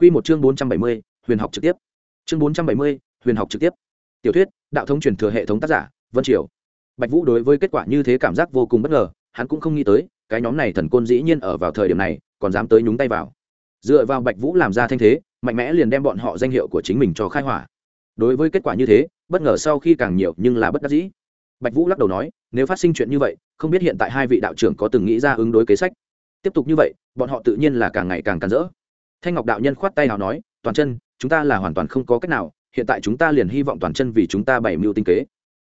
Quy một chương bốn trăm bảy mươi, huyền học trực tiếp. Chương bốn trăm bảy mươi, huyền học trực tiếp. Tiểu thuyết, đạo thống truyền thừa hệ thống tác giả, Vân Triều. Bạch Vũ đối với kết quả như thế cảm giác vô cùng bất ngờ, hắn cũng không nghĩ tới, cái nhóm này thần côn dĩ nhiên ở vào thời điểm này, còn dám tới nhúng tay vào. Dựa vào Bạch Vũ làm ra thanh thế, mạnh mẽ liền đem bọn họ danh hiệu của chính mình cho khai hỏa. Đối với kết quả như thế, bất ngờ sau khi càng nhiều nhưng là bất đắc dĩ. Bạch Vũ lắc đầu nói, nếu phát sinh chuyện như vậy, không biết hiện tại hai vị đạo trưởng có từng nghĩ ra ứng đối kế sách. Tiếp tục như vậy, bọn họ tự nhiên là càng ngày càng càn rỡ thanh ngọc đạo nhân khoát tay nào nói, toàn chân, chúng ta là hoàn toàn không có cách nào, hiện tại chúng ta liền hy vọng toàn chân vì chúng ta bày mưu tinh kế.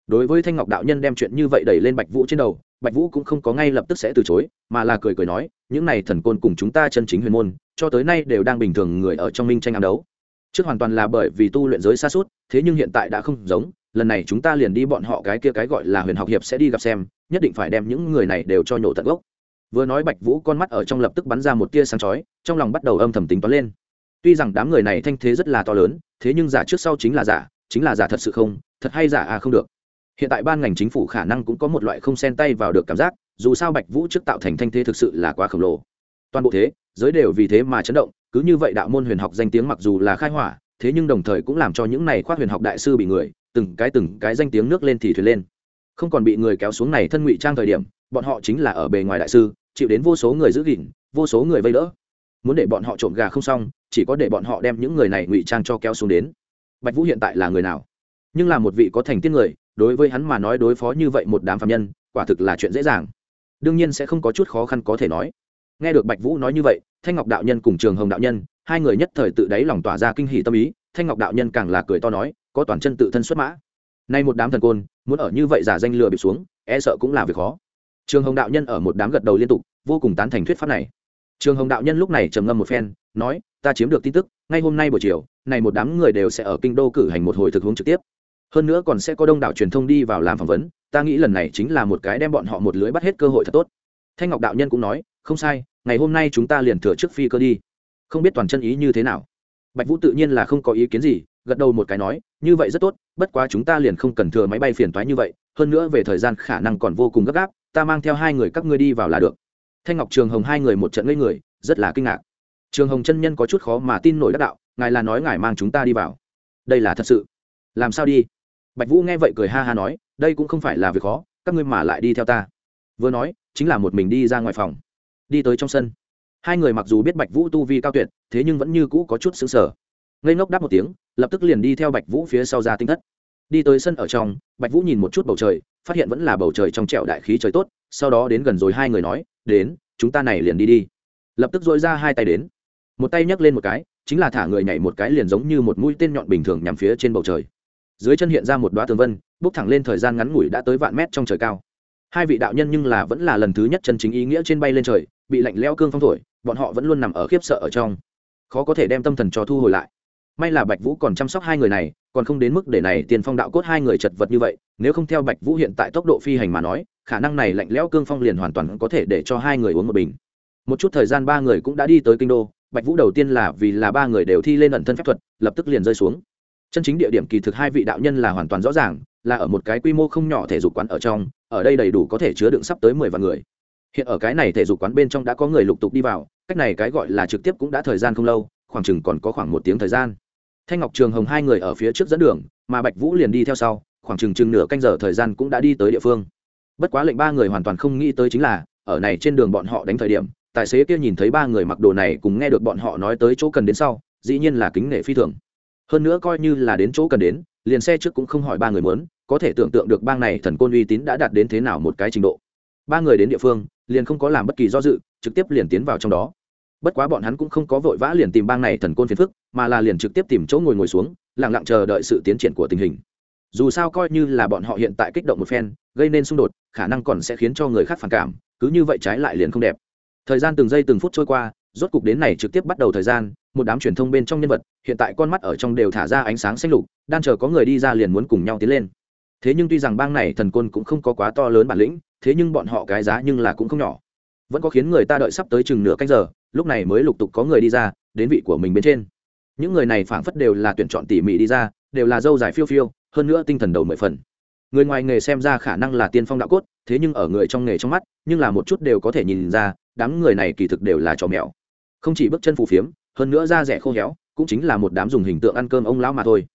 Đối với thanh ngọc đạo nhân đem chuyện như vậy đẩy lên bạch vũ trên đầu, bạch vũ cũng không có ngay lập tức sẽ từ chối, mà là cười cười nói, những này thần côn cùng chúng ta chân chính huyền môn, cho tới nay đều đang bình thường người ở trong minh tranh ám đấu. Trước hoàn toàn là bởi vì tu luyện giới xa suốt, thế nhưng hiện tại đã không giống, lần này chúng ta liền đi bọn họ cái kia cái gọi là huyền học hiệp sẽ đi gặp xem, nhất định phải đem những người này đều cho nhổ tận gốc vừa nói bạch vũ con mắt ở trong lập tức bắn ra một tia sáng chói, trong lòng bắt đầu âm thầm tính toán lên. Tuy rằng đám người này thanh thế rất là to lớn, thế nhưng giả trước sau chính là giả, chính là giả thật sự không, thật hay giả à không được. Hiện tại ban ngành chính phủ khả năng cũng có một loại không xen tay vào được cảm giác, dù sao bạch vũ trước tạo thành thanh thế thực sự là quá khổng lồ. Toàn bộ thế, giới đều vì thế mà chấn động, cứ như vậy đạo môn huyền học danh tiếng mặc dù là khai hỏa, thế nhưng đồng thời cũng làm cho những này khoác huyền học đại sư bị người, từng cái từng cái danh tiếng nước lên thì thuyền lên. Không còn bị người kéo xuống này thân ngụy trang thời điểm, bọn họ chính là ở bề ngoài đại sư chịu đến vô số người giữ gìn, vô số người vây đỡ. Muốn để bọn họ trộm gà không xong, chỉ có để bọn họ đem những người này ngụy trang cho kéo xuống đến. Bạch vũ hiện tại là người nào? Nhưng là một vị có thành tiên người, đối với hắn mà nói đối phó như vậy một đám phạm nhân, quả thực là chuyện dễ dàng. Đương nhiên sẽ không có chút khó khăn có thể nói. Nghe được bạch vũ nói như vậy, thanh ngọc đạo nhân cùng trường hồng đạo nhân, hai người nhất thời tự đáy lòng tỏa ra kinh hỷ tâm ý, thanh ngọc đạo nhân càng là cười to nói, có toàn chân tự thân xuất mã. Nay một đám thần côn, muốn ở như vậy giả danh lừa bịp xuống e sợ cũng là việc khó trường hồng đạo nhân ở một đám gật đầu liên tục, vô cùng tán thành thuyết pháp này. Trường hồng đạo nhân lúc này trầm ngâm một phen, nói, ta chiếm được tin tức, ngay hôm nay buổi chiều, này một đám người đều sẽ ở kinh đô cử hành một hồi thực huống trực tiếp. Hơn nữa còn sẽ có đông đảo truyền thông đi vào làm phỏng vấn, ta nghĩ lần này chính là một cái đem bọn họ một lưới bắt hết cơ hội thật tốt. Thanh ngọc đạo nhân cũng nói, không sai, ngày hôm nay chúng ta liền thừa trước phi cơ đi. Không biết toàn chân ý như thế nào. Bạch vũ tự nhiên là không có ý kiến gì, gật đầu một cái nói, như vậy rất tốt, bất quá chúng ta liền không cần thừa máy bay phiền toái như vậy, hơn nữa về thời gian khả năng còn vô cùng gấp gáp ta mang theo hai người các ngươi đi vào là được. Thanh ngọc trường hồng hai người một trận ngây người, rất là kinh ngạc. Trường hồng chân nhân có chút khó mà tin nổi đắc đạo, ngài là nói ngài mang chúng ta đi vào. Đây là thật sự. Làm sao đi? Bạch vũ nghe vậy cười ha ha nói, đây cũng không phải là việc khó, các ngươi mà lại đi theo ta. Vừa nói, chính là một mình đi ra ngoài phòng. Đi tới trong sân. Hai người mặc dù biết bạch vũ tu vi cao tuyệt, thế nhưng vẫn như cũ có chút xứng sở ngây ngốc đáp một tiếng, lập tức liền đi theo bạch vũ phía sau ra tinh thất. Đi tới sân ở trong, bạch vũ nhìn một chút bầu trời phát hiện vẫn là bầu trời trong trẻo đại khí trời tốt, sau đó đến gần rồi hai người nói, đến, chúng ta này liền đi đi. Lập tức dội ra hai tay đến. Một tay nhấc lên một cái, chính là thả người nhảy một cái liền giống như một mũi tên nhọn bình thường nhằm phía trên bầu trời. Dưới chân hiện ra một đoá tường vân bốc thẳng lên thời gian ngắn ngủi đã tới vạn mét trong trời cao. Hai vị đạo nhân nhưng là vẫn là lần thứ nhất chân chính ý nghĩa trên bay lên trời, bị lạnh leo cương phong thổi, bọn họ vẫn luôn nằm ở khiếp sợ ở trong. Khó có thể đem tâm thần cho thu hồi lại may là bạch vũ còn chăm sóc hai người này, còn không đến mức để này tiền phong đạo cốt hai người chật vật như vậy, nếu không theo bạch vũ hiện tại tốc độ phi hành mà nói, khả năng này lạnh lẽo cương phong liền hoàn toàn có thể để cho hai người uống một bình. Một chút thời gian ba người cũng đã đi tới kinh đô, bạch vũ đầu tiên là vì là ba người đều thi lên ẩn thân phép thuật, lập tức liền rơi xuống. Chân chính địa điểm kỳ thực hai vị đạo nhân là hoàn toàn rõ ràng, là ở một cái quy mô không nhỏ thể dục quán ở trong, ở đây đầy đủ có thể chứa đựng sắp tới mười vạn người. Hiện ở cái này thể dục quán bên trong đã có người lục tục đi vào, cách này cái gọi là trực tiếp cũng đã thời gian không lâu, khoảng chừng còn có khoảng một tiếng thời gian thanh ngọc trường hồng hai người ở phía trước dẫn đường, mà bạch vũ liền đi theo sau, khoảng chừng chừng nửa canh giờ thời gian cũng đã đi tới địa phương. Bất quá lệnh ba người hoàn toàn không nghĩ tới chính là, ở này trên đường bọn họ đánh thời điểm, tài xế kia nhìn thấy ba người mặc đồ này cùng nghe được bọn họ nói tới chỗ cần đến sau, dĩ nhiên là kính nể phi thường. Hơn nữa coi như là đến chỗ cần đến, liền xe trước cũng không hỏi ba người muốn, có thể tưởng tượng được bang này thần côn uy tín đã đạt đến thế nào một cái trình độ. Ba người đến địa phương, liền không có làm bất kỳ do dự, trực tiếp liền tiến vào trong đó bất quá bọn hắn cũng không có vội vã liền tìm bang này thần côn phiền phức, mà là liền trực tiếp tìm chỗ ngồi ngồi xuống, lặng lặng chờ đợi sự tiến triển của tình hình. Dù sao coi như là bọn họ hiện tại kích động một phen, gây nên xung đột, khả năng còn sẽ khiến cho người khác phản cảm, cứ như vậy trái lại liền không đẹp. Thời gian từng giây từng phút trôi qua, rốt cục đến này trực tiếp bắt đầu thời gian, một đám truyền thông bên trong nhân vật, hiện tại con mắt ở trong đều thả ra ánh sáng xanh lục, đang chờ có người đi ra liền muốn cùng nhau tiến lên. Thế nhưng tuy rằng bang này thần côn cũng không có quá to lớn bản lĩnh, thế nhưng bọn họ cái giá nhưng là cũng không nhỏ vẫn có khiến người ta đợi sắp tới chừng nửa canh giờ, lúc này mới lục tục có người đi ra, đến vị của mình bên trên. Những người này phảng phất đều là tuyển chọn tỉ mỉ đi ra, đều là dâu dài phiêu phiêu, hơn nữa tinh thần đầu mười phần. Người ngoài nghề xem ra khả năng là tiên phong đạo cốt, thế nhưng ở người trong nghề trong mắt, nhưng là một chút đều có thể nhìn ra, đám người này kỳ thực đều là trò mèo. Không chỉ bước chân phù phiếm, hơn nữa da rẻ khô héo, cũng chính là một đám dùng hình tượng ăn cơm ông lão mà thôi.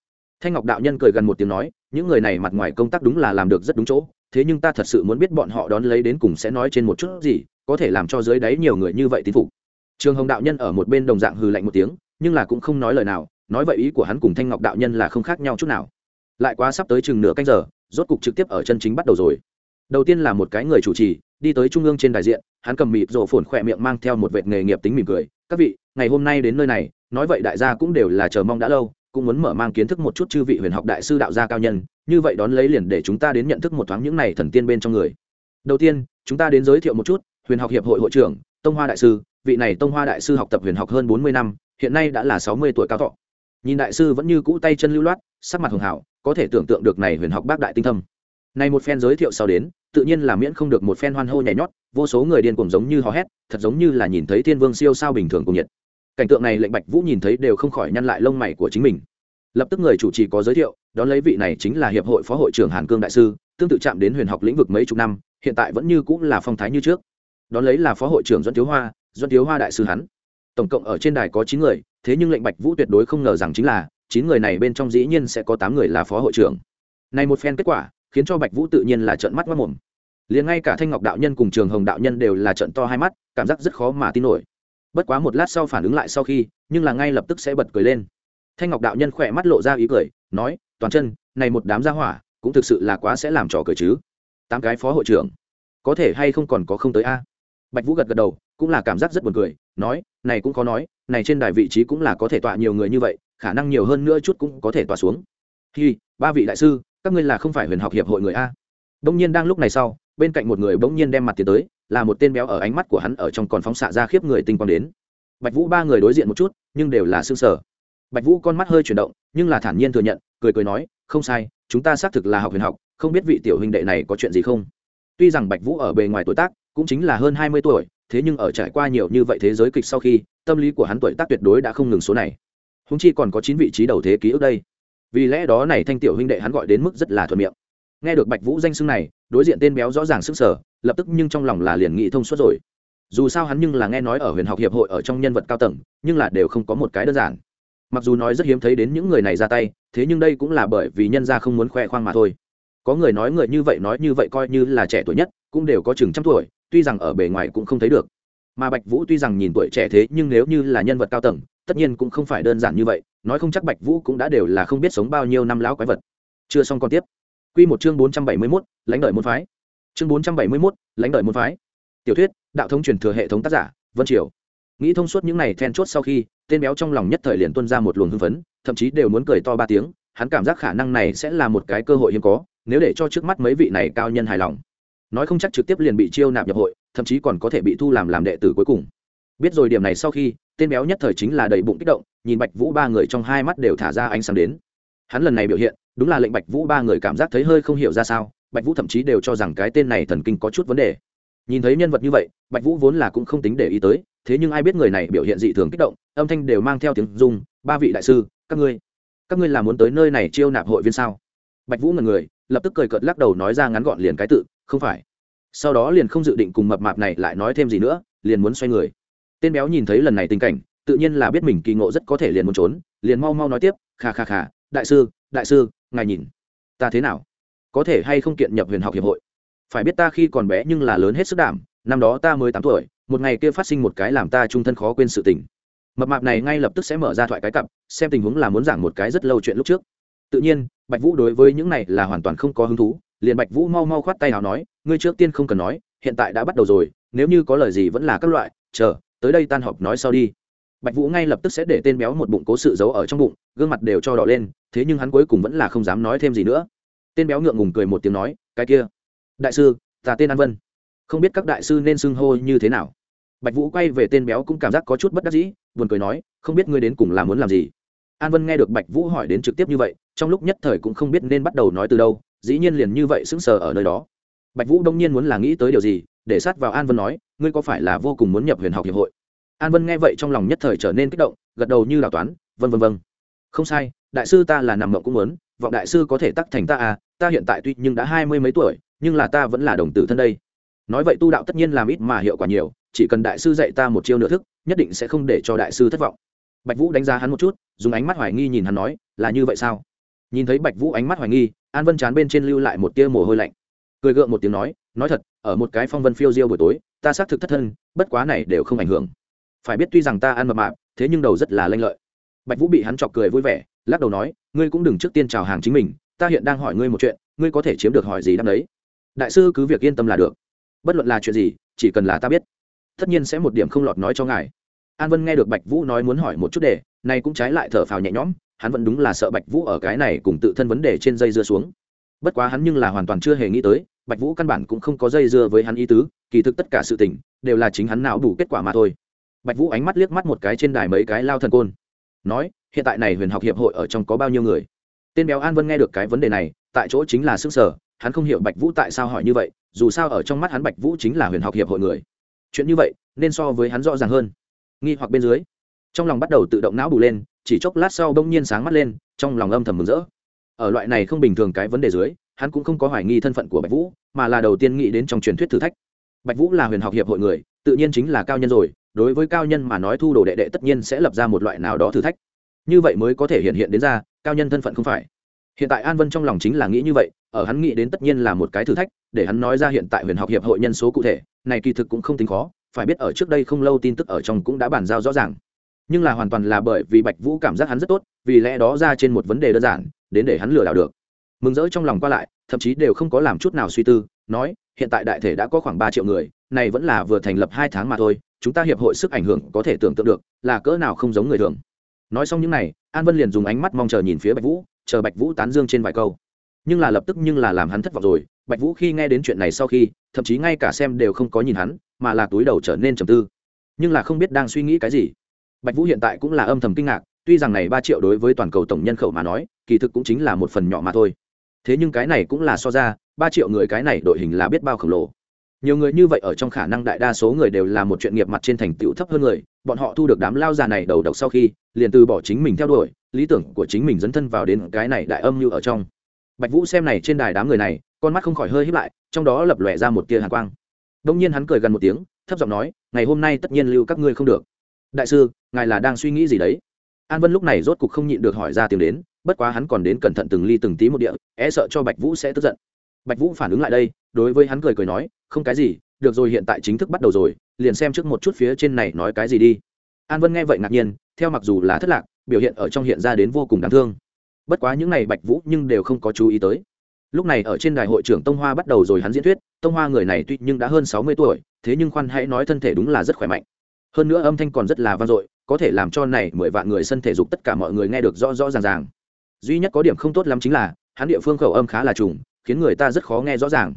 Thanh ngọc đạo nhân cười gần một tiếng nói, những người này mặt ngoài công tác đúng là làm được rất đúng chỗ, thế nhưng ta thật sự muốn biết bọn họ đón lấy đến cùng sẽ nói trên một chút gì có thể làm cho dưới đáy nhiều người như vậy tín phục. Trường hồng đạo nhân ở một bên đồng dạng hừ lạnh một tiếng, nhưng là cũng không nói lời nào, nói vậy ý của hắn cùng thanh ngọc đạo nhân là không khác nhau chút nào. Lại quá sắp tới chừng nửa canh giờ, rốt cục trực tiếp ở chân chính bắt đầu rồi. Đầu tiên là một cái người chủ trì, đi tới trung ương trên đại diện, hắn cầm mịt rổ phồn khỏe miệng mang theo một vệt nghề nghiệp tính mỉm cười, các vị, ngày hôm nay đến nơi này, nói vậy đại gia cũng đều là chờ mong đã lâu, cũng muốn mở mang kiến thức một chút chư vị huyền học đại sư đạo gia cao nhân, như vậy đón lấy liền để chúng ta đến nhận thức một thoáng những này thần tiên bên trong người. Đầu tiên, chúng ta đến giới thiệu một chút huyền học hiệp hội hội trưởng, tông hoa đại sư, vị này tông hoa đại sư học tập huyền học hơn bốn mươi năm, hiện nay đã là sáu mươi tuổi cao thọ. Nhìn đại sư vẫn như cũ tay chân lưu loát, sắc mặt hường hảo có thể tưởng tượng được này huyền học bác đại tinh thâm. Này một phen giới thiệu sau đến, tự nhiên là miễn không được một phen hoan hô nhảy nhót, vô số người điên cuồng giống như hò hét, thật giống như là nhìn thấy thiên vương siêu sao bình thường cùng nhiệt. Cảnh tượng này lệnh bạch vũ nhìn thấy đều không khỏi nhăn lại lông mày của chính mình. Lập tức người chủ trì có giới thiệu, đón lấy vị này chính là hiệp hội phó hội trưởng hàn cương đại sư, tương tự chạm đến huyền học lĩnh vực mấy chục năm, hiện tại vẫn như cũng là phong thái như trước đón lấy là phó hội trưởng doãn thiếu hoa doãn thiếu hoa đại sư hắn. Tổng cộng ở trên đài có chín người, thế nhưng lệnh bạch vũ tuyệt đối không ngờ rằng chính là, chín người này bên trong dĩ nhiên sẽ có tám người là phó hội trưởng. Này một phen kết quả, khiến cho bạch vũ tự nhiên là trợn mắt mắt mồm liền ngay cả thanh ngọc đạo nhân cùng trường hồng đạo nhân đều là trợn to hai mắt, cảm giác rất khó mà tin nổi. Bất quá một lát sau phản ứng lại sau khi, nhưng là ngay lập tức sẽ bật cười lên. Thanh ngọc đạo nhân khỏe mắt lộ ra ý cười, nói, toàn chân, này một đám gia hỏa, cũng thực sự là quá sẽ làm trò cười chứ. Tám cái phó hội trưởng, có thể hay không còn có không tới a? Bạch vũ gật gật đầu, cũng là cảm giác rất buồn cười, nói, này cũng có nói, này trên đài vị trí cũng là có thể tọa nhiều người như vậy, khả năng nhiều hơn nữa chút cũng có thể tọa xuống. Hi, ba vị đại sư, các ngươi là không phải huyền học hiệp hội người a? Đông nhiên đang lúc này sau, bên cạnh một người bỗng nhiên đem mặt tiến tới, là một tên béo ở ánh mắt của hắn ở trong còn phóng xạ ra khiếp người tinh quang đến. Bạch vũ ba người đối diện một chút, nhưng đều là xương sở bạch vũ con mắt hơi chuyển động, nhưng là thản nhiên thừa nhận, cười cười nói, không sai, chúng ta xác thực là học huyền học, không biết vị tiểu huynh đệ này có chuyện gì không? Tuy rằng bạch vũ ở bề ngoài tuổi tác cũng chính là hơn hai mươi tuổi, thế nhưng ở trải qua nhiều như vậy thế giới kịch sau khi, tâm lý của hắn tuổi tác tuyệt đối đã không ngừng số này. Húng chi còn có chín vị trí đầu thế ký ức đây. Vì lẽ đó này thanh tiểu huynh đệ hắn gọi đến mức rất là thuận miệng. Nghe được bạch vũ danh xưng này, đối diện tên béo rõ ràng sức sở lập tức nhưng trong lòng là liền nghị thông suốt rồi. Dù sao hắn nhưng là nghe nói ở huyền học hiệp hội ở trong nhân vật cao tầng, nhưng là đều không có một cái đơn giản. Mặc dù nói rất hiếm thấy đến những người này ra tay, thế nhưng đây cũng là bởi vì nhân gia không muốn khoe khoang mà thôi. Có người nói người như vậy nói như vậy coi như là trẻ tuổi nhất, cũng đều có chừng trăm tuổi tuy rằng ở bề ngoài cũng không thấy được. Mà bạch vũ tuy rằng nhìn tuổi trẻ thế nhưng nếu như là nhân vật cao tầng, tất nhiên cũng không phải đơn giản như vậy, nói không chắc bạch vũ cũng đã đều là không biết sống bao nhiêu năm lão quái vật. Chưa xong còn tiếp. Q một chương bốn trăm bảy mươi mốt, lãnh đợi môn phái. Chương bốn trăm bảy mươi mốt, lãnh đợi môn phái. Tiểu thuyết, đạo thống truyền thừa hệ thống tác giả, vân triều. Nghĩ thông suốt những này then chốt sau khi, tên béo trong lòng nhất thời liền tuân ra một luồng hưng phấn, thậm chí đều muốn cười to ba tiếng, hắn cảm giác khả năng này sẽ là một cái cơ hội hiếm có, nếu để cho trước mắt mấy vị này cao nhân hài lòng nói không chắc trực tiếp liền bị chiêu nạp nhập hội, thậm chí còn có thể bị thu làm làm đệ tử cuối cùng. Biết rồi điểm này sau khi, tên béo nhất thời chính là đầy bụng kích động, nhìn bạch vũ ba người trong hai mắt đều thả ra ánh sáng đến. Hắn lần này biểu hiện, đúng là lệnh bạch vũ ba người cảm giác thấy hơi không hiểu ra sao, bạch vũ thậm chí đều cho rằng cái tên này thần kinh có chút vấn đề. Nhìn thấy nhân vật như vậy, bạch vũ vốn là cũng không tính để ý tới, thế nhưng ai biết người này biểu hiện dị thường kích động, âm thanh đều mang theo tiếng dung ba vị đại sư, các ngươi các ngươi là muốn tới nơi này chiêu nạp hội viên sao? Bạch vũ ngần người, lập tức cười cợt lắc đầu nói ra ngắn gọn liền cái tự không phải. Sau đó liền không dự định cùng mập mạp này lại nói thêm gì nữa, liền muốn xoay người. Tên béo nhìn thấy lần này tình cảnh, tự nhiên là biết mình kỳ ngộ rất có thể liền muốn trốn, liền mau mau nói tiếp, kha kha kha, đại sư đại sư, ngài nhìn, ta thế nào? Có thể hay không kiện nhập huyền học hiệp hội? Phải biết ta khi còn bé nhưng là lớn hết sức đảm, năm đó ta mới tám tuổi, một ngày kia phát sinh một cái làm ta trung thân khó quên sự tình. Mập mạp này ngay lập tức sẽ mở ra thoại cái cặp, xem tình huống là muốn giảng một cái rất lâu chuyện lúc trước. Tự nhiên, bạch vũ đối với những này là hoàn toàn không có hứng thú liền bạch vũ mau mau khoát tay nào nói, ngươi trước tiên không cần nói, hiện tại đã bắt đầu rồi, nếu như có lời gì vẫn là các loại, chờ, tới đây tan họp nói sau đi. Bạch vũ ngay lập tức sẽ để tên béo một bụng cố sự giấu ở trong bụng, gương mặt đều cho đỏ lên, thế nhưng hắn cuối cùng vẫn là không dám nói thêm gì nữa. Tên béo ngượng ngùng cười một tiếng nói, cái kia, đại sư, ta tên an vân. Không biết các đại sư nên xưng hô như thế nào? Bạch vũ quay về tên béo cũng cảm giác có chút bất đắc dĩ, buồn cười nói, không biết ngươi đến cùng là muốn làm gì? An vân nghe được bạch vũ hỏi đến trực tiếp như vậy, trong lúc nhất thời cũng không biết nên bắt đầu nói từ đâu dĩ nhiên liền như vậy sững sờ ở nơi đó. Bạch vũ đông nhiên muốn là nghĩ tới điều gì, để sát vào an vân nói, ngươi có phải là vô cùng muốn nhập huyền học hiệp hội? An vân nghe vậy trong lòng nhất thời trở nên kích động, gật đầu như đào toán vân vân vân không sai, đại sư ta là nằm mộng cũng muốn, vọng đại sư có thể tắc thành ta à ta hiện tại tuy nhưng đã hai mươi mấy tuổi, nhưng là ta vẫn là đồng tử thân đây. Nói vậy tu đạo tất nhiên làm ít mà hiệu quả nhiều, chỉ cần đại sư dạy ta một chiêu nửa thức, nhất định sẽ không để cho đại sư thất vọng. Bạch vũ đánh giá hắn một chút, dùng ánh mắt hoài nghi nhìn hắn nói, là như vậy sao? Nhìn thấy bạch vũ ánh mắt hoài nghi, an vân chán bên trên lưu lại một tia mồ hôi lạnh. Cười gượng một tiếng nói nói thật, ở một cái phong vân phiêu diêu buổi tối, ta xác thực thất thân, bất quá này đều không ảnh hưởng. Phải biết tuy rằng ta ăn mập mạp, thế nhưng đầu rất là lanh lợi. Bạch vũ bị hắn chọc cười vui vẻ, lắc đầu nói, ngươi cũng đừng trước tiên chào hàng chính mình, ta hiện đang hỏi ngươi một chuyện, ngươi có thể chiếm được hỏi gì đáp đấy đại sư cứ việc yên tâm là được. Bất luận là chuyện gì, chỉ cần là ta biết, tất nhiên sẽ một điểm không lọt nói cho ngài. An vân nghe được bạch vũ nói muốn hỏi một chút đề, này cũng trái lại thở phào nhẹ nhõm hắn vẫn đúng là sợ bạch vũ ở cái này cùng tự thân vấn đề trên dây dưa xuống. Bất quá hắn nhưng là hoàn toàn chưa hề nghĩ tới, bạch vũ căn bản cũng không có dây dưa với hắn ý tứ, kỳ thực tất cả sự tình, đều là chính hắn não đủ kết quả mà thôi. Bạch vũ ánh mắt liếc mắt một cái trên đài mấy cái lao thần côn. Nói, hiện tại này huyền học hiệp hội ở trong có bao nhiêu người? Tên béo an vân nghe được cái vấn đề này, tại chỗ chính là sức sở, hắn không hiểu bạch vũ tại sao hỏi như vậy, dù sao ở trong mắt hắn bạch vũ chính là huyền học hiệp hội người. Chuyện như vậy, nên so với hắn rõ ràng hơn. Nghi hoặc bên dưới, trong lòng bắt đầu tự động não bù lên chỉ chốc lát sau bỗng nhiên sáng mắt lên, trong lòng âm thầm mừng rỡ. Ở loại này không bình thường cái vấn đề dưới, hắn cũng không có hoài nghi thân phận của bạch vũ, mà là đầu tiên nghĩ đến trong truyền thuyết thử thách. Bạch vũ là huyền học hiệp hội người, tự nhiên chính là cao nhân rồi, đối với cao nhân mà nói thu đồ đệ đệ tất nhiên sẽ lập ra một loại nào đó thử thách. Như vậy mới có thể hiện hiện đến ra, cao nhân thân phận không phải. Hiện tại an vân trong lòng chính là nghĩ như vậy, ở hắn nghĩ đến tất nhiên là một cái thử thách, để hắn nói ra hiện tại huyền học hiệp hội nhân số cụ thể, này kỳ thực cũng không tính khó, phải biết ở trước đây không lâu tin tức ở trong cũng đã bàn giao rõ ràng nhưng là hoàn toàn là bởi vì bạch vũ cảm giác hắn rất tốt, vì lẽ đó ra trên một vấn đề đơn giản, đến để hắn lừa đảo được. Mừng rỡ trong lòng qua lại, thậm chí đều không có làm chút nào suy tư, nói, hiện tại đại thể đã có khoảng ba triệu người, này vẫn là vừa thành lập hai tháng mà thôi, chúng ta hiệp hội sức ảnh hưởng có thể tưởng tượng được, là cỡ nào không giống người thường. Nói xong những này, an vân liền dùng ánh mắt mong chờ nhìn phía bạch vũ, chờ bạch vũ tán dương trên vài câu. Nhưng là lập tức nhưng là làm hắn thất vọng rồi, bạch vũ khi nghe đến chuyện này sau khi, thậm chí ngay cả xem đều không có nhìn hắn, mà là túi đầu trở nên trầm tư. Nhưng là không biết đang suy nghĩ cái gì bạch vũ hiện tại cũng là âm thầm kinh ngạc, tuy rằng này ba triệu đối với toàn cầu tổng nhân khẩu mà nói, kỳ thực cũng chính là một phần nhỏ mà thôi. Thế nhưng cái này cũng là so ra, ba triệu người cái này đội hình là biết bao khổng lồ. Nhiều người như vậy ở trong khả năng đại đa số người đều là một chuyện nghiệp mặt trên thành tựu thấp hơn người, bọn họ thu được đám lao già này đầu độc sau khi, liền từ bỏ chính mình theo đuổi, lý tưởng của chính mình dấn thân vào đến cái này đại âm như ở trong. Bạch vũ xem này trên đài đám người này, con mắt không khỏi hơi hít lại, trong đó lập lòe ra một tia hàn quang. Đông nhiên hắn cười gần một tiếng, thấp giọng nói, ngày hôm nay tất nhiên lưu các ngươi không được. Đại sư ngài là đang suy nghĩ gì đấy? An vân lúc này rốt cục không nhịn được hỏi ra tiếng đến, bất quá hắn còn đến cẩn thận từng ly từng tí một địa e sợ cho bạch vũ sẽ tức giận. Bạch vũ phản ứng lại đây, đối với hắn cười cười nói, không cái gì, được rồi, hiện tại chính thức bắt đầu rồi, liền xem trước một chút phía trên này nói cái gì đi. An vân nghe vậy ngạc nhiên, theo mặc dù là thất lạc, biểu hiện ở trong hiện ra đến vô cùng đáng thương. Bất quá những n à y bạch vũ nhưng đều không có chú ý tới. Lúc này ở trên đài hội trưởng tông hoa bắt đầu rồi hắn diễn thuyết, tông hoa người này tuy nhưng đã hơn sáu mươi tuổi, thế nhưng khoan hãy nói thân thể đúng là rất khỏe mạnh. Hơn nữa âm thanh còn rất là vang dội có thể làm cho này mười vạn người sân thể dục tất cả mọi người nghe được rõ rõ ràng ràng. Duy nhất có điểm không tốt lắm chính là, hắn địa phương khẩu âm khá là trùng, khiến người ta rất khó nghe rõ ràng.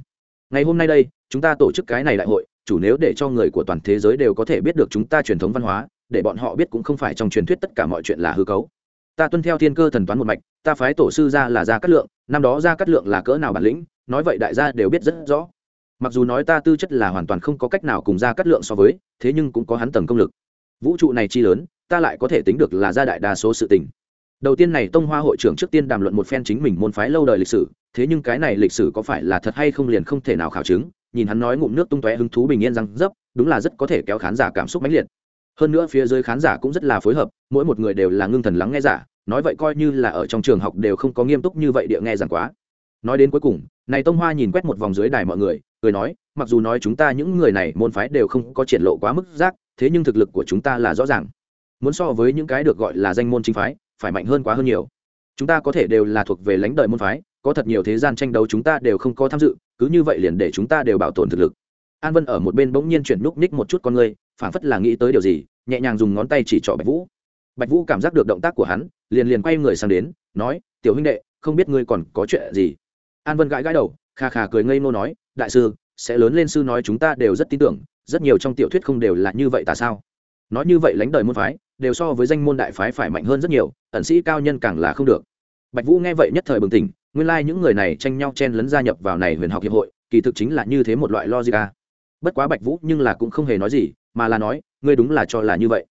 Ngày hôm nay đây, chúng ta tổ chức cái này đại hội, chủ nếu để cho người của toàn thế giới đều có thể biết được chúng ta truyền thống văn hóa, để bọn họ biết cũng không phải trong truyền thuyết tất cả mọi chuyện là hư cấu. Ta tuân theo thiên cơ thần toán một mạch, ta phái tổ sư ra là ra cát lượng, năm đó ra cát lượng là cỡ nào bản lĩnh, nói vậy đại gia đều biết rất rõ. Mặc dù nói ta tư chất là hoàn toàn không có cách nào cùng ra cát lượng so với, thế nhưng cũng có hắn tầng công lực vũ trụ này chi lớn, ta lại có thể tính được là gia đại đa số sự tình. Đầu tiên này tông hoa hội trưởng trước tiên đàm luận một phen chính mình môn phái lâu đời lịch sử, thế nhưng cái này lịch sử có phải là thật hay không liền không thể nào khảo chứng, nhìn hắn nói ngụm nước tung tóe hứng thú bình yên răng dấp, đúng là rất có thể kéo khán giả cảm xúc mãnh liệt. Hơn nữa phía dưới khán giả cũng rất là phối hợp, mỗi một người đều là ngưng thần lắng nghe giả, nói vậy coi như là ở trong trường học đều không có nghiêm túc như vậy địa nghe rằng quá. Nói đến cuối cùng, này tông hoa nhìn quét một vòng dưới đài mọi người, cười nói, mặc dù nói chúng ta những người này môn phái đều không có triển lộ quá mức giác thế nhưng thực lực của chúng ta là rõ ràng. Muốn so với những cái được gọi là danh môn chính phái, phải mạnh hơn quá hơn nhiều. Chúng ta có thể đều là thuộc về lãnh đời môn phái, có thật nhiều thế gian tranh đấu chúng ta đều không có tham dự, cứ như vậy liền để chúng ta đều bảo tồn thực lực. An vân ở một bên bỗng nhiên chuyển núp ních một chút con người, phảng phất là nghĩ tới điều gì, nhẹ nhàng dùng ngón tay chỉ trỏ bạch vũ. Bạch vũ cảm giác được động tác của hắn, liền liền quay người sang đến, nói, tiểu huynh đệ, không biết ngươi còn có chuyện gì? An vân gãi gãi đầu, kha kha cười ngây nô nói, đại sư, sẽ lớn lên sư nói chúng ta đều rất tin tưởng rất nhiều trong tiểu thuyết không đều là như vậy tại sao? Nói như vậy lãnh đời môn phái, đều so với danh môn đại phái phải mạnh hơn rất nhiều, ẩn sĩ cao nhân càng là không được. Bạch vũ nghe vậy nhất thời bừng tỉnh, nguyên lai những người này tranh nhau chen lấn gia nhập vào này huyền học hiệp hội, kỳ thực chính là như thế một loại logica à. bất quá bạch vũ nhưng là cũng không hề nói gì, mà là nói, ngươi đúng là cho là như vậy.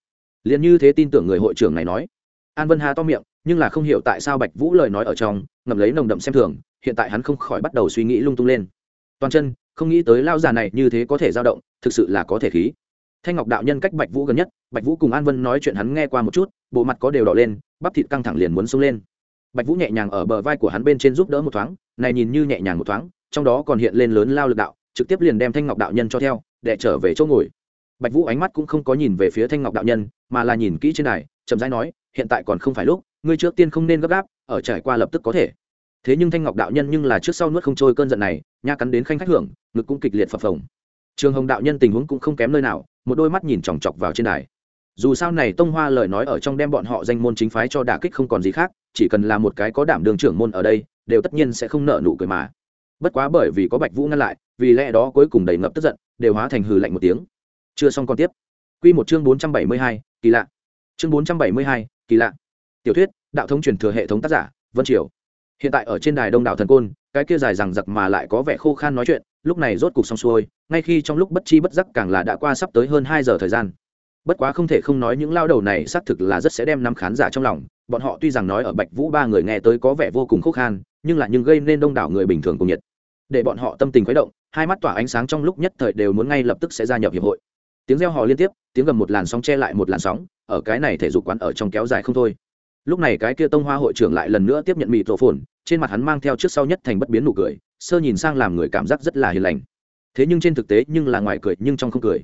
Liền như thế tin tưởng người hội trưởng này nói. An vân hà to miệng, nhưng là không hiểu tại sao bạch vũ lời nói ở trong ngầm lấy nồng đậm xem thường, hiện tại hắn không khỏi bắt đầu suy nghĩ lung tung lên. Toàn chân không nghĩ tới lao già này như thế có thể dao động, thực sự là có thể khí. Thanh ngọc đạo nhân cách bạch vũ gần nhất, bạch vũ cùng an vân nói chuyện hắn nghe qua một chút, bộ mặt có đều đỏ lên, bắp thịt căng thẳng liền muốn sông lên. Bạch vũ nhẹ nhàng ở bờ vai của hắn bên trên giúp đỡ một thoáng, này nhìn như nhẹ nhàng một thoáng, trong đó còn hiện lên lớn lao lực đạo, trực tiếp liền đem thanh ngọc đạo nhân cho theo, để trở về chỗ ngồi. Bạch vũ ánh mắt cũng không có nhìn về phía thanh ngọc đạo nhân, mà là nhìn kỹ trên này chậm rãi nói, hiện tại còn không phải lúc, ngươi trước tiên không nên gấp gáp, ở trải qua lập tức có thể thế nhưng thanh ngọc đạo nhân nhưng là trước sau nuốt không trôi cơn giận này nha cắn đến khanh khách hưởng ngực cũng kịch liệt phập phồng. Trường hồng đạo nhân tình huống cũng không kém nơi nào một đôi mắt nhìn chòng chọc vào trên đài. Dù sao này tông hoa lời nói ở trong đem bọn họ danh môn chính phái cho đả kích không còn gì khác chỉ cần là một cái có đảm đường trưởng môn ở đây đều tất nhiên sẽ không nợ nụ cười mà. Bất quá bởi vì có bạch vũ ngăn lại vì lẽ đó cuối cùng đầy ngập tức giận đều hóa thành hừ lạnh một tiếng. Chưa xong còn tiếp. Quy một chương bốn trăm bảy mươi hai, kỳ lạ. Chương bốn trăm bảy mươi hai, kỳ lạ. Tiểu thuyết đạo thống truyền thừa hệ thống tác giả vân triều hiện tại ở trên đài đông đảo thần côn, cái kia dài rằng giặc mà lại có vẻ khô khan nói chuyện, lúc này rốt cục xong xuôi, ngay khi trong lúc bất chi bất giác càng là đã qua sắp tới hơn hai giờ thời gian. Bất quá không thể không nói những lao đầu này xác thực là rất sẽ đem năm khán giả trong lòng, bọn họ tuy rằng nói ở bạch vũ ba người nghe tới có vẻ vô cùng khô khan, nhưng là những gây nên đông đảo người bình thường cùng nhiệt. Để bọn họ tâm tình khuấy động, hai mắt tỏa ánh sáng trong lúc nhất thời đều muốn ngay lập tức sẽ gia nhập hiệp hội. Tiếng reo hò liên tiếp, tiếng gầm một làn sóng che lại một làn sóng, ở cái này thể dục quán ở trong kéo dài không thôi lúc này cái kia tông hoa hội trưởng lại lần nữa tiếp nhận mì tổ phồn trên mặt hắn mang theo trước sau nhất thành bất biến nụ cười, sơ nhìn sang làm người cảm giác rất là hiền lành. Thế nhưng trên thực tế nhưng là ngoài cười, nhưng trong không cười.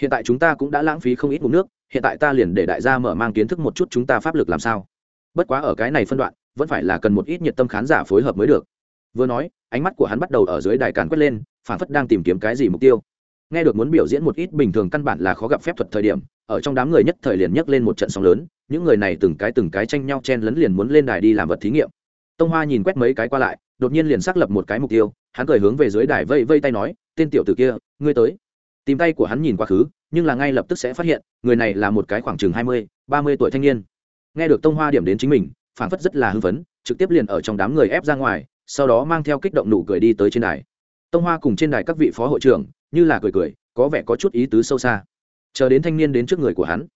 Hiện tại chúng ta cũng đã lãng phí không ít ngụm nước, hiện tại ta liền để đại gia mở mang kiến thức một chút chúng ta pháp lực làm sao. Bất quá ở cái này phân đoạn, vẫn phải là cần một ít nhiệt tâm khán giả phối hợp mới được. Vừa nói, ánh mắt của hắn bắt đầu ở dưới đài càn quét lên phản phất đang tìm kiếm cái gì mục tiêu nghe được muốn biểu diễn một ít bình thường căn bản là khó gặp phép thuật thời điểm, ở trong đám người nhất thời liền nhấc lên một trận sóng lớn, những người này từng cái từng cái tranh nhau chen lấn liền muốn lên đài đi làm vật thí nghiệm. Tông hoa nhìn quét mấy cái qua lại, đột nhiên liền xác lập một cái mục tiêu, hắn cười hướng về dưới đài vây vây tay nói, tên tiểu tử kia, ngươi tới. Tìm tay của hắn nhìn quá khứ, nhưng là ngay lập tức sẽ phát hiện, người này là một cái khoảng chừng hai mươi, ba mươi tuổi thanh niên. Nghe được tông hoa điểm đến chính mình phản phất rất là hưng phấn, trực tiếp liền ở trong đám người ép ra ngoài, sau đó mang theo kích động nụ cười đi tới trên đài. Tông hoa cùng trên đài các vị phó hội trưởng như là cười cười, có vẻ có chút ý tứ sâu xa. Chờ đến thanh niên đến trước người của hắn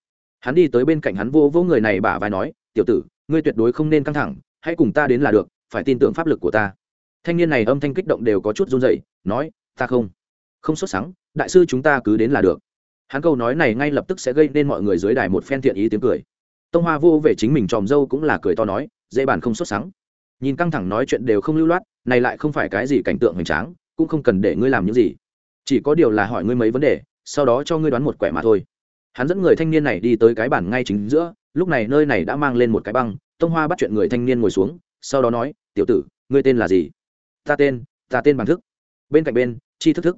hắn đi tới bên cạnh hắn vô vô người này bả vai nói, tiểu tử, ngươi tuyệt đối không nên căng thẳng, hãy cùng ta đến là được, phải tin tưởng pháp lực của ta. Thanh niên này âm thanh kích động đều có chút run dậy nói, ta không không xuất sáng đại sư chúng ta cứ đến là được. Hắn câu nói này ngay lập tức sẽ gây nên mọi người dưới đài một phen thiện ý tiếng cười. Tông hoa vô về chính mình tròm dâu cũng là cười to nói, dễ bàn không xuất sáng nhìn căng thẳng nói chuyện đều không lưu loát, này lại không phải cái gì cảnh tượng hoành tráng, cũng không cần để ngươi làm những gì chỉ có điều là hỏi ngươi mấy vấn đề, sau đó cho ngươi đoán một quẻ mà thôi. Hắn dẫn người thanh niên này đi tới cái bản ngay chính giữa, lúc này nơi này đã mang lên một cái băng, tông hoa bắt chuyện người thanh niên ngồi xuống, sau đó nói, tiểu tử, ngươi tên là gì? Ta tên ta tên bằng thức. Bên cạnh bên, chi thức thức.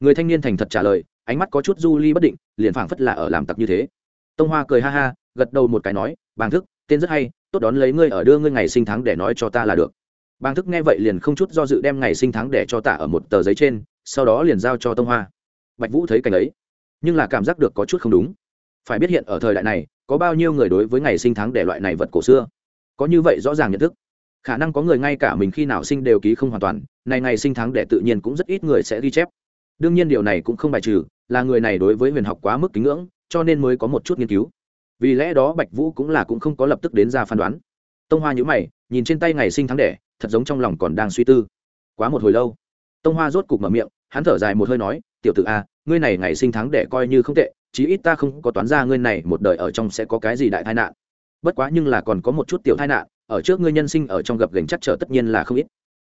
Người thanh niên thành thật trả lời, ánh mắt có chút du ly bất định, liền phảng phất là ở làm tặc như thế. Tông hoa cười ha ha, gật đầu một cái nói, bằng thức, tên rất hay, tốt đón lấy ngươi ở đưa ngươi ngày sinh tháng để nói cho ta là được. Bang thức nghe vậy liền không chút do dự đem ngày sinh tháng để cho tả ở một tờ giấy trên sau đó liền giao cho tông hoa. Bạch vũ thấy cảnh ấy, nhưng là cảm giác được có chút không đúng. Phải biết hiện ở thời đại này, có bao nhiêu người đối với ngày sinh tháng để loại này vật cổ xưa? Có như vậy rõ ràng nhận thức. Khả năng có người ngay cả mình khi nào sinh đều ký không hoàn toàn, này ngày sinh tháng để tự nhiên cũng rất ít người sẽ ghi chép. Đương nhiên điều này cũng không bài trừ, là người này đối với huyền học quá mức kính ngưỡng, cho nên mới có một chút nghiên cứu. Vì lẽ đó bạch vũ cũng là cũng không có lập tức đến ra phán đoán. Tông hoa nhữ mày, nhìn trên tay ngày sinh tháng đẻ, thật giống trong lòng còn đang suy tư. Quá một hồi lâu, tông hoa rốt cục mở miệng hắn thở dài một hơi nói, tiểu t ử a, ngươi này ngày sinh tháng để coi như không tệ, chí ít ta không có toán ra ngươi này một đời ở trong sẽ có cái gì đại tai nạn. Bất quá nhưng là còn có một chút tiểu tai nạn, ở trước ngươi nhân sinh ở trong gập gành chắc trở tất nhiên là không ít.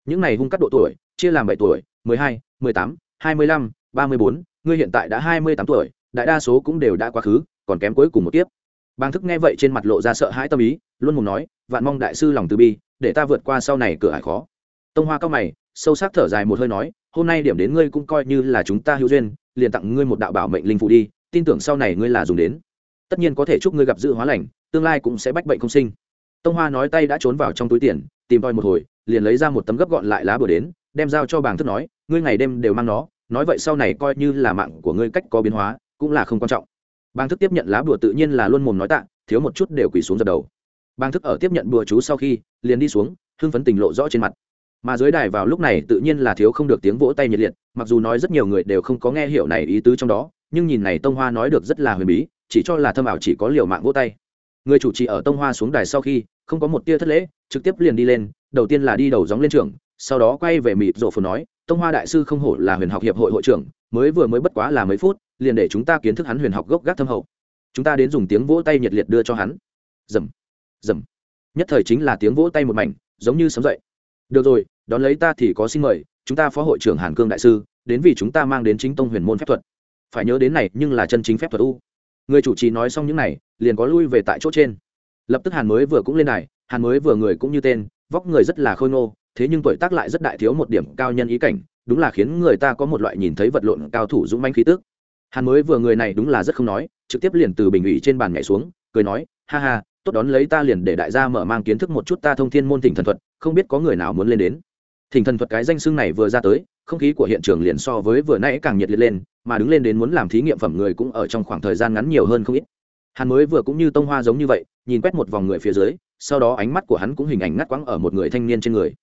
Những này hung cắt độ tuổi, chia làm bảy tuổi, mười hai, mười tám, hai mươi lăm, ba mươi bốn, ngươi hiện tại đã hai mươi tám tuổi, đại đa số cũng đều đã quá khứ, còn kém cuối cùng một tiếp bang thức nghe vậy trên mặt lộ ra sợ hãi tâm ý, luôn mùng nói, vạn mong đại sư lòng từ bi, để ta vượt qua sau này cửa hải khó. Tông hoa cao mày, sâu sắc thở dài một hơi nói hôm nay điểm đến ngươi cũng coi như là chúng ta hữu duyên, liền tặng ngươi một đạo bảo mệnh linh phụ đi, tin tưởng sau này ngươi là dùng đến. Tất nhiên có thể chúc ngươi gặp dự hóa lành, tương lai cũng sẽ bách bệnh không sinh. Tông hoa nói tay đã trốn vào trong túi tiền, tìm tòi một hồi, liền lấy ra một tấm gấp gọn lại lá bừa đến, đem giao cho bàng thức nói, ngươi ngày đêm đều mang nó, nói vậy sau này coi như là mạng của ngươi cách có biến hóa, cũng là không quan trọng. Bàng thức tiếp nhận lá bùa tự nhiên là luôn mồm nói tạ, thiếu một chút đều quỳ xuống dập đầu. Bàng thức ở tiếp nhận bùa chú sau khi, liền đi xuống, hưng phấn tình lộ rõ trên mặt mà dưới đài vào lúc này tự nhiên là thiếu không được tiếng vỗ tay nhiệt liệt, mặc dù nói rất nhiều người đều không có nghe hiểu này ý tứ trong đó, nhưng nhìn này tông hoa nói được rất là huyền bí, chỉ cho là thâm ảo chỉ có liều mạng vỗ tay. Người chủ trì ở tông hoa xuống đài sau khi, không có một tia thất lễ, trực tiếp liền đi lên, đầu tiên là đi đầu gióng lên trường, sau đó quay về mịt rộ phồn nói, tông hoa đại sư không hổ là huyền học hiệp hội hội trưởng, mới vừa mới bất quá là mấy phút, liền để chúng ta kiến thức hắn huyền học gốc gác thâm hậu. Chúng ta đến dùng tiếng vỗ tay nhiệt liệt đưa cho hắn. Dầm. Dầm. Nhất thời chính là tiếng vỗ tay một mảnh, giống như sấm dậy được rồi, đón lấy ta thì có xin mời, chúng ta phó hội trưởng hàn cương đại sư, đến vì chúng ta mang đến chính tông huyền môn phép thuật. Phải nhớ đến này, nhưng là chân chính phép thuật u. Người chủ trì nói xong những này, liền có lui về tại chỗ trên. Lập tức hàn mới vừa cũng lên này, hàn mới vừa người cũng như tên, vóc người rất là khôi ngô, thế nhưng tuổi tác lại rất đại thiếu một điểm cao nhân ý cảnh, đúng là khiến người ta có một loại nhìn thấy vật lộn cao thủ dũng manh khí tức. Hàn mới vừa người này đúng là rất không nói, trực tiếp liền từ bình ủy trên bàn nhảy xuống, cười nói, ha ha tốt đón lấy ta liền để đại gia mở mang kiến thức một chút ta thông thiên môn thỉnh thần thuật, không biết có người nào muốn lên đến. Thỉnh thần thuật cái danh xưng này vừa ra tới, không khí của hiện trường liền so với vừa nãy càng nhiệt liệt lên, mà đứng lên đến muốn làm thí nghiệm phẩm người cũng ở trong khoảng thời gian ngắn nhiều hơn không ít. Hắn mới vừa cũng như tông hoa giống như vậy, nhìn quét một vòng người phía dưới, sau đó ánh mắt của hắn cũng hình ảnh ngắt quãng ở một người thanh niên trên người.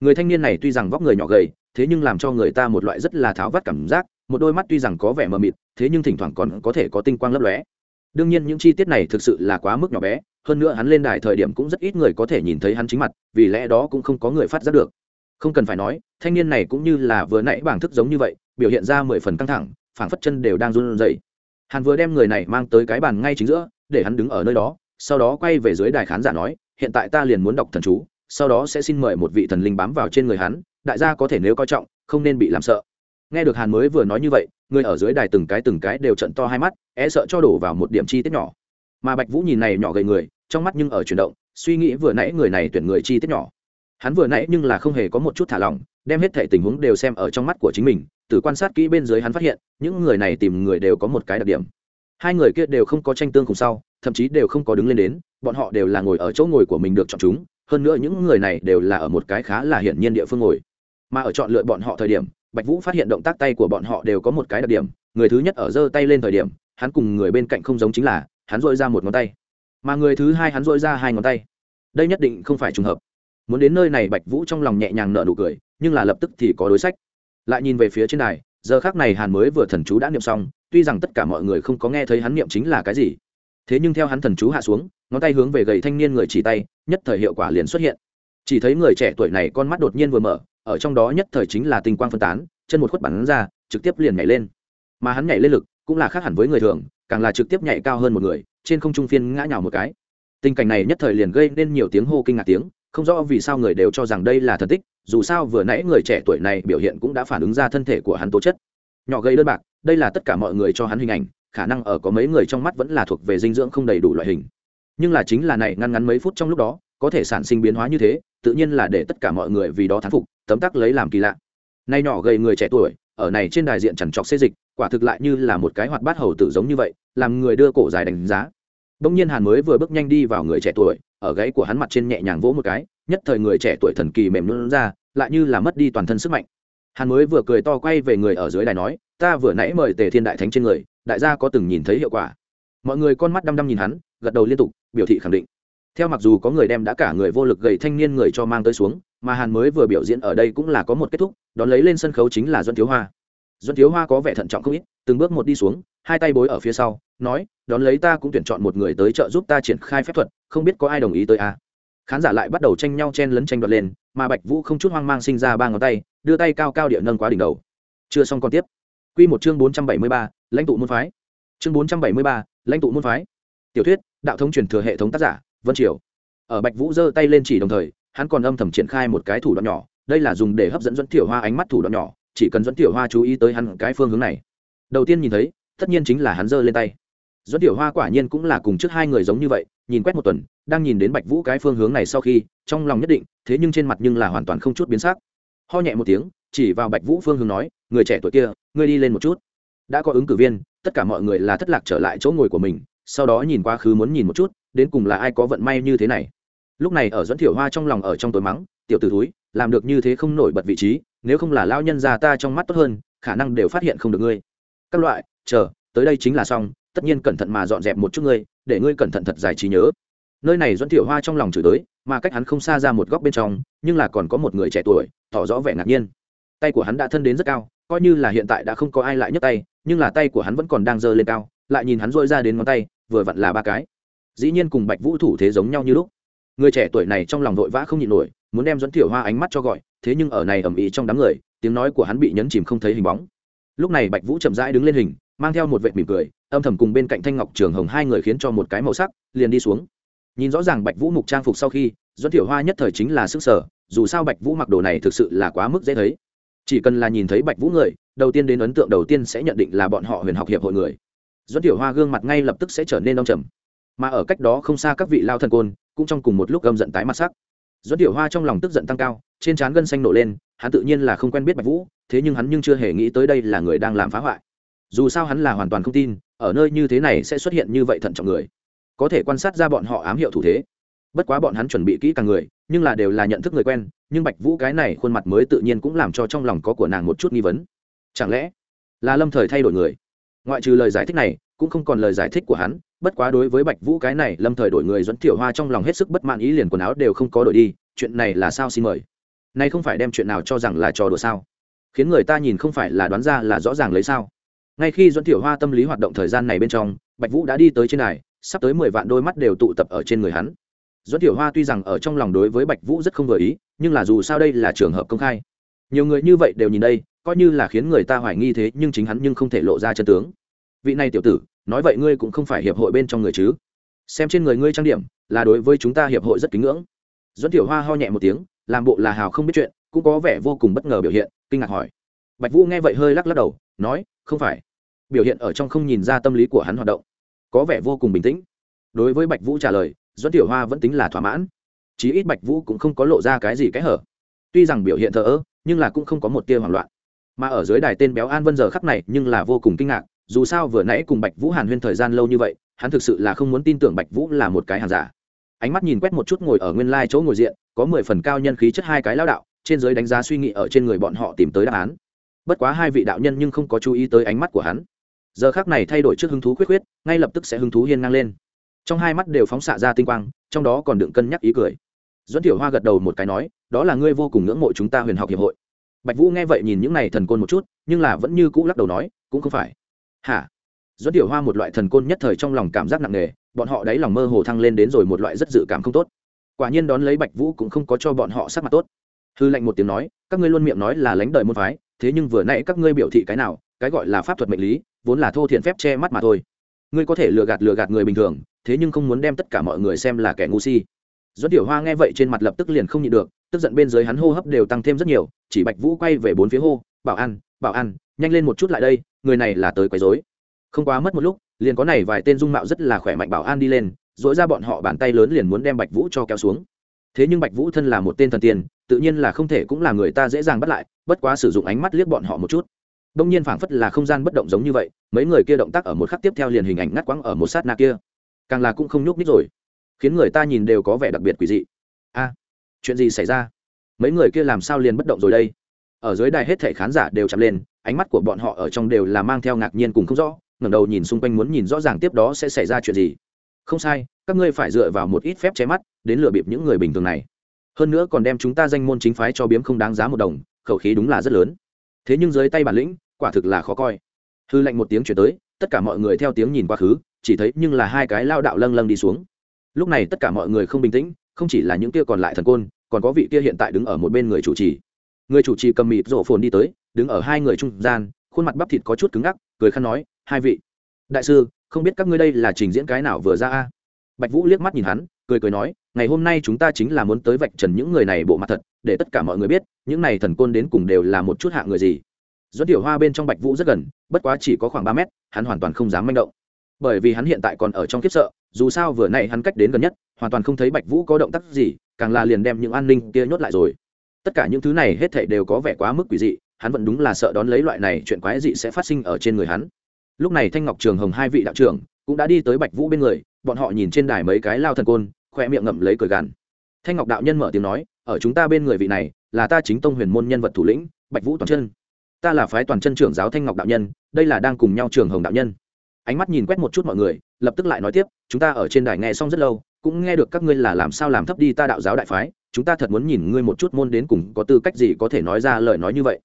Người thanh niên này tuy rằng vóc người nhỏ gầy, thế nhưng làm cho người ta một loại rất là tháo vắt cảm giác, một đôi mắt tuy rằng có vẻ mờ mịt, thế nhưng thỉnh thoảng còn có thể có tinh quang lấp lóe đương nhiên những chi tiết này thực sự là quá mức nhỏ bé, hơn nữa hắn lên đài thời điểm cũng rất ít người có thể nhìn thấy hắn chính mặt, vì lẽ đó cũng không có người phát giác được. Không cần phải nói, thanh niên này cũng như là vừa nãy bảng thức giống như vậy, biểu hiện ra mười phần căng thẳng, phảng phất chân đều đang run rẩy. Hắn vừa đem người này mang tới cái bàn ngay chính giữa, để hắn đứng ở nơi đó, sau đó quay về dưới đài khán giả nói, hiện tại ta liền muốn đọc thần chú, sau đó sẽ xin mời một vị thần linh bám vào trên người hắn, đại gia có thể nếu coi trọng, không nên bị làm sợ nghe được hàn mới vừa nói như vậy, người ở dưới đài từng cái từng cái đều trận to hai mắt e sợ cho đổ vào một điểm chi tiết nhỏ. Mà bạch vũ nhìn này nhỏ gầy người, trong mắt nhưng ở chuyển động, suy nghĩ vừa nãy người này tuyển người chi tiết nhỏ. Hắn vừa nãy nhưng là không hề có một chút thả lỏng, đem hết thể tình huống đều xem ở trong mắt của chính mình, từ quan sát kỹ bên dưới hắn phát hiện, những người này tìm người đều có một cái đặc điểm. Hai người kia đều không có tranh tương cùng sau, thậm chí đều không có đứng lên đến, bọn họ đều là ngồi ở chỗ ngồi của mình được chọn chúng, hơn nữa những người này đều là ở một cái khá là hiển nhiên địa phương ngồi. Mà ở chọn lựa bọn họ thời điểm bạch vũ phát hiện động tác tay của bọn họ đều có một cái đặc điểm, người thứ nhất ở giơ tay lên thời điểm, hắn cùng người bên cạnh không giống chính là, hắn dội ra một ngón tay. Mà người thứ hai hắn dội ra hai ngón tay. Đây nhất định không phải trùng hợp. Muốn đến nơi này, bạch vũ trong lòng nhẹ nhàng nở nụ cười, nhưng là lập tức thì có đối sách. Lại nhìn về phía trên đài, giờ khác này hàn mới vừa thần chú đã niệm xong, tuy rằng tất cả mọi người không có nghe thấy hắn niệm chính là cái gì. Thế nhưng theo hắn thần chú hạ xuống, ngón tay hướng về gầy thanh niên người chỉ tay, nhất thời hiệu quả liền xuất hiện. Chỉ thấy người trẻ tuổi này con mắt đột nhiên vừa mở ở trong đó nhất thời chính là tinh quang phân tán, chân một khuất bắn ra, trực tiếp liền nhảy lên. Mà hắn nhảy lên lực cũng là khác hẳn với người thường, càng là trực tiếp nhảy cao hơn một người, trên không trung phiên ngã nhào một cái. Tình cảnh này nhất thời liền gây nên nhiều tiếng hô kinh ngạc tiếng, không rõ vì sao người đều cho rằng đây là thần tích, dù sao vừa nãy người trẻ tuổi này biểu hiện cũng đã phản ứng ra thân thể của hắn tố chất. Nhỏ gây đơn bạc, đây là tất cả mọi người cho hắn hình ảnh, khả năng ở có mấy người trong mắt vẫn là thuộc về dinh dưỡng không đầy đủ loại hình. Nhưng là chính là này ngăn ngắn mấy phút trong lúc đó, có thể sản sinh biến hóa như thế, tự nhiên là để tất cả mọi người vì đó thán phục tấm tắc lấy làm kỳ lạ. Nay nhỏ gầy người trẻ tuổi, ở này trên đài diện chẳng trọc xê dịch, quả thực lại như là một cái hoạt bát hầu tử giống như vậy, làm người đưa cổ dài đánh giá. Bỗng nhiên hàn mới vừa bước nhanh đi vào người trẻ tuổi, ở gáy của hắn mặt trên nhẹ nhàng vỗ một cái, nhất thời người trẻ tuổi thần kỳ mềm luôn ra, lại như là mất đi toàn thân sức mạnh. Hàn mới vừa cười to quay về người ở dưới đài nói, ta vừa nãy mời tề thiên đại thánh trên người, đại gia có từng nhìn thấy hiệu quả? Mọi người con mắt đăm đăm nhìn hắn, gật đầu liên tục, biểu thị khẳng định theo mặc dù có người đem đã cả người vô lực gầy thanh niên người cho mang tới xuống, mà hàn mới vừa biểu diễn ở đây cũng là có một kết thúc, đón lấy lên sân khấu chính là duân thiếu hoa. Duân thiếu hoa có vẻ thận trọng không ít, từng bước một đi xuống, hai tay bối ở phía sau, nói, đón lấy ta cũng tuyển chọn một người tới trợ giúp ta triển khai phép thuật, không biết có ai đồng ý tới à. khán giả lại bắt đầu tranh nhau chen lấn tranh đoạt lên, mà bạch vũ không chút hoang mang sinh ra ba ngón tay, đưa tay cao cao địa nâng quá đỉnh đầu. Chưa xong còn tiếp. Q một chương bốn trăm bảy mươi ba, lãnh tụ môn phái. Chương bốn trăm bảy mươi ba, lãnh tụ môn phái. Tiểu thuyết, đạo thống truyền thừa hệ thống tác giả vân triều. Ở bạch vũ giơ tay lên chỉ đồng thời, hắn còn âm thầm triển khai một cái thủ đoạn nhỏ, đây là dùng để hấp dẫn dẫn tiểu hoa ánh mắt thủ đoạn nhỏ, chỉ cần dẫn tiểu hoa chú ý tới hắn cái phương hướng này. Đầu tiên nhìn thấy, tất nhiên chính là hắn giơ lên tay. Dẫn tiểu hoa quả nhiên cũng là cùng trước hai người giống như vậy, nhìn quét một tuần, đang nhìn đến bạch vũ cái phương hướng này sau khi, trong lòng nhất định, thế nhưng trên mặt nhưng là hoàn toàn không chút biến sắc. Ho nhẹ một tiếng, chỉ vào bạch vũ phương hướng nói, người trẻ tuổi kia, ngươi đi lên một chút. Đã có ứng cử viên, tất cả mọi người là thất lạc trở lại chỗ ngồi của mình, sau đó nhìn quá khứ muốn nhìn một chút đến cùng là ai có vận may như thế này? Lúc này ở dẫn thiểu hoa trong lòng ở trong tối mắng, tiểu t ử túi làm được như thế không nổi bật vị trí, nếu không là lao nhân già ta trong mắt tốt hơn, khả năng đều phát hiện không được ngươi. Các loại, chờ, tới đây chính là xong, tất nhiên cẩn thận mà dọn dẹp một chút ngươi, để ngươi cẩn thận thật dài trí nhớ. Nơi này dẫn thiểu hoa trong lòng chửi tới, mà cách hắn không xa ra một góc bên trong, nhưng là còn có một người trẻ tuổi, tỏ rõ vẻ ngạc nhiên. Tay của hắn đã thân đến rất cao, coi như là hiện tại đã không có ai lại nhấc tay, nhưng là tay của hắn vẫn còn đang giơ lên cao, lại nhìn hắn dội ra đến ngón tay, vừa vặn là ba cái dĩ nhiên cùng bạch vũ thủ thế giống nhau như lúc. Người trẻ tuổi này trong lòng vội vã không nhịn nổi, muốn đem dẫn thiểu hoa ánh mắt cho gọi, thế nhưng ở này ầm ĩ trong đám người, tiếng nói của hắn bị nhấn chìm không thấy hình bóng. Lúc này bạch vũ chậm rãi đứng lên hình, mang theo một vệ mỉm cười, âm thầm cùng bên cạnh thanh ngọc trường hồng hai người khiến cho một cái màu sắc, liền đi xuống. Nhìn rõ ràng bạch vũ mục trang phục sau khi doãn tiểu hoa nhất thời chính là sức sở, dù sao bạch vũ mặc đồ này thực sự là quá mức dễ thấy. Chỉ cần là nhìn thấy bạch vũ người, đầu tiên đến ấn tượng đầu tiên sẽ nhận định là bọn họ huyền học hiệp hội người. Doãn tiểu hoa gương mặt ngay lập tức sẽ trở nên đông trầm mà ở cách đó không xa các vị lao thần côn, cũng trong cùng một lúc gầm giận tái mặt sắc. Doãn tiểu hoa trong lòng tức giận tăng cao, trên trán gân xanh nổ lên, hắn tự nhiên là không quen biết bạch vũ, thế nhưng hắn nhưng chưa hề nghĩ tới đây là người đang làm phá hoại. Dù sao hắn là hoàn toàn không tin, ở nơi như thế này sẽ xuất hiện như vậy thận trọng người. Có thể quan sát ra bọn họ ám hiệu thủ thế. Bất quá bọn hắn chuẩn bị kỹ càng người, nhưng là đều là nhận thức người quen, nhưng bạch vũ cái này khuôn mặt mới tự nhiên cũng làm cho trong lòng có của nàng một chút nghi vấn. Chẳng lẽ là lâm thời thay đổi người? Ngoại trừ lời giải thích này, cũng không còn lời giải thích của hắn bất quá đối với bạch vũ cái này, lâm thời đổi người dẫn tiểu hoa trong lòng hết sức bất mãn ý liền quần áo đều không có đổi đi, chuyện này là sao xin mời? Nay không phải đem chuyện nào cho rằng là trò đùa sao? Khiến người ta nhìn không phải là đoán ra là rõ ràng lấy sao? Ngay khi dẫn tiểu hoa tâm lý hoạt động thời gian này bên trong, bạch vũ đã đi tới trên này sắp tới mười vạn đôi mắt đều tụ tập ở trên người hắn. Dẫn tiểu hoa tuy rằng ở trong lòng đối với bạch vũ rất không vừa ý, nhưng là dù sao đây là trường hợp công khai. Nhiều người như vậy đều nhìn đây, coi như là khiến người ta hoài nghi thế, nhưng chính hắn nhưng không thể lộ ra chân tướng. Vị này tiểu tử nói vậy ngươi cũng không phải hiệp hội bên trong người chứ? Xem trên người ngươi trang điểm, là đối với chúng ta hiệp hội rất kính ngưỡng. Dẫn tiểu hoa ho nhẹ một tiếng, làm bộ là hào không biết chuyện, cũng có vẻ vô cùng bất ngờ biểu hiện, kinh ngạc hỏi. Bạch vũ nghe vậy hơi lắc lắc đầu, nói, không phải. Biểu hiện ở trong không nhìn ra tâm lý của hắn hoạt động, có vẻ vô cùng bình tĩnh. Đối với bạch vũ trả lời dẫn tiểu hoa vẫn tính là thỏa mãn. Chí ít bạch vũ cũng không có lộ ra cái gì cái hở. Tuy rằng biểu hiện thờ ơ, nhưng là cũng không có một tia hoảng loạn. Mà ở dưới đài tên béo an vân giờ khắc này nhưng là vô cùng kinh ngạc dù sao vừa nãy cùng bạch vũ hàn huyên thời gian lâu như vậy, hắn thực sự là không muốn tin tưởng bạch vũ là một cái hàng giả. Ánh mắt nhìn quét một chút ngồi ở nguyên lai chỗ ngồi diện, có mười phần cao nhân khí chất hai cái lao đạo, trên giới đánh giá suy nghĩ ở trên người bọn họ tìm tới đáp án. Bất quá hai vị đạo nhân nhưng không có chú ý tới ánh mắt của hắn. Giờ khác này thay đổi trước hứng thú khuyết khuyết, ngay lập tức sẽ hứng thú hiên ngang lên. Trong hai mắt đều phóng xạ ra tinh quang, trong đó còn đựng cân nhắc ý cười. Dẫn tiểu hoa gật đầu một cái nói, đó là ngươi vô cùng ngưỡng mộ chúng ta huyền học hiệp hội. Bạch vũ nghe vậy nhìn những này thần côn một chút, nhưng là vẫn như cũ lắc đầu nói, cũng không phải hả? Dẫn tiểu hoa một loại thần côn nhất thời trong lòng cảm giác nặng nề, bọn họ đáy lòng mơ hồ thăng lên đến rồi một loại rất dự cảm không tốt. Quả nhiên đón lấy bạch vũ cũng không có cho bọn họ sắc mặt tốt. Hư lệnh một tiếng nói, các ngươi luôn miệng nói là lãnh đời môn phái, thế nhưng vừa nãy các ngươi biểu thị cái nào, cái gọi là pháp thuật mệnh lý, vốn là thô thiện phép che mắt mà thôi. Ngươi có thể lừa gạt lừa gạt người bình thường, thế nhưng không muốn đem tất cả mọi người xem là kẻ ngu si. Dẫn tiểu hoa nghe vậy trên mặt lập tức liền không nhịn được, tức giận bên dưới hắn hô hấp đều tăng thêm rất nhiều, chỉ bạch vũ quay về bốn phía hô, bảo an bảo an, nhanh lên một chút lại đây người này là tới quấy rối. Không quá mất một lúc, liền có này vài tên dung mạo rất là khỏe mạnh bảo an đi lên dỗi ra bọn họ bàn tay lớn liền muốn đem bạch vũ cho kéo xuống. Thế nhưng bạch vũ thân là một tên thần tiên, tự nhiên là không thể cũng là người ta dễ dàng bắt lại, bất quá sử dụng ánh mắt liếc bọn họ một chút. Đông nhiên phảng phất là không gian bất động giống như vậy, mấy người kia động tác ở một khắc tiếp theo liền hình ảnh ngắt quãng ở một sát na kia. Càng là cũng không nhúc nhích rồi, khiến người ta nhìn đều có vẻ đặc biệt quỷ dị. A, chuyện gì xảy ra? Mấy người kia làm sao liền bất động rồi đây? Ở dưới đài hết thể khán giả đều chạm lên ánh mắt của bọn họ ở trong đều là mang theo ngạc nhiên cùng không rõ, ngẩng đầu nhìn xung quanh muốn nhìn rõ ràng tiếp đó sẽ xảy ra chuyện gì. Không sai, các ngươi phải dựa vào một ít phép che mắt, đến lừa bịp những người bình thường này. Hơn nữa còn đem chúng ta danh môn chính phái cho biếm không đáng giá một đồng, khẩu khí đúng là rất lớn. Thế nhưng dưới tay bản lĩnh, quả thực là khó coi. Hư lệnh một tiếng chuyển tới, tất cả mọi người theo tiếng nhìn quá khứ, chỉ thấy nhưng là hai cái lao đạo lâng lâng đi xuống. Lúc này tất cả mọi người không bình tĩnh, không chỉ là những kia còn lại thần côn, còn có vị kia hiện tại đứng ở một bên người chủ trì. Người chủ trì cầm mịt rổ phồn đi tới đứng ở hai người trung gian, khuôn mặt bắp thịt có chút cứng ngắc, cười khăn nói, hai vị, đại sư, không biết các ngươi đây là trình diễn cái nào vừa ra a? Bạch vũ liếc mắt nhìn hắn, cười cười nói, ngày hôm nay chúng ta chính là muốn tới vạch trần những người này bộ mặt thật, để tất cả mọi người biết, những này thần côn đến cùng đều là một chút hạ người gì. Dẫn tiểu hoa bên trong bạch vũ rất gần, bất quá chỉ có khoảng ba mét, hắn hoàn toàn không dám manh động. Bởi vì hắn hiện tại còn ở trong kiếp sợ, dù sao vừa nay hắn cách đến gần nhất, hoàn toàn không thấy bạch vũ có động tác gì, càng là liền đem những an ninh kia nhốt lại rồi. Tất cả những thứ này hết thảy đều có vẻ quá mức quỷ dị hắn vẫn đúng là sợ đón lấy loại này chuyện quái dị sẽ phát sinh ở trên người hắn. Lúc này thanh ngọc trường hồng hai vị đạo trưởng cũng đã đi tới bạch vũ bên người, bọn họ nhìn trên đài mấy cái lao thần côn, khoe miệng ngậm lấy cười gằn. Thanh ngọc đạo nhân mở tiếng nói, ở chúng ta bên người vị này là ta chính tông huyền môn nhân vật thủ lĩnh, bạch vũ toàn chân. Ta là phái toàn chân trưởng giáo thanh ngọc đạo nhân, đây là đang cùng nhau trường hồng đạo nhân. Ánh mắt nhìn quét một chút mọi người, lập tức lại nói tiếp, chúng ta ở trên đài nghe xong rất lâu, cũng nghe được các ngươi là làm sao làm thấp đi ta đạo giáo đại phái, chúng ta thật muốn nhìn ngươi một chút môn đến cùng có tư cách gì có thể nói ra lời nói như vậy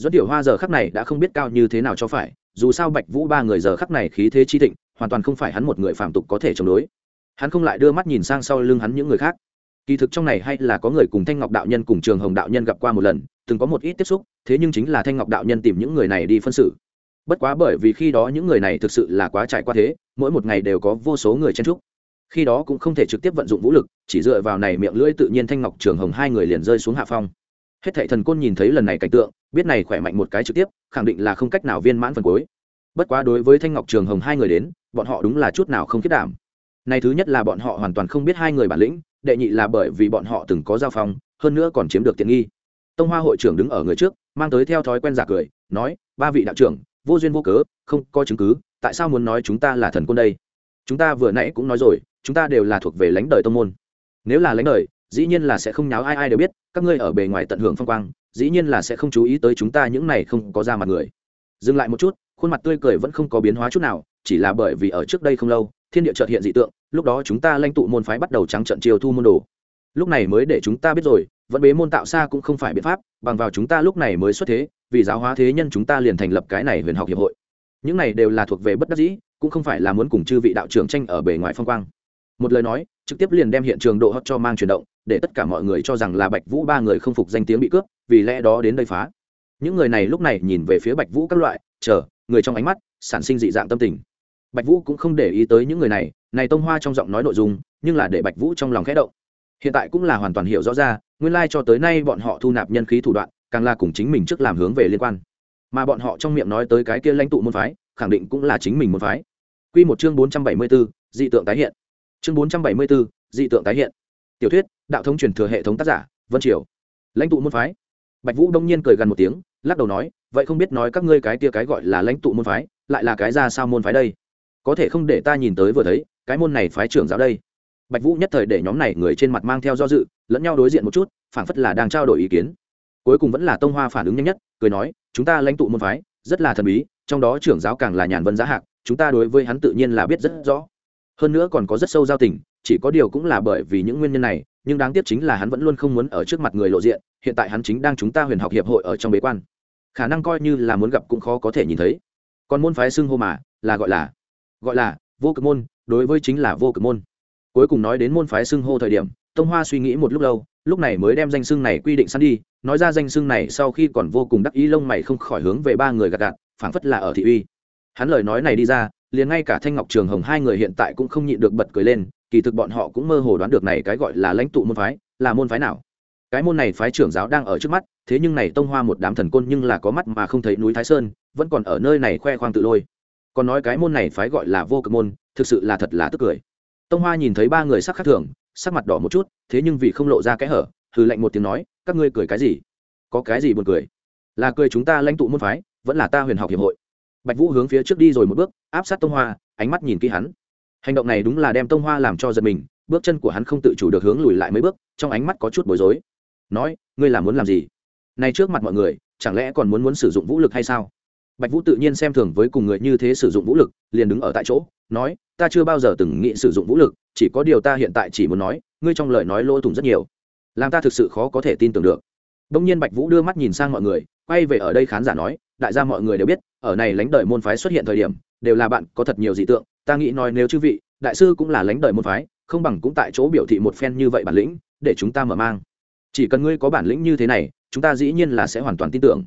dẫn tiểu hoa giờ khắc này đã không biết cao như thế nào cho phải, dù sao bạch vũ ba người giờ khắc này khí thế chi thịnh, hoàn toàn không phải hắn một người phạm tục có thể chống đối. Hắn không lại đưa mắt nhìn sang sau lưng hắn những người khác. Kỳ thực trong này hay là có người cùng thanh ngọc đạo nhân cùng trường hồng đạo nhân gặp qua một lần, từng có một ít tiếp xúc, thế nhưng chính là thanh ngọc đạo nhân tìm những người này đi phân xử. Bất quá bởi vì khi đó những người này thực sự là quá trải qua thế, mỗi một ngày đều có vô số người chen trúc khi đó cũng không thể trực tiếp vận dụng vũ lực, chỉ dựa vào này miệng lưỡi tự nhiên thanh ngọc, trường hồng hai người liền rơi xuống hạ phong hết thệ thần côn nhìn thấy lần này cảnh tượng, biết này khỏe mạnh một cái trực tiếp, khẳng định là không cách nào viên mãn phần cuối. Bất quá đối với thanh ngọc trường hồng hai người đến, bọn họ đúng là chút nào không kết đảm. Này thứ nhất là bọn họ hoàn toàn không biết hai người bản lĩnh, đệ nhị là bởi vì bọn họ từng có giao phong, hơn nữa còn chiếm được tiện nghi. Tông hoa hội trưởng đứng ở người trước, mang tới theo thói quen giả cười, nói, ba vị đạo trưởng, vô duyên vô cớ, không có chứng cứ, tại sao muốn nói chúng ta là thần côn đây? Chúng ta vừa nãy cũng nói rồi, chúng ta đều là thuộc về lãnh đời tông môn. Nếu là lãnh đời dĩ nhiên là sẽ không nháo ai ai đều biết, các ngươi ở bề ngoài tận hưởng phong quang, dĩ nhiên là sẽ không chú ý tới chúng ta những này không có ra mặt người. Dừng lại một chút, khuôn mặt tươi cười vẫn không có biến hóa chút nào, chỉ là bởi vì ở trước đây không lâu, thiên địa chợt hiện dị tượng, lúc đó chúng ta lãnh tụ môn phái bắt đầu trắng trận chiều thu môn đồ. Lúc này mới để chúng ta biết rồi, vẫn bế môn tạo xa cũng không phải biện pháp, bằng vào chúng ta lúc này mới xuất thế, vì giáo hóa thế nhân chúng ta liền thành lập cái này huyền học hiệp hội. Những này đều là thuộc về bất đắc dĩ, cũng không phải là muốn cùng chư vị đạo trưởng tranh ở bề ngoài phong quang. Một lời nói trực tiếp liền đem hiện trường độ hot cho mang chuyển động để tất cả mọi người cho rằng là bạch vũ ba người không phục danh tiếng bị cướp vì lẽ đó đến đây phá. Những người này lúc này nhìn về phía bạch vũ các loại chờ người trong ánh mắt sản sinh dị dạng tâm tình. Bạch vũ cũng không để ý tới những người này này tông hoa trong giọng nói nội dung nhưng là để bạch vũ trong lòng khẽ động. Hiện tại cũng là hoàn toàn hiểu rõ ra nguyên lai cho tới nay bọn họ thu nạp nhân khí thủ đoạn càng là cùng chính mình trước làm hướng về liên quan. Mà bọn họ trong miệng nói tới cái kia lãnh tụ môn phái khẳng định cũng là chính mình môn phái. Quy một chương 474, dị tượng tái hiện. Chương 474, dị tượng tái hiện. Tiểu thuyết, đạo thống truyền thừa hệ thống tác giả, Vân Triều. Lãnh tụ môn phái. Bạch Vũ đông nhiên cười gần một tiếng, lắc đầu nói, vậy không biết nói các ngươi cái kia cái gọi là lãnh tụ môn phái, lại là cái ra sao môn phái đây? Có thể không để ta nhìn tới vừa thấy, cái môn này phái trưởng giáo đây. Bạch Vũ nhất thời để nhóm này người trên mặt mang theo do dự, lẫn nhau đối diện một chút, phảng phất là đang trao đổi ý kiến. Cuối cùng vẫn là Tông Hoa phản ứng nhanh nhất, cười nói, chúng ta lãnh tụ môn phái, rất là thần bí, trong đó trưởng giáo càng là nhàn vân giá hạc, chúng ta đối với hắn tự nhiên là biết rất rõ hơn nữa còn có rất sâu giao tình, chỉ có điều cũng là bởi vì những nguyên nhân này, nhưng đáng tiếc chính là hắn vẫn luôn không muốn ở trước mặt người lộ diện, hiện tại hắn chính đang chúng ta huyền học hiệp hội ở trong bế quan. Khả năng coi như là muốn gặp cũng khó có thể nhìn thấy. Còn môn phái xưng hô mà, là gọi là gọi là vô cực môn, đối với chính là vô cực môn. Cuối cùng nói đến môn phái xưng hô thời điểm, tông hoa suy nghĩ một lúc lâu, lúc này mới đem danh xưng này quy định sẵn đi, nói ra danh xưng này sau khi còn vô cùng đắc ý lông mày không khỏi hướng về ba người gạt gạt, phảng phất là ở thị uy. Hắn lời nói này đi ra liền ngay cả thanh ngọc trường hồng hai người hiện tại cũng không nhịn được bật cười lên, kỳ thực bọn họ cũng mơ hồ đoán được này cái gọi là lãnh tụ môn phái, là môn phái nào. Cái môn này phái trưởng giáo đang ở trước mắt, thế nhưng này tông hoa một đám thần côn nhưng là có mắt mà không thấy núi thái sơn, vẫn còn ở nơi này khoe khoang tự lôi. Còn nói cái môn này phái gọi là vô cực môn, thực sự là thật là tức cười. Tông hoa nhìn thấy ba người sắc khác thường, sắc mặt đỏ một chút, thế nhưng vì không lộ ra cái hở, hừ lạnh một tiếng nói, các ngươi cười cái gì? Có cái gì buồn cười? Là cười chúng ta lãnh tụ môn phái, vẫn là ta huyền học hiệp hội bạch vũ hướng phía trước đi rồi một bước, áp sát tông hoa, ánh mắt nhìn kỹ hắn. Hành động này đúng là đem tông hoa làm cho giật mình, bước chân của hắn không tự chủ được hướng lùi lại mấy bước, trong ánh mắt có chút bối rối. Nói, ngươi là muốn làm gì? Nay trước mặt mọi người, chẳng lẽ còn muốn muốn sử dụng vũ lực hay sao? Bạch vũ tự nhiên xem thường với cùng người như thế sử dụng vũ lực, liền đứng ở tại chỗ, nói, ta chưa bao giờ từng nghĩ sử dụng vũ lực, chỉ có điều ta hiện tại chỉ muốn nói, ngươi trong lời nói lỗ thủng rất nhiều, làm ta thực sự khó có thể tin tưởng được. Đông nhiên bạch vũ đưa mắt nhìn sang mọi người, quay về ở đây khán giả nói đại gia mọi người đều biết, ở này lãnh đời môn phái xuất hiện thời điểm, đều là bạn có thật nhiều dị tượng. Ta nghĩ nói nếu chư vị, đại sư cũng là lãnh đời môn phái, không bằng cũng tại chỗ biểu thị một phen như vậy bản lĩnh, để chúng ta mở mang. Chỉ cần ngươi có bản lĩnh như thế này, chúng ta dĩ nhiên là sẽ hoàn toàn tin tưởng.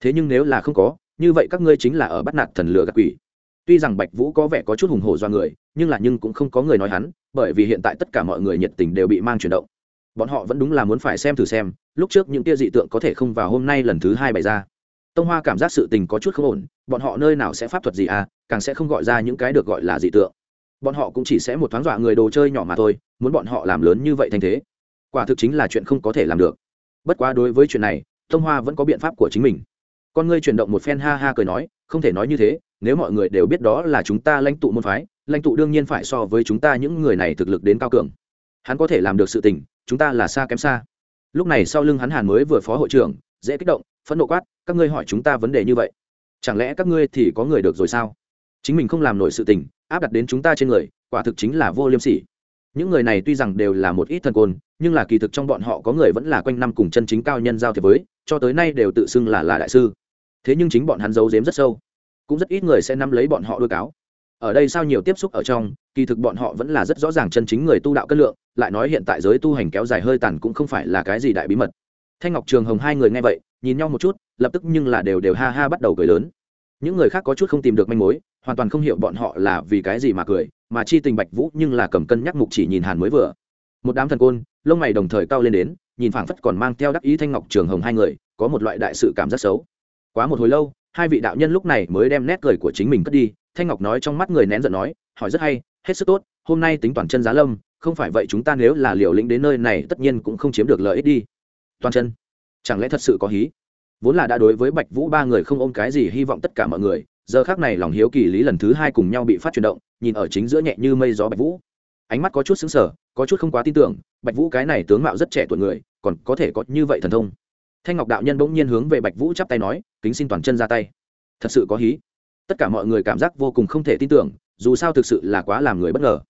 Thế nhưng nếu là không có, như vậy các ngươi chính là ở bắt nạt thần lừa gạt quỷ. Tuy rằng bạch vũ có vẻ có chút hùng hổ do người, nhưng là nhưng cũng không có người nói hắn, bởi vì hiện tại tất cả mọi người nhiệt tình đều bị mang chuyển động. Bọn họ vẫn đúng là muốn phải xem thử xem, lúc trước những tia dị tượng có thể không vào hôm nay lần thứ hai bày ra tông hoa cảm giác sự tình có chút không ổn, bọn họ nơi nào sẽ pháp thuật gì à càng sẽ không gọi ra những cái được gọi là dị tượng. Bọn họ cũng chỉ sẽ một thoáng dọa người đồ chơi nhỏ mà thôi, muốn bọn họ làm lớn như vậy thành thế. Quả thực chính là chuyện không có thể làm được. Bất quá đối với chuyện này, tông hoa vẫn có biện pháp của chính mình. Con ngươi chuyển động một phen ha ha cười nói, không thể nói như thế, nếu mọi người đều biết đó là chúng ta lãnh tụ môn phái, lãnh tụ đương nhiên phải so với chúng ta những người này thực lực đến cao cường. Hắn có thể làm được sự tình, chúng ta là xa kém xa. Lúc này sau lưng hắn hàn mới vừa phó hội trưởng, dễ kích động, phẫn nộ quát các ngươi hỏi chúng ta vấn đề như vậy, chẳng lẽ các ngươi thì có người được rồi sao? Chính mình không làm nổi sự tình, áp đặt đến chúng ta trên người, quả thực chính là vô liêm sỉ. Những người này tuy rằng đều là một ít thần côn, nhưng là kỳ thực trong bọn họ có người vẫn là quanh năm cùng chân chính cao nhân giao thiệp với, cho tới nay đều tự xưng là là đại sư. Thế nhưng chính bọn hắn giấu giếm rất sâu. Cũng rất ít người sẽ nắm lấy bọn họ đôi cáo. Ở đây sao nhiều tiếp xúc ở trong, kỳ thực bọn họ vẫn là rất rõ ràng chân chính người tu đạo cân lượng, lại nói hiện tại giới tu hành kéo dài hơi tàn cũng không phải là cái gì đại bí mật thanh ngọc trường hồng hai người nghe vậy, nhìn nhau một chút, lập tức nhưng là đều đều ha ha bắt đầu cười lớn. Những người khác có chút không tìm được manh mối, hoàn toàn không hiểu bọn họ là vì cái gì mà cười, mà chi tình bạch vũ nhưng là cầm cân nhắc mục chỉ nhìn hàn mới vừa. Một đám thần côn, lông mày đồng thời cao lên đến, nhìn phảng phất còn mang theo đắc ý thanh ngọc trường hồng hai người, có một loại đại sự cảm giác xấu. Quá một hồi lâu, hai vị đạo nhân lúc này mới đem nét cười của chính mình cất đi, thanh ngọc nói trong mắt người nén giận nói, hỏi rất hay, hết sức tốt, hôm nay tính toàn chân giá lâm, không phải vậy chúng ta nếu là liều lĩnh đến nơi này, tất nhiên cũng không chiếm được lợi ích đi toàn chân. Chẳng lẽ thật sự có hí? Vốn là đã đối với bạch vũ ba người không ôm cái gì hy vọng tất cả mọi người, giờ khác này lòng hiếu kỳ lý lần thứ hai cùng nhau bị phát chuyển động, nhìn ở chính giữa nhẹ như mây gió bạch vũ. Ánh mắt có chút xứng sở có chút không quá tin tưởng, bạch vũ cái này tướng mạo rất trẻ tuổi người, còn có thể có như vậy thần thông. Thanh ngọc đạo nhân bỗng nhiên hướng về bạch vũ chắp tay nói, kính xin toàn chân ra tay. Thật sự có hí? Tất cả mọi người cảm giác vô cùng không thể tin tưởng, dù sao thực sự là quá làm người bất ngờ.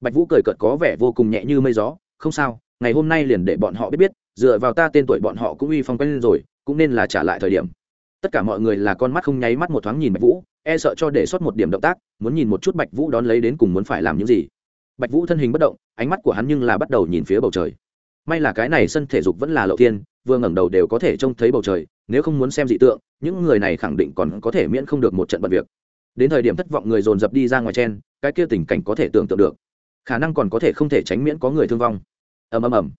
Bạch vũ cười cợt có vẻ vô cùng nhẹ như mây gió, không sao, ngày hôm nay liền để bọn họ biết biết dựa vào ta tên tuổi bọn họ cũng uy phong quen lên rồi, cũng nên là trả lại thời điểm. Tất cả mọi người là con mắt không nháy mắt một thoáng nhìn bạch vũ e sợ cho để xuất một điểm động tác, muốn nhìn một chút bạch vũ đón lấy đến cùng muốn phải làm những gì. Bạch vũ thân hình bất động, ánh mắt của hắn nhưng là bắt đầu nhìn phía bầu trời. May là cái này sân thể dục vẫn là lậu thiên, vừa ngẩng đầu đều có thể trông thấy bầu trời, nếu không muốn xem dị tượng, những người này khẳng định còn có thể miễn không được một trận bận việc. Đến thời điểm thất vọng người dồn dập đi ra ngoài chen, cái kia tình cảnh có thể tưởng tượng được. Khả năng còn có thể không thể tránh miễn có người thương vong. Ầm ầm ầm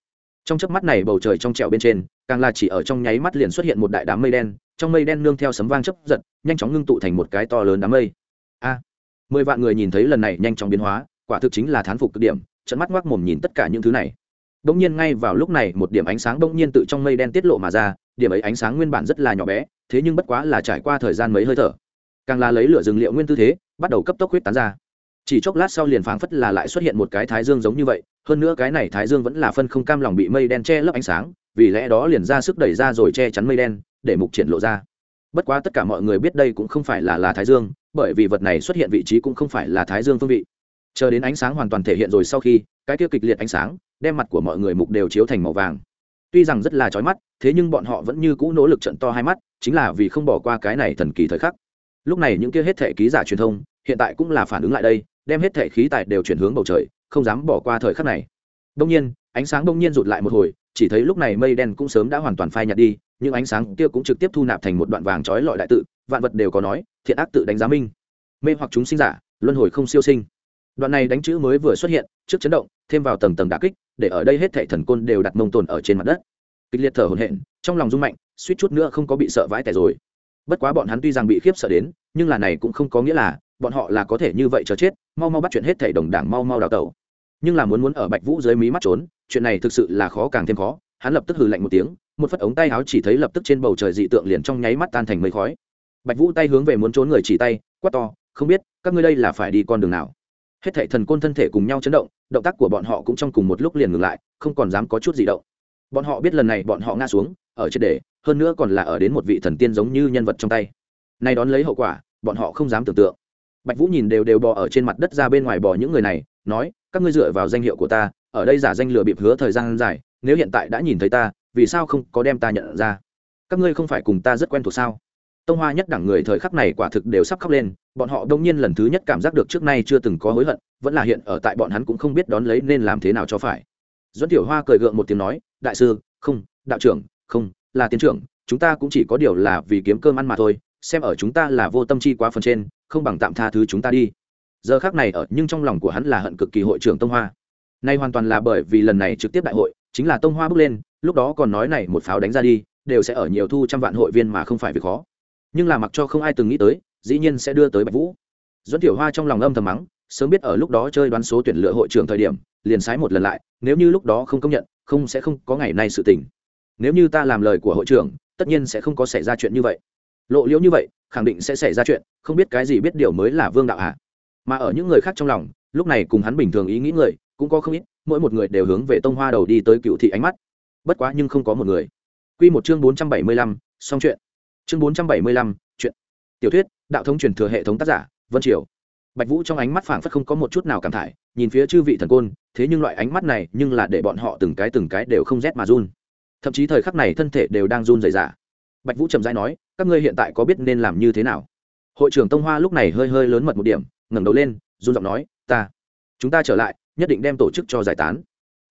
trong chớp mắt này bầu trời trong trẹo bên trên, càng là chỉ ở trong nháy mắt liền xuất hiện một đại đám mây đen, trong mây đen nương theo sấm vang chấp giật, nhanh chóng ngưng tụ thành một cái to lớn đám mây. A! Mười vạn người nhìn thấy lần này nhanh chóng biến hóa, quả thực chính là thán phục cực điểm trận mắt ngoác mồm nhìn tất cả những thứ này. Bỗng nhiên ngay vào lúc này, một điểm ánh sáng bỗng nhiên tự trong mây đen tiết lộ mà ra, điểm ấy ánh sáng nguyên bản rất là nhỏ bé, thế nhưng bất quá là trải qua thời gian mấy hơi thở. Càng là lấy lửa rừng liệu nguyên tư thế, bắt đầu cấp tốc huyết tán ra chỉ chốc lát sau liền phảng phất là lại xuất hiện một cái thái dương giống như vậy, hơn nữa cái này thái dương vẫn là phân không cam lòng bị mây đen che lấp ánh sáng, vì lẽ đó liền ra sức đẩy ra rồi che chắn mây đen, để mục triển lộ ra. Bất quá tất cả mọi người biết đây cũng không phải là là thái dương, bởi vì vật này xuất hiện vị trí cũng không phải là thái dương phương vị. Chờ đến ánh sáng hoàn toàn thể hiện rồi sau khi, cái kia kịch liệt ánh sáng, đem mặt của mọi người mục đều chiếu thành màu vàng. Tuy rằng rất là chói mắt, thế nhưng bọn họ vẫn như cũ nỗ lực trận to hai mắt, chính là vì không bỏ qua cái này thần kỳ thời khắc lúc này những kia hết thệ ký giả truyền thông, hiện tại cũng là phản ứng lại đây, đem hết thệ khí tài đều chuyển hướng bầu trời, không dám bỏ qua thời khắc này. Đông nhiên, ánh sáng đông nhiên rụt lại một hồi, chỉ thấy lúc này mây đen cũng sớm đã hoàn toàn phai nhạt đi nhưng ánh sáng kia cũng trực tiếp thu nạp thành một đoạn vàng trói lọi đại tự, vạn vật đều có nói, thiện ác tự đánh giá minh. Mê hoặc chúng sinh giả, luân hồi không siêu sinh. Đoạn này đánh chữ mới vừa xuất hiện, trước chấn động, thêm vào tầng tầng đà kích, để ở đây hết thảy thần côn đều đặt mông tồn ở trên mặt đất. Kịch liệt thở hổn hển, trong lòng rung mạnh, suýt chút nữa không có bị sợ vãi tẻ rồi bất quá bọn hắn tuy rằng bị khiếp sợ đến, nhưng là này cũng không có nghĩa là bọn họ là có thể như vậy chờ chết, mau mau bắt chuyện hết thảy đồng đảng mau mau đào tẩu. Nhưng là muốn muốn ở bạch vũ dưới mí mắt trốn, chuyện này thực sự là khó càng thêm khó, hắn lập tức hừ lạnh một tiếng, một phất ống tay áo chỉ thấy lập tức trên bầu trời dị tượng liền trong nháy mắt tan thành mây khói. Bạch vũ tay hướng về muốn trốn người chỉ tay, quát to, không biết, các ngươi đây là phải đi con đường nào? Hết thảy thần côn thân thể cùng nhau chấn động động tác của bọn họ cũng trong cùng một lúc liền ngừng lại, không còn dám có chút gì động. Bọn họ biết lần này bọn họ ngã xuống ở trên đề hơn nữa còn là ở đến một vị thần tiên giống như nhân vật trong tay. Nay đón lấy hậu quả, bọn họ không dám tưởng tượng. Bạch vũ nhìn đều đều bò ở trên mặt đất ra bên ngoài bò những người này, nói, các ngươi dựa vào danh hiệu của ta, ở đây giả danh lừa bịp hứa thời gian dài, nếu hiện tại đã nhìn thấy ta, vì sao không có đem ta nhận ra? Các ngươi không phải cùng ta rất quen thuộc sao? Tông hoa nhất đẳng người thời khắc này quả thực đều sắp khóc lên, bọn họ đông nhiên lần thứ nhất cảm giác được trước nay chưa từng có hối hận, vẫn là hiện ở tại bọn hắn cũng không biết đón lấy nên làm thế nào cho phải. Dẫn tiểu hoa cười gượng một tiếng nói, đại sư, không, đạo trưởng không, là tiến trưởng, chúng ta cũng chỉ có điều là vì kiếm cơm ăn mà thôi, xem ở chúng ta là vô tâm chi quá phần trên, không bằng tạm tha thứ chúng ta đi. Giờ khác này ở, nhưng trong lòng của hắn là hận cực kỳ hội trưởng tông hoa. Nay hoàn toàn là bởi vì lần này trực tiếp đại hội, chính là tông hoa bước lên, lúc đó còn nói này một pháo đánh ra đi, đều sẽ ở nhiều thu trăm vạn hội viên mà không phải việc khó. Nhưng là mặc cho không ai từng nghĩ tới, dĩ nhiên sẽ đưa tới bạch vũ. Dẫn tiểu hoa trong lòng âm thầm mắng, sớm biết ở lúc đó chơi đoán số tuyển lựa hội trưởng thời điểm, liền sái một lần lại, nếu như lúc đó không công nhận, không sẽ không có ngày nay sự tình nếu như ta làm lời của hội trưởng tất nhiên sẽ không có xảy ra chuyện như vậy lộ liễu như vậy khẳng định sẽ xảy ra chuyện không biết cái gì biết điều mới là vương đạo hạ mà ở những người khác trong lòng lúc này cùng hắn bình thường ý nghĩ người cũng có không ít mỗi một người đều hướng về tông hoa đầu đi tới cựu thị ánh mắt bất quá nhưng không có một người Quy một chương bốn trăm bảy mươi lăm, xong chuyện. Chương bốn trăm bảy mươi lăm, chuyện. Tiểu thuyết, đạo thống truyền thừa hệ thống tác giả, Vân Triều. Bạch Vũ trong ánh mắt phảng phất không có một chút nào cảm thải, nhìn phía chư vị thần côn, thế nhưng loại ánh mắt này, nhưng là để bọn họ từng cái từng cái đều không rét mà run. Thậm chí thời khắc này thân thể đều đang run rẩy rả. Bạch Vũ trầm rãi nói, các ngươi hiện tại có biết nên làm như thế nào? Hội trưởng Tông Hoa lúc này hơi hơi lớn mật một điểm, ngẩng đầu lên, run giọng nói, "Ta, chúng ta trở lại, nhất định đem tổ chức cho giải tán.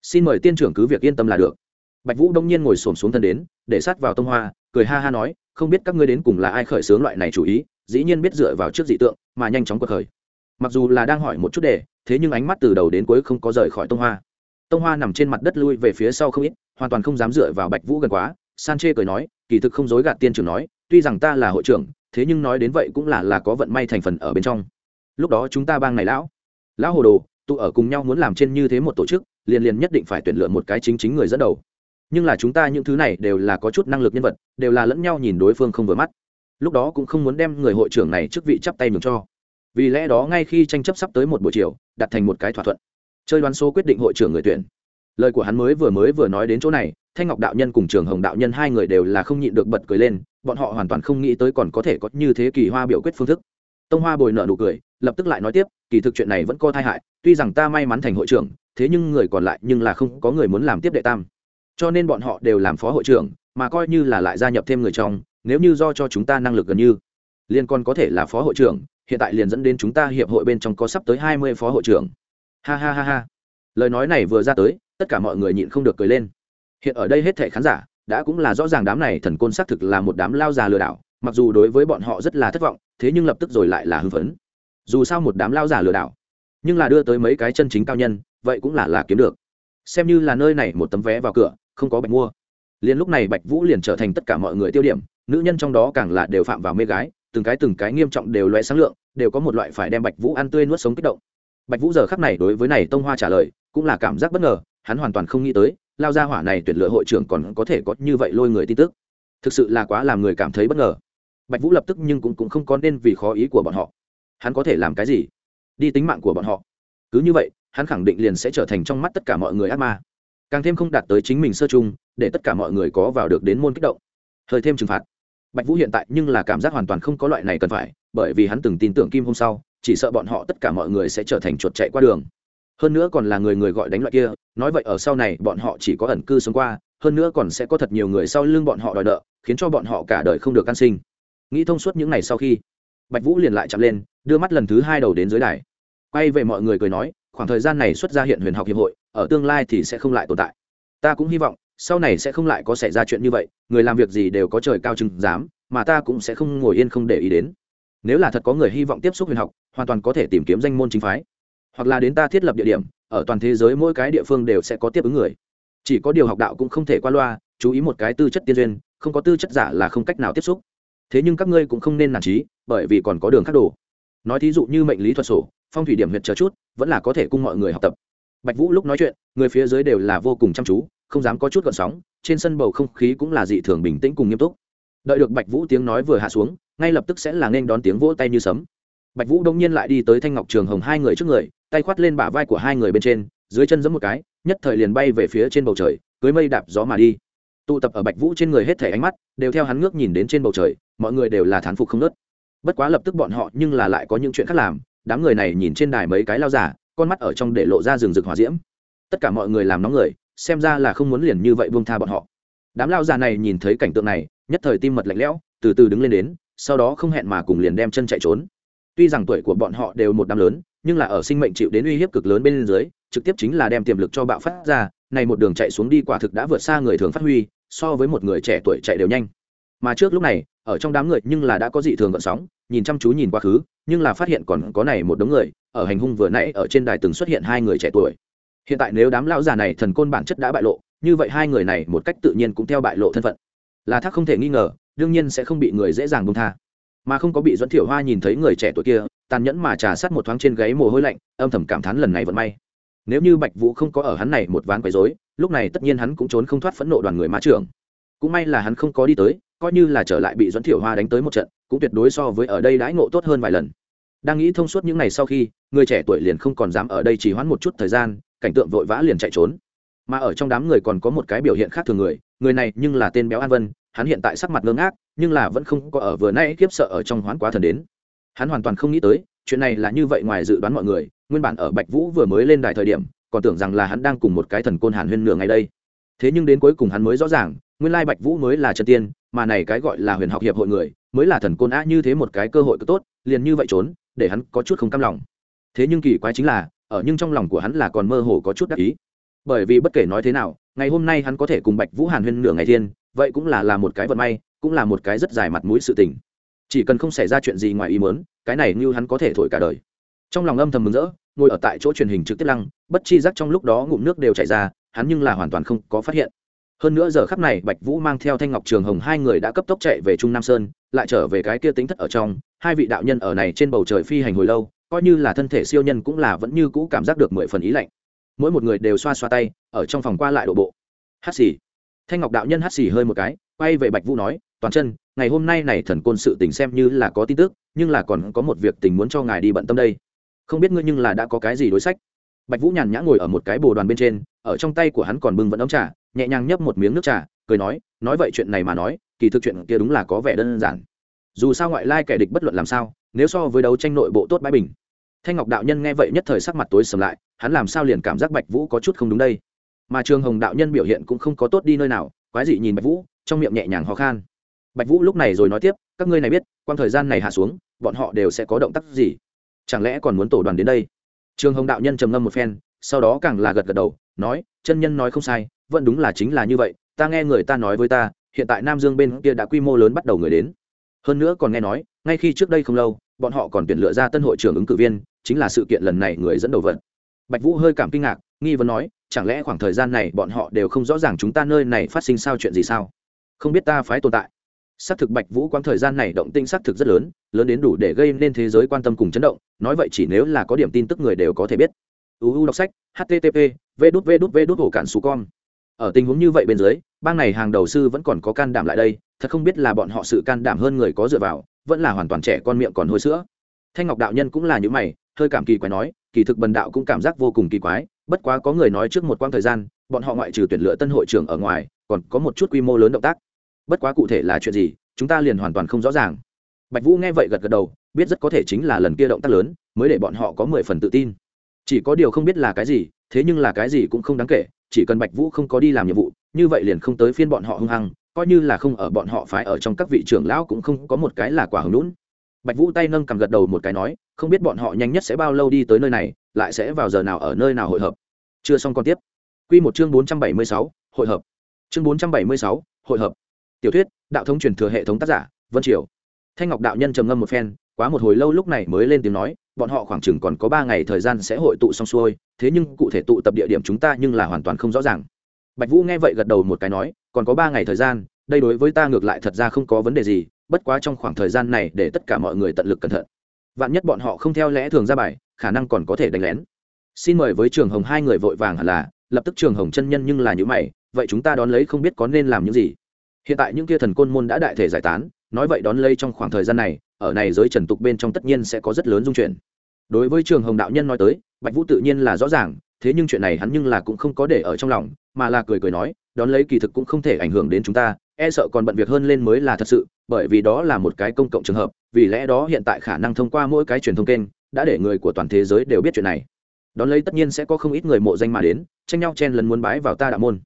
Xin mời tiên trưởng cứ việc yên tâm là được." Bạch Vũ đông nhiên ngồi xổm xuống thân đến, để sát vào Tông Hoa, cười ha ha nói không biết các ngươi đến cùng là ai khởi xướng loại này chủ ý dĩ nhiên biết dựa vào trước dị tượng mà nhanh chóng cuộc khởi mặc dù là đang hỏi một chút đề thế nhưng ánh mắt từ đầu đến cuối không có rời khỏi tông hoa tông hoa nằm trên mặt đất lui về phía sau không ít, hoàn toàn không dám dựa vào bạch vũ gần quá. San chê cười nói, kỳ thực không dối gạt tiên trưởng nói, tuy rằng ta là hội trưởng, thế nhưng nói đến vậy cũng là là có vận may thành phần ở bên trong. Lúc đó chúng ta bang này lão lão hồ đồ, tụ ở cùng nhau muốn làm trên như thế một tổ chức, liền liền nhất định phải tuyển lựa một cái chính chính người dẫn đầu. Nhưng là chúng ta những thứ này đều là có chút năng lực nhân vật, đều là lẫn nhau nhìn đối phương không vừa mắt. Lúc đó cũng không muốn đem người hội trưởng này chức vị chắp tay mừng cho. Vì lẽ đó ngay khi tranh chấp sắp tới một buổi chiều, đặt thành một cái thỏa thuận chơi đoán số quyết định hội trưởng người tuyển. Lời của hắn mới vừa mới vừa nói đến chỗ này, thanh ngọc đạo nhân cùng trường hồng đạo nhân hai người đều là không nhịn được bật cười lên, bọn họ hoàn toàn không nghĩ tới còn có thể có như thế kỳ hoa biểu quyết phương thức. Tông hoa bồi nợ nụ cười, lập tức lại nói tiếp, kỳ thực chuyện này vẫn có tai hại, tuy rằng ta may mắn thành hội trưởng, thế nhưng người còn lại nhưng là không có người muốn làm tiếp đệ tam. Cho nên bọn họ đều làm phó hội trưởng, mà coi như là lại gia nhập thêm người trong, nếu như do cho chúng ta năng lực gần như liên còn có thể là phó hội trưởng, hiện tại liền dẫn đến chúng ta hiệp hội bên trong có sắp tới hai mươi phó hội trưởng ha ha ha ha. Lời nói này vừa ra tới, tất cả mọi người nhịn không được cười lên. Hiện ở đây hết thảy khán giả, đã cũng là rõ ràng đám này thần côn xác thực là một đám lao già lừa đảo, mặc dù đối với bọn họ rất là thất vọng, thế nhưng lập tức rồi lại là hưng phấn. Dù sao một đám lao già lừa đảo, nhưng là đưa tới mấy cái chân chính cao nhân, vậy cũng là là kiếm được. Xem như là nơi này một tấm vé vào cửa, không có bạch mua. Liền lúc này bạch vũ liền trở thành tất cả mọi người tiêu điểm, nữ nhân trong đó càng là đều phạm vào mê gái, từng cái từng cái nghiêm trọng đều loe sáng lượng, đều có một loại phải đem bạch vũ ăn tươi nuốt sống kích động bạch vũ giờ khắc này đối với này tông hoa trả lời cũng là cảm giác bất ngờ hắn hoàn toàn không nghĩ tới lao gia hỏa này tuyển lựa hội trưởng còn có thể có như vậy lôi người tin tức. Thực sự là quá làm người cảm thấy bất ngờ. Bạch vũ lập tức nhưng cũng, cũng không có nên vì khó ý của bọn họ. Hắn có thể làm cái gì? Đi tính mạng của bọn họ. Cứ như vậy hắn khẳng định liền sẽ trở thành trong mắt tất cả mọi người ác ma. Càng thêm không đạt tới chính mình sơ chung để tất cả mọi người có vào được đến môn kích động. Hơi thêm trừng phạt. Bạch vũ hiện tại nhưng là cảm giác hoàn toàn không có loại này cần phải bởi vì hắn từng tin tưởng kim hôm sau chỉ sợ bọn họ tất cả mọi người sẽ trở thành chuột chạy qua đường. Hơn nữa còn là người người gọi đánh loại kia, nói vậy ở sau này bọn họ chỉ có ẩn cư sống qua, hơn nữa còn sẽ có thật nhiều người sau lưng bọn họ đòi nợ, khiến cho bọn họ cả đời không được can sinh. Nghĩ thông suốt những ngày sau khi, bạch vũ liền lại chạm lên, đưa mắt lần thứ hai đầu đến dưới đài. Quay về mọi người cười nói, khoảng thời gian này xuất ra hiện huyền học hiệp hội, ở tương lai thì sẽ không lại tồn tại. Ta cũng hy vọng, sau này sẽ không lại có xảy ra chuyện như vậy, người làm việc gì đều có trời cao chừng dám, mà ta cũng sẽ không ngồi yên không để ý đến nếu là thật có người hy vọng tiếp xúc huyền học, hoàn toàn có thể tìm kiếm danh môn chính phái. Hoặc là đến ta thiết lập địa điểm, ở toàn thế giới mỗi cái địa phương đều sẽ có tiếp ứng người. Chỉ có điều học đạo cũng không thể qua loa, chú ý một cái tư chất tiên duyên, không có tư chất giả là không cách nào tiếp xúc. Thế nhưng các ngươi cũng không nên nản trí, bởi vì còn có đường khác đồ nói thí dụ như mệnh lý thuật sổ, phong thủy điểm huyệt chờ chút, vẫn là có thể cung mọi người học tập. Bạch vũ lúc nói chuyện, người phía dưới đều là vô cùng chăm chú, không dám có chút gợn sóng, trên sân bầu không khí cũng là dị thường bình tĩnh cùng nghiêm túc. Đợi được bạch vũ tiếng nói vừa hạ xuống ngay lập tức sẽ là nên đón tiếng vỗ tay như sấm. Bạch vũ đông nhiên lại đi tới thanh ngọc trường hồng hai người trước người, tay khoát lên bả vai của hai người bên trên, dưới chân giẫm một cái, nhất thời liền bay về phía trên bầu trời, cưới mây đạp gió mà đi. Tụ tập ở bạch vũ trên người hết thể ánh mắt, đều theo hắn ngước nhìn đến trên bầu trời, mọi người đều là thán phục không nớt. Bất quá lập tức bọn họ nhưng là lại có những chuyện khác làm, đám người này nhìn trên đài mấy cái lao giả, con mắt ở trong để lộ ra rừng rực hỏa diễm. Tất cả mọi người làm nóng người, xem ra là không muốn liền như vậy buông tha bọn họ. Đám lao già này nhìn thấy cảnh tượng này, nhất thời tim mật lạnh lẽo, từ từ đứng lên đến sau đó không hẹn mà cùng liền đem chân chạy trốn. Tuy rằng tuổi của bọn họ đều một năm lớn, nhưng là ở sinh mệnh chịu đến uy hiếp cực lớn bên dưới, trực tiếp chính là đem tiềm lực cho bạo phát ra, này một đường chạy xuống đi quả thực đã vượt xa người thường phát huy, so với một người trẻ tuổi chạy đều nhanh. Mà trước lúc này, ở trong đám người nhưng là đã có dị thường gợn sóng, nhìn chăm chú nhìn quá khứ, nhưng là phát hiện còn có này một đống người, ở hành hung vừa nãy ở trên đài từng xuất hiện hai người trẻ tuổi. Hiện tại nếu đám lão già này thần côn bản chất đã bại lộ, như vậy hai người này một cách tự nhiên cũng theo bại lộ thân phận. Là thác không thể nghi ngờ đương nhiên sẽ không bị người dễ dàng buông tha. Mà không có bị dẫn thiểu hoa nhìn thấy người trẻ tuổi kia, tàn nhẫn mà trà sát một thoáng trên gáy mồ hôi lạnh, âm thầm cảm thán lần này vẫn may. Nếu như bạch vũ không có ở hắn này một ván quấy rối, lúc này tất nhiên hắn cũng trốn không thoát phẫn nộ đoàn người mã trưởng. Cũng may là hắn không có đi tới, coi như là trở lại bị dẫn thiểu hoa đánh tới một trận, cũng tuyệt đối so với ở đây đãi ngộ tốt hơn vài lần. Đang nghĩ thông suốt những ngày sau khi, người trẻ tuổi liền không còn dám ở đây chỉ hoãn một chút thời gian, cảnh tượng vội vã liền chạy trốn. Mà ở trong đám người còn có một cái biểu hiện khác thường người người này nhưng là tên béo an vân hắn hiện tại sắc mặt ngơ ngác, nhưng là vẫn không có ở vừa nay kiếp sợ ở trong hoán quá thần đến. Hắn hoàn toàn không nghĩ tới, chuyện này là như vậy ngoài dự đoán mọi người, nguyên bản ở bạch vũ vừa mới lên đài thời điểm, còn tưởng rằng là hắn đang cùng một cái thần côn hàn huyên nửa ngày đây. Thế nhưng đến cuối cùng hắn mới rõ ràng, nguyên lai bạch vũ mới là chân tiên, mà này cái gọi là huyền học hiệp hội người, mới là thần côn á như thế một cái cơ hội cứ tốt, liền như vậy trốn, để hắn có chút không cam lòng. Thế nhưng kỳ quái chính là, ở nhưng trong lòng của hắn là còn mơ hồ có chút đắc ý. Bởi vì bất kể nói thế nào, ngày hôm nay hắn có thể cùng bạch vũ hàn huyên nửa ngày thiên vậy cũng là là một cái vận may, cũng là một cái rất dài mặt mũi sự tình. Chỉ cần không xảy ra chuyện gì ngoài ý mớn cái này như hắn có thể thổi cả đời. Trong lòng âm thầm mừng rỡ, ngồi ở tại chỗ truyền hình trực tiếp lăng, bất chi giác trong lúc đó ngụm nước đều chảy ra, hắn nhưng là hoàn toàn không có phát hiện. Hơn nữa giờ khắp này, bạch vũ mang theo thanh ngọc trường hồng hai người đã cấp tốc chạy về trung nam sơn, lại trở về cái kia tính thất ở trong, hai vị đạo nhân ở này trên bầu trời phi hành hồi lâu, coi như là thân thể siêu nhân cũng là vẫn như cũ cảm giác được mười phần ý lạnh. Mỗi một người đều xoa xoa tay, ở trong phòng qua lại độ bộ. Hát xì thanh ngọc đạo nhân hắt xì hơi một cái, quay về bạch vũ nói, toàn chân, ngày hôm nay này thần côn sự tình xem như là có tin tức, nhưng là còn có một việc tình muốn cho ngài đi bận tâm đây. Không biết ngươi nhưng là đã có cái gì đối sách? Bạch vũ nhàn nhã ngồi ở một cái bồ đoàn bên trên, ở trong tay của hắn còn bưng vẫn ống trà, nhẹ nhàng nhấp một miếng nước trà, cười nói nói vậy chuyện này mà nói, kỳ thực chuyện kia đúng là có vẻ đơn giản. Dù sao ngoại lai kẻ địch bất luận làm sao, nếu so với đấu tranh nội bộ tốt bãi bình. Thanh ngọc đạo nhân nghe vậy nhất thời sắc mặt tối sầm lại, hắn làm sao liền cảm giác bạch vũ có chút không đúng đây? Mà trường hồng đạo nhân biểu hiện cũng không có tốt đi nơi nào, quái dị nhìn bạch vũ, trong miệng nhẹ nhàng ho khan. Bạch vũ lúc này rồi nói tiếp, các ngươi này biết quan thời gian này hạ xuống, bọn họ đều sẽ có động tác gì? Chẳng lẽ còn muốn tổ đoàn đến đây? Trường hồng đạo nhân trầm ngâm một phen, sau đó càng là gật gật đầu, nói, chân nhân nói không sai, vẫn đúng là chính là như vậy, ta nghe người ta nói với ta, hiện tại nam dương bên kia đã quy mô lớn bắt đầu người đến. Hơn nữa còn nghe nói, ngay khi trước đây không lâu, bọn họ còn tuyển lựa ra tân hội trưởng ứng cử viên, chính là sự kiện lần này người dẫn đầu vận bạch vũ hơi cảm kinh ngạc, nghi vấn nói, chẳng lẽ khoảng thời gian này bọn họ đều không rõ ràng chúng ta nơi này phát sinh sao chuyện gì sao? Không biết ta phái tồn tại. Xác thực bạch vũ quãng thời gian này động tinh xác thực rất lớn lớn đến đủ để gây nên thế giới quan tâm cùng chấn động, nói vậy chỉ nếu là có điểm tin tức người đều có thể biết. Uu đọc sách http v đút v đút v đút cản con ở tình huống như vậy bên dưới, bang này hàng đầu sư vẫn còn có can đảm lại đây, thật không biết là bọn họ sự can đảm hơn người có dựa vào, vẫn là hoàn toàn trẻ con miệng còn hôi sữa. Thanh ngọc đạo nhân cũng là những mày, hơi cảm kỳ quái nói kỳ thực bần đạo cũng cảm giác vô cùng kỳ quái, bất quá có người nói trước một quãng thời gian, bọn họ ngoại trừ tuyển lựa tân hội trưởng ở ngoài, còn có một chút quy mô lớn động tác. Bất quá cụ thể là chuyện gì, chúng ta liền hoàn toàn không rõ ràng. Bạch vũ nghe vậy gật gật đầu, biết rất có thể chính là lần kia động tác lớn, mới để bọn họ có mười phần tự tin. Chỉ có điều không biết là cái gì, thế nhưng là cái gì cũng không đáng kể, chỉ cần bạch vũ không có đi làm nhiệm vụ, như vậy liền không tới phiên bọn họ hung hăng, coi như là không ở bọn họ phải ở trong các vị trưởng lão cũng không có một cái là quả hứng lũn bạch vũ tay nâng cầm gật đầu một cái nói, không biết bọn họ nhanh nhất sẽ bao lâu đi tới nơi này, lại sẽ vào giờ nào ở nơi nào hội hợp. Chưa xong còn tiếp. Q một chương bốn trăm bảy mươi sáu, hội hợp. Chương bốn trăm bảy mươi sáu, hội hợp. Tiểu thuyết, đạo thống truyền thừa hệ thống tác giả, vân triều. Thanh ngọc đạo nhân trầm ngâm một phen, quá một hồi lâu lúc này mới lên tiếng nói, bọn họ khoảng chừng còn có ba ngày thời gian sẽ hội tụ xong xuôi, thế nhưng cụ thể tụ tập địa điểm chúng ta nhưng là hoàn toàn không rõ ràng. Bạch vũ nghe vậy gật đầu một cái nói, còn có ba ngày thời gian, đây đối với ta ngược lại thật ra không có vấn đề gì bất quá trong khoảng thời gian này để tất cả mọi người tận lực cẩn thận. Vạn nhất bọn họ không theo lẽ thường ra bài, khả năng còn có thể đánh lén. Xin mời với trường hồng hai người vội vàng hẳn là, lập tức trường hồng chân nhân nhưng là những mày, vậy chúng ta đón lấy không biết có nên làm những gì. Hiện tại những kia thần côn môn đã đại thể giải tán, nói vậy đón lấy trong khoảng thời gian này, ở này giới trần tục bên trong tất nhiên sẽ có rất lớn dung chuyển đối với trường hồng đạo nhân nói tới, bạch vũ tự nhiên là rõ ràng, thế nhưng chuyện này hắn nhưng là cũng không có để ở trong lòng, mà là cười cười nói, đón lấy kỳ thực cũng không thể ảnh hưởng đến chúng ta e sợ còn bận việc hơn lên mới là thật sự, bởi vì đó là một cái công cộng trường hợp, vì lẽ đó hiện tại khả năng thông qua mỗi cái truyền thông kênh, đã để người của toàn thế giới đều biết chuyện này. Đón lấy tất nhiên sẽ có không ít người mộ danh mà đến, tranh nhau chen lần muốn bái vào ta đạo môn.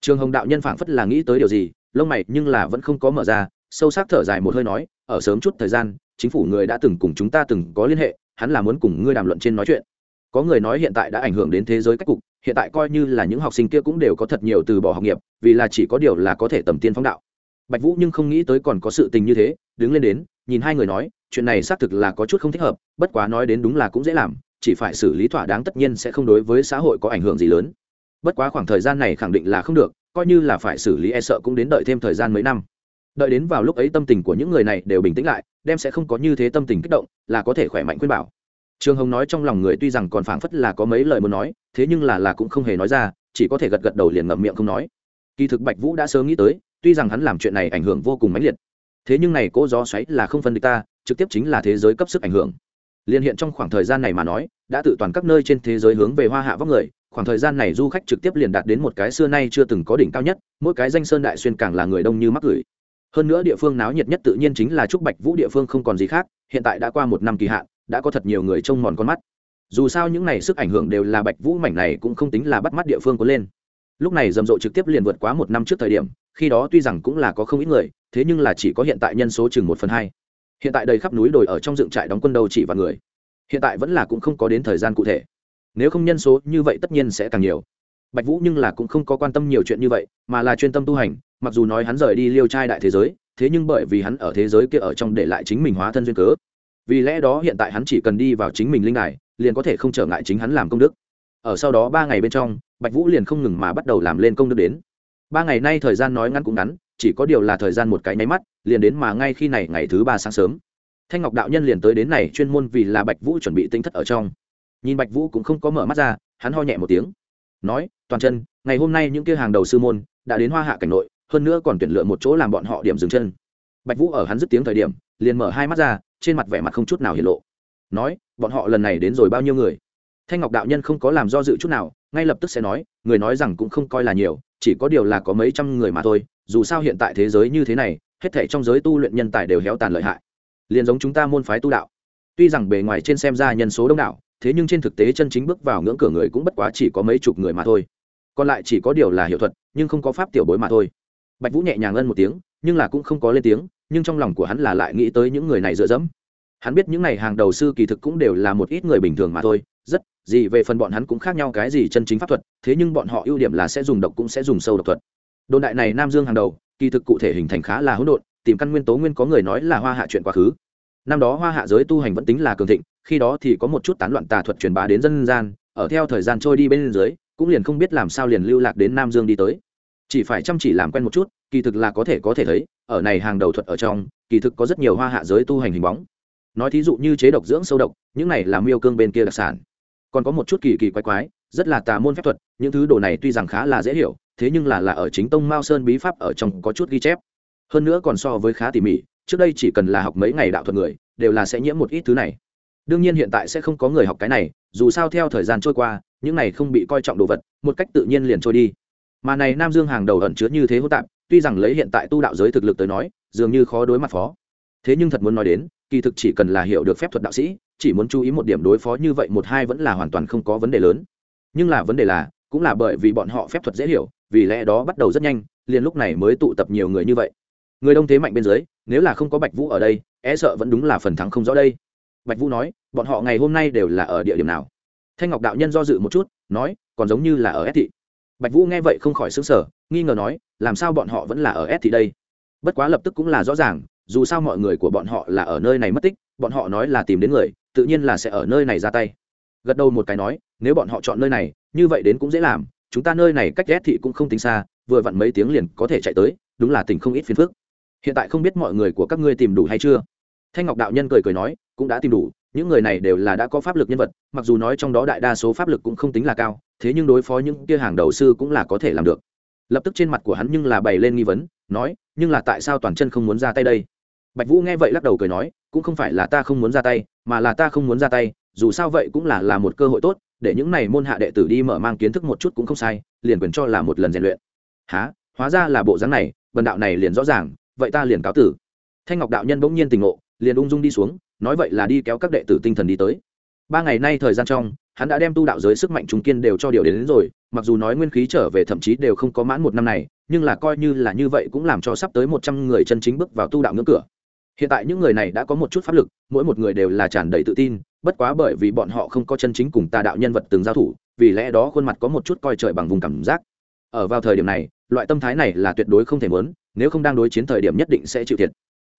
Trường hồng đạo nhân phảng phất là nghĩ tới điều gì, lông mày nhưng là vẫn không có mở ra, sâu sắc thở dài một hơi nói, ở sớm chút thời gian, chính phủ người đã từng cùng chúng ta từng có liên hệ, hắn là muốn cùng ngươi đàm luận trên nói chuyện. Có người nói hiện tại đã ảnh hưởng đến thế giới cách cục hiện tại coi như là những học sinh kia cũng đều có thật nhiều từ bỏ học nghiệp, vì là chỉ có điều là có thể tầm tiên phóng đạo. Bạch vũ nhưng không nghĩ tới còn có sự tình như thế, đứng lên đến, nhìn hai người nói, chuyện này xác thực là có chút không thích hợp, bất quá nói đến đúng là cũng dễ làm, chỉ phải xử lý thỏa đáng tất nhiên sẽ không đối với xã hội có ảnh hưởng gì lớn. Bất quá khoảng thời gian này khẳng định là không được, coi như là phải xử lý e sợ cũng đến đợi thêm thời gian mấy năm. Đợi đến vào lúc ấy tâm tình của những người này đều bình tĩnh lại, đem sẽ không có như thế tâm tình kích động, là có thể khỏe mạnh khuyên bảo trương hồng nói trong lòng người tuy rằng còn phảng phất là có mấy lời muốn nói, thế nhưng là là cũng không hề nói ra, chỉ có thể gật gật đầu liền ngậm miệng không nói. Kỳ thực bạch vũ đã sớm nghĩ tới, tuy rằng hắn làm chuyện này ảnh hưởng vô cùng mãnh liệt, thế nhưng này cố gió xoáy là không phân địch ta, trực tiếp chính là thế giới cấp sức ảnh hưởng. Liên hiện trong khoảng thời gian này mà nói, đã tự toàn các nơi trên thế giới hướng về hoa hạ vóc người, khoảng thời gian này du khách trực tiếp liền đạt đến một cái xưa nay chưa từng có đỉnh cao nhất, mỗi cái danh sơn đại xuyên càng là người đông như mắc gửi hơn nữa địa phương náo nhiệt nhất tự nhiên chính là trúc bạch vũ địa phương không còn gì khác, hiện tại đã qua một năm kỳ hạn đã có thật nhiều người trông mòn con mắt. Dù sao những này sức ảnh hưởng đều là bạch vũ mảnh này cũng không tính là bắt mắt địa phương có lên. Lúc này rầm rộ trực tiếp liền vượt quá một năm trước thời điểm, khi đó tuy rằng cũng là có không ít người, thế nhưng là chỉ có hiện tại nhân số chừng một phần hai. Hiện tại đầy khắp núi đồi ở trong dựng trại đóng quân đầu chỉ và người. Hiện tại vẫn là cũng không có đến thời gian cụ thể. Nếu không nhân số như vậy tất nhiên sẽ càng nhiều. Bạch vũ nhưng là cũng không có quan tâm nhiều chuyện như vậy, mà là chuyên tâm tu hành, mặc dù nói hắn rời đi liêu trai đại thế giới, thế nhưng bởi vì hắn ở thế giới kia ở trong để lại chính mình hóa thân duyên cớ vì lẽ đó hiện tại hắn chỉ cần đi vào chính mình linh đài, liền có thể không trở ngại chính hắn làm công đức. Ở sau đó ba ngày bên trong, bạch vũ liền không ngừng mà bắt đầu làm lên công đức đến. Ba ngày nay thời gian nói ngắn cũng ngắn, chỉ có điều là thời gian một cái nháy mắt, liền đến mà ngay khi này ngày thứ ba sáng sớm. Thanh ngọc đạo nhân liền tới đến này chuyên môn vì là bạch vũ chuẩn bị tinh thất ở trong. Nhìn bạch vũ cũng không có mở mắt ra, hắn ho nhẹ một tiếng. Nói, toàn chân, ngày hôm nay những kia hàng đầu sư môn đã đến hoa hạ cảnh nội, hơn nữa còn tuyển lựa một chỗ làm bọn họ điểm dừng chân. Bạch vũ ở hắn dứt tiếng thời điểm, liền mở hai mắt ra trên mặt vẻ mặt không chút nào hiện lộ. Nói, bọn họ lần này đến rồi bao nhiêu người? Thanh ngọc đạo nhân không có làm do dự chút nào, ngay lập tức sẽ nói, người nói rằng cũng không coi là nhiều, chỉ có điều là có mấy trăm người mà thôi, dù sao hiện tại thế giới như thế này, hết thể trong giới tu luyện nhân tài đều héo tàn lợi hại. Liền giống chúng ta môn phái tu đạo. Tuy rằng bề ngoài trên xem ra nhân số đông đảo, thế nhưng trên thực tế chân chính bước vào ngưỡng cửa người cũng bất quá chỉ có mấy chục người mà thôi. Còn lại chỉ có điều là hiệu thuật, nhưng không có pháp tiểu bối mà thôi. Bạch vũ nhẹ nhàng ân một tiếng, nhưng là cũng không có lên tiếng nhưng trong lòng của hắn là lại nghĩ tới những người này dựa dẫm. Hắn biết những n à y hàng đầu sư kỳ thực cũng đều là một ít người bình thường mà thôi, rất gì về phần bọn hắn cũng khác nhau cái gì chân chính pháp thuật, thế nhưng bọn họ ưu điểm là sẽ dùng độc cũng sẽ dùng sâu độc thuật. Đồn đại này nam dương hàng đầu, kỳ thực cụ thể hình thành khá là hỗn độn, tìm căn nguyên tố nguyên có người nói là hoa hạ chuyện quá khứ. Năm đó hoa hạ giới tu hành vẫn tính là cường thịnh, khi đó thì có một chút tán loạn tà thuật truyền bá đến dân gian, ở theo thời gian trôi đi bên dưới, cũng liền không biết làm sao liền lưu lạc đến nam dương đi tới. Chỉ phải chăm chỉ làm quen một chút kỳ thực là có thể có thể thấy, ở này hàng đầu thuật ở trong, kỳ thực có rất nhiều hoa hạ giới tu hành hình bóng. Nói thí dụ như chế độc dưỡng sâu độc, những này là miêu cương bên kia đặc sản. Còn có một chút kỳ kỳ quái quái, rất là tà môn phép thuật, những thứ đồ này tuy rằng khá là dễ hiểu, thế nhưng là là ở chính tông mao sơn bí pháp ở trong có chút ghi chép. Hơn nữa còn so với khá tỉ mỉ, trước đây chỉ cần là học mấy ngày đạo thuật người, đều là sẽ nhiễm một ít thứ này. Đương nhiên hiện tại sẽ không có người học cái này, dù sao theo thời gian trôi qua, những này không bị coi trọng đồ vật, một cách tự nhiên liền trôi đi. Mà này nam dương hàng đầu ẩn chứa như thế hô tạp tuy rằng lấy hiện tại tu đạo giới thực lực tới nói, dường như khó đối mặt phó. Thế nhưng thật muốn nói đến, kỳ thực chỉ cần là hiểu được phép thuật đạo sĩ, chỉ muốn chú ý một điểm đối phó như vậy một hai vẫn là hoàn toàn không có vấn đề lớn. Nhưng là vấn đề là, cũng là bởi vì bọn họ phép thuật dễ hiểu, vì lẽ đó bắt đầu rất nhanh, liền lúc này mới tụ tập nhiều người như vậy. Người đông thế mạnh bên dưới, nếu là không có bạch vũ ở đây e sợ vẫn đúng là phần thắng không rõ đây. Bạch vũ nói, bọn họ ngày hôm nay đều là ở địa điểm nào? Thanh ngọc đạo nhân do dự một chút, nói, còn giống như là ở s thị bạch vũ nghe vậy không khỏi xứng sở nghi ngờ nói, làm sao bọn họ vẫn là ở s thị đây? Bất quá lập tức cũng là rõ ràng, dù sao mọi người của bọn họ là ở nơi này mất tích, bọn họ nói là tìm đến người, tự nhiên là sẽ ở nơi này ra tay. Gật đầu một cái nói, nếu bọn họ chọn nơi này, như vậy đến cũng dễ làm, chúng ta nơi này cách ghét thị cũng không tính xa, vừa vặn mấy tiếng liền có thể chạy tới, đúng là tình không ít phiền phức. Hiện tại không biết mọi người của các ngươi tìm đủ hay chưa? Thanh ngọc đạo nhân cười cười nói, cũng đã tìm đủ, những người này đều là đã có pháp lực nhân vật, mặc dù nói trong đó đại đa số pháp lực cũng không tính là cao thế nhưng đối phó những kia hàng đầu sư cũng là có thể làm được. Lập tức trên mặt của hắn nhưng là bày lên nghi vấn, nói, nhưng là tại sao toàn chân không muốn ra tay đây? Bạch vũ nghe vậy lắc đầu cười nói, cũng không phải là ta không muốn ra tay, mà là ta không muốn ra tay, dù sao vậy cũng là là một cơ hội tốt, để những này môn hạ đệ tử đi mở mang kiến thức một chút cũng không sai, liền quyền cho là một lần rèn luyện. Há hóa ra là bộ dáng này bần đạo này liền rõ ràng, vậy ta liền cáo tử. Thanh ngọc đạo nhân bỗng nhiên tình ngộ, liền ung dung đi xuống, nói, vậy là đi kéo các đệ tử tinh thần đi tới ba ngày nay thời gian trong hắn đã đem tu đạo giới sức mạnh trung kiên đều cho điều đến, đến rồi mặc dù nói nguyên khí trở về thậm chí đều không có mãn một năm này nhưng là coi như là như vậy cũng làm cho sắp tới một trăm người chân chính bước vào tu đạo ngưỡng cửa. Hiện tại những người này đã có một chút pháp lực mỗi một người đều là tràn đầy tự tin bất quá bởi vì bọn họ không có chân chính cùng tà đạo nhân vật từng giao thủ vì lẽ đó khuôn mặt có một chút coi trời bằng vùng cảm giác. Ở vào thời điểm này loại tâm thái này là tuyệt đối không thể mớn nếu không đang đối chiến thời điểm nhất định sẽ chịu thiệt.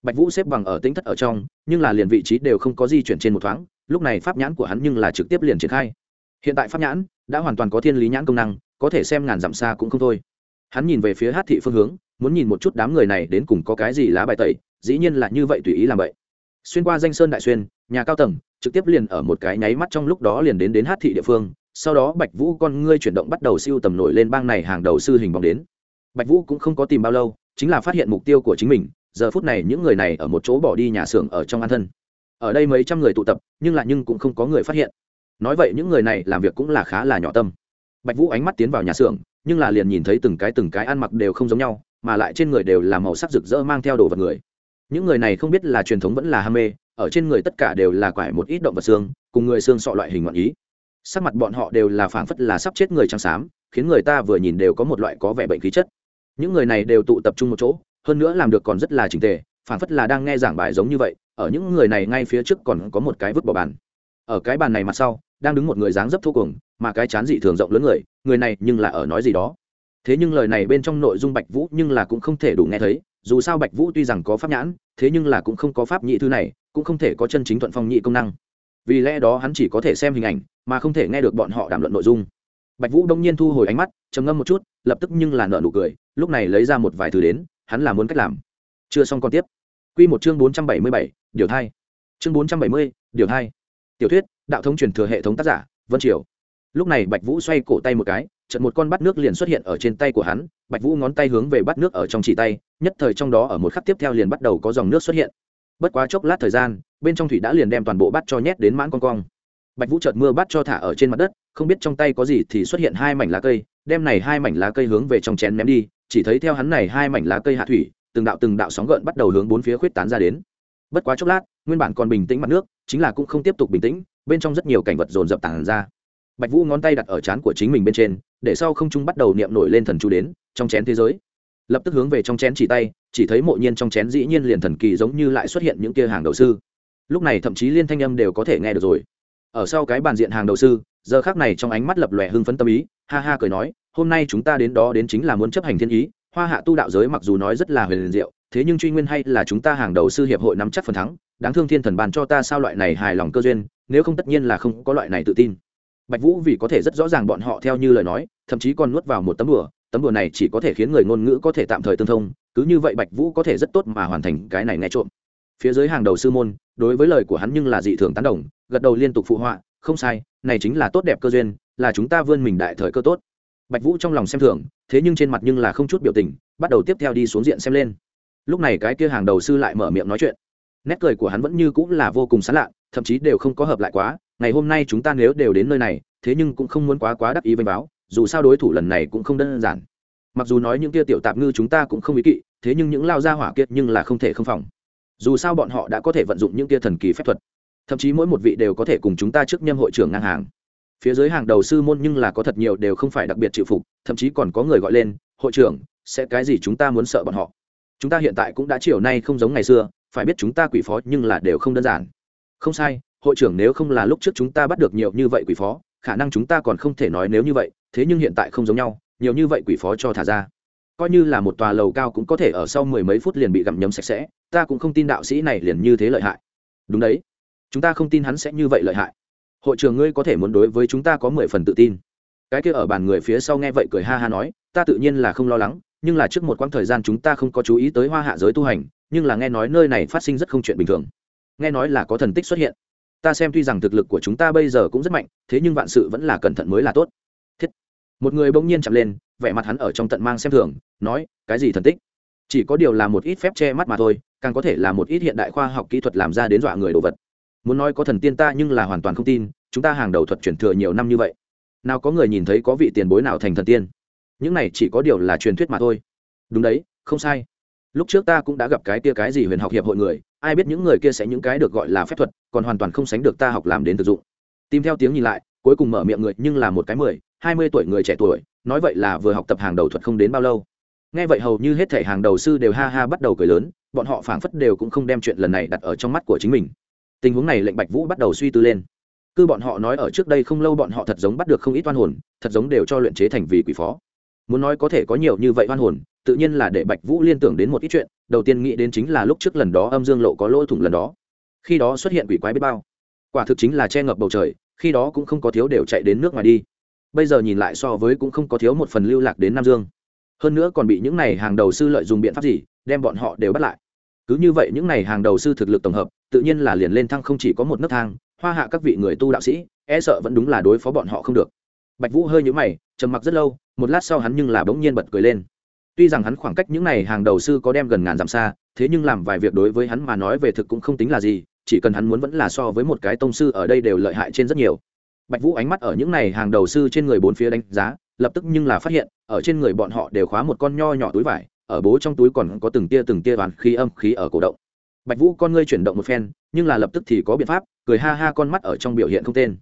Bạch vũ xếp bằng ở tính thất ở trong nhưng là liền vị trí đều không có di chuyển trên một thoáng lúc này pháp nhãn của hắn nhưng là trực tiếp liền triển khai. Hiện tại pháp nhãn đã hoàn toàn có thiên lý nhãn công năng, có thể xem ngàn dặm xa cũng không thôi. Hắn nhìn về phía hát thị phương hướng, muốn nhìn một chút đám người này đến cùng có cái gì lá bài tẩy, dĩ nhiên là như vậy tùy ý làm vậy. Xuyên qua danh sơn đại xuyên, nhà cao tầng, trực tiếp liền ở một cái nháy mắt trong lúc đó liền đến đến hát thị địa phương, sau đó bạch vũ con ngươi chuyển động bắt đầu siêu tầm nổi lên bang này hàng đầu sư hình bóng đến. Bạch vũ cũng không có tìm bao lâu, chính là phát hiện mục tiêu của chính mình, giờ phút này những người này ở một chỗ bỏ đi nhà xưởng ở trong an thân ở đây mấy trăm người tụ tập, nhưng lại nhưng cũng không có người phát hiện. Nói vậy những người này làm việc cũng là khá là nhỏ tâm. Bạch vũ ánh mắt tiến vào nhà xưởng, nhưng là liền nhìn thấy từng cái từng cái ăn mặc đều không giống nhau, mà lại trên người đều là màu sắc rực rỡ mang theo đồ vật người. Những người này không biết là truyền thống vẫn là ham mê, ở trên người tất cả đều là quải một ít động vật xương, cùng người xương sọ loại hình ngoạn ý. Sắc mặt bọn họ đều là phảng phất là sắp chết người trắng xám, khiến người ta vừa nhìn đều có một loại có vẻ bệnh khí chất. Những người này đều tụ tập trung một chỗ, hơn nữa làm được còn rất là trình tề, phảng phất là đang nghe giảng bài giống như vậy ở những người này ngay phía trước còn có một cái vứt bỏ bàn. Ở cái bàn này mặt sau, đang đứng một người dáng dấp thô cùng, mà cái chán dị thường rộng lớn người người này nhưng là ở nói gì đó. Thế nhưng lời này bên trong nội dung bạch vũ nhưng là cũng không thể đủ nghe thấy, dù sao bạch vũ tuy rằng có pháp nhãn, thế nhưng là cũng không có pháp nhị thứ này, cũng không thể có chân chính thuận phong nhị công năng. Vì lẽ đó hắn chỉ có thể xem hình ảnh, mà không thể nghe được bọn họ đàm luận nội dung. Bạch vũ đông nhiên thu hồi ánh mắt, trầm ngâm một chút, lập tức nhưng là nợ nụ cười, lúc này lấy ra một vài thứ đến, hắn là muốn cách làm. Chưa xong còn tiếp. Q một chương bốn trăm bảy mươi bảy điều thai chương bốn trăm bảy mươi, điều thai tiểu thuyết, đạo thống truyền thừa hệ thống tác giả, vân triều. Lúc này bạch vũ xoay cổ tay một cái trận một con bát nước liền xuất hiện ở trên tay của hắn. Bạch vũ ngón tay hướng về bát nước ở trong chỉ tay, nhất thời trong đó ở một khắc tiếp theo liền bắt đầu có dòng nước xuất hiện. Bất quá chốc lát thời gian, bên trong thủy đã liền đem toàn bộ bát cho nhét đến mãn con cong. Bạch vũ chợt mưa bát cho thả ở trên mặt đất, không biết trong tay có gì thì xuất hiện hai mảnh lá cây. Đem này hai mảnh lá cây hướng về trong chén ném đi, chỉ thấy theo hắn này hai mảnh lá cây hạ thủy, từng đạo từng đạo sóng gợn bắt đầu hướng bốn phía khuyết tán ra đến bất quá chốc lát, nguyên bản còn bình tĩnh mặt nước, chính là cũng không tiếp tục bình tĩnh, bên trong rất nhiều cảnh vật dồn dập tàn ra. Bạch vũ ngón tay đặt ở trán của chính mình bên trên, để sau không trung bắt đầu niệm nổi lên thần chú đến, trong chén thế giới. Lập tức hướng về trong chén chỉ tay, chỉ thấy mộ nhiên trong chén dĩ nhiên liền thần kỳ giống như lại xuất hiện những kia hàng đầu sư. Lúc này thậm chí liên thanh âm đều có thể nghe được rồi. Ở sau cái bàn diện hàng đầu sư, giờ khác này trong ánh mắt lập lòe hưng phấn tâm ý, ha ha cười nói, hôm nay chúng ta đến đó đến chính là muốn chấp hành thiên ý, hoa hạ tu đạo giới mặc dù nói rất là huyền diệu thế nhưng truy nguyên hay là chúng ta hàng đầu sư hiệp hội nắm chắc phần thắng, đáng thương thiên thần bàn cho ta sao loại này hài lòng cơ duyên, nếu không tất nhiên là không có loại này tự tin. Bạch vũ vì có thể rất rõ ràng bọn họ theo như lời nói, thậm chí còn nuốt vào một tấm đùa tấm đùa này chỉ có thể khiến người ngôn ngữ có thể tạm thời tương thông, cứ như vậy bạch vũ có thể rất tốt mà hoàn thành cái này nghe trộm. Phía dưới hàng đầu sư môn, đối với lời của hắn nhưng là dị thường tán đồng, gật đầu liên tục phụ họa, không sai, này chính là tốt đẹp cơ duyên, là chúng ta vươn mình đại thời cơ tốt. Bạch vũ trong lòng xem thường, thế nhưng trên mặt nhưng là không chút biểu tình, bắt đầu tiếp theo đi xuống diện xem lên lúc này cái kia hàng đầu sư lại mở miệng nói chuyện. Nét cười của hắn vẫn như cũng là vô cùng sán lạ thậm chí đều không có hợp lại quá, ngày hôm nay chúng ta nếu đều đến nơi này, thế nhưng cũng không muốn quá quá đắc ý vênh báo, dù sao đối thủ lần này cũng không đơn giản. Mặc dù nói những kia tiểu tạp ngư chúng ta cũng không ý kỵ, thế nhưng những lao ra hỏa kiệt nhưng là không thể không phòng. Dù sao bọn họ đã có thể vận dụng những kia thần kỳ phép thuật. Thậm chí mỗi một vị đều có thể cùng chúng ta trước nhâm hội trưởng ngang hàng. Phía dưới hàng đầu sư môn nhưng là có thật nhiều đều không phải đặc biệt chịu phục, thậm chí còn có người gọi lên, hội trưởng, sẽ cái gì chúng ta muốn sợ bọn họ? Chúng ta hiện tại cũng đã chiều nay không giống ngày xưa, phải biết chúng ta quỷ phó nhưng là đều không đơn giản. Không sai, hội trưởng nếu không là lúc trước chúng ta bắt được nhiều như vậy quỷ phó, khả năng chúng ta còn không thể nói nếu như vậy, thế nhưng hiện tại không giống nhau, nhiều như vậy quỷ phó cho thả ra. Coi như là một tòa lầu cao cũng có thể ở sau mười mấy phút liền bị gặm nhấm sạch sẽ, ta cũng không tin đạo sĩ này liền như thế lợi hại. Đúng đấy, chúng ta không tin hắn sẽ như vậy lợi hại. Hội trưởng ngươi có thể muốn đối với chúng ta có mười phần tự tin. Cái kia ở bàn người phía sau nghe vậy cười ha ha nói, ta tự nhiên là không lo lắng nhưng là trước một quãng thời gian chúng ta không có chú ý tới hoa hạ giới tu hành, nhưng là nghe nói nơi này phát sinh rất không chuyện bình thường. Nghe nói là có thần tích xuất hiện. Ta xem tuy rằng thực lực của chúng ta bây giờ cũng rất mạnh, thế nhưng vạn sự vẫn là cẩn thận mới là tốt. Thiết. Một người bỗng nhiên chạm lên, vẻ mặt hắn ở trong tận mang xem thường, nói, cái gì thần tích? Chỉ có điều là một ít phép che mắt mà thôi, càng có thể là một ít hiện đại khoa học kỹ thuật làm ra đến dọa người đồ vật. Muốn nói có thần tiên ta nhưng là hoàn toàn không tin, chúng ta hàng đầu thuật chuyển thừa nhiều năm như vậy. Nào có người nhìn thấy có vị tiền bối nào thành thần tiên? Những này chỉ có điều là truyền thuyết mà thôi. Đúng đấy, không sai. Lúc trước ta cũng đã gặp cái kia cái gì huyền học hiệp hội người, ai biết những người kia sẽ những cái được gọi là phép thuật, còn hoàn toàn không sánh được ta học làm đến thực dụng. Tìm theo tiếng nhìn lại, cuối cùng mở miệng người nhưng là một cái mười, hai mươi tuổi người trẻ tuổi, nói vậy là vừa học tập hàng đầu thuật không đến bao lâu. Nghe vậy hầu như hết thể hàng đầu sư đều ha ha bắt đầu cười lớn, bọn họ phảng phất đều cũng không đem chuyện lần này đặt ở trong mắt của chính mình. Tình huống này lệnh bạch vũ bắt đầu suy tư lên. Cứ bọn họ nói ở trước đây không lâu bọn họ thật giống bắt được không ít oan hồn, thật giống đều cho luyện chế thành vì quỷ phó muốn nói có thể có nhiều như vậy oan hồn, tự nhiên là để bạch vũ liên tưởng đến một ít chuyện, đầu tiên nghĩ đến chính là lúc trước lần đó âm dương lộ có lỗ thủng lần đó. Khi đó xuất hiện quỷ quái biết bao, quả thực chính là che ngập bầu trời, khi đó cũng không có thiếu đều chạy đến nước ngoài đi. Bây giờ nhìn lại so với cũng không có thiếu một phần lưu lạc đến nam dương. Hơn nữa còn bị những này hàng đầu sư lợi dùng biện pháp gì, đem bọn họ đều bắt lại. Cứ như vậy những này hàng đầu sư thực lực tổng hợp, tự nhiên là liền lên thăng không chỉ có một nấc thang, hoa hạ các vị người tu đạo sĩ e sợ vẫn đúng là đối phó bọn họ không được. Bạch vũ hơi nhũ mày, trầm mặc rất lâu một lát sau hắn nhưng là bỗng nhiên bật cười lên. Tuy rằng hắn khoảng cách những này hàng đầu sư có đem gần ngàn dặm xa, thế nhưng làm vài việc đối với hắn mà nói về thực cũng không tính là gì, chỉ cần hắn muốn vẫn là so với một cái tông sư ở đây đều lợi hại trên rất nhiều. Bạch vũ ánh mắt ở những này hàng đầu sư trên người bốn phía đánh giá, lập tức nhưng là phát hiện, ở trên người bọn họ đều khóa một con nho nhỏ túi vải, ở bố trong túi còn có từng tia từng tia toàn khí âm khí ở cổ động. Bạch vũ con ngươi chuyển động một phen, nhưng là lập tức thì có biện pháp, cười ha ha con mắt ở trong biểu hiện không tên.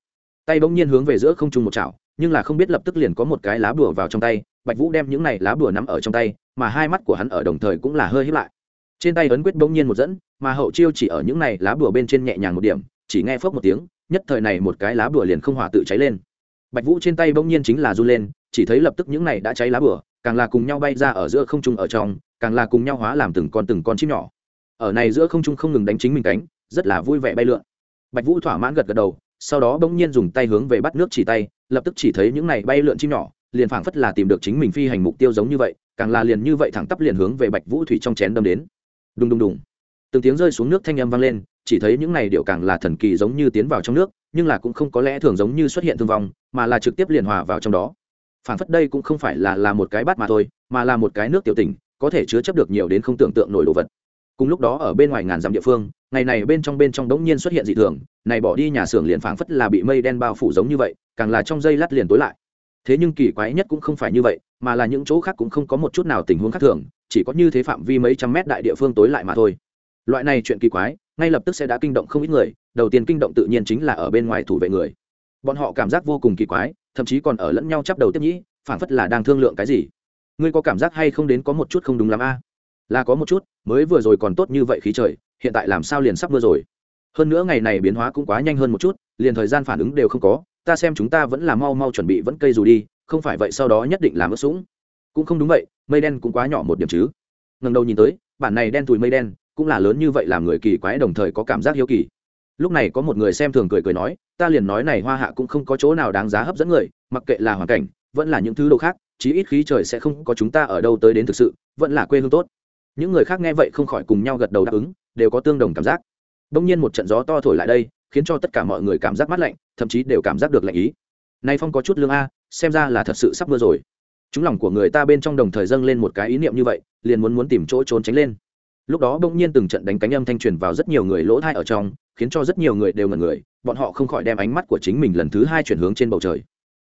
Tay bỗng nhiên hướng về giữa không trung một chảo nhưng là không biết lập tức liền có một cái lá bùa vào trong tay, bạch vũ đem những này lá bùa nắm ở trong tay, mà hai mắt của hắn ở đồng thời cũng là hơi hít lại. Trên tay ấn quyết bỗng nhiên một dẫn, mà hậu chiêu chỉ ở những này lá bùa bên trên nhẹ nhàng một điểm, chỉ nghe phốc một tiếng, nhất thời này một cái lá bùa liền không hỏa tự cháy lên. Bạch vũ trên tay bỗng nhiên chính là run lên, chỉ thấy lập tức những này đã cháy lá bùa, càng là cùng nhau bay ra ở giữa không trung ở trong, càng là cùng nhau hóa làm từng con từng con chim nhỏ. Ở này giữa không trung không ngừng đánh chính mình cánh, rất là vui vẻ bay lượn. Bạch vũ thỏa mãn gật gật đầu, sau đó bỗng nhiên dùng tay hướng về bắt nước chỉ tay lập tức chỉ thấy những này bay lượn chim nhỏ, liền phảng phất là tìm được chính mình phi hành mục tiêu giống như vậy, càng là liền như vậy thẳng tắp liền hướng về bạch vũ thủy trong chén đâm đến. Đùng đùng đùng. Từng tiếng rơi xuống nước thanh âm vang lên, chỉ thấy những này điệu càng là thần kỳ giống như tiến vào trong nước, nhưng là cũng không có lẽ thường giống như xuất hiện thương vong, mà là trực tiếp liền hòa vào trong đó. Phảng phất đây cũng không phải là là một cái bát mà thôi, mà là một cái nước tiểu tình có thể chứa chấp được nhiều đến không tưởng tượng nổi đồ vật cùng lúc đó ở bên ngoài ngàn dặm địa phương, ngày này bên trong bên trong đống nhiên xuất hiện dị thường, này bỏ đi nhà xưởng liền phảng phất là bị mây đen bao phủ giống như vậy, càng là trong dây lát liền tối lại. Thế nhưng kỳ quái nhất cũng không phải như vậy, mà là những chỗ khác cũng không có một chút nào tình huống khác thường, chỉ có như thế phạm vi mấy trăm mét đại địa phương tối lại mà thôi. Loại này chuyện kỳ quái, ngay lập tức sẽ đã kinh động không ít người, đầu tiên kinh động tự nhiên chính là ở bên ngoài thủ vệ người. Bọn họ cảm giác vô cùng kỳ quái, thậm chí còn ở lẫn nhau chắp đầu tiếp nhĩ, phảng phất là đang thương lượng cái gì. Ngươi có cảm giác hay không đến có một chút không đúng lắm a? Là có một chút, mới vừa rồi còn tốt như vậy khí trời, hiện tại làm sao liền sắp mưa rồi. Hơn nữa ngày này biến hóa cũng quá nhanh hơn một chút, liền thời gian phản ứng đều không có, ta xem chúng ta vẫn là mau mau chuẩn bị vẫn cây dù đi, không phải vậy sau đó nhất định làm ướt sũng. Cũng không đúng vậy, mây đen cũng quá nhỏ một điểm chứ. Ngần đầu nhìn tới, bản này đen tùi mây đen, cũng là lớn như vậy làm người kỳ quái đồng thời có cảm giác hiếu kỳ. Lúc này có một người xem thường cười cười nói, ta liền nói này hoa hạ cũng không có chỗ nào đáng giá hấp dẫn người, mặc kệ là hoàn cảnh, vẫn là những thứ đồ khác, chí ít khí trời sẽ không có chúng ta ở đâu tới đến thực sự, vẫn là quê hương tốt những người khác nghe vậy không khỏi cùng nhau gật đầu đáp ứng, đều có tương đồng cảm giác. Đông nhiên một trận gió to thổi lại đây, khiến cho tất cả mọi người cảm giác mát lạnh, thậm chí đều cảm giác được lạnh ý. Nay phong có chút lương a, xem ra là thật sự sắp mưa rồi. Chúng lòng của người ta bên trong đồng thời dâng lên một cái ý niệm như vậy, liền muốn muốn tìm chỗ trốn tránh lên. Lúc đó bỗng nhiên từng trận đánh cánh âm thanh truyền vào rất nhiều người lỗ thai ở trong, khiến cho rất nhiều người đều ngẩn người, bọn họ không khỏi đem ánh mắt của chính mình lần thứ hai chuyển hướng trên bầu trời.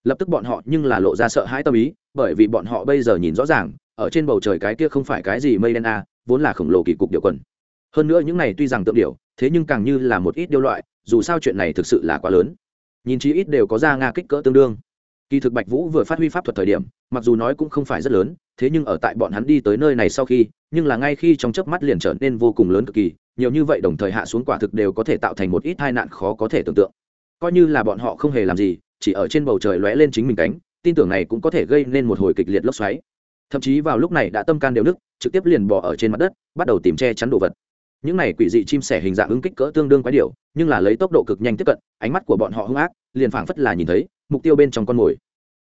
Lập tức bọn họ nhưng là lộ ra sợ hãi tâm ý, bởi vì bọn họ bây giờ nhìn rõ ràng ở trên bầu trời cái kia không phải cái gì mây đen a, vốn là khổng lồ kỳ cục điệu quần. Hơn nữa những này tuy rằng tượng điệu thế nhưng càng như là một ít điêu loại, dù sao chuyện này thực sự là quá lớn. Nhìn chí ít đều có ra nga kích cỡ tương đương. Kỳ thực bạch vũ vừa phát huy pháp thuật thời điểm, mặc dù nói cũng không phải rất lớn, thế nhưng ở tại bọn hắn đi tới nơi này sau khi, nhưng là ngay khi trong chớp mắt liền trở nên vô cùng lớn cực kỳ, nhiều như vậy đồng thời hạ xuống quả thực đều có thể tạo thành một ít tai nạn khó có thể tưởng tượng. Coi như là bọn họ không hề làm gì, chỉ ở trên bầu trời lóe lên chính mình cánh, tin tưởng này cũng có thể gây nên một hồi kịch liệt lốc xoáy thậm chí vào lúc này đã tâm can đều nứt, trực tiếp liền bỏ ở trên mặt đất, bắt đầu tìm che chắn đồ vật. Những này quỷ dị chim sẻ hình dạng ứng kích cỡ tương đương quái điệu nhưng là lấy tốc độ cực nhanh tiếp cận, ánh mắt của bọn họ hung ác, liền phảng phất là nhìn thấy, mục tiêu bên trong con mồi.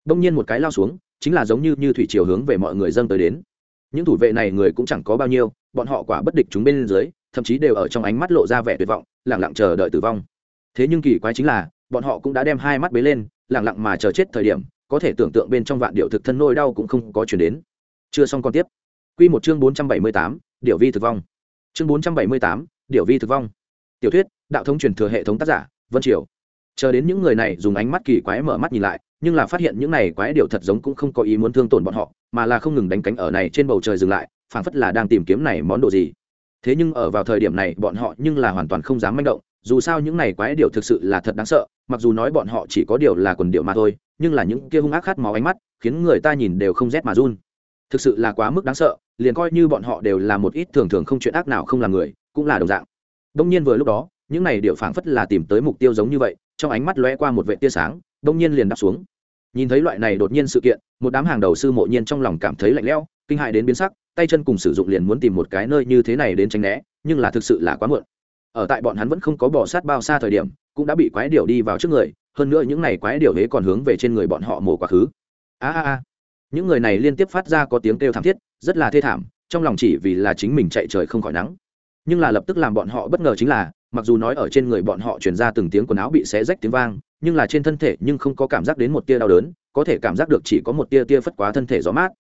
Đông nhiên một cái lao xuống, chính là giống như như thủy chiều hướng về mọi người dâng tới đến. Những thủ vệ này người cũng chẳng có bao nhiêu, bọn họ quả bất địch chúng bên dưới, thậm chí đều ở trong ánh mắt lộ ra vẻ tuyệt vọng lẳng lặng chờ đợi tử vong. Thế nhưng kỳ quái chính là, bọn họ cũng đã đem hai mắt bế lên lẳng lặng mà chờ chết thời điểm, có thể tưởng tượng bên trong vạn điệu thực thân nôi đau cũng không có chuyển đến chưa xong còn tiếp. Q một chương bốn trăm bảy mươi tám điệu vi thực vong. Chương bốn trăm bảy mươi tám điệu vi thực vong. Tiểu thuyết, đạo thống truyền thừa hệ thống tác giả, vân triều. Chờ đến những người này dùng ánh mắt kỳ quái mở mắt nhìn lại, nhưng là phát hiện những này quái điệu thật giống cũng không có ý muốn thương tổn bọn họ, mà là không ngừng đánh cánh ở này trên bầu trời dừng lại, phảng phất là đang tìm kiếm này món đồ gì. Thế nhưng ở vào thời điểm này, bọn họ nhưng là hoàn toàn không dám manh động, dù sao những này quái điệu thực sự là thật đáng sợ, mặc dù nói bọn họ chỉ có điều là quần điệu mà thôi, nhưng là những kia hung ác khát máu ánh mắt, khiến người ta nhìn đều không rét mà run thực sự là quá mức đáng sợ, liền coi như bọn họ đều là một ít thường thường không chuyện ác nào không làm người, cũng là đồng dạng. Đông nhiên vừa lúc đó, những này điệu phảng phất là tìm tới mục tiêu giống như vậy, trong ánh mắt lóe qua một vệ tia sáng, đông nhiên liền đáp xuống. Nhìn thấy loại này đột nhiên sự kiện, một đám hàng đầu sư mộ nhiên trong lòng cảm thấy lạnh lẽo, kinh hại đến biến sắc, tay chân cùng sử dụng liền muốn tìm một cái nơi như thế này đến tránh né, nhưng là thực sự là quá muộn. Ở tại bọn hắn vẫn không có bỏ sát bao xa thời điểm, cũng đã bị quái điểu đi vào trước người, hơn nữa những này quái điểu hế còn hướng về trên người bọn họ mổ quá khứ. A a a những người này liên tiếp phát ra có tiếng kêu thảm thiết, rất là thê thảm, trong lòng chỉ vì là chính mình chạy trời không khỏi nắng. Nhưng là lập tức làm bọn họ bất ngờ chính là, mặc dù nói ở trên người bọn họ truyền ra từng tiếng quần áo bị xé rách tiếng vang, nhưng là trên thân thể nhưng không có cảm giác đến một tia đau đớn, có thể cảm giác được chỉ có một tia tia phất quá thân thể gió mát.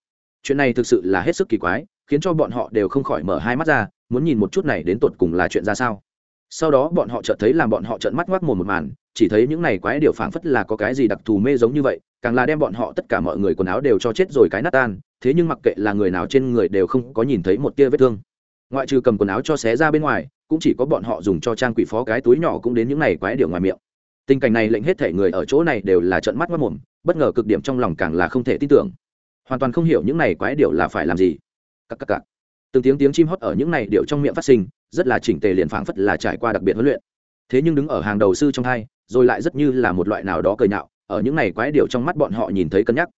Chuyện này thực sự là hết sức kỳ quái, khiến cho bọn họ đều không khỏi mở hai mắt ra, muốn nhìn một chút này đến tột cùng là chuyện ra sao. Sau đó bọn họ chợt thấy làm bọn họ trợn mắt ngoác mồm một màn chỉ thấy những này quái điều phảng phất là có cái gì đặc thù mê giống như vậy, càng là đem bọn họ tất cả mọi người quần áo đều cho chết rồi cái nát tan, thế nhưng mặc kệ là người nào trên người đều không có nhìn thấy một tia vết thương. Ngoại trừ cầm quần áo cho xé ra bên ngoài, cũng chỉ có bọn họ dùng cho trang quỷ phó cái túi nhỏ cũng đến những này quái điều ngoài miệng. Tình cảnh này lệnh hết thể người ở chỗ này đều là trợn mắt mất mồm bất ngờ cực điểm trong lòng càng là không thể tin tưởng. Hoàn toàn không hiểu những này quái điều là phải làm gì. Cắc cắc cắc. từng tiếng tiếng chim hót ở những này điệu trong miệng phát sinh, rất là chỉnh tề liền phảng phất là trải qua đặc biệt huấn luyện. Thế nhưng đứng ở hàng đầu sư trong hai rồi lại rất như là một loại nào đó cười nhạo ở những này quái điều trong mắt bọn họ nhìn thấy cân nhắc.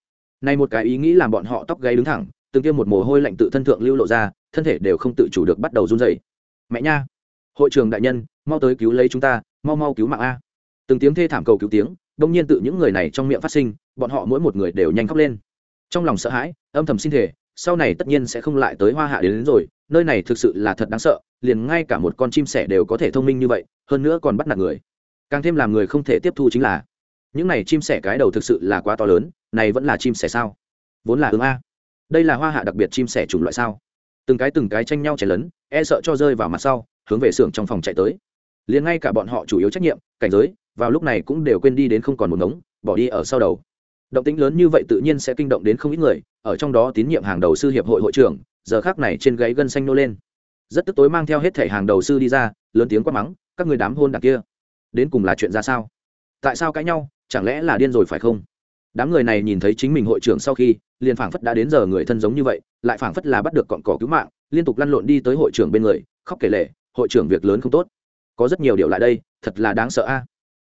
Này một cái ý nghĩ làm bọn họ tóc gáy đứng thẳng từng tiêm một mồ hôi lạnh tự thân thượng lưu lộ ra thân thể đều không tự chủ được bắt đầu run rẩy. Mẹ nha hội trường đại nhân mau tới cứu lấy chúng ta mau mau cứu mạng a. Từng tiếng thê thảm cầu cứu tiếng đông nhiên tự những người này trong miệng phát sinh bọn họ mỗi một người đều nhanh khóc lên. Trong lòng sợ hãi âm thầm xin thể sau này tất nhiên sẽ không lại tới hoa hạ đến, đến rồi nơi này thực sự là thật đáng sợ liền ngay cả một con chim sẻ đều có thể thông minh như vậy hơn nữa còn bắt nạt người càng thêm làm người không thể tiếp thu chính là, những này chim sẻ cái đầu thực sự là quá to lớn, này vẫn là chim sẻ sao? Vốn là ứng a. Đây là hoa hạ đặc biệt chim sẻ chủng loại sao? Từng cái từng cái tranh nhau chảy lớn e sợ cho rơi vào mặt sau, hướng về xưởng trong phòng chạy tới. Liền ngay cả bọn họ chủ yếu trách nhiệm, cảnh giới, vào lúc này cũng đều quên đi đến không còn một ngống, bỏ đi ở sau đầu. Động tính lớn như vậy tự nhiên sẽ kinh động đến không ít người, ở trong đó tín nhiệm hàng đầu sư hiệp hội hội trưởng, giờ khác này trên gáy gân xanh nô lên. Rất tức tối mang theo hết thể hàng đầu sư đi ra, lớn tiếng quát mắng, các người đám hôn đặc kia đến cùng là chuyện ra sao? Tại sao cãi nhau, chẳng lẽ là điên rồi phải không? Đám người này nhìn thấy chính mình hội trưởng sau khi, liền phảng phất đã đến giờ người thân giống như vậy, lại phảng phất là bắt được cọn cỏ cứu mạng, liên tục lăn lộn đi tới hội trưởng bên người, khóc kể lể. hội trưởng, việc lớn không tốt. Có rất nhiều điều lại đây, thật là đáng sợ a.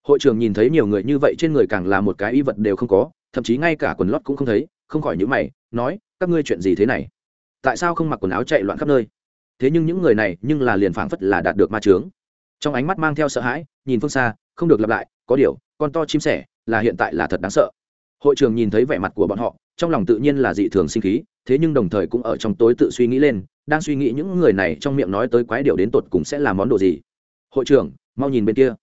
Hội trưởng nhìn thấy nhiều người như vậy trên người càng là một cái y vật đều không có, thậm chí ngay cả quần lót cũng không thấy, không khỏi những mày, nói, các ngươi chuyện gì thế này? Tại sao không mặc quần áo chạy loạn khắp nơi? Thế nhưng những người này nhưng là liền phảng phất là đạt được ma trướng trong ánh mắt mang theo sợ hãi nhìn phương xa, không được lặp lại, có điều, con to chim sẻ là hiện tại là thật đáng sợ. Hội trường nhìn thấy vẻ mặt của bọn họ, trong lòng tự nhiên là dị thường sinh khí, thế nhưng đồng thời cũng ở trong tối tự suy nghĩ lên, đang suy nghĩ những người này trong miệng nói tới quái điều đến tột cùng sẽ là món đồ gì. Hội trưởng, mau nhìn bên kia.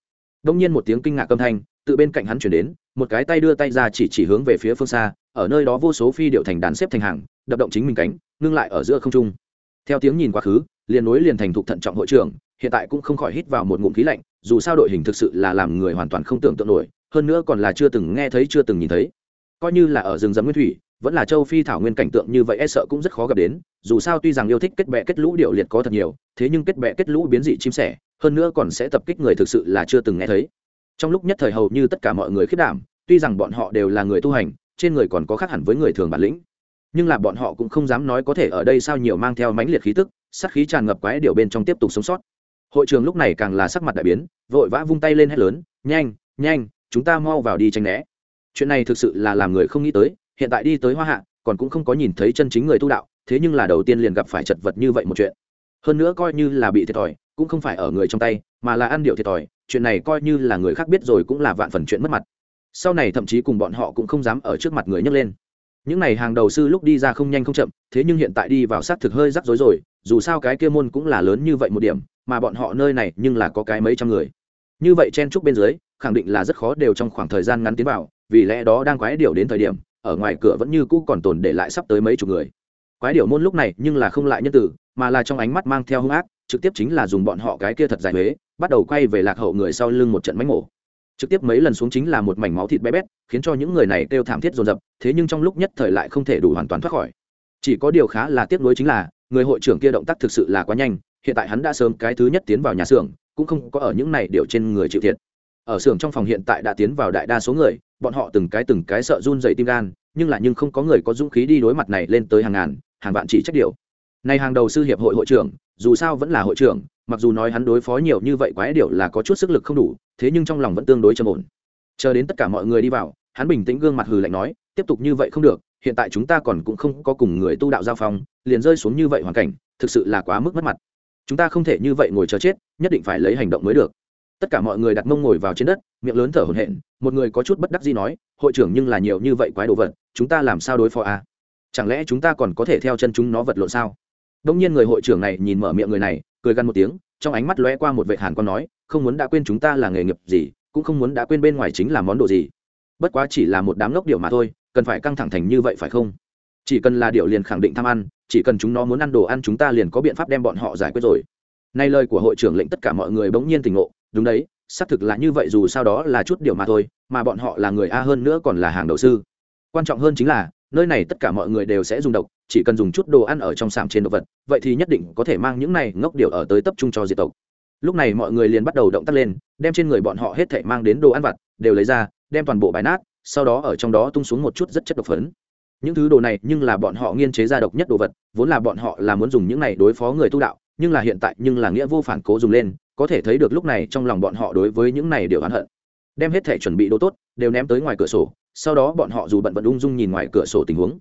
Đông nhiên một tiếng kinh ngạc âm thanh tự bên cạnh hắn chuyển đến, một cái tay đưa tay ra chỉ chỉ hướng về phía phương xa, ở nơi đó vô số phi điệu thành đàn xếp thành hàng, đập động chính mình cánh, ngưng lại ở giữa không trung. Theo tiếng nhìn quá khứ, liền nối liền thành thục thận trọng hội trưởng, hiện tại cũng không khỏi hít vào một ngụm khí lạnh dù sao đội hình thực sự là làm người hoàn toàn không tưởng tượng nổi, hơn nữa còn là chưa từng nghe thấy, chưa từng nhìn thấy. Coi như là ở rừng rậm nguyên thủy, vẫn là châu phi thảo nguyên cảnh tượng như vậy e sợ cũng rất khó gặp đến, dù sao tuy rằng yêu thích kết bệ kết lũ điệu liệt có thật nhiều, thế nhưng kết bệ kết lũ biến dị chim sẻ, hơn nữa còn sẽ tập kích người thực sự là chưa từng nghe thấy. Trong lúc nhất thời hầu như tất cả mọi người khiết đảm, tuy rằng bọn họ đều là người tu hành, trên người còn có khác hẳn với người thường bản lĩnh. Nhưng là bọn họ cũng không dám nói có thể ở đây sao nhiều mang theo mãnh liệt khí tức, sát khí tràn ngập quái điều bên trong tiếp tục sống sót hội trường lúc này càng là sắc mặt đại biến, vội vã vung tay lên hét lớn, nhanh nhanh, chúng ta mau vào đi tranh né. Chuyện này thực sự là làm người không nghĩ tới, hiện tại đi tới hoa hạ, còn cũng không có nhìn thấy chân chính người tu đạo, thế nhưng là đầu tiên liền gặp phải chật vật như vậy một chuyện. Hơn nữa coi như là bị thiệt thòi, cũng không phải ở người trong tay, mà là ăn điệu thiệt thòi, chuyện này coi như là người khác biết rồi cũng là vạn phần chuyện mất mặt. Sau này thậm chí cùng bọn họ cũng không dám ở trước mặt người nhấc lên. Những n à y hàng đầu sư lúc đi ra không nhanh không chậm, thế nhưng hiện tại đi vào xác thực hơi rắc rối rồi, dù sao cái kia môn cũng là lớn như vậy một điểm mà bọn họ nơi này nhưng là có cái mấy trăm người. Như vậy chen trúc bên dưới, khẳng định là rất khó đều trong khoảng thời gian ngắn tiến vào, vì lẽ đó đang quái điểu đến thời điểm, ở ngoài cửa vẫn như cũ còn tồn để lại sắp tới mấy chục người. Quái điểu môn lúc này nhưng là không lại nhân tử, mà là trong ánh mắt mang theo hung ác, trực tiếp chính là dùng bọn họ cái kia thật dài huế, bắt đầu quay về lạc hậu người sau lưng một trận mánh mổ. Trực tiếp mấy lần xuống chính là một mảnh máu thịt bé bét, khiến cho những người này kêu thảm thiết dồn dập, thế nhưng trong lúc nhất thời lại không thể đủ hoàn toàn thoát khỏi. Chỉ có điều khá là tiếc nuối chính là, người hội trưởng kia động tác thực sự là quá nhanh hiện tại hắn đã sớm cái thứ nhất tiến vào nhà xưởng, cũng không có ở những này điều trên người chịu thiệt. Ở xưởng trong phòng hiện tại đã tiến vào đại đa số người, bọn họ từng cái từng cái sợ run dậy tim gan, nhưng là nhưng không có người có dũng khí đi đối mặt này lên tới hàng ngàn, hàng vạn chỉ trách điều. Này hàng đầu sư hiệp hội hội trưởng, dù sao vẫn là hội trưởng, mặc dù nói hắn đối phó nhiều như vậy quái điều là có chút sức lực không đủ, thế nhưng trong lòng vẫn tương đối trầm ổn. Chờ đến tất cả mọi người đi vào, hắn bình tĩnh gương mặt hừ lạnh nói, tiếp tục như vậy không được, hiện tại chúng ta còn cũng không có cùng người tu đạo giao phong, liền rơi xuống như vậy hoàn cảnh, thực sự là quá mức mất mặt chúng ta không thể như vậy ngồi chờ chết, nhất định phải lấy hành động mới được. Tất cả mọi người đặt mông ngồi vào trên đất, miệng lớn thở hổn hển, một người có chút bất đắc gì nói, hội trưởng nhưng là nhiều như vậy quái đồ vật, chúng ta làm sao đối phó a? À? chẳng lẽ chúng ta còn có thể theo chân chúng nó vật lộn sao? Đông nhiên người hội trưởng này nhìn mở miệng người này, cười gằn một tiếng, trong ánh mắt lóe qua một vệ hàn con nói, không muốn đã quên chúng ta là nghề nghiệp gì, cũng không muốn đã quên bên ngoài chính là món đồ gì. Bất quá chỉ là một đám lốc điệu mà thôi, cần phải căng thẳng thành như vậy phải không? Chỉ cần là điệu liền khẳng định tham ăn, chỉ cần chúng nó muốn ăn đồ ăn chúng ta liền có biện pháp đem bọn họ giải quyết rồi. Nay lời của hội trưởng lệnh tất cả mọi người bỗng nhiên tỉnh ngộ, đúng đấy, xác thực là như vậy dù sao đó là chút điều mà thôi, mà bọn họ là người a hơn nữa còn là hàng đầu sư. Quan trọng hơn chính là, nơi này tất cả mọi người đều sẽ dùng độc, chỉ cần dùng chút đồ ăn ở trong sàm trên động vật, vậy thì nhất định có thể mang những này ngốc điều ở tới tập trung cho diệt tộc. Lúc này mọi người liền bắt đầu động tác lên, đem trên người bọn họ hết thảy mang đến đồ ăn vặt, đều lấy ra, đem toàn bộ bài nát, sau đó ở trong đó tung xuống một chút rất chất độc phấn những thứ đồ này nhưng là bọn họ nghiên chế ra độc nhất đồ vật, vốn là bọn họ là muốn dùng những này đối phó người tu đạo, nhưng là hiện tại nhưng là nghĩa vô phản cố dùng lên, có thể thấy được lúc này trong lòng bọn họ đối với những này đều oán hận. Đem hết thể chuẩn bị đồ tốt, đều ném tới ngoài cửa sổ, sau đó bọn họ dù bận vận ung dung nhìn ngoài cửa sổ tình huống.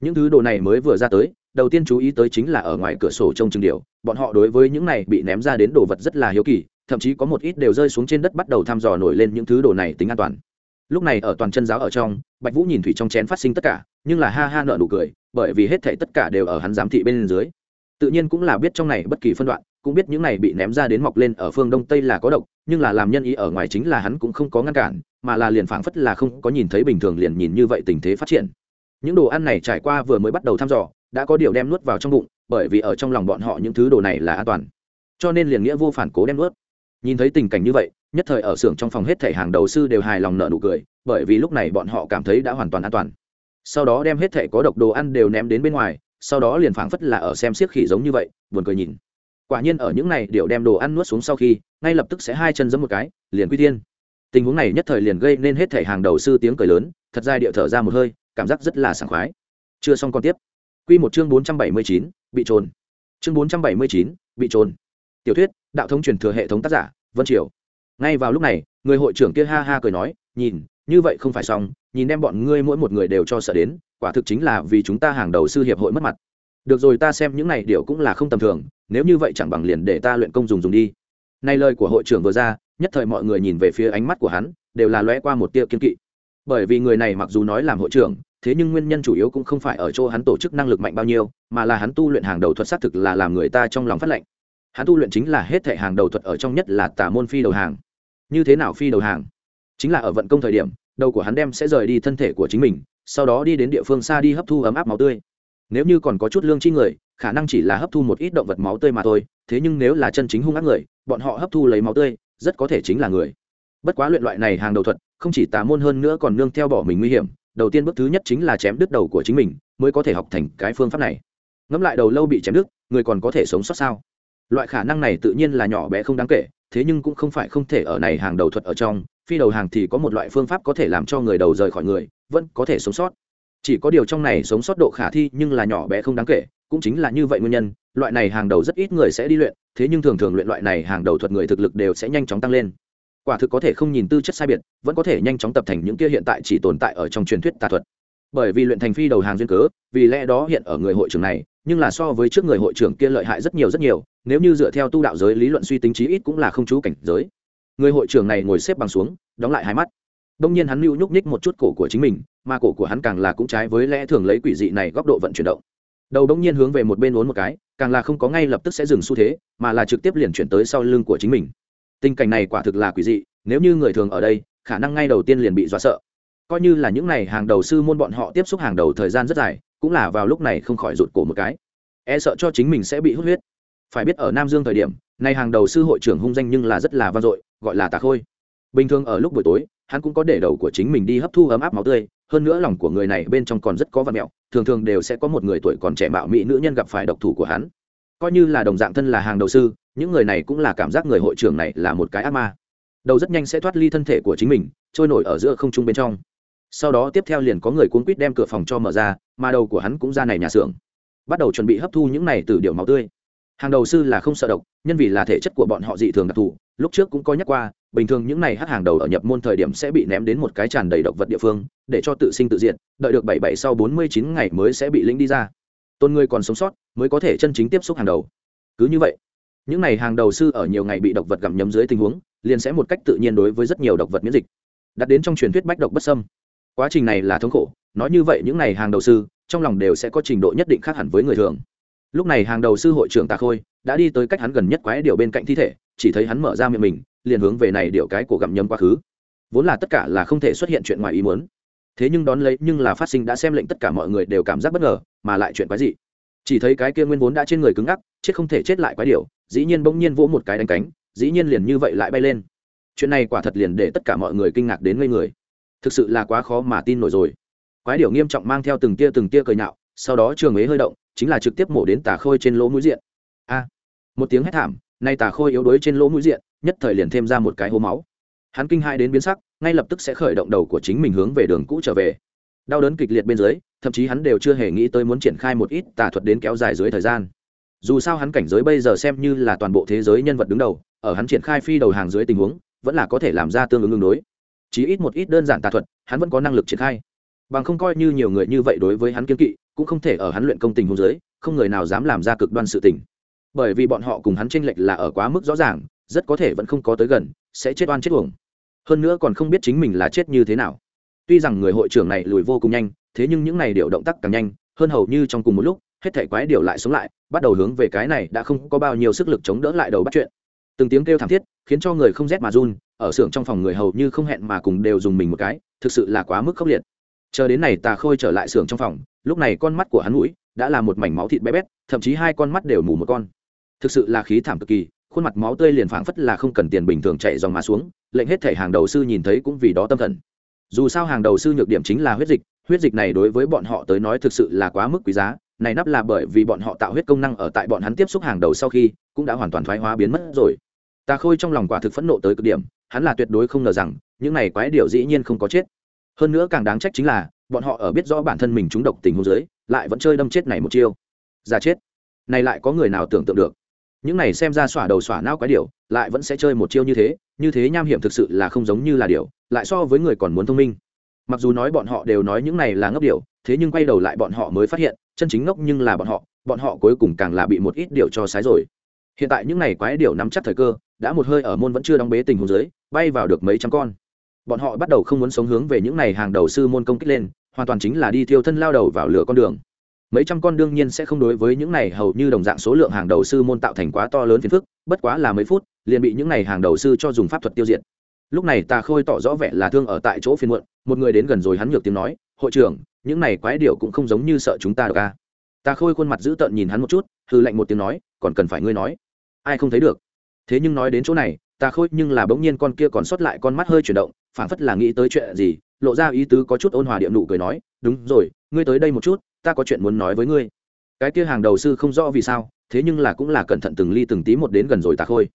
Những thứ đồ này mới vừa ra tới, đầu tiên chú ý tới chính là ở ngoài cửa sổ trông chừng điều, bọn họ đối với những này bị ném ra đến đồ vật rất là hiếu kỳ, thậm chí có một ít đều rơi xuống trên đất bắt đầu thăm dò nổi lên những thứ đồ này tính an toàn lúc này ở toàn chân giáo ở trong, bạch vũ nhìn thủy trong chén phát sinh tất cả, nhưng là ha ha nợ nụ cười, bởi vì hết thể tất cả đều ở hắn giám thị bên dưới. Tự nhiên cũng là biết trong này bất kỳ phân đoạn, cũng biết những này bị ném ra đến mọc lên ở phương đông tây là có độc, nhưng là làm nhân ý ở ngoài chính là hắn cũng không có ngăn cản, mà là liền phảng phất là không có nhìn thấy bình thường liền nhìn như vậy tình thế phát triển. Những đồ ăn này trải qua vừa mới bắt đầu thăm dò, đã có điều đem nuốt vào trong bụng, bởi vì ở trong lòng bọn họ những thứ đồ này là an toàn. Cho nên liền nghĩa vô phản cố đem nuốt. Nhìn thấy tình cảnh như vậy nhất thời ở xưởng trong phòng hết thảy hàng đầu sư đều hài lòng nợ nụ cười, bởi vì lúc này bọn họ cảm thấy đã hoàn toàn an toàn. Sau đó đem hết thảy có độc đồ ăn đều ném đến bên ngoài, sau đó liền phảng phất là ở xem xiếc khỉ giống như vậy, buồn cười nhìn. Quả nhiên ở những này đều đem đồ ăn nuốt xuống sau khi, ngay lập tức sẽ hai chân giẫm một cái, liền quy tiên tình huống này nhất thời liền gây nên hết thảy hàng đầu sư tiếng cười lớn, thật ra điệu thở ra một hơi, cảm giác rất là sảng khoái. Chưa xong còn tiếp. Quy một chương bốn trăm bảy mươi chín, bị trồn. Chương bốn trăm bảy mươi chín, bị trồn. Tiểu thuyết, đạo thông truyền thừa hệ thống tác giả, vân triều ngay vào lúc này, người hội trưởng kia ha ha cười nói, nhìn, như vậy không phải xong, nhìn đem bọn ngươi mỗi một người đều cho sợ đến, quả thực chính là vì chúng ta hàng đầu sư hiệp hội mất mặt. Được rồi, ta xem những này điều cũng là không tầm thường, nếu như vậy chẳng bằng liền để ta luyện công dùng dùng đi. Nay lời của hội trưởng vừa ra, nhất thời mọi người nhìn về phía ánh mắt của hắn, đều là lóe qua một tia kiên kỵ. Bởi vì người này mặc dù nói làm hội trưởng, thế nhưng nguyên nhân chủ yếu cũng không phải ở chỗ hắn tổ chức năng lực mạnh bao nhiêu, mà là hắn tu luyện hàng đầu thuật xác thực là làm người ta trong lòng phát lệnh. Hắn tu luyện chính là hết thể hàng đầu thuật ở trong nhất là tả môn phi đầu hàng như thế nào phi đầu hàng? Chính là ở vận công thời điểm, đầu của hắn đem sẽ rời đi thân thể của chính mình, sau đó đi đến địa phương xa đi hấp thu ấm áp máu tươi. Nếu như còn có chút lương chi người, khả năng chỉ là hấp thu một ít động vật máu tươi mà thôi, thế nhưng nếu là chân chính hung ác người, bọn họ hấp thu lấy máu tươi, rất có thể chính là người. Bất quá luyện loại này hàng đầu thuật, không chỉ tà môn hơn nữa còn nương theo bỏ mình nguy hiểm, đầu tiên bước thứ nhất chính là chém đứt đầu của chính mình, mới có thể học thành cái phương pháp này. Ngẫm lại đầu lâu bị chém đứt, người còn có thể sống sót sao? Loại khả năng này tự nhiên là nhỏ bé không đáng kể thế nhưng cũng không phải không thể ở này hàng đầu thuật ở trong, phi đầu hàng thì có một loại phương pháp có thể làm cho người đầu rời khỏi người, vẫn có thể sống sót. Chỉ có điều trong này sống sót độ khả thi nhưng là nhỏ bé không đáng kể, cũng chính là như vậy nguyên nhân, loại này hàng đầu rất ít người sẽ đi luyện, thế nhưng thường thường luyện loại này hàng đầu thuật người thực lực đều sẽ nhanh chóng tăng lên. Quả thực có thể không nhìn tư chất sai biệt, vẫn có thể nhanh chóng tập thành những kia hiện tại chỉ tồn tại ở trong truyền thuyết tà thuật. Bởi vì luyện thành phi đầu hàng duyên cớ, vì lẽ đó hiện ở người hội trưởng này, nhưng là so với trước người hội trưởng kia lợi hại rất nhiều rất nhiều nếu như dựa theo tu đạo giới lý luận suy tính chí ít cũng là không chú cảnh giới. Người hội trưởng này ngồi xếp bằng xuống, đóng lại hai mắt. Đông nhiên hắn lưu nhúc nhích một chút cổ của chính mình, mà cổ của hắn càng là cũng trái với lẽ thường lấy quỷ dị này góc độ vận chuyển động. Đầu đông nhiên hướng về một bên uốn một cái, càng là không có ngay lập tức sẽ dừng xu thế, mà là trực tiếp liền chuyển tới sau lưng của chính mình. Tình cảnh này quả thực là quỷ dị, nếu như người thường ở đây, khả năng ngay đầu tiên liền bị dọa sợ. Coi như là những này hàng đầu sư môn bọn họ tiếp xúc hàng đầu thời gian rất dài, cũng là vào lúc này không khỏi rụt cổ một cái. E sợ cho chính mình sẽ bị hút huyết phải biết ở nam dương thời điểm, nay hàng đầu sư hội trưởng hung danh nhưng là rất là vang dội, gọi là tà khôi. Bình thường ở lúc buổi tối, hắn cũng có để đầu của chính mình đi hấp thu ấm áp máu tươi, hơn nữa lòng của người này bên trong còn rất có văn mẹo, thường thường đều sẽ có một người tuổi còn trẻ mạo mỹ nữ nhân gặp phải độc thủ của hắn. Coi như là đồng dạng thân là hàng đầu sư, những người này cũng là cảm giác người hội trưởng này là một cái ác ma. Đầu rất nhanh sẽ thoát ly thân thể của chính mình, trôi nổi ở giữa không trung bên trong. Sau đó tiếp theo liền có người cuốn quýt đem cửa phòng cho mở ra, mà đầu của hắn cũng ra này nhà xưởng. Bắt đầu chuẩn bị hấp thu những này từ điệu máu tươi hàng đầu sư là không sợ độc, nhân vì là thể chất của bọn họ dị thường đặc thù, lúc trước cũng có nhắc qua, bình thường những này hát hàng đầu ở nhập môn thời điểm sẽ bị ném đến một cái tràn đầy độc vật địa phương, để cho tự sinh tự diện đợi được bảy bảy sau bốn mươi chín ngày mới sẽ bị lĩnh đi ra. Tôn ngươi còn sống sót, mới có thể chân chính tiếp xúc hàng đầu. Cứ như vậy, những này hàng đầu sư ở nhiều ngày bị độc vật gặm nhấm dưới tình huống, liền sẽ một cách tự nhiên đối với rất nhiều độc vật miễn dịch. Đặt đến trong truyền thuyết bách độc bất sâm quá trình này là thống khổ, nói như vậy những này hàng đầu sư, trong lòng đều sẽ có trình độ nhất định khác hẳn với người thường lúc này hàng đầu sư hội trưởng tà khôi đã đi tới cách hắn gần nhất quái điệu bên cạnh thi thể, chỉ thấy hắn mở ra miệng mình, liền hướng về này điệu cái cổ gặm nhấm quá khứ. Vốn là tất cả là không thể xuất hiện chuyện ngoài ý muốn. Thế nhưng đón lấy, nhưng là phát sinh đã xem lệnh tất cả mọi người đều cảm giác bất ngờ, mà lại chuyện quái gì chỉ thấy cái kia nguyên vốn đã trên người cứng ngắc, chết không thể chết lại quái điệu dĩ nhiên bỗng nhiên vỗ một cái đánh cánh, dĩ nhiên liền như vậy lại bay lên. Chuyện này quả thật liền để tất cả mọi người kinh ngạc đến ngây người. Thực sự là quá khó mà tin nổi rồi. Quái điệu nghiêm trọng mang theo từng tia từng tia cười nhạo, sau đó trường ấy hơi động chính là trực tiếp mổ đến tà khôi trên lỗ mũi diện. A, một tiếng hét thảm, nay tà khôi yếu đuối trên lỗ mũi diện, nhất thời liền thêm ra một cái hố máu. Hắn kinh hai đến biến sắc, ngay lập tức sẽ khởi động đầu của chính mình hướng về đường cũ trở về. Đau đớn kịch liệt bên dưới, thậm chí hắn đều chưa hề nghĩ tới muốn triển khai một ít tà thuật đến kéo dài dưới thời gian. Dù sao hắn cảnh giới bây giờ xem như là toàn bộ thế giới nhân vật đứng đầu, ở hắn triển khai phi đầu hàng dưới tình huống, vẫn là có thể làm ra tương ứng ứng đối. Chỉ ít một ít đơn giản tà thuật, hắn vẫn có năng lực triển khai. Bằng không coi như nhiều người như vậy đối với hắn kiên kỵ cũng không thể ở hắn luyện công tình hôn giới không người nào dám làm ra cực đoan sự tình. Bởi vì bọn họ cùng hắn tranh lệch là ở quá mức rõ ràng, rất có thể vẫn không có tới gần, sẽ chết oan chết uổng. Hơn nữa còn không biết chính mình là chết như thế nào. Tuy rằng người hội trưởng này lùi vô cùng nhanh, thế nhưng những này điều động tác càng nhanh, hơn hầu như trong cùng một lúc, hết thể quái điều lại sống lại, bắt đầu hướng về cái này đã không có bao nhiêu sức lực chống đỡ lại đầu bắt chuyện. Từng tiếng kêu thảm thiết, khiến cho người không rét mà run, ở xưởng trong phòng người hầu như không hẹn mà cùng đều dùng mình một cái, thực sự là quá mức khốc liệt chờ đến này tà khôi trở lại xưởng trong phòng, lúc này con mắt của hắn mũi đã là một mảnh máu thịt bé bét, thậm chí hai con mắt đều mù một con. Thực sự là khí thảm cực kỳ, khuôn mặt máu tươi liền phảng phất là không cần tiền bình thường chạy dòng mà xuống, lệnh hết thể hàng đầu sư nhìn thấy cũng vì đó tâm thần. Dù sao hàng đầu sư nhược điểm chính là huyết dịch huyết dịch này đối với bọn họ tới nói thực sự là quá mức quý giá, này nắp là bởi vì bọn họ tạo huyết công năng ở tại bọn hắn tiếp xúc hàng đầu sau khi, cũng đã hoàn toàn thoái hóa biến mất rồi. Tà khôi trong lòng quả thực phẫn nộ tới cực điểm, hắn là tuyệt đối không ngờ rằng, những này quái điều dĩ nhiên không có chết hơn nữa càng đáng trách chính là, bọn họ ở biết rõ bản thân mình trúng độc tình hôn dưới, lại vẫn chơi đâm chết này một chiêu. Ra chết. Này lại có người nào tưởng tượng được? Những này xem ra xỏa đầu xỏa não quái điều lại vẫn sẽ chơi một chiêu như thế như thế nham hiểm thực sự là không giống như là điều lại so với người còn muốn thông minh. Mặc dù nói bọn họ đều nói những này là ngốc điều thế nhưng quay đầu lại bọn họ mới phát hiện, chân chính ngốc nhưng là bọn họ bọn họ cuối cùng càng là bị một ít điều cho sái rồi. Hiện tại những này quái điều nắm chắc thời cơ, đã một hơi ở môn vẫn chưa đóng bế tình hồ dưới, bay vào được mấy trăm con bọn họ bắt đầu không muốn sống hướng về những này hàng đầu sư môn công kích lên, hoàn toàn chính là đi thiêu thân lao đầu vào lửa con đường. Mấy trăm con đương nhiên sẽ không đối với những này hầu như đồng dạng số lượng hàng đầu sư môn tạo thành quá to lớn phiền phức, bất quá là mấy phút, liền bị những này hàng đầu sư cho dùng pháp thuật tiêu diệt. Lúc này tà khôi tỏ rõ vẻ là thương ở tại chỗ phiên muộn, một người đến gần rồi hắn nhược tiếng nói, hội trưởng, những này quái điệu cũng không giống như sợ chúng ta được à? ca tà khôi khuôn mặt giữ tợn nhìn hắn một chút hư lạnh một tiếng nói, còn cần phải ngươi nói. Ai không thấy được? Thế nhưng nói đến chỗ này Ta khôi nhưng là bỗng nhiên con kia còn sót lại con mắt hơi chuyển động, phảng phất là nghĩ tới chuyện gì, lộ ra ý tứ có chút ôn hòa điệm nụ cười nói, đúng rồi, ngươi tới đây một chút, ta có chuyện muốn nói với ngươi. Cái kia hàng đầu sư không rõ vì sao, thế nhưng là cũng là cẩn thận từng ly từng tí một đến gần rồi tà khôi.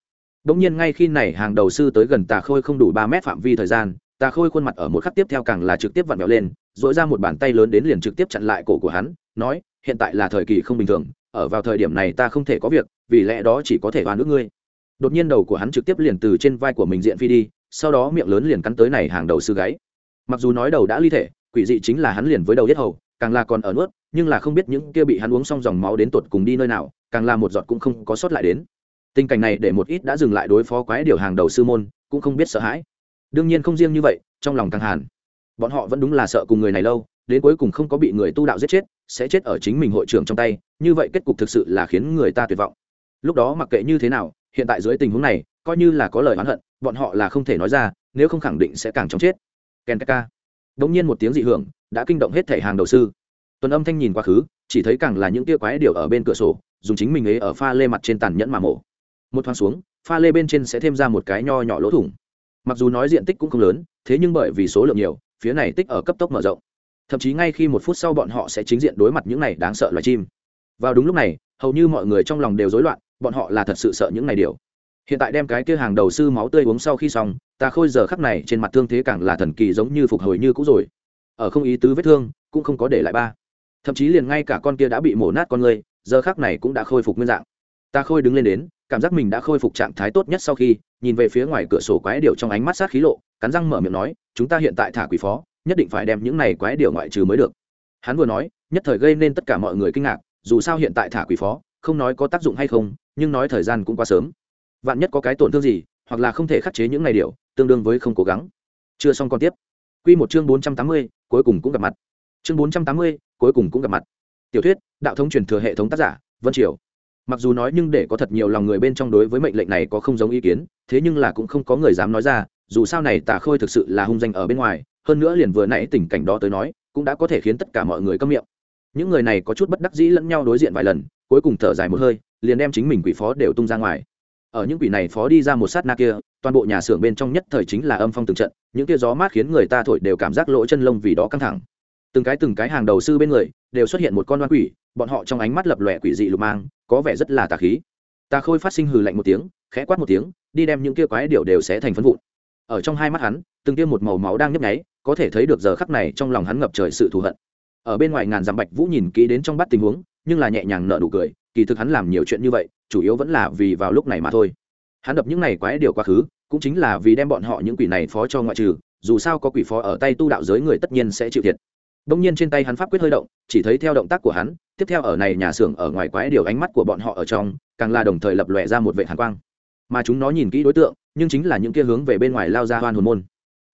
Bỗng nhiên ngay khi này hàng đầu sư tới gần tà khôi không đủ ba mét phạm vi thời gian tà khôi khuôn mặt ở một khắc tiếp theo càng là trực tiếp vặn vẹo lên dội ra một bàn tay lớn đến liền trực tiếp chặn lại cổ của hắn, nói, hiện tại là thời kỳ không bình thường, ở vào thời điểm này ta không thể có việc, vì lẽ đó chỉ có thể oan nước ngươi đột nhiên đầu của hắn trực tiếp liền từ trên vai của mình diện phi đi, sau đó miệng lớn liền cắn tới này hàng đầu sư gáy. Mặc dù nói đầu đã ly thể, quỷ dị chính là hắn liền với đầu yết hầu, càng là còn ở nuốt, nhưng là không biết những kia bị hắn uống xong dòng máu đến tột cùng đi nơi nào, càng là một giọt cũng không có sót lại đến. Tình cảnh này để một ít đã dừng lại đối phó quái điều hàng đầu sư môn, cũng không biết sợ hãi. Đương nhiên không riêng như vậy, trong lòng càng hàn. Bọn họ vẫn đúng là sợ cùng người này lâu, đến cuối cùng không có bị người tu đạo giết chết, sẽ chết ở chính mình hội trưởng trong tay, như vậy kết cục thực sự là khiến người ta tuyệt vọng. Lúc đó mặc kệ như thế nào hiện tại dưới tình huống này, coi như là có lời oán hận, bọn họ là không thể nói ra, nếu không khẳng định sẽ càng chóng chết. Ken ka đống nhiên một tiếng dị hưởng, đã kinh động hết thể hàng đầu sư. Tuần âm thanh nhìn quá khứ, chỉ thấy càng là những tia quái điều ở bên cửa sổ, dùng chính mình ấy ở pha lê mặt trên tàn nhẫn mà mổ. Một thoáng xuống, pha lê bên trên sẽ thêm ra một cái nho nhỏ lỗ thủng. Mặc dù nói diện tích cũng không lớn, thế nhưng bởi vì số lượng nhiều, phía này tích ở cấp tốc mở rộng. Thậm chí ngay khi một phút sau bọn họ sẽ chính diện đối mặt những này đáng sợ loài chim. Vào đúng lúc này, hầu như mọi người trong lòng đều rối loạn bọn họ là thật sự sợ những này điều. Hiện tại đem cái kia hàng đầu sư máu tươi uống sau khi xong, ta khôi giờ khắc này trên mặt thương thế càng là thần kỳ giống như phục hồi như cũ rồi. Ở không ý tứ vết thương, cũng không có để lại ba. Thậm chí liền ngay cả con kia đã bị mổ nát con người, giờ khắc này cũng đã khôi phục nguyên dạng. Ta khôi đứng lên đến, cảm giác mình đã khôi phục trạng thái tốt nhất sau khi, nhìn về phía ngoài cửa sổ quái điệu trong ánh mắt sát khí lộ, cắn răng mở miệng nói, chúng ta hiện tại thả quỷ phó, nhất định phải đem những này quái điệu ngoại trừ mới được. Hắn vừa nói, nhất thời gây nên tất cả mọi người kinh ngạc, dù sao hiện tại thả quỷ phó không nói có tác dụng hay không, nhưng nói thời gian cũng quá sớm. Vạn nhất có cái tổn thương gì, hoặc là không thể khắc chế những ngày điều, tương đương với không cố gắng. Chưa xong còn tiếp. Q một chương bốn trăm tám mươi, cuối cùng cũng gặp mặt. Chương bốn trăm tám mươi, cuối cùng cũng gặp mặt. Tiểu thuyết, đạo thống truyền thừa hệ thống tác giả, vân triều. Mặc dù nói nhưng để có thật nhiều lòng người bên trong đối với mệnh lệnh này có không giống ý kiến, thế nhưng là cũng không có người dám nói ra, dù sao này tà khôi thực sự là hung danh ở bên ngoài, hơn nữa liền vừa nãy tình cảnh đó tới nói, cũng đã có thể khiến tất cả mọi người câm miệng những người này có chút bất đắc dĩ lẫn nhau đối diện vài lần, cuối cùng thở dài một hơi, liền đem chính mình quỷ phó đều tung ra ngoài. Ở những quỷ này phó đi ra một sát na kia, toàn bộ nhà xưởng bên trong nhất thời chính là âm phong từng trận, những kia gió mát khiến người ta thổi đều cảm giác lỗ chân lông vì đó căng thẳng. Từng cái từng cái hàng đầu sư bên người, đều xuất hiện một con đoan quỷ, bọn họ trong ánh mắt lập lòe quỷ dị lục mang, có vẻ rất là tà khí. Tà khôi phát sinh hừ lạnh một tiếng, khẽ quát một tiếng, đi đem những kia quái điệu đều sẽ thành phân vụn. Ở trong hai mắt hắn, từng kia một màu máu đang nhấp nháy, có thể thấy được giờ khắc này trong lòng hắn ngập trời sự thù hận ở bên ngoài ngàn dặm bạch vũ nhìn kỹ đến trong bắt tình huống, nhưng là nhẹ nhàng nợ nụ cười, kỳ thực hắn làm nhiều chuyện như vậy, chủ yếu vẫn là vì vào lúc này mà thôi. Hắn đập những này quái điều quá khứ, cũng chính là vì đem bọn họ những quỷ này phó cho ngoại trừ, dù sao có quỷ phó ở tay tu đạo giới người tất nhiên sẽ chịu thiệt. Đông nhiên trên tay hắn pháp quyết hơi động, chỉ thấy theo động tác của hắn, tiếp theo ở này nhà xưởng ở ngoài quái điều ánh mắt của bọn họ ở trong, càng là đồng thời lập lòe ra một vệ hàn quang. Mà chúng nó nhìn kỹ đối tượng, nhưng chính là những kia hướng về bên ngoài lao ra hoan hồn môn.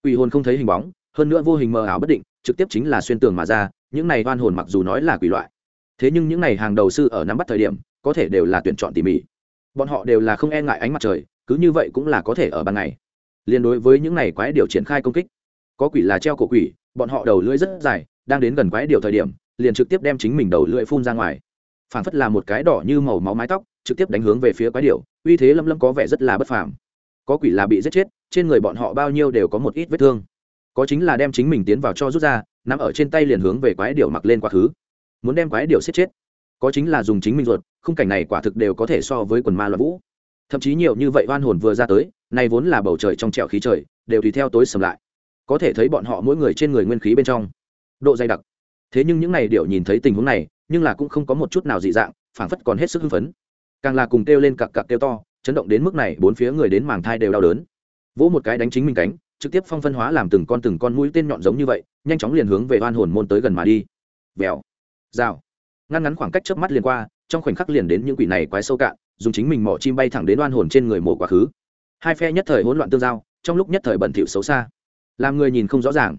Quỷ hồn không thấy hình bóng, hơn nữa vô hình mờ ảo bất định, trực tiếp chính là xuyên tường mà ra những này oan hồn mặc dù nói là quỷ loại, thế nhưng những này hàng đầu sư ở nắm bắt thời điểm, có thể đều là tuyển chọn tỉ mỉ. Bọn họ đều là không e ngại ánh mặt trời, cứ như vậy cũng là có thể ở ban ngày. Liên đối với những này quái điều triển khai công kích, có quỷ là treo cổ quỷ, bọn họ đầu lưỡi rất dài, đang đến gần quái điều thời điểm, liền trực tiếp đem chính mình đầu lưỡi phun ra ngoài. Phản phất là một cái đỏ như màu máu mái tóc, trực tiếp đánh hướng về phía quái điều uy thế lâm lâm có vẻ rất là bất phàm. Có quỷ là bị giết chết, trên người bọn họ bao nhiêu đều có một ít vết thương. Có chính là đem chính mình tiến vào cho rút ra nắm ở trên tay liền hướng về quái điệu mặc lên quá khứ. Muốn đem quái điệu giết chết, có chính là dùng chính mình ruột, khung cảnh này quả thực đều có thể so với quần ma loạn vũ. Thậm chí nhiều như vậy oan hồn vừa ra tới nay vốn là bầu trời trong trẹo khí trời, đều tùy theo tối sầm lại. Có thể thấy bọn họ mỗi người trên người nguyên khí bên trong, độ dày đặc. Thế nhưng những này điệu nhìn thấy tình huống này, nhưng là cũng không có một chút nào dị dạng, phảng phất còn hết sức hưng phấn. Càng là cùng kêu lên cặc cặc kêu to, chấn động đến mức này, bốn phía người đến màng thai đều đau đớn. Vỗ một cái đánh chính mình cánh trực tiếp phong phân hóa làm từng con từng con mũi tên nhọn giống như vậy, nhanh chóng liền hướng về oan hồn môn tới gần mà đi. Vèo, rào. Ngăn ngắn khoảng cách trước mắt liền qua, trong khoảnh khắc liền đến những quỷ này quái sâu cạn, dùng chính mình mỏ chim bay thẳng đến oan hồn trên người mổ quá khứ. Hai phe nhất thời hỗn loạn tương giao, trong lúc nhất thời bẩn thỉu xấu xa. Làm người nhìn không rõ ràng.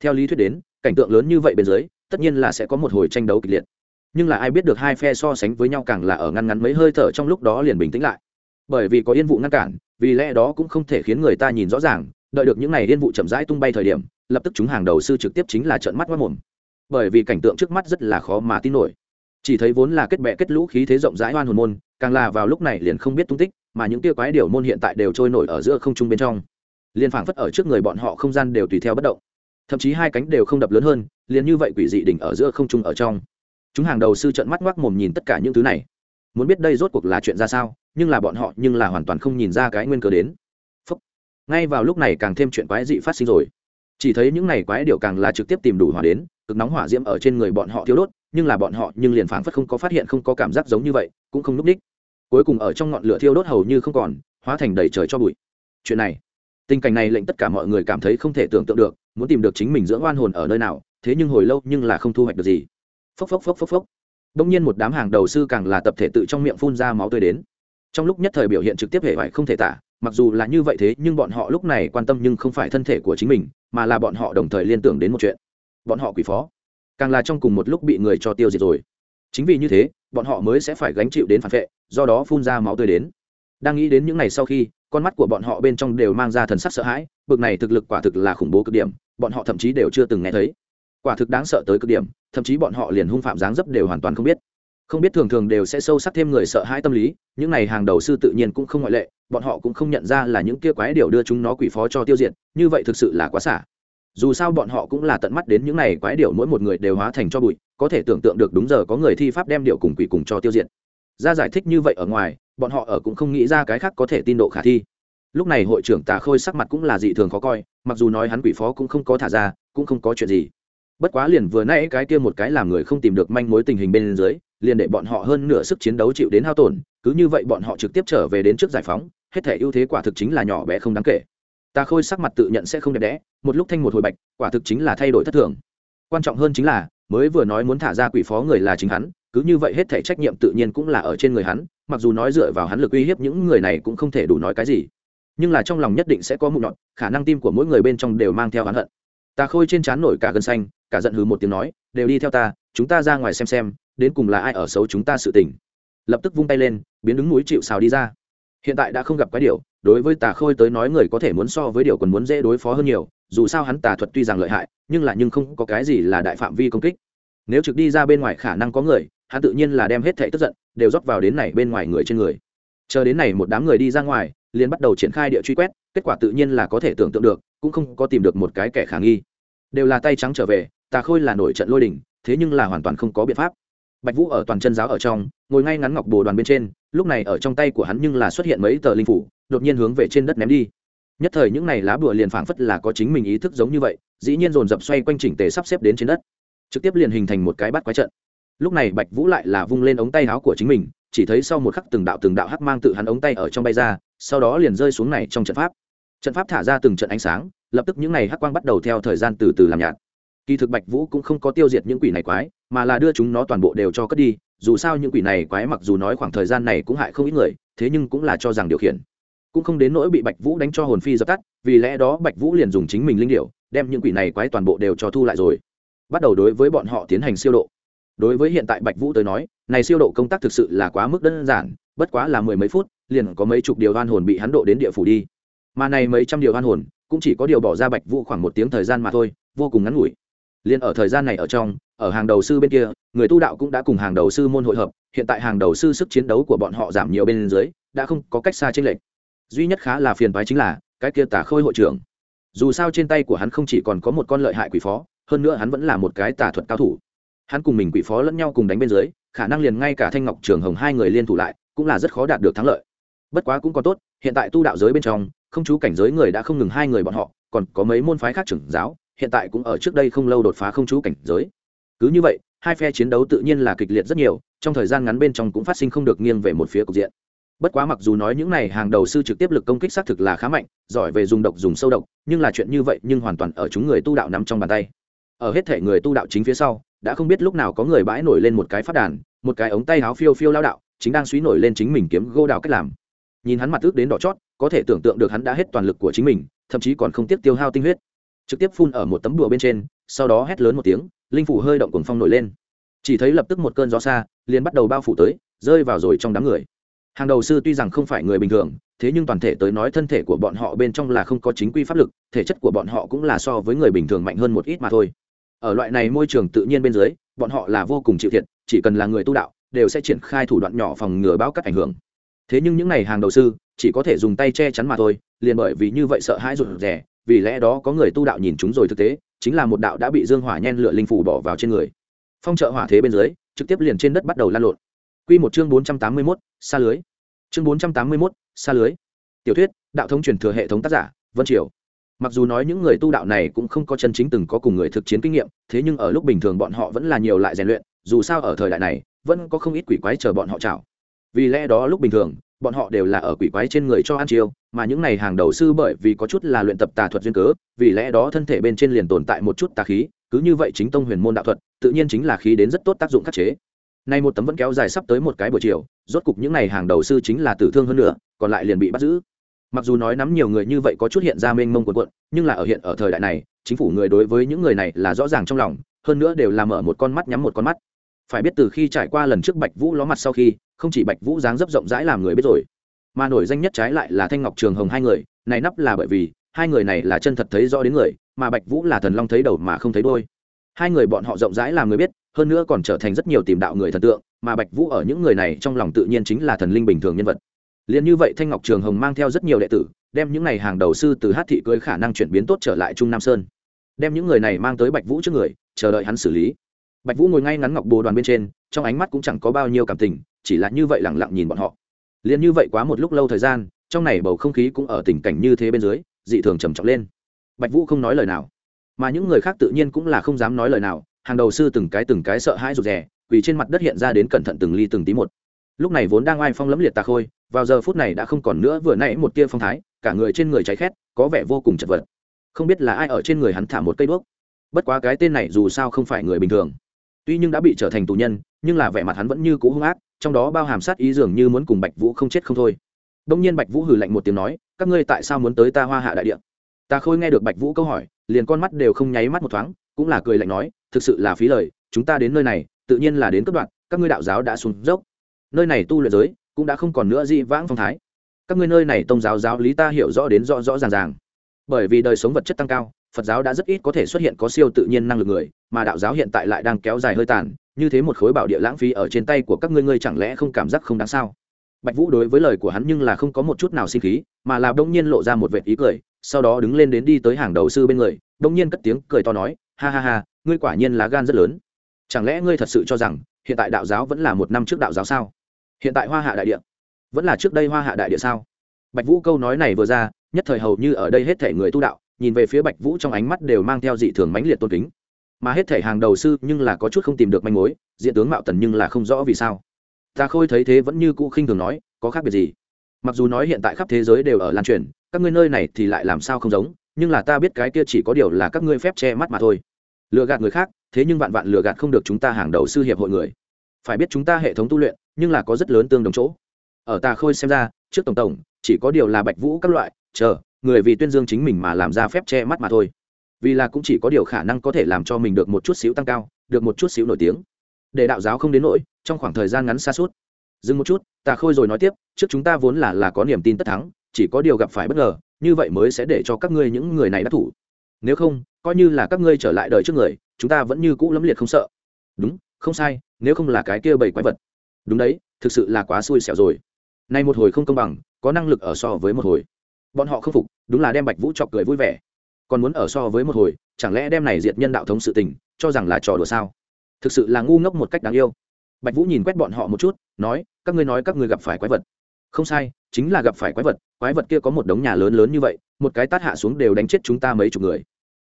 Theo lý thuyết đến, cảnh tượng lớn như vậy bên dưới, tất nhiên là sẽ có một hồi tranh đấu kịch liệt. Nhưng là ai biết được hai phe so sánh với nhau càng là ở ngăn ngắn mấy hơi thở trong lúc đó liền bình tĩnh lại. Bởi vì có yên vụ ngăn cản, vì lẽ đó cũng không thể khiến người ta nhìn rõ ràng đợi được những n à y yên vụ chậm rãi tung bay thời điểm, lập tức chúng hàng đầu sư trực tiếp chính là trợn mắt mất mồm. Bởi vì cảnh tượng trước mắt rất là khó mà tin nổi. Chỉ thấy vốn là kết bệ kết lũ khí thế rộng rãi oan hồn môn, càng là vào lúc này liền không biết tung tích, mà những tia quái điều môn hiện tại đều trôi nổi ở giữa không trung bên trong. Liền phảng phất ở trước người bọn họ không gian đều tùy theo bất động. Thậm chí hai cánh đều không đập lớn hơn, liền như vậy quỷ dị đỉnh ở giữa không trung ở trong. Chúng hàng đầu sư trận mắt ngoác mồm nhìn tất cả những thứ này. Muốn biết đây rốt cuộc là chuyện ra sao, nhưng là bọn họ nhưng là hoàn toàn không nhìn ra cái nguyên cớ đến ngay vào lúc này càng thêm chuyện quái dị phát sinh rồi. Chỉ thấy những này quái điệu càng là trực tiếp tìm đủ hỏa đến, cực nóng hỏa diễm ở trên người bọn họ thiếu đốt, nhưng là bọn họ nhưng liền phảng phất không có phát hiện, không có cảm giác giống như vậy, cũng không núp đích. Cuối cùng ở trong ngọn lửa thiêu đốt hầu như không còn, hóa thành đầy trời cho bụi. Chuyện này, tình cảnh này lệnh tất cả mọi người cảm thấy không thể tưởng tượng được, muốn tìm được chính mình dưỡng oan hồn ở nơi nào, thế nhưng hồi lâu nhưng là không thu hoạch được gì. Phốc phốc phốc phốc phốc. Đông nhiên một đám hàng đầu sư càng là tập thể tự trong miệng phun ra máu tươi đến. Trong lúc nhất thời biểu hiện trực tiếp hệ hoại không thể tả mặc dù là như vậy thế, nhưng bọn họ lúc này quan tâm nhưng không phải thân thể của chính mình, mà là bọn họ đồng thời liên tưởng đến một chuyện. Bọn họ quỷ phó. Càng là trong cùng một lúc bị người cho tiêu diệt rồi. Chính vì như thế, bọn họ mới sẽ phải gánh chịu đến phản vệ, do đó phun ra máu tươi đến. Đang nghĩ đến những ngày sau khi, con mắt của bọn họ bên trong đều mang ra thần sắc sợ hãi, bực này thực lực quả thực là khủng bố cực điểm, bọn họ thậm chí đều chưa từng nghe thấy. Quả thực đáng sợ tới cực điểm, thậm chí bọn họ liền hung phạm dáng dấp đều hoàn toàn không biết không biết thường thường đều sẽ sâu sắc thêm người sợ hãi tâm lý, những này hàng đầu sư tự nhiên cũng không ngoại lệ, bọn họ cũng không nhận ra là những kia quái điều đưa chúng nó quỷ phó cho tiêu diệt, như vậy thực sự là quá xả. Dù sao bọn họ cũng là tận mắt đến những này quái điều mỗi một người đều hóa thành cho bụi, có thể tưởng tượng được đúng giờ có người thi pháp đem điệu cùng quỷ cùng cho tiêu diệt. Ra giải thích như vậy ở ngoài, bọn họ ở cũng không nghĩ ra cái khác có thể tin độ khả thi. Lúc này hội trưởng tà khôi sắc mặt cũng là dị thường khó coi, mặc dù nói hắn quỷ phó cũng không có thả ra, cũng không có chuyện gì. Bất quá liền vừa nãy cái kia một cái làm người không tìm được manh mối tình hình bên dưới liền để bọn họ hơn nửa sức chiến đấu chịu đến hao tổn, cứ như vậy bọn họ trực tiếp trở về đến trước giải phóng, hết thể ưu thế quả thực chính là nhỏ bé không đáng kể. Ta khôi sắc mặt tự nhận sẽ không đẹp đẽ, một lúc thanh một hồi bạch, quả thực chính là thay đổi thất thường. Quan trọng hơn chính là, mới vừa nói muốn thả ra quỷ phó người là chính hắn, cứ như vậy hết thể trách nhiệm tự nhiên cũng là ở trên người hắn, mặc dù nói dựa vào hắn lực uy hiếp những người này cũng không thể đủ nói cái gì. Nhưng là trong lòng nhất định sẽ có mụn nhọn khả năng tim của mỗi người bên trong đều mang theo hắn hận. Ta khôi trên trán nổi cả gân xanh, cả giận hừ một tiếng nói, đều đi theo ta, chúng ta ra ngoài xem xem đến cùng là ai ở xấu chúng ta sự tình. Lập tức vung tay lên, biến đứng núi chịu xào đi ra. Hiện tại đã không gặp cái điều, đối với tà khôi tới nói người có thể muốn so với điều còn muốn dễ đối phó hơn nhiều, dù sao hắn tà thuật tuy rằng lợi hại, nhưng là nhưng không có cái gì là đại phạm vi công kích. Nếu trực đi ra bên ngoài khả năng có người, hắn tự nhiên là đem hết thệ tức giận, đều rót vào đến này bên ngoài người trên người. Chờ đến này một đám người đi ra ngoài, liền bắt đầu triển khai địa truy quét, kết quả tự nhiên là có thể tưởng tượng được, cũng không có tìm được một cái kẻ khả nghi. Đều là tay trắng trở về, tà khôi là nổi trận lôi đình, thế nhưng là hoàn toàn không có biện pháp bạch vũ ở toàn chân giáo ở trong, ngồi ngay ngắn ngọc bồ đoàn bên trên, lúc này ở trong tay của hắn nhưng là xuất hiện mấy tờ linh phủ, đột nhiên hướng về trên đất ném đi. Nhất thời những này lá bùa liền phảng phất là có chính mình ý thức giống như vậy, dĩ nhiên dồn dập xoay quanh chỉnh tề sắp xếp đến trên đất. Trực tiếp liền hình thành một cái bắt quái trận. Lúc này bạch vũ lại là vung lên ống tay áo của chính mình, chỉ thấy sau một khắc từng đạo từng đạo hắc mang tự hắn ống tay ở trong bay ra, sau đó liền rơi xuống này trong trận pháp. Trận pháp thả ra từng trận ánh sáng, lập tức những này hắc quang bắt đầu theo thời gian từ từ làm nhạt. Kỳ thực bạch vũ cũng không có tiêu diệt những quỷ này quái mà là đưa chúng nó toàn bộ đều cho cất đi, dù sao những quỷ này quái mặc dù nói khoảng thời gian này cũng hại không ít người, thế nhưng cũng là cho rằng điều khiển. Cũng không đến nỗi bị bạch vũ đánh cho hồn phi dập tắt, vì lẽ đó bạch vũ liền dùng chính mình linh điệu đem những quỷ này quái toàn bộ đều cho thu lại rồi. Bắt đầu đối với bọn họ tiến hành siêu độ. Đối với hiện tại bạch vũ tới nói, này siêu độ công tác thực sự là quá mức đơn giản, bất quá là mười mấy phút, liền có mấy chục điều hoan hồn bị hắn độ đến địa phủ đi. Mà này mấy trăm điều hoan hồn, cũng chỉ có điều bỏ ra bạch vũ khoảng một tiếng thời gian mà thôi, vô cùng ngắn ngủi. Liền ở thời gian này ở trong ở hàng đầu sư bên kia, người tu đạo cũng đã cùng hàng đầu sư môn hội hợp, hiện tại hàng đầu sư sức chiến đấu của bọn họ giảm nhiều bên dưới, đã không có cách xa chênh lệnh duy nhất khá là phiền toái chính là, cái kia tả khôi hội trưởng. Dù sao trên tay của hắn không chỉ còn có một con lợi hại quỷ phó, hơn nữa hắn vẫn là một cái tà thuật cao thủ. Hắn cùng mình quỷ phó lẫn nhau cùng đánh bên dưới, khả năng liền ngay cả thanh ngọc trường hồng hai người liên thủ lại, cũng là rất khó đạt được thắng lợi. Bất quá cũng còn tốt, hiện tại tu đạo giới bên trong, không chú cảnh giới người đã không ngừng hai người bọn họ, còn có mấy môn phái khác trưởng giáo, hiện tại cũng ở trước đây không lâu đột phá không chú cảnh giới cứ như vậy, hai phe chiến đấu tự nhiên là kịch liệt rất nhiều, trong thời gian ngắn bên trong cũng phát sinh không được nghiêng về một phía cục diện. Bất quá mặc dù nói những này hàng đầu sư trực tiếp lực công kích xác thực là khá mạnh, giỏi về dùng độc dùng sâu độc, nhưng là chuyện như vậy nhưng hoàn toàn ở chúng người tu đạo nằm trong bàn tay. Ở hết thể người tu đạo chính phía sau, đã không biết lúc nào có người bãi nổi lên một cái phát đàn, một cái ống tay áo phiêu phiêu lao đạo, chính đang suy nổi lên chính mình kiếm gô đào cách làm. Nhìn hắn mặt ước đến đỏ chót, có thể tưởng tượng được hắn đã hết toàn lực của chính mình, thậm chí còn không tiếp tiêu hao tinh huyết trực tiếp phun ở một tấm đùa bên trên, sau đó hét lớn một tiếng, linh phủ hơi động cuồng phong nổi lên. Chỉ thấy lập tức một cơn gió xa, liền bắt đầu bao phủ tới, rơi vào rồi trong đám người. Hàng đầu sư tuy rằng không phải người bình thường, thế nhưng toàn thể tới nói thân thể của bọn họ bên trong là không có chính quy pháp lực, thể chất của bọn họ cũng là so với người bình thường mạnh hơn một ít mà thôi. Ở loại này môi trường tự nhiên bên dưới, bọn họ là vô cùng chịu thiệt, chỉ cần là người tu đạo, đều sẽ triển khai thủ đoạn nhỏ phòng ngừa bao cắt ảnh hưởng. Thế nhưng những n à y hàng đầu sư, chỉ có thể dùng tay che chắn mà thôi, liền bởi vì như vậy sợ hãi rụt rè vì lẽ đó có người tu đạo nhìn chúng rồi thực tế, chính là một đạo đã bị dương hỏa nhen lửa linh phủ bỏ vào trên người. Phong trợ hỏa thế bên dưới, trực tiếp liền trên đất bắt đầu lan lộn. Q một chương bốn trăm tám mươi mốt, xa lưới. Chương bốn trăm tám mươi mốt, xa lưới. Tiểu thuyết, đạo thông truyền thừa hệ thống tác giả, vân triều. Mặc dù nói những người tu đạo này cũng không có chân chính từng có cùng người thực chiến kinh nghiệm, thế nhưng ở lúc bình thường bọn họ vẫn là nhiều lại rèn luyện, dù sao ở thời đại này, vẫn có không ít quỷ quái chờ bọn họ chảo. Vì lẽ đó lúc bình thường bọn họ đều là ở quỷ quái trên người cho ăn chiêu, mà những này hàng đầu sư bởi vì có chút là luyện tập tà thuật duyên cớ, vì lẽ đó thân thể bên trên liền tồn tại một chút tà khí, cứ như vậy chính tông huyền môn đạo thuật, tự nhiên chính là khí đến rất tốt tác dụng khắc chế. Nay một tấm vẫn kéo dài sắp tới một cái buổi chiều, rốt cục những này hàng đầu sư chính là tử thương hơn nữa, còn lại liền bị bắt giữ. Mặc dù nói nắm nhiều người như vậy có chút hiện ra mênh mông quần quận nhưng là ở hiện ở thời đại này, chính phủ người đối với những người này là rõ ràng trong lòng, hơn nữa đều là mở một con mắt nhắm một con mắt. Phải biết từ khi trải qua lần trước bạch vũ ló mặt sau khi không chỉ bạch vũ dáng dấp rộng rãi làm người biết rồi, mà nổi danh nhất trái lại là thanh ngọc trường hồng hai người, này nắp là bởi vì, hai người này là chân thật thấy rõ đến người, mà bạch vũ là thần long thấy đầu mà không thấy đôi hai người bọn họ rộng rãi làm người biết, hơn nữa còn trở thành rất nhiều tìm đạo người thần tượng, mà bạch vũ ở những người này trong lòng tự nhiên chính là thần linh bình thường nhân vật. Liền như vậy thanh ngọc trường hồng mang theo rất nhiều đệ tử, đem những này hàng đầu sư từ hát thị cưới khả năng chuyển biến tốt trở lại trung nam sơn. Đem những người này mang tới bạch vũ trước người, chờ đợi hắn xử lý. Bạch vũ ngồi ngay ngắn ngọc bồ đoàn bên trên, trong ánh mắt cũng chẳng có bao nhiêu cảm tình chỉ là như vậy lẳng lặng nhìn bọn họ. Liền như vậy quá một lúc lâu thời gian, trong này bầu không khí cũng ở tình cảnh như thế bên dưới, dị thường trầm trọng lên. Bạch vũ không nói lời nào, mà những người khác tự nhiên cũng là không dám nói lời nào, hàng đầu sư từng cái từng cái sợ hãi rụt rè, vì trên mặt đất hiện ra đến cẩn thận từng ly từng tí một. Lúc này vốn đang oai phong lẫm liệt tà khôi, vào giờ phút này đã không còn nữa vừa nãy một tia phong thái, cả người trên người cháy khét, có vẻ vô cùng chật vật. Không biết là ai ở trên người hắn thả một cây đuốc. Bất quá cái tên này dù sao không phải người bình thường. Tuy nhưng đã bị trở thành tù nhân, nhưng là vẻ mặt hắn vẫn như cũ hung ác trong đó bao hàm sát ý dường như muốn cùng bạch vũ không chết không thôi. Đông nhiên bạch vũ hừ lạnh một tiếng nói, các ngươi tại sao muốn tới ta hoa hạ đại địa? Ta khôi nghe được bạch vũ câu hỏi, liền con mắt đều không nháy mắt một thoáng, cũng là cười lạnh nói, thực sự là phí lời, chúng ta đến nơi này, tự nhiên là đến cấp đoạn các ngươi đạo giáo đã xuống dốc. Nơi này tu luyện giới, cũng đã không còn nữa dị vãng phong thái. Các ngươi nơi này tông giáo giáo lý ta hiểu rõ đến rõ rõ ràng ràng. Bởi vì đời sống vật chất tăng cao, phật giáo đã rất ít có thể xuất hiện có siêu tự nhiên năng lực người, mà đạo giáo hiện tại lại đang kéo dài hơi tàn như thế một khối bảo địa lãng phí ở trên tay của các ngươi ngươi chẳng lẽ không cảm giác không đáng sao? Bạch vũ đối với lời của hắn nhưng là không có một chút nào sinh khí, mà là đông nhiên lộ ra một vệt ý cười, sau đó đứng lên đến đi tới hàng đầu sư bên người đông nhiên cất tiếng cười to nói, ha ha ha, ngươi quả nhiên là gan rất lớn. Chẳng lẽ ngươi thật sự cho rằng, hiện tại đạo giáo vẫn là một năm trước đạo giáo sao? Hiện tại hoa hạ đại địa, vẫn là trước đây hoa hạ đại địa sao? Bạch vũ câu nói này vừa ra, nhất thời hầu như ở đây hết thể người tu đạo, nhìn về phía bạch vũ trong ánh mắt đều mang theo dị thường mãnh liệt tôn kính mà hết thể hàng đầu sư nhưng là có chút không tìm được manh mối, diện tướng mạo tần nhưng là không rõ vì sao. Ta khôi thấy thế vẫn như cũ khinh thường nói, có khác biệt gì? Mặc dù nói hiện tại khắp thế giới đều ở lan truyền, các ngươi nơi này thì lại làm sao không giống, nhưng là ta biết cái kia chỉ có điều là các ngươi phép che mắt mà thôi. Lừa gạt người khác, thế nhưng vạn vạn lừa gạt không được chúng ta hàng đầu sư hiệp hội người. Phải biết chúng ta hệ thống tu luyện, nhưng là có rất lớn tương đồng chỗ. Ở ta khôi xem ra, trước tổng tổng, chỉ có điều là bạch vũ các loại, chờ, người vì tuyên dương chính mình mà làm ra phép che mắt mà thôi vì là cũng chỉ có điều khả năng có thể làm cho mình được một chút xíu tăng cao, được một chút xíu nổi tiếng. Để đạo giáo không đến nỗi, trong khoảng thời gian ngắn xa suốt. Dừng một chút, ta khôi rồi nói tiếp, trước chúng ta vốn là là có niềm tin tất thắng, chỉ có điều gặp phải bất ngờ, như vậy mới sẽ để cho các ngươi những người này đắc thủ. Nếu không, coi như là các ngươi trở lại đời trước người, chúng ta vẫn như cũ lẫm liệt không sợ. Đúng, không sai, nếu không là cái kia bảy quái vật. Đúng đấy, thực sự là quá xui xẻo rồi. Nay một hồi không công bằng, có năng lực ở so với một hồi. Bọn họ không phục, đúng là đem bạch vũ chọc cười vui vẻ còn muốn ở so với một hồi, chẳng lẽ đem này diệt nhân đạo thống sự tình, cho rằng là trò đùa sao? Thực sự là ngu ngốc một cách đáng yêu. Bạch vũ nhìn quét bọn họ một chút, nói, các ngươi nói các ngươi gặp phải quái vật. Không sai, chính là gặp phải quái vật quái vật kia có một đống nhà lớn lớn như vậy, một cái tát hạ xuống đều đánh chết chúng ta mấy chục người.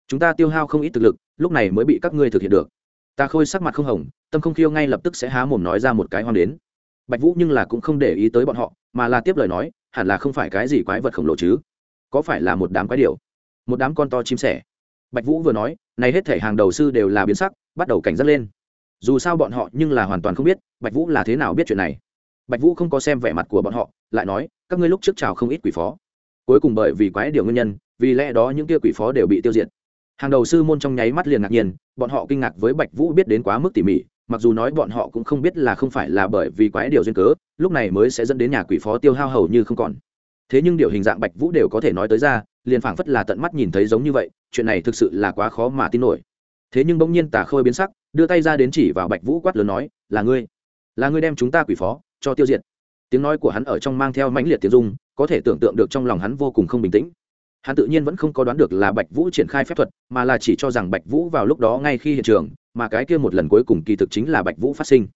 Chúng ta tiêu hao không ít thực lực, lúc này mới bị các ngươi thực hiện được. Ta khôi sắc mặt không hồng, tâm không khiêu ngay lập tức sẽ há mồm nói ra một cái hoang đến. Bạch vũ nhưng là cũng không để ý tới bọn họ, mà là tiếp lời nói, hẳn là không phải cái gì quái vật khổng lồ chứ? Có phải là một đám quái điểu? Một đám con to chim sẻ. Bạch vũ vừa nói, này hết thể hàng đầu sư đều là biến sắc, bắt đầu cảnh giác lên. Dù sao bọn họ nhưng là hoàn toàn không biết, bạch vũ là thế nào biết chuyện này. Bạch vũ không có xem vẻ mặt của bọn họ, lại nói, các ngươi lúc trước chào không ít quỷ phó. Cuối cùng bởi vì quái điều nguyên nhân, vì lẽ đó những kia quỷ phó đều bị tiêu diệt. Hàng đầu sư môn trong nháy mắt liền ngạc nhiên, bọn họ kinh ngạc với bạch vũ biết đến quá mức tỉ mỉ, mặc dù nói bọn họ cũng không biết là không phải là bởi vì quái điều duyên cớ, lúc này mới sẽ dẫn đến nhà quỷ phó tiêu hao hầu như không còn thế nhưng điều hình dạng bạch vũ đều có thể nói tới ra, liền phảng phất là tận mắt nhìn thấy giống như vậy, chuyện này thực sự là quá khó mà tin nổi. Thế nhưng bỗng nhiên tà khôi biến sắc, đưa tay ra đến chỉ vào bạch vũ quát lớn nói, là ngươi là ngươi đem chúng ta quỷ phó, cho tiêu diệt. Tiếng nói của hắn ở trong mang theo mãnh liệt tiếng dung có thể tưởng tượng được trong lòng hắn vô cùng không bình tĩnh. Hắn tự nhiên vẫn không có đoán được là bạch vũ triển khai phép thuật, mà là chỉ cho rằng bạch vũ vào lúc đó ngay khi hiện trường, mà cái kia một lần cuối cùng kỳ thực chính là bạch vũ phát sinh.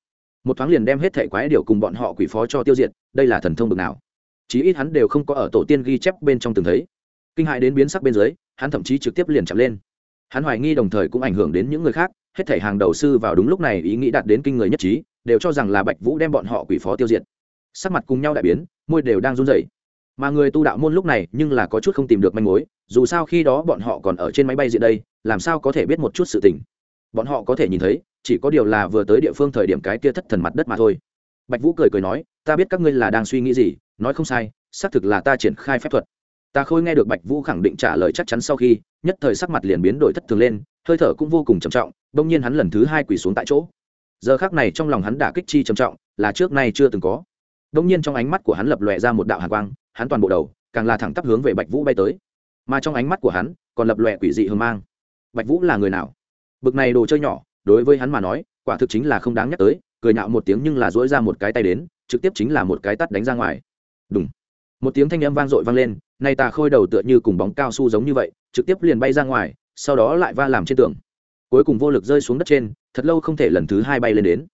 Một thoáng liền đem hết thẻ quái điều cùng bọn họ quỷ phó cho tiêu diệt, đây là thần thông bực nào? Chí ít hắn đều không có ở tổ tiên ghi chép bên trong từng thấy. Kinh hại đến biến sắc bên dưới, hắn thậm chí trực tiếp liền chạm lên. Hắn hoài nghi đồng thời cũng ảnh hưởng đến những người khác, hết thảy hàng đầu sư vào đúng lúc này ý nghĩ đạt đến kinh người nhất trí, đều cho rằng là bạch vũ đem bọn họ quỷ phó tiêu diệt. Sắc mặt cùng nhau đại biến, môi đều đang run rẩy. Mà người tu đạo môn lúc này nhưng là có chút không tìm được manh mối, dù sao khi đó bọn họ còn ở trên máy bay diện đây, làm sao có thể biết một chút sự tình. Bọn họ có thể nhìn thấy, chỉ có điều là vừa tới địa phương thời điểm cái kia thất thần mặt đất mà thôi. Bạch vũ cười cười nói, ta biết các ngươi là đang suy nghĩ gì nói không sai, xác thực là ta triển khai phép thuật. Ta khôi nghe được bạch vũ khẳng định trả lời chắc chắn sau khi, nhất thời sắc mặt liền biến đổi thất thường lên, hơi thở cũng vô cùng trầm trọng đông nhiên hắn lần thứ hai quỳ xuống tại chỗ. Giờ khác này trong lòng hắn đã kích chi trầm trọng, là trước nay chưa từng có. Đông nhiên trong ánh mắt của hắn lập lòe ra một đạo hàn quang, hắn toàn bộ đầu, càng là thẳng tắp hướng về bạch vũ bay tới. Mà trong ánh mắt của hắn, còn lập lòe quỷ dị hương mang. Bạch vũ là người nào? Bực này đồ chơi nhỏ, đối với hắn mà nói, quả thực chính là không đáng nhắc tới, cười nhạo một tiếng nhưng là dỗi ra một cái tay đến, trực tiếp chính là một cái tắt đánh ra ngoài đúng. Một tiếng thanh âm vang dội vang lên, nay tà khôi đầu tựa như cùng bóng cao su giống như vậy, trực tiếp liền bay ra ngoài, sau đó lại va làm trên tường. Cuối cùng vô lực rơi xuống đất trên, thật lâu không thể lần thứ hai bay lên đến.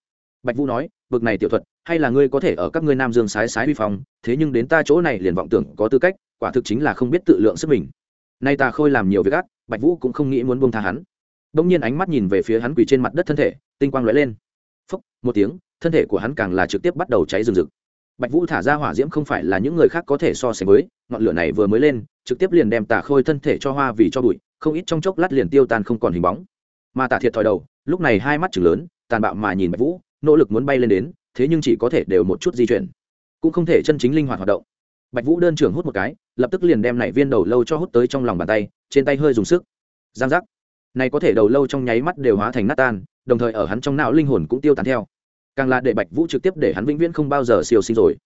Bạch vũ nói, bực này tiểu thuật, hay là ngươi có thể ở các ngươi nam dương sái sái vi phong, thế nhưng đến ta chỗ này liền vọng tưởng có tư cách, quả thực chính là không biết tự lượng sức mình. Nay ta khôi làm nhiều việc ác, bạch vũ cũng không nghĩ muốn buông tha hắn. Đông nhiên ánh mắt nhìn về phía hắn quỳ trên mặt đất thân thể, tinh quang lóe lên. Phốc, một tiếng, thân thể của hắn càng là trực tiếp bắt đầu cháy rừng rực bạch vũ thả ra hỏa diễm không phải là những người khác có thể so sánh với, ngọn lửa này vừa mới lên, trực tiếp liền đem tà khôi thân thể cho hoa vì cho bụi, không ít trong chốc lát liền tiêu tan không còn hình bóng. Mà tả thiệt thòi đầu, lúc này hai mắt chừng lớn, tàn bạo mà nhìn bạch vũ, nỗ lực muốn bay lên đến, thế nhưng chỉ có thể đều một chút di chuyển. Cũng không thể chân chính linh hoạt hoạt động. Bạch vũ đơn trưởng hút một cái, lập tức liền đem này viên đầu lâu cho hút tới trong lòng bàn tay, trên tay hơi dùng sức. Giang giác. Này có thể đầu lâu trong nháy mắt đều hóa thành nát tan, đồng thời ở hắn trong não linh hồn cũng tiêu tán theo càng là để bạch vũ trực tiếp để hắn vĩnh viễn không bao giờ siêu sinh rồi.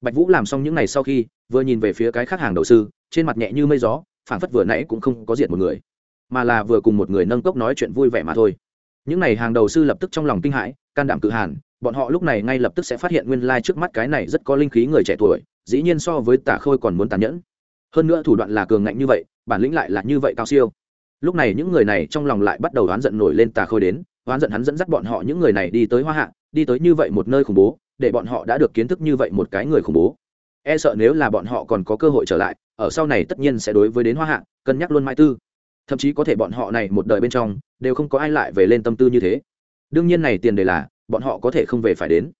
Bạch vũ làm xong những ngày sau khi, vừa nhìn về phía cái khác hàng đầu sư, trên mặt nhẹ như mây gió, phảng phất vừa nãy cũng không có diệt một người, mà là vừa cùng một người nâng cốc nói chuyện vui vẻ mà thôi. Những này hàng đầu sư lập tức trong lòng kinh hãi, can đảm cự hàn, bọn họ lúc này ngay lập tức sẽ phát hiện nguyên lai trước mắt cái này rất có linh khí người trẻ tuổi, dĩ nhiên so với tả khôi còn muốn tàn nhẫn. Hơn nữa thủ đoạn là cường ngạnh như vậy, bản lĩnh lại là như vậy cao siêu lúc này những người này trong lòng lại bắt đầu oán giận nổi lên tà khôi đến, oán giận hắn dẫn dắt bọn họ những người này đi tới hoa hạ, đi tới như vậy một nơi khủng bố, để bọn họ đã được kiến thức như vậy một cái người khủng bố. E sợ nếu là bọn họ còn có cơ hội trở lại, ở sau này tất nhiên sẽ đối với đến hoa hạ, cân nhắc luôn mãi tư. Thậm chí có thể bọn họ này một đời bên trong, đều không có ai lại về lên tâm tư như thế. Đương nhiên này tiền đề là, bọn họ có thể không về phải đến.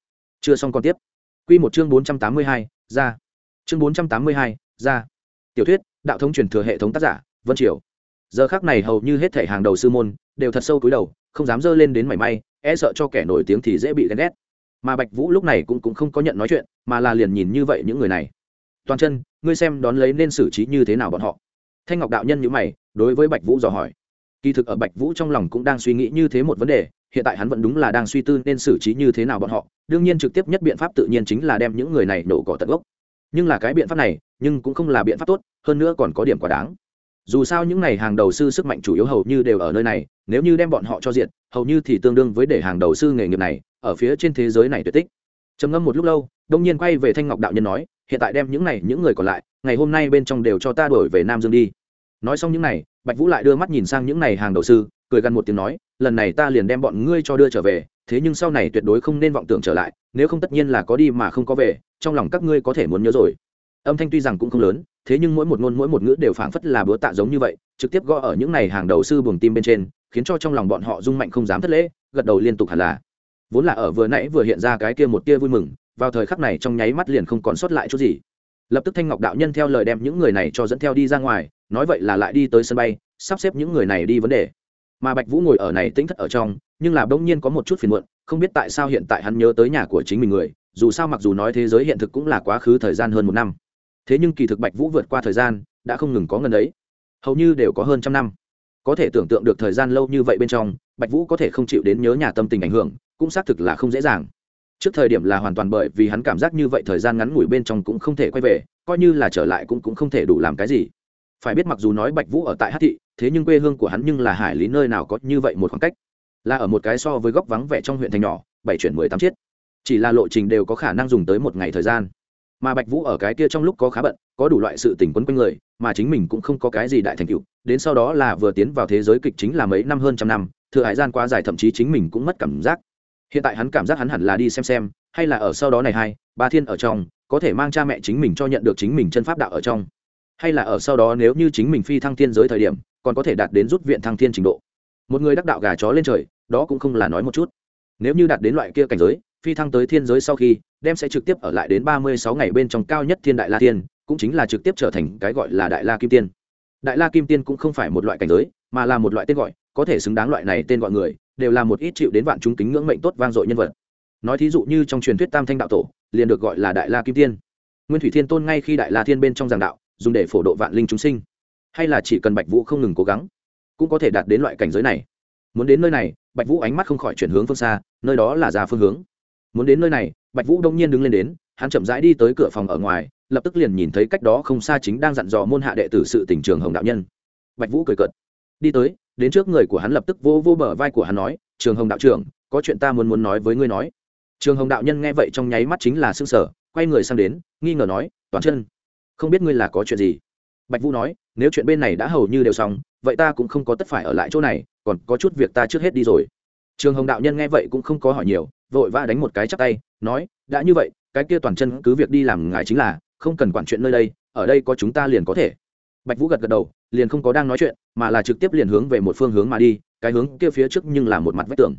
Chưa xong còn tiếp. Q một chương bốn trăm tám mươi hai, ra. Chương bốn trăm tám mươi hai, ra. Tiểu thuyết, đạo thống truyền thừa hệ thống tác giả, vân triều giờ khác này hầu như hết thể hàng đầu sư môn đều thật sâu cúi đầu không dám dơ lên đến mảy may e sợ cho kẻ nổi tiếng thì dễ bị ghen ghét. Mà bạch vũ lúc này cũng, cũng không có nhận nói chuyện mà là liền nhìn như vậy những người này. Toàn chân ngươi xem đón lấy nên xử trí như thế nào bọn họ? Thanh ngọc đạo nhân nhữ mày đối với bạch vũ dò hỏi. Kỳ thực ở bạch vũ trong lòng cũng đang suy nghĩ như thế một vấn đề hiện tại hắn vẫn đúng là đang suy tư nên xử trí như thế nào bọn họ đương nhiên trực tiếp nhất biện pháp tự nhiên chính là đem những người này nổ cỏ tận gốc. Nhưng là cái biện pháp này nhưng cũng không là biện pháp tốt hơn nữa còn có điểm quá đáng dù sao những này hàng đầu sư sức mạnh chủ yếu hầu như đều ở nơi này, nếu như đem bọn họ cho diện hầu như thì tương đương với để hàng đầu sư nghề nghiệp này ở phía trên thế giới này tuyệt tích. Trầm ngâm một lúc lâu, đông nhiên quay về thanh ngọc đạo nhân nói, hiện tại đem những này, những người còn lại, ngày hôm nay bên trong đều cho ta đổi về nam dương đi. Nói xong những này, bạch vũ lại đưa mắt nhìn sang những này hàng đầu sư, cười gần một tiếng nói, lần này ta liền đem bọn ngươi cho đưa trở về, thế nhưng sau này tuyệt đối không nên vọng tưởng trở lại, nếu không tất nhiên là có đi mà không có về, trong lòng các ngươi có thể muốn nhớ rồi. Âm thanh tuy rằng cũng không lớn thế nhưng mỗi một ngôn, mỗi một ngữ đều phảng phất là búa tạ giống như vậy, trực tiếp gõ ở những này hàng đầu sư buồng tim bên trên, khiến cho trong lòng bọn họ rung mạnh không dám thất lễ, gật đầu liên tục hẳn là. Vốn là ở vừa nãy vừa hiện ra cái kia một tia vui mừng, vào thời khắc này trong nháy mắt liền không còn sót lại chút gì. Lập tức thanh ngọc đạo nhân theo lời đem những người này cho dẫn theo đi ra ngoài, nói vậy là lại đi tới sân bay, sắp xếp những người này đi vấn đề. Mà bạch vũ ngồi ở này tĩnh thất ở trong, nhưng là bỗng nhiên có một chút phiền muộn, không biết tại sao hiện tại hắn nhớ tới nhà của chính mình người, dù sao mặc dù nói thế giới hiện thực cũng là quá khứ thời gian hơn một năm thế nhưng kỳ thực bạch vũ vượt qua thời gian, đã không ngừng có ngần ấy. Hầu như đều có hơn trăm năm. Có thể tưởng tượng được thời gian lâu như vậy bên trong, bạch vũ có thể không chịu đến nhớ nhà tâm tình ảnh hưởng, cũng xác thực là không dễ dàng. Trước thời điểm là hoàn toàn bởi vì hắn cảm giác như vậy thời gian ngắn ngủi bên trong cũng không thể quay về, coi như là trở lại cũng cũng không thể đủ làm cái gì. Phải biết mặc dù nói bạch vũ ở tại hát thị, thế nhưng quê hương của hắn nhưng là hải lý nơi nào có như vậy một khoảng cách. Là ở một cái so với góc vắng vẻ trong huyện thành nhỏ, bảy chuyển mười tám chiết chỉ là lộ trình đều có khả năng dùng tới một ngày thời gian mà bạch vũ ở cái kia trong lúc có khá bận, có đủ loại sự tình quấn quanh người, mà chính mình cũng không có cái gì đại thành tựu. Đến sau đó là vừa tiến vào thế giới kịch chính là mấy năm hơn trăm năm, thừa hải gian quá dài thậm chí chính mình cũng mất cảm giác. Hiện tại hắn cảm giác hắn hẳn là đi xem xem, hay là ở sau đó này hai, ba thiên ở trong, có thể mang cha mẹ chính mình cho nhận được chính mình chân pháp đạo ở trong. Hay là ở sau đó nếu như chính mình phi thăng thiên giới thời điểm, còn có thể đạt đến rút viện thăng thiên trình độ. Một người đắc đạo gà chó lên trời, đó cũng không là nói một chút. Nếu như đạt đến loại kia cảnh giới phi thăng tới thiên giới sau khi, đem sẽ trực tiếp ở lại đến ba mươi sáu ngày bên trong cao nhất thiên đại la tiên cũng chính là trực tiếp trở thành cái gọi là đại la kim tiên. Đại la kim tiên cũng không phải một loại cảnh giới, mà là một loại tên gọi, có thể xứng đáng loại này tên gọi người, đều là một ít chịu đến vạn chúng kính ngưỡng mệnh tốt vang dội nhân vật. Nói thí dụ như trong truyền thuyết tam thanh đạo tổ, liền được gọi là đại la kim tiên. Nguyên thủy thiên tôn ngay khi đại la thiên bên trong giảng đạo, dùng để phổ độ vạn linh chúng sinh. Hay là chỉ cần bạch vũ không ngừng cố gắng, cũng có thể đạt đến loại cảnh giới này. Muốn đến nơi này, bạch vũ ánh mắt không khỏi chuyển hướng phương xa, nơi đó là già phương hướng muốn đến nơi này, bạch vũ đông nhiên đứng lên đến, hắn chậm rãi đi tới cửa phòng ở ngoài, lập tức liền nhìn thấy cách đó không xa chính đang dặn dò môn hạ đệ tử sự tỉnh trường hồng đạo nhân. Bạch vũ cười cợt. Đi tới, đến trước người của hắn lập tức vô vô bờ vai của hắn nói, trường hồng đạo trưởng, có chuyện ta muốn muốn nói với ngươi nói. Trường hồng đạo nhân nghe vậy trong nháy mắt chính là xương sở quay người sang đến, nghi ngờ nói, toàn chân, không biết ngươi là có chuyện gì? Bạch vũ nói, nếu chuyện bên này đã hầu như đều xong, vậy ta cũng không có tất phải ở lại chỗ này, còn có chút việc ta trước hết đi rồi. Trường hồng đạo nhân nghe vậy cũng không có hỏi nhiều vội vã đánh một cái chắp tay, nói, đã như vậy, cái kia toàn chân cứ việc đi làm ngài chính là, không cần quản chuyện nơi đây, ở đây có chúng ta liền có thể. Bạch vũ gật gật đầu, liền không có đang nói chuyện, mà là trực tiếp liền hướng về một phương hướng mà đi, cái hướng kia phía trước nhưng là một mặt vách tường.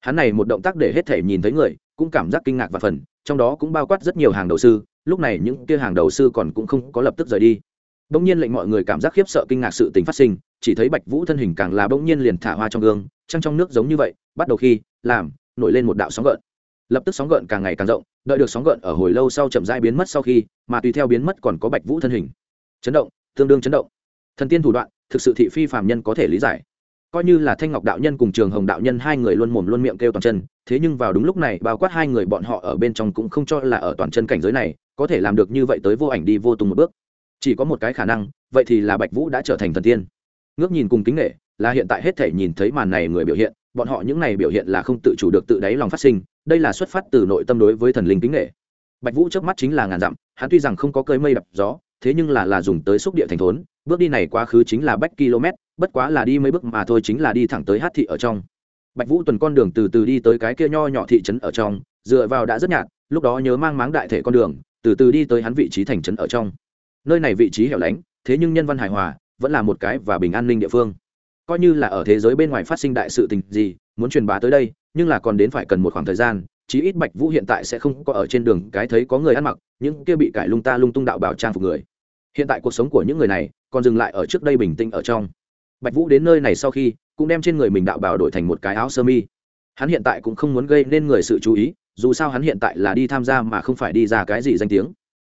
Hắn này một động tác để hết thể nhìn thấy người, cũng cảm giác kinh ngạc và phần, trong đó cũng bao quát rất nhiều hàng đầu sư, lúc này những kia hàng đầu sư còn cũng không có lập tức rời đi. Bỗng nhiên lệnh mọi người cảm giác khiếp sợ kinh ngạc sự tình phát sinh, chỉ thấy bạch vũ thân hình càng là bỗng nhiên liền thả hoa trong gương, trăng trong nước giống như vậy, bắt đầu khi, làm nổi lên một đạo sóng gợn. Lập tức sóng gợn càng ngày càng rộng, đợi được sóng gợn ở hồi lâu sau chậm rãi biến mất sau khi, mà tùy theo biến mất còn có bạch vũ thân hình. Chấn động, tương đương chấn động. Thần tiên thủ đoạn, thực sự thị phi phàm nhân có thể lý giải. Coi như là thanh ngọc đạo nhân cùng trường hồng đạo nhân hai người luôn mồm luôn miệng kêu toàn chân, thế nhưng vào đúng lúc này, bao quát hai người bọn họ ở bên trong cũng không cho là ở toàn chân cảnh giới này, có thể làm được như vậy tới vô ảnh đi vô tung một bước. Chỉ có một cái khả năng, vậy thì là bạch vũ đã trở thành thần tiên. Ngước nhìn cùng kính nghệ là hiện tại hết thể nhìn thấy màn này người biểu hiện bọn họ những này biểu hiện là không tự chủ được tự đáy lòng phát sinh, đây là xuất phát từ nội tâm đối với thần linh kính nghệ bạch vũ trước mắt chính là ngàn dặm, hắn tuy rằng không có cơi mây đập gió, thế nhưng là là dùng tới xúc địa thành thốn, bước đi này quá khứ chính là bách km, bất quá là đi mấy bước mà thôi chính là đi thẳng tới hát thị ở trong. Bạch vũ tuần con đường từ từ đi tới cái kia nho nhỏ thị trấn ở trong, dựa vào đã rất nhạt, lúc đó nhớ mang máng đại thể con đường, từ từ đi tới hắn vị trí thành trấn ở trong. Nơi này vị trí hẻo lánh, thế nhưng nhân văn hài hòa, vẫn là một cái và bình an ninh địa phương coi như là ở thế giới bên ngoài phát sinh đại sự tình gì, muốn truyền bá tới đây, nhưng là còn đến phải cần một khoảng thời gian, chí ít bạch vũ hiện tại sẽ không có ở trên đường cái thấy có người ăn mặc, những kia bị cải lung ta lung tung đạo bảo trang phục người. Hiện tại cuộc sống của những người này còn dừng lại ở trước đây bình tĩnh ở trong. Bạch vũ đến nơi này sau khi, cũng đem trên người mình đạo bảo đổi thành một cái áo sơ mi. Hắn hiện tại cũng không muốn gây nên người sự chú ý, dù sao hắn hiện tại là đi tham gia mà không phải đi ra cái gì danh tiếng.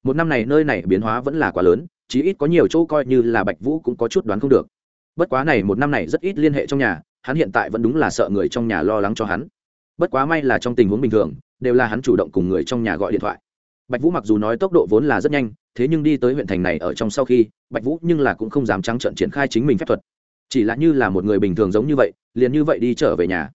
Một năm này nơi này biến hóa vẫn là quá lớn, chí ít có nhiều chỗ coi như là bạch vũ cũng có chút đoán không được bất quá này một năm này rất ít liên hệ trong nhà, hắn hiện tại vẫn đúng là sợ người trong nhà lo lắng cho hắn. Bất quá may là trong tình huống bình thường, đều là hắn chủ động cùng người trong nhà gọi điện thoại. Bạch vũ mặc dù nói tốc độ vốn là rất nhanh, thế nhưng đi tới huyện thành này ở trong sau khi, bạch vũ nhưng là cũng không dám trắng trợn triển khai chính mình phép thuật. Chỉ là như là một người bình thường giống như vậy, liền như vậy đi trở về nhà.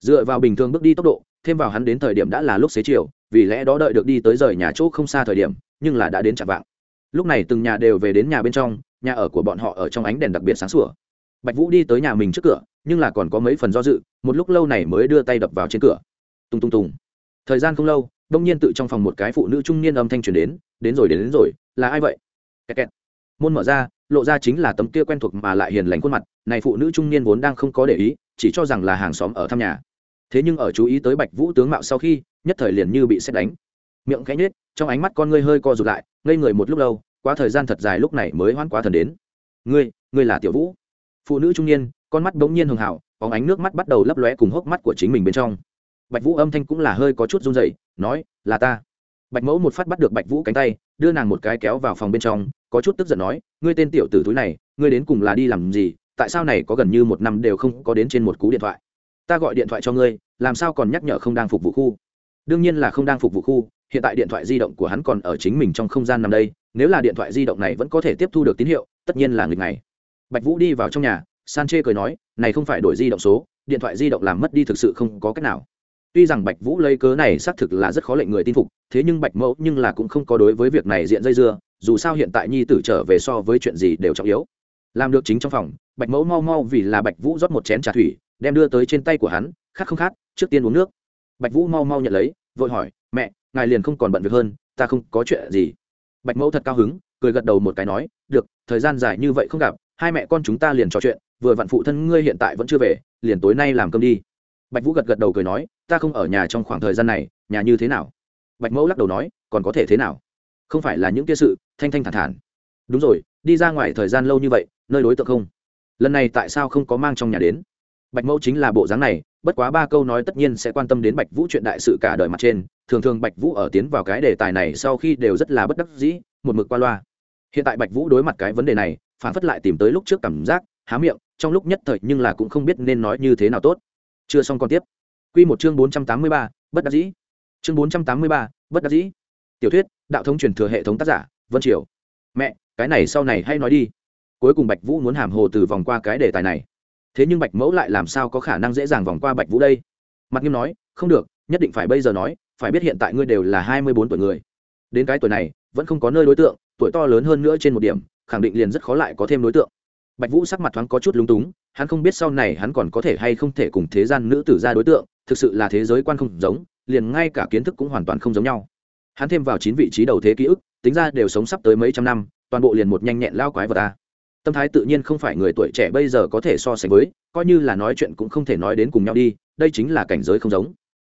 Dựa vào bình thường bước đi tốc độ, thêm vào hắn đến thời điểm đã là lúc xế chiều, vì lẽ đó đợi được đi tới rời nhà chỗ không xa thời điểm, nhưng là đã đến chạm vạng. Lúc này từng nhà đều về đến nhà bên trong, nhà ở của bọn họ ở trong ánh đèn đặc biệt sáng sủa bạch vũ đi tới nhà mình trước cửa nhưng là còn có mấy phần do dự một lúc lâu này mới đưa tay đập vào trên cửa. Tung tung tùng. Thời gian không lâu đông nhiên tự trong phòng một cái phụ nữ trung niên âm thanh truyền đến đến rồi đến, đến rồi là ai vậy? Kẹt kẹt. môn mở ra lộ ra chính là tấm kia quen thuộc mà lại hiền lành khuôn mặt này phụ nữ trung niên vốn đang không có để ý chỉ cho rằng là hàng xóm ở thăm nhà. Thế nhưng ở chú ý tới bạch vũ tướng mạo sau khi nhất thời liền như bị xét đánh. Miệng cánh nết trong ánh mắt con ngươi hơi co rụt lại ngây người một lúc lâu qua thời gian thật dài lúc này mới hoãn quá thần đến. Ngươi ngươi là tiểu vũ? Phụ nữ trung niên, con mắt bỗng nhiên hường hảo bóng ánh nước mắt bắt đầu lấp lóe cùng hốc mắt của chính mình bên trong. Bạch vũ âm thanh cũng là hơi có chút run dậy nói, là ta. Bạch mẫu một phát bắt được bạch vũ cánh tay, đưa nàng một cái kéo vào phòng bên trong, có chút tức giận nói, ngươi tên tiểu tử túi này, ngươi đến cùng là đi làm gì? Tại sao này có gần như một năm đều không có đến trên một cú điện thoại? Ta gọi điện thoại cho ngươi, làm sao còn nhắc nhở không đang phục vụ khu? Đương nhiên là không đang phục vụ khu, hiện tại điện thoại di động của hắn còn ở chính mình trong không gian nằm đây, nếu là điện thoại di động này vẫn có thể tiếp thu được tín hiệu, tất nhiên là nghịch này bạch vũ đi vào trong nhà, san chê cười nói, này không phải đổi di động số, điện thoại di động làm mất đi thực sự không có cách nào. Tuy rằng bạch vũ lấy cớ này xác thực là rất khó lệnh người tin phục, thế nhưng bạch mẫu nhưng là cũng không có đối với việc này diện dây dưa, dù sao hiện tại nhi tử trở về so với chuyện gì đều trọng yếu. Làm được chính trong phòng, bạch mẫu mau mau vì là bạch vũ rót một chén trà thủy, đem đưa tới trên tay của hắn, khát không khát, trước tiên uống nước. Bạch vũ mau mau nhận lấy, vội hỏi, mẹ, ngài liền không còn bận việc hơn, ta không có chuyện gì. Bạch mẫu thật cao hứng, cười gật đầu một cái nói, được, thời gian dài như vậy không gặp hai mẹ con chúng ta liền trò chuyện, vừa vặn phụ thân ngươi hiện tại vẫn chưa về, liền tối nay làm cơm đi. Bạch vũ gật gật đầu cười nói, ta không ở nhà trong khoảng thời gian này, nhà như thế nào? Bạch mẫu lắc đầu nói, còn có thể thế nào? Không phải là những kia sự, thanh thanh thản thản. Đúng rồi, đi ra ngoài thời gian lâu như vậy, nơi đối tượng không? Lần này tại sao không có mang trong nhà đến? Bạch mẫu chính là bộ dáng này, bất quá ba câu nói tất nhiên sẽ quan tâm đến bạch vũ chuyện đại sự cả đời mặt trên. Thường thường bạch vũ ở tiến vào cái đề tài này sau khi đều rất là bất đắc dĩ, một mực qua loa. Hiện tại bạch vũ đối mặt cái vấn đề này phản phất lại tìm tới lúc trước cảm giác, há miệng, trong lúc nhất thời nhưng là cũng không biết nên nói như thế nào tốt. Chưa xong còn tiếp. Quy một chương bốn trăm tám mươi ba, bất đắc dĩ. Chương bốn trăm tám mươi ba, bất đắc dĩ. Tiểu thuyết, đạo thống truyền thừa hệ thống tác giả, vân triều. Mẹ, cái này sau này hay nói đi. Cuối cùng bạch vũ muốn hàm hồ từ vòng qua cái đề tài này. Thế nhưng bạch mẫu lại làm sao có khả năng dễ dàng vòng qua bạch vũ đây? Mặt nghiêm nói, không được, nhất định phải bây giờ nói, phải biết hiện tại ngươi đều là hai mươi bốn tuổi người. Đến cái tuổi này, vẫn không có nơi đối tượng, tuổi to lớn hơn nữa trên một điểm khẳng định liền rất khó lại có thêm đối tượng. Bạch vũ sắc mặt thoáng có chút lúng túng, hắn không biết sau này hắn còn có thể hay không thể cùng thế gian nữ tử ra đối tượng, thực sự là thế giới quan không giống, liền ngay cả kiến thức cũng hoàn toàn không giống nhau. Hắn thêm vào chín vị trí đầu thế ký ức, tính ra đều sống sắp tới mấy trăm năm, toàn bộ liền một nhanh nhẹn lao quái vào ta. Tâm thái tự nhiên không phải người tuổi trẻ bây giờ có thể so sánh với, coi như là nói chuyện cũng không thể nói đến cùng nhau đi, đây chính là cảnh giới không giống.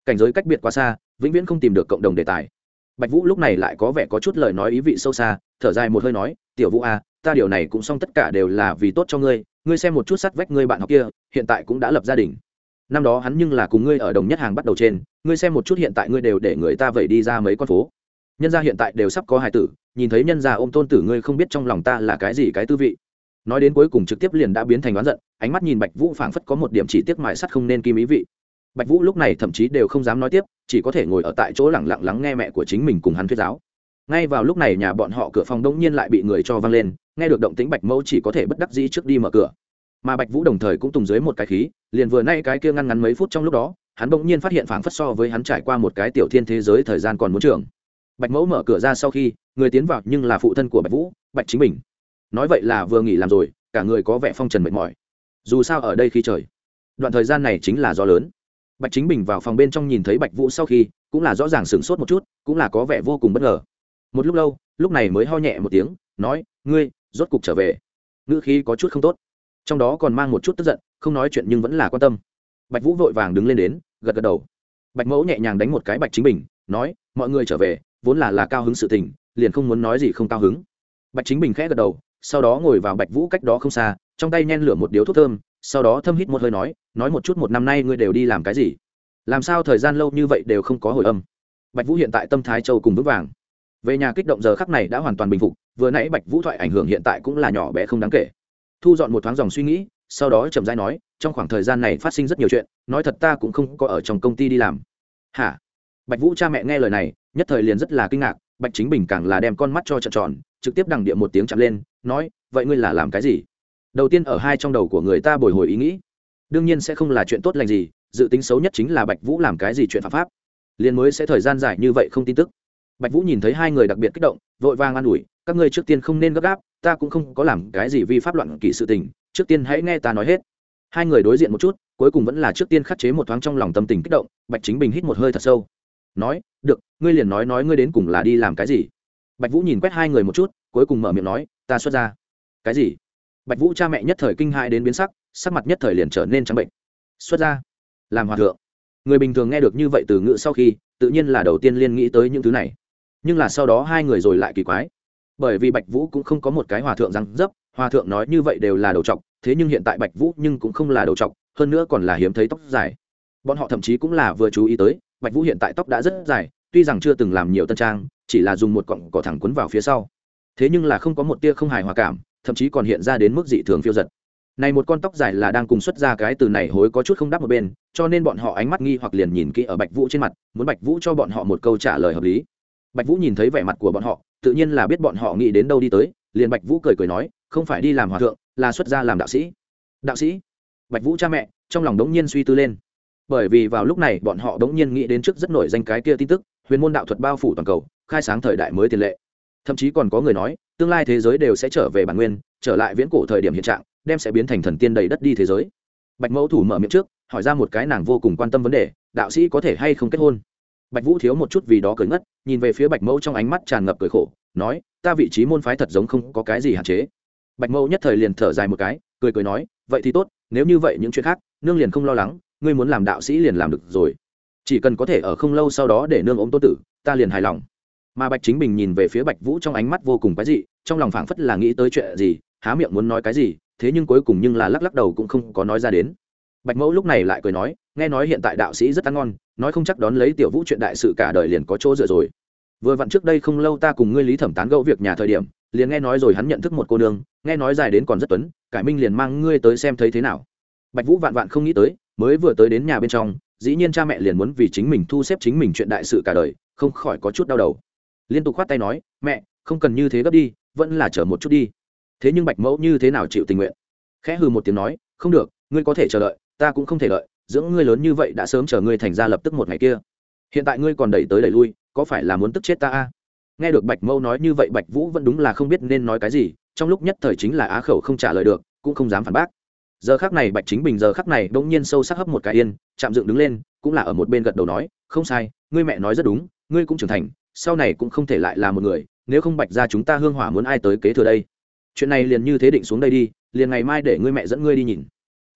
Cảnh giới cách biệt quá xa, vĩnh viễn không tìm được cộng đồng đề tài. Bạch vũ lúc này lại có vẻ có chút lời nói ý vị sâu xa, thở dài một hơi nói tiểu vũ a à, ta điều này cũng xong tất cả đều là vì tốt cho ngươi ngươi xem một chút sắt vách ngươi bạn học kia hiện tại cũng đã lập gia đình. Năm đó hắn nhưng là cùng ngươi ở đồng nhất hàng bắt đầu trên ngươi xem một chút hiện tại ngươi đều để người ta vẩy đi ra mấy con phố. Nhân gia hiện tại đều sắp có hài tử nhìn thấy nhân gia ôm tôn tử ngươi không biết trong lòng ta là cái gì cái tư vị. Nói đến cuối cùng trực tiếp liền đã biến thành oán giận ánh mắt nhìn bạch vũ phảng phất có một điểm chỉ tiếc mài sắt không nên kim ý vị. Bạch vũ lúc này thậm chí đều không dám nói tiếp chỉ có thể ngồi ở tại chỗ lẳng lặng lắng nghe mẹ của chính mình cùng hắn thuyết giáo ngay vào lúc này nhà bọn họ cửa phòng đông nhiên lại bị người cho văng lên, nghe được động tính bạch mẫu chỉ có thể bất đắc dĩ trước đi mở cửa. Mà bạch vũ đồng thời cũng tùng dưới một cái khí, liền vừa nay cái kia ngăn ngắn mấy phút trong lúc đó, hắn bỗng nhiên phát hiện phảng phất so với hắn trải qua một cái tiểu thiên thế giới thời gian còn muốn trường. Bạch mẫu mở cửa ra sau khi, người tiến vào nhưng là phụ thân của bạch vũ, bạch chính mình nói vậy là vừa nghỉ làm rồi, cả người có vẻ phong trần mệt mỏi. Dù sao ở đây khi trời, đoạn thời gian này chính là do lớn. Bạch chính bình vào phòng bên trong nhìn thấy bạch vũ sau khi, cũng là rõ ràng sửng sốt một chút, cũng là có vẻ vô cùng bất ngờ một lúc lâu, lúc này mới ho nhẹ một tiếng, nói, ngươi, rốt cục trở về. Ngữ khí có chút không tốt. Trong đó còn mang một chút tức giận, không nói chuyện nhưng vẫn là quan tâm. Bạch vũ vội vàng đứng lên đến, gật gật đầu. Bạch mẫu nhẹ nhàng đánh một cái bạch chính bình, nói, mọi người trở về, vốn là là cao hứng sự tình, liền không muốn nói gì không cao hứng. Bạch chính bình khẽ gật đầu, sau đó ngồi vào bạch vũ cách đó không xa, trong tay nhen lửa một điếu thuốc thơm, sau đó thâm hít một hơi nói nói một chút một năm nay ngươi đều đi làm cái gì? Làm sao thời gian lâu như vậy đều không có hồi âm? Bạch vũ hiện tại tâm thái châu cùng vững vàng về nhà kích động giờ khắc này đã hoàn toàn bình phục, vừa nãy bạch vũ thoại ảnh hưởng hiện tại cũng là nhỏ bé không đáng kể. Thu dọn một thoáng dòng suy nghĩ, sau đó chậm rãi nói, trong khoảng thời gian này phát sinh rất nhiều chuyện, nói thật ta cũng không có ở trong công ty đi làm. Hả? Bạch vũ cha mẹ nghe lời này, nhất thời liền rất là kinh ngạc, bạch chính bình càng là đem con mắt cho trợn tròn, trực tiếp đằng địa một tiếng chạm lên, nói, vậy ngươi là làm cái gì? Đầu tiên ở hai trong đầu của người ta bồi hồi ý nghĩ. Đương nhiên sẽ không là chuyện tốt lành gì, dự tính xấu nhất chính là bạch vũ làm cái gì chuyện phạm pháp. Liền mới sẽ thời gian dài như vậy không tin tức bạch vũ nhìn thấy hai người đặc biệt kích động, vội vàng an ủi, các ngươi trước tiên không nên gấp gáp, ta cũng không có làm cái gì vi pháp loạn kỷ sự tình, trước tiên hãy nghe ta nói hết. Hai người đối diện một chút, cuối cùng vẫn là trước tiên khắc chế một thoáng trong lòng tâm tình kích động, bạch chính bình hít một hơi thật sâu. Nói, được, ngươi liền nói nói ngươi đến cùng là đi làm cái gì? Bạch vũ nhìn quét hai người một chút, cuối cùng mở miệng nói, ta xuất ra cái gì? Bạch vũ cha mẹ nhất thời kinh hại đến biến sắc sắc mặt nhất thời liền trở nên trắng bệnh. Xuất ra làm hòa thượng? Người bình thường nghe được như vậy từ ngữ sau khi, tự nhiên là đầu tiên liên nghĩ tới những thứ này nhưng là sau đó hai người rồi lại kỳ quái. Bởi vì bạch vũ cũng không có một cái hòa thượng răng dấp, hòa thượng nói như vậy đều là đầu trọc, thế nhưng hiện tại bạch vũ nhưng cũng không là đầu trọc, hơn nữa còn là hiếm thấy tóc dài. Bọn họ thậm chí cũng là vừa chú ý tới, bạch vũ hiện tại tóc đã rất dài, tuy rằng chưa từng làm nhiều tân trang, chỉ là dùng một cọng cỏ thẳng quấn vào phía sau. Thế nhưng là không có một tia không hài hòa cảm, thậm chí còn hiện ra đến mức dị thường phiêu giật. Này một con tóc dài là đang cùng xuất ra cái từ này hối có chút không đáp một bên, cho nên bọn họ ánh mắt nghi hoặc liền nhìn kỹ ở bạch vũ trên mặt, muốn bạch vũ cho bọn họ một câu trả lời hợp lý bạch vũ nhìn thấy vẻ mặt của bọn họ, tự nhiên là biết bọn họ nghĩ đến đâu đi tới, liền bạch vũ cười cười nói, không phải đi làm hòa thượng, là xuất gia làm đạo sĩ. Đạo sĩ? Bạch vũ cha mẹ, trong lòng đống nhiên suy tư lên. Bởi vì vào lúc này, bọn họ đống nhiên nghĩ đến trước rất nổi danh cái kia tin tức, huyền môn đạo thuật bao phủ toàn cầu, khai sáng thời đại mới tiền lệ. Thậm chí còn có người nói, tương lai thế giới đều sẽ trở về bản nguyên, trở lại viễn cổ thời điểm hiện trạng, đem sẽ biến thành thần tiên đầy đất đi thế giới. Bạch mẫu thủ mở miệng trước, hỏi ra một cái nàng vô cùng quan tâm vấn đề, đạo sĩ có thể hay không kết hôn? Bạch vũ thiếu một chút vì đó cười ngất nhìn về phía bạch mẫu trong ánh mắt tràn ngập cười khổ, nói, ta vị trí môn phái thật giống không có cái gì hạn chế. Bạch mẫu nhất thời liền thở dài một cái, cười cười nói, vậy thì tốt, nếu như vậy những chuyện khác, nương liền không lo lắng, ngươi muốn làm đạo sĩ liền làm được rồi. Chỉ cần có thể ở không lâu sau đó để nương ốm tôn tử, ta liền hài lòng. Mà bạch chính bình nhìn về phía bạch vũ trong ánh mắt vô cùng cái gì trong lòng phảng phất là nghĩ tới chuyện gì, há miệng muốn nói cái gì, thế nhưng cuối cùng nhưng là lắc lắc đầu cũng không có nói ra đến. Bạch mẫu lúc này lại cười nói nghe nói hiện tại đạo sĩ rất ăn ngon, nói không chắc đón lấy tiểu vũ chuyện đại sự cả đời liền có chỗ dựa rồi. Vừa vặn trước đây không lâu ta cùng ngươi lý thẩm tán gẫu việc nhà thời điểm, liền nghe nói rồi hắn nhận thức một cô nương, nghe nói dài đến còn rất tuấn, cải minh liền mang ngươi tới xem thấy thế nào. Bạch vũ vạn vạn không nghĩ tới, mới vừa tới đến nhà bên trong, dĩ nhiên cha mẹ liền muốn vì chính mình thu xếp chính mình chuyện đại sự cả đời, không khỏi có chút đau đầu. Liên tục khoát tay nói, mẹ, không cần như thế gấp đi, vẫn là chờ một chút đi. Thế nhưng bạch mẫu như thế nào chịu tình nguyện? Khẽ hừ một tiếng nói, không được, ngươi có thể chờ đợi, ta cũng không thể đợi dưỡng ngươi lớn như vậy đã sớm chờ ngươi thành ra lập tức một ngày kia. Hiện tại ngươi còn đẩy tới đẩy lui, có phải là muốn tức chết ta a? Nghe được bạch mẫu nói như vậy, bạch vũ vẫn đúng là không biết nên nói cái gì, trong lúc nhất thời chính là á khẩu không trả lời được, cũng không dám phản bác. Giờ khác này bạch chính bình giờ khác này bỗng nhiên sâu sắc hấp một cái yên, chạm dựng đứng lên, cũng là ở một bên gật đầu nói, không sai, ngươi mẹ nói rất đúng, ngươi cũng trưởng thành, sau này cũng không thể lại là một người, nếu không bạch ra chúng ta hương hỏa muốn ai tới kế thừa đây? Chuyện này liền như thế định xuống đây đi, liền ngày mai để ngươi mẹ dẫn ngươi đi nhìn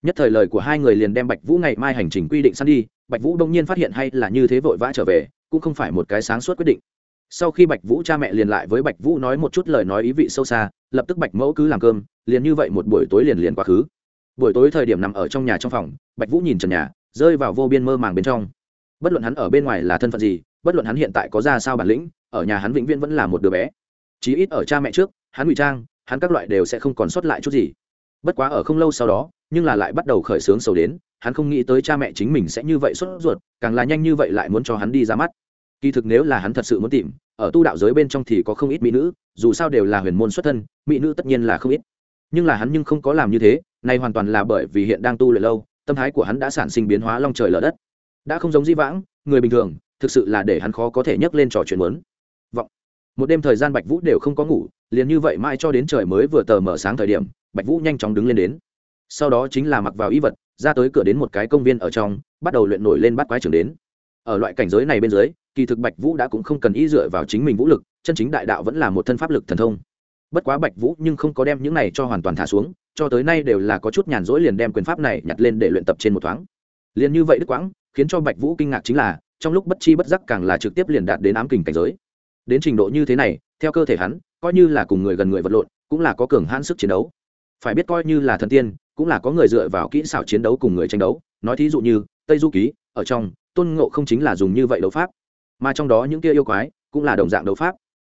nhất thời lời của hai người liền đem bạch vũ ngày mai hành trình quy định săn đi, bạch vũ đông nhiên phát hiện hay là như thế vội vã trở về, cũng không phải một cái sáng suốt quyết định. Sau khi bạch vũ cha mẹ liền lại với bạch vũ nói một chút lời nói ý vị sâu xa, lập tức bạch mẫu cứ làm cơm, liền như vậy một buổi tối liền liền quá khứ. Buổi tối thời điểm nằm ở trong nhà trong phòng, bạch vũ nhìn trần nhà, rơi vào vô biên mơ màng bên trong. Bất luận hắn ở bên ngoài là thân phận gì, bất luận hắn hiện tại có ra sao bản lĩnh, ở nhà hắn vĩnh viễn vẫn là một đứa bé. Chí ít ở cha mẹ trước, hắn ngụy trang, hắn các loại đều sẽ không còn sót lại chút gì. Bất quá ở không lâu sau đó nhưng là lại bắt đầu khởi sướng sầu đến, hắn không nghĩ tới cha mẹ chính mình sẽ như vậy sốt ruột, càng là nhanh như vậy lại muốn cho hắn đi ra mắt. Kỳ thực nếu là hắn thật sự muốn tìm, ở tu đạo giới bên trong thì có không ít mỹ nữ, dù sao đều là huyền môn xuất thân, mỹ nữ tất nhiên là không ít. Nhưng là hắn nhưng không có làm như thế, này hoàn toàn là bởi vì hiện đang tu luyện lâu, tâm thái của hắn đã sản sinh biến hóa long trời lở đất. Đã không giống di vãng, người bình thường, thực sự là để hắn khó có thể nhấc lên trò chuyện lớn. Vọng. Một đêm thời gian bạch vũ đều không có ngủ, liền như vậy mãi cho đến trời mới vừa tờ mở sáng thời điểm, bạch vũ nhanh chóng đứng lên đến sau đó chính là mặc vào y vật, ra tới cửa đến một cái công viên ở trong, bắt đầu luyện nổi lên bắt quái trưởng đến. Ở loại cảnh giới này bên dưới, kỳ thực bạch vũ đã cũng không cần y dựa vào chính mình vũ lực, chân chính đại đạo vẫn là một thân pháp lực thần thông. Bất quá bạch vũ nhưng không có đem những này cho hoàn toàn thả xuống, cho tới nay đều là có chút nhàn rỗi liền đem quyền pháp này nhặt lên để luyện tập trên một thoáng. Liền như vậy đức quãng, khiến cho bạch vũ kinh ngạc chính là, trong lúc bất chi bất giác càng là trực tiếp liền đạt đến ám kình cảnh giới. Đến trình độ như thế này, theo cơ thể hắn, coi như là cùng người gần người vật lộn, cũng là có cường hãn sức chiến đấu. Phải biết coi như là thần tiên cũng là có người dựa vào kỹ xảo chiến đấu cùng người tranh đấu. Nói thí dụ như, tây du ký, ở trong, tôn ngộ không chính là dùng như vậy đấu pháp. Mà trong đó những kia yêu quái cũng là đồng dạng đấu pháp.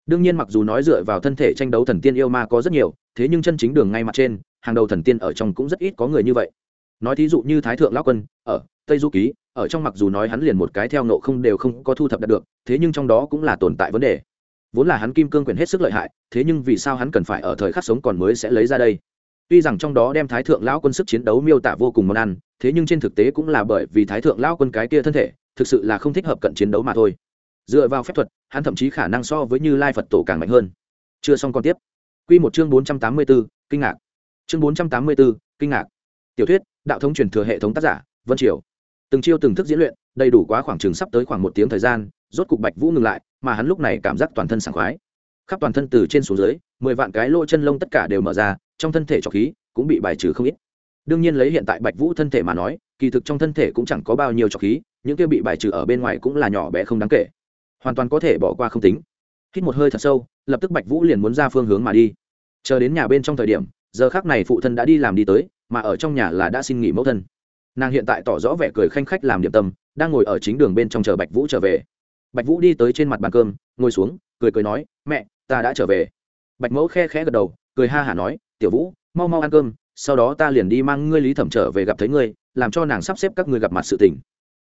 Đương nhiên mặc dù nói dựa vào thân thể tranh đấu thần tiên yêu ma có rất nhiều, thế nhưng chân chính đường ngay mặt trên, hàng đầu thần tiên ở trong cũng rất ít có người như vậy. Nói thí dụ như thái thượng lão quân, ở tây du ký, ở trong mặc dù nói hắn liền một cái theo nộ không đều không có thu thập đạt được, thế nhưng trong đó cũng là tồn tại vấn đề. Vốn là hắn kim cương quyền hết sức lợi hại, thế nhưng vì sao hắn cần phải ở thời khắc sống còn mới sẽ lấy ra đây? Tuy rằng trong đó đem thái thượng lão quân sức chiến đấu miêu tả vô cùng món ăn, thế nhưng trên thực tế cũng là bởi vì thái thượng lão quân cái kia thân thể, thực sự là không thích hợp cận chiến đấu mà thôi. Dựa vào phép thuật, hắn thậm chí khả năng so với như lai phật tổ càng mạnh hơn. Chưa xong còn tiếp. Q một chương bốn trăm tám mươi b ố kinh ngạc. Chương bốn trăm tám mươi b ố kinh ngạc. Tiểu thuyết, đạo thống truyền thừa hệ thống tác giả, vân triều. Từng chiêu từng thức diễn luyện, đầy đủ quá khoảng chừng sắp tới khoảng một tiếng thời gian, rốt cục bạch vũ ngừng lại, mà hắn lúc này cảm giác toàn thân sảng khoái. Khắp toàn thân từ trên xuống dưới, mười vạn cái lỗ chân lông tất cả đều mở ra trong thân thể trọc khí cũng bị bài trừ không ít. Đương nhiên lấy hiện tại bạch vũ thân thể mà nói, kỳ thực trong thân thể cũng chẳng có bao nhiêu trọc khí, những kia bị bài trừ ở bên ngoài cũng là nhỏ bé không đáng kể. Hoàn toàn có thể bỏ qua không tính. Hít một hơi thật sâu, lập tức bạch vũ liền muốn ra phương hướng mà đi. Chờ đến nhà bên trong thời điểm, giờ khác này phụ thân đã đi làm đi tới, mà ở trong nhà là đã xin nghỉ mẫu thân. Nàng hiện tại tỏ rõ vẻ cười khanh khách làm điểm tâm, đang ngồi ở chính đường bên trong chờ bạch vũ trở về. Bạch vũ đi tới trên mặt bàn cơm, ngồi xuống, cười cười nói, mẹ, ta đã trở về. Bạch mẫu khe khẽ gật đầu, cười ha hả nói tiểu vũ, mau mau ăn cơm, sau đó ta liền đi mang ngươi lý thẩm trở về gặp thấy ngươi, làm cho nàng sắp xếp các ngươi gặp mặt sự tình.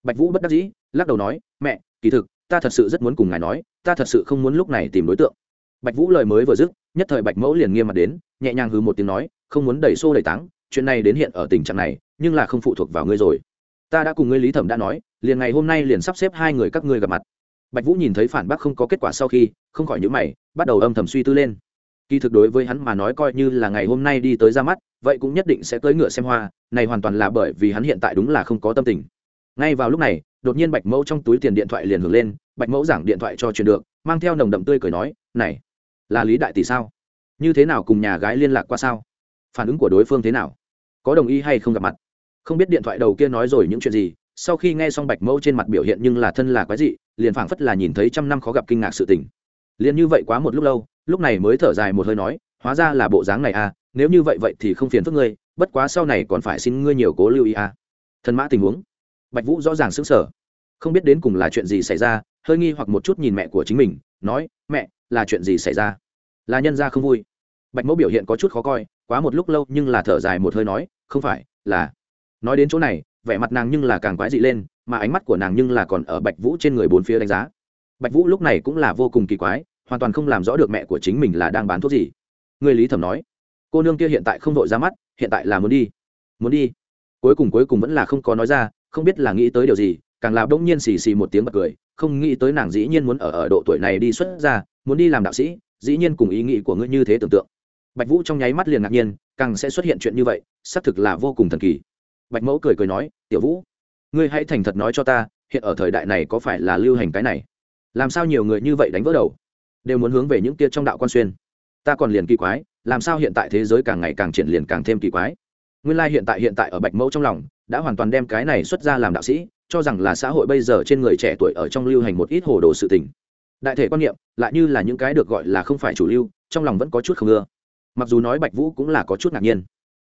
Bạch vũ bất đắc dĩ, lắc đầu nói, mẹ, kỳ thực, ta thật sự rất muốn cùng ngài nói, ta thật sự không muốn lúc này tìm đối tượng. Bạch vũ lời mới vừa dứt, nhất thời bạch mẫu liền nghiêm mặt đến, nhẹ nhàng hư một tiếng nói, không muốn đẩy xô đẩy táng, chuyện này đến hiện ở tình trạng này, nhưng là không phụ thuộc vào ngươi rồi. Ta đã cùng ngươi lý thẩm đã nói, liền ngày hôm nay liền sắp xếp hai người các ngươi gặp mặt. Bạch vũ nhìn thấy phản bác không có kết quả sau khi, không khỏi nhữ mày, bắt đầu âm thầm suy tư lên kỳ thực đối với hắn mà nói coi như là ngày hôm nay đi tới ra mắt, vậy cũng nhất định sẽ cưỡi ngựa xem hoa, này hoàn toàn là bởi vì hắn hiện tại đúng là không có tâm tình. Ngay vào lúc này, đột nhiên bạch mẫu trong túi tiền điện thoại liền hưởng lên, bạch mẫu giảng điện thoại cho truyền được, mang theo nồng đậm tươi cười nói, này, là lý đại tỷ sao? Như thế nào cùng nhà gái liên lạc qua sao? Phản ứng của đối phương thế nào? Có đồng ý hay không gặp mặt? Không biết điện thoại đầu kia nói rồi những chuyện gì, sau khi nghe xong bạch mẫu trên mặt biểu hiện nhưng là thân là quái dị, liền phảng phất là nhìn thấy trăm năm khó gặp kinh ngạc sự tình liền như vậy quá một lúc lâu, lúc này mới thở dài một hơi nói, hóa ra là bộ dáng này à nếu như vậy vậy thì không phiền phức ngươi, bất quá sau này còn phải xin ngươi nhiều cố lưu ý à. Thần mã tình huống. Bạch vũ rõ ràng sững sờ. Không biết đến cùng là chuyện gì xảy ra, hơi nghi hoặc một chút nhìn mẹ của chính mình, nói, mẹ, là chuyện gì xảy ra? Là nhân ra không vui. Bạch mẫu biểu hiện có chút khó coi, quá một lúc lâu nhưng là thở dài một hơi nói, không phải, là nói đến chỗ này, vẻ mặt nàng nhưng là càng quái dị lên, mà ánh mắt của nàng nhưng là còn ở bạch vũ trên người bốn phía đánh giá bạch vũ lúc này cũng là vô cùng kỳ quái, hoàn toàn không làm rõ được mẹ của chính mình là đang bán thuốc gì. Người lý thẩm nói, cô nương kia hiện tại không đội ra mắt, hiện tại là muốn đi. Muốn đi? Cuối cùng cuối cùng vẫn là không có nói ra, không biết là nghĩ tới điều gì, càng là bỗng nhiên xì xì một tiếng bật cười, không nghĩ tới nàng dĩ nhiên muốn ở ở độ tuổi này đi xuất ra muốn đi làm đạo sĩ, dĩ nhiên cùng ý nghĩ của ngươi như thế tưởng tượng. Bạch vũ trong nháy mắt liền ngạc nhiên, càng sẽ xuất hiện chuyện như vậy, xác thực là vô cùng thần kỳ. Bạch mẫu cười cười nói, tiểu vũ, ngươi hãy thành thật nói cho ta, hiện ở thời đại này có phải là lưu hành cái này? Làm sao nhiều người như vậy đánh vỡ đầu? Đều muốn hướng về những kia trong đạo quan xuyên. Ta còn liền kỳ quái, làm sao hiện tại thế giới càng ngày càng triển liền càng thêm kỳ quái? Nguyên lai hiện tại hiện tại ở bạch mẫu trong lòng, đã hoàn toàn đem cái này xuất ra làm đạo sĩ, cho rằng là xã hội bây giờ trên người trẻ tuổi ở trong lưu hành một ít hồ đồ sự tình. Đại thể quan niệm, lại như là những cái được gọi là không phải chủ lưu, trong lòng vẫn có chút không ưa. Mặc dù nói bạch vũ cũng là có chút ngạc nhiên.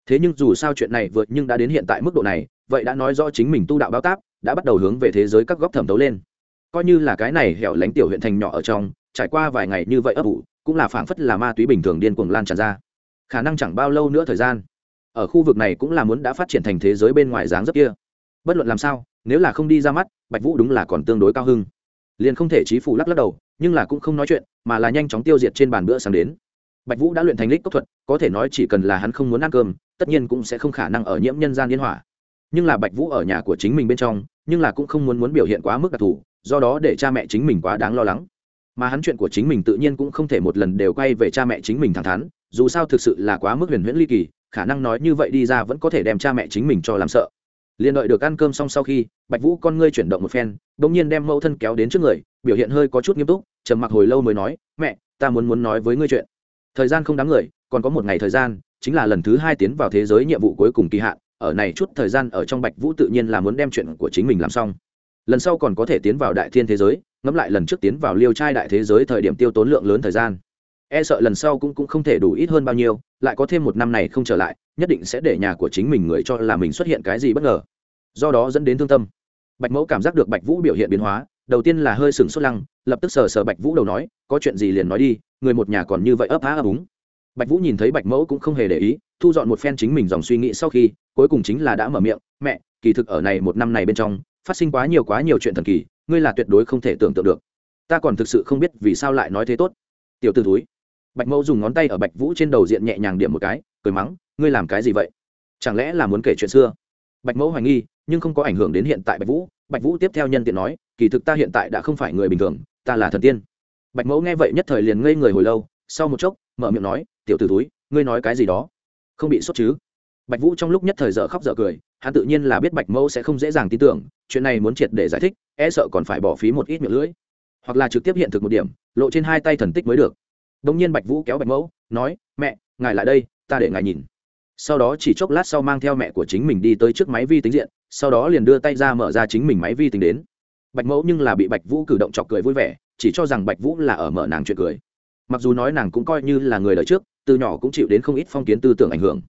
Thế nhưng dù sao chuyện này vượt nhưng đã đến hiện tại mức độ này, vậy đã nói rõ chính mình tu đạo báo táp, đã bắt đầu hướng về thế giới các góc thẩm tấu lên coi như là cái này hẻo lánh tiểu huyện thành nhỏ ở trong, trải qua vài ngày như vậy ấp ủ, cũng là phảng phất là ma túy bình thường điên cuồng lan tràn ra. Khả năng chẳng bao lâu nữa thời gian, ở khu vực này cũng là muốn đã phát triển thành thế giới bên ngoài dáng dấp kia. Bất luận làm sao, nếu là không đi ra mắt, bạch vũ đúng là còn tương đối cao hưng. Liền không thể trí phủ lắc lắc đầu, nhưng là cũng không nói chuyện, mà là nhanh chóng tiêu diệt trên bàn bữa sáng đến. Bạch vũ đã luyện thành lích cốc thuật, có thể nói chỉ cần là hắn không muốn ăn cơm, tất nhiên cũng sẽ không khả năng ở nhiễm nhân gian liên hỏa nhưng là bạch vũ ở nhà của chính mình bên trong, nhưng là cũng không muốn muốn biểu hiện quá mức đặc thù do đó để cha mẹ chính mình quá đáng lo lắng. Mà hắn chuyện của chính mình tự nhiên cũng không thể một lần đều quay về cha mẹ chính mình thẳng thắn, dù sao thực sự là quá mức huyền huyễn ly kỳ, khả năng nói như vậy đi ra vẫn có thể đem cha mẹ chính mình cho làm sợ. Liền đợi được ăn cơm xong sau khi, bạch vũ con ngươi chuyển động một phen đ ỗ n g nhiên đem mẫu thân kéo đến trước người, biểu hiện hơi có chút nghiêm túc, trầm mặc hồi lâu mới nói, mẹ, ta muốn muốn nói với ngươi chuyện. Thời gian không đáng người, còn có một ngày thời gian, chính là lần thứ hai tiến vào thế giới nhiệm vụ cuối cùng kỳ hạn, ở này chút thời gian ở trong bạch vũ tự nhiên là muốn đem chuyện của chính mình làm xong lần sau còn có thể tiến vào đại thiên thế giới, ngẫm lại lần trước tiến vào liêu trai đại thế giới thời điểm tiêu tốn lượng lớn thời gian. E sợ lần sau cũng cũng không thể đủ ít hơn bao nhiêu, lại có thêm một năm này không trở lại, nhất định sẽ để nhà của chính mình người cho là mình xuất hiện cái gì bất ngờ. Do đó dẫn đến thương tâm. Bạch mẫu cảm giác được bạch vũ biểu hiện biến hóa, đầu tiên là hơi sừng sốt lăng, lập tức sờ sờ bạch vũ đầu nói, có chuyện gì liền nói đi, người một nhà còn như vậy ấp á ấp úng. Bạch vũ nhìn thấy bạch mẫu cũng không hề để ý, thu dọn một phen chính mình dòng suy nghĩ sau khi, cuối cùng chính là đã mở miệng, mẹ, kỳ thực ở này một năm này bên trong phát sinh quá nhiều quá nhiều chuyện thần kỳ, ngươi là tuyệt đối không thể tưởng tượng được. Ta còn thực sự không biết vì sao lại nói thế tốt. Tiểu t ử túi bạch mẫu dùng ngón tay ở bạch vũ trên đầu diện nhẹ nhàng điểm một cái, cười mắng, ngươi làm cái gì vậy? Chẳng lẽ là muốn kể chuyện xưa? Bạch mẫu hoài nghi, nhưng không có ảnh hưởng đến hiện tại bạch vũ. Bạch vũ tiếp theo nhân tiện nói, kỳ thực ta hiện tại đã không phải người bình thường, ta là thần tiên. Bạch mẫu nghe vậy nhất thời liền ngây người hồi lâu, sau một chốc, mở miệng nói, tiểu t ử túi ngươi nói cái gì đó? Không bị sốt chứ? Bạch vũ trong lúc nhất thời dở khóc dở cười hắn tự nhiên là biết bạch mẫu sẽ không dễ dàng tin tưởng, chuyện này muốn triệt để giải thích e sợ còn phải bỏ phí một ít miệng lưỡi. Hoặc là trực tiếp hiện thực một điểm, lộ trên hai tay thần tích mới được. Đ ỗ n g nhiên bạch vũ kéo bạch mẫu, nói, mẹ, ngài lại đây, ta để ngài nhìn. Sau đó chỉ chốc lát sau mang theo mẹ của chính mình đi tới trước máy vi tính diện, sau đó liền đưa tay ra mở ra chính mình máy vi tính đến. Bạch mẫu nhưng là bị bạch vũ cử động chọc cười vui vẻ, chỉ cho rằng bạch vũ là ở mở nàng chuyện cười. Mặc dù nói nàng cũng coi như là người đời trước, từ nhỏ cũng chịu đến không ít phong kiến tư tưởng ảnh hưởng.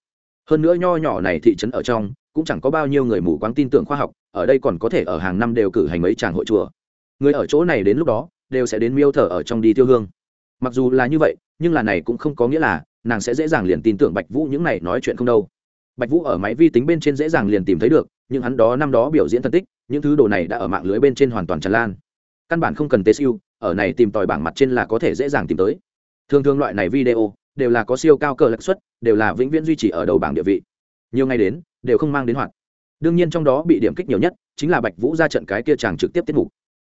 Hơn nữa nho nhỏ này thị trấn ở trong cũng chẳng có bao nhiêu người mù quáng tin tưởng khoa học, ở đây còn có thể ở hàng năm đều cử hành mấy tràng hội chùa. Người ở chỗ này đến lúc đó, đều sẽ đến miêu thờ ở trong đi tiêu hương. Mặc dù là như vậy, nhưng là này cũng không có nghĩa là nàng sẽ dễ dàng liền tin tưởng bạch vũ những này nói chuyện không đâu. Bạch vũ ở máy vi tính bên trên dễ dàng liền tìm thấy được, nhưng hắn đó năm đó biểu diễn thần tích, những thứ đồ này đã ở mạng lưới bên trên hoàn toàn tràn lan. Căn bản không cần tế siêu, ở này tìm tòi bảng mặt trên là có thể dễ dàng tìm tới. Thường thường loại này video đều là có siêu cao cờ lãi suất, đều là vĩnh viễn duy trì ở đầu bảng địa vị. Nhiều ngày đến đều không mang đến hoạt. Đương nhiên trong đó bị điểm kích nhiều nhất chính là bạch vũ ra trận cái kia chàng trực tiếp tiết mục.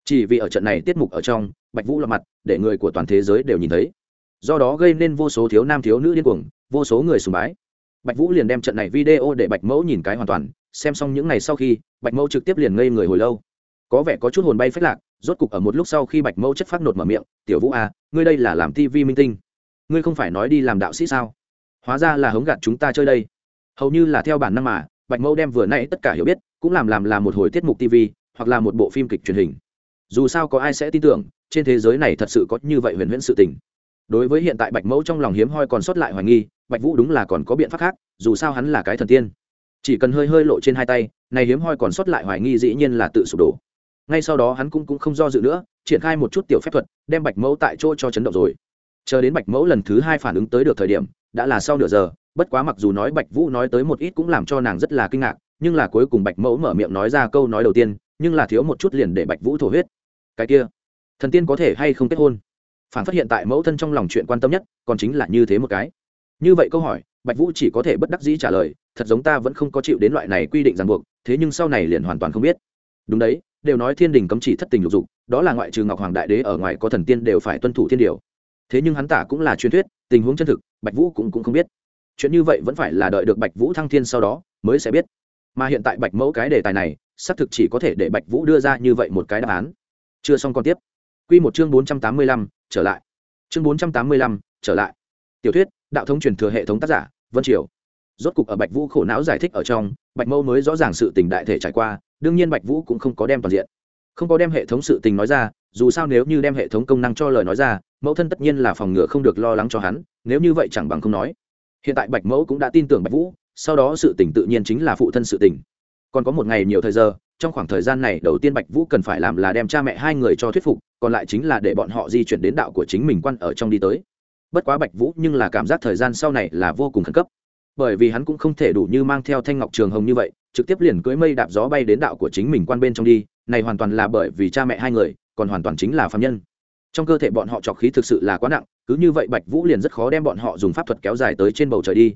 Chỉ vì ở trận này tiết mục ở trong, bạch vũ lọt mặt, để người của toàn thế giới đều nhìn thấy. Do đó gây nên vô số thiếu nam thiếu nữ điên cuồng, vô số người sùng bái. Bạch vũ liền đem trận này video để bạch mẫu nhìn cái hoàn toàn, xem xong những ngày sau khi, bạch mẫu trực tiếp liền ngây người hồi lâu. Có vẻ có chút hồn bay phách lạc, rốt cục ở một lúc sau khi bạch mẫu chất phát nột mở miệng, tiểu vũ à ngươi đây là làm tv minh tinh. Ngươi không phải nói đi làm đạo sĩ sao? Hóa ra là hống gạt chúng ta chơi đây hầu như là theo bản năng mà bạch mẫu đem vừa nãy tất cả hiểu biết cũng làm làm là một hồi tiết mục tv hoặc là một bộ phim kịch truyền hình. Dù sao có ai sẽ tin tưởng trên thế giới này thật sự có như vậy huyền huyễn sự tình. Đối với hiện tại bạch mẫu trong lòng hiếm hoi còn sót lại hoài nghi bạch vũ đúng là còn có biện pháp khác dù sao hắn là cái thần tiên. Chỉ cần hơi hơi lộ trên hai tay này hiếm hoi còn sót lại hoài nghi dĩ nhiên là tự sụp đổ. Ngay sau đó hắn cũng, cũng không do dự nữa triển khai một chút tiểu phép thuật đem bạch mẫu tại chỗ cho chấn động rồi chờ đến bạch mẫu lần thứ hai phản ứng tới được thời điểm, đã là sau nửa giờ, bất quá mặc dù nói bạch vũ nói tới một ít cũng làm cho nàng rất là kinh ngạc, nhưng là cuối cùng bạch mẫu mở miệng nói ra câu nói đầu tiên, nhưng là thiếu một chút liền để bạch vũ thổ huyết. Cái kia, thần tiên có thể hay không kết hôn? Phản phát hiện tại mẫu thân trong lòng chuyện quan tâm nhất, còn chính là như thế một cái. Như vậy câu hỏi, bạch vũ chỉ có thể bất đắc dĩ trả lời, thật giống ta vẫn không có chịu đến loại này quy định ràng buộc, thế nhưng sau này liền hoàn toàn không biết. Đúng đấy, đều nói thiên đình cấm chỉ thất tình lục dục, đó là ngoại trừ ngọc hoàng đại đế ở ngoài có thần tiên đều phải tuân thủ thiên điều thế nhưng hắn tả cũng là truyền thuyết tình huống chân thực bạch vũ cũng, cũng không biết. Chuyện như vậy vẫn phải là đợi được bạch vũ thăng thiên sau đó mới sẽ biết. Mà hiện tại bạch mẫu cái đề tài này xác thực chỉ có thể để bạch vũ đưa ra như vậy một cái đáp án. Chưa xong còn tiếp. Q một chương bốn trăm tám mươi lăm trở lại. Chương bốn trăm tám mươi lăm trở lại. Tiểu thuyết đạo thống truyền thừa hệ thống tác giả vân triều. Rốt cục ở bạch vũ khổ não giải thích ở trong bạch mẫu mới rõ ràng sự tình đại thể trải qua đương nhiên bạch vũ cũng không có đem toàn diện. Không có đem hệ thống sự tình nói ra dù sao nếu như đem hệ thống công năng cho lời nói ra mẫu thân tất nhiên là phòng ngừa không được lo lắng cho hắn, nếu như vậy chẳng bằng không nói. Hiện tại bạch mẫu cũng đã tin tưởng bạch vũ, sau đó sự tình tự nhiên chính là phụ thân sự tình. Còn có một ngày nhiều thời giờ, trong khoảng thời gian này đầu tiên bạch vũ cần phải làm là đem cha mẹ hai người cho thuyết phục, còn lại chính là để bọn họ di chuyển đến đạo của chính mình quan ở trong đi tới. Bất quá bạch vũ nhưng là cảm giác thời gian sau này là vô cùng khẩn cấp. Bởi vì hắn cũng không thể đủ như mang theo thanh ngọc trường hồng như vậy, trực tiếp liền cưỡi mây đạp gió bay đến đạo của chính mình quan bên trong đi, này hoàn toàn là bởi vì cha mẹ hai người, còn hoàn toàn chính là phạm nhân trong cơ thể bọn họ trọc khí thực sự là quá nặng, cứ như vậy bạch vũ liền rất khó đem bọn họ dùng pháp thuật kéo dài tới trên bầu trời đi.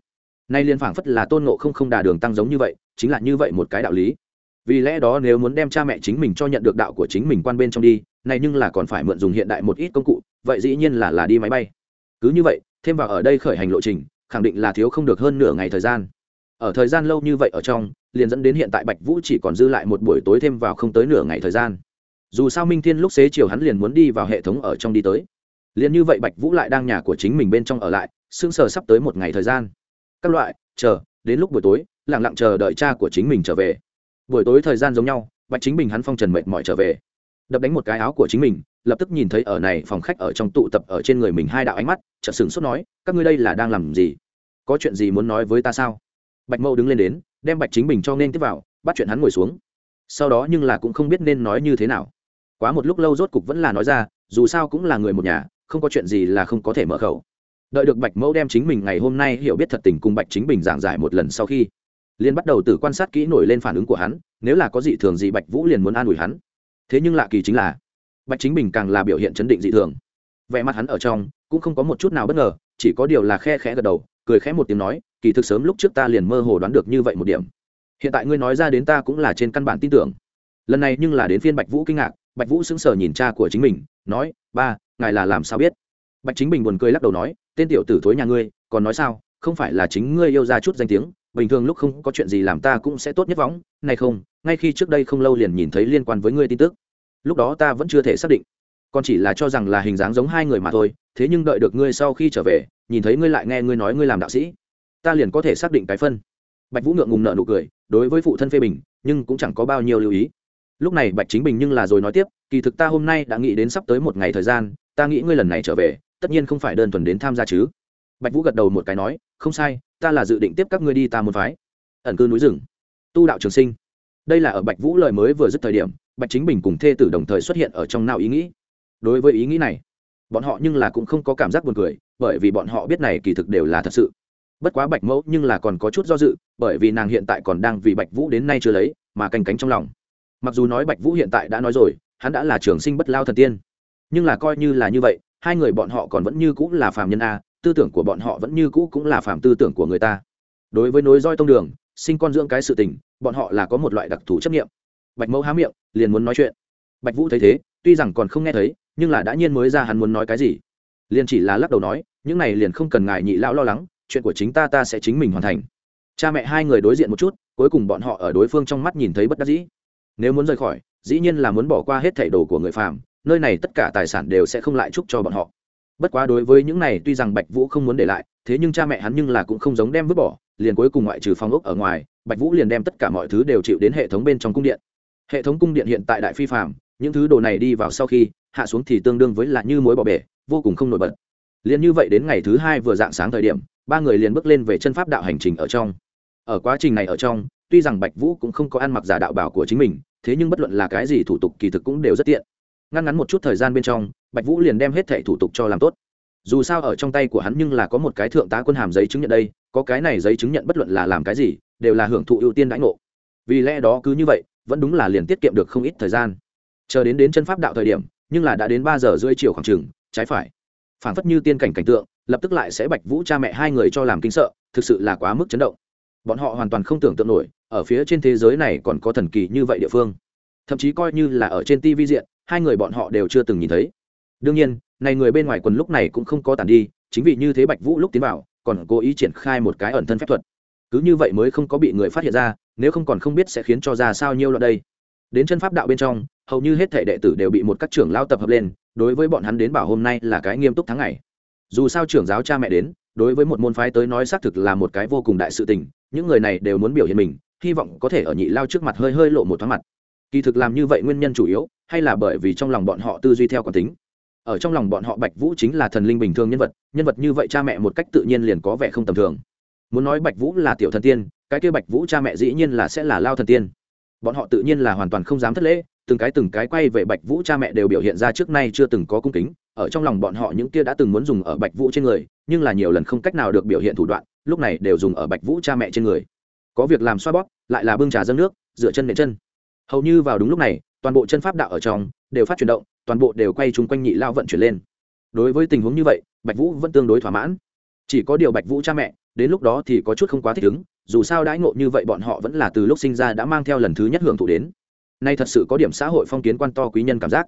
Nay liền phảng phất là tôn nộ không không đà đường tăng giống như vậy, chính là như vậy một cái đạo lý. Vì lẽ đó nếu muốn đem cha mẹ chính mình cho nhận được đạo của chính mình quan bên trong đi, này nhưng là còn phải mượn dùng hiện đại một ít công cụ, vậy dĩ nhiên là là đi máy bay. Cứ như vậy, thêm vào ở đây khởi hành lộ trình, khẳng định là thiếu không được hơn nửa ngày thời gian. Ở thời gian lâu như vậy ở trong, liền dẫn đến hiện tại bạch vũ chỉ còn dư lại một buổi tối thêm vào không tới nửa ngày thời gian dù sao minh thiên lúc xế chiều hắn liền muốn đi vào hệ thống ở trong đi tới liền như vậy bạch vũ lại đang nhà của chính mình bên trong ở lại sương sờ sắp tới một ngày thời gian các loại chờ đến lúc buổi tối lẳng lặng chờ đợi cha của chính mình trở về buổi tối thời gian giống nhau bạch chính bình hắn phong trần mệt mỏi trở về đập đánh một cái áo của chính mình lập tức nhìn thấy ở này phòng khách ở trong tụ tập ở trên người mình hai đạo ánh mắt chợt sừng sốt nói các ngươi đây là đang làm gì có chuyện gì muốn nói với ta sao bạch mẫu đứng lên đến đem bạch chính bình cho nên tiếp vào bắt chuyện hắn ngồi xuống sau đó nhưng là cũng không biết nên nói như thế nào quá một lúc lâu rốt cục vẫn là nói ra, dù sao cũng là người một nhà, không có chuyện gì là không có thể mở khẩu. Đợi được bạch mẫu đem chính mình ngày hôm nay hiểu biết thật tình cùng bạch chính bình giảng giải một lần sau khi liên bắt đầu từ quan sát kỹ nổi lên phản ứng của hắn, nếu là có dị thường gì bạch vũ liền muốn an ủi hắn. Thế nhưng lạ kỳ chính là, bạch chính bình càng là biểu hiện chấn định dị thường. Vẻ mặt hắn ở trong cũng không có một chút nào bất ngờ, chỉ có điều là khe khẽ gật đầu, cười khẽ một tiếng nói, kỳ thực sớm lúc trước ta liền mơ hồ đoán được như vậy một điểm. Hiện tại ngươi nói ra đến ta cũng là trên căn bản tin tưởng. Lần này nhưng là đến phiên bạch vũ kinh ngạc bạch vũ sững sờ nhìn cha của chính mình, nói, ba, ngài là làm sao biết? Bạch chính bình buồn cười lắc đầu nói, tên tiểu tử thối nhà ngươi, còn nói sao? Không phải là chính ngươi yêu ra chút danh tiếng, bình thường lúc không có chuyện gì làm ta cũng sẽ tốt nhất võng, này không, ngay khi trước đây không lâu liền nhìn thấy liên quan với ngươi tin tức. Lúc đó ta vẫn chưa thể xác định. Còn chỉ là cho rằng là hình dáng giống hai người mà thôi, thế nhưng đợi được ngươi sau khi trở về, nhìn thấy ngươi lại nghe ngươi nói ngươi làm đạo sĩ, ta liền có thể xác định cái phân. Bạch vũ ngượng ngùng nợ nụ cười, đối với phụ thân phê bình, nhưng cũng chẳng có bao nhiêu lưu ý lúc này bạch chính bình nhưng là rồi nói tiếp, kỳ thực ta hôm nay đã nghĩ đến sắp tới một ngày thời gian, ta nghĩ ngươi lần này trở về, tất nhiên không phải đơn thuần đến tham gia chứ. Bạch vũ gật đầu một cái nói, không sai, ta là dự định tiếp các ngươi đi ta một phái. Ẩn cư núi rừng. Tu đạo trường sinh. Đây là ở bạch vũ lời mới vừa dứt thời điểm, bạch chính bình cùng thê tử đồng thời xuất hiện ở trong nào ý nghĩ. Đối với ý nghĩ này, bọn họ nhưng là cũng không có cảm giác buồn cười, bởi vì bọn họ biết này kỳ thực đều là thật sự. Bất quá bạch mẫu nhưng là còn có chút do dự, bởi vì nàng hiện tại còn đang vì bạch vũ đến nay chưa lấy, mà canh cánh trong lòng mặc dù nói bạch vũ hiện tại đã nói rồi, hắn đã là trường sinh bất lao thần tiên. Nhưng là coi như là như vậy, hai người bọn họ còn vẫn như cũng là phàm nhân a, tư tưởng của bọn họ vẫn như cũ cũng là phàm tư tưởng của người ta. Đối với nối roi tông đường, sinh con dưỡng cái sự tình, bọn họ là có một loại đặc thù chấp nghiệm bạch mẫu há miệng, liền muốn nói chuyện. Bạch vũ thấy thế, tuy rằng còn không nghe thấy, nhưng là đã nhiên mới ra hắn muốn nói cái gì. Liền chỉ là lắc đầu nói, những này liền không cần ngài nhị lão lo lắng, chuyện của chính ta ta sẽ chính mình hoàn thành. Cha mẹ hai người đối diện một chút, cuối cùng bọn họ ở đối phương trong mắt nhìn thấy bất đắc dĩ nếu muốn rời khỏi, dĩ nhiên là muốn bỏ qua hết thảy đồ của người phàm, nơi này tất cả tài sản đều sẽ không lại chúc cho bọn họ. Bất quá đối với những này, tuy rằng bạch vũ không muốn để lại, thế nhưng cha mẹ hắn nhưng là cũng không giống đem vứt bỏ, liền cuối cùng ngoại trừ phòng ốc ở ngoài, bạch vũ liền đem tất cả mọi thứ đều chịu đến hệ thống bên trong cung điện. Hệ thống cung điện hiện tại đại phi phạm những thứ đồ này đi vào sau khi, hạ xuống thì tương đương với là như mối bỏ bể, vô cùng không nổi bật. Liền như vậy đến ngày thứ hai vừa dạng sáng thời điểm, ba người liền bước lên về chân pháp đạo hành trình ở trong. Ở quá trình này ở trong, tuy rằng bạch vũ cũng không có ăn mặc giả đạo bảo của chính mình thế nhưng bất luận là cái gì thủ tục kỳ thực cũng đều rất tiện. Ngăn ngắn một chút thời gian bên trong, bạch vũ liền đem hết thẻ thủ tục cho làm tốt. Dù sao ở trong tay của hắn nhưng là có một cái thượng tá quân hàm giấy chứng nhận đây, có cái này giấy chứng nhận bất luận là làm cái gì, đều là hưởng thụ ưu tiên đãi ngộ. Vì lẽ đó cứ như vậy, vẫn đúng là liền tiết kiệm được không ít thời gian. Chờ đến đến chân pháp đạo thời điểm, nhưng là đã đến ba giờ rưỡi chiều khoảng trừng trái phải. Phảng phất như tiên cảnh cảnh tượng, lập tức lại sẽ bạch vũ cha mẹ hai người cho làm kinh sợ, thực sự là quá mức chấn động bọn họ hoàn toàn không tưởng tượng nổi, ở phía trên thế giới này còn có thần kỳ như vậy địa phương. Thậm chí coi như là ở trên tv diện, hai người bọn họ đều chưa từng nhìn thấy. Đương nhiên, này người bên ngoài quần lúc này cũng không có tàn đi, chính vì như thế bạch vũ lúc tiến vào, còn cố ý triển khai một cái ẩn thân phép thuật. Cứ như vậy mới không có bị người phát hiện ra, nếu không còn không biết sẽ khiến cho ra sao nhiêu loạn đây. Đến chân pháp đạo bên trong, hầu như hết thể đệ tử đều bị một các trưởng lao tập hợp lên, đối với bọn hắn đến bảo hôm nay là cái nghiêm túc tháng ngày. Dù sao trưởng giáo cha mẹ đến đối với một môn phái tới nói xác thực là một cái vô cùng đại sự tình, những người này đều muốn biểu hiện mình, hy vọng có thể ở nhị lao trước mặt hơi hơi lộ một thoáng mặt. Kỳ thực làm như vậy nguyên nhân chủ yếu, hay là bởi vì trong lòng bọn họ tư duy theo quán tính. Ở trong lòng bọn họ bạch vũ chính là thần linh bình thường nhân vật nhân vật như vậy cha mẹ một cách tự nhiên liền có vẻ không tầm thường. Muốn nói bạch vũ là tiểu thần tiên, cái kia bạch vũ cha mẹ dĩ nhiên là sẽ là lao thần tiên. Bọn họ tự nhiên là hoàn toàn không dám thất lễ từng cái từng cái quay về bạch vũ cha mẹ đều biểu hiện ra trước nay chưa từng có cung kính, ở trong lòng bọn họ những kia đã từng muốn dùng ở bạch vũ trên người, nhưng là nhiều lần không cách nào được biểu hiện thủ đoạn, lúc này đều dùng ở bạch vũ cha mẹ trên người. Có việc làm xoa bóp, lại là bưng trà dâng nước dựa chân nệ chân. Hầu như vào đúng lúc này, toàn bộ chân pháp đạo ở trong đều phát chuyển động, toàn bộ đều quay chung quanh nhị lao vận chuyển lên. Đối với tình huống như vậy, bạch vũ vẫn tương đối thỏa mãn. Chỉ có điều bạch vũ cha mẹ, đến lúc đó thì có chút không quá thích ứng, dù sao đãi ngộ như vậy bọn họ vẫn là từ lúc sinh ra đã mang theo lần thứ nhất hưởng thụ đến nay thật sự có điểm xã hội phong kiến quan to quý nhân cảm giác.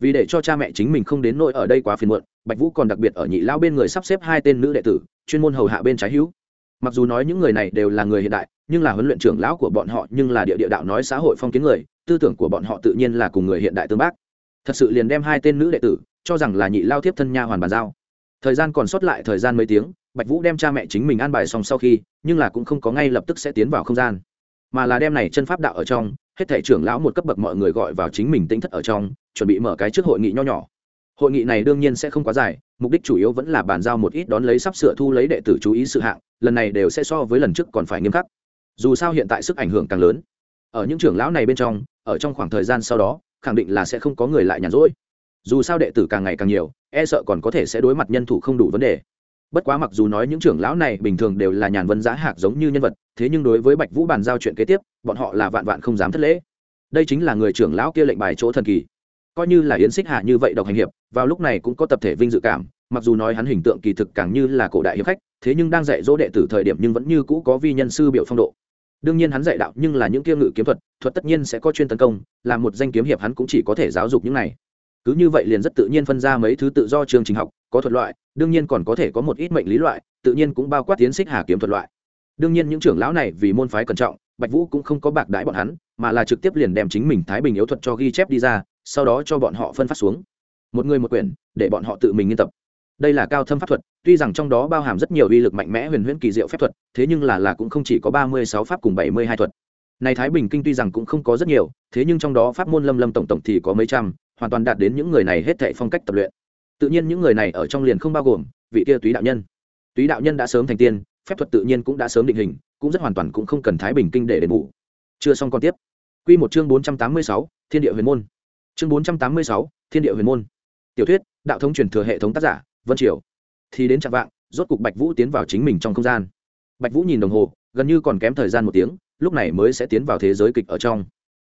Vì để cho cha mẹ chính mình không đến nỗi ở đây quá phiền muộn, bạch vũ còn đặc biệt ở nhị lao bên người sắp xếp hai tên nữ đệ tử, chuyên môn hầu hạ bên trái hữu. Mặc dù nói những người này đều là người hiện đại, nhưng là huấn luyện trưởng lão của bọn họ nhưng là địa địa đạo nói xã hội phong kiến người, tư tưởng của bọn họ tự nhiên là cùng người hiện đại tương bác. Thật sự liền đem hai tên nữ đệ tử, cho rằng là nhị lao tiếp thân nha hoàn bàn giao. Thời gian còn sót lại thời gian mấy tiếng, bạch vũ đem cha mẹ chính mình an bài xong sau khi, nhưng là cũng không có ngay lập tức sẽ tiến vào không gian, mà là đem này chân pháp đạo ở trong hết thể trưởng lão một cấp bậc mọi người gọi vào chính mình tinh thất ở trong, chuẩn bị mở cái trước hội nghị nho nhỏ. Hội nghị này đương nhiên sẽ không quá dài, mục đích chủ yếu vẫn là bàn giao một ít đón lấy sắp sửa thu lấy đệ tử chú ý sự hạng, lần này đều sẽ so với lần trước còn phải nghiêm khắc. Dù sao hiện tại sức ảnh hưởng càng lớn. Ở những trưởng lão này bên trong, ở trong khoảng thời gian sau đó, khẳng định là sẽ không có người lại nhàn rỗi. Dù sao đệ tử càng ngày càng nhiều e sợ còn có thể sẽ đối mặt nhân thủ không đủ vấn đề bất quá mặc dù nói những trưởng lão này bình thường đều là nhàn vân giá hạc giống như nhân vật, thế nhưng đối với bạch vũ bàn giao chuyện kế tiếp, bọn họ là vạn vạn không dám thất lễ. Đây chính là người trưởng lão kia lệnh bài chỗ thần kỳ. Coi như là yến xích hạ như vậy độc hành hiệp, vào lúc này cũng có tập thể vinh dự cảm, mặc dù nói hắn hình tượng kỳ thực càng như là cổ đại hiệp khách, thế nhưng đang dạy dỗ đệ tử thời điểm nhưng vẫn như cũ có vi nhân sư biểu phong độ. Đương nhiên hắn dạy đạo nhưng là những kia ngự kiếm thuật thuật tất nhiên sẽ có chuyên tấn công, là một danh kiếm hiệp hắn cũng chỉ có thể giáo dục những này. Cứ như vậy liền rất tự nhiên phân ra mấy thứ tự do chương trình học, có thuật loại đương nhiên còn có thể có một ít mệnh lý loại, tự nhiên cũng bao quát tiến xích hà kiếm thuật loại. Đương nhiên những trưởng lão này vì môn phái cẩn trọng, bạch vũ cũng không có bạc đãi bọn hắn, mà là trực tiếp liền đem chính mình thái bình yếu thuật cho ghi chép đi ra, sau đó cho bọn họ phân phát xuống. Một người một quyển, để bọn họ tự mình nghiên tập. Đây là cao thâm pháp thuật, tuy rằng trong đó bao hàm rất nhiều uy lực mạnh mẽ huyền huyễn kỳ diệu phép thuật, thế nhưng là là cũng không chỉ có ba mươi sáu pháp cùng bảy mươi hai thuật. Này thái bình kinh tuy rằng cũng không có rất nhiều, thế nhưng trong đó pháp môn lâm lâm tổng tổng thì có mấy trăm, hoàn toàn đạt đến những người này hết thệ phong cách tập luyện tự nhiên những người này ở trong liền không bao gồm vị kia túy đạo nhân. Túy đạo nhân đã sớm thành tiên, phép thuật tự nhiên cũng đã sớm định hình, cũng rất hoàn toàn cũng không cần thái bình kinh để đền bù. Chưa xong còn tiếp. Q một chương bốn trăm tám mươi sáu, thiên địa huyền môn. Chương bốn trăm tám mươi sáu, thiên địa huyền môn. Tiểu thuyết, đạo thống truyền thừa hệ thống tác giả, vân triều. Thì đến trạng vạng, rốt cục bạch vũ tiến vào chính mình trong không gian. Bạch vũ nhìn đồng hồ, gần như còn kém thời gian một tiếng, lúc này mới sẽ tiến vào thế giới kịch ở trong.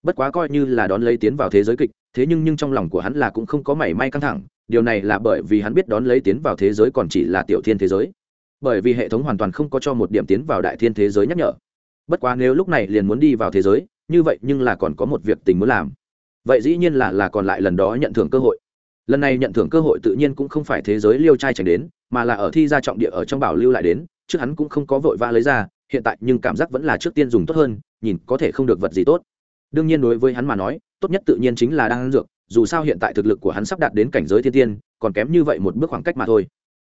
Bất quá coi như là đón lấy tiến vào thế giới kịch thế nhưng nhưng trong lòng của hắn là cũng không có mảy may căng thẳng, điều này là bởi vì hắn biết đón lấy tiến vào thế giới còn chỉ là tiểu thiên thế giới. Bởi vì hệ thống hoàn toàn không có cho một điểm tiến vào đại thiên thế giới nhắc nhở. Bất quá nếu lúc này liền muốn đi vào thế giới, như vậy nhưng là còn có một việc tình muốn làm. Vậy dĩ nhiên là là còn lại lần đó nhận thưởng cơ hội. Lần này nhận thưởng cơ hội tự nhiên cũng không phải thế giới liêu trai tránh đến, mà là ở thi ra trọng địa ở trong bảo lưu lại đến trước hắn cũng không có vội vã lấy ra, hiện tại nhưng cảm giác vẫn là trước tiên dùng tốt hơn, nhìn có thể không được vật gì tốt. Đương nhiên đối với hắn mà nói tốt nhất tự nhiên chính là đang ăn dược, dù sao hiện tại thực lực của hắn sắp đạt đến cảnh giới thiên tiên, còn kém như vậy một bước khoảng cách mà thôi.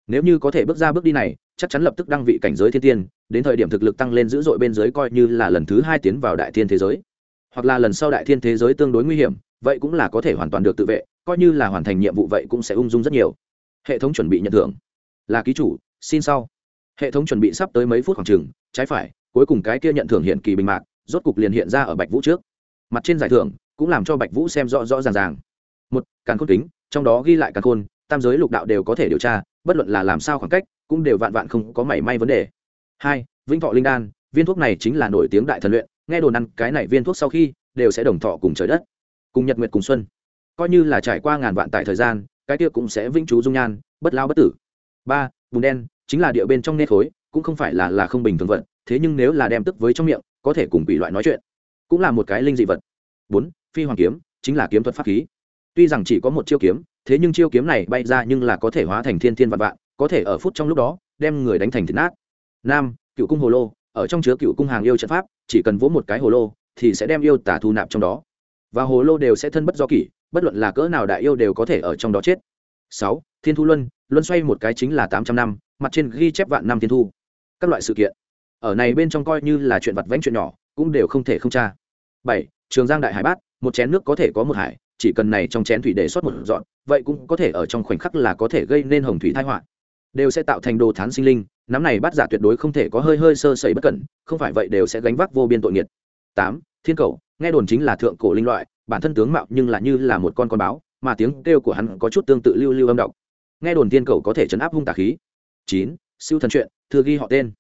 Nếu như có thể bước ra bước đi này, chắc chắn lập tức đăng vị cảnh giới thiên tiên, đến thời điểm thực lực tăng lên dữ dội bên dưới coi như là lần thứ hai tiến vào đại thiên thế giới. Hoặc là lần sau đại thiên thế giới tương đối nguy hiểm, vậy cũng là có thể hoàn toàn được tự vệ, coi như là hoàn thành nhiệm vụ vậy cũng sẽ ung dung rất nhiều. Hệ thống chuẩn bị nhận thưởng. Là ký chủ, xin sau. Hệ thống chuẩn bị sắp tới mấy phút khoảng chừng, trái phải, cuối cùng cái kia nhận thưởng hiện kỳ bình mạc, rốt cục liền hiện ra ở bạch vũ trước. Mặt trên giải thưởng cũng làm cho bạch vũ xem rõ rõ ràng ràng. Một, càn khôn kính, trong đó ghi lại càn khôn, tam giới lục đạo đều có thể điều tra, bất luận là làm sao khoảng cách, cũng đều vạn vạn không có mảy may vấn đề. Hai, vĩnh thọ linh đan, viên thuốc này chính là nổi tiếng đại thần luyện, nghe đồn ăn cái này viên thuốc sau khi, đều sẽ đồng thọ cùng trời đất. Cùng nhật nguyệt cùng xuân. Coi như là trải qua ngàn vạn tại thời gian, cái kia cũng sẽ vĩnh trú dung nhan, bất lao bất tử. Ba bùn đen, chính là địa bên trong nết khối, cũng không phải là là không bình thường vật, thế nhưng nếu là đem tức với trong miệng, có thể cùng quỷ loại nói chuyện, cũng là một cái linh dị vật. Bốn phi hoàng kiếm, chính là kiếm thuật pháp khí. Tuy rằng chỉ có một chiêu kiếm, thế nhưng chiêu kiếm này bay ra nhưng là có thể hóa thành thiên thiên vạn vạn, có thể ở phút trong lúc đó, đem người đánh thành thịt nát. Năm cựu cung hồ lô, ở trong chứa cựu cung hàng yêu trận pháp, chỉ cần vỗ một cái hồ lô, thì sẽ đem yêu tả thu nạp trong đó. Và hồ lô đều sẽ thân bất do kỷ, bất luận là cỡ nào đại yêu đều có thể ở trong đó chết. Sáu, thiên thu luân luân xoay một cái chính là tám trăm năm, mặt trên ghi chép vạn năm thiên thu. Các loại sự kiện. Ở này bên trong coi như là chuyện vặt vãnh chuyện nhỏ, cũng đều không thể không tra. Bảy, trường giang đại hải bát một chén nước có thể có một hải, chỉ cần này trong chén thủy để sót một dọn vậy cũng có thể ở trong khoảnh khắc là có thể gây nên hồng thủy thái họa. Đều sẽ tạo thành đồ thán sinh linh, nắm này bắt giả tuyệt đối không thể có hơi hơi sơ sẩy bất cẩn, không phải vậy đều sẽ gánh vác vô biên tội nghiệt. Tám, thiên cầu, nghe đồn chính là thượng cổ linh loại, bản thân tướng mạo nhưng là như là một con con báo, mà tiếng kêu của hắn có chút tương tự lưu lưu âm động nghe đồn thiên cầu có thể chấn áp hung tà khí. Chín, siêu thần chuyện thừa ghi họ tên.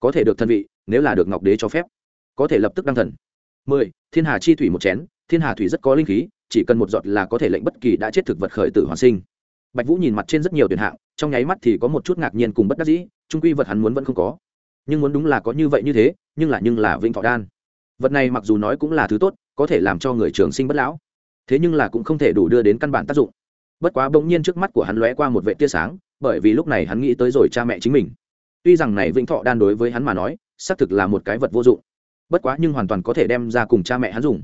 Có thể được thân vị, nếu là được ngọc đế cho phép. Có thể lập tức đăng thần. Mười, thiên hà chi thủy một chén thiên hà thủy rất có linh khí, chỉ cần một giọt là có thể lệnh bất kỳ đã chết thực vật khởi tử hoàn sinh. Bạch vũ nhìn mặt trên rất nhiều tuyển hạng, trong nháy mắt thì có một chút ngạc nhiên cùng bất đắc dĩ trung quy vật hắn muốn vẫn không có. Nhưng muốn đúng là có như vậy như thế, nhưng là nhưng là vĩnh thọ đan. Vật này mặc dù nói cũng là thứ tốt, có thể làm cho người trường sinh bất lão. Thế nhưng là cũng không thể đủ đưa đến căn bản tác dụng. Bất quá bỗng nhiên trước mắt của hắn lóe qua một vệ tia sáng, bởi vì lúc này hắn nghĩ tới rồi cha mẹ chính mình. Tuy rằng này vĩnh thọ đan đối với hắn mà nói, xác thực là một cái vật vô dụng. Bất quá nhưng hoàn toàn có thể đem ra cùng cha mẹ hắn dùng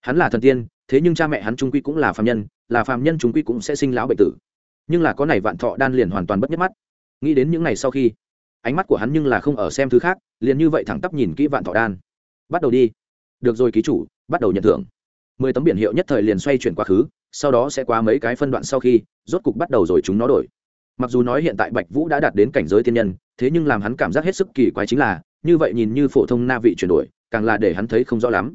hắn là thần tiên, thế nhưng cha mẹ hắn trung quy cũng là phạm nhân, là phạm nhân trung quy cũng sẽ sinh lão bệnh tử. Nhưng là có này vạn thọ đan liền hoàn toàn bất nhất mắt. Nghĩ đến những ngày sau khi, ánh mắt của hắn nhưng là không ở xem thứ khác, liền như vậy thẳng tắp nhìn kỹ vạn thọ đan. Bắt đầu đi. Được rồi ký chủ, bắt đầu nhận thưởng. Mười tấm biển hiệu nhất thời liền xoay chuyển quá khứ, sau đó sẽ qua mấy cái phân đoạn sau khi, rốt cục bắt đầu rồi chúng nó đổi. Mặc dù nói hiện tại bạch vũ đã đạt đến cảnh giới tiên nhân, thế nhưng làm hắn cảm giác hết sức kỳ quái chính là, như vậy nhìn như phổ thông na vị chuyển đổi, càng là để hắn thấy không rõ lắm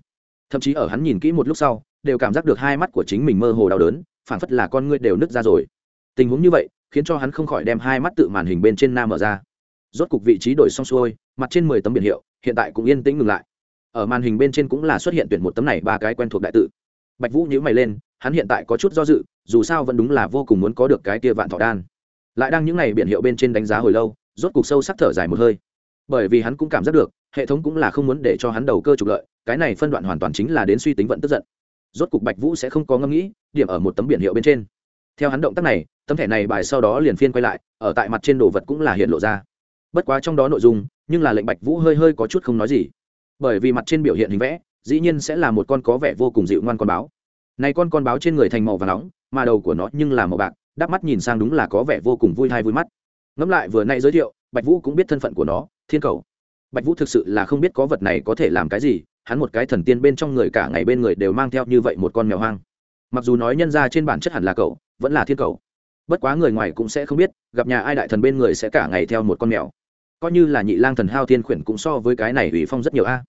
thậm chí ở hắn nhìn kỹ một lúc sau, đều cảm giác được hai mắt của chính mình mơ hồ đau đớn phản phất là con ngươi đều nứt ra rồi. Tình huống như vậy, khiến cho hắn không khỏi đem hai mắt tự màn hình bên trên nam mở ra. Rốt cục vị trí đổi xong xuôi, mặt trên mười tấm biển hiệu, hiện tại cũng yên tĩnh ngừng lại. Ở màn hình bên trên cũng là xuất hiện tuyển một tấm này ba cái quen thuộc đại tự. Bạch vũ nhíu mày lên, hắn hiện tại có chút do dự, dù sao vẫn đúng là vô cùng muốn có được cái kia vạn thọ đan. Lại đang những ngày biển hiệu bên trên đánh giá hồi lâu, rốt cục sâu sắc thở dài một hơi. Bởi vì hắn cũng cảm giác được, hệ thống cũng là không muốn để cho hắn đầu cơ trục lợi cái này phân đoạn hoàn toàn chính là đến suy tính vận tức giận. Rốt cục bạch vũ sẽ không có ngẫm nghĩ, điểm ở một tấm biển hiệu bên trên. Theo hắn động tác này, tấm thẻ này bài sau đó liền phiên quay lại, ở tại mặt trên đồ vật cũng là hiện lộ ra. Bất quá trong đó nội dung, nhưng là lệnh bạch vũ hơi hơi có chút không nói gì. Bởi vì mặt trên biểu hiện hình vẽ, dĩ nhiên sẽ là một con có vẻ vô cùng dịu ngoan con báo. Này con con báo trên người thành màu và nóng, mà đầu của nó nhưng là màu bạc, đắp mắt nhìn sang đúng là có vẻ vô cùng vui hay vui mắt. Ngẫm lại vừa nay giới thiệu, bạch vũ cũng biết thân phận của nó, thiên cầu. Bạch vũ thực sự là không biết có vật này có thể làm cái gì hắn một cái thần tiên bên trong người cả ngày bên người đều mang theo như vậy một con mèo hoang. Mặc dù nói nhân ra trên bản chất hẳn là cậu, vẫn là thiên cậu. bất quá người ngoài cũng sẽ không biết, gặp nhà ai đại thần bên người sẽ cả ngày theo một con mèo. Coi như là nhị lang thần hao thiên khuyển cũng so với cái này ủy phong rất nhiều a.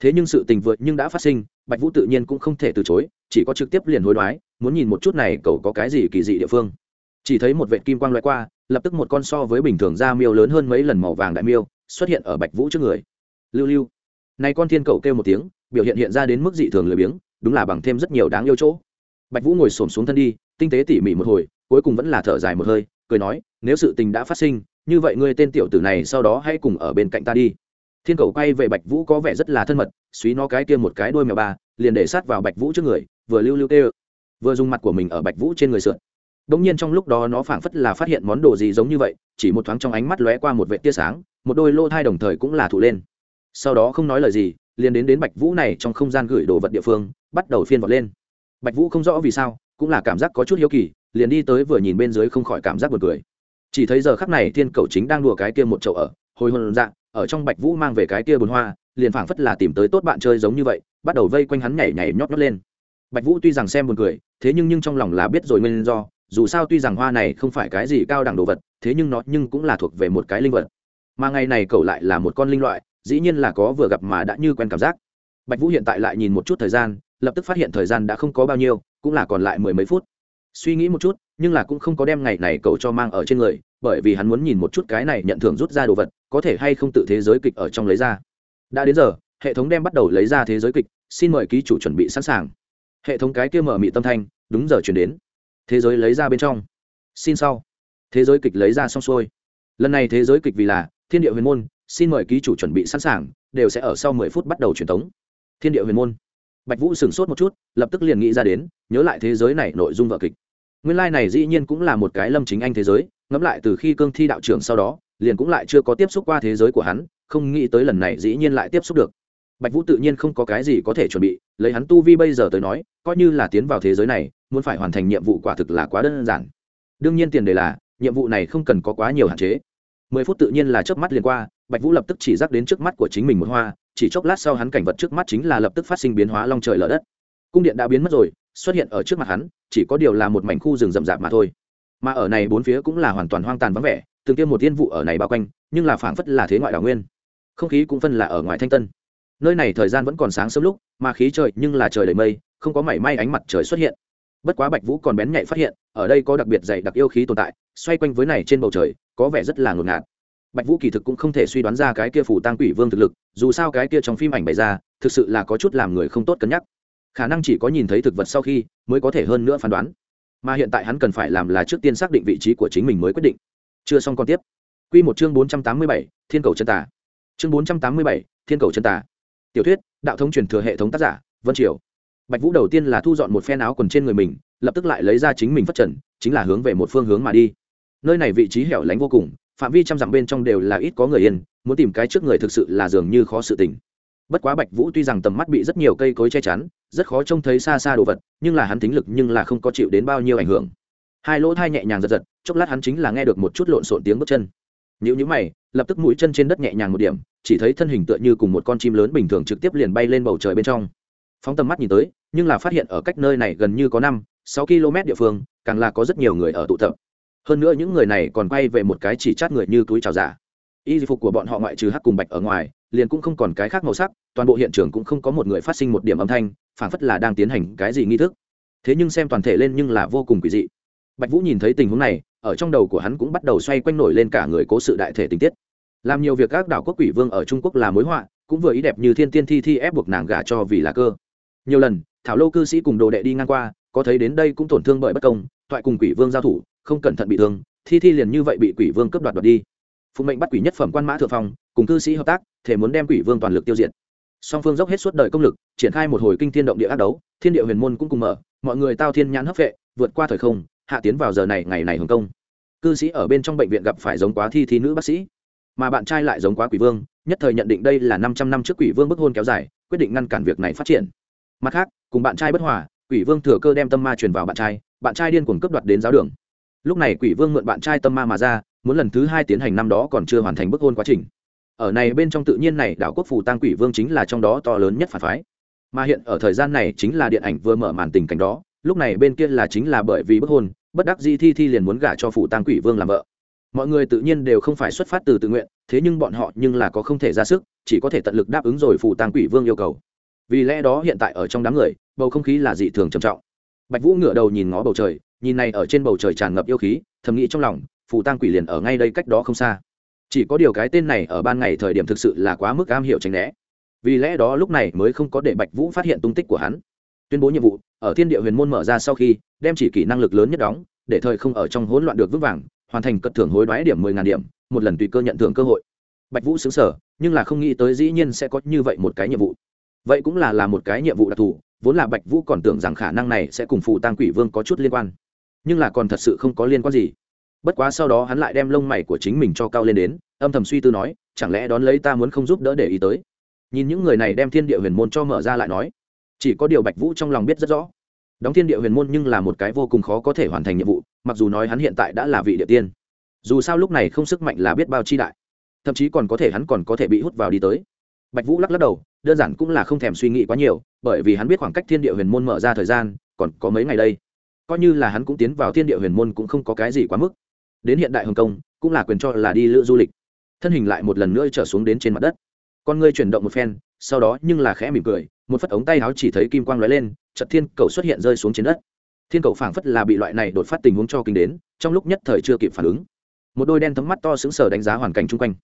Thế nhưng sự tình vượt nhưng đã phát sinh, bạch vũ tự nhiên cũng không thể từ chối, chỉ có trực tiếp liền hối đoái, muốn nhìn một chút này cậu có cái gì kỳ dị địa phương. Chỉ thấy một vệ kim quang loại qua, lập tức một con so với bình thường da miêu lớn hơn mấy lần màu vàng đại miêu, xuất hiện ở bạch vũ trước người. Lưu lưu nay con thiên cầu kêu một tiếng, biểu hiện hiện ra đến mức dị thường lười biếng, đúng là bằng thêm rất nhiều đáng yêu chỗ. Bạch vũ ngồi xổm xuống thân đi, tinh tế tỉ mỉ một hồi, cuối cùng vẫn là thở dài một hơi, cười nói, nếu sự tình đã phát sinh, như vậy ngươi tên tiểu tử này sau đó hãy cùng ở bên cạnh ta đi. Thiên cầu quay về bạch vũ có vẻ rất là thân mật suý nó cái kia một cái đôi mèo ba, liền để sát vào bạch vũ trước người, vừa lưu lưu tê vừa dùng mặt của mình ở bạch vũ trên người sượn. Đống nhiên trong lúc đó nó phảng phất là phát hiện món đồ gì giống như vậy, chỉ một thoáng trong ánh mắt lóe qua một vệ tia sáng, một đôi lô thai đồng thời cũng là thụ lên sau đó không nói lời gì, liền đến đến bạch vũ này trong không gian gửi đồ vật địa phương, bắt đầu phiên vọt lên. Bạch vũ không rõ vì sao, cũng là cảm giác có chút hiếu kỳ, liền đi tới vừa nhìn bên dưới không khỏi cảm giác buồn cười. Chỉ thấy giờ khắc này thiên cầu chính đang đùa cái kia một chậu ở, hồi hồn dạng ở trong bạch vũ mang về cái kia bồn hoa, liền phảng phất là tìm tới tốt bạn chơi giống như vậy, bắt đầu vây quanh hắn nhảy nhảy nhót nhót lên. Bạch vũ tuy rằng xem buồn cười, thế nhưng nhưng trong lòng là biết rồi nguyên do, dù sao tuy rằng hoa này không phải cái gì cao đẳng đồ vật, thế nhưng nó nhưng cũng là thuộc về một cái linh vật. Mà ngày này cậu lại là một con linh loại dĩ nhiên là có vừa gặp mà đã như quen cảm giác. Bạch vũ hiện tại lại nhìn một chút thời gian, lập tức phát hiện thời gian đã không có bao nhiêu, cũng là còn lại mười mấy phút. Suy nghĩ một chút, nhưng là cũng không có đem ngày này cậu cho mang ở trên người, bởi vì hắn muốn nhìn một chút cái này nhận thưởng rút ra đồ vật, có thể hay không tự thế giới kịch ở trong lấy ra. Đã đến giờ, hệ thống đem bắt đầu lấy ra thế giới kịch, xin mời ký chủ chuẩn bị sẵn sàng. Hệ thống cái kia mở mị tâm thanh, đúng giờ chuyển đến. Thế giới lấy ra bên trong. Xin sau. Thế giới kịch lấy ra xong xuôi. Lần này thế giới kịch vì là thiên địa huyền môn xin mời ký chủ chuẩn bị sẵn sàng, đều sẽ ở sau mười phút bắt đầu truyền tống. Thiên địa huyền môn. Bạch vũ sửng sốt một chút, lập tức liền nghĩ ra đến, nhớ lại thế giới này nội dung vợ kịch. Nguyên lai、like、này dĩ nhiên cũng là một cái lâm chính anh thế giới, ngẫm lại từ khi cương thi đạo trưởng sau đó, liền cũng lại chưa có tiếp xúc qua thế giới của hắn, không nghĩ tới lần này dĩ nhiên lại tiếp xúc được. Bạch vũ tự nhiên không có cái gì có thể chuẩn bị, lấy hắn tu vi bây giờ tới nói, coi như là tiến vào thế giới này, muốn phải hoàn thành nhiệm vụ quả thực là quá đơn giản. Đương nhiên tiền đề là, nhiệm vụ này không cần có quá nhiều hạn chế. Mười phút tự nhiên là chớp mắt liền qua bạch vũ lập tức chỉ giác đến trước mắt của chính mình một hoa, chỉ chốc lát sau hắn cảnh vật trước mắt chính là lập tức phát sinh biến hóa long trời lở đất. Cung điện đã biến mất rồi, xuất hiện ở trước mặt hắn, chỉ có điều là một mảnh khu rừng rậm rạp mà thôi. Mà ở này bốn phía cũng là hoàn toàn hoang tàn vắng vẻ, từng tiêm một tiên vụ ở này bao quanh, nhưng là phảng phất là thế ngoại đảo nguyên. Không khí cũng phân là ở ngoài thanh tân. Nơi này thời gian vẫn còn sáng sớm lúc, mà khí trời nhưng là trời đầy mây, không có mảy may ánh mặt trời xuất hiện. Bất quá bạch vũ còn bén nhạy phát hiện, ở đây có đặc biệt dày đặc yêu khí tồn tại, xoay quanh với này trên bầu trời, có vẻ rất là ngột ngạt bạch vũ kỳ thực cũng không thể suy đoán ra cái kia phủ tăng quỷ vương thực lực, dù sao cái kia trong phim ảnh bày ra, thực sự là có chút làm người không tốt cân nhắc. Khả năng chỉ có nhìn thấy thực vật sau khi, mới có thể hơn nữa phán đoán. Mà hiện tại hắn cần phải làm là trước tiên xác định vị trí của chính mình mới quyết định. Chưa xong còn tiếp. Q một chương bốn trăm tám mươi bảy, thiên cầu chân tà. chương bốn trăm tám mươi bảy, thiên cầu chân tà. tiểu thuyết, đạo thống truyền thừa hệ thống tác giả, vân triều. Bạch vũ đầu tiên là thu dọn một phen áo quần trên người mình, lập tức lại lấy ra chính mình phát trần, chính là hướng về một phương hướng mà đi. Nơi này vị trí hẻo lánh vô cùng phạm vi trăm dặm bên trong đều là ít có người yên, muốn tìm cái trước người thực sự là dường như khó sự tình. Bất quá bạch vũ tuy rằng tầm mắt bị rất nhiều cây cối che chắn, rất khó trông thấy xa xa đồ vật, nhưng là hắn tính lực nhưng là không có chịu đến bao nhiêu ảnh hưởng. Hai lỗ thai nhẹ nhàng giật giật, chốc lát hắn chính là nghe được một chút lộn xộn tiếng bước chân. Nhữ như mày, lập tức mũi chân trên đất nhẹ nhàng một điểm, chỉ thấy thân hình tựa như cùng một con chim lớn bình thường trực tiếp liền bay lên bầu trời bên trong. Phóng tầm mắt nhìn tới, nhưng là phát hiện ở cách nơi này gần như có năm, sáu km địa phương, càng là có rất nhiều người ở tụ tập hơn nữa những người này còn quay về một cái chỉ chát người như túi trào giả. Y phục của bọn họ ngoại trừ hắc cùng bạch ở ngoài, liền cũng không còn cái khác màu sắc, toàn bộ hiện trường cũng không có một người phát sinh một điểm âm thanh phản phất là đang tiến hành cái gì nghi thức. Thế nhưng xem toàn thể lên nhưng là vô cùng quỷ dị. Bạch vũ nhìn thấy tình huống này, ở trong đầu của hắn cũng bắt đầu xoay quanh nổi lên cả người cố sự đại thể tình tiết. Làm nhiều việc các đảo quốc quỷ vương ở trung quốc là mối họa, cũng vừa ý đẹp như thiên tiên thi thi ép buộc nàng gả cho vì là cơ. Nhiều lần, thảo lô cư sĩ cùng đồ đệ đi ngang qua, có thấy đến đây cũng tổn thương bởi bất công, toại cùng quỷ vương giao thủ không cẩn thận bị thương, thi thi liền như vậy bị quỷ vương cướp đoạt đoạt đi. Phụng mệnh bắt quỷ nhất phẩm quan mã thượng phong, cùng cư sĩ hợp tác, thể muốn đem quỷ vương toàn lực tiêu diệt. Song phương dốc hết suốt đời công lực, triển khai một hồi kinh thiên động địa ác đấu, thiên địa huyền môn cũng cùng mở, mọi người tao thiên nhãn hấp vệ, vượt qua thời không, hạ tiến vào giờ này, ngày này hồng công. Cư sĩ ở bên trong bệnh viện gặp phải giống quá thi thi nữ bác sĩ, mà bạn trai lại giống quá quỷ vương, nhất thời nhận định đây là năm trăm năm trước quỷ vương bức hôn kéo dài, quyết định ngăn cản việc này phát triển. Mặt khác, cùng bạn trai bất hòa, quỷ vương thừa cơ đem tâm ma truyền vào bạn trai bạn trai điên cuồng cướp đoạt đến giáo đường lúc này quỷ vương mượn bạn trai tâm ma mà ra, muốn lần thứ hai tiến hành năm đó còn chưa hoàn thành bức hôn quá trình. Ở này bên trong tự nhiên này, đảo quốc phủ tăng quỷ vương chính là trong đó to lớn nhất phản phái. Mà hiện ở thời gian này chính là điện ảnh vừa mở màn tình cảnh đó, lúc này bên kia là chính là bởi vì bức hôn, bất đắc di thi thi liền muốn gả cho phủ tăng quỷ vương làm vợ. Mọi người tự nhiên đều không phải xuất phát từ tự nguyện, thế nhưng bọn họ nhưng là có không thể ra sức, chỉ có thể tận lực đáp ứng rồi phủ tăng quỷ vương yêu cầu. Vì lẽ đó hiện tại ở trong đám người, bầu không khí là dị thường trầm trọng bạch vũ ngửa đầu nhìn ngó bầu trời, nhìn này ở trên bầu trời tràn ngập yêu khí, thầm nghĩ trong lòng, phù tăng quỷ liền ở ngay đây cách đó không xa. Chỉ có điều cái tên này ở ban ngày thời điểm thực sự là quá mức am hiểu tránh né. Vì lẽ đó lúc này mới không có để bạch vũ phát hiện tung tích của hắn. Tuyên bố nhiệm vụ, ở thiên địa huyền môn mở ra sau khi, đem chỉ kỹ năng lực lớn nhất đóng, để thời không ở trong hỗn loạn được vững vàng, hoàn thành cất thưởng hối đoái điểm mười ngàn điểm, một lần tùy cơ nhận thưởng cơ hội. Bạch vũ xứng sở nhưng là không nghĩ tới dĩ nhiên sẽ có như vậy một cái nhiệm vụ. Vậy cũng là là một cái nhiệm vụ đặc thù vốn là bạch vũ còn tưởng rằng khả năng này sẽ cùng phù tăng quỷ vương có chút liên quan, nhưng là còn thật sự không có liên quan gì. Bất quá sau đó hắn lại đem lông mày của chính mình cho cao lên đến, âm thầm suy tư nói, chẳng lẽ đón lấy ta muốn không giúp đỡ để ý tới? Nhìn những người này đem thiên địa huyền môn cho mở ra lại nói, chỉ có điều bạch vũ trong lòng biết rất rõ, đóng thiên địa huyền môn nhưng là một cái vô cùng khó có thể hoàn thành nhiệm vụ, mặc dù nói hắn hiện tại đã là vị địa tiên. Dù sao lúc này không sức mạnh là biết bao chi đại, thậm chí còn có thể hắn còn có thể bị hút vào đi tới bạch vũ lắc lắc đầu, đơn giản cũng là không thèm suy nghĩ quá nhiều, bởi vì hắn biết khoảng cách thiên địa huyền môn mở ra thời gian, còn có mấy ngày đây. Coi như là hắn cũng tiến vào thiên địa huyền môn cũng không có cái gì quá mức. Đến hiện đại hồng kông, cũng là quyền cho là đi lữ du lịch. Thân hình lại một lần nữa trở xuống đến trên mặt đất. Con ngươi chuyển động một phen, sau đó nhưng là khẽ mỉm cười, một phất ống tay áo chỉ thấy kim quang lóe lên, chợt thiên cầu xuất hiện rơi xuống trên đất. Thiên cầu phảng phất là bị loại này đột phát tình huống cho kinh đến, trong lúc nhất thời chưa kịp phản ứng. Một đôi đen thấm mắt to sững sờ đánh giá hoàn cảnh chung quanh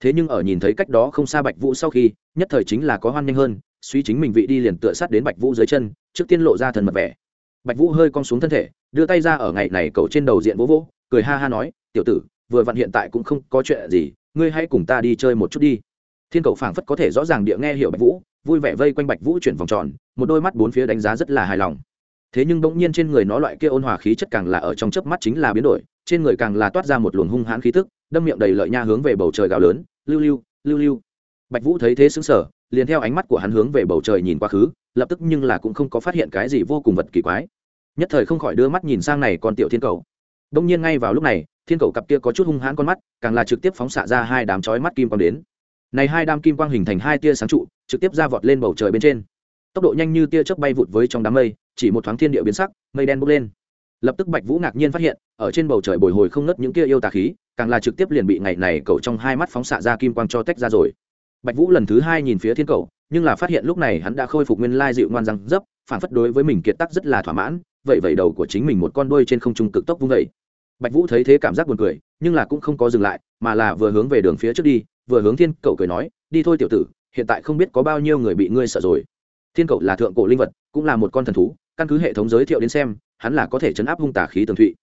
thế nhưng ở nhìn thấy cách đó không xa bạch vũ sau khi, nhất thời chính là có hoan nhanh hơn, suy chính mình vị đi liền tựa sát đến bạch vũ dưới chân, trước tiên lộ ra thần mật vẻ. Bạch vũ hơi cong xuống thân thể, đưa tay ra ở ngày này cậu trên đầu diện vỗ vỗ, cười ha ha nói, tiểu tử, vừa vặn hiện tại cũng không có chuyện gì, ngươi hãy cùng ta đi chơi một chút đi. Thiên cầu phảng phất có thể rõ ràng địa nghe hiểu bạch vũ, vui vẻ vây quanh bạch vũ chuyển vòng tròn, một đôi mắt bốn phía đánh giá rất là hài lòng. Thế nhưng bỗng nhiên trên người nó loại kia ôn hòa khí chất càng là ở trong chớp mắt chính là biến đổi trên người càng là toát ra một luồng hung hãn khí tức, đâm miệng đầy lợi nha hướng về bầu trời gào lớn, lưu lưu lưu lưu. Bạch vũ thấy thế xứng sở liền theo ánh mắt của hắn hướng về bầu trời nhìn quá khứ, lập tức nhưng là cũng không có phát hiện cái gì vô cùng vật kỳ quái. Nhất thời không khỏi đưa mắt nhìn sang này con tiểu thiên cầu. Đông nhiên ngay vào lúc này, thiên cầu cặp kia có chút hung hãn con mắt, càng là trực tiếp phóng xạ ra hai đám chói mắt kim quang đến. Này hai đám kim quang hình thành hai tia sáng trụ, trực tiếp ra vọt lên bầu trời bên trên. Tốc độ nhanh như tia chớp bay vụt với trong đám mây, chỉ một thoáng thiên địa biến sắc, mây đen bốc lên lập tức bạch vũ ngạc nhiên phát hiện, ở trên bầu trời bồi hồi không ngất những kia yêu tà khí, càng là trực tiếp liền bị ngày này cậu trong hai mắt phóng xạ ra kim quang cho tách ra rồi. Bạch vũ lần thứ hai nhìn phía thiên cầu nhưng là phát hiện lúc này hắn đã khôi phục nguyên lai dịu ngoan răng dấp, phản phất đối với mình kiệt tắc rất là thỏa mãn, vậy vậy đầu của chính mình một con đuôi trên không trung cực tốc vung vẩy bạch vũ thấy thế cảm giác buồn cười, nhưng là cũng không có dừng lại, mà là vừa hướng về đường phía trước đi, vừa hướng thiên cầu cười nói, đi thôi tiểu tử, hiện tại không biết có bao nhiêu người bị ngươi sợ rồi. Thiên cầu là thượng cổ linh vật, cũng là một con thần thú, căn cứ hệ thống giới thiệu đến xem hắn là có thể chấn áp hung tà khí tường thụy.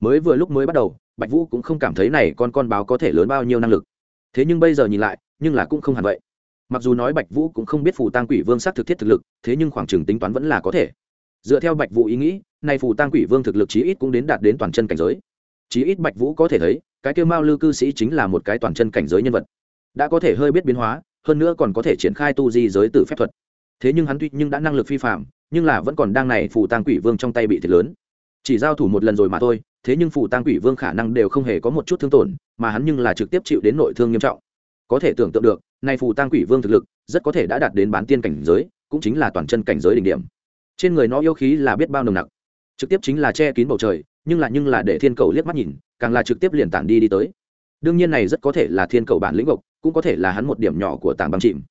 Mới vừa lúc mới bắt đầu, bạch vũ cũng không cảm thấy này con con báo có thể lớn bao nhiêu năng lực. Thế nhưng bây giờ nhìn lại, nhưng là cũng không hẳn vậy. Mặc dù nói bạch vũ cũng không biết phù tăng quỷ vương xác thực thiết thực lực, thế nhưng khoảng trừng tính toán vẫn là có thể. Dựa theo bạch vũ ý nghĩ nay phù tăng quỷ vương thực lực chí ít cũng đến đạt đến toàn chân cảnh giới. Chí ít bạch vũ có thể thấy, cái kêu mao lư cư sĩ chính là một cái toàn chân cảnh giới nhân vật. Đã có thể hơi biết biến hóa, hơn nữa còn có thể triển khai tu di giới tử phép thuật. Thế nhưng hắn tuy nhưng đã năng lực phi phạm nhưng là vẫn còn đang này phù tang quỷ vương trong tay bị thiệt lớn. Chỉ giao thủ một lần rồi mà thôi, thế nhưng phù tang quỷ vương khả năng đều không hề có một chút thương tổn, mà hắn nhưng là trực tiếp chịu đến nội thương nghiêm trọng. Có thể tưởng tượng được nay phù tang quỷ vương thực lực, rất có thể đã đạt đến bán tiên cảnh giới, cũng chính là toàn chân cảnh giới đỉnh điểm. Trên người nó yêu khí là biết bao nồng nặc. Trực tiếp chính là che kín bầu trời, nhưng là nhưng là để thiên cầu liếc mắt nhìn, càng là trực tiếp liền tản đi đi tới. Đương nhiên này rất có thể là thiên cầu bản lĩnh vực, cũng có thể là hắn một điểm nhỏ của tảng băng chìm.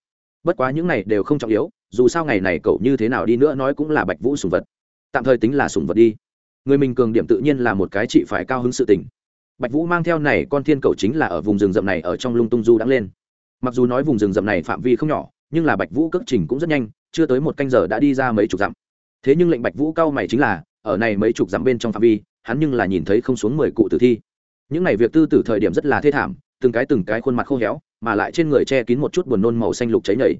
Bất quá những này đều không trọng yếu dù sao ngày này cậu như thế nào đi nữa nói cũng là bạch vũ sùng vật. Tạm thời tính là sùng vật đi. Người mình cường điểm tự nhiên là một cái chị phải cao hứng sự tình. Bạch vũ mang theo này con thiên cầu chính là ở vùng rừng rậm này ở trong lung tung du đang lên. Mặc dù nói vùng rừng rậm này phạm vi không nhỏ, nhưng là bạch vũ cất trình cũng rất nhanh, chưa tới một canh giờ đã đi ra mấy chục dặm. Thế nhưng lệnh bạch vũ cao mày chính là, ở này mấy chục dặm bên trong phạm vi, hắn nhưng là nhìn thấy không xuống mười cụ tử thi. Những này việc tư tử thời điểm rất là thê thảm, từng cái từng cái khuôn mặt khô héo, mà lại trên người che kín một chút buồn nôn màu xanh lục cháy nhảy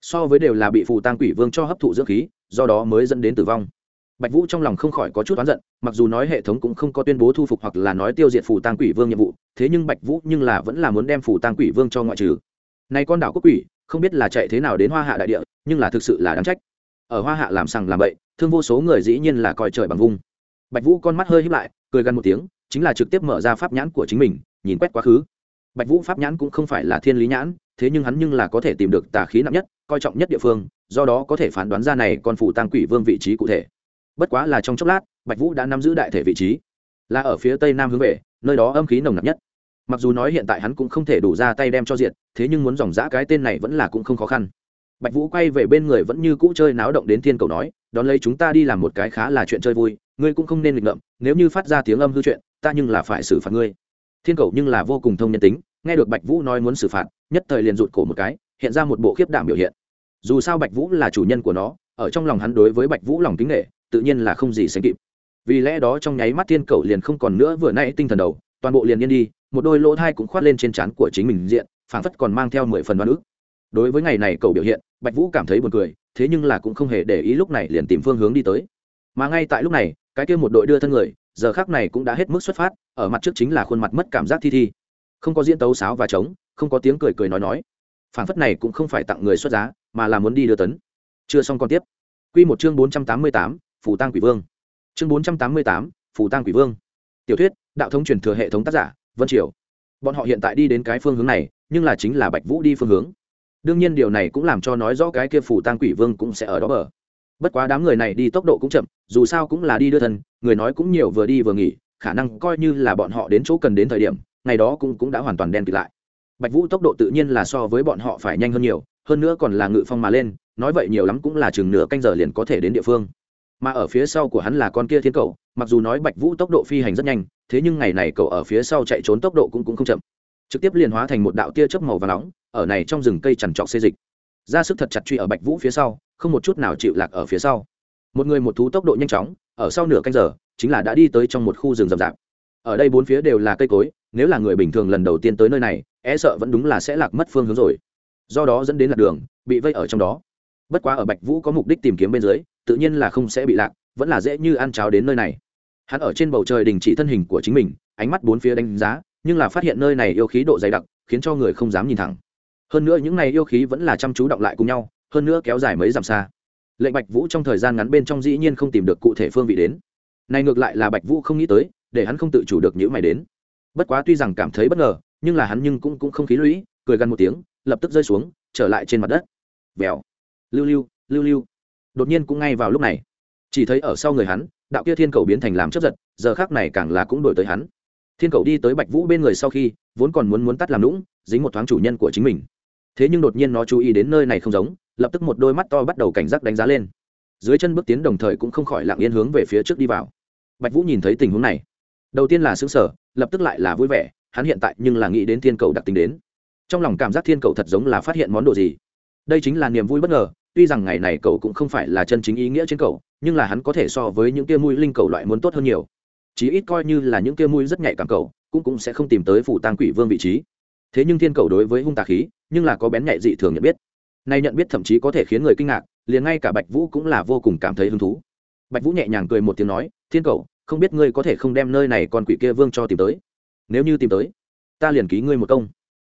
so với đều là bị phù tang quỷ vương cho hấp thụ dưỡng khí, do đó mới dẫn đến tử vong. Bạch vũ trong lòng không khỏi có chút oán giận, mặc dù nói hệ thống cũng không có tuyên bố thu phục hoặc là nói tiêu diệt phù tang quỷ vương nhiệm vụ, thế nhưng bạch vũ nhưng là vẫn là muốn đem phù tang quỷ vương cho ngoại trừ. Này con đảo quốc quỷ, không biết là chạy thế nào đến hoa hạ đại địa, nhưng là thực sự là đáng trách. Ở hoa hạ làm sằng làm bậy, thương vô số người dĩ nhiên là coi trời bằng vung. Bạch vũ con mắt hơi híp lại, cười gần một tiếng, chính là trực tiếp mở ra pháp nhãn của chính mình, nhìn quét quá khứ bạch vũ pháp nhãn cũng không phải là thiên lý nhãn, thế nhưng hắn nhưng là có thể tìm được tà khí nặng nhất, coi trọng nhất địa phương, do đó có thể phán đoán ra này con phụ tăng quỷ vương vị trí cụ thể. Bất quá là trong chốc lát, bạch vũ đã nắm giữ đại thể vị trí. Là ở phía tây nam hướng về, nơi đó âm khí nồng nặc nhất. Mặc dù nói hiện tại hắn cũng không thể đủ ra tay đem cho diện thế nhưng muốn dòng dã cái tên này vẫn là cũng không khó khăn. Bạch vũ quay về bên người vẫn như cũ chơi náo động đến thiên cầu nói, đón lấy chúng ta đi làm một cái khá là chuyện chơi vui, ngươi cũng không nên nghịch ngợm, nếu như phát ra tiếng âm hư chuyện, ta nhưng là phải xử phạt ngươi thiên cầu nhưng là vô cùng thông nhân tính, nghe được bạch vũ nói muốn xử phạt, nhất thời liền rụt cổ một cái, hiện ra một bộ khiếp đảm biểu hiện. Dù sao bạch vũ là chủ nhân của nó, ở trong lòng hắn đối với bạch vũ lòng kính nghệ tự nhiên là không gì sánh kịp. Vì lẽ đó trong nháy mắt thiên cầu liền không còn nữa vừa nãy tinh thần đầu, toàn bộ liền yên đi, một đôi lỗ thai cũng khoát lên trên trán của chính mình diện, phảng phất còn mang theo mười phần đoán ức. Đối với ngày này cầu biểu hiện, bạch vũ cảm thấy buồn cười, thế nhưng là cũng không hề để ý lúc này liền tìm phương hướng đi tới. Mà ngay tại lúc này, cái kia một đội đưa thân người giờ khác này cũng đã hết mức xuất phát, ở mặt trước chính là khuôn mặt mất cảm giác thi thi. Không có diễn tấu sáo và trống, không có tiếng cười cười nói nói. Phản phất này cũng không phải tặng người xuất giá, mà là muốn đi đưa tấn. Chưa xong còn tiếp. Q một chương bốn trăm tám mươi tám phủ tăng quỷ vương. Chương bốn trăm tám mươi tám phủ tăng quỷ vương. Tiểu thuyết, đạo thống truyền thừa hệ thống tác giả, vân triều. Bọn họ hiện tại đi đến cái phương hướng này, nhưng là chính là bạch vũ đi phương hướng. Đương nhiên điều này cũng làm cho nói rõ cái kia phủ tăng quỷ vương cũng sẽ ở đó bờ bất quá đám người này đi tốc độ cũng chậm, dù sao cũng là đi đưa thân, người nói cũng nhiều vừa đi vừa nghỉ, khả năng coi như là bọn họ đến chỗ cần đến thời điểm, ngày đó cũng cũng đã hoàn toàn đen kịt lại. Bạch vũ tốc độ tự nhiên là so với bọn họ phải nhanh hơn nhiều, hơn nữa còn là ngự phong mà lên, nói vậy nhiều lắm cũng là chừng nửa canh giờ liền có thể đến địa phương. Mà ở phía sau của hắn là con kia thiên cầu, mặc dù nói bạch vũ tốc độ phi hành rất nhanh, thế nhưng ngày này cậu ở phía sau chạy trốn tốc độ cũng cũng không chậm. Trực tiếp liền hóa thành một đạo tia chớp màu và nóng, ở này trong rừng cây chằn trọc xê dịch ra sức thật chặt truy ở bạch vũ phía sau, không một chút nào chịu lạc ở phía sau. Một người một thú tốc độ nhanh chóng, ở sau nửa canh giờ, chính là đã đi tới trong một khu rừng rậm rạp. Ở đây bốn phía đều là cây cối, nếu là người bình thường lần đầu tiên tới nơi này e sợ vẫn đúng là sẽ lạc mất phương hướng rồi. Do đó dẫn đến lạc đường, bị vây ở trong đó. Bất quá ở bạch vũ có mục đích tìm kiếm bên dưới, tự nhiên là không sẽ bị lạc, vẫn là dễ như ăn cháo đến nơi này. Hắn ở trên bầu trời đình chỉ thân hình của chính mình, ánh mắt bốn phía đánh giá, nhưng là phát hiện nơi này yêu khí độ dày đặc, khiến cho người không dám nhìn thẳng hơn nữa những này yêu khí vẫn là chăm chú động lại cùng nhau, hơn nữa kéo dài mấy dặm xa. Lệnh bạch vũ trong thời gian ngắn bên trong dĩ nhiên không tìm được cụ thể phương vị đến. Này ngược lại là bạch vũ không nghĩ tới, để hắn không tự chủ được những mày đến. Bất quá tuy rằng cảm thấy bất ngờ, nhưng là hắn nhưng cũng cũng không khí lũy, cười gần một tiếng, lập tức rơi xuống, trở lại trên mặt đất. Vèo. Lưu lưu lưu lưu. Đột nhiên cũng ngay vào lúc này. Chỉ thấy ở sau người hắn, đạo kia thiên cầu biến thành làm chấp giật, giờ khác này càng là cũng đổi tới hắn. Thiên cầu đi tới bạch vũ bên người sau khi, vốn còn muốn muốn tắt làm lũng dính một thoáng chủ nhân của chính mình thế nhưng đột nhiên nó chú ý đến nơi này không giống, lập tức một đôi mắt to bắt đầu cảnh giác đánh giá lên. Dưới chân bước tiến đồng thời cũng không khỏi lặng yên hướng về phía trước đi vào. Bạch vũ nhìn thấy tình huống này. Đầu tiên là xứng sở lập tức lại là vui vẻ, hắn hiện tại nhưng là nghĩ đến thiên cầu đặc tính đến. Trong lòng cảm giác thiên cầu thật giống là phát hiện món đồ gì. Đây chính là niềm vui bất ngờ, tuy rằng ngày này cậu cũng không phải là chân chính ý nghĩa trên cậu nhưng là hắn có thể so với những kia mũi linh cầu loại muốn tốt hơn nhiều. Chí ít coi như là những kia mũi rất nhạy cảm cầu, cũng cũng sẽ không tìm tới phủ tang quỷ vương vị trí thế nhưng thiên cầu đối với hung tà khí, nhưng là có bén nhạy dị thường nhận biết. Nay nhận biết thậm chí có thể khiến người kinh ngạc, liền ngay cả bạch vũ cũng là vô cùng cảm thấy hứng thú. Bạch vũ nhẹ nhàng cười một tiếng nói, thiên cầu, không biết ngươi có thể không đem nơi này con quỷ kia vương cho tìm tới? Nếu như tìm tới, ta liền ký ngươi một công.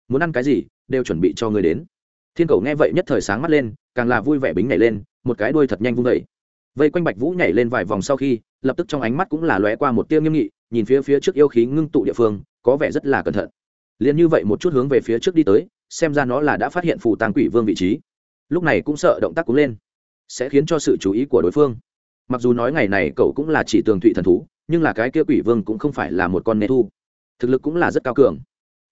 Muốn ăn cái gì, đều chuẩn bị cho ngươi đến. Thiên cầu nghe vậy nhất thời sáng mắt lên, càng là vui vẻ bính nhảy lên, một cái đuôi thật nhanh vung vẩy vây quanh bạch vũ nhảy lên vài vòng sau khi, lập tức trong ánh mắt cũng là lóe qua một tia nghiêm nghị, nhìn phía phía trước yêu khí ngưng tụ địa phương, có vẻ rất là cẩn thận liền như vậy một chút hướng về phía trước đi tới, xem ra nó là đã phát hiện phù tàng quỷ vương vị trí. Lúc này cũng sợ động tác cúng lên, sẽ khiến cho sự chú ý của đối phương. Mặc dù nói ngày này cậu cũng là chỉ tường thụy thần thú, nhưng là cái kia quỷ vương cũng không phải là một con nê thu. Thực lực cũng là rất cao cường.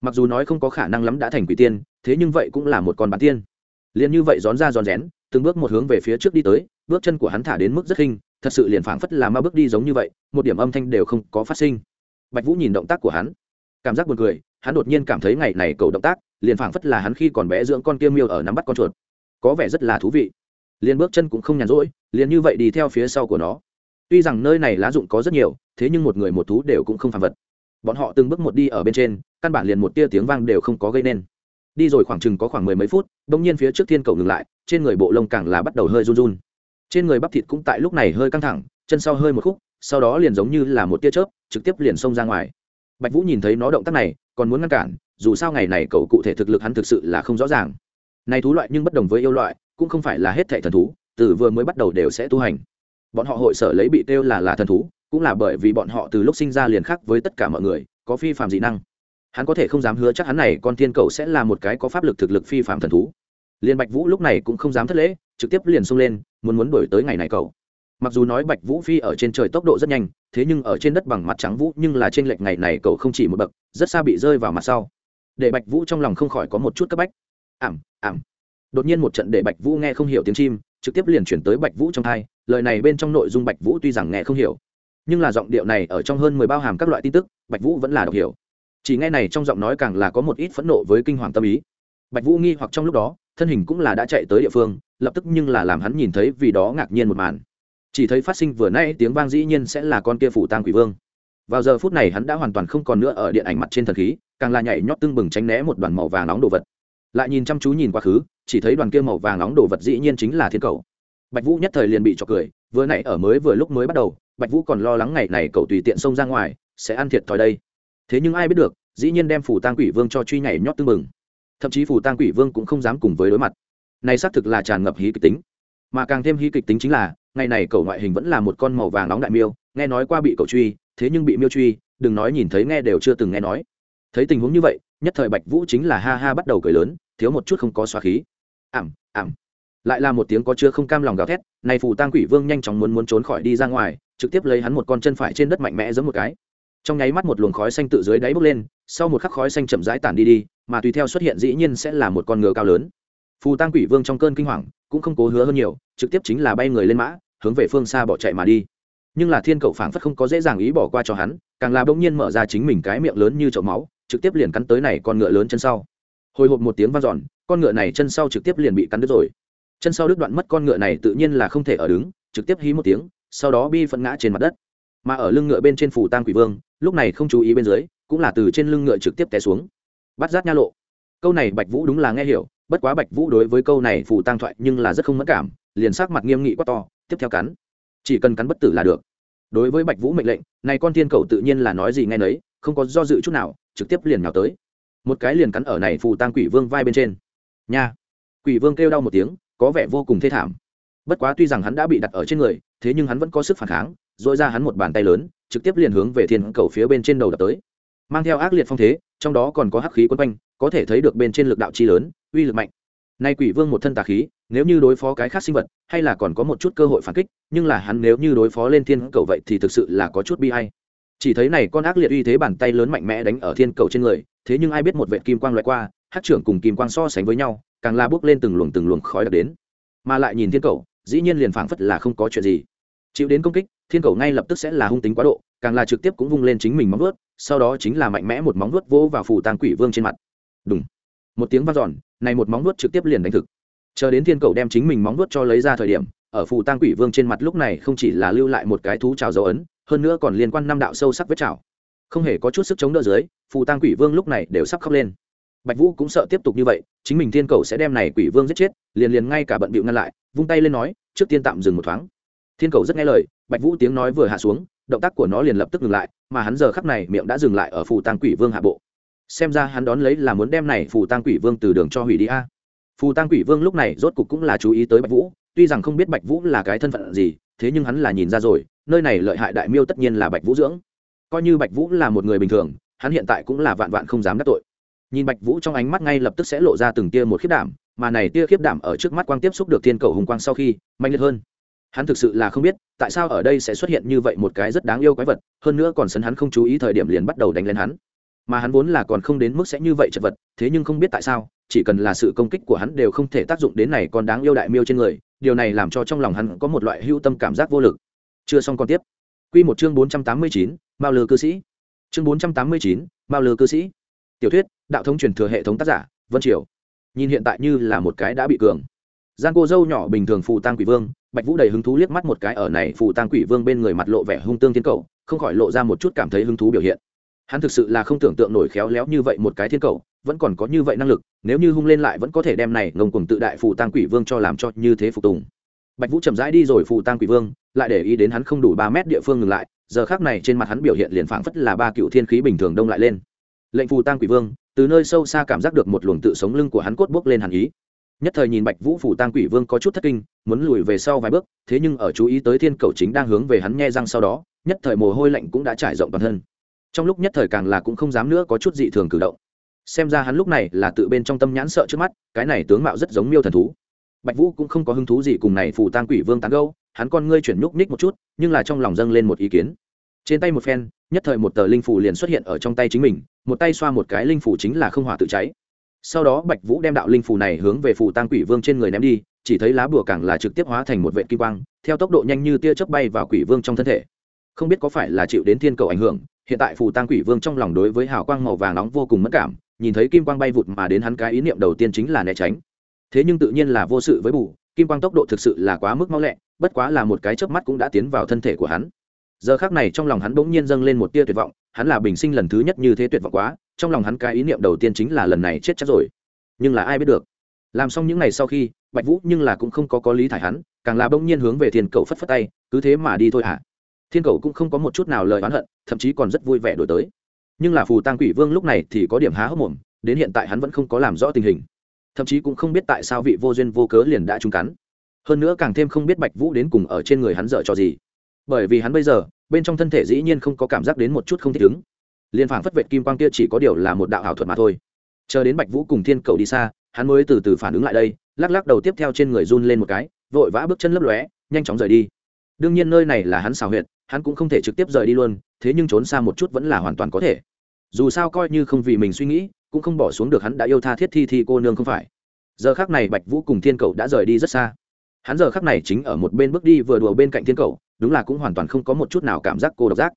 Mặc dù nói không có khả năng lắm đã thành quỷ tiên, thế nhưng vậy cũng là một con bán tiên. Liền như vậy rón ra rón rén, từng bước một hướng về phía trước đi tới, bước chân của hắn thả đến mức rất khinh, thật sự liền phảng phất là ma bước đi giống như vậy, một điểm âm thanh đều không có phát sinh. Bạch vũ nhìn động tác của hắn cảm giác buồn cười, hắn đột nhiên cảm thấy ngày này cầu động tác, liền phảng phất là hắn khi còn bé dưỡng con kia miêu ở nắm bắt con chuột. Có vẻ rất là thú vị. Liền bước chân cũng không nhàn rỗi, liền như vậy đi theo phía sau của nó. Tuy rằng nơi này lá dụng có rất nhiều, thế nhưng một người một thú đều cũng không phàm vật. Bọn họ từng bước một đi ở bên trên, căn bản liền một tia tiếng vang đều không có gây nên. Đi rồi khoảng chừng có khoảng mười mấy phút đ ỗ n g nhiên phía trước thiên cầu ngừng lại, trên người bộ lông càng là bắt đầu hơi run run. Trên người bắp thịt cũng tại lúc này hơi căng thẳng, chân sau hơi một khúc, sau đó liền giống như là một tia chớp, trực tiếp liền xông ra ngoài bạch vũ nhìn thấy nó động tác này, còn muốn ngăn cản, dù sao ngày này cậu cụ thể thực lực hắn thực sự là không rõ ràng. Này thú loại nhưng bất đồng với yêu loại, cũng không phải là hết thệ thần thú, từ vừa mới bắt đầu đều sẽ tu hành. Bọn họ hội sở lấy bị kêu là là thần thú, cũng là bởi vì bọn họ từ lúc sinh ra liền khác với tất cả mọi người, có phi phạm dị năng. Hắn có thể không dám hứa chắc hắn này con thiên cầu sẽ là một cái có pháp lực thực lực phi phạm thần thú. Liền bạch vũ lúc này cũng không dám thất lễ, trực tiếp liền xông lên, muốn muốn đổi tới ngày này cầu mặc dù nói bạch vũ phi ở trên trời tốc độ rất nhanh, thế nhưng ở trên đất bằng mặt trắng vũ nhưng là trên lệch ngày này cậu không chỉ một bậc, rất xa bị rơi vào mặt sau. Để bạch vũ trong lòng không khỏi có một chút cấp bách. Ảm ảm. Đột nhiên một trận để bạch vũ nghe không hiểu tiếng chim, trực tiếp liền chuyển tới bạch vũ trong thai, lời này bên trong nội dung bạch vũ tuy rằng nghe không hiểu, nhưng là giọng điệu này ở trong hơn mười bao hàm các loại tin tức, bạch vũ vẫn là đọc hiểu. Chỉ nghe này trong giọng nói càng là có một ít phẫn nộ với kinh hoàng tâm ý. Bạch vũ nghi hoặc trong lúc đó, thân hình cũng là đã chạy tới địa phương, lập tức nhưng là làm hắn nhìn thấy vì đó ngạc nhiên một màn chỉ thấy phát sinh vừa nay tiếng vang dĩ nhiên sẽ là con kia phủ tang quỷ vương. Vào giờ phút này hắn đã hoàn toàn không còn nữa ở điện ảnh mặt trên thần khí, càng là nhảy nhót tưng bừng tránh né một đoàn màu vàng nóng đồ vật. Lại nhìn chăm chú nhìn quá khứ, chỉ thấy đoàn kia màu vàng nóng đồ vật dĩ nhiên chính là thiên cầu. Bạch vũ nhất thời liền bị trọc cười, vừa nãy ở mới vừa lúc mới bắt đầu, bạch vũ còn lo lắng ngày này cậu tùy tiện xông ra ngoài, sẽ ăn thiệt thòi đây. Thế nhưng ai biết được, dĩ nhiên đem phủ tang quỷ vương cho truy nhảy nhót tưng bừng. Thậm chí phủ tang quỷ vương cũng không dám cùng với đối mặt. Này xác thực là tràn ngập hí kịch tính. Mà càng thêm hí kịch tính chính là ngày này cậu ngoại hình vẫn là một con màu vàng nóng đại miêu, nghe nói qua bị cậu truy, thế nhưng bị miêu truy, đừng nói nhìn thấy nghe đều chưa từng nghe nói. Thấy tình huống như vậy, nhất thời bạch vũ chính là ha ha bắt đầu cười lớn, thiếu một chút không có xóa khí. Ảm ảm. Lại là một tiếng có chưa không cam lòng gào thét, này phù tang quỷ vương nhanh chóng muốn muốn trốn khỏi đi ra ngoài, trực tiếp lấy hắn một con chân phải trên đất mạnh mẽ giống một cái. Trong nháy mắt một luồng khói xanh tự dưới đáy bốc lên, sau một khắc khói xanh chậm rãi tản đi đi, mà tùy theo xuất hiện dĩ nhiên sẽ là một con ngựa cao lớn. Phù tang quỷ vương trong cơn kinh hoàng, cũng không cố hứa hơn nhiều, trực tiếp chính là bay người lên mã hướng về phương xa bỏ chạy mà đi. Nhưng là thiên cậu phảng phất không có dễ dàng ý bỏ qua cho hắn, càng là bỗng nhiên mở ra chính mình cái miệng lớn như chậu máu, trực tiếp liền cắn tới này con ngựa lớn chân sau. Hồi hộp một tiếng vang dọn, con ngựa này chân sau trực tiếp liền bị cắn đứt rồi. Chân sau đứt đoạn mất con ngựa này tự nhiên là không thể ở đứng, trực tiếp hí một tiếng, sau đó bi phận ngã trên mặt đất. Mà ở lưng ngựa bên trên phủ tang quỷ vương, lúc này không chú ý bên dưới, cũng là từ trên lưng ngựa trực tiếp té xuống. Bắt giác nha lộ. Câu này bạch vũ đúng là nghe hiểu, bất quá bạch vũ đối với câu này phủ tang thoại nhưng là rất không mất cảm, liền sắc mặt nghiêm nghị quá to tiếp theo cắn. Chỉ cần cắn bất tử là được. Đối với bạch vũ mệnh lệnh, này con thiên cầu tự nhiên là nói gì nghe nấy, không có do dự chút nào, trực tiếp liền nhào tới. Một cái liền cắn ở này phù tang quỷ vương vai bên trên. Nha. Quỷ vương kêu đau một tiếng, có vẻ vô cùng thê thảm. Bất quá tuy rằng hắn đã bị đặt ở trên người, thế nhưng hắn vẫn có sức phản kháng dội ra hắn một bàn tay lớn, trực tiếp liền hướng về thiên cầu phía bên trên đầu đập tới. Mang theo ác liệt phong thế, trong đó còn có hắc khí quân quanh, có thể thấy được bên trên lực đạo chi lớn, uy lực mạnh nay quỷ vương một thân tà khí, nếu như đối phó cái khác sinh vật, hay là còn có một chút cơ hội phản kích, nhưng là hắn nếu như đối phó lên thiên cầu vậy thì thực sự là có chút bi hay chỉ thấy này con ác liệt uy thế bàn tay lớn mạnh mẽ đánh ở thiên cầu trên người, thế nhưng ai biết một vệ kim quang loại qua hát trưởng cùng kim quang so sánh với nhau, càng la bước lên từng luồng từng luồng khói đặc đến. Mà lại nhìn thiên cầu, dĩ nhiên liền phảng phất là không có chuyện gì. Chịu đến công kích, thiên cầu ngay lập tức sẽ là hung tính quá độ, càng là trực tiếp cũng vung lên chính mình móng vuốt, sau đó chính là mạnh mẽ một móng vuốt vỗ vào phủ tàng quỷ vương trên mặt. Đúng một tiếng vang giòn này một móng nuốt trực tiếp liền đánh thực. Chờ đến thiên cầu đem chính mình móng nuốt cho lấy ra thời điểm, ở phù tang quỷ vương trên mặt lúc này không chỉ là lưu lại một cái thú trào dấu ấn, hơn nữa còn liên quan năm đạo sâu sắc vết trào không hề có chút sức chống đỡ dưới, phù tang quỷ vương lúc này đều sắp khóc lên. Bạch vũ cũng sợ tiếp tục như vậy, chính mình thiên cầu sẽ đem này quỷ vương giết chết, liền liền ngay cả bận bịu ngăn lại, vung tay lên nói, trước tiên tạm dừng một thoáng. Thiên cầu rất nghe lời, bạch vũ tiếng nói vừa hạ xuống, động tác của nó liền lập tức ngừng lại, mà hắn giờ khắc này miệng đã dừng lại ở phù tang quỷ vương hạ bộ xem ra hắn đón lấy là muốn đem này phù tang quỷ vương từ đường cho hủy đi a. Phù tang quỷ vương lúc này rốt cục cũng là chú ý tới bạch vũ, tuy rằng không biết bạch vũ là cái thân phận gì, thế nhưng hắn là nhìn ra rồi, nơi này lợi hại đại miêu tất nhiên là bạch vũ dưỡng. Coi như bạch vũ là một người bình thường, hắn hiện tại cũng là vạn vạn không dám đắc tội. Nhìn bạch vũ trong ánh mắt ngay lập tức sẽ lộ ra từng tia một khiếp đảm, mà này tia khiếp đảm ở trước mắt quang tiếp xúc được thiên cầu hùng quang sau khi, mạnh liệt hơn. Hắn thực sự là không biết, tại sao ở đây sẽ xuất hiện như vậy một cái rất đáng yêu quái vật, hơn nữa còn sấn hắn không chú ý thời điểm liền bắt đầu đánh lên hắn mà hắn vốn là còn không đến mức sẽ như vậy chật vật, thế nhưng không biết tại sao, chỉ cần là sự công kích của hắn đều không thể tác dụng đến này còn đáng yêu đại miêu trên người, điều này làm cho trong lòng hắn có một loại hưu tâm cảm giác vô lực. Chưa xong còn tiếp. Q một chương bốn trăm tám mươi chín, mao lừa cư sĩ. Chương bốn trăm tám mươi chín, mao lừa cư sĩ. Tiểu thuyết, đạo thống truyền thừa hệ thống tác giả, vân triều. Nhìn hiện tại như là một cái đã bị cường. Gian cô dâu nhỏ bình thường phù tang quỷ vương, bạch vũ đầy hứng thú liếc mắt một cái ở này phù tang quỷ vương bên người mặt lộ vẻ hung tương tiến cầu, không khỏi lộ ra một chút cảm thấy hứng thú biểu hiện hắn thực sự là không tưởng tượng nổi khéo léo như vậy một cái thiên cầu, vẫn còn có như vậy năng lực, nếu như hung lên lại vẫn có thể đem này ngông cùng tự đại phù tăng quỷ vương cho làm cho như thế phục tùng. Bạch vũ chậm rãi đi rồi phù tăng quỷ vương, lại để ý đến hắn không đủ ba mét địa phương ngừng lại, giờ khác này trên mặt hắn biểu hiện liền phảng phất là ba cựu thiên khí bình thường đông lại lên. Lệnh phù tăng quỷ vương, từ nơi sâu xa cảm giác được một luồng tự sống lưng của hắn cốt bước lên hẳn ý. Nhất thời nhìn bạch vũ phủ tăng quỷ vương có chút thất kinh, muốn lùi về sau vài bước, thế nhưng ở chú ý tới thiên cầu chính đang hướng về hắn nghe răng sau đó, nhất thời mồ hôi lạnh cũng đã trải rộng toàn thân trong lúc nhất thời càng là cũng không dám nữa có chút dị thường cử động. Xem ra hắn lúc này là tự bên trong tâm nhãn sợ trước mắt, cái này tướng mạo rất giống miêu thần thú. Bạch vũ cũng không có hứng thú gì cùng này phù tang quỷ vương tán gâu hắn con ngươi chuyển nhúc ních một chút, nhưng là trong lòng dâng lên một ý kiến. Trên tay một phen, nhất thời một tờ linh phủ liền xuất hiện ở trong tay chính mình, một tay xoa một cái linh phủ chính là không hỏa tự cháy. Sau đó bạch vũ đem đạo linh phù này hướng về phù tang quỷ vương trên người ném đi, chỉ thấy lá bùa càng là trực tiếp hóa thành một vệ kim quang, theo tốc độ nhanh như tia chớp bay vào quỷ vương trong thân thể. Không biết có phải là chịu đến thiên cầu ảnh hưởng hiện tại phù tăng quỷ vương trong lòng đối với hào quang màu vàng nóng vô cùng mất cảm, nhìn thấy kim quang bay vụt mà đến hắn cái ý niệm đầu tiên chính là né tránh. Thế nhưng tự nhiên là vô sự với bù, kim quang tốc độ thực sự là quá mức mau lẹ, bất quá là một cái chớp mắt cũng đã tiến vào thân thể của hắn. Giờ khác này trong lòng hắn bỗng nhiên dâng lên một tia tuyệt vọng, hắn là bình sinh lần thứ nhất như thế tuyệt vọng quá, trong lòng hắn cái ý niệm đầu tiên chính là lần này chết chắc rồi. Nhưng là ai biết được? Làm xong những ngày sau khi, bạch vũ nhưng là cũng không có có lý thải hắn, càng là bỗng nhiên hướng về thiên cầu phất phất tay, cứ thế mà đi thôi hả? Thiên cầu cũng không có một chút nào lời oán hận, thậm chí còn rất vui vẻ đổi tới. Nhưng là phù tăng quỷ vương lúc này thì có điểm há hốc mồm, đến hiện tại hắn vẫn không có làm rõ tình hình. Thậm chí cũng không biết tại sao vị vô duyên vô cớ liền đã trúng cắn. Hơn nữa càng thêm không biết bạch vũ đến cùng ở trên người hắn dở cho gì. Bởi vì hắn bây giờ, bên trong thân thể dĩ nhiên không có cảm giác đến một chút không thích ứng. Liên phản phất vệ kim quang kia chỉ có điều là một đạo ảo thuật mà thôi. Chờ đến bạch vũ cùng thiên cầu đi xa, hắn mới từ từ phản ứng lại đây, lắc lắc đầu tiếp theo trên người run lên một cái, vội vã bước chân lấp lóe, nhanh chóng rời đi. Đương nhiên nơi này là hắn xào huyệt hắn cũng không thể trực tiếp rời đi luôn, thế nhưng trốn xa một chút vẫn là hoàn toàn có thể. Dù sao coi như không vì mình suy nghĩ, cũng không bỏ xuống được hắn đã yêu tha thiết thi thi cô nương không phải. Giờ khác này bạch vũ cùng thiên cầu đã rời đi rất xa. Hắn giờ khác này chính ở một bên bước đi vừa đùa bên cạnh thiên cầu đúng là cũng hoàn toàn không có một chút nào cảm giác cô độc giác.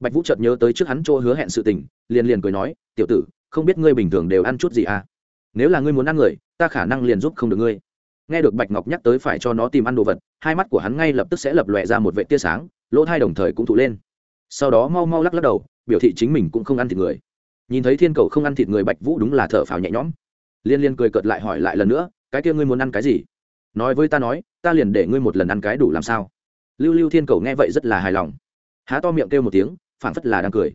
Bạch vũ chợt nhớ tới trước hắn chỗ hứa hẹn sự tình, liền liền cười nói, tiểu tử, không biết ngươi bình thường đều ăn chút gì à? Nếu là ngươi muốn ăn người, ta khả năng liền giúp không được ngươi. Nghe được bạch ngọc nhắc tới phải cho nó tìm ăn đồ vật, hai mắt của hắn ngay lập tức sẽ lập lòe ra một vệ tia sáng lỗ thai đồng thời cũng thụ lên. Sau đó mau mau lắc lắc đầu, biểu thị chính mình cũng không ăn thịt người. Nhìn thấy thiên cầu không ăn thịt người bạch vũ đúng là thở phào nhẹ nhõm. Liên liên cười cợt lại hỏi lại lần nữa, cái kia ngươi muốn ăn cái gì? Nói với ta nói, ta liền để ngươi một lần ăn cái đủ làm sao? Lưu lưu thiên cầu nghe vậy rất là hài lòng. Há to miệng kêu một tiếng, phảng phất là đang cười.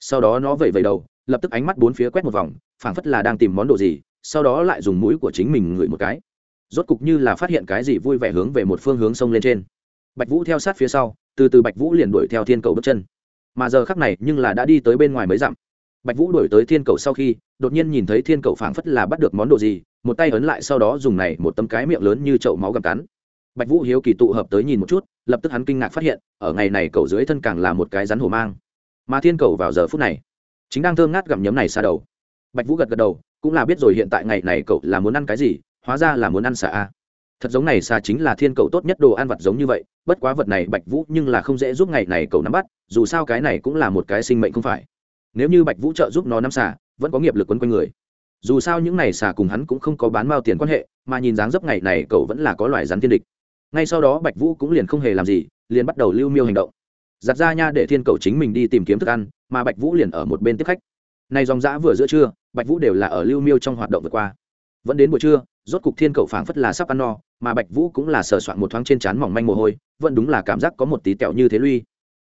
Sau đó nó vẩy vẩy đầu, lập tức ánh mắt bốn phía quét một vòng, phảng phất là đang tìm món đồ gì, sau đó lại dùng mũi của chính mình ngửi một cái. Rốt cục như là phát hiện cái gì vui vẻ hướng về một phương hướng sông lên trên bạch vũ theo sát phía sau, từ từ bạch vũ liền đuổi theo thiên cầu bước chân. Mà giờ khắc này, nhưng là đã đi tới bên ngoài mấy dặm. Bạch vũ đuổi tới thiên cầu sau khi, đột nhiên nhìn thấy thiên cầu phảng phất là bắt được món đồ gì, một tay ấn lại sau đó dùng này một tấm cái miệng lớn như chậu máu gặm cắn. Bạch vũ hiếu kỳ tụ hợp tới nhìn một chút, lập tức hắn kinh ngạc phát hiện, ở ngày này cầu dưới thân càng là một cái rắn hổ mang. Mà thiên cầu vào giờ phút này, chính đang thơm ngát gặm nhấm này xa đầu. Bạch vũ gật gật đầu, cũng là biết rồi hiện tại ngày này cậu là muốn ăn cái gì, hóa ra là muốn ăn xả a thật giống này xà chính là thiên cầu tốt nhất đồ ăn vặt giống như vậy, bất quá vật này bạch vũ nhưng là không dễ giúp ngày này cậu nắm bắt, dù sao cái này cũng là một cái sinh mệnh không phải. Nếu như bạch vũ trợ giúp nó nắm xà, vẫn có nghiệp lực quấn quanh người. Dù sao những này xà cùng hắn cũng không có bán bao tiền quan hệ, mà nhìn dáng dấp ngày này cậu vẫn là có loài rắn tiên địch. Ngay sau đó bạch vũ cũng liền không hề làm gì, liền bắt đầu lưu miêu hành động. Giặt ra nha để thiên cầu chính mình đi tìm kiếm thức ăn, mà bạch vũ liền ở một bên tiếp khách. Nay dòng dã vừa giữa trưa, bạch vũ đều là ở lưu miêu trong hoạt động vượt qua. Vẫn đến buổi trưa, rốt cục thiên cầu phảng phất là sắp ăn no mà bạch vũ cũng là sờ soạn một thoáng trên trán mỏng manh mồ hôi, vẫn đúng là cảm giác có một tí tẹo như thế lui.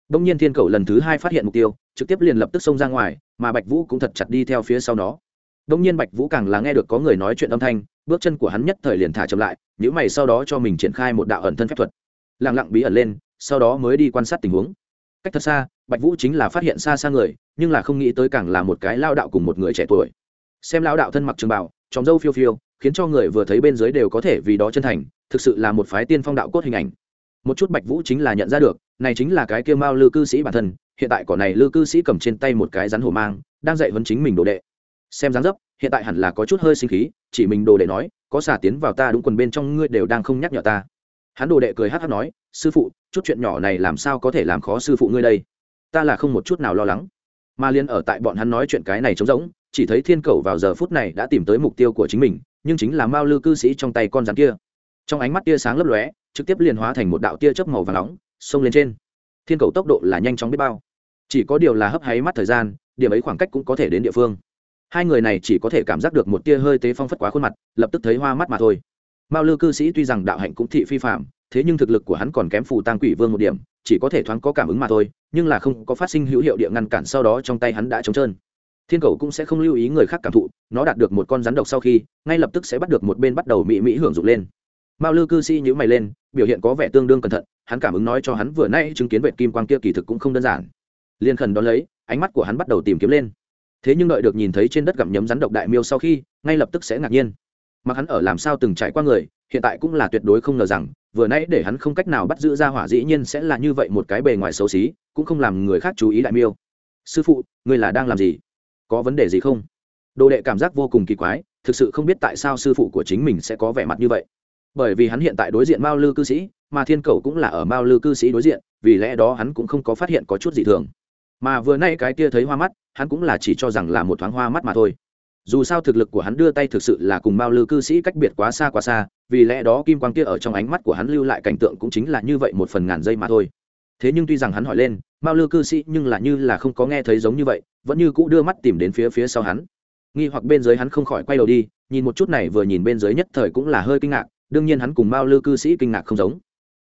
Đông nhiên thiên cầu lần thứ hai phát hiện mục tiêu, trực tiếp liền lập tức xông ra ngoài, mà bạch vũ cũng thật chặt đi theo phía sau nó. Đông nhiên bạch vũ càng là nghe được có người nói chuyện âm thanh, bước chân của hắn nhất thời liền thả chậm lại những mày sau đó cho mình triển khai một đạo ẩn thân phép thuật. Lặng lặng bí ẩn lên, sau đó mới đi quan sát tình huống. Cách thật xa, bạch vũ chính là phát hiện xa xa người, nhưng là không nghĩ tới càng là một cái lao đạo cùng một người trẻ tuổi. Xem lao đạo thân mặc trường bảo tròng dâu phiêu phiêu, khiến cho người vừa thấy bên dưới đều có thể vì đó chân thành, thực sự là một phái tiên phong đạo cốt hình ảnh. Một chút bạch vũ chính là nhận ra được, này chính là cái kia mao lư cư sĩ bản thân, hiện tại cỏ này lư cư sĩ cầm trên tay một cái rắn hổ mang, đang dạy huấn chính mình đồ đệ. Xem dáng dấp, hiện tại hẳn là có chút hơi sinh khí, chỉ mình đồ đệ nói, có xả tiến vào ta đúng quần bên trong ngươi đều đang không nhắc nhở ta. Hắn đồ đệ cười hát hát nói, sư phụ, chút chuyện nhỏ này làm sao có thể làm khó sư phụ ngươi đây? Ta là không một chút nào lo lắng. Mà liên ở tại bọn hắn nói chuyện cái này trống rỗng chỉ thấy thiên cầu vào giờ phút này đã tìm tới mục tiêu của chính mình, nhưng chính là mao lư cư sĩ trong tay con rắn kia. Trong ánh mắt tia sáng lấp lóe, trực tiếp liền hóa thành một đạo tia chớp màu và nóng, xông lên trên. Thiên cầu tốc độ là nhanh chóng biết bao. Chỉ có điều là hấp háy mắt thời gian, điểm ấy khoảng cách cũng có thể đến địa phương. Hai người này chỉ có thể cảm giác được một tia hơi tế phong phất quá khuôn mặt, lập tức thấy hoa mắt mà thôi. Mao lư cư sĩ tuy rằng đạo hạnh cũng thị phi phạm thế nhưng thực lực của hắn còn kém phù tăng quỷ vương một điểm, chỉ có thể thoáng có cảm ứng mà thôi, nhưng là không có phát sinh hữu hiệu địa ngăn cản sau đó trong tay hắn đã trống trơn thiên cầu cũng sẽ không lưu ý người khác cảm thụ, nó đạt được một con rắn độc sau khi, ngay lập tức sẽ bắt được một bên bắt đầu mỹ mỹ hưởng dụng lên. Mao lư cư sĩ nhữ mày lên, biểu hiện có vẻ tương đương cẩn thận, hắn cảm ứng nói cho hắn vừa nay chứng kiến vệ kim quang kia kỳ thực cũng không đơn giản. Liên khẩn đón lấy, ánh mắt của hắn bắt đầu tìm kiếm lên. Thế nhưng đợi được nhìn thấy trên đất gặm nhấm rắn độc đại miêu sau khi, ngay lập tức sẽ ngạc nhiên. Mà hắn ở làm sao từng trải qua người, hiện tại cũng là tuyệt đối không ngờ rằng, vừa nãy để hắn không cách nào bắt giữ ra hỏa dĩ nhiên sẽ là như vậy một cái bề ngoài xấu xí, cũng không làm người khác chú ý đại miêu. Sư phụ, ngươi là đang làm gì? Có vấn đề gì không? Đồ đệ cảm giác vô cùng kỳ quái, thực sự không biết tại sao sư phụ của chính mình sẽ có vẻ mặt như vậy. Bởi vì hắn hiện tại đối diện mao lư cư sĩ, mà thiên cầu cũng là ở mao lư cư sĩ đối diện, vì lẽ đó hắn cũng không có phát hiện có chút gì thường. Mà vừa nay cái kia thấy hoa mắt, hắn cũng là chỉ cho rằng là một thoáng hoa mắt mà thôi. Dù sao thực lực của hắn đưa tay thực sự là cùng mao lư cư sĩ cách biệt quá xa quá xa, vì lẽ đó kim quang kia ở trong ánh mắt của hắn lưu lại cảnh tượng cũng chính là như vậy một phần ngàn giây mà thôi thế nhưng tuy rằng hắn hỏi lên, mao lư cư sĩ nhưng là như là không có nghe thấy giống như vậy, vẫn như cũ đưa mắt tìm đến phía phía sau hắn. Nghi hoặc bên dưới hắn không khỏi quay đầu đi, nhìn một chút này vừa nhìn bên dưới nhất thời cũng là hơi kinh ngạc, đương nhiên hắn cùng mao lư cư sĩ kinh ngạc không giống.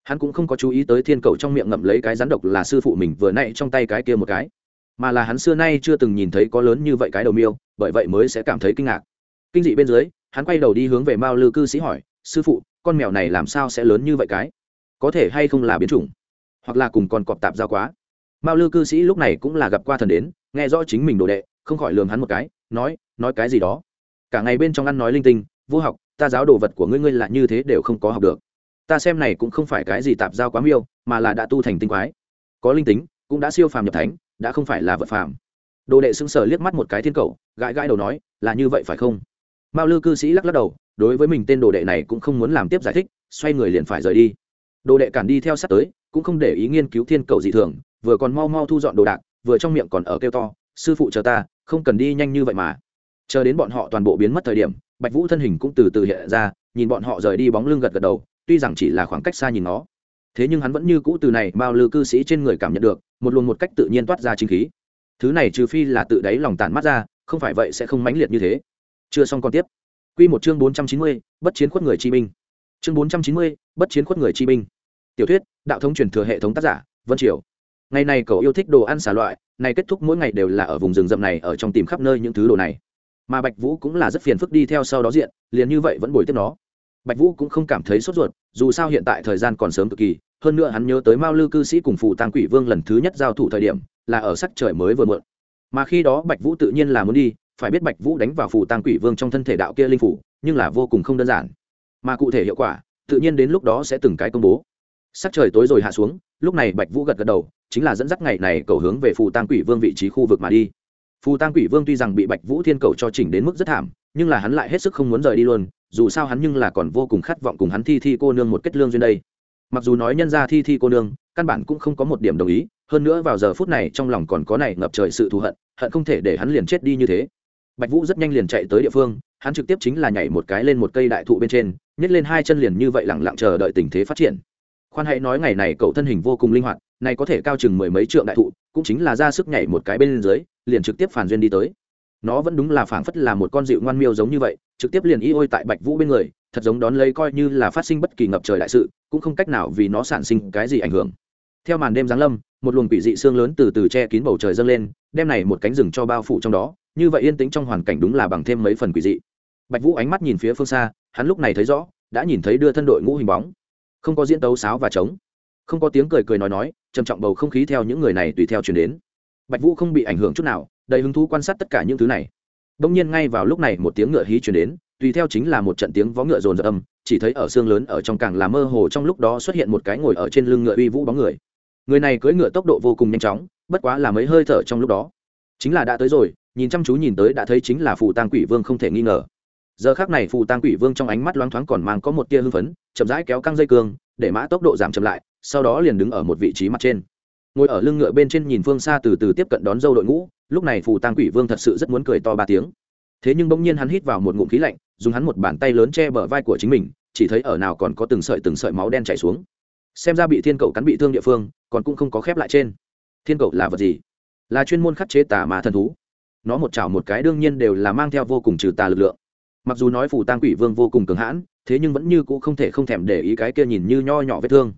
Hắn cũng không có chú ý tới thiên cầu trong miệng ngậm lấy cái rắn độc là sư phụ mình vừa nãy trong tay cái kia một cái. Mà là hắn xưa nay chưa từng nhìn thấy có lớn như vậy cái đầu miêu, bởi vậy mới sẽ cảm thấy kinh ngạc. Kinh dị bên dưới, hắn quay đầu đi hướng về mao lư cư sĩ hỏi, sư phụ, con mèo này làm sao sẽ lớn như vậy cái? Có thể hay không là biến chủng? Hoặc là cùng con cọp tạp giao quá. Mao lư cư sĩ lúc này cũng là gặp qua thần đến, nghe rõ chính mình đồ đệ, không khỏi lường hắn một cái, nói nói cái gì đó. Cả ngày bên trong ăn nói linh tinh, vô học, ta giáo đồ vật của ngươi ngươi là như thế đều không có học được. Ta xem này cũng không phải cái gì tạp giao quá miêu, mà là đã tu thành tinh quái. Có linh tính, cũng đã siêu phàm nhập thánh, đã không phải là vật phàm. Đồ đệ sững sờ liếc mắt một cái thiên cầu, gãi gãi đầu nói, là như vậy phải không? Mao lư cư sĩ lắc lắc đầu, đối với mình tên đồ đệ này cũng không muốn làm tiếp giải thích, xoay người liền phải rời đi. Đồ đệ cản đi theo sát tới cũng không để ý nghiên cứu thiên cầu dị thường, vừa còn mau mau thu dọn đồ đạc, vừa trong miệng còn ở kêu to, sư phụ chờ ta, không cần đi nhanh như vậy mà. Chờ đến bọn họ toàn bộ biến mất thời điểm, bạch vũ thân hình cũng từ từ hiện ra, nhìn bọn họ rời đi bóng lưng gật gật đầu, tuy rằng chỉ là khoảng cách xa nhìn nó. Thế nhưng hắn vẫn như cũ từ này bao lư cư sĩ trên người cảm nhận được, một luồng một cách tự nhiên toát ra chính khí. Thứ này trừ phi là tự đáy lòng tàn mắt ra, không phải vậy sẽ không mãnh liệt như thế. Chưa xong còn tiếp. Quy một chương bốn trăm chín mươi, bất chiến khuất người chi binh. Chương bốn trăm chín mươi, bất chiến khuất người chi binh tiểu thuyết, đạo thống truyền thừa hệ thống tác giả, vân triều. Ngày này cậu yêu thích đồ ăn xả loại này kết thúc mỗi ngày đều là ở vùng rừng rậm này ở trong tìm khắp nơi những thứ đồ này. Mà bạch vũ cũng là rất phiền phức đi theo sau đó diện, liền như vậy vẫn bồi tiếp nó. Bạch vũ cũng không cảm thấy sốt ruột, dù sao hiện tại thời gian còn sớm cực kỳ, hơn nữa hắn nhớ tới mao lư cư sĩ cùng phù tăng quỷ vương lần thứ nhất giao thủ thời điểm, là ở sắc trời mới vừa muộn. Mà khi đó bạch vũ tự nhiên là muốn đi, phải biết bạch vũ đánh vào phù tăng quỷ vương trong thân thể đạo kia linh phủ, nhưng là vô cùng không đơn giản. Mà cụ thể hiệu quả, tự nhiên đến lúc đó sẽ từng cái công bố sắc trời tối rồi hạ xuống, lúc này bạch vũ gật gật đầu, chính là dẫn dắt ngày này cầu hướng về phù tăng quỷ vương vị trí khu vực mà đi. Phù tăng quỷ vương tuy rằng bị bạch vũ thiên cầu cho chỉnh đến mức rất thảm, nhưng là hắn lại hết sức không muốn rời đi luôn, dù sao hắn nhưng là còn vô cùng khát vọng cùng hắn thi thi cô nương một kết lương duyên đây. Mặc dù nói nhân ra thi thi cô nương, căn bản cũng không có một điểm đồng ý, hơn nữa vào giờ phút này trong lòng còn có này ngập trời sự thù hận hận không thể để hắn liền chết đi như thế. Bạch vũ rất nhanh liền chạy tới địa phương, hắn trực tiếp chính là nhảy một cái lên một cây đại thụ bên trên, nhét lên hai chân liền như vậy lẳng lặng chờ đợi tình thế phát triển khoan hãy nói ngày này cậu thân hình vô cùng linh hoạt này có thể cao chừng mười mấy trượng đại thụ, cũng chính là ra sức nhảy một cái bên dưới, liền trực tiếp phản duyên đi tới. Nó vẫn đúng là phảng phất là một con dịu ngoan miêu giống như vậy, trực tiếp liền y ôi tại bạch vũ bên người, thật giống đón lấy coi như là phát sinh bất kỳ ngập trời đại sự, cũng không cách nào vì nó sản sinh cái gì ảnh hưởng. Theo màn đêm giáng lâm, một luồng quỷ dị xương lớn từ từ che kín bầu trời dâng lên đem này một cánh rừng cho bao phủ trong đó, như vậy yên tĩnh trong hoàn cảnh đúng là bằng thêm mấy phần quỷ dị. Bạch vũ ánh mắt nhìn phía phương xa, hắn lúc này thấy rõ, đã nhìn thấy đưa thân đội ngũ hình bóng không có diễn tấu sáo và trống. Không có tiếng cười cười nói nói, trầm trọng bầu không khí theo những người này tùy theo chuyển đến. Bạch vũ không bị ảnh hưởng chút nào, đầy hứng thú quan sát tất cả những thứ này. Đông nhiên ngay vào lúc này một tiếng ngựa hí chuyển đến, tùy theo chính là một trận tiếng vó ngựa rồn rập âm, chỉ thấy ở xương lớn ở trong càng là mơ hồ trong lúc đó xuất hiện một cái ngồi ở trên lưng ngựa uy vũ bóng người. Người này cưỡi ngựa tốc độ vô cùng nhanh chóng, bất quá là mấy hơi thở trong lúc đó. Chính là đã tới rồi, nhìn chăm chú nhìn tới đã thấy chính là phù tang quỷ vương không thể nghi ngờ giờ khác này phù tang quỷ vương trong ánh mắt loáng thoáng còn mang có một tia hưng phấn, chậm rãi kéo căng dây cương, để mã tốc độ giảm chậm lại, sau đó liền đứng ở một vị trí mặt trên. Ngồi ở lưng ngựa bên trên nhìn phương xa từ từ tiếp cận đón dâu đội ngũ, lúc này phù tang quỷ vương thật sự rất muốn cười to ba tiếng. Thế nhưng bỗng nhiên hắn hít vào một ngụm khí lạnh, dùng hắn một bàn tay lớn che bờ vai của chính mình, chỉ thấy ở nào còn có từng sợi từng sợi máu đen chảy xuống. Xem ra bị thiên cầu cắn bị thương địa phương, còn cũng không có khép lại trên. Thiên cầu là vật gì? Là chuyên môn khắc chế tà mà thần thú. Nó một chảo một cái đương nhiên đều là mang theo vô cùng trừ tà lực lượng mặc dù nói phù tang quỷ vương vô cùng cường hãn, thế nhưng vẫn như cũ không thể không thèm để ý cái kia nhìn như nho nhỏ vết thương.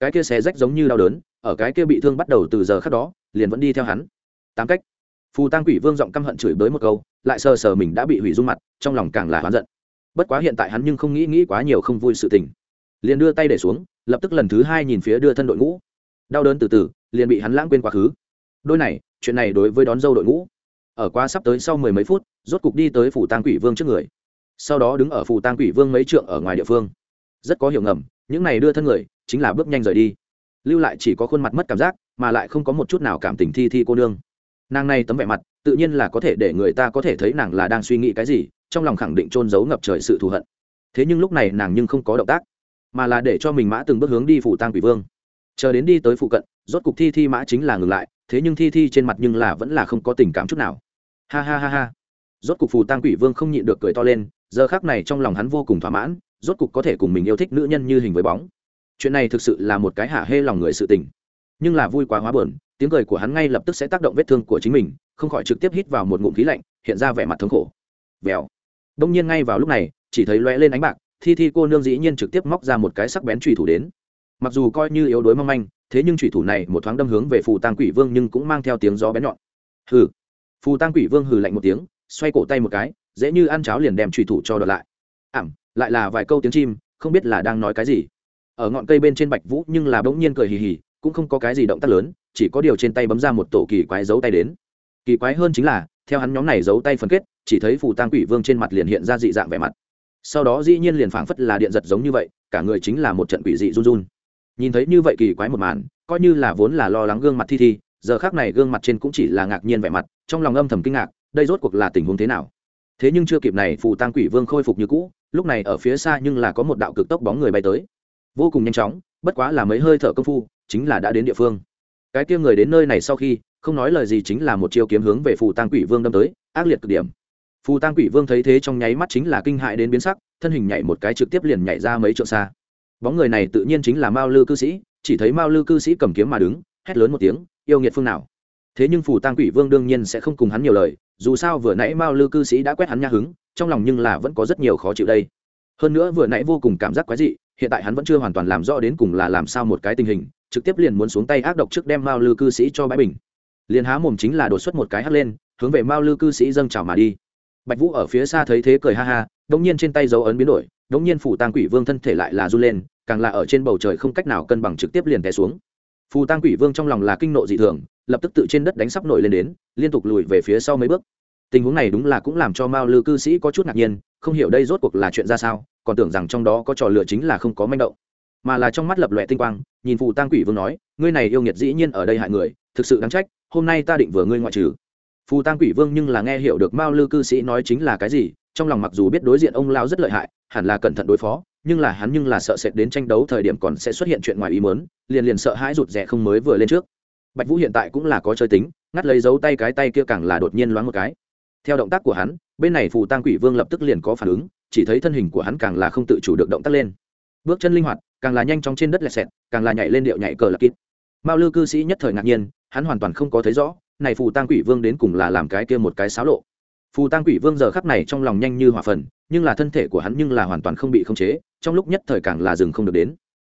Cái kia xé rách giống như đau đớn, ở cái kia bị thương bắt đầu từ giờ khác đó, liền vẫn đi theo hắn. Tám cách. Phù tang quỷ vương giọng căm hận chửi bới một câu, lại sờ sờ mình đã bị hủy dung mặt, trong lòng càng là oán giận. Bất quá hiện tại hắn nhưng không nghĩ nghĩ quá nhiều không vui sự tình. Liền đưa tay để xuống, lập tức lần thứ hai nhìn phía đưa thân đội ngũ. Đau đớn từ từ, liền bị hắn lãng quên quá khứ. Đôi này, chuyện này đối với đón dâu đội ngũ. Ở qua sắp tới sau mười mấy phút, rốt cục đi tới phủ tang quỷ vương trước người sau đó đứng ở phủ tang quỷ vương mấy trượng ở ngoài địa phương. Rất có hiểu ngầm, những này đưa thân người, chính là bước nhanh rời đi. Lưu lại chỉ có khuôn mặt mất cảm giác, mà lại không có một chút nào cảm tình thi thi cô nương. Nàng này tấm vẻ mặt, tự nhiên là có thể để người ta có thể thấy nàng là đang suy nghĩ cái gì, trong lòng khẳng định trôn giấu ngập trời sự thù hận. Thế nhưng lúc này nàng nhưng không có động tác, mà là để cho mình mã từng bước hướng đi phủ tang quỷ vương. Chờ đến đi tới phụ cận, rốt cục thi thi mã chính là ngừng lại, thế nhưng thi thi trên mặt nhưng là vẫn là không có tình cảm chút nào. Ha ha ha ha. Rốt cục phù tang quỷ vương không nhịn được cười to lên giờ khác này trong lòng hắn vô cùng thỏa mãn, rốt cục có thể cùng mình yêu thích nữ nhân như hình với bóng. Chuyện này thực sự là một cái hả hê lòng người sự tình. Nhưng là vui quá hóa bờn tiếng cười của hắn ngay lập tức sẽ tác động vết thương của chính mình, không khỏi trực tiếp hít vào một ngụm khí lạnh, hiện ra vẻ mặt thống khổ. Vèo. Đông nhiên ngay vào lúc này, chỉ thấy lóe lên ánh bạc, thi thi cô nương dĩ nhiên trực tiếp móc ra một cái sắc bén trùy thủ đến. Mặc dù coi như yếu đuối mong manh, thế nhưng trùy thủ này một thoáng đâm hướng về phù tang quỷ vương nhưng cũng mang theo tiếng gió bén nhọn. Hừ. Phù tang quỷ vương hừ lạnh một tiếng, xoay cổ tay một cái dễ như ăn cháo liền đem trùy thủ cho đợt lại. Ảm, lại là vài câu tiếng chim, không biết là đang nói cái gì. Ở ngọn cây bên trên bạch vũ nhưng là bỗng nhiên cười hì hì, cũng không có cái gì động tác lớn, chỉ có điều trên tay bấm ra một tổ kỳ quái giấu tay đến. Kỳ quái hơn chính là, theo hắn nhóm này giấu tay phân kết, chỉ thấy phù tang quỷ vương trên mặt liền hiện ra dị dạng vẻ mặt. Sau đó dĩ nhiên liền phảng phất là điện giật giống như vậy, cả người chính là một trận quỷ dị run run. Nhìn thấy như vậy kỳ quái một màn, coi như là vốn là lo lắng gương mặt thi thi, giờ khác này gương mặt trên cũng chỉ là ngạc nhiên vẻ mặt, trong lòng âm thầm kinh ngạc, đây rốt cuộc là tình huống thế nào? Thế nhưng chưa kịp này, phù tăng quỷ vương khôi phục như cũ, lúc này ở phía xa nhưng là có một đạo cực tốc bóng người bay tới. Vô cùng nhanh chóng, bất quá là mấy hơi thở công phu, chính là đã đến địa phương. Cái kia người đến nơi này sau khi, không nói lời gì chính là một chiêu kiếm hướng về phù tăng quỷ vương đâm tới, ác liệt cực điểm. Phù tăng quỷ vương thấy thế trong nháy mắt chính là kinh hại đến biến sắc, thân hình nhảy một cái trực tiếp liền nhảy ra mấy trượng xa. Bóng người này tự nhiên chính là mao lư cư sĩ, chỉ thấy mao lư cư sĩ cầm kiếm mà đứng, hét lớn một tiếng, yêu nghiệt phương nào? Thế nhưng phù tăng quỷ vương đương nhiên sẽ không cùng hắn nhiều lời dù sao vừa nãy mao lư cư sĩ đã quét hắn nha hứng, trong lòng nhưng là vẫn có rất nhiều khó chịu đây. Hơn nữa vừa nãy vô cùng cảm giác quái dị, hiện tại hắn vẫn chưa hoàn toàn làm rõ đến cùng là làm sao một cái tình hình, trực tiếp liền muốn xuống tay ác độc trước đem mao lư cư sĩ cho bãi bình. Liền há mồm chính là đột xuất một cái hắt lên, hướng về mao lư cư sĩ dâng trào mà đi. Bạch vũ ở phía xa thấy thế cười ha ha, đống nhiên trên tay dấu ấn biến đổi, đống nhiên phủ tang quỷ vương thân thể lại là run lên, càng là ở trên bầu trời không cách nào cân bằng trực tiếp liền té xuống. Phù tang quỷ vương trong lòng là kinh nộ dị thường lập tức tự trên đất đánh sắp nổi lên đến, liên tục lùi về phía sau mấy bước. Tình huống này đúng là cũng làm cho mao lư cư sĩ có chút ngạc nhiên, không hiểu đây rốt cuộc là chuyện ra sao, còn tưởng rằng trong đó có trò lựa chính là không có manh động. Mà là trong mắt lập lòe tinh quang, nhìn phù tang quỷ vương nói, ngươi này yêu nghiệt dĩ nhiên ở đây hại người, thực sự đáng trách, hôm nay ta định vừa ngươi ngoại trừ. Phù tang quỷ vương nhưng là nghe hiểu được mao lư cư sĩ nói chính là cái gì, trong lòng mặc dù biết đối diện ông lao rất lợi hại, hẳn là cẩn thận đối phó, nhưng là hắn nhưng là sợ sệt đến tranh đấu thời điểm còn sẽ xuất hiện chuyện ngoài ý mớn liền liền sợ hãi rụt rè không mới vừa lên trước bạch vũ hiện tại cũng là có chơi tính, ngắt lấy dấu tay cái tay kia càng là đột nhiên loáng một cái. Theo động tác của hắn, bên này phù tăng quỷ vương lập tức liền có phản ứng, chỉ thấy thân hình của hắn càng là không tự chủ được động tác lên. Bước chân linh hoạt, càng là nhanh chóng trên đất lẹt xẹt, càng là nhảy lên điệu nhảy cờ lạc kít mao lư cư sĩ nhất thời ngạc nhiên, hắn hoàn toàn không có thấy rõ, này phù tăng quỷ vương đến cùng là làm cái kia một cái xáo lộ. Phù tăng quỷ vương giờ khắp này trong lòng nhanh như hỏa phần, nhưng là thân thể của hắn nhưng là hoàn toàn không bị khống chế, trong lúc nhất thời càng là dừng không được đến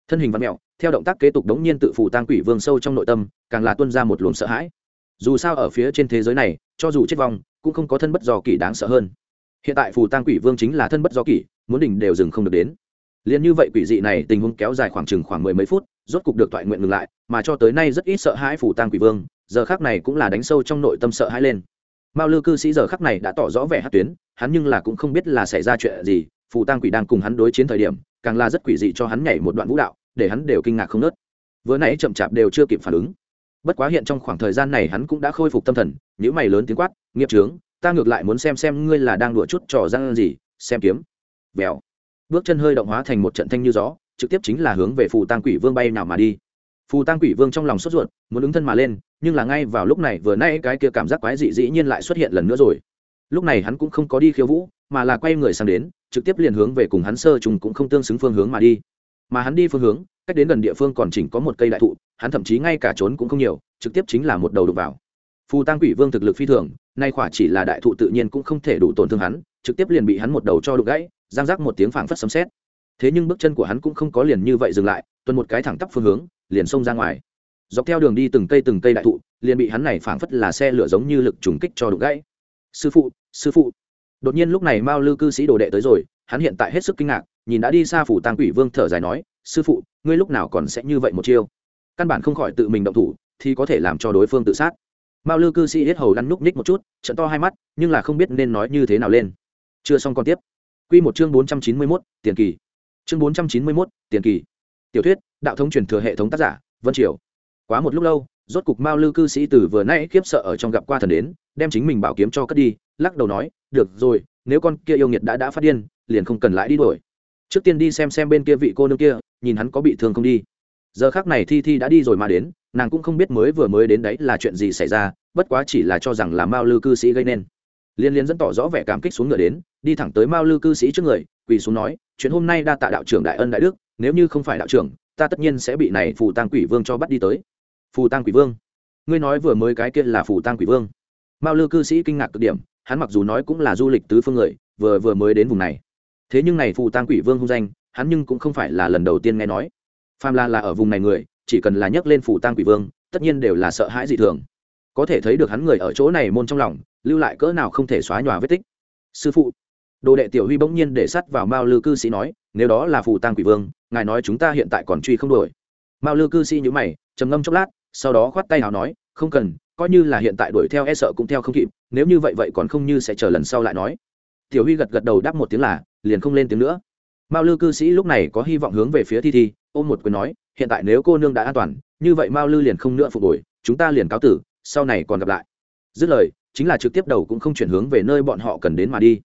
thân hình văn mẹo, theo động tác kế tục đống nhiên tự phủ tang quỷ vương sâu trong nội tâm, càng là tuân ra một luồng sợ hãi. Dù sao ở phía trên thế giới này, cho dù chết vong, cũng không có thân bất do kỷ đáng sợ hơn. Hiện tại phù tang quỷ vương chính là thân bất do kỷ, muốn đỉnh đều dừng không được đến. Liền như vậy quỷ dị này tình huống kéo dài khoảng chừng khoảng mười mấy phút, rốt cục được thoại nguyện ngừng lại, mà cho tới nay rất ít sợ hãi phù tang quỷ vương, giờ khác này cũng là đánh sâu trong nội tâm sợ hãi lên. Mao lư cư sĩ giờ khắc này đã tỏ rõ vẻ hát tuyến, hắn nhưng là cũng không biết là xảy ra chuyện gì phù tang quỷ đang cùng hắn đối chiến thời điểm càng là rất quỷ dị cho hắn nhảy một đoạn vũ đạo, để hắn đều kinh ngạc không nớt. Vừa nãy chậm chạp đều chưa kịp phản ứng. Bất quá hiện trong khoảng thời gian này hắn cũng đã khôi phục tâm thần những mày lớn tiếng quát, nghiệp trướng ta ngược lại muốn xem xem ngươi là đang đùa chút trò răng gì, xem kiếm. Vèo. Bước chân hơi động hóa thành một trận thanh như gió, trực tiếp chính là hướng về phù tăng quỷ vương bay nào mà đi. Phù tăng quỷ vương trong lòng sốt ruột, muốn ứng thân mà lên, nhưng là ngay vào lúc này vừa nay cái kia cảm giác quái dị dĩ nhiên lại xuất hiện lần nữa rồi. Lúc này hắn cũng không có đi khiêu vũ, mà là quay người sang đến trực tiếp liền hướng về cùng hắn sơ trùng cũng không tương xứng phương hướng mà đi. Mà hắn đi phương hướng, cách đến gần địa phương còn chỉnh có một cây đại thụ, hắn thậm chí ngay cả trốn cũng không nhiều, trực tiếp chính là một đầu đục vào. Phù tăng quỷ vương thực lực phi thường, nay khỏa chỉ là đại thụ tự nhiên cũng không thể đủ tổn thương hắn, trực tiếp liền bị hắn một đầu cho đục gãy, giang rác một tiếng phảng phất sấm xét thế nhưng bước chân của hắn cũng không có liền như vậy dừng lại, tuần một cái thẳng tắp phương hướng, liền xông ra ngoài. Dọc theo đường đi từng cây từng cây đại thụ, liền bị hắn này phảng phất là xe lửa giống như lực trùng kích cho đục gãy. Sư phụ sư phụ! Đột nhiên lúc này mao lư cư sĩ đồ đệ tới rồi, hắn hiện tại hết sức kinh ngạc, nhìn đã đi xa phủ tàng quỷ vương thở dài nói, sư phụ, ngươi lúc nào còn sẽ như vậy một chiêu? Căn bản không khỏi tự mình động thủ, thì có thể làm cho đối phương tự sát. Mao lư cư sĩ hết hầu lăn núc ních một chút trận to hai mắt, nhưng là không biết nên nói như thế nào lên. Chưa xong còn tiếp. Q một chương bốn trăm chín mươi mốt, tiền kỳ. Chương bốn trăm chín mươi mốt, tiền kỳ. Tiểu thuyết, đạo thống truyền thừa hệ thống tác giả, vân triều. Quá một lúc lâu, rốt cục mao lư cư sĩ từ vừa nãy khiếp sợ ở trong gặp qua thần đến, đem chính mình bảo kiếm cho cất đi lắc đầu nói, được rồi, nếu con kia yêu nghiệt đã đã phát điên, liền không cần lại đi đuổi. Trước tiên đi xem xem bên kia vị cô nương kia, nhìn hắn có bị thương không đi. Giờ khác này thi thi đã đi rồi mà đến, nàng cũng không biết mới vừa mới đến đấy là chuyện gì xảy ra, bất quá chỉ là cho rằng là mao lư cư sĩ gây nên. Liên liên dẫn tỏ rõ vẻ cảm kích xuống ngựa đến, đi thẳng tới mao lư cư sĩ trước người, quỳ xuống nói, chuyện hôm nay đa tạ đạo trưởng đại ân đại đức, nếu như không phải đạo trưởng, ta tất nhiên sẽ bị này phù tăng quỷ vương cho bắt đi tới. Phù tăng quỷ vương? Ngươi nói vừa mới cái kia là phù tăng quỷ vương? Mao lư cư sĩ kinh ngạc cực điểm hắn mặc dù nói cũng là du lịch tứ phương người, vừa vừa mới đến vùng này. Thế nhưng này phù tăng quỷ vương hung danh, hắn nhưng cũng không phải là lần đầu tiên nghe nói. Phàm la là ở vùng này người, chỉ cần là nhắc lên phù tăng quỷ vương, tất nhiên đều là sợ hãi dị thường. Có thể thấy được hắn người ở chỗ này môn trong lòng, lưu lại cỡ nào không thể xóa nhòa vết tích. Sư phụ, đồ đệ tiểu huy bỗng nhiên để sắt vào mao lư cư sĩ nói, nếu đó là phù tăng quỷ vương, ngài nói chúng ta hiện tại còn truy không đổi mao lư cư sĩ nhữ mày, trầm ngâm chốc lát, sau đó khoát tay nào nói, không cần coi như là hiện tại đuổi theo e sợ cũng theo không kịp, nếu như vậy vậy còn không như sẽ chờ lần sau lại nói. Tiểu huy gật gật đầu đáp một tiếng là, liền không lên tiếng nữa. Mao lư cư sĩ lúc này có hy vọng hướng về phía thi thi, ôm một quyền nói, hiện tại nếu cô nương đã an toàn, như vậy mao lư liền không nữa phục hồi, chúng ta liền cáo tử, sau này còn gặp lại. Dứt lời, chính là trực tiếp đầu cũng không chuyển hướng về nơi bọn họ cần đến mà đi.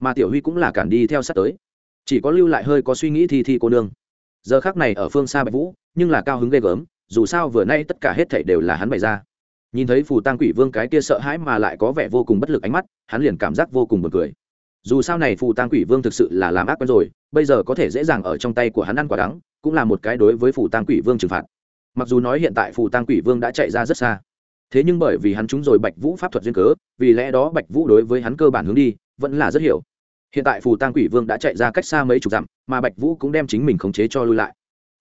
Mà tiểu huy cũng là cản đi theo sát tới. Chỉ có lưu lại hơi có suy nghĩ thi thi cô nương. Giờ khác này ở phương xa bạch vũ, nhưng là cao hứng ghê gớm, dù sao vừa nay tất cả hết thảy đều là hắn bày ra nhìn thấy phù tăng quỷ vương cái kia sợ hãi mà lại có vẻ vô cùng bất lực ánh mắt, hắn liền cảm giác vô cùng buồn cười. Dù sao này phù tăng quỷ vương thực sự là làm ác quen rồi, bây giờ có thể dễ dàng ở trong tay của hắn ăn quả đắng, cũng là một cái đối với phù tăng quỷ vương trừng phạt. Mặc dù nói hiện tại phù tăng quỷ vương đã chạy ra rất xa, thế nhưng bởi vì hắn trúng rồi bạch vũ pháp thuật duyên cớ, vì lẽ đó bạch vũ đối với hắn cơ bản hướng đi, vẫn là rất hiểu. Hiện tại phù tăng quỷ vương đã chạy ra cách xa mấy chục dặm, mà bạch vũ cũng đem chính mình khống chế cho lui lại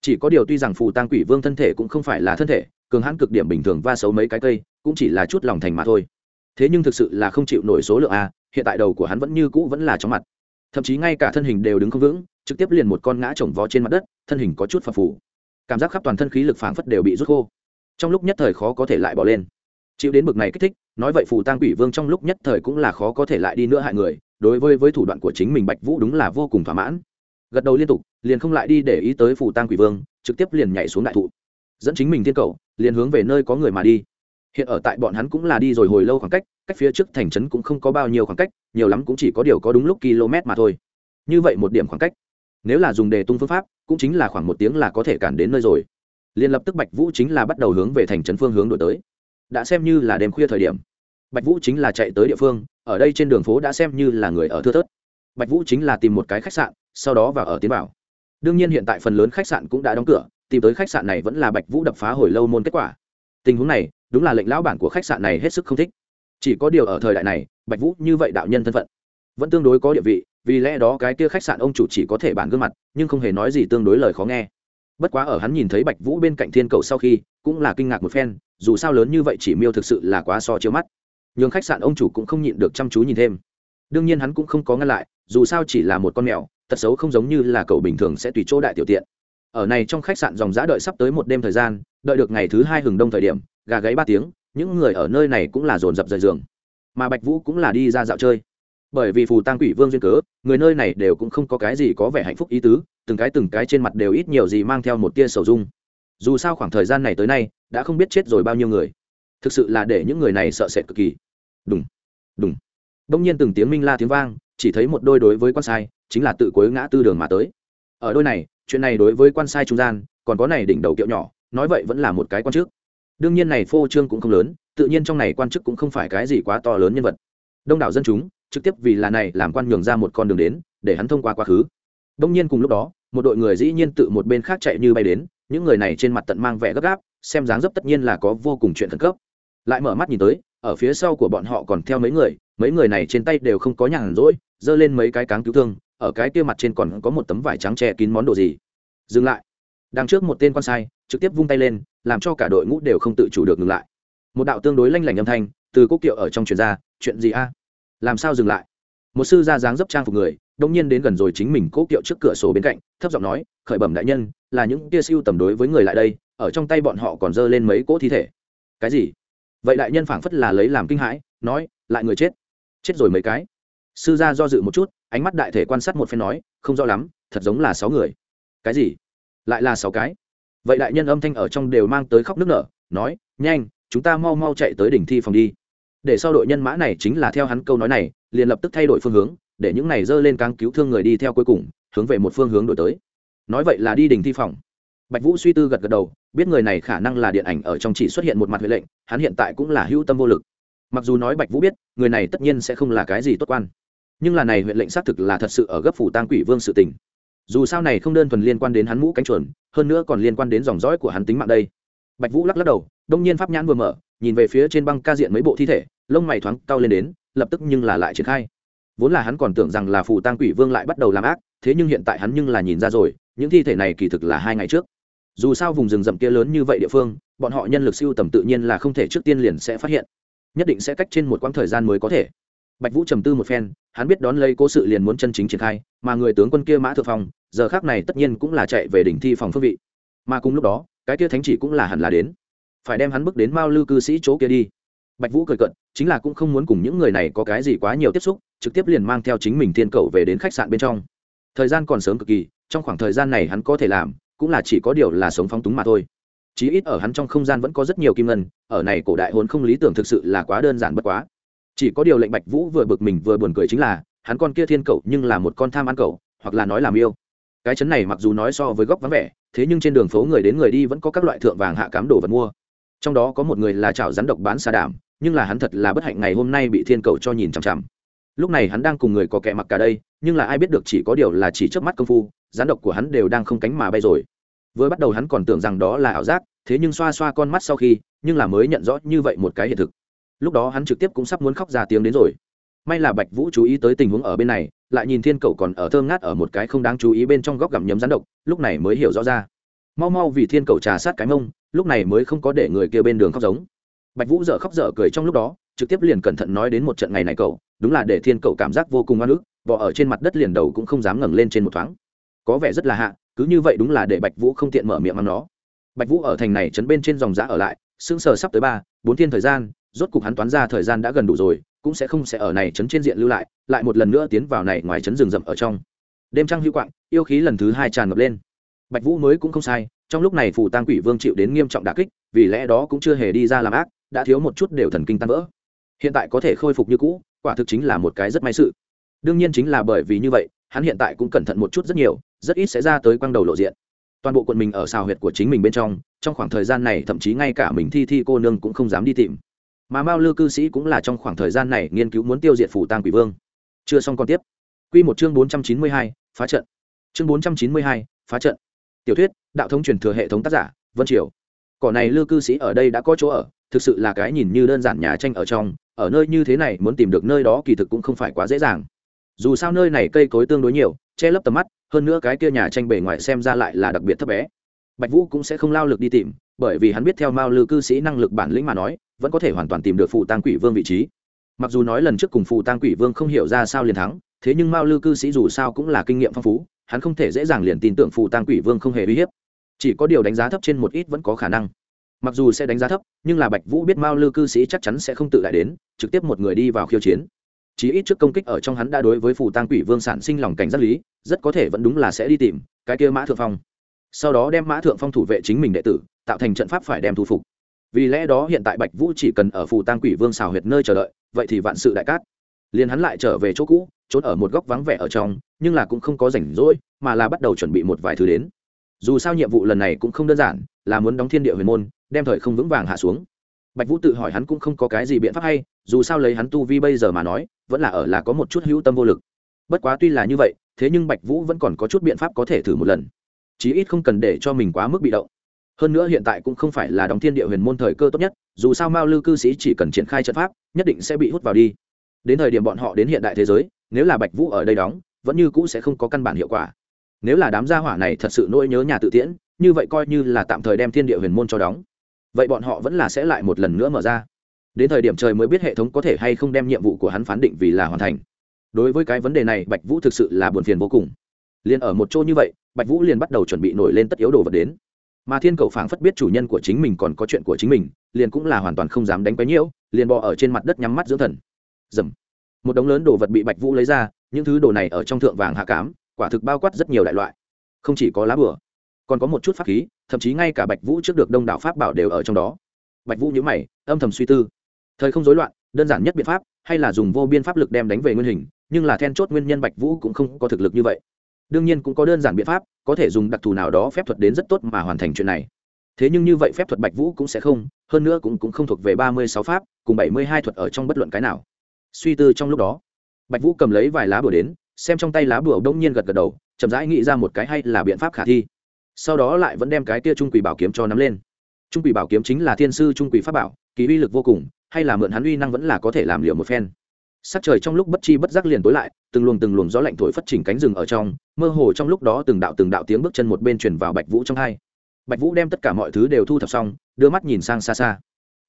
chỉ có điều tuy rằng phù tang quỷ vương thân thể cũng không phải là thân thể, cường hãn cực điểm bình thường va xấu mấy cái cây, cũng chỉ là chút lòng thành mà thôi. Thế nhưng thực sự là không chịu nổi số lượng a, hiện tại đầu của hắn vẫn như cũ vẫn là chóng mặt. Thậm chí ngay cả thân hình đều đứng không vững, trực tiếp liền một con ngã chồng vó trên mặt đất, thân hình có chút phập phù. Cảm giác khắp toàn thân khí lực phảng phất đều bị rút khô. Trong lúc nhất thời khó có thể lại bỏ lên. Chịu đến bực này kích thích, nói vậy phù tang quỷ vương trong lúc nhất thời cũng là khó có thể lại đi nữa hại người, đối với với thủ đoạn của chính mình bạch vũ đúng là vô cùng thỏa mãn. Gật đầu liên tục liền không lại đi để ý tới phù tang quỷ vương, trực tiếp liền nhảy xuống đại thụ. Dẫn chính mình thiên cầu, liền hướng về nơi có người mà đi. Hiện ở tại bọn hắn cũng là đi rồi hồi lâu khoảng cách cách phía trước thành trấn cũng không có bao nhiêu khoảng cách, nhiều lắm cũng chỉ có điều có đúng lúc km mà thôi. Như vậy một điểm khoảng cách, nếu là dùng đề tung phương pháp, cũng chính là khoảng một tiếng là có thể cản đến nơi rồi. Liền lập tức bạch vũ chính là bắt đầu hướng về thành trấn phương hướng đổi tới. Đã xem như là đêm khuya thời điểm. Bạch vũ chính là chạy tới địa phương, ở đây trên đường phố đã xem như là người ở thưa thớt. Bạch vũ chính là tìm một cái khách sạn, sau đó vào ở tiến bảo đương nhiên hiện tại phần lớn khách sạn cũng đã đóng cửa, tìm tới khách sạn này vẫn là bạch vũ đập phá hồi lâu môn kết quả. Tình huống này, đúng là lệnh lão bản của khách sạn này hết sức không thích. Chỉ có điều ở thời đại này, bạch vũ như vậy đạo nhân thân phận, vẫn tương đối có địa vị, vì lẽ đó cái kia khách sạn ông chủ chỉ có thể bản gương mặt, nhưng không hề nói gì tương đối lời khó nghe. Bất quá ở hắn nhìn thấy bạch vũ bên cạnh thiên cầu sau khi, cũng là kinh ngạc một phen, dù sao lớn như vậy chỉ miêu thực sự là quá so chiếu mắt. Nhường khách sạn ông chủ cũng không nhịn được chăm chú nhìn thêm. Đương nhiên hắn cũng không có ngăn lại, dù sao chỉ là một con mèo tật xấu không giống như là cậu bình thường sẽ tùy chỗ đại tiểu tiện. Ở này trong khách sạn dòng giã đợi sắp tới một đêm thời gian, đợi được ngày thứ hai hừng đông thời điểm, gà gáy ba tiếng, những người ở nơi này cũng là dồn dập rời giường. Mà bạch vũ cũng là đi ra dạo chơi. Bởi vì phù tăng quỷ vương duyên cớ, người nơi này đều cũng không có cái gì có vẻ hạnh phúc ý tứ, từng cái từng cái trên mặt đều ít nhiều gì mang theo một tia sầu dung. Dù sao khoảng thời gian này tới nay, đã không biết chết rồi bao nhiêu người. Thực sự là để những người này sợ sệt cực kỳ. Đúng đúng đông nhiên từng tiếng minh la tiếng vang, chỉ thấy một đôi đối với quan sai chính là tự cuối ngã tư đường mà tới. Ở đôi này, chuyện này đối với quan sai trung gian, còn có này đỉnh đầu kiệu nhỏ, nói vậy vẫn là một cái quan chức. Đương nhiên này phô trương cũng không lớn, tự nhiên trong này quan chức cũng không phải cái gì quá to lớn nhân vật. Đông đảo dân chúng, trực tiếp vì là này làm quan nhường ra một con đường đến, để hắn thông qua quá khứ. Đông nhiên cùng lúc đó, một đội người dĩ nhiên tự một bên khác chạy như bay đến, những người này trên mặt tận mang vẻ gấp gáp, xem dáng dấp tất nhiên là có vô cùng chuyện khẩn cấp. Lại mở mắt nhìn tới, ở phía sau của bọn họ còn theo mấy người mấy người này trên tay đều không có nhàn rỗi, giơ lên mấy cái cáng cứu thương ở cái kia mặt trên còn có một tấm vải trắng che kín món đồ gì. Dừng lại. Đằng trước một tên quan sai, trực tiếp vung tay lên, làm cho cả đội ngũ đều không tự chủ được ngừng lại. Một đạo tương đối lanh lảnh âm thanh, từ quốc kiệu ở trong truyền ra, chuyện gì a? Làm sao dừng lại? Một sư gia dáng dấp trang phục người đông nhiên đến gần rồi chính mình cố kiệu trước cửa sổ bên cạnh, thấp giọng nói, khởi bẩm đại nhân, là những kia siêu tầm đối với người lại đây, ở trong tay bọn họ còn giơ lên mấy cỗ thi thể. Cái gì? Vậy đại nhân phảng phất là lấy làm kinh hãi, nói, lại người chết. Chết rồi mấy cái. Sư gia do dự một chút ánh mắt đại thể quan sát một phen nói, không rõ lắm, thật giống là sáu người. Cái gì? Lại là sáu cái? Vậy đại nhân âm thanh ở trong đều mang tới khóc nước nở, nói, nhanh, chúng ta mau mau chạy tới đỉnh thi phòng đi. Để sau đội nhân mã này chính là theo hắn câu nói này, liền lập tức thay đổi phương hướng, để những này dơ lên cáng cứu thương người đi theo cuối cùng, hướng về một phương hướng đổi tới. Nói vậy là đi đỉnh thi phòng. Bạch vũ suy tư gật gật đầu, biết người này khả năng là điện ảnh ở trong chỉ xuất hiện một mặt huệ lệnh, hắn hiện tại cũng là hữu tâm vô lực. Mặc dù nói bạch vũ biết, người này tất nhiên sẽ không là cái gì tốt quan nhưng là này huyện lệnh xác thực là thật sự ở gấp phủ tang quỷ vương sự tình. Dù sao này không đơn thuần liên quan đến hắn mũ cánh chuẩn hơn nữa còn liên quan đến dòng dõi của hắn tính mạng đây. Bạch vũ lắc lắc đầu, đông nhiên pháp nhãn vừa mở, nhìn về phía trên băng ca diện mấy bộ thi thể, lông mày thoáng cao lên đến, lập tức nhưng là lại triển khai. Vốn là hắn còn tưởng rằng là phù tang quỷ vương lại bắt đầu làm ác, thế nhưng hiện tại hắn nhưng là nhìn ra rồi, những thi thể này kỳ thực là hai ngày trước. Dù sao vùng rừng rậm kia lớn như vậy địa phương, bọn họ nhân lực siêu tầm tự nhiên là không thể trước tiên liền sẽ phát hiện. Nhất định sẽ cách trên một quãng thời gian mới có thể bạch vũ trầm tư một phen, hắn biết đón lấy cố sự liền muốn chân chính triển khai, mà người tướng quân kia mã thượng phong, giờ khác này tất nhiên cũng là chạy về đỉnh thi phòng phước vị. Mà cùng lúc đó, cái kia thánh chỉ cũng là hẳn là đến. Phải đem hắn bước đến mao lư cư sĩ chỗ kia đi. Bạch vũ cười cận chính là cũng không muốn cùng những người này có cái gì quá nhiều tiếp xúc, trực tiếp liền mang theo chính mình thiên cầu về đến khách sạn bên trong. Thời gian còn sớm cực kỳ, trong khoảng thời gian này hắn có thể làm, cũng là chỉ có điều là sống phóng túng mà thôi. Chí ít ở hắn trong không gian vẫn có rất nhiều kim ngân, ở này cổ đại hồn không lý tưởng thực sự là quá đơn giản bất quá chỉ có điều lệnh bạch vũ vừa bực mình vừa buồn cười chính là, hắn con kia thiên cậu nhưng là một con tham ăn cậu, hoặc là nói làm yêu cái chấn này mặc dù nói so với góc vắng vẻ, thế nhưng trên đường phố người đến người đi vẫn có các loại thượng vàng hạ cám đồ vật mua. Trong đó có một người là chảo rắn độc bán xà đảm nhưng là hắn thật là bất hạnh ngày hôm nay bị thiên cầu cho nhìn chằm chằm. Lúc này hắn đang cùng người có kẻ mặc cả đây, nhưng là ai biết được chỉ có điều là chỉ trước mắt công phu, rắn độc của hắn đều đang không cánh mà bay rồi. Vừa bắt đầu hắn còn tưởng rằng đó là ảo giác, thế nhưng xoa xoa con mắt sau khi, nhưng là mới nhận rõ như vậy một cái hiện thực lúc đó hắn trực tiếp cũng sắp muốn khóc ra tiếng đến rồi. May là bạch vũ chú ý tới tình huống ở bên này, lại nhìn thiên cầu còn ở thơm ngát ở một cái không đáng chú ý bên trong góc gặm nhấm rắn độc, lúc này mới hiểu rõ ra. Mau mau vì thiên cầu trà sát cái mông, lúc này mới không có để người kia bên đường khóc giống. Bạch vũ dở khóc dở cười trong lúc đó, trực tiếp liền cẩn thận nói đến một trận ngày này cậu, đúng là để thiên cậu cảm giác vô cùng oan ức bọ ở trên mặt đất liền đầu cũng không dám ngẩng lên trên một thoáng. Có vẻ rất là hạ, cứ như vậy đúng là để bạch vũ không tiện mở miệng mắng nó. Bạch vũ ở thành này chấn bên trên dòng giã ở lại, sững sờ sắp tới ba, bốn thiên thời gian rốt cục hắn toán ra thời gian đã gần đủ rồi, cũng sẽ không sẽ ở này chấn trên diện lưu lại lại một lần nữa tiến vào này ngoài chấn rừng rậm ở trong. Đêm trăng hữu quạng, yêu khí lần thứ hai tràn ngập lên. Bạch vũ mới cũng không sai, trong lúc này phù tang quỷ vương chịu đến nghiêm trọng đà kích, vì lẽ đó cũng chưa hề đi ra làm ác, đã thiếu một chút đều thần kinh tan vỡ. Hiện tại có thể khôi phục như cũ, quả thực chính là một cái rất may sự. Đương nhiên chính là bởi vì như vậy, hắn hiện tại cũng cẩn thận một chút rất nhiều, rất ít sẽ ra tới quang đầu lộ diện. Toàn bộ quận mình ở xào huyệt của chính mình bên trong trong khoảng thời gian này thậm chí ngay cả mình thi thi cô nương cũng không dám đi tìm mà mao lư cư sĩ cũng là trong khoảng thời gian này nghiên cứu muốn tiêu diệt phủ tang quỷ vương. Chưa xong còn tiếp. Q một chương bốn trăm chín mươi hai, phá trận. Chương bốn trăm chín mươi hai, phá trận. Tiểu thuyết, đạo thống truyền thừa hệ thống tác giả, vân triều. Cỏ này lư cư sĩ ở đây đã có chỗ ở, thực sự là cái nhìn như đơn giản nhà tranh ở trong, ở nơi như thế này muốn tìm được nơi đó kỳ thực cũng không phải quá dễ dàng. Dù sao nơi này cây cối tương đối nhiều, che lấp tầm mắt, hơn nữa cái kia nhà tranh bề ngoài xem ra lại là đặc biệt thấp bé. Bạch vũ cũng sẽ không lao lực đi tìm bởi vì hắn biết theo mao lư cư sĩ năng lực bản lĩnh mà nói, vẫn có thể hoàn toàn tìm được phụ tăng quỷ vương vị trí. Mặc dù nói lần trước cùng phụ tăng quỷ vương không hiểu ra sao liền thắng, thế nhưng mao lư cư sĩ dù sao cũng là kinh nghiệm phong phú, hắn không thể dễ dàng liền tin tưởng phụ tăng quỷ vương không hề uy hiếp. Chỉ có điều đánh giá thấp trên một ít vẫn có khả năng. Mặc dù sẽ đánh giá thấp, nhưng là bạch vũ biết mao lư cư sĩ chắc chắn sẽ không tự lại đến, trực tiếp một người đi vào khiêu chiến. Chí ít trước công kích ở trong hắn đã đối với phù tang quỷ vương sản sinh lòng cảnh giác lý, rất có thể vẫn đúng là sẽ đi tìm cái kia mã thượng phong sau đó đem mã thượng phong thủ vệ chính mình đệ tử, tạo thành trận pháp phải đem thu phục. Vì lẽ đó hiện tại bạch vũ chỉ cần ở phù tang quỷ vương xào huyệt nơi chờ đợi, vậy thì vạn sự đại cát. Liền hắn lại trở về chỗ cũ, trốn ở một góc vắng vẻ ở trong, nhưng là cũng không có rảnh rỗi, mà là bắt đầu chuẩn bị một vài thứ đến. Dù sao nhiệm vụ lần này cũng không đơn giản, là muốn đóng thiên địa huyền môn, đem thời không vững vàng hạ xuống. Bạch vũ tự hỏi hắn cũng không có cái gì biện pháp hay, dù sao lấy hắn tu vi bây giờ mà nói, vẫn là ở là có một chút hữu tâm vô lực. Bất quá tuy là như vậy, thế nhưng bạch vũ vẫn còn có chút biện pháp có thể thử một lần chí ít không cần để cho mình quá mức bị động. Hơn nữa hiện tại cũng không phải là đóng thiên địa huyền môn thời cơ tốt nhất, dù sao mao lư cư sĩ chỉ cần triển khai trận pháp, nhất định sẽ bị hút vào đi. Đến thời điểm bọn họ đến hiện đại thế giới, nếu là bạch vũ ở đây đóng, vẫn như cũ sẽ không có căn bản hiệu quả. Nếu là đám gia hỏa này thật sự nỗi nhớ nhà tự tiễn, như vậy coi như là tạm thời đem thiên địa huyền môn cho đóng. Vậy bọn họ vẫn là sẽ lại một lần nữa mở ra. Đến thời điểm trời mới biết hệ thống có thể hay không đem nhiệm vụ của hắn phán định vì là hoàn thành. Đối với cái vấn đề này, bạch vũ thực sự là buồn phiền vô cùng. Liền ở một chỗ như vậy bạch vũ liền bắt đầu chuẩn bị nổi lên tất yếu đồ vật đến. Mà thiên cầu phảng phất biết chủ nhân của chính mình còn có chuyện của chính mình, liền cũng là hoàn toàn không dám đánh quấy nhiễu, liền bò ở trên mặt đất nhắm mắt dưỡng thần. Dầm một đống lớn đồ vật bị bạch vũ lấy ra, những thứ đồ này ở trong thượng vàng hạ cám, quả thực bao quát rất nhiều đại loại. Không chỉ có lá bửa còn có một chút pháp khí, thậm chí ngay cả bạch vũ trước được đông đảo pháp bảo đều ở trong đó. Bạch vũ nhíu mày, âm thầm suy tư. Thời không rối loạn, đơn giản nhất biện pháp, hay là dùng vô biên pháp lực đem đánh về nguyên hình, nhưng là then chốt nguyên nhân bạch vũ cũng không có thực lực như vậy đương nhiên cũng có đơn giản biện pháp có thể dùng đặc thù nào đó phép thuật đến rất tốt mà hoàn thành chuyện này. Thế nhưng như vậy phép thuật bạch vũ cũng sẽ không hơn nữa cũng, cũng không thuộc về ba mươi sáu pháp cùng bảy mươi hai thuật ở trong bất luận cái nào. Suy tư trong lúc đó bạch vũ cầm lấy vài lá bùa đến xem trong tay lá bùa đông nhiên gật gật đầu chậm rãi nghĩ ra một cái hay là biện pháp khả thi. Sau đó lại vẫn đem cái tia trung quỷ bảo kiếm cho nắm lên. Trung quỷ bảo kiếm chính là thiên sư trung quỷ pháp bảo kỳ uy lực vô cùng hay là mượn hắn uy năng vẫn là có thể làm liều một phen sắc trời trong lúc bất chi bất giác liền tối lại, từng luồng từng luồng gió lạnh thổi phất chỉnh cánh rừng ở trong, mơ hồ trong lúc đó từng đạo từng đạo tiếng bước chân một bên chuyển vào bạch vũ trong hai. Bạch vũ đem tất cả mọi thứ đều thu thập xong, đưa mắt nhìn sang xa xa.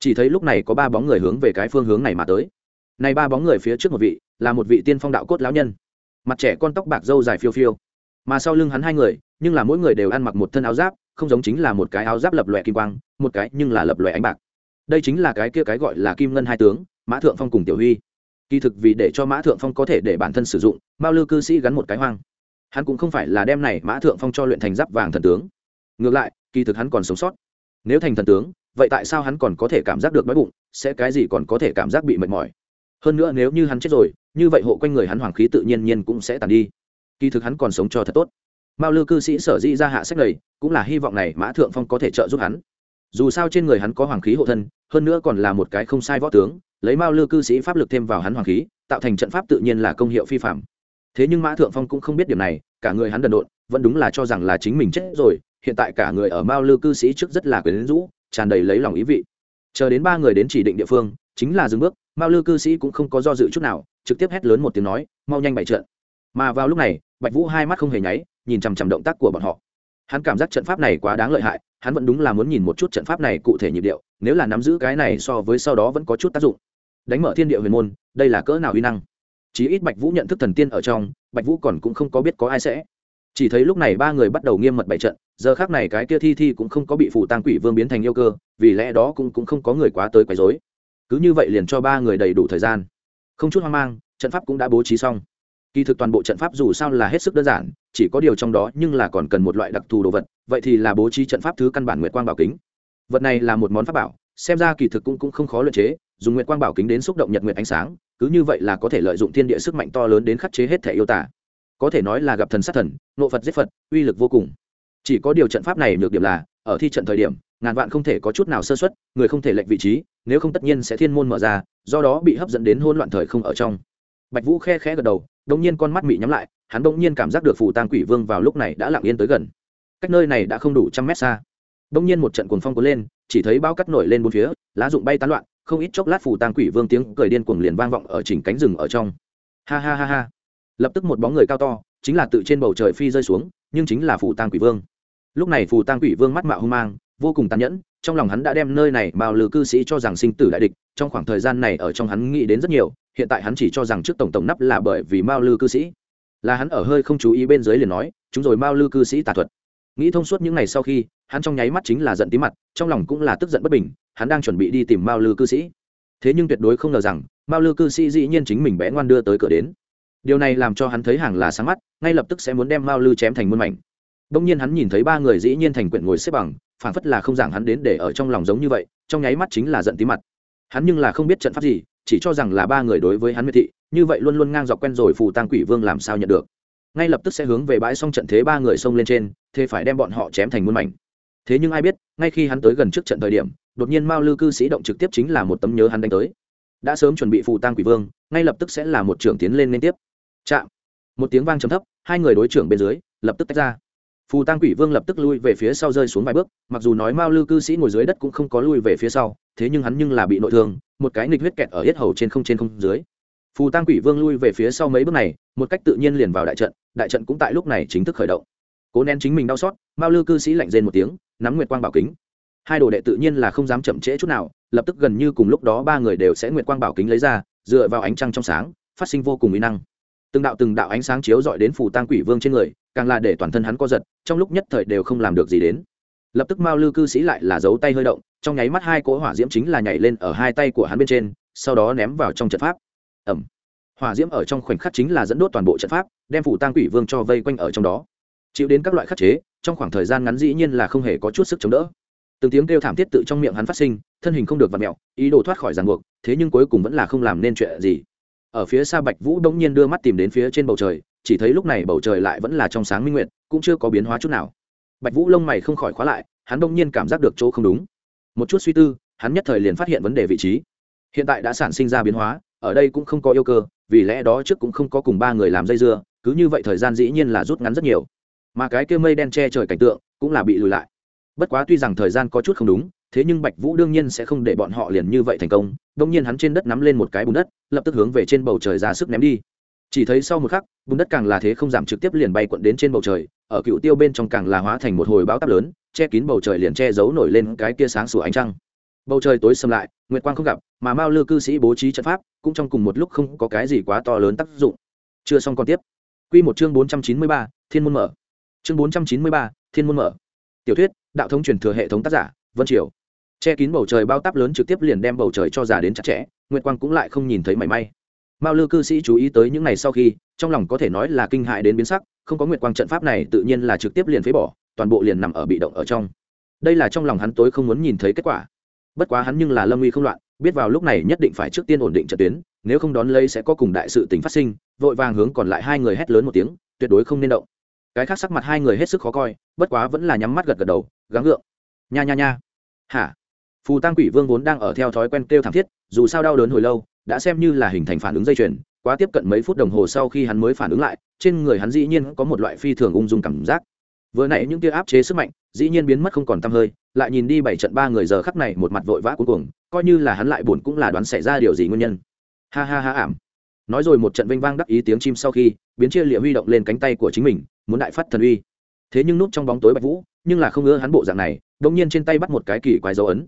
Chỉ thấy lúc này có ba bóng người hướng về cái phương hướng này mà tới. Này ba bóng người phía trước một vị, là một vị tiên phong đạo cốt lão nhân. Mặt trẻ con tóc bạc râu dài phiêu phiêu. Mà sau lưng hắn hai người, nhưng là mỗi người đều ăn mặc một thân áo giáp, không giống chính là một cái áo giáp lập lòe kim quang, một cái nhưng là lập lòe ánh bạc. Đây chính là cái kia cái gọi là kim ngân hai tướng, mã thượng phong cùng tiểu huy kỳ thực vì để cho mã thượng phong có thể để bản thân sử dụng, mao lư cư sĩ gắn một cái hoang. Hắn cũng không phải là đem này mã thượng phong cho luyện thành giáp vàng thần tướng. Ngược lại, kỳ thực hắn còn sống sót. Nếu thành thần tướng, vậy tại sao hắn còn có thể cảm giác được đói bụng, sẽ cái gì còn có thể cảm giác bị mệt mỏi? Hơn nữa nếu như hắn chết rồi, như vậy hộ quanh người hắn hoàng khí tự nhiên nhiên cũng sẽ tàn đi. Kỳ thực hắn còn sống cho thật tốt. Mao lư cư sĩ sở dĩ ra hạ sách này, cũng là hy vọng này mã thượng phong có thể trợ giúp hắn dù sao trên người hắn có hoàng khí hộ thân, hơn nữa còn là một cái không sai võ tướng, lấy mao lư cư sĩ pháp lực thêm vào hắn hoàng khí, tạo thành trận pháp tự nhiên là công hiệu phi phạm thế nhưng mã thượng phong cũng không biết điểm này, cả người hắn đần độn, vẫn đúng là cho rằng là chính mình chết rồi, hiện tại cả người ở mao lư cư sĩ trước rất là quyến rũ, tràn đầy lấy lòng ý vị. Chờ đến ba người đến chỉ định địa phương, chính là dừng bước, mao lư cư sĩ cũng không có do dự chút nào, trực tiếp hét lớn một tiếng nói, mau nhanh bày trận. Mà vào lúc này, bạch vũ hai mắt không hề nháy, nhìn chằm chằm động tác của bọn họ hắn cảm giác trận pháp này quá đáng lợi hại hắn vẫn đúng là muốn nhìn một chút trận pháp này cụ thể nhịp điệu nếu là nắm giữ cái này so với sau đó vẫn có chút tác dụng. Đánh mở thiên địa huyền môn đây là cỡ nào uy năng? Chí ít bạch vũ nhận thức thần tiên ở trong bạch vũ còn cũng không có biết có ai sẽ. Chỉ thấy lúc này ba người bắt đầu nghiêm mật bày trận giờ khác này cái kia thi thi cũng không có bị phủ tăng quỷ vương biến thành yêu cơ vì lẽ đó cũng, cũng không có người quá tới quấy rối. Cứ như vậy liền cho ba người đầy đủ thời gian. Không chút hoang mang trận pháp cũng đã bố trí xong. Kỳ thực toàn bộ trận pháp dù sao là hết sức đơn giản chỉ có điều trong đó nhưng là còn cần một loại đặc thù đồ vật vậy thì là bố trí trận pháp thứ căn bản nguyệt quang bảo kính. Vật này là một món pháp bảo xem ra kỳ thực cũng, cũng không khó luyện chế dùng nguyệt quang bảo kính đến xúc động nhật nguyệt ánh sáng cứ như vậy là có thể lợi dụng thiên địa sức mạnh to lớn đến khắc chế hết thể yêu tả có thể nói là gặp thần sát thần nộ phật giết phật uy lực vô cùng. Chỉ có điều trận pháp này được điểm là ở thi trận thời điểm ngàn vạn không thể có chút nào sơ xuất người không thể lệnh vị trí nếu không tất nhiên sẽ thiên môn mở ra do đó bị hấp dẫn đến hôn loạn thời không ở trong. Bạch vũ khe khẽ gật đầu đông nhiên con mắt mị nhắm lại, hắn đông nhiên cảm giác được phù tang quỷ vương vào lúc này đã lặng yên tới gần. Cách nơi này đã không đủ trăm mét xa. Đông nhiên một trận cuồng phong cuốn lên, chỉ thấy bao cắt nổi lên bốn phía, lá rụng bay tán loạn, không ít chốc lát phù tang quỷ vương tiếng cười điên cuồng liền vang vọng ở chỉnh cánh rừng ở trong. Ha ha ha ha. Lập tức một bóng người cao to, chính là tự trên bầu trời phi rơi xuống, nhưng chính là phù tang quỷ vương. Lúc này phù tang quỷ vương mắt mạo hung mang, vô cùng tàn nhẫn trong lòng hắn đã đem nơi này bao lư cư sĩ cho rằng sinh tử đại địch, trong khoảng thời gian này ở trong hắn nghĩ đến rất nhiều, hiện tại hắn chỉ cho rằng trước tổng tổng nắp là bởi vì mao lư cư sĩ. Là hắn ở hơi không chú ý bên dưới liền nói, chúng rồi mao lư cư sĩ tà thuật. Nghĩ thông suốt những ngày sau khi, hắn trong nháy mắt chính là giận tí mặt, trong lòng cũng là tức giận bất bình, hắn đang chuẩn bị đi tìm mao lư cư sĩ. Thế nhưng tuyệt đối không ngờ rằng mao lư cư sĩ dĩ nhiên chính mình bé ngoan đưa tới cửa đến. Điều này làm cho hắn thấy hàng là sáng mắt, ngay lập tức sẽ muốn đem mao lư chém thành muôn mảnh. Đông nhiên hắn nhìn thấy ba người dĩ nhiên thành quyển ngồi xếp bằng phản phất là không giảng hắn đến để ở trong lòng giống như vậy, trong nháy mắt chính là giận tí mặt. Hắn nhưng là không biết trận pháp gì, chỉ cho rằng là ba người đối với hắn miệt thị, như vậy luôn luôn ngang dọc quen rồi phù tăng quỷ vương làm sao nhận được. Ngay lập tức sẽ hướng về bãi xong trận thế ba người xông lên trên, thế phải đem bọn họ chém thành muôn mảnh. Thế nhưng ai biết, ngay khi hắn tới gần trước trận thời điểm, đột nhiên mao lư cư sĩ động trực tiếp chính là một tấm nhớ hắn đánh tới. Đã sớm chuẩn bị phù tăng quỷ vương, ngay lập tức sẽ là một trưởng tiến lên liên tiếp. Chạm! Một tiếng vang trầm thấp, hai người đối trưởng bên dưới, lập tức tách ra phù tăng quỷ vương lập tức lui về phía sau rơi xuống vài bước, mặc dù nói mao lư cư sĩ ngồi dưới đất cũng không có lui về phía sau, thế nhưng hắn nhưng là bị nội thương, một cái nghịch huyết kẹt ở yết hầu trên không trên không dưới. Phù tăng quỷ vương lui về phía sau mấy bước này, một cách tự nhiên liền vào đại trận đại trận cũng tại lúc này chính thức khởi động. Cố nén chính mình đau xót, mao lư cư sĩ lạnh rên một tiếng, nắm nguyệt quang bảo kính. Hai đồ đệ tự nhiên là không dám chậm trễ chút nào, lập tức gần như cùng lúc đó ba người đều sẽ nguyệt quang bảo kính lấy ra, dựa vào ánh trăng trong sáng, phát sinh vô cùng mỹ năng. Từng đạo từng đạo ánh sáng chiếu dọi đến phù tăng quỷ vương trên người càng là để toàn thân hắn co giật, trong lúc nhất thời đều không làm được gì đến. Lập tức mao lư cư sĩ lại là giấu tay hơi động, trong nháy mắt hai cỗ hỏa diễm chính là nhảy lên ở hai tay của hắn bên trên, sau đó ném vào trong trận pháp. Ẩm hỏa diễm ở trong khoảnh khắc chính là dẫn đốt toàn bộ trận pháp, đem phủ tăng quỷ vương cho vây quanh ở trong đó. Chịu đến các loại khắc chế, trong khoảng thời gian ngắn dĩ nhiên là không hề có chút sức chống đỡ. Từng tiếng kêu thảm thiết tự trong miệng hắn phát sinh, thân hình không được vặt mẹo, ý đồ thoát khỏi ràng buộc, thế nhưng cuối cùng vẫn là không làm nên chuyện gì. Ở phía xa bạch vũ đông nhiên đưa mắt tìm đến phía trên bầu trời chỉ thấy lúc này bầu trời lại vẫn là trong sáng minh nguyện cũng chưa có biến hóa chút nào. Bạch vũ lông mày không khỏi khóa lại, hắn đông nhiên cảm giác được chỗ không đúng. Một chút suy tư, hắn nhất thời liền phát hiện vấn đề vị trí. Hiện tại đã sản sinh ra biến hóa, ở đây cũng không có yêu cơ, vì lẽ đó trước cũng không có cùng ba người làm dây dưa, cứ như vậy thời gian dĩ nhiên là rút ngắn rất nhiều. Mà cái kia mây đen che trời cảnh tượng, cũng là bị lùi lại. Bất quá tuy rằng thời gian có chút không đúng, thế nhưng bạch vũ đương nhiên sẽ không để bọn họ liền như vậy thành công đông nhiên hắn trên đất nắm lên một cái bùn đất, lập tức hướng về trên bầu trời ra sức ném đi chỉ thấy sau một khắc, bùn đất càng là thế không giảm trực tiếp liền bay quận đến trên bầu trời, ở cựu tiêu bên trong càng là hóa thành một hồi bão táp lớn, che kín bầu trời liền che giấu nổi lên cái kia sáng sủa ánh trăng. Bầu trời tối xâm lại, nguyệt quang không gặp, mà mao lư cư sĩ bố trí trận pháp, cũng trong cùng một lúc không có cái gì quá to lớn tác dụng. Chưa xong còn tiếp. Q một chương bốn trăm chín mươi ba, thiên môn mở. Chương bốn trăm chín mươi ba, thiên môn mở. Tiểu thuyết, đạo thống truyền thừa hệ thống tác giả, vân triều. Che kín bầu trời bao táp lớn trực tiếp liền đem bầu trời cho già đến chặt chẽ, nguyệt quang cũng lại không nhìn thấy mảy may mao lư cư sĩ chú ý tới những ngày sau khi, trong lòng có thể nói là kinh hại đến biến sắc, không có nguyệt quang trận pháp này tự nhiên là trực tiếp liền phế bỏ, toàn bộ liền nằm ở bị động ở trong. Đây là trong lòng hắn tối không muốn nhìn thấy kết quả. Bất quá hắn nhưng là lâm uy không loạn, biết vào lúc này nhất định phải trước tiên ổn định trận tuyến, nếu không đón lấy sẽ có cùng đại sự tình phát sinh, vội vàng hướng còn lại hai người hét lớn một tiếng, tuyệt đối không nên động. Cái khác sắc mặt hai người hết sức khó coi, bất quá vẫn là nhắm mắt gật gật đầu, gắng gượng. Nha nha nha. Hả? Phù tăng quỷ vương vốn đang ở theo thói quen kêu thảm thiết, dù sao đau đớn hồi lâu đã xem như là hình thành phản ứng dây chuyền, quá tiếp cận mấy phút đồng hồ sau khi hắn mới phản ứng lại, trên người hắn dĩ nhiên có một loại phi thường ung dung cảm giác. Vừa nãy những tia áp chế sức mạnh, dĩ nhiên biến mất không còn t hơi, lại nhìn đi bảy trận ba người giờ khắc này một mặt vội vã cuối cùng coi như là hắn lại buồn cũng là đoán xảy ra điều gì nguyên nhân. Ha ha ha ảm. Nói rồi một trận vinh vang đắc ý tiếng chim sau khi, biến chia liệu huy động lên cánh tay của chính mình, muốn đại phát thần uy. Thế nhưng núp trong bóng tối bạch vũ, nhưng là không ngỡ hắn bộ dạng này đông nhiên trên tay bắt một cái kỳ quái dấu ấn.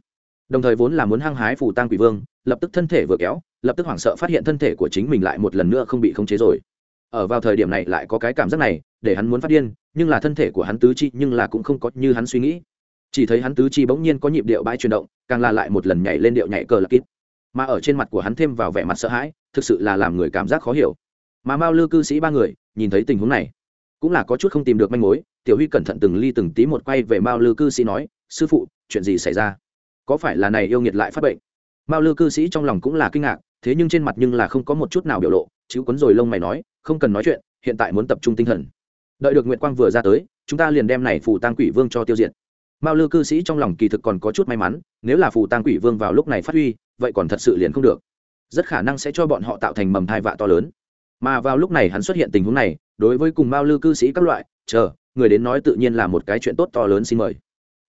Đồng thời vốn là muốn hăng hái phủ tang quỷ vương lập tức thân thể vừa kéo, lập tức hoảng sợ phát hiện thân thể của chính mình lại một lần nữa không bị khống chế rồi. Ở vào thời điểm này lại có cái cảm giác này, để hắn muốn phát điên, nhưng là thân thể của hắn tứ chi nhưng là cũng không có như hắn suy nghĩ. Chỉ thấy hắn tứ chi bỗng nhiên có nhịp điệu bãi chuyển động, càng là lại một lần nhảy lên điệu nhảy cờ lạc kít. Mà ở trên mặt của hắn thêm vào vẻ mặt sợ hãi, thực sự là làm người cảm giác khó hiểu. Mà mao lư cư sĩ ba người, nhìn thấy tình huống này, cũng là có chút không tìm được manh mối. Tiểu huy cẩn thận từng ly từng tí một quay về mao lư cư sĩ nói, sư phụ, chuyện gì xảy ra? Có phải là này yêu nghiệt lại phát bệnh? Mao lư cư sĩ trong lòng cũng là kinh ngạc, thế nhưng trên mặt nhưng là không có một chút nào biểu lộ, chứ quấn rồi lông mày nói, không cần nói chuyện, hiện tại muốn tập trung tinh thần. Đợi được nguyệt quang vừa ra tới, chúng ta liền đem này phù tăng quỷ vương cho tiêu diệt. Mao lư cư sĩ trong lòng kỳ thực còn có chút may mắn, nếu là phù tăng quỷ vương vào lúc này phát huy, vậy còn thật sự liền không được. Rất khả năng sẽ cho bọn họ tạo thành mầm thai vạ to lớn. Mà vào lúc này hắn xuất hiện tình huống này, đối với cùng mao lư cư sĩ các loại, chờ, người đến nói tự nhiên là một cái chuyện tốt to lớn xin mời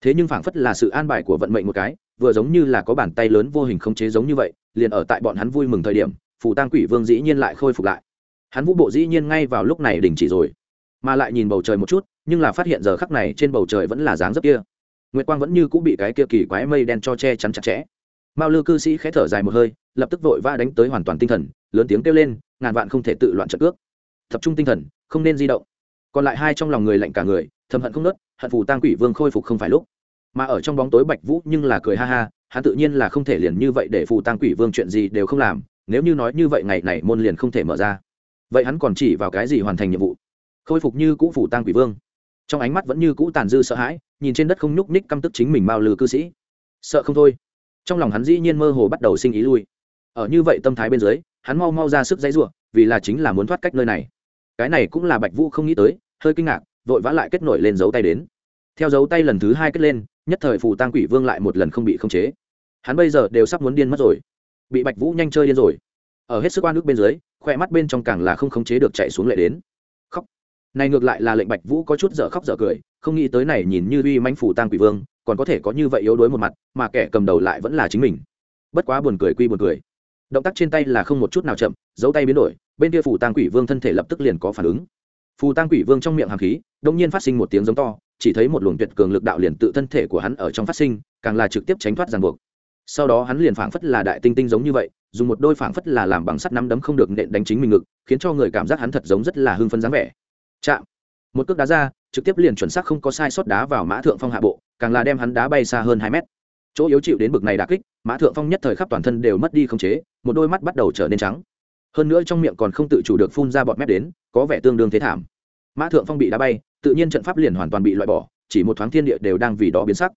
thế nhưng phảng phất là sự an bài của vận mệnh một cái, vừa giống như là có bàn tay lớn vô hình không chế giống như vậy, liền ở tại bọn hắn vui mừng thời điểm, phù tăng quỷ vương dĩ nhiên lại khôi phục lại. Hắn vũ bộ dĩ nhiên ngay vào lúc này đình chỉ rồi, mà lại nhìn bầu trời một chút, nhưng là phát hiện giờ khắc này trên bầu trời vẫn là dáng dấp kia. Nguyệt quang vẫn như cũng bị cái kia kỳ quái mây đen cho che chắn chặt chẽ. Mao lư cư sĩ khẽ thở dài một hơi, lập tức vội va đánh tới hoàn toàn tinh thần, lớn tiếng kêu lên, ngàn vạn không thể tự loạn trận ước tập trung tinh thần, không nên di động còn lại hai trong lòng người lạnh cả người, thầm hận không nớt, hận phù tang quỷ vương khôi phục không phải lúc. Mà ở trong bóng tối bạch vũ nhưng là cười ha ha, hắn tự nhiên là không thể liền như vậy để phù tang quỷ vương chuyện gì đều không làm, nếu như nói như vậy ngày này môn liền không thể mở ra. Vậy hắn còn chỉ vào cái gì hoàn thành nhiệm vụ? Khôi phục như cũ phủ tang quỷ vương. Trong ánh mắt vẫn như cũ tàn dư sợ hãi, nhìn trên đất không nhúc ních căm tức chính mình bao lừ cư sĩ. Sợ không thôi. Trong lòng hắn dĩ nhiên mơ hồ bắt đầu sinh ý lui. Ở như vậy tâm thái bên dưới, hắn mau mau ra sức dãy ruộng vì là chính là muốn thoát cách nơi này cái này cũng là bạch vũ không nghĩ tới, hơi kinh ngạc, vội vã lại kết nổi lên dấu tay đến. Theo dấu tay lần thứ hai kết lên, nhất thời phù tăng quỷ vương lại một lần không bị khống chế. Hắn bây giờ đều sắp muốn điên mất rồi. Bị bạch vũ nhanh chơi điên rồi. Ở hết sức oan ức bên dưới, khoe mắt bên trong càng là không khống chế được chạy xuống lệ đến. Khóc. Này ngược lại là lệnh bạch vũ có chút dở khóc dở cười, không nghĩ tới này nhìn như uy manh phủ tăng quỷ vương, còn có thể có như vậy yếu đuối một mặt, mà kẻ cầm đầu lại vẫn là chính mình. Bất quá buồn cười quy buồn cười. Động tác trên tay là không một chút nào chậm, dấu tay biến đổi bên kia phù tăng quỷ vương thân thể lập tức liền có phản ứng. Phù tăng quỷ vương trong miệng hàm khí đông nhiên phát sinh một tiếng giống to, chỉ thấy một luồng tuyệt cường lực đạo liền tự thân thể của hắn ở trong phát sinh, càng là trực tiếp tránh thoát ràng buộc. Sau đó hắn liền phảng phất là đại tinh tinh giống như vậy, dùng một đôi phảng phất là làm bằng sắt nắm đấm không được nện đánh chính mình ngực, khiến cho người cảm giác hắn thật giống rất là hưng phấn dáng vẻ. Chạm. Một cước đá ra, trực tiếp liền chuẩn xác không có sai sót đá vào mã thượng phong hạ bộ, càng là đem hắn đá bay xa hơn hai mét. Chỗ yếu chịu đến bực này đà kích, mã thượng phong nhất thời khắp toàn thân đều mất đi không chế, một đôi mắt bắt đầu trở nên trắng hơn nữa trong miệng còn không tự chủ được phun ra bọt mép đến, có vẻ tương đương thế thảm. Mã thượng phong bị đá bay, tự nhiên trận pháp liền hoàn toàn bị loại bỏ, chỉ một thoáng thiên địa đều đang vì đó biến sắc.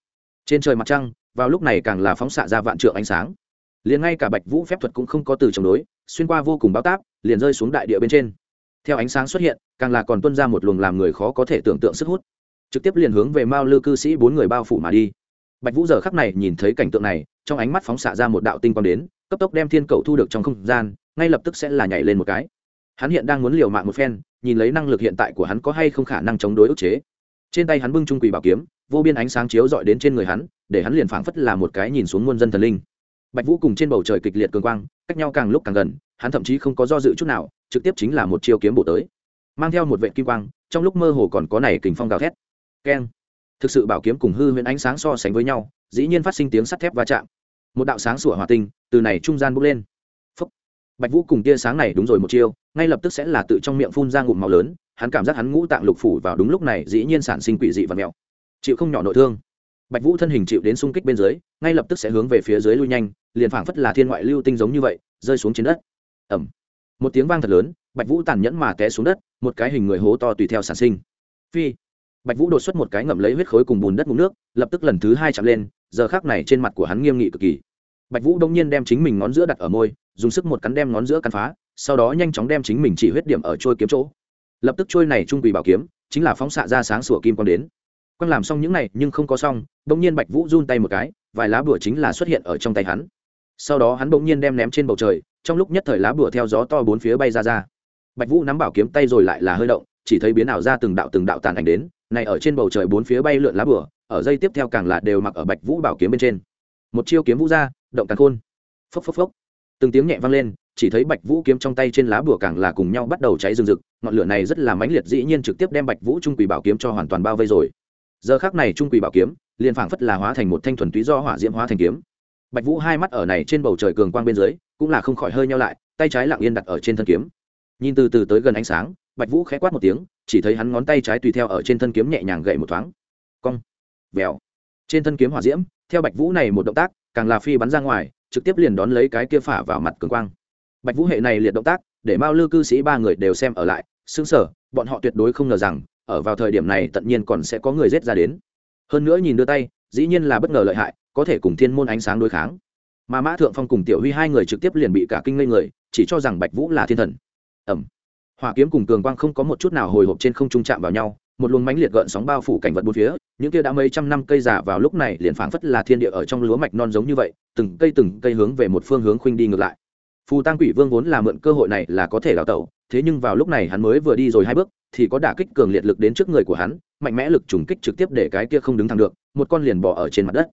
Trên trời mặt trăng, vào lúc này càng là phóng xạ ra vạn trượng ánh sáng. Liền ngay cả bạch vũ phép thuật cũng không có từ chống đối, xuyên qua vô cùng báo táp, liền rơi xuống đại địa bên trên. Theo ánh sáng xuất hiện, càng là còn tuân ra một luồng làm người khó có thể tưởng tượng sức hút. Trực tiếp liền hướng về mao lư cư sĩ bốn người bao phủ mà đi. Bạch vũ giờ khắc này nhìn thấy cảnh tượng này, trong ánh mắt phóng xạ ra một đạo tinh quang đến cấp tốc đem thiên cầu thu được trong không gian, ngay lập tức sẽ là nhảy lên một cái. Hắn hiện đang muốn liều mạng một phen, nhìn lấy năng lực hiện tại của hắn có hay không khả năng chống đối ức chế. Trên tay hắn bưng trung quỷ bảo kiếm, vô biên ánh sáng chiếu dọi đến trên người hắn, để hắn liền phảng phất là một cái nhìn xuống muôn dân thần linh. Bạch vũ cùng trên bầu trời kịch liệt cường quang, cách nhau càng lúc càng gần, hắn thậm chí không có do dự chút nào, trực tiếp chính là một chiêu kiếm bổ tới. Mang theo một vệ kim quang, trong lúc mơ hồ còn có này kình phong gào thét. Keng. Thực sự bảo kiếm cùng hư huyễn ánh sáng so sánh với nhau, dĩ nhiên phát sinh tiếng sắt thép va chạm một đạo sáng sủa hòa tinh từ này trung gian bốc lên. Phúc. bạch vũ cùng tia sáng này đúng rồi một chiêu, ngay lập tức sẽ là tự trong miệng phun ra ngụm màu lớn, hắn cảm giác hắn ngũ tạng lục phủ vào đúng lúc này dĩ nhiên sản sinh quỷ dị và mèo chịu không nhỏ nội thương. Bạch vũ thân hình chịu đến xung kích bên dưới, ngay lập tức sẽ hướng về phía dưới lui nhanh, liền phảng phất là thiên ngoại lưu tinh giống như vậy, rơi xuống trên đất. Ẩm một tiếng vang thật lớn, bạch vũ tàn nhẫn mà té xuống đất, một cái hình người hố to tùy theo sản sinh. Phi bạch vũ đột xuất một cái ngậm lấy huyết khối cùng bùn đất ngụm nước, lập tức lần thứ hai chạm lên, giờ khác này trên mặt của hắn nghiêm nghị cực kỳ. Bạch vũ đông nhiên đem chính mình ngón giữa đặt ở môi, dùng sức một cắn đem ngón giữa cắn phá, sau đó nhanh chóng đem chính mình chỉ huyết điểm ở trôi kiếm chỗ. Lập tức trôi này trung quỳ bảo kiếm, chính là phóng xạ ra sáng sủa kim quang đến. Quang làm xong những này, nhưng không có xong đông nhiên bạch vũ run tay một cái, vài lá bùa chính là xuất hiện ở trong tay hắn. Sau đó hắn bỗng nhiên đem ném trên bầu trời, trong lúc nhất thời lá bùa theo gió to bốn phía bay ra ra. Bạch vũ nắm bảo kiếm tay rồi lại là hơi động, chỉ thấy biến ảo ra từng đạo từng đạo tàn ảnh đến này ở trên bầu trời bốn phía bay lượn lá bửa, ở dây tiếp theo càng là đều mặc ở bạch vũ bảo kiếm bên trên. Một chiêu kiếm vũ ra động càng khôn. Phốc phốc phốc. Từng tiếng nhẹ vang lên chỉ thấy bạch vũ kiếm trong tay trên lá bùa càng là cùng nhau bắt đầu cháy rừng rực ngọn lửa này rất là mãnh liệt dĩ nhiên trực tiếp đem bạch vũ trung quỷ bảo kiếm cho hoàn toàn bao vây rồi. Giờ khác này trung quỷ bảo kiếm liền phảng phất là hóa thành một thanh thuần túy do hỏa diễm hóa thành kiếm. Bạch vũ hai mắt ở này trên bầu trời cường quang bên dưới cũng là không khỏi hơi nhau lại tay trái lặng yên đặt ở trên thân kiếm. Nhìn từ từ tới gần ánh sáng bạch vũ khẽ quát một tiếng, chỉ thấy hắn ngón tay trái tùy theo ở trên thân kiếm nhẹ nhàng gậy một thoáng. Cong, vèo. Trên thân kiếm hỏa diễm, theo bạch vũ này một động tác, càng là phi bắn ra ngoài, trực tiếp liền đón lấy cái kia phả vào mặt cường quang. Bạch vũ hệ này liệt động tác, để mao lư cư sĩ ba người đều xem ở lại xứng sở bọn họ tuyệt đối không ngờ rằng, ở vào thời điểm này tận nhiên còn sẽ có người rết ra đến. Hơn nữa nhìn đưa tay, dĩ nhiên là bất ngờ lợi hại, có thể cùng thiên môn ánh sáng đối kháng. Mà mã thượng phong cùng tiểu huy hai người trực tiếp liền bị cả kinh ngây người, chỉ cho rằng bạch vũ là thiên thần. Ẩm hỏa kiếm cùng cường quang không có một chút nào hồi hộp trên không trung chạm vào nhau, một luồng mãnh liệt gợn sóng bao phủ cảnh vật bốn phía, những kia đã mấy trăm năm cây giả vào lúc này liền phảng phất là thiên địa ở trong lúa mạch non giống như vậy, từng cây từng cây hướng về một phương hướng khuynh đi ngược lại. Phù tăng quỷ vương vốn là mượn cơ hội này là có thể đào tẩu, thế nhưng vào lúc này hắn mới vừa đi rồi hai bước, thì có đả kích cường liệt lực đến trước người của hắn, mạnh mẽ lực trùng kích trực tiếp để cái kia không đứng thẳng được, một con liền bỏ ở trên mặt đất.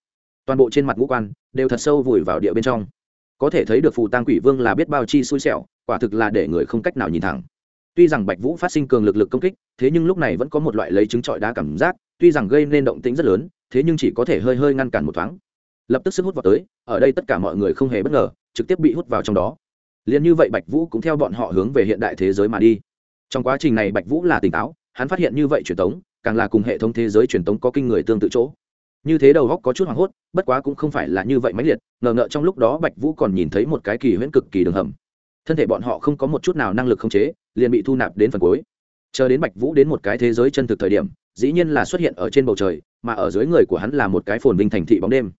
Toàn bộ trên mặt ngũ quan đều thật sâu vùi vào địa bên trong. Có thể thấy được phù tăng quỷ vương là biết bao chi xui xẻo, quả thực là để người không cách nào nhìn thẳng tuy rằng bạch vũ phát sinh cường lực lực công kích thế nhưng lúc này vẫn có một loại lấy trứng trọi đá cảm giác tuy rằng gây nên động tĩnh rất lớn thế nhưng chỉ có thể hơi hơi ngăn cản một thoáng. Lập tức sức hút vào tới ở đây tất cả mọi người không hề bất ngờ trực tiếp bị hút vào trong đó. Liền như vậy bạch vũ cũng theo bọn họ hướng về hiện đại thế giới mà đi. Trong quá trình này bạch vũ là tỉnh táo hắn phát hiện như vậy truyền thống, càng là cùng hệ thống thế giới truyền thống có kinh người tương tự chỗ. Như thế đầu góc có chút hoảng hốt bất quá cũng không phải là như vậy mãnh liệt ngờ ngợ trong lúc đó bạch vũ còn nhìn thấy một cái kỳ huyễn cực kỳ đường hầm. Thân thể bọn họ không có một chút nào năng lực khống chế liền bị thu nạp đến phần cuối. Chờ đến bạch vũ đến một cái thế giới chân thực thời điểm, dĩ nhiên là xuất hiện ở trên bầu trời, mà ở dưới người của hắn là một cái phồn vinh thành thị bóng đêm.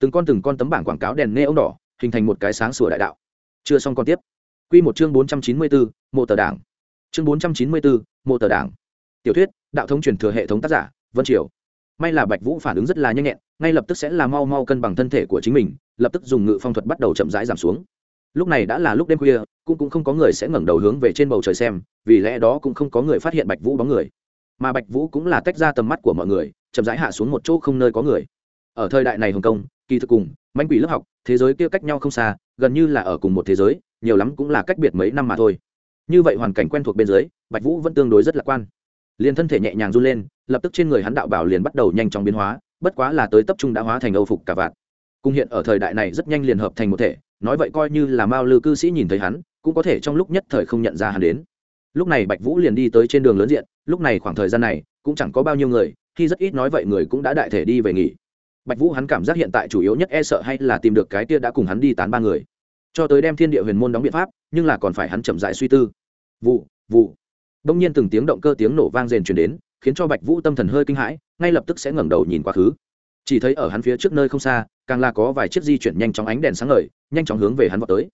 Từng con từng con tấm bảng quảng cáo đèn neon ống đỏ, hình thành một cái sáng sủa đại đạo. Chưa xong con tiếp. Q một chương bốn trăm chín mươi bốn mộ tờ đảng. Chương bốn trăm chín mươi bốn mộ tờ đảng. Tiểu thuyết, đạo thống truyền thừa hệ thống tác giả, vân triều. May là bạch vũ phản ứng rất là nhanh nhẹn, ngay lập tức sẽ là mau mau cân bằng thân thể của chính mình, lập tức dùng ngự phong thuật bắt đầu chậm rãi giảm xuống lúc này đã là lúc đêm khuya, cũng cũng không có người sẽ ngẩng đầu hướng về trên bầu trời xem, vì lẽ đó cũng không có người phát hiện bạch vũ bóng người. Mà bạch vũ cũng là tách ra tầm mắt của mọi người, chậm rãi hạ xuống một chỗ không nơi có người. Ở thời đại này hồng kông, kỳ thực cùng manh quỷ lớp học, thế giới kia cách nhau không xa, gần như là ở cùng một thế giới, nhiều lắm cũng là cách biệt mấy năm mà thôi. Như vậy hoàn cảnh quen thuộc bên dưới, bạch vũ vẫn tương đối rất lạc quan. Liền thân thể nhẹ nhàng run lên, lập tức trên người hắn đạo bảo liền bắt đầu nhanh chóng biến hóa, bất quá là tới tập trung đã hóa thành âu phục cả vạn cung hiện ở thời đại này rất nhanh liền hợp thành một thể nói vậy coi như là mao lư cư sĩ nhìn thấy hắn, cũng có thể trong lúc nhất thời không nhận ra hắn đến. Lúc này bạch vũ liền đi tới trên đường lớn diện, lúc này khoảng thời gian này, cũng chẳng có bao nhiêu người, khi rất ít nói vậy người cũng đã đại thể đi về nghỉ. Bạch vũ hắn cảm giác hiện tại chủ yếu nhất e sợ hay là tìm được cái tia đã cùng hắn đi tán ba người. Cho tới đem thiên địa huyền môn đóng biện pháp, nhưng là còn phải hắn chậm dại suy tư. Vụ vụ. Đông nhiên từng tiếng động cơ tiếng nổ vang rền truyền đến, khiến cho bạch vũ tâm thần hơi kinh hãi, ngay lập tức sẽ ngẩng đầu nhìn quá khứ. Chỉ thấy ở hắn phía trước nơi không xa, càng là có vài chiếc di chuyển nhanh trong ánh đèn sáng ngời nhanh chóng hướng về hắn vào tới.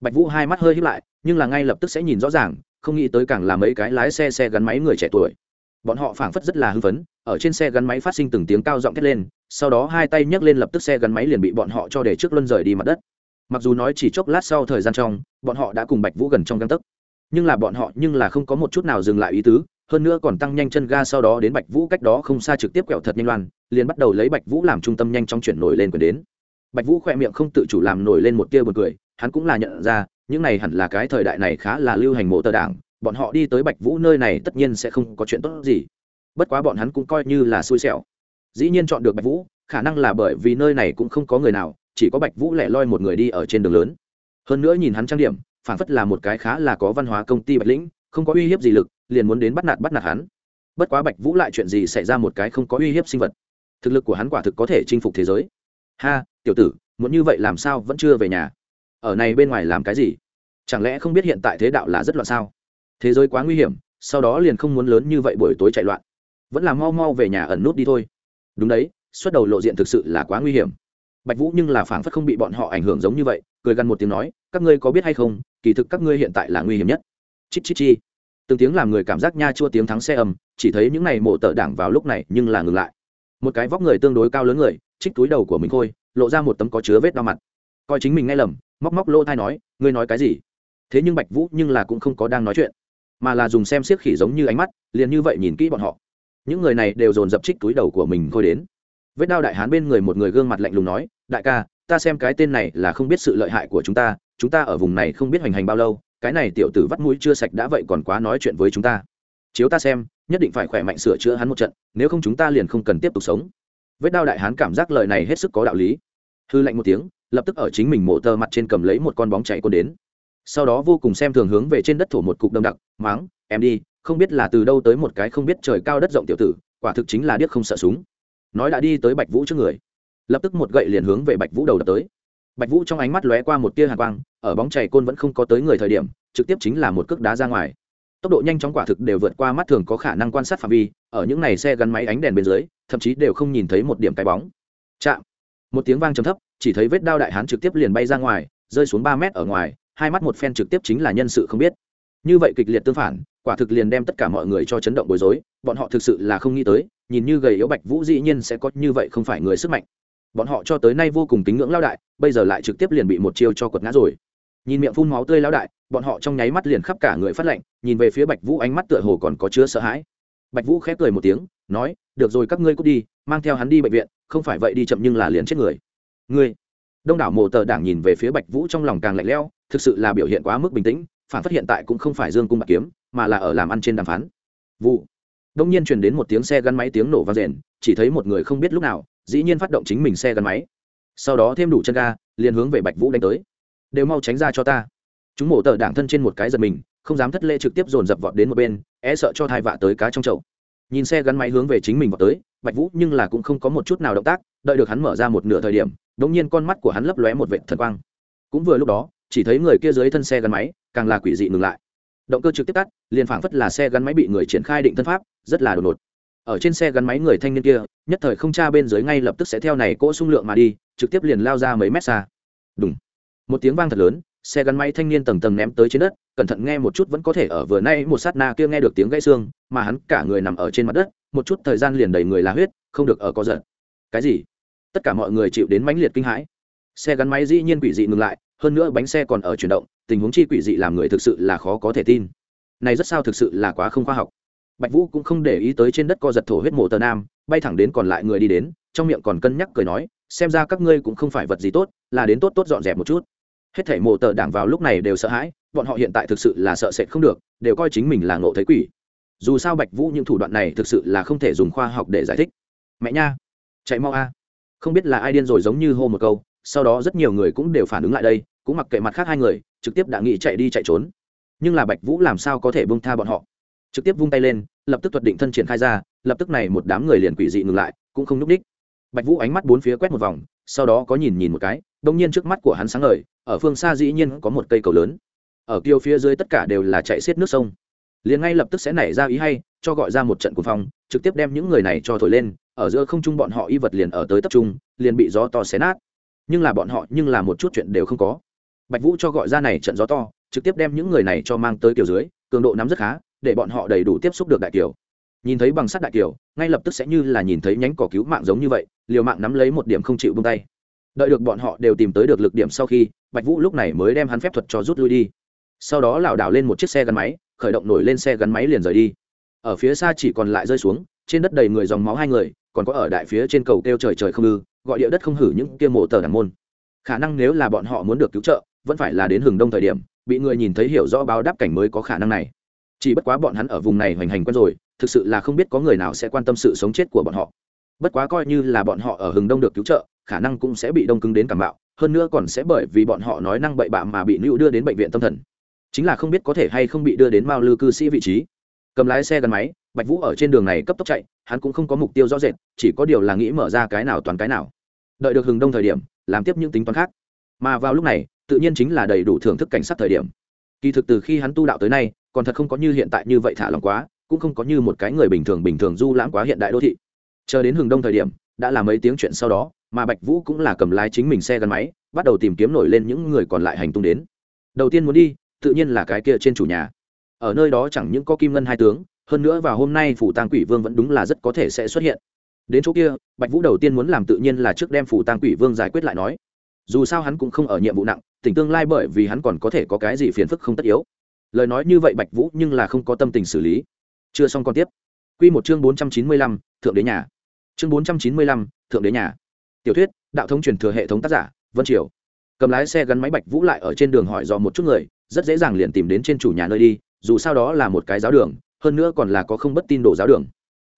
Bạch vũ hai mắt hơi hít lại, nhưng là ngay lập tức sẽ nhìn rõ ràng, không nghĩ tới càng là mấy cái lái xe xe gắn máy người trẻ tuổi. Bọn họ phảng phất rất là hưng phấn, ở trên xe gắn máy phát sinh từng tiếng cao giọng thét lên, sau đó hai tay nhấc lên lập tức xe gắn máy liền bị bọn họ cho để trước luân rời đi mặt đất. Mặc dù nói chỉ chốc lát sau thời gian trong, bọn họ đã cùng bạch vũ gần trong găng tấc, nhưng là bọn họ nhưng là không có một chút nào dừng lại ý tứ, hơn nữa còn tăng nhanh chân ga sau đó đến bạch vũ cách đó không xa trực tiếp quẹo thật nhanh loan, liền bắt đầu lấy bạch vũ làm trung tâm nhanh chóng chuyển nổi lên quyền đến bạch vũ khoe miệng không tự chủ làm nổi lên một tia buồn cười, hắn cũng là nhận ra, những này hẳn là cái thời đại này khá là lưu hành mộ tờ đảng, bọn họ đi tới bạch vũ nơi này tất nhiên sẽ không có chuyện tốt gì. Bất quá bọn hắn cũng coi như là xui xẻo. Dĩ nhiên chọn được bạch vũ, khả năng là bởi vì nơi này cũng không có người nào, chỉ có bạch vũ lẻ loi một người đi ở trên đường lớn. Hơn nữa nhìn hắn trang điểm phản phất là một cái khá là có văn hóa công ty bạch lĩnh, không có uy hiếp gì lực, liền muốn đến bắt nạt bắt nạt hắn. Bất quá bạch vũ lại chuyện gì xảy ra một cái không có uy hiếp sinh vật. Thực lực của hắn quả thực có thể chinh phục thế giới. Ha tiểu tử, muốn như vậy làm sao vẫn chưa về nhà? Ở này bên ngoài làm cái gì? Chẳng lẽ không biết hiện tại thế đạo là rất loạn sao? Thế giới quá nguy hiểm, sau đó liền không muốn lớn như vậy buổi tối chạy loạn. Vẫn là mau mau về nhà ẩn nút đi thôi. Đúng đấy, xuất đầu lộ diện thực sự là quá nguy hiểm. Bạch vũ nhưng là phảng phất không bị bọn họ ảnh hưởng giống như vậy, cười gằn một tiếng nói, các ngươi có biết hay không, kỳ thực các ngươi hiện tại là nguy hiểm nhất. Chít chít chi. Từng tiếng làm người cảm giác nha chua tiếng thắng xe ầm, chỉ thấy những này mộ tợ đảng vào lúc này nhưng là ngừng lại. Một cái vóc người tương đối cao lớn người trích túi đầu của mình khôi lộ ra một tấm có chứa vết đau mặt. Coi chính mình nghe lầm, móc móc lỗ thai nói, ngươi nói cái gì? Thế nhưng bạch vũ nhưng là cũng không có đang nói chuyện, mà là dùng xem siếc khỉ giống như ánh mắt, liền như vậy nhìn kỹ bọn họ. Những người này đều dồn dập trích túi đầu của mình khôi đến. Vết đao đại hán bên người một người gương mặt lạnh lùng nói, đại ca, ta xem cái tên này là không biết sự lợi hại của chúng ta chúng ta ở vùng này không biết hoành hành bao lâu, cái này tiểu tử vắt mũi chưa sạch đã vậy còn quá nói chuyện với chúng ta. Chiếu ta xem, nhất định phải khỏe mạnh sửa chữa hắn một trận, nếu không chúng ta liền không cần tiếp tục sống. Vết đao đại hán cảm giác lời này hết sức có đạo lý hư lạnh một tiếng, lập tức ở chính mình mộ tơ mặt trên cầm lấy một con bóng chạy côn đến. Sau đó vô cùng xem thường hướng về trên đất thổ một cục đông đặc, máng, em đi, không biết là từ đâu tới một cái không biết trời cao đất rộng tiểu tử, quả thực chính là điếc không sợ súng. Nói đã đi tới bạch vũ trước người. Lập tức một gậy liền hướng về bạch vũ đầu đập tới. Bạch vũ trong ánh mắt lóe qua một tia hạ quang, ở bóng chảy côn vẫn không có tới người thời điểm, trực tiếp chính là một cước đá ra ngoài. Tốc độ nhanh chóng quả thực đều vượt qua mắt thường có khả năng quan sát phạm vi, ở những này xe gắn máy ánh đèn bên dưới, thậm chí đều không nhìn thấy một điểm cái bóng. Chạm một tiếng vang trầm thấp, chỉ thấy vết đao đại hán trực tiếp liền bay ra ngoài, rơi xuống ba mét ở ngoài, hai mắt một phen trực tiếp chính là nhân sự không biết. Như vậy kịch liệt tương phản, quả thực liền đem tất cả mọi người cho chấn động bối rối, bọn họ thực sự là không nghĩ tới, nhìn như gầy yếu bạch vũ dĩ nhiên sẽ có như vậy không phải người sức mạnh. Bọn họ cho tới nay vô cùng kính ngưỡng lao đại, bây giờ lại trực tiếp liền bị một chiêu cho quật ngã rồi. Nhìn miệng phun máu tươi lao đại, bọn họ trong nháy mắt liền khắp cả người phát lạnh nhìn về phía bạch vũ ánh mắt tựa hồ còn có chứa sợ hãi. Bạch vũ khép cười một tiếng, nói, được rồi, các ngươi cút đi, mang theo hắn đi bệnh viện không phải vậy đi chậm nhưng là liền chết người. Ngươi, đông đảo mộ tờ đảng nhìn về phía bạch vũ trong lòng càng lạnh lẽo, thực sự là biểu hiện quá mức bình tĩnh, phản phát hiện tại cũng không phải dương cung bạc kiếm, mà là ở làm ăn trên đàm phán. Vụ. Đông nhiên truyền đến một tiếng xe gắn máy tiếng nổ vang rền, chỉ thấy một người không biết lúc nào, dĩ nhiên phát động chính mình xe gắn máy. Sau đó thêm đủ chân ga, liền hướng về bạch vũ đánh tới. Đều mau tránh ra cho ta. Chúng mổ tờ đảng thân trên một cái giật mình, không dám thất lễ trực tiếp dồn dập vọt đến một bên e sợ cho thai vạ tới cá trong chậu. Nhìn xe gắn máy hướng về chính mình vào tới bạch vũ nhưng là cũng không có một chút nào động tác, đợi được hắn mở ra một nửa thời điểm đ nhiên con mắt của hắn lấp lóe một vệt thần quang. Cũng vừa lúc đó, chỉ thấy người kia dưới thân xe gắn máy, càng là quỷ dị ngừng lại. Động cơ trực tiếp tắt, liền phảng phất là xe gắn máy bị người triển khai định thân pháp, rất là đột ngột. Ở trên xe gắn máy người thanh niên kia, nhất thời không tra bên dưới ngay lập tức sẽ theo này cỗ xung lượng mà đi, trực tiếp liền lao ra mấy mét xa. Đúng một tiếng vang thật lớn, xe gắn máy thanh niên tầng tầng ném tới trên đất, cẩn thận nghe một chút vẫn có thể ở vừa nay một sát na kia nghe được tiếng gãy xương, mà hắn cả người nằm ở trên mặt đất một chút thời gian liền đầy người là huyết, không được ở co giận cái gì? Tất cả mọi người chịu đến mãnh liệt kinh hãi. Xe gắn máy dĩ nhiên quỷ dị ngừng lại, hơn nữa bánh xe còn ở chuyển động, tình huống chi quỷ dị làm người thực sự là khó có thể tin. Này rất sao thực sự là quá không khoa học. Bạch vũ cũng không để ý tới trên đất co giật thổ huyết mộ tờ nam, bay thẳng đến còn lại người đi đến, trong miệng còn cân nhắc cười nói, xem ra các ngươi cũng không phải vật gì tốt, là đến tốt tốt dọn dẹp một chút. Hết thảy mộ tờ đảng vào lúc này đều sợ hãi, bọn họ hiện tại thực sự là sợ sệt không được, đều coi chính mình là ngộ thấy quỷ dù sao bạch vũ những thủ đoạn này thực sự là không thể dùng khoa học để giải thích. Mẹ nha, chạy mau a. Không biết là ai điên rồi giống như hô một câu, sau đó rất nhiều người cũng đều phản ứng lại đây, cũng mặc kệ mặt khác hai người, trực tiếp đã nghĩ chạy đi chạy trốn. Nhưng là bạch vũ làm sao có thể bông tha bọn họ? Trực tiếp vung tay lên, lập tức thuật định thân triển khai ra, lập tức này một đám người liền quỷ dị ngừng lại, cũng không núp đích. Bạch vũ ánh mắt bốn phía quét một vòng, sau đó có nhìn nhìn một cái, đông nhiên trước mắt của hắn sáng ngời, ở phương xa dĩ nhiên có một cây cầu lớn. Ở kiều phía dưới tất cả đều là chạy xiết nước sông liền ngay lập tức sẽ nảy ra ý hay, cho gọi ra một trận cuồng phong, trực tiếp đem những người này cho thổi lên, ở giữa không trung bọn họ y vật liền ở tới tập trung, liền bị gió to xé nát. Nhưng là bọn họ, nhưng là một chút chuyện đều không có. Bạch vũ cho gọi ra này trận gió to, trực tiếp đem những người này cho mang tới kiểu dưới, cường độ nắm rất khá, để bọn họ đầy đủ tiếp xúc được đại kiều nhìn thấy bằng sắt đại kiều ngay lập tức sẽ như là nhìn thấy nhánh cỏ cứu mạng giống như vậy, liều mạng nắm lấy một điểm không chịu bông tay. Đợi được bọn họ đều tìm tới được lực điểm sau khi, bạch vũ lúc này mới đem hắn phép thuật cho rút lui đi. Sau đó lảo đảo lên một chiếc xe gắn máy khởi động nổi lên xe gắn máy liền rời đi. Ở phía xa chỉ còn lại rơi xuống, trên đất đầy người dòng máu hai người, còn có ở đại phía trên cầu kêu trời trời không ư gọi địa đất không hử những kia mộ tờ đảng môn. Khả năng nếu là bọn họ muốn được cứu trợ, vẫn phải là đến hừng đông thời điểm, bị người nhìn thấy hiểu rõ báo đáp cảnh mới có khả năng này. Chỉ bất quá bọn hắn ở vùng này hoành hành quen rồi, thực sự là không biết có người nào sẽ quan tâm sự sống chết của bọn họ. Bất quá coi như là bọn họ ở hừng đông được cứu trợ, khả năng cũng sẽ bị đông cứng đến cảm bạo, hơn nữa còn sẽ bởi vì bọn họ nói năng bậy bạ mà bị nữ đưa đến bệnh viện tâm thần chính là không biết có thể hay không bị đưa đến mao lư cư sĩ vị trí. Cầm lái xe gắn máy, bạch vũ ở trên đường này cấp tốc chạy, hắn cũng không có mục tiêu rõ rệt, chỉ có điều là nghĩ mở ra cái nào toàn cái nào. Đợi được hừng đông thời điểm, làm tiếp những tính toán khác. Mà vào lúc này, tự nhiên chính là đầy đủ thưởng thức cảnh sát thời điểm. Kỳ thực từ khi hắn tu đạo tới nay, còn thật không có như hiện tại như vậy thả lòng quá, cũng không có như một cái người bình thường bình thường du lãng quá hiện đại đô thị. Chờ đến hừng đông thời điểm, đã là mấy tiếng chuyện sau đó, mà bạch vũ cũng là cầm lái chính mình xe gắn máy, bắt đầu tìm kiếm nổi lên những người còn lại hành tung đến. Đầu tiên muốn đi tự nhiên là cái kia trên chủ nhà. Ở nơi đó chẳng những có kim ngân hai tướng, hơn nữa vào hôm nay phủ tang quỷ vương vẫn đúng là rất có thể sẽ xuất hiện. Đến chỗ kia, bạch vũ đầu tiên muốn làm tự nhiên là trước đem phủ tang quỷ vương giải quyết lại nói. Dù sao hắn cũng không ở nhiệm vụ nặng, tỉnh tương lai bởi vì hắn còn có thể có cái gì phiền phức không tất yếu. Lời nói như vậy bạch vũ nhưng là không có tâm tình xử lý. Chưa xong còn tiếp. Q một chương bốn trăm chín mươi lăm, thượng đế nhà. Chương bốn trăm chín mươi lăm, thượng đế nhà. Tiểu thuyết, đạo thống truyền thừa hệ thống tác giả, vân triều. Cầm lái xe gắn máy bạch vũ lại ở trên đường hỏi dò một chút người rất dễ dàng liền tìm đến trên chủ nhà nơi đi, dù sao đó là một cái giáo đường, hơn nữa còn là có không bất tin đồ giáo đường.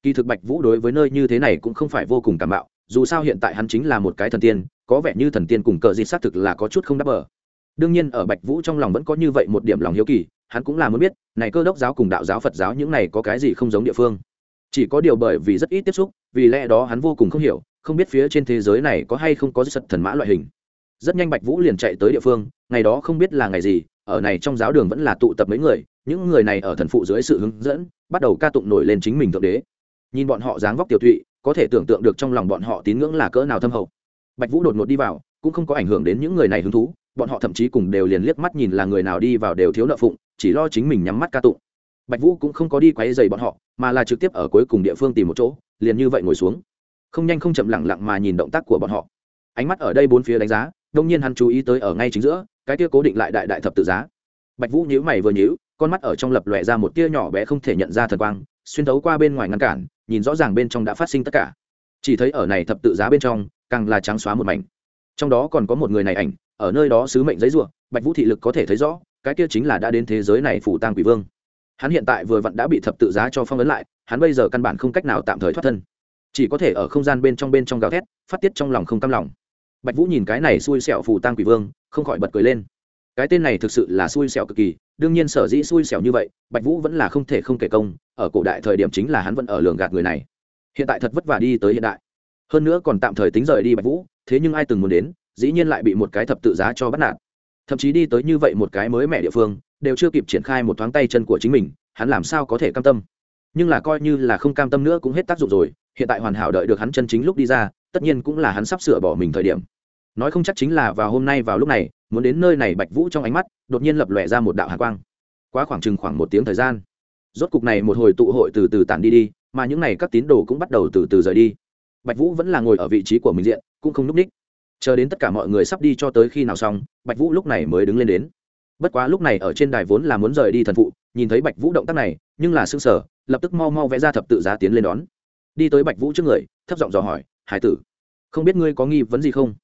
Kỳ thực bạch vũ đối với nơi như thế này cũng không phải vô cùng cảm bạo dù sao hiện tại hắn chính là một cái thần tiên, có vẻ như thần tiên cùng cờ dịt xác thực là có chút không đáp bờ. Đương nhiên ở bạch vũ trong lòng vẫn có như vậy một điểm lòng hiếu kỳ, hắn cũng là muốn biết, này cơ đốc giáo cùng đạo giáo phật giáo những này có cái gì không giống địa phương. Chỉ có điều bởi vì rất ít tiếp xúc, vì lẽ đó hắn vô cùng không hiểu, không biết phía trên thế giới này có hay không có sật thần mã loại hình. Rất nhanh bạch vũ liền chạy tới địa phương, ngày đó không biết là ngày gì ở này trong giáo đường vẫn là tụ tập mấy người, những người này ở thần phụ dưới sự hướng dẫn, bắt đầu ca tụng nổi lên chính mình thượng đế. Nhìn bọn họ dáng vóc tiểu thụy, có thể tưởng tượng được trong lòng bọn họ tín ngưỡng là cỡ nào thâm hậu. Bạch vũ đột ngột đi vào, cũng không có ảnh hưởng đến những người này hứng thú, bọn họ thậm chí cùng đều liền liếc mắt nhìn là người nào đi vào đều thiếu nợ phụng, chỉ lo chính mình nhắm mắt ca tụng. Bạch vũ cũng không có đi quấy dày bọn họ, mà là trực tiếp ở cuối cùng địa phương tìm một chỗ, liền như vậy ngồi xuống. Không nhanh không chậm lẳng lặng mà nhìn động tác của bọn họ. Ánh mắt ở đây bốn phía đánh giá, đông nhiên hắn chú ý tới ở ngay chính giữa cái tia cố định lại đại đại thập tự giá. Bạch vũ nhíu mày vừa nhíu, con mắt ở trong lập lòe ra một tia nhỏ bé không thể nhận ra thần quang, xuyên thấu qua bên ngoài ngăn cản, nhìn rõ ràng bên trong đã phát sinh tất cả. Chỉ thấy ở này thập tự giá bên trong, càng là trắng xóa một mảnh. Trong đó còn có một người này ảnh, ở nơi đó sứ mệnh giấy ruộng bạch vũ thị lực có thể thấy rõ, cái kia chính là đã đến thế giới này phủ tang quỷ vương. Hắn hiện tại vừa vặn đã bị thập tự giá cho phong ấn lại, hắn bây giờ căn bản không cách nào tạm thời thoát thân. Chỉ có thể ở không gian bên trong bên trong gào thét, phát tiết trong lòng không cam lòng bạch vũ nhìn cái này xui xẻo phù tang quỷ vương, không khỏi bật cười lên. Cái tên này thực sự là xui xẻo cực kỳ, đương nhiên sở dĩ xui xẻo như vậy, bạch vũ vẫn là không thể không kể công, ở cổ đại thời điểm chính là hắn vẫn ở lường gạt người này. Hiện tại thật vất vả đi tới hiện đại. Hơn nữa còn tạm thời tính rời đi bạch vũ, thế nhưng ai từng muốn đến, dĩ nhiên lại bị một cái thập tự giá cho bắt nạt. Thậm chí đi tới như vậy một cái mới mẻ địa phương, đều chưa kịp triển khai một thoáng tay chân của chính mình, hắn làm sao có thể cam tâm? Nhưng là coi như là không cam tâm nữa cũng hết tác dụng rồi, hiện tại hoàn hảo đợi được hắn chân chính lúc đi ra tất nhiên cũng là hắn sắp sửa bỏ mình thời điểm. Nói không chắc chính là vào hôm nay vào lúc này, muốn đến nơi này bạch vũ trong ánh mắt, đột nhiên lập lòe ra một đạo hạ quang. Quá khoảng chừng khoảng một tiếng thời gian, rốt cục này một hồi tụ hội từ từ tản đi đi, mà những n à y các tín đồ cũng bắt đầu từ từ rời đi. Bạch vũ vẫn là ngồi ở vị trí của mình diện, cũng không n ú c ních. Chờ đến tất cả mọi người sắp đi cho tới khi nào xong, bạch vũ lúc này mới đứng lên đến. Bất quá lúc này ở trên đài vốn là muốn rời đi thần phụ, nhìn thấy bạch vũ động tác này, nhưng là s ư ơ n g sở lập tức mau mau vẽ ra thập tự giá tiến lên đón. Đi tới bạch vũ trước người, thấp giọng dò hỏi hải tử. Không biết ngươi có nghi vấn gì không?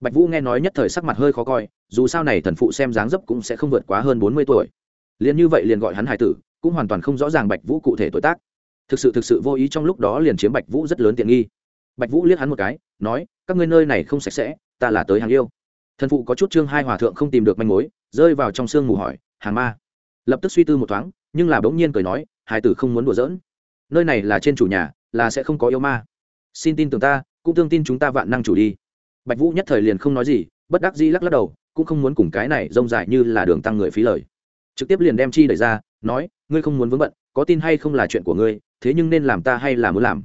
Bạch vũ nghe nói nhất thời sắc mặt hơi khó coi, dù sao này thần phụ xem dáng dấp cũng sẽ không vượt quá hơn bốn mươi tuổi. Liền như vậy liền gọi hắn hải tử, cũng hoàn toàn không rõ ràng bạch vũ cụ thể tuổi tác. Thực sự thực sự vô ý trong lúc đó liền chiếm bạch vũ rất lớn tiện nghi. Bạch vũ liếc hắn một cái, nói, các ngươi nơi này không sạch sẽ, ta là tới hàng yêu. Thần phụ có chút chương hai hòa thượng không tìm được manh mối, rơi vào trong sương mù hỏi, hàng ma? Lập tức suy tư một thoáng, nhưng là bỗng nhiên cười nói, hải tử không muốn đùa giỡn. Nơi này là trên chủ nhà, là sẽ không có yêu ma. Xin tin tưởng ta cũng tương tin chúng ta vạn năng chủ đi. Bạch vũ nhất thời liền không nói gì, bất đắc dĩ lắc lắc đầu, cũng không muốn cùng cái này rông dài như là đường tăng người phí lời. Trực tiếp liền đem chi đẩy ra, nói, ngươi không muốn vướng bận, có tin hay không là chuyện của ngươi, thế nhưng nên làm ta hay là muốn làm?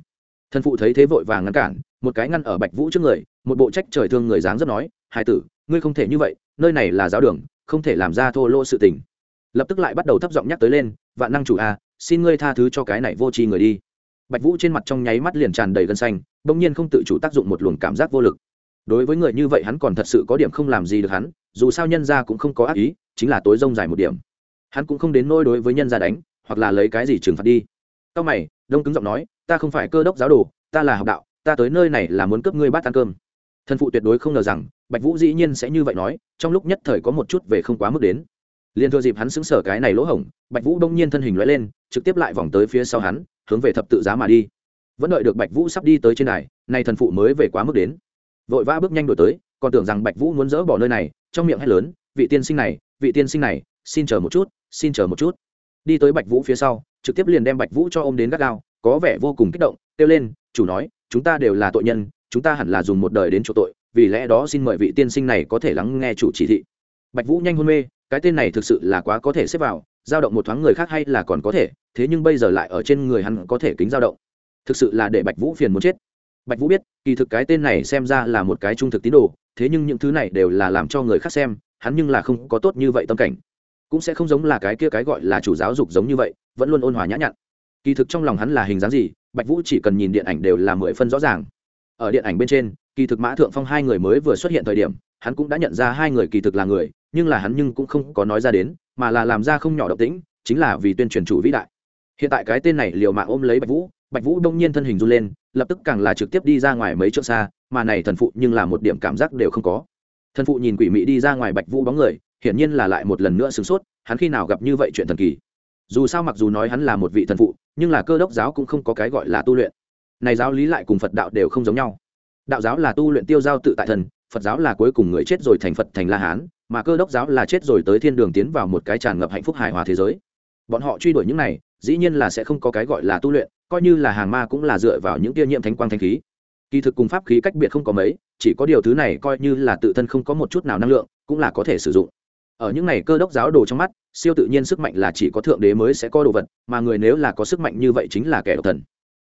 Thần phụ thấy thế vội vàng ngăn cản, một cái ngăn ở bạch vũ trước người, một bộ trách trời thương người dáng rất nói, hải tử, ngươi không thể như vậy, nơi này là giáo đường, không thể làm ra thô lỗ sự tình. Lập tức lại bắt đầu thấp giọng nhắc tới lên, vạn năng chủ a xin ngươi tha thứ cho cái này vô tri người đi bạch vũ trên mặt trong nháy mắt liền tràn đầy gân xanh, bỗng nhiên không tự chủ tác dụng một luồng cảm giác vô lực. Đối với người như vậy hắn còn thật sự có điểm không làm gì được hắn, dù sao nhân gia cũng không có ác ý, chính là tối rông dài một điểm. Hắn cũng không đến nôi đối với nhân gia đánh, hoặc là lấy cái gì trừng phạt đi. Sau mày, đông cứng giọng nói, ta không phải cơ đốc giáo đồ, ta là học đạo, ta tới nơi này là muốn cướp ngươi bát ăn cơm. Thân phụ tuyệt đối không ngờ rằng, bạch vũ dĩ nhiên sẽ như vậy nói, trong lúc nhất thời có một chút về không quá mức đến liền thừa dịp hắn xứng sở cái này lỗ hổng, bạch vũ đông nhiên thân hình loại lên, trực tiếp lại vòng tới phía sau hắn, hướng về thập tự giá mà đi. Vẫn đợi được bạch vũ sắp đi tới trên này, nay thần phụ mới về quá mức đến. Vội vã bước nhanh đổi tới, còn tưởng rằng bạch vũ muốn dỡ bỏ nơi này, trong miệng hét lớn, vị tiên sinh này, vị tiên sinh này, xin chờ một chút, xin chờ một chút. Đi tới bạch vũ phía sau, trực tiếp liền đem bạch vũ cho ô m đến gắt gao, có vẻ vô cùng kích động, kêu lên, chủ nói, chúng ta đều là tội nhân, chúng ta hẳn là dùng một đời đến chỗ tội, vì lẽ đó xin mời vị tiên sinh này có thể lắng nghe chủ chỉ thị. Bạch vũ nhanh hôn mê cái tên này thực sự là quá có thể xếp vào dao động một thoáng người khác hay là còn có thể, thế nhưng bây giờ lại ở trên người hắn có thể kính dao động. Thực sự là để bạch vũ phiền muốn chết. Bạch vũ biết, kỳ thực cái tên này xem ra là một cái trung thực tín đồ, thế nhưng những thứ này đều là làm cho người khác xem, hắn nhưng là không có tốt như vậy tâm cảnh. Cũng sẽ không giống là cái kia cái gọi là chủ giáo dục giống như vậy, vẫn luôn ôn hòa nhã nhặn. Kỳ thực trong lòng hắn là hình dáng gì, bạch vũ chỉ cần nhìn điện ảnh đều là mười phân rõ ràng. Ở điện ảnh bên trên, kỳ thực mã thượng phong hai người mới vừa xuất hiện thời điểm, hắn cũng đã nhận ra hai người kỳ thực là người nhưng là hắn nhưng cũng không có nói ra đến mà là làm ra không nhỏ độc tĩnh, chính là vì tuyên truyền chủ vĩ đại. Hiện tại cái tên này liều mạng ôm lấy bạch vũ bạch vũ đông nhiên thân hình run lên lập tức càng là trực tiếp đi ra ngoài mấy chỗ xa mà này thần phụ nhưng là một điểm cảm giác đều không có. Thần phụ nhìn quỷ mị đi ra ngoài bạch vũ bóng người hiển nhiên là lại một lần nữa sửng sốt hắn khi nào gặp như vậy chuyện thần kỳ. Dù sao mặc dù nói hắn là một vị thần phụ nhưng là cơ đốc giáo cũng không có cái gọi là tu luyện. Này giáo lý lại cùng phật đạo đều không giống nhau. Đạo giáo là tu luyện tiêu giao tự tại thần phật giáo là cuối cùng người chết rồi thành phật thành la hán mà cơ đốc giáo là chết rồi tới thiên đường tiến vào một cái tràn ngập hạnh phúc hài hòa thế giới. Bọn họ truy đuổi những này, dĩ nhiên là sẽ không có cái gọi là tu luyện, coi như là hàng ma cũng là dựa vào những tia nhiễm thánh quang thanh khí. Kỳ thực cùng pháp khí cách biệt không có mấy, chỉ có điều thứ này coi như là tự thân không có một chút nào năng lượng, cũng là có thể sử dụng. Ở những này cơ đốc giáo đồ trong mắt, siêu tự nhiên sức mạnh là chỉ có thượng đế mới sẽ có đồ vật, mà người nếu là có sức mạnh như vậy chính là kẻ độc thần.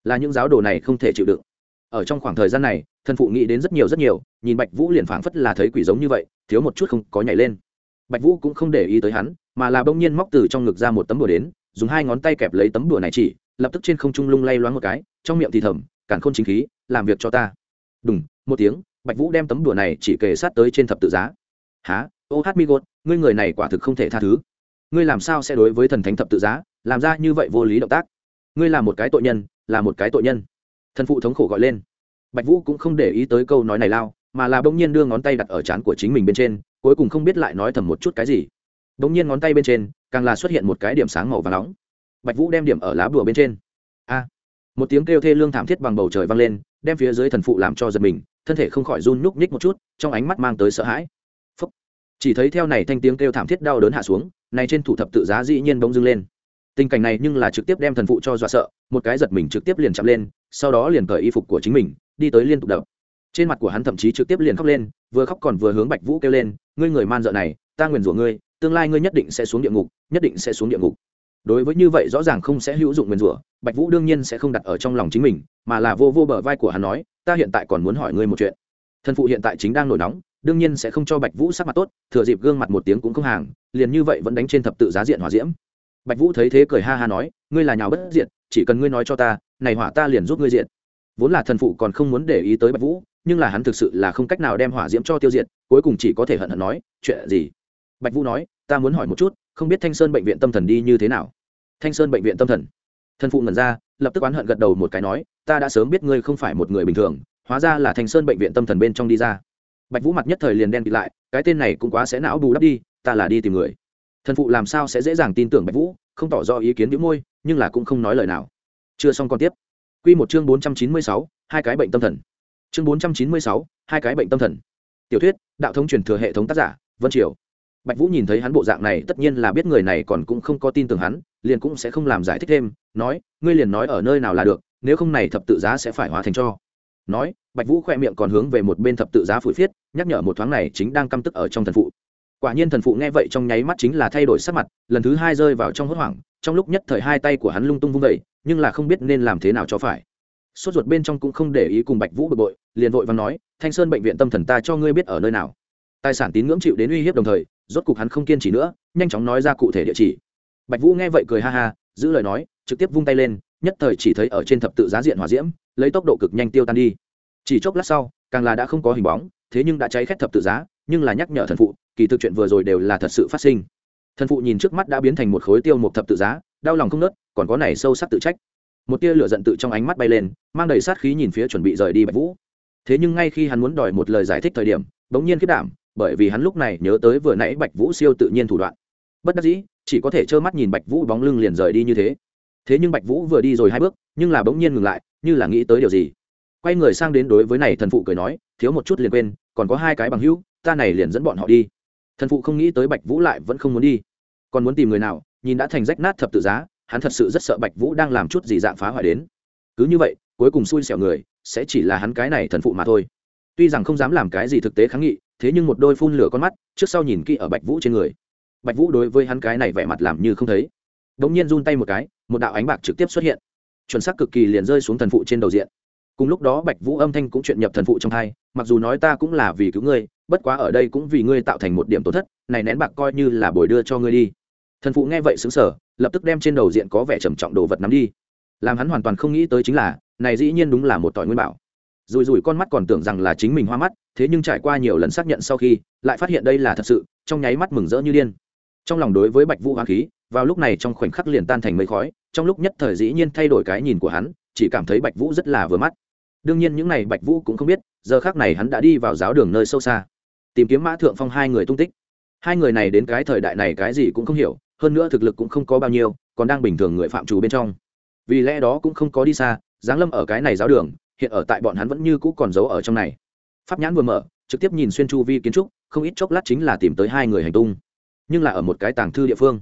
Là những giáo đồ này không thể chịu đựng ở trong khoảng thời gian này thần phụ nghĩ đến rất nhiều rất nhiều, nhìn bạch vũ liền phảng phất là thấy quỷ giống như vậy, thiếu một chút không có nhảy lên. Bạch vũ cũng không để ý tới hắn, mà là bỗng nhiên móc từ trong ngực ra một tấm đùa đến, dùng hai ngón tay kẹp lấy tấm đùa này chỉ, lập tức trên không trung lung lay loáng một cái, trong miệng thì thầm cản khôn chính khí, làm việc cho ta. Đúng một tiếng, bạch vũ đem tấm đùa này chỉ kề sát tới trên thập tự giá. Há ô hát mi gột, ngươi người này quả thực không thể tha thứ. Ngươi làm sao sẽ đối với thần thánh thập tự giá, làm ra như vậy vô lý động tác? Ngươi là một cái tội nhân, là một cái tội nhân thần phụ thống khổ gọi lên. Bạch vũ cũng không để ý tới câu nói này lao, mà là bỗng nhiên đưa ngón tay đặt ở trán của chính mình bên trên, cuối cùng không biết lại nói thầm một chút cái gì. Bỗng nhiên ngón tay bên trên, càng là xuất hiện một cái điểm sáng màu và nóng. Bạch vũ đem điểm ở lá bùa bên trên. A! Một tiếng kêu thê lương thảm thiết bằng bầu trời vang lên, đem phía dưới thần phụ làm cho giật mình, thân thể không khỏi run nhúc nhích một chút, trong ánh mắt mang tới sợ hãi. Phúc. chỉ thấy theo này thanh tiếng kêu thảm thiết đau đớn hạ xuống, này trên thủ thập tự giá dĩ nhiên bỗng dưng lên tình cảnh này nhưng là trực tiếp đem thần phụ cho dọa sợ, một cái giật mình trực tiếp liền chạm lên, sau đó liền cởi y phục của chính mình, đi tới liên tục đập. Trên mặt của hắn thậm chí trực tiếp liền khóc lên, vừa khóc còn vừa hướng bạch vũ kêu lên, ngươi người man dợ này, ta nguyền rủa ngươi, tương lai ngươi nhất định sẽ xuống địa ngục, nhất định sẽ xuống địa ngục. Đối với như vậy rõ ràng không sẽ hữu dụng nguyền rủa, bạch vũ đương nhiên sẽ không đặt ở trong lòng chính mình, mà là vô vô bờ vai của hắn nói, ta hiện tại còn muốn hỏi ngươi một chuyện. Thần phụ hiện tại chính đang nổi nóng, đương nhiên sẽ không cho bạch vũ sắc mặt tốt, thừa dịp gương mặt một tiếng cũng không hàng, liền như vậy vẫn đánh trên thập tự giá diện hỏa diễm bạch vũ thấy thế cười ha ha nói, ngươi là nhào bất diện chỉ cần ngươi nói cho ta, này hỏa ta liền giúp ngươi diện vốn là thần phụ còn không muốn để ý tới bạch vũ, nhưng là hắn thực sự là không cách nào đem hỏa diễm cho tiêu diệt, cuối cùng chỉ có thể hận hận nói, chuyện gì? Bạch vũ nói, ta muốn hỏi một chút, không biết thanh sơn bệnh viện tâm thần đi như thế nào? Thanh sơn bệnh viện tâm thần? Thần phụ ngẩn ra, lập tức oán hận gật đầu một cái nói, ta đã sớm biết ngươi không phải một người bình thường, hóa ra là thanh sơn bệnh viện tâm thần bên trong đi ra. Bạch vũ mặt nhất thời liền đen kịt lại, cái tên này cũng quá sẽ não bù đắp đi, ta là đi tìm người thần phụ làm sao sẽ dễ dàng tin tưởng bạch vũ, không tỏ rõ ý kiến đĩu môi, nhưng là cũng không nói lời nào. Chưa xong còn tiếp. Quy một chương bốn trăm chín mươi sáu, hai cái bệnh tâm thần. Chương bốn trăm chín mươi sáu, hai cái bệnh tâm thần. Tiểu thuyết, đạo thống truyền thừa hệ thống tác giả, vân triều. Bạch vũ nhìn thấy hắn bộ dạng này, tất nhiên là biết người này còn cũng không có tin tưởng hắn, liền cũng sẽ không làm giải thích thêm, nói, ngươi liền nói ở nơi nào là được, nếu không này thập tự giá sẽ phải hóa thành cho. Nói, bạch vũ khoe miệng còn hướng về một bên thập tự giá phủi phiết, nhắc nhở một thoáng này chính đang căm tức ở trong thần phụ quả nhiên thần phụ nghe vậy trong nháy mắt chính là thay đổi sắc mặt, lần thứ hai rơi vào trong hốt hoảng, trong lúc nhất thời hai tay của hắn lung tung vung vẩy nhưng là không biết nên làm thế nào cho phải. Sốt ruột bên trong cũng không để ý cùng bạch vũ bực bội, liền vội và nói, thanh sơn bệnh viện tâm thần ta cho ngươi biết ở nơi nào. Tài sản tín ngưỡng chịu đến uy hiếp đồng thời, rốt cục hắn không kiên trì nữa, nhanh chóng nói ra cụ thể địa chỉ. Bạch vũ nghe vậy cười ha ha, giữ lời nói, trực tiếp vung tay lên, nhất thời chỉ thấy ở trên thập tự giá diện hỏa diễm, lấy tốc độ cực nhanh tiêu tan đi. Chỉ chốc lát sau, càng là đã không có hình bóng, thế nhưng đã cháy khét thập tự giá nhưng là nhắc nhở thần phụ, kỳ thực chuyện vừa rồi đều là thật sự phát sinh. Thần phụ nhìn trước mắt đã biến thành một khối tiêu một thập tự giá, đau lòng không nớt, còn có này sâu sắc tự trách. Một tia lửa giận tự trong ánh mắt bay lên, mang đầy sát khí nhìn phía chuẩn bị rời đi bạch vũ. Thế nhưng ngay khi hắn muốn đòi một lời giải thích thời điểm, bỗng nhiên kết đảm, bởi vì hắn lúc này nhớ tới vừa nãy bạch vũ siêu tự nhiên thủ đoạn. Bất đắc dĩ, chỉ có thể trơ mắt nhìn bạch vũ bóng lưng liền rời đi như thế. Thế nhưng bạch vũ vừa đi rồi hai bước, nhưng là bỗng nhiên ngừng lại, như là nghĩ tới điều gì. Quay người sang đến đối với này thần phụ cười nói, thiếu một chút liền quên, còn có hai cái bằng hữu ta này liền dẫn bọn họ đi. Thần phụ không nghĩ tới bạch vũ lại vẫn không muốn đi. Còn muốn tìm người nào, nhìn đã thành rách nát thập tự giá, hắn thật sự rất sợ bạch vũ đang làm chút gì dạng phá hoại đến. Cứ như vậy, cuối cùng xui xẻo người, sẽ chỉ là hắn cái này thần phụ mà thôi. Tuy rằng không dám làm cái gì thực tế kháng nghị, thế nhưng một đôi phun lửa con mắt, trước sau nhìn kỹ ở bạch vũ trên người. Bạch vũ đối với hắn cái này vẻ mặt làm như không thấy. Đ ỗ n g nhiên run tay một cái, một đạo ánh bạc trực tiếp xuất hiện. Chuẩn xác cực kỳ liền rơi xuống thần phụ trên đầu diện. Cùng lúc đó bạch vũ âm thanh cũng chuyện nhập thần phụ trong hai mặc dù nói ta cũng là vì cứu ngươi bất quá ở đây cũng vì ngươi tạo thành một điểm tổn thất, này nén bạc coi như là bồi đưa cho ngươi đi. Thần phụ nghe vậy xứng sở lập tức đem trên đầu diện có vẻ trầm trọng đồ vật nắm đi. Làm hắn hoàn toàn không nghĩ tới chính là, này dĩ nhiên đúng là một tỏi nguyên bảo. Rùi rùi con mắt còn tưởng rằng là chính mình hoa mắt, thế nhưng trải qua nhiều lần xác nhận sau khi, lại phát hiện đây là thật sự, trong nháy mắt mừng rỡ như điên. Trong lòng đối với bạch vũ hoa khí, vào lúc này trong khoảnh khắc liền tan thành mây khói, trong lúc nhất thời dĩ nhiên thay đổi cái nhìn của hắn, chỉ cảm thấy bạch vũ rất là vừa mắt. Đương nhiên những n à y bạch vũ cũng không biết, giờ khác này hắn đã đi vào giáo đường nơi sâu xa tìm kiếm mã thượng phong hai người tung tích. Hai người này đến cái thời đại này cái gì cũng không hiểu, hơn nữa thực lực cũng không có bao nhiêu, còn đang bình thường người phạm trù bên trong. Vì lẽ đó cũng không có đi xa, giáng lâm ở cái này giáo đường, hiện ở tại bọn hắn vẫn như cũ còn giấu ở trong này. Pháp nhãn vừa mở, trực tiếp nhìn xuyên chu vi kiến trúc, không ít chốc lát chính là tìm tới hai người hành tung. Nhưng là ở một cái tàng thư địa phương.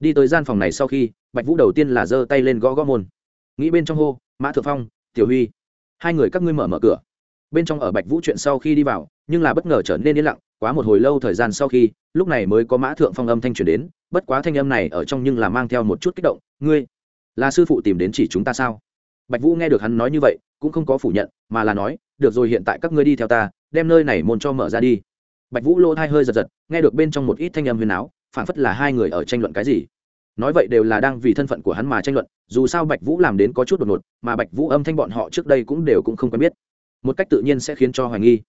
Đi tới gian phòng này sau khi, bạch vũ đầu tiên là giơ tay lên gõ gõ môn. Nghĩ bên trong hô, mã thượng phong, tiểu huy, hai người các ngươi mở mở cửa bên trong ở bạch vũ chuyện sau khi đi vào, nhưng là bất ngờ trở nên yên lặng, quá một hồi lâu thời gian sau khi, lúc này mới có mã thượng phong âm thanh truyền đến, bất quá thanh âm này ở trong nhưng là mang theo một chút kích động, ngươi, là sư phụ tìm đến chỉ chúng ta sao? Bạch vũ nghe được hắn nói như vậy, cũng không có phủ nhận, mà là nói, được rồi, hiện tại các ngươi đi theo ta, đem nơi này môn cho mở ra đi. Bạch vũ lỗ thai hơi giật giật, nghe được bên trong một ít thanh âm huyền áo, phảng phất là hai người ở tranh luận cái gì. Nói vậy đều là đang vì thân phận của hắn mà tranh luận, dù sao bạch vũ làm đến có chút đột ngột, mà bạch vũ âm thanh bọn họ trước đây cũng đều cũng không quen biết một cách tự nhiên sẽ khiến cho hoài nghi.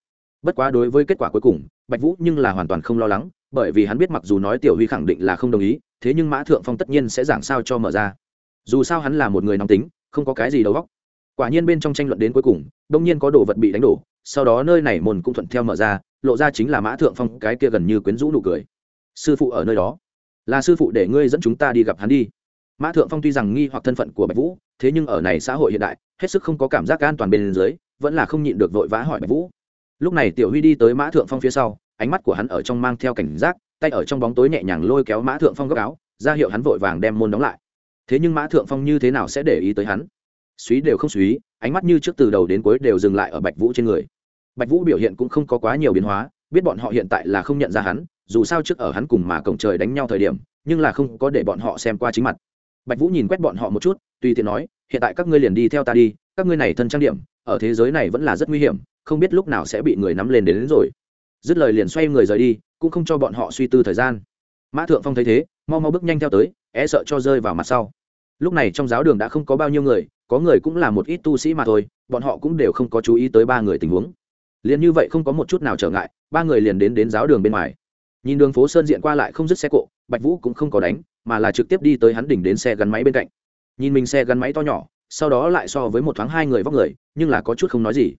Bất quá đối với kết quả cuối cùng, bạch vũ nhưng là hoàn toàn không lo lắng, bởi vì hắn biết mặc dù nói tiểu huy khẳng định là không đồng ý, thế nhưng mã thượng phong tất nhiên sẽ giảng sao cho mở ra. Dù sao hắn là một người nóng tính, không có cái gì đầu góc quả nhiên bên trong tranh luận đến cuối cùng, đông nhiên có đồ vật bị đánh đổ, sau đó nơi này mồn cũng thuận theo mở ra, lộ ra chính là mã thượng phong, cái kia gần như quyến rũ nụ cười. Sư phụ ở nơi đó. Là sư phụ để ngươi dẫn chúng ta đi gặp hắn đi. Mã thượng phong tuy rằng nghi hoặc thân phận của bạch vũ, thế nhưng ở này xã hội hiện đại, hết sức không có cảm giác an toàn bên dưới vẫn là không nhịn được vội vã hỏi bạch vũ. Lúc này tiểu huy đi tới mã thượng phong phía sau, ánh mắt của hắn ở trong mang theo cảnh giác, tay ở trong bóng tối nhẹ nhàng lôi kéo mã thượng phong góc áo, ra hiệu hắn vội vàng đem môn đóng lại. Thế nhưng mã thượng phong như thế nào sẽ để ý tới hắn? Suý đều không suý ánh mắt như trước từ đầu đến cuối đều dừng lại ở bạch vũ trên người. Bạch vũ biểu hiện cũng không có quá nhiều biến hóa, biết bọn họ hiện tại là không nhận ra hắn, dù sao trước ở hắn cùng mà cổng trời đánh nhau thời điểm, nhưng là không có để bọn họ xem qua chính mặt. Bạch vũ nhìn quét bọn họ một chút, tùy tiện nói, hiện tại các ngươi liền đi theo ta đi, các ngươi này thân trang điểm ở thế giới này vẫn là rất nguy hiểm không biết lúc nào sẽ bị người nắm lên đến, đến rồi. Dứt lời liền xoay người rời đi cũng không cho bọn họ suy tư thời gian. Mã thượng phong thấy thế mau mau bước nhanh theo tới é sợ cho rơi vào mặt sau. Lúc này trong giáo đường đã không có bao nhiêu người có người cũng là một ít tu sĩ mà thôi bọn họ cũng đều không có chú ý tới ba người tình huống. Liền như vậy không có một chút nào trở ngại ba người liền đến đến giáo đường bên ngoài. Nhìn đường phố sơn diện qua lại không dứt xe cộ bạch vũ cũng không có đánh mà là trực tiếp đi tới hắn đỉnh đến xe gắn máy bên cạnh. Nhìn mình xe gắn máy to nhỏ sau đó lại so với một thoáng hai người vóc người, nhưng là có chút không nói gì.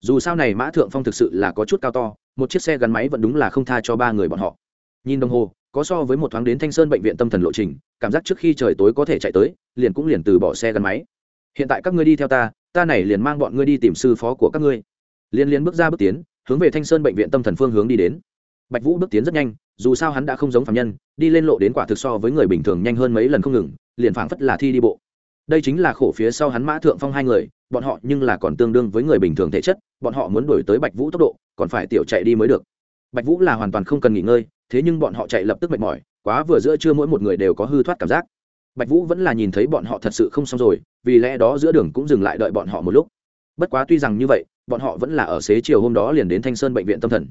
Dù sao này mã thượng phong thực sự là có chút cao to, một chiếc xe gắn máy vẫn đúng là không tha cho ba người bọn họ. Nhìn đồng hồ, có so với một thoáng đến thanh sơn bệnh viện tâm thần lộ trình, cảm giác trước khi trời tối có thể chạy tới, liền cũng liền từ bỏ xe gắn máy. Hiện tại các ngươi đi theo ta ta này liền mang bọn ngươi đi tìm sư phó của các ngươi. Liên liên bước ra bước tiến, hướng về thanh sơn bệnh viện tâm thần phương hướng đi đến. Bạch vũ bước tiến rất nhanh, dù sao hắn đã không giống phạm nhân, đi lên lộ đến quả thực so với người bình thường nhanh hơn mấy lần không ngừng, liền phảng phất là thi đi bộ đây chính là khổ phía sau hắn mã thượng phong hai người, bọn họ nhưng là còn tương đương với người bình thường thể chất, bọn họ muốn đổi tới bạch vũ tốc độ, còn phải tiểu chạy đi mới được. Bạch vũ là hoàn toàn không cần nghỉ ngơi, thế nhưng bọn họ chạy lập tức mệt mỏi, quá vừa giữa trưa mỗi một người đều có hư thoát cảm giác. Bạch vũ vẫn là nhìn thấy bọn họ thật sự không xong rồi, vì lẽ đó giữa đường cũng dừng lại đợi bọn họ một lúc. Bất quá tuy rằng như vậy, bọn họ vẫn là ở xế chiều hôm đó liền đến thanh sơn bệnh viện tâm thần.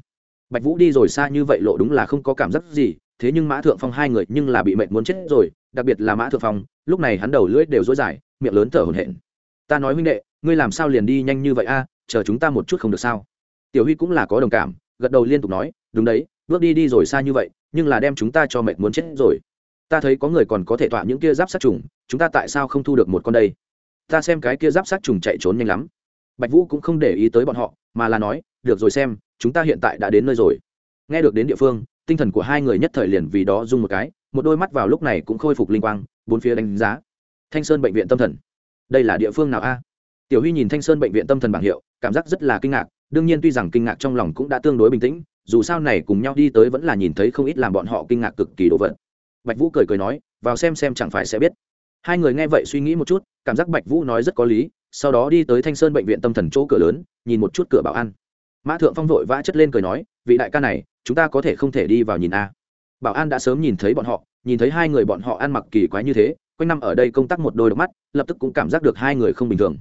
Bạch vũ đi rồi xa như vậy lộ đúng là không có cảm giác gì, thế nhưng mã thượng phong hai người nhưng là bị mệnh muốn chết rồi đặc biệt là mã thượng phong, lúc này hắn đầu lưỡi đều dối dài, miệng lớn thở hổn hển. Ta nói huynh đệ, ngươi làm sao liền đi nhanh như vậy a? Chờ chúng ta một chút không được sao? Tiểu huy cũng là có đồng cảm, gật đầu liên tục nói, đúng đấy, bước đi đi rồi xa như vậy, nhưng là đem chúng ta cho mệt muốn chết rồi. Ta thấy có người còn có thể tọa những kia giáp sát trùng, chúng ta tại sao không thu được một con đây? Ta xem cái kia giáp sát trùng chạy trốn nhanh lắm. Bạch vũ cũng không để ý tới bọn họ, mà là nói, được rồi xem, chúng ta hiện tại đã đến nơi rồi. Nghe được đến địa phương, tinh thần của hai người nhất thời liền vì đó dung một cái một đôi mắt vào lúc này cũng khôi phục linh quang, bốn phía đánh giá. Thanh sơn bệnh viện tâm thần. Đây là địa phương nào a? Tiểu huy nhìn thanh sơn bệnh viện tâm thần bảng hiệu, cảm giác rất là kinh ngạc, đương nhiên tuy rằng kinh ngạc trong lòng cũng đã tương đối bình tĩnh, dù sao này cùng nhau đi tới vẫn là nhìn thấy không ít làm bọn họ kinh ngạc cực kỳ đồ vật. Bạch vũ cười cười nói, vào xem xem chẳng phải sẽ biết. Hai người nghe vậy suy nghĩ một chút, cảm giác bạch vũ nói rất có lý, sau đó đi tới thanh sơn bệnh viện tâm thần chỗ cửa lớn, nhìn một chút cửa bảo an. Mã thượng phong vội vã chất lên cười nói, vị đại ca này, chúng ta có thể không thể đi vào nhìn a bảo an đã sớm nhìn thấy bọn họ, nhìn thấy hai người bọn họ ăn mặc kỳ quái như thế, quanh năm ở đây công tác một đôi độc mắt, lập tức cũng cảm giác được hai người không bình thường.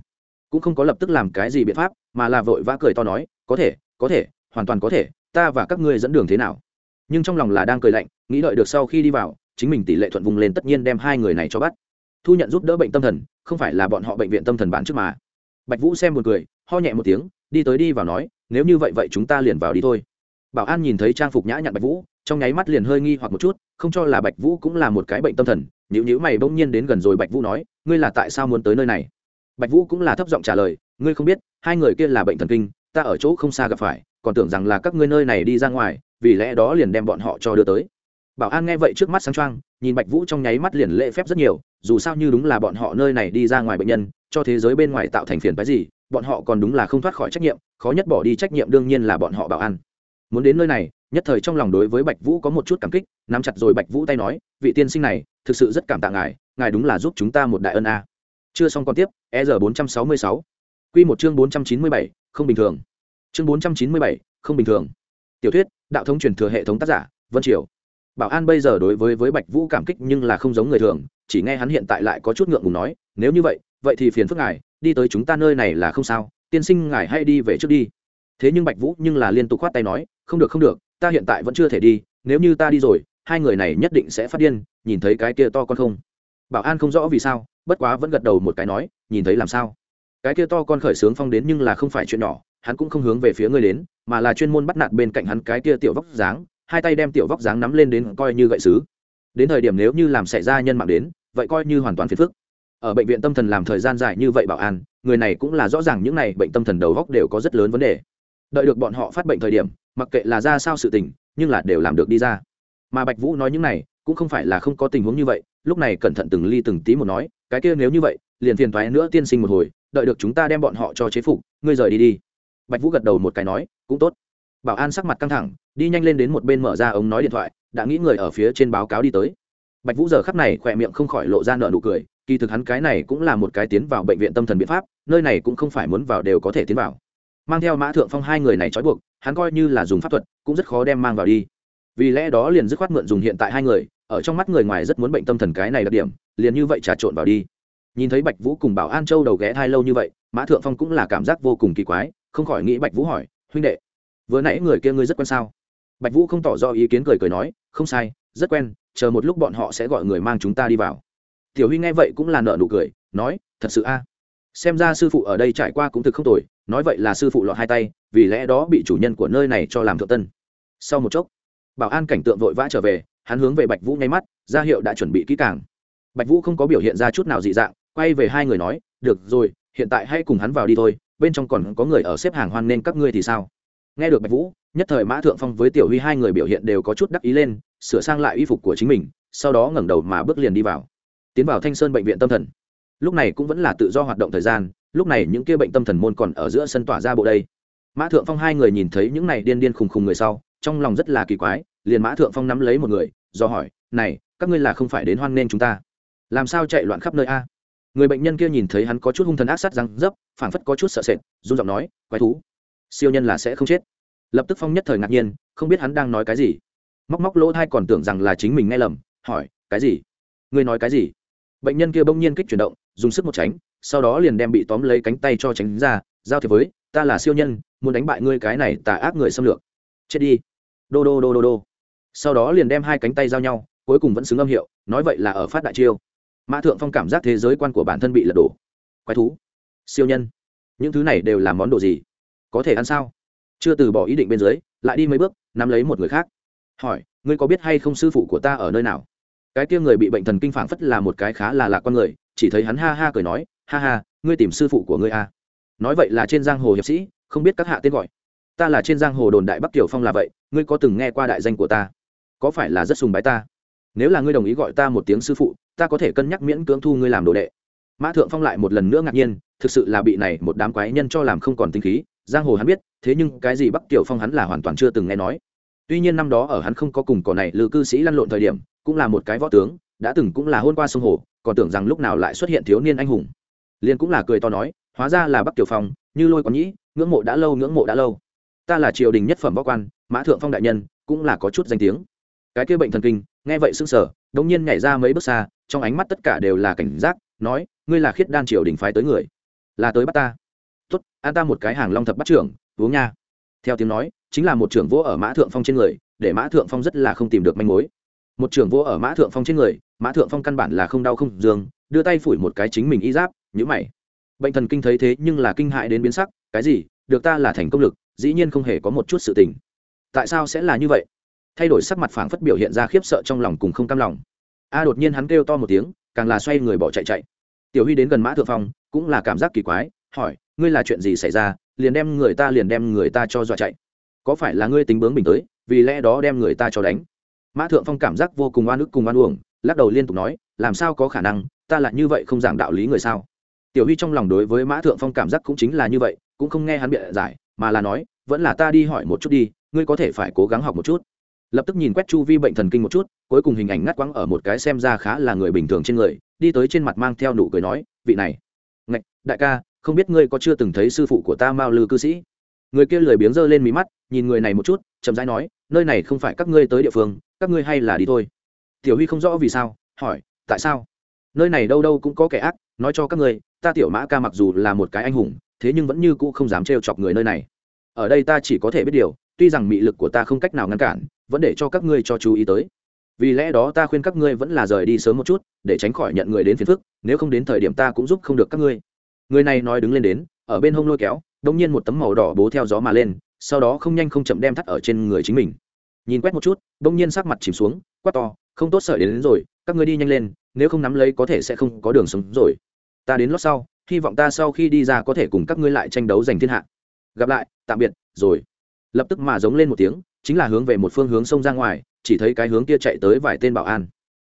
Cũng không có lập tức làm cái gì biện pháp, mà là vội vã cười to nói, có thể có thể, hoàn toàn có thể, ta và các ngươi dẫn đường thế nào? Nhưng trong lòng là đang cười lạnh, nghĩ đợi được sau khi đi vào, chính mình tỷ lệ thuận vùng lên tất nhiên đem hai người này cho bắt. Thu nhận giúp đỡ bệnh tâm thần, không phải là bọn họ bệnh viện tâm thần bán trước mà. Bạch vũ xem một cười, ho nhẹ một tiếng, đi tới đi vào nói, nếu như vậy vậy chúng ta liền vào đi thôi. Bảo an nhìn thấy trang phục nhã nhặn bạch vũ trong nháy mắt liền hơi nghi hoặc một chút, không cho là bạch vũ cũng là một cái bệnh tâm thần nhữ nhữ mày bỗng nhiên đến gần rồi bạch vũ nói, ngươi là tại sao muốn tới nơi này? Bạch vũ cũng là thấp giọng trả lời, ngươi không biết, hai người kia là bệnh thần kinh, ta ở chỗ không xa gặp phải, còn tưởng rằng là các ngươi nơi này đi ra ngoài, vì lẽ đó liền đem bọn họ cho đưa tới. Bảo an nghe vậy trước mắt sáng trăng nhìn bạch vũ trong nháy mắt liền lễ phép rất nhiều, dù sao như đúng là bọn họ nơi này đi ra ngoài bệnh nhân, cho thế giới bên ngoài tạo thành phiền phái gì, bọn họ còn đúng là không thoát khỏi trách nhiệm, khó nhất bỏ đi trách nhiệm đương nhiên là bọn họ bảo an. Muốn đến nơi này nhất thời trong lòng đối với bạch vũ có một chút cảm kích, nắm chặt rồi bạch vũ tay nói, vị tiên sinh này, thực sự rất cảm tạ ngài ngài đúng là giúp chúng ta một đại ân a. Chưa xong còn tiếp e r bốn trăm sáu mươi sáu. Q một chương bốn trăm chín mươi bảy, không bình thường. Chương bốn trăm chín mươi bảy, không bình thường. Tiểu thuyết, đạo thống truyền thừa hệ thống tác giả, vân triều. Bảo an bây giờ đối với với bạch vũ cảm kích nhưng là không giống người thường, chỉ nghe hắn hiện tại lại có chút ngượng ngùng nói, nếu như vậy vậy thì phiền phức ngài, đi tới chúng ta nơi này là không sao, tiên sinh ngài hay đi về trước đi. Thế nhưng bạch vũ nhưng là liên tục khoát tay nói, không được không được ta hiện tại vẫn chưa thể đi, nếu như ta đi rồi, hai người này nhất định sẽ phát điên, nhìn thấy cái kia to con không? Bảo an không rõ vì sao, bất quá vẫn gật đầu một cái nói, nhìn thấy làm sao? Cái kia to con khởi sướng phong đến nhưng là không phải chuyện nhỏ, hắn cũng không hướng về phía ngươi đến, mà là chuyên môn bắt nạt bên cạnh hắn cái kia tiểu vóc dáng, hai tay đem tiểu vóc dáng nắm lên đến coi như gậy xứ. Đến thời điểm nếu như làm xảy ra nhân mạng đến, vậy coi như hoàn toàn phiền phức. Ở bệnh viện tâm thần làm thời gian dài như vậy bảo an, người này cũng là rõ ràng những này bệnh tâm thần đầu góc đều có rất lớn vấn đề đợi được bọn họ phát bệnh thời điểm, mặc kệ là ra sao sự tình, nhưng là đều làm được đi ra. Mà bạch vũ nói những này, cũng không phải là không có tình huống như vậy, lúc này cẩn thận từng ly từng tí một nói, cái kia nếu như vậy, liền phiền thoái nữa tiên sinh một hồi, đợi được chúng ta đem bọn họ cho chế phục, ngươi rời đi đi. Bạch vũ gật đầu một cái nói, cũng tốt. Bảo an sắc mặt căng thẳng, đi nhanh lên đến một bên mở ra ống nói điện thoại, đã nghĩ người ở phía trên báo cáo đi tới. Bạch vũ giờ khắp này khỏe miệng không khỏi lộ ra nợ nụ cười, kỳ thực hắn cái này cũng là một cái tiến vào bệnh viện tâm thần biện pháp, nơi này cũng không phải muốn vào đều có thể tiến vào mang theo mã thượng phong hai người này trói buộc, hắn coi như là dùng pháp thuật, cũng rất khó đem mang vào đi. Vì lẽ đó liền dứt khoát mượn dùng hiện tại hai người, ở trong mắt người ngoài rất muốn bệnh tâm thần cái này đặc điểm, liền như vậy trà trộn vào đi. Nhìn thấy bạch vũ cùng bảo an châu đầu ghé thai lâu như vậy, mã thượng phong cũng là cảm giác vô cùng kỳ quái, không khỏi nghĩ bạch vũ hỏi, huynh đệ, vừa nãy người kia ngươi rất quen sao? Bạch vũ không tỏ rõ ý kiến cười cười nói, không sai, rất quen, chờ một lúc bọn họ sẽ gọi người mang chúng ta đi vào. Tiểu huy nghe vậy cũng là nợ nụ cười, nói, thật sự a? Xem ra sư phụ ở đây trải qua cũng thực không tồi nói vậy là sư phụ lọt hai tay, vì lẽ đó bị chủ nhân của nơi này cho làm thượng tân. Sau một chốc, bảo an cảnh tượng vội vã trở về, hắn hướng về bạch vũ nháy mắt, ra hiệu đã chuẩn bị kỹ càng. Bạch vũ không có biểu hiện ra chút nào dị dạng, quay về hai người nói, được rồi, hiện tại hãy cùng hắn vào đi thôi, bên trong còn có người ở xếp hàng hoan nên các ngươi thì sao? Nghe được bạch vũ, nhất thời mã thượng phong với tiểu huy hai người biểu hiện đều có chút đắc ý lên, sửa sang lại y phục của chính mình, sau đó ngẩng đầu mà bước liền đi vào. Tiến vào thanh sơn bệnh viện tâm thần. Lúc này cũng vẫn là tự do hoạt động thời gian lúc này những kia bệnh tâm thần môn còn ở giữa sân tỏa ra bộ đây. Mã thượng phong hai người nhìn thấy những này điên điên khùng khùng người sau, trong lòng rất là kỳ quái, liền mã thượng phong nắm lấy một người, do hỏi, này, các ngươi là không phải đến hoan nghênh chúng ta? Làm sao chạy loạn khắp nơi a? Người bệnh nhân kia nhìn thấy hắn có chút hung thần ác sát răng dấp, phảng phất có chút sợ sệt, run giọng nói, quái thú, siêu nhân là sẽ không chết. Lập tức phong nhất thời ngạc nhiên, không biết hắn đang nói cái gì. Móc móc lỗ thai còn tưởng rằng là chính mình nghe lầm, hỏi, cái gì? Ngươi nói cái gì? Bệnh nhân kia bỗng nhiên kích chuyển động, dùng sức một tránh sau đó liền đem bị tóm lấy cánh tay cho tránh ra, giao thiệp với, ta là siêu nhân, muốn đánh bại ngươi cái này tà ác người xâm lược. Chết đi. Đô đô đô đô đô. Sau đó liền đem hai cánh tay giao nhau, cuối cùng vẫn xứng âm hiệu, nói vậy là ở phát đại chiêu. Mã thượng phong cảm giác thế giới quan của bản thân bị lật đổ. Quái thú, siêu nhân, những thứ này đều là món đồ gì? Có thể ăn sao? Chưa từ bỏ ý định bên dưới, lại đi mấy bước, nắm lấy một người khác. Hỏi, ngươi có biết hay không sư phụ của ta ở nơi nào? Cái kia người bị bệnh thần kinh phảng phất là một cái khá là lạc con người, chỉ thấy hắn ha ha cười nói ha ha, ngươi tìm sư phụ của ngươi à. nói vậy là trên giang hồ hiệp sĩ, không biết các hạ tên gọi. Ta là trên giang hồ đồn đại bắc tiểu phong là vậy, ngươi có từng nghe qua đại danh của ta? Có phải là rất sùng bái ta? Nếu là ngươi đồng ý gọi ta một tiếng sư phụ, ta có thể cân nhắc miễn cưỡng thu ngươi làm đồ đệ. Mã thượng phong lại một lần nữa ngạc nhiên, thực sự là bị này một đám quái nhân cho làm không còn tinh khí, giang hồ hắn biết, thế nhưng cái gì bắc tiểu phong hắn là hoàn toàn chưa từng nghe nói. Tuy nhiên năm đó ở hắn không có cùng cỏ này lư cư sĩ lăn lộn thời điểm, cũng là một cái võ tướng, đã từng cũng là hôn qua sông hồ, còn tưởng rằng lúc nào lại xuất hiện thiếu niên anh hùng liền cũng là cười to nói, hóa ra là bắc tiểu phong, như lôi còn nhĩ, ngưỡng mộ đã lâu, ngưỡng mộ đã lâu. Ta là triều đình nhất phẩm võ quan, mã thượng phong đại nhân, cũng là có chút danh tiếng. Cái kia bệnh thần kinh, nghe vậy sững sờ, đống nhiên nhảy ra mấy bước xa, trong ánh mắt tất cả đều là cảnh giác, nói, ngươi là khiết đan triều đình phái tới người, là tới bắt ta. Tốt, an ta một cái hàng long thập bắt trưởng, uống nha. Theo tiếng nói, chính là một trưởng vỗ ở mã thượng phong trên người, để mã thượng phong rất là không tìm được manh mối. Một trưởng vỗ ở mã thượng phong trên người, mã thượng phong căn bản là không đau không dương đưa tay phủi một cái chính mình y giáp nhữ mày. Bệnh thần kinh thấy thế nhưng là kinh hại đến biến sắc, cái gì, được ta là thành công lực, dĩ nhiên không hề có một chút sự tình. Tại sao sẽ là như vậy? Thay đổi sắc mặt phảng phất biểu hiện ra khiếp sợ trong lòng cùng không cam lòng. A đột nhiên hắn kêu to một tiếng, càng là xoay người bỏ chạy chạy. Tiểu huy đến gần mã thượng phong, cũng là cảm giác kỳ quái, hỏi, ngươi là chuyện gì xảy ra? Liền đem người ta liền đem người ta cho dọa chạy. Có phải là ngươi tính bướng bình tới, vì lẽ đó đem người ta cho đánh? Mã thượng phong cảm giác vô cùng oan ức cùng oan uổng, lắc đầu liên tục nói, làm sao có khả năng? Ta lại như vậy không giảng đạo lý người sao? Tiểu huy trong lòng đối với mã thượng phong cảm giác cũng chính là như vậy, cũng không nghe hắn biện giải, mà là nói, vẫn là ta đi hỏi một chút đi, ngươi có thể phải cố gắng học một chút. Lập tức nhìn quét chu vi bệnh thần kinh một chút, cuối cùng hình ảnh ngắt quãng ở một cái xem ra khá là người bình thường trên người, đi tới trên mặt mang theo nụ cười nói, vị này, ngạch, đại ca, không biết ngươi có chưa từng thấy sư phụ của ta mao lư cư sĩ? Người kia lười biếng giơ lên mí mắt, nhìn người này một chút, chậm rãi nói, nơi này không phải các ngươi tới địa phương, các ngươi hay là đi thôi. Tiểu huy không rõ vì sao, hỏi, tại sao? Nơi này đâu đâu cũng có kẻ ác, nói cho các ngươi ta tiểu mã ca mặc dù là một cái anh hùng thế nhưng vẫn như cũ không dám trêu chọc người nơi này. Ở đây ta chỉ có thể biết điều tuy rằng mị lực của ta không cách nào ngăn cản vẫn để cho các ngươi cho chú ý tới. Vì lẽ đó ta khuyên các ngươi vẫn là rời đi sớm một chút để tránh khỏi nhận người đến phiền phức nếu không đến thời điểm ta cũng giúp không được các ngươi. Người này nói đứng lên đến ở bên hông lôi kéo đông nhiên một tấm màu đỏ bố theo gió mà lên sau đó không nhanh không chậm đem thắt ở trên người chính mình. Nhìn quét một chút đông nhiên sắc mặt chìm xuống quát to không tốt sợi đến, đến rồi các ngươi đi nhanh lên nếu không nắm lấy có thể sẽ không có đường sống rồi ta đến lót sau, hy vọng ta sau khi đi ra có thể cùng các ngươi lại tranh đấu giành thiên hạ. Gặp lại, tạm biệt, rồi. Lập tức mà giống lên một tiếng, chính là hướng về một phương hướng sông ra ngoài, chỉ thấy cái hướng kia chạy tới vài tên bảo an.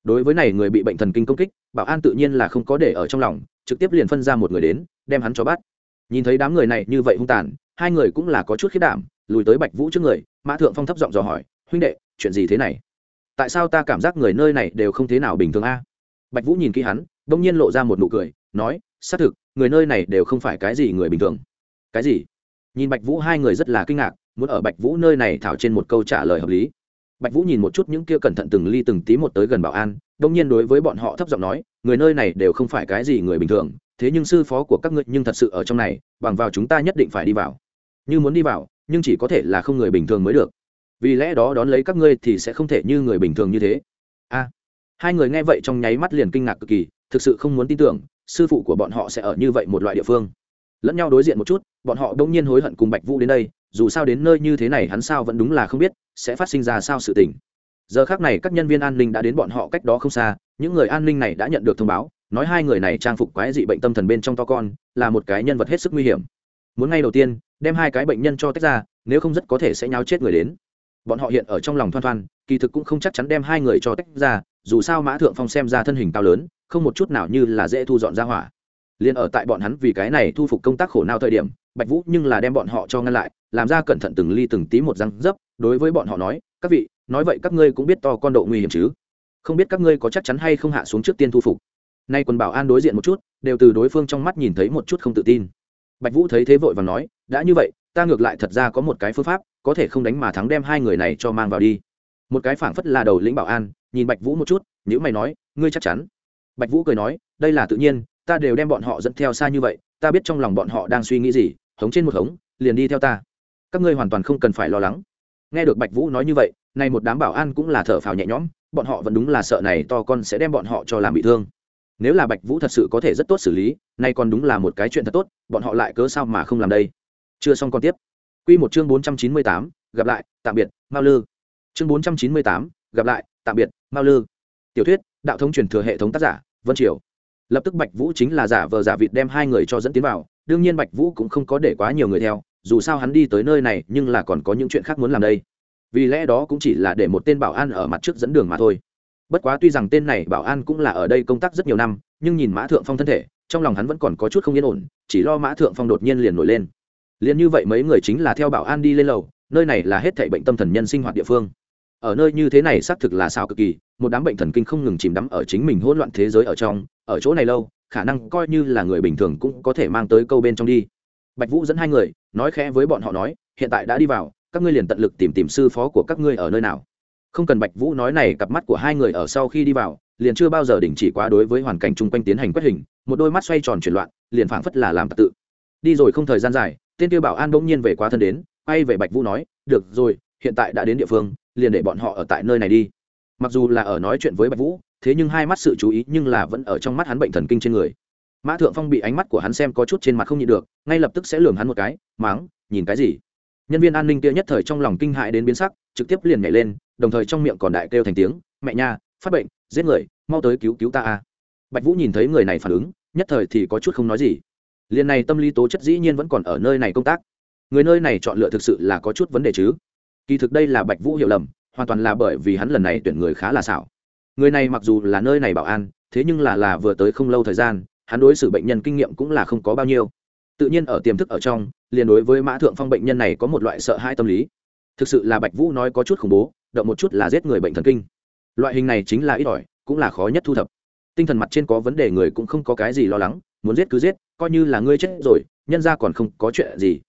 Đối với này người bị bệnh thần kinh công kích, bảo an tự nhiên là không có để ở trong lòng, trực tiếp liền phân ra một người đến, đem hắn cho bắt. Nhìn thấy đám người này như vậy hung tàn, hai người cũng là có chút khiết đảm, lùi tới bạch vũ trước người, mã thượng phong thấp giọng dò hỏi, huynh đệ, chuyện gì thế này? Tại sao ta cảm giác người nơi này đều không thế nào bình thường a? Bạch vũ nhìn kỹ hắn đông nhiên lộ ra một nụ cười, nói, xác thực, người nơi này đều không phải cái gì người bình thường. Cái gì? Nhìn bạch vũ hai người rất là kinh ngạc, muốn ở bạch vũ nơi này thảo trên một câu trả lời hợp lý. Bạch vũ nhìn một chút những kia cẩn thận từng ly từng tí một tới gần bảo an, đông nhiên đối với bọn họ thấp giọng nói, người nơi này đều không phải cái gì người bình thường, thế nhưng sư phó của các ngươi nhưng thật sự ở trong này, bằng vào chúng ta nhất định phải đi vào. Như muốn đi vào, nhưng chỉ có thể là không người bình thường mới được. Vì lẽ đó đón lấy các ngươi thì sẽ không thể như người bình thường như thế. A. Hai người nghe vậy trong nháy mắt liền kinh ngạc cực kỳ thực sự không muốn tin tưởng, sư phụ của bọn họ sẽ ở như vậy một loại địa phương. Lẫn nhau đối diện một chút, bọn họ đông nhiên hối hận cùng bạch vũ đến đây, dù sao đến nơi như thế này hắn sao vẫn đúng là không biết, sẽ phát sinh ra sao sự tình. Giờ khác này các nhân viên an ninh đã đến bọn họ cách đó không xa, những người an ninh này đã nhận được thông báo, nói hai người này trang phục quái dị bệnh tâm thần bên trong to con, là một cái nhân vật hết sức nguy hiểm. Muốn ngay đầu tiên, đem hai cái bệnh nhân cho tách ra, nếu không rất có thể sẽ nháo chết người đến. Bọn họ hiện ở trong lòng thoan thoan, kỳ thực cũng không chắc chắn đem hai người cho tách ra dù sao mã thượng phong xem ra thân hình cao lớn, không một chút nào như là dễ thu dọn ra hỏa. Liền ở tại bọn hắn vì cái này thu phục công tác khổ nào thời điểm, bạch vũ nhưng là đem bọn họ cho ngăn lại, làm ra cẩn thận từng ly từng tí một răng dấp, đối với bọn họ nói, các vị, nói vậy các ngươi cũng biết to con độ nguy hiểm chứ? Không biết các ngươi có chắc chắn hay không hạ xuống trước tiên thu phục? Nay quần bảo an đối diện một chút, đều từ đối phương trong mắt nhìn thấy một chút không tự tin. Bạch vũ thấy thế vội và nói, đã như vậy, ta ngược lại thật ra có một cái phương pháp, có thể không đánh mà thắng đem hai người này cho mang vào đi. Một cái phảng phất là đầu lĩnh bảo an nhìn bạch vũ một chút nhữ mày nói ngươi chắc chắn. Bạch vũ cười nói đây là tự nhiên ta đều đem bọn họ dẫn theo xa như vậy ta biết trong lòng bọn họ đang suy nghĩ gì hống trên một hống liền đi theo ta. Các ngươi hoàn toàn không cần phải lo lắng. Nghe được bạch vũ nói như vậy nay một đám bảo an cũng là thở phào nhẹ nhõm bọn họ vẫn đúng là sợ này to con sẽ đem bọn họ cho làm bị thương. Nếu là bạch vũ thật sự có thể rất tốt xử lý nay còn đúng là một cái chuyện thật tốt bọn họ lại cớ sao mà không làm đây? Chưa xong còn tiếp. Quy một chương 498, gặp lại, tạm biệt, Mao Lư. Chương 498, gặp lại, tạm biệt, Mao Lư. Tiểu thuyết, đạo thống truyền thừa hệ thống tác giả, Vân Triều. Lập tức Bạch Vũ chính là giả vờ giả vịt đem hai người cho dẫn tiến vào, đương nhiên Bạch Vũ cũng không có để quá nhiều người theo, dù sao hắn đi tới nơi này nhưng là còn có những chuyện khác muốn làm đây. Vì lẽ đó cũng chỉ là để một tên bảo an ở mặt trước dẫn đường mà thôi. Bất quá tuy rằng tên này bảo an cũng là ở đây công tác rất nhiều năm, nhưng nhìn Mã Thượng Phong thân thể, trong lòng hắn vẫn còn có chút không yên ổn, chỉ lo Mã Thượng Phong đột nhiên liền nổi lên liền như vậy mấy người chính là theo bảo an đi lên lầu nơi này là hết thảy bệnh tâm thần nhân sinh hoạt địa phương ở nơi như thế này xác thực là sao cực kỳ, một đám bệnh thần kinh không ngừng chìm đắm ở chính mình hỗn loạn thế giới ở trong, ở chỗ này lâu, khả năng coi như là người bình thường cũng có thể mang tới câu bên trong đi. Bạch vũ dẫn hai người, nói khẽ với bọn họ nói, hiện tại đã đi vào, các ngươi liền tận lực tìm tìm sư phó của các ngươi ở nơi nào. Không cần bạch vũ nói này, cặp mắt của hai người ở sau khi đi vào, liền chưa bao giờ đình chỉ quá đối với hoàn cảnh chung quanh tiến hành quét hình, một đôi mắt xoay tròn chuyển loạn, liền phảng phất là làm tự. Đi rồi không thời gian dài, tên tiêu bảo an bỗng nhiên về quá thân đến, quay về bạch vũ nói, được rồi hiện tại đã đến địa phương, liền để bọn họ ở tại nơi này đi. Mặc dù là ở nói chuyện với bạch vũ, thế nhưng hai mắt sự chú ý nhưng là vẫn ở trong mắt hắn bệnh thần kinh trên người. Mã thượng phong bị ánh mắt của hắn xem có chút trên mặt không nhịn được, ngay lập tức sẽ lường hắn một cái, máng, nhìn cái gì? Nhân viên an ninh kia nhất thời trong lòng kinh hại đến biến sắc, trực tiếp liền nhảy lên, đồng thời trong miệng còn đại kêu thành tiếng, mẹ nha, phát bệnh, giết người, mau tới cứu cứu ta a. Bạch vũ nhìn thấy người này phản ứng, nhất thời thì có chút không nói gì. Liền này tâm lý tố chất dĩ nhiên vẫn còn ở nơi này công tác. Người nơi này chọn lựa thực sự là có chút vấn đề chứ kỳ thực đây là bạch vũ hiểu lầm, hoàn toàn là bởi vì hắn lần này tuyển người khá là xảo. Người này mặc dù là nơi này bảo an, thế nhưng là là vừa tới không lâu thời gian, hắn đối xử bệnh nhân kinh nghiệm cũng là không có bao nhiêu. Tự nhiên ở tiềm thức ở trong, liền đối với mã thượng phong bệnh nhân này có một loại sợ hãi tâm lý. Thực sự là bạch vũ nói có chút khủng bố, động một chút là giết người bệnh thần kinh. Loại hình này chính là ít ỏi, cũng là khó nhất thu thập. Tinh thần mặt trên có vấn đề người cũng không có cái gì lo lắng, muốn giết cứ giết, coi như là ngươi chết rồi, nhân ra còn không có chuyện gì.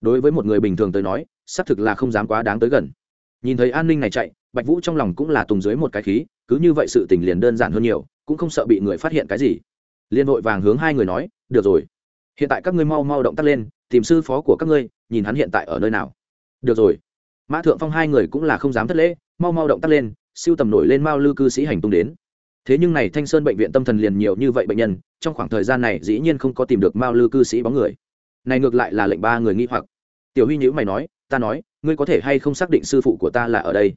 Đối với một người bình thường tới nói xác thực là không dám quá đáng tới gần. Nhìn thấy an ninh này chạy, bạch vũ trong lòng cũng là tùng dưới một cái khí, cứ như vậy sự tình liền đơn giản hơn nhiều, cũng không sợ bị người phát hiện cái gì. Liên vội vàng hướng hai người nói, được rồi. Hiện tại các ngươi mau mau động tác lên, tìm sư phó của các ngươi, nhìn hắn hiện tại ở nơi nào. Được rồi. Mã thượng phong hai người cũng là không dám thất lễ, mau mau động tác lên, siêu tầm nổi lên mao lư cư sĩ hành tung đến. Thế nhưng này thanh sơn bệnh viện tâm thần liền nhiều như vậy bệnh nhân, trong khoảng thời gian này dĩ nhiên không có tìm được mao lư cư sĩ bóng người. Này ngược lại là lệnh ba người nghi hoặc. Tiểu huy nhữ mày nói ta nói, ngươi có thể hay không xác định sư phụ của ta là ở đây?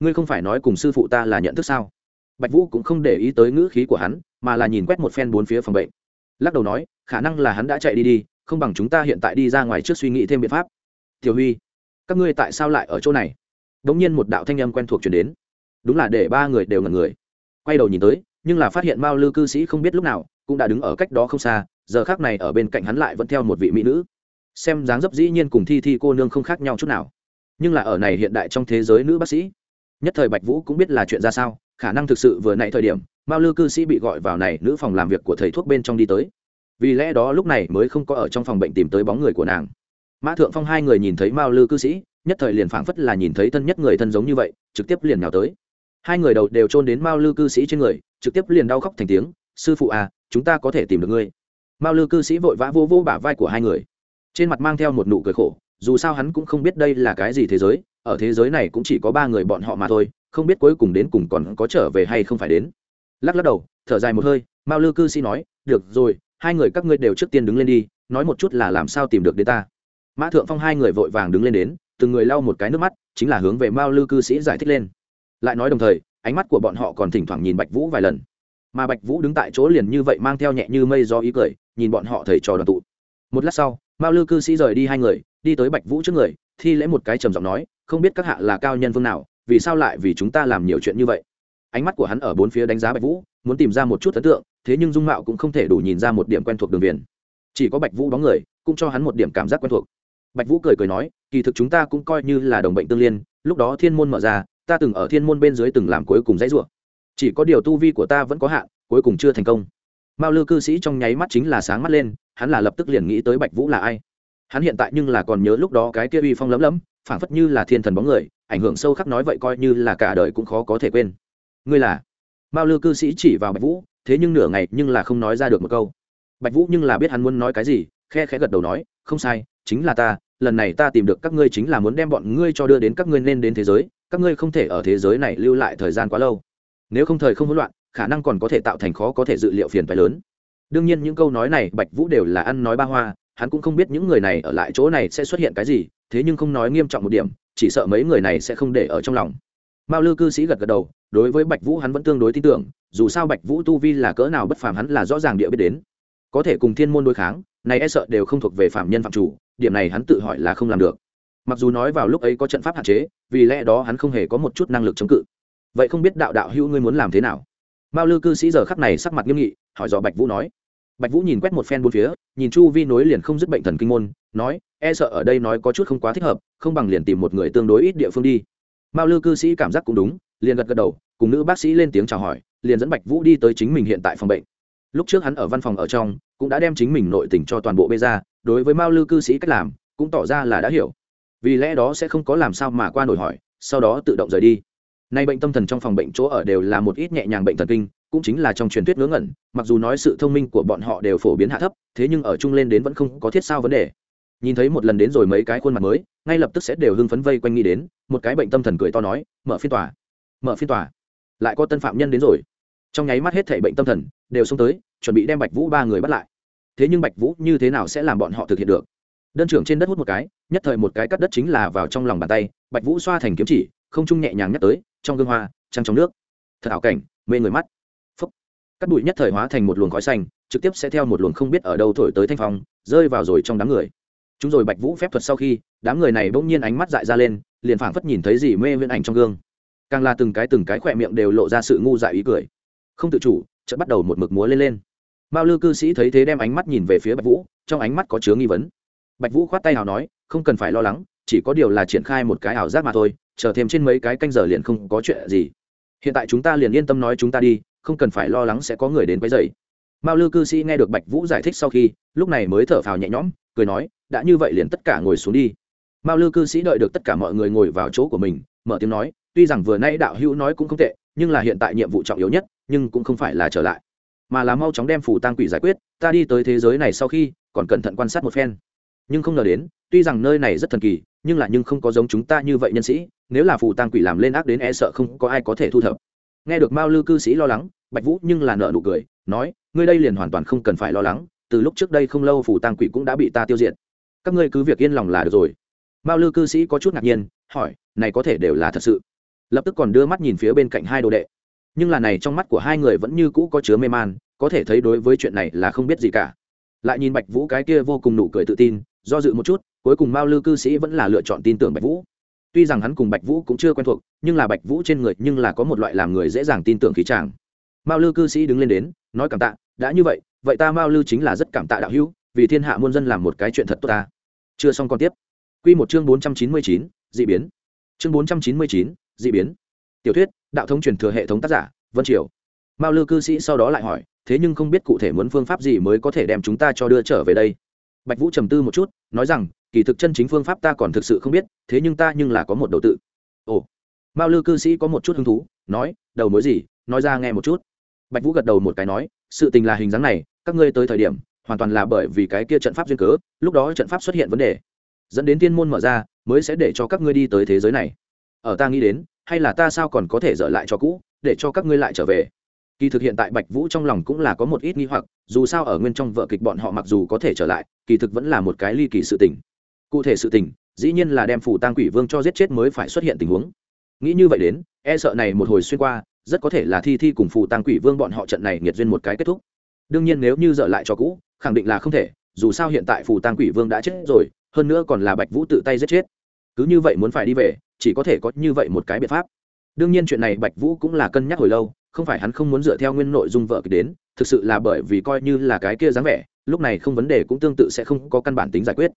Ngươi không phải nói cùng sư phụ ta là nhận thức sao? Bạch vũ cũng không để ý tới ngữ khí của hắn, mà là nhìn quét một phen bốn phía phòng bệnh. Lắc đầu nói, khả năng là hắn đã chạy đi đi, không bằng chúng ta hiện tại đi ra ngoài trước suy nghĩ thêm biện pháp. Tiểu huy, các ngươi tại sao lại ở chỗ này? Đ ỗ n g nhiên một đạo thanh âm quen thuộc chuyển đến. Đúng là để ba người đều ngần người. Quay đầu nhìn tới, nhưng là phát hiện mao lư cư sĩ không biết lúc nào, cũng đã đứng ở cách đó không xa, giờ khác này ở bên cạnh hắn lại vẫn theo một vị mỹ nữ xem dáng dấp dĩ nhiên cùng thi thi cô nương không khác nhau chút nào. Nhưng là ở này hiện đại trong thế giới nữ bác sĩ, nhất thời bạch vũ cũng biết là chuyện ra sao, khả năng thực sự vừa nãy thời điểm, mao lư cư sĩ bị gọi vào này nữ phòng làm việc của thầy thuốc bên trong đi tới. Vì lẽ đó lúc này mới không có ở trong phòng bệnh tìm tới bóng người của nàng. Mã thượng phong hai người nhìn thấy mao lư cư sĩ, nhất thời liền phảng phất là nhìn thấy thân nhất người thân giống như vậy, trực tiếp liền nhào tới. Hai người đầu đều trôn đến mao lư cư sĩ trên người, trực tiếp liền đau khóc thành tiếng, sư phụ à chúng ta có thể tìm được ngươi. Mao lư cư sĩ vội vã vô vô bả vai của hai người trên mặt mang theo một nụ cười khổ, dù sao hắn cũng không biết đây là cái gì thế giới, ở thế giới này cũng chỉ có ba người bọn họ mà thôi, không biết cuối cùng đến cùng còn có trở về hay không phải đến. Lắc lắc đầu, thở dài một hơi, mao lư cư sĩ nói, được rồi, hai người các ngươi đều trước tiên đứng lên đi, nói một chút là làm sao tìm được đến ta. Mã thượng phong hai người vội vàng đứng lên đến, từng người lau một cái nước mắt, chính là hướng về mao lư cư sĩ giải thích lên. Lại nói đồng thời, ánh mắt của bọn họ còn thỉnh thoảng nhìn bạch vũ vài lần. Mà bạch vũ đứng tại chỗ liền như vậy mang theo nhẹ như mây do ý cười, nhìn bọn họ thầy trò đoàn tụ một lát sau, mao lư cư sĩ rời đi hai người, đi tới bạch vũ trước người, thi lễ một cái trầm giọng nói, không biết các hạ là cao nhân vương nào, vì sao lại vì chúng ta làm nhiều chuyện như vậy? Ánh mắt của hắn ở bốn phía đánh giá bạch vũ, muốn tìm ra một chút ấn tượng, thế nhưng dung mạo cũng không thể đủ nhìn ra một điểm quen thuộc đường viền. Chỉ có bạch vũ bóng người, cũng cho hắn một điểm cảm giác quen thuộc. Bạch vũ cười cười nói, kỳ thực chúng ta cũng coi như là đồng bệnh tương liên, lúc đó thiên môn mở ra, ta từng ở thiên môn bên dưới từng làm cuối cùng dãy rủa. Chỉ có điều tu vi của ta vẫn có hạn, cuối cùng chưa thành công mao lư cư sĩ trong nháy mắt chính là sáng mắt lên, hắn là lập tức liền nghĩ tới bạch vũ là ai. Hắn hiện tại nhưng là còn nhớ lúc đó cái kia uy phong lấm lấm phảng phất như là thiên thần bóng người, ảnh hưởng sâu khắc nói vậy coi như là cả đời cũng khó có thể quên. Ngươi là? Mao lư cư sĩ chỉ vào bạch vũ, thế nhưng nửa ngày nhưng là không nói ra được một câu. Bạch vũ nhưng là biết hắn muốn nói cái gì, khe khẽ gật đầu nói, không sai, chính là ta, lần này ta tìm được các ngươi chính là muốn đem bọn ngươi cho đưa đến các ngươi nên đến thế giới, các ngươi không thể ở thế giới này lưu lại thời gian quá lâu. Nếu không thời không hỗn loạn khả năng còn có thể tạo thành khó có thể dự liệu phiền phái lớn. Đương nhiên những câu nói này, bạch vũ đều là ăn nói ba hoa, hắn cũng không biết những người này ở lại chỗ này sẽ xuất hiện cái gì, thế nhưng không nói nghiêm trọng một điểm, chỉ sợ mấy người này sẽ không để ở trong lòng. Mao lư cư sĩ gật gật đầu, đối với bạch vũ hắn vẫn tương đối tin tưởng, dù sao bạch vũ tu vi là cỡ nào bất phàm hắn là rõ ràng địa biết đến. Có thể cùng thiên môn đối kháng, này e sợ đều không thuộc về phạm nhân phạm chủ, điểm này hắn tự hỏi là không làm được. Mặc dù nói vào lúc ấy có trận pháp hạn chế, vì lẽ đó hắn không hề có một chút năng lực chống cự. Vậy không biết đạo đạo hữu ngươi muốn làm thế nào? Mao lư cư sĩ giờ khắc này sắc mặt nghiêm nghị, hỏi dò bạch vũ nói. Bạch vũ nhìn quét một phen bốn phía, nhìn chu vi nối liền không dứt bệnh thần kinh môn, nói e sợ ở đây nói có chút không quá thích hợp, không bằng liền tìm một người tương đối ít địa phương đi. Mao lư cư sĩ cảm giác cũng đúng, liền gật gật đầu, cùng nữ bác sĩ lên tiếng chào hỏi, liền dẫn bạch vũ đi tới chính mình hiện tại phòng bệnh. Lúc trước hắn ở văn phòng ở trong, cũng đã đem chính mình nội tình cho toàn bộ bê ra, đối với mao lư cư sĩ cách làm, cũng tỏ ra là đã hiểu. Vì lẽ đó sẽ không có làm sao mà qua nổi hỏi, sau đó tự động rời đi nay bệnh tâm thần trong phòng bệnh chỗ ở đều là một ít nhẹ nhàng bệnh thần kinh, cũng chính là trong truyền thuyết ngớ ngẩn, mặc dù nói sự thông minh của bọn họ đều phổ biến hạ thấp, thế nhưng ở chung lên đến vẫn không có thiết sao vấn đề. Nhìn thấy một lần đến rồi mấy cái khuôn mặt mới, ngay lập tức sẽ đều hưng phấn vây quanh nghĩ đến, một cái bệnh tâm thần cười to nói, mở phiên tòa, mở phiên tòa. Lại có tân phạm nhân đến rồi. Trong nháy mắt hết thảy bệnh tâm thần đều xông tới, chuẩn bị đem bạch vũ ba người bắt lại. Thế nhưng bạch vũ như thế nào sẽ làm bọn họ thực hiện được? Đơn trưởng trên đất hút một cái, nhất thời một cái cắt đất chính là vào trong lòng bàn tay, bạch vũ xoa thành kiếm chỉ, không trung nhẹ nhàng nhắc tới trong gương hoa, trăng trong nước. Thật ảo cảnh, mê người mắt. Phúc. Cắt bụi nhất thời hóa thành một luồng khói xanh, trực tiếp sẽ theo một luồng không biết ở đâu thổi tới thanh phong, rơi vào rồi trong đám người. Chúng rồi bạch vũ phép thuật sau khi, đám người này bỗng nhiên ánh mắt dại ra lên, liền phảng phất nhìn thấy gì mê viễn ảnh trong gương. Càng là từng cái từng cái khỏe miệng đều lộ ra sự ngu dại ý cười. Không tự chủ, chợt bắt đầu một mực múa lên lên. Mao lư cư sĩ thấy thế đem ánh mắt nhìn về phía bạch vũ, trong ánh mắt có chứa nghi vấn. Bạch vũ khoát tay hào nói, không cần phải lo lắng, chỉ có điều là triển khai một cái ảo giác mà thôi chờ thêm trên mấy cái canh giờ liền không có chuyện gì. Hiện tại chúng ta liền yên tâm nói chúng ta đi, không cần phải lo lắng sẽ có người đến quấy dày mao lư cư sĩ nghe được bạch vũ giải thích sau khi, lúc này mới thở phào nhẹ nhõm, cười nói, đã như vậy liền tất cả ngồi xuống đi. Mao lư cư sĩ đợi được tất cả mọi người ngồi vào chỗ của mình, mở tiếng nói, tuy rằng vừa nay đạo hữu nói cũng không tệ, nhưng là hiện tại nhiệm vụ trọng yếu nhất, nhưng cũng không phải là trở lại. Mà là mau chóng đem phủ tang quỷ giải quyết, ta đi tới thế giới này sau khi, còn cẩn thận quan sát một phen. Nhưng không ngờ đến, tuy rằng nơi này rất thần kỳ, nhưng là nhưng không có giống chúng ta như vậy nhân sĩ nếu là phù tang quỷ làm lên ác đến e sợ không có ai có thể thu thập. Nghe được mao lư cư sĩ lo lắng, bạch vũ nhưng là nợ nụ cười, nói, ngươi đây liền hoàn toàn không cần phải lo lắng, từ lúc trước đây không lâu phù tang quỷ cũng đã bị ta tiêu diệt. Các ngươi cứ việc yên lòng là được rồi. Mao lư cư sĩ có chút ngạc nhiên, hỏi, này có thể đều là thật sự? Lập tức còn đưa mắt nhìn phía bên cạnh hai đồ đệ. Nhưng là này trong mắt của hai người vẫn như cũ có chứa mê man, có thể thấy đối với chuyện này là không biết gì cả. Lại nhìn bạch vũ cái kia vô cùng nụ cười tự tin, do dự một chút, cuối cùng mao lư cư sĩ vẫn là lựa chọn tin tưởng bạch vũ tuy rằng hắn cùng bạch vũ cũng chưa quen thuộc, nhưng là bạch vũ trên người nhưng là có một loại làm người dễ dàng tin tưởng khí tràng mao lư cư sĩ đứng lên đến, nói cảm tạ, đã như vậy vậy ta mao lư chính là rất cảm tạ đạo hữu, vì thiên hạ muôn dân làm một cái chuyện thật tốt ta. Chưa xong còn tiếp. Q một chương bốn trăm chín mươi chín d ị biến. Chương bốn trăm chín mươi chín d ị biến. Tiểu thuyết, đạo thống truyền thừa hệ thống tác giả, vân triều. Mao lư cư sĩ sau đó lại hỏi, thế nhưng không biết cụ thể muốn phương pháp gì mới có thể đem chúng ta cho đưa trở về đây? Bạch vũ trầm tư một chút, nói rằng kỳ thực chân chính phương pháp ta còn thực sự không biết, thế nhưng ta nhưng là có một đầu tự. Ồ, mao lư cư sĩ có một chút hứng thú, nói, đầu mối gì, nói ra nghe một chút. Bạch vũ gật đầu một cái nói, sự tình là hình dáng này, các ngươi tới thời điểm, hoàn toàn là bởi vì cái kia trận pháp duyên cớ, lúc đó trận pháp xuất hiện vấn đề. Dẫn đến tiên môn mở ra, mới sẽ để cho các ngươi đi tới thế giới này. Ở ta nghĩ đến, hay là ta sao còn có thể dở lại cho cũ, để cho các ngươi lại trở về? Kỳ thực hiện tại bạch vũ trong lòng cũng là có một ít nghi hoặc, dù sao ở nguyên trong vợ kịch bọn họ mặc dù có thể trở lại, kỳ thực vẫn là một cái ly kỳ sự tình cụ thể sự tình, dĩ nhiên là đem phủ tang quỷ vương cho giết chết mới phải xuất hiện tình huống. Nghĩ như vậy đến e sợ này một hồi xuyên qua, rất có thể là thi thi cùng phù tang quỷ vương bọn họ trận này nghiệt duyên một cái kết thúc. Đương nhiên nếu như dở lại cho cũ, khẳng định là không thể, dù sao hiện tại phù tang quỷ vương đã chết rồi, hơn nữa còn là bạch vũ tự tay giết chết. Cứ như vậy muốn phải đi về, chỉ có thể có như vậy một cái biện pháp. Đương nhiên chuyện này bạch vũ cũng là cân nhắc hồi lâu, không phải hắn không muốn dựa theo nguyên nội dung vợ kịch đến, thực sự là bởi vì coi như là cái kia dáng vẻ, lúc này không vấn đề cũng tương tự sẽ không có căn bản tính giải quyết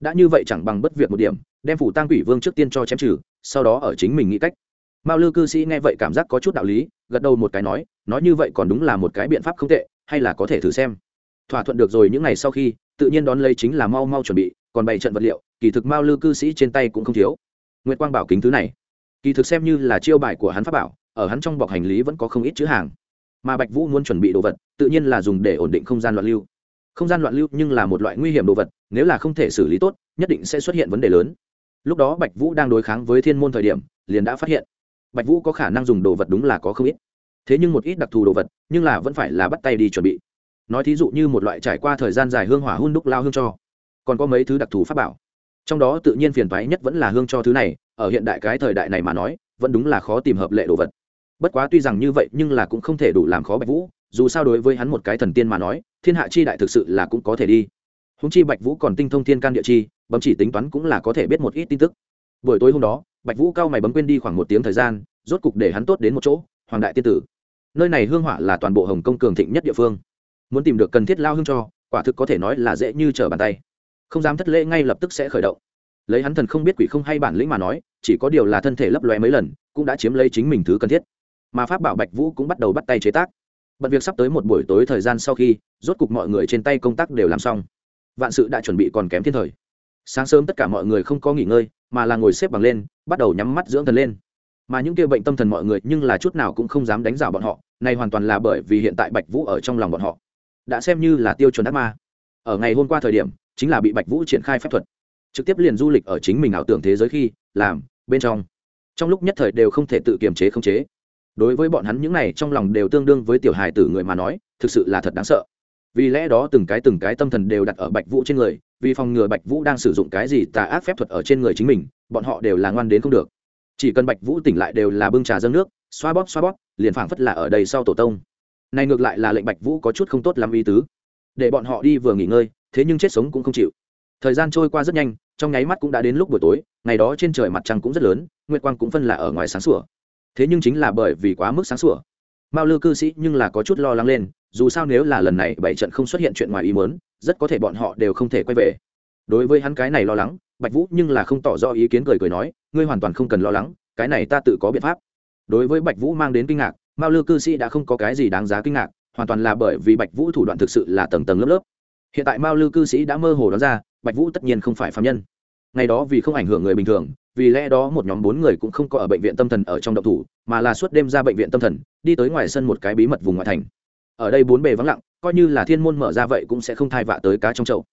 đã như vậy chẳng bằng bất việc một điểm, đem phủ tang quỷ vương trước tiên cho chém trừ, sau đó ở chính mình nghĩ cách. Mao lư cư sĩ nghe vậy cảm giác có chút đạo lý, gật đầu một cái nói nói như vậy còn đúng là một cái biện pháp không tệ, hay là có thể thử xem. Thỏa thuận được rồi những ngày sau khi, tự nhiên đón lấy chính là mau mau chuẩn bị, còn bày trận vật liệu, kỳ thực mao lư cư sĩ trên tay cũng không thiếu. Nguyễn quang bảo kính thứ này. Kỳ thực xem như là chiêu bài của hắn pháp bảo, ở hắn trong bọc hành lý vẫn có không ít chữ hàng. Mà bạch vũ muốn chuẩn bị đồ vật, tự nhiên là dùng để ổn định không gian loạn lưu không gian loạn lưu nhưng là một loại nguy hiểm đồ vật, nếu là không thể xử lý tốt, nhất định sẽ xuất hiện vấn đề lớn. Lúc đó bạch vũ đang đối kháng với thiên môn thời điểm, liền đã phát hiện. Bạch vũ có khả năng dùng đồ vật đúng là có không ít. Thế nhưng một ít đặc thù đồ vật, nhưng là vẫn phải là bắt tay đi chuẩn bị. Nói thí dụ như một loại trải qua thời gian dài hương hỏa hun đúc lao hương cho. Còn có mấy thứ đặc thù pháp bảo. Trong đó tự nhiên phiền toái nhất vẫn là hương cho thứ này, ở hiện đại cái thời đại này mà nói, vẫn đúng là khó tìm hợp lệ đồ vật. Bất quá tuy rằng như vậy nhưng là cũng không thể đủ làm khó bạch vũ, dù sao đối với hắn một cái thần tiên mà nói thiên hạ chi đại thực sự là cũng có thể đi. Húng chi bạch vũ còn tinh thông thiên can địa chi, bấm chỉ tính toán cũng là có thể biết một ít tin tức. Buổi tối hôm đó, bạch vũ cao mày bấm quên đi khoảng một tiếng thời gian, rốt cục để hắn tốt đến một chỗ, hoàng đại tiên tử. Nơi này hương hỏa là toàn bộ hồng công cường thịnh nhất địa phương. Muốn tìm được cần thiết lao hương cho, quả thực có thể nói là dễ như trở bàn tay. Không dám thất lễ ngay lập tức sẽ khởi động. Lấy hắn thần không biết quỷ không hay bản lĩnh mà nói, chỉ có điều là thân thể lấp lóe mấy lần, cũng đã chiếm lấy chính mình thứ cần thiết. Mà pháp bảo bạch vũ cũng bắt đầu bắt tay chế tác bận việc sắp tới một buổi tối thời gian sau khi, rốt cục mọi người trên tay công tác đều làm xong. Vạn sự đã chuẩn bị còn kém thiên thời. Sáng sớm tất cả mọi người không có nghỉ ngơi, mà là ngồi xếp bằng lên, bắt đầu nhắm mắt dưỡng thần lên. Mà những kia bệnh tâm thần mọi người nhưng là chút nào cũng không dám đánh rào bọn họ, này hoàn toàn là bởi vì hiện tại bạch vũ ở trong lòng bọn họ. Đã xem như là tiêu chuẩn ác ma. Ở ngày hôm qua thời điểm, chính là bị bạch vũ triển khai phép thuật. Trực tiếp liền du lịch ở chính mình ảo tưởng thế giới khi, làm, bên trong. Trong lúc nhất thời đều không thể tự kiềm chế không chế đối với bọn hắn những này trong lòng đều tương đương với tiểu hài tử người mà nói, thực sự là thật đáng sợ. Vì lẽ đó từng cái từng cái tâm thần đều đặt ở bạch vũ trên người, vì phòng ngừa bạch vũ đang sử dụng cái gì tà ác phép thuật ở trên người chính mình, bọn họ đều là ngoan đến không được. Chỉ cần bạch vũ tỉnh lại đều là bưng trà dâng nước, xoa bóp xoa bóp, liền phảng phất là ở đây sau tổ tông. Này ngược lại là lệnh bạch vũ có chút không tốt làm ý tứ. Để bọn họ đi vừa nghỉ ngơi, thế nhưng chết sống cũng không chịu. Thời gian trôi qua rất nhanh, trong nháy mắt cũng đã đến lúc buổi tối, ngày đó trên trời mặt trăng cũng rất lớn, nguyệt quang cũng phân là ở ngoài sáng sủa thế nhưng chính là bởi vì quá mức sáng sủa. Mao lư cư sĩ nhưng là có chút lo lắng lên, dù sao nếu là lần này bảy trận không xuất hiện chuyện ngoài ý muốn, rất có thể bọn họ đều không thể quay về. Đối với hắn cái này lo lắng, bạch vũ nhưng là không tỏ rõ ý kiến cười cười nói, ngươi hoàn toàn không cần lo lắng, cái này ta tự có biện pháp. Đối với bạch vũ mang đến kinh ngạc, mao lư cư sĩ đã không có cái gì đáng giá kinh ngạc, hoàn toàn là bởi vì bạch vũ thủ đoạn thực sự là tầng tầng lớp lớp. Hiện tại mao lư cư sĩ đã mơ hồ đoán ra, bạch vũ tất nhiên không phải phạm nhân ngày đó vì không ảnh hưởng người bình thường, vì lẽ đó một nhóm bốn người cũng không có ở bệnh viện tâm thần ở trong động thủ, mà là suốt đêm ra bệnh viện tâm thần, đi tới ngoài sân một cái bí mật vùng ngoại thành. Ở đây bốn bề vắng lặng, coi như là thiên môn mở ra vậy cũng sẽ không thai vạ tới cá trong chậu.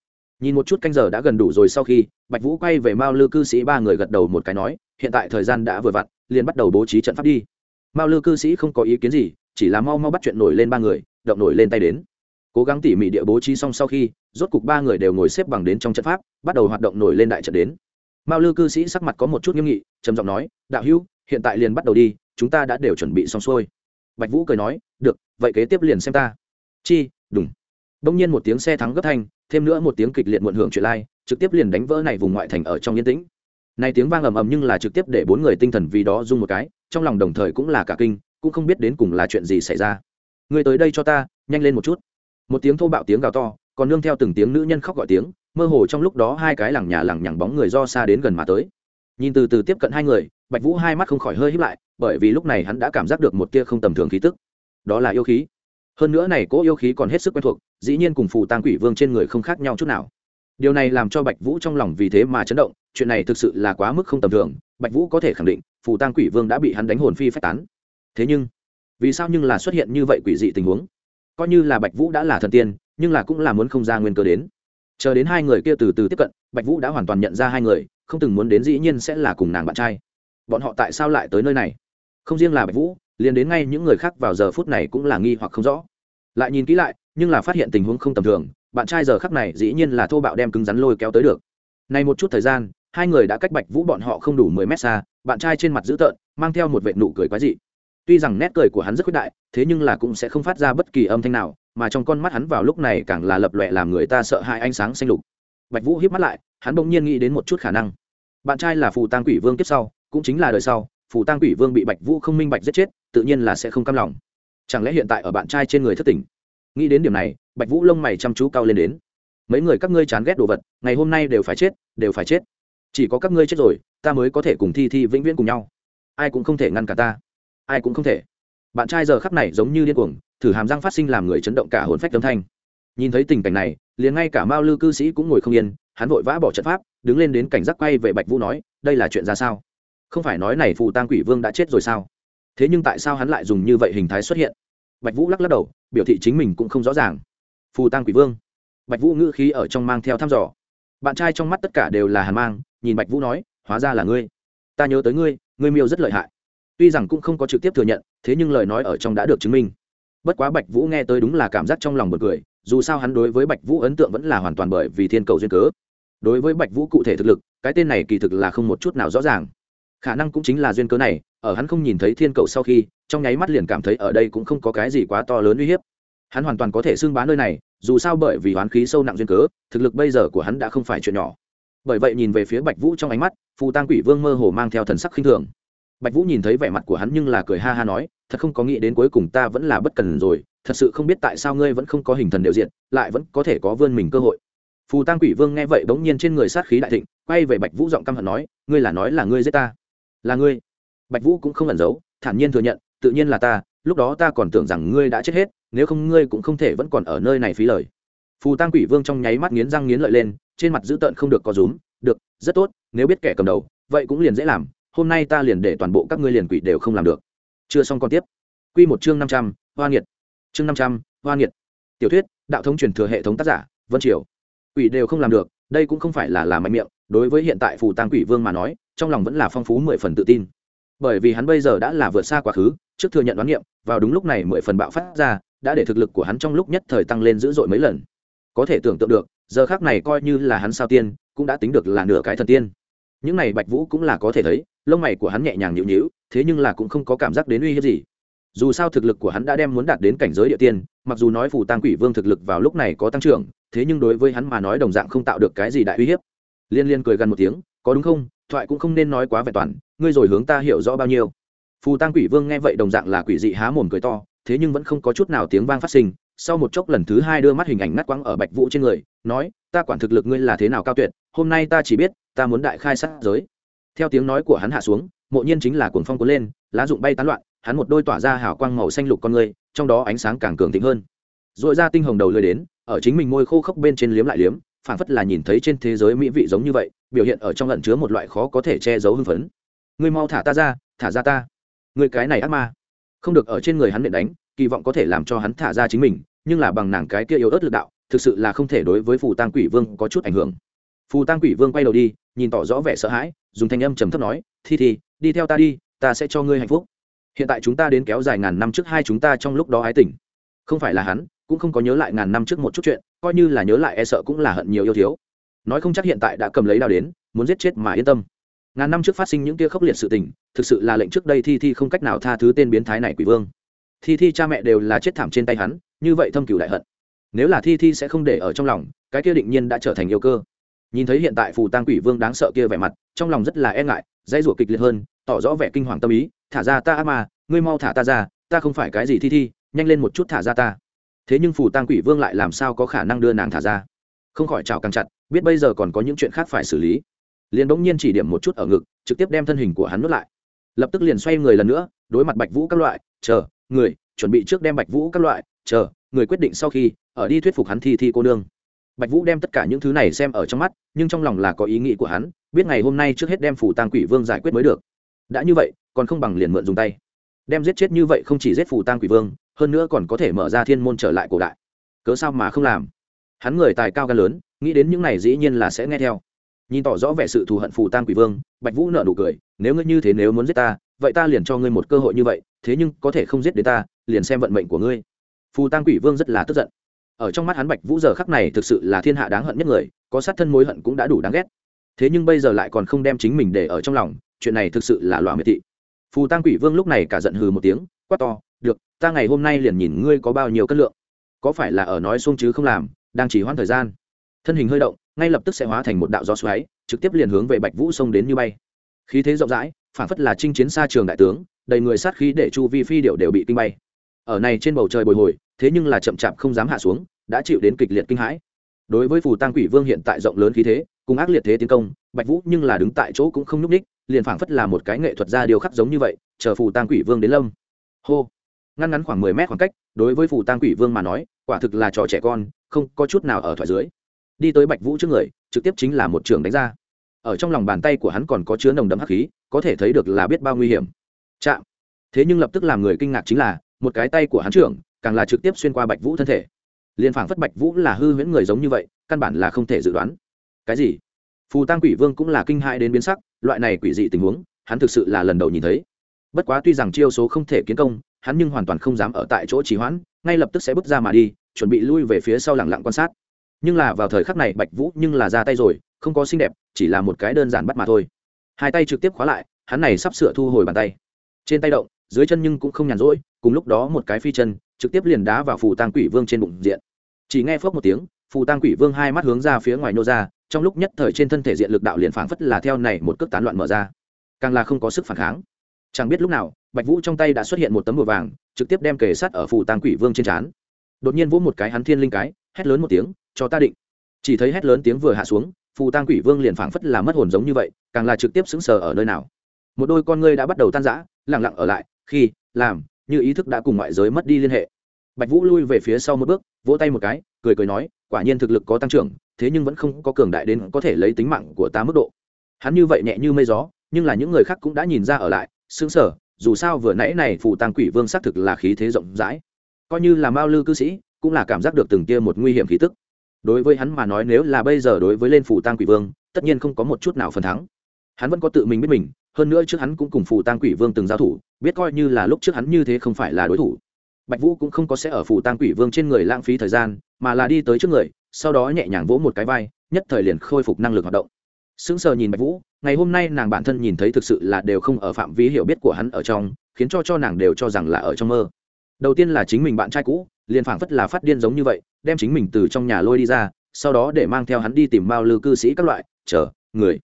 Nhìn một chút canh giờ đã gần đủ rồi sau khi, bạch vũ quay về mao lư cư sĩ ba người gật đầu một cái nói, hiện tại thời gian đã vừa vặn, liền bắt đầu bố trí trận pháp đi. Mao lư cư sĩ không có ý kiến gì, chỉ là mau mau bắt chuyện nổi lên ba người, động nổi lên tay đến. Cố gắng tỉ mỉ địa bố trí xong sau khi rốt cục ba người đều ngồi xếp bằng đến trong trận pháp, bắt đầu hoạt động nổi lên đại trận đến. Mao lư cư sĩ sắc mặt có một chút nghiêm nghị, trầm giọng nói, đạo hữu, hiện tại liền bắt đầu đi, chúng ta đã đều chuẩn bị xong xuôi. Bạch vũ cười nói, được, vậy kế tiếp liền xem ta. Chi đúng đông nhiên một tiếng xe thắng gấp thanh, thêm nữa một tiếng kịch liệt muộn hưởng chuyện lai, trực tiếp liền đánh vỡ này vùng ngoại thành ở trong yên tĩnh. Này tiếng vang ầm ầm nhưng là trực tiếp để bốn người tinh thần vì đó rung một cái, trong lòng đồng thời cũng là cả kinh, cũng không biết đến cùng là chuyện gì xảy ra. Người tới đây cho ta, nhanh lên một chút. Một tiếng thô bạo tiếng gào to còn nương theo từng tiếng nữ nhân khóc gọi tiếng, mơ hồ trong lúc đó hai cái lẳng nhà lẳng nhằng bóng người do xa đến gần mà tới. Nhìn từ từ tiếp cận hai người, bạch vũ hai mắt không khỏi hơi hít lại, bởi vì lúc này hắn đã cảm giác được một tia không tầm thường khí tức. Đó là yêu khí. Hơn nữa này cỗ yêu khí còn hết sức quen thuộc, dĩ nhiên cùng phù tang quỷ vương trên người không khác nhau chút nào. Điều này làm cho bạch vũ trong lòng vì thế mà chấn động, chuyện này thực sự là quá mức không tầm thường, bạch vũ có thể khẳng định, phù tang quỷ vương đã bị hắn đánh hồn phi phách tán. Thế nhưng, vì sao nhưng là xuất hiện như vậy quỷ dị tình huống? Coi như là bạch vũ đã là thần tiên nhưng là cũng là muốn không ra nguyên cơ đến. Chờ đến hai người kia từ từ tiếp cận, bạch vũ đã hoàn toàn nhận ra hai người, không từng muốn đến dĩ nhiên sẽ là cùng nàng bạn trai. Bọn họ tại sao lại tới nơi này? Không riêng là bạch vũ, liền đến ngay những người khác vào giờ phút này cũng là nghi hoặc không rõ. Lại nhìn kỹ lại, nhưng là phát hiện tình huống không tầm thường, bạn trai giờ khắc này dĩ nhiên là thô bạo đem cứng rắn lôi kéo tới được. Này một chút thời gian, hai người đã cách bạch vũ bọn họ không đủ mười mét xa, bạn trai trên mặt dữ tợn, mang theo một vệ nụ cười quái dị. Tuy rằng nét cười của hắn rất khuyết đại, thế nhưng là cũng sẽ không phát ra bất kỳ âm thanh nào mà trong con mắt hắn vào lúc này càng là lập lòe làm người ta sợ hãi ánh sáng xanh lục. Bạch vũ híp mắt lại, hắn bỗng nhiên nghĩ đến một chút khả năng. Bạn trai là phù tang quỷ vương tiếp sau, cũng chính là đời sau, phù tang quỷ vương bị bạch vũ không minh bạch giết chết, tự nhiên là sẽ không cam lòng. Chẳng lẽ hiện tại ở bạn trai trên người thất tỉnh nghĩ đến điểm này, bạch vũ lông mày chăm chú cao lên đến. Mấy người các ngươi chán ghét đồ vật, ngày hôm nay đều phải chết, đều phải chết. Chỉ có các ngươi chết rồi, ta mới có thể cùng thi thi vĩnh viễn cùng nhau. Ai cũng không thể ngăn cả ta. Ai cũng không thể bạn trai giờ khắc này giống như điên cuồng, thử hàm răng phát sinh làm người chấn động cả hồn phách âm thanh. Nhìn thấy tình cảnh này, liền ngay cả mao lư cư sĩ cũng ngồi không yên, hắn vội vã bỏ trận pháp, đứng lên đến cảnh giác quay về bạch vũ nói, đây là chuyện ra sao? Không phải nói này phù tang quỷ vương đã chết rồi sao? Thế nhưng tại sao hắn lại dùng như vậy hình thái xuất hiện? Bạch vũ lắc lắc đầu, biểu thị chính mình cũng không rõ ràng. Phù tang quỷ vương? Bạch vũ ngữ khí ở trong mang theo thăm dò. Bạn trai trong mắt tất cả đều là hàn mang, nhìn bạch vũ nói, hóa ra là ngươi. Ta nhớ tới ngươi ngươi miêu rất lợi hại tuy rằng cũng không có trực tiếp thừa nhận, thế nhưng lời nói ở trong đã được chứng minh. Bất quá bạch vũ nghe tới đúng là cảm giác trong lòng bật cười, dù sao hắn đối với bạch vũ ấn tượng vẫn là hoàn toàn bởi vì thiên cầu duyên cớ. Đối với bạch vũ cụ thể thực lực, cái tên này kỳ thực là không một chút nào rõ ràng. Khả năng cũng chính là duyên cớ này, ở hắn không nhìn thấy thiên cầu sau khi, trong nháy mắt liền cảm thấy ở đây cũng không có cái gì quá to lớn uy hiếp. Hắn hoàn toàn có thể xưng bá nơi này, dù sao bởi vì hoán khí sâu nặng duyên cớ, thực lực bây giờ của hắn đã không phải chuyện nhỏ. Bởi vậy nhìn về phía bạch vũ trong ánh mắt, phù tăng quỷ vương mơ hồ mang theo thần sắc khinh thường bạch vũ nhìn thấy vẻ mặt của hắn nhưng là cười ha ha nói, thật không có nghĩ đến cuối cùng ta vẫn là bất cần rồi, thật sự không biết tại sao ngươi vẫn không có hình thần đều diện lại vẫn có thể có vươn mình cơ hội. Phù tăng quỷ vương nghe vậy bỗng nhiên trên người sát khí đại thịnh, quay về bạch vũ giọng căm hận nói, ngươi là nói là ngươi giết ta? Là ngươi. Bạch vũ cũng không ẩn giấu, thản nhiên thừa nhận, tự nhiên là ta, lúc đó ta còn tưởng rằng ngươi đã chết hết, nếu không ngươi cũng không thể vẫn còn ở nơi này phí lời. Phù tăng quỷ vương trong nháy mắt nghiến răng nghiến lợi lên, trên mặt dữ tợn không được có rúm, được, rất tốt, nếu biết kẻ cầm đầu, vậy cũng liền dễ làm hôm nay ta liền để toàn bộ các ngươi liền quỷ đều không làm được. Chưa xong còn tiếp. Q một chương năm trăm, hoa nghiệt. Chương năm trăm, hoa nghiệt. Tiểu thuyết, đạo thống truyền thừa hệ thống tác giả, vân triều. Quỷ đều không làm được, đây cũng không phải là làm mạnh miệng, đối với hiện tại phù tăng quỷ vương mà nói, trong lòng vẫn là phong phú mười phần tự tin. Bởi vì hắn bây giờ đã là vượt xa quá khứ, trước thừa nhận đoán nghiệm, vào đúng lúc này mười phần bạo phát ra, đã để thực lực của hắn trong lúc nhất thời tăng lên dữ dội mấy lần. Có thể tưởng tượng được, giờ khác này coi như là hắn sao tiên, cũng đã tính được là nửa cái thần tiên. Những này bạch vũ cũng là có thể thấy lông mày của hắn nhẹ nhàng nhịu nhịu, thế nhưng là cũng không có cảm giác đến uy hiếp gì. Dù sao thực lực của hắn đã đem muốn đạt đến cảnh giới địa tiên, mặc dù nói phù tăng quỷ vương thực lực vào lúc này có tăng trưởng, thế nhưng đối với hắn mà nói đồng dạng không tạo được cái gì đại uy hiếp. Liên liên cười gần một tiếng, có đúng không? Thoại cũng không nên nói quá vẹn toàn, ngươi rồi hướng ta hiểu rõ bao nhiêu. Phù tăng quỷ vương nghe vậy đồng dạng là quỷ dị há mồm cười to, thế nhưng vẫn không có chút nào tiếng vang phát sinh. Sau một chốc lần thứ hai đưa mắt hình ảnh ngắt quăng ở bạch vũ trên người, nói, ta quản thực lực ngươi là thế nào cao tuyệt, hôm nay ta chỉ biết ta muốn đại khai sát giới theo tiếng nói của hắn hạ xuống, mộ nhiên chính là cuồng phong cuốn lên, lá rụng bay tán loạn, hắn một đôi tỏa ra hào quang màu xanh lục con người, trong đó ánh sáng càng cường thịnh hơn. Dội ra tinh hồng đầu lưới đến, ở chính mình môi khô khốc bên trên liếm lại liếm phản phất là nhìn thấy trên thế giới mỹ vị giống như vậy, biểu hiện ở trong lẩn chứa một loại khó có thể che giấu hưng phấn. Ngươi mau thả ta ra, thả ra ta. Người cái này ác ma. Không được ở trên người hắn nện đánh, kỳ vọng có thể làm cho hắn thả ra chính mình, nhưng là bằng nàng cái kia yếu ớt lực đạo, thực sự là không thể đối với phù tăng quỷ vương có chút ảnh hưởng. Phù tăng quỷ vương quay đầu đi, nhìn tỏ rõ vẻ sợ hãi dùng thanh âm trầm thấp nói, thi thi, đi theo ta đi, ta sẽ cho ngươi hạnh phúc. Hiện tại chúng ta đến kéo dài ngàn năm trước hai chúng ta trong lúc đó ái tình. Không phải là hắn, cũng không có nhớ lại ngàn năm trước một chút chuyện, coi như là nhớ lại e sợ cũng là hận nhiều yêu thiếu. Nói không chắc hiện tại đã cầm lấy đao đến, muốn giết chết mà yên tâm. Ngàn năm trước phát sinh những kia khốc liệt sự tình, thực sự là lệnh trước đây thi thi không cách nào tha thứ tên biến thái này quỷ vương. Thi thi cha mẹ đều là chết thảm trên tay hắn, như vậy thâm cửu đại hận. Nếu là thi thi sẽ không để ở trong lòng, cái kia định nhiên đã trở thành yêu cơ nhìn thấy hiện tại phù tang quỷ vương đáng sợ kia vẻ mặt, trong lòng rất là e ngại, dãy rủa kịch liệt hơn, tỏ rõ vẻ kinh hoàng tâm ý, thả ra ta ác ma, ngươi mau thả ta ra, ta không phải cái gì thi thi, nhanh lên một chút thả ra ta. Thế nhưng phù tang quỷ vương lại làm sao có khả năng đưa nàng thả ra? Không khỏi chào càng chặt, biết bây giờ còn có những chuyện khác phải xử lý. Liền bỗng nhiên chỉ điểm một chút ở ngực, trực tiếp đem thân hình của hắn nuốt lại. Lập tức liền xoay người lần nữa, đối mặt bạch vũ các loại, chờ, người, chuẩn bị trước đem bạch vũ các loại, chờ, người quyết định sau khi, ở đi thuyết phục hắn thi thi cô nương bạch vũ đem tất cả những thứ này xem ở trong mắt, nhưng trong lòng là có ý nghĩ của hắn, biết ngày hôm nay trước hết đem phủ tang quỷ vương giải quyết mới được. Đã như vậy, còn không bằng liền mượn dùng tay. Đem giết chết như vậy không chỉ giết phủ tang quỷ vương, hơn nữa còn có thể mở ra thiên môn trở lại cổ đại. Cớ sao mà không làm? Hắn người tài cao gan lớn, nghĩ đến những này dĩ nhiên là sẽ nghe theo. Nhìn tỏ rõ vẻ sự thù hận phù tang quỷ vương, bạch vũ nợ nụ cười, nếu ngươi như thế nếu muốn giết ta, vậy ta liền cho ngươi một cơ hội như vậy, thế nhưng có thể không giết đến ta, liền xem vận mệnh của ngươi. Phù tang quỷ vương rất là tức giận ở trong mắt hắn bạch vũ giờ khắc này thực sự là thiên hạ đáng hận nhất người, có sát thân mối hận cũng đã đủ đáng ghét. Thế nhưng bây giờ lại còn không đem chính mình để ở trong lòng, chuyện này thực sự là loạ miệt thị. Phù tăng quỷ vương lúc này cả giận hừ một tiếng, quát to, được, ta ngày hôm nay liền nhìn ngươi có bao nhiêu cân lượng. Có phải là ở nói xuông chứ không làm, đang chỉ hoãn thời gian? Thân hình hơi động, ngay lập tức sẽ hóa thành một đạo gió xoáy, trực tiếp liền hướng về bạch vũ xông đến như bay. Khí thế rộng rãi, phản phất là chinh chiến xa trường đại tướng, đầy người sát khí để chu vi phi điệu đều bị kinh bay ở này trên bầu trời bồi hồi, thế nhưng là chậm chạp không dám hạ xuống, đã chịu đến kịch liệt kinh hãi. Đối với phù tăng quỷ vương hiện tại rộng lớn khí thế, cùng ác liệt thế tiến công, bạch vũ nhưng là đứng tại chỗ cũng không nhúc ních liền phảng phất là một cái nghệ thuật ra điều khắc giống như vậy, chờ phù tăng quỷ vương đến lâm. Hô. Ngăn ngắn khoảng mười mét khoảng cách, đối với phù tăng quỷ vương mà nói, quả thực là trò trẻ con, không có chút nào ở thoại dưới. Đi tới bạch vũ trước người, trực tiếp chính là một trường đánh ra. Ở trong lòng bàn tay của hắn còn có chứa nồng đậm hắc khí, có thể thấy được là biết bao nguy hiểm. Chạm. Thế nhưng lập tức làm người kinh ngạc chính là một cái tay của hắn trưởng, càng là trực tiếp xuyên qua bạch vũ thân thể. Liền phảng phất bạch vũ là hư huyễn người giống như vậy, căn bản là không thể dự đoán. Cái gì? Phù tăng quỷ vương cũng là kinh hãi đến biến sắc, loại này quỷ dị tình huống, hắn thực sự là lần đầu nhìn thấy. Bất quá tuy rằng chiêu số không thể kiến công, hắn nhưng hoàn toàn không dám ở tại chỗ trì hoãn, ngay lập tức sẽ bước ra mà đi, chuẩn bị lui về phía sau lẳng lặng quan sát. Nhưng là vào thời khắc này bạch vũ nhưng là ra tay rồi, không có xinh đẹp, chỉ là một cái đơn giản bắt mà thôi. Hai tay trực tiếp khóa lại, hắn này sắp sửa thu hồi bàn tay. Trên tay động dưới chân nhưng cũng không nhàn rỗi, cùng lúc đó một cái phi chân, trực tiếp liền đá vào phù tang quỷ vương trên bụng diện. Chỉ nghe phước một tiếng, phù tang quỷ vương hai mắt hướng ra phía ngoài nô ra, trong lúc nhất thời trên thân thể diện lực đạo liền phảng phất là theo này một cước tán loạn mở ra. Càng là không có sức phản kháng. Chẳng biết lúc nào, bạch vũ trong tay đã xuất hiện một tấm bùa vàng, trực tiếp đem kề sắt ở phù tang quỷ vương trên trán. Đột nhiên vỗ một cái hắn thiên linh cái, hét lớn một tiếng, cho ta định. Chỉ thấy hét lớn tiếng vừa hạ xuống, phù tang quỷ vương liền phảng phất là mất hồn giống như vậy, càng là trực tiếp sững sờ ở nơi nào. Một đôi con ngươi đã bắt đầu tan rã, lặng lặng ở lại khi, làm, như ý thức đã cùng ngoại giới mất đi liên hệ. Bạch vũ lui về phía sau một bước, vỗ tay một cái, cười cười nói, quả nhiên thực lực có tăng trưởng, thế nhưng vẫn không có cường đại đến có thể lấy tính mạng của ta mức độ. Hắn như vậy nhẹ như mây gió, nhưng là những người khác cũng đã nhìn ra ở lại xứng sở dù sao vừa nãy này phù tăng quỷ vương xác thực là khí thế rộng rãi. Coi như là mao lư cư sĩ, cũng là cảm giác được từng tia một nguy hiểm khí tức. Đối với hắn mà nói nếu là bây giờ đối với lên phù tăng quỷ vương, tất nhiên không có một chút nào phần thắng. Hắn vẫn có tự mình biết mình, hơn nữa trước hắn cũng cùng phù tăng quỷ vương từng giao thủ biết coi như là lúc trước hắn như thế không phải là đối thủ. Bạch vũ cũng không có sẽ ở phủ tăng quỷ vương trên người lãng phí thời gian, mà là đi tới trước người, sau đó nhẹ nhàng vỗ một cái vai, nhất thời liền khôi phục năng lực hoạt động. Sững sờ nhìn bạch vũ, ngày hôm nay nàng bản thân nhìn thấy thực sự là đều không ở phạm vi hiểu biết của hắn ở trong, khiến cho cho nàng đều cho rằng là ở trong mơ. Đầu tiên là chính mình bạn trai cũ, liền phảng phất là phát điên giống như vậy, đem chính mình từ trong nhà lôi đi ra, sau đó để mang theo hắn đi tìm mao lư cư sĩ các loại, chờ, người.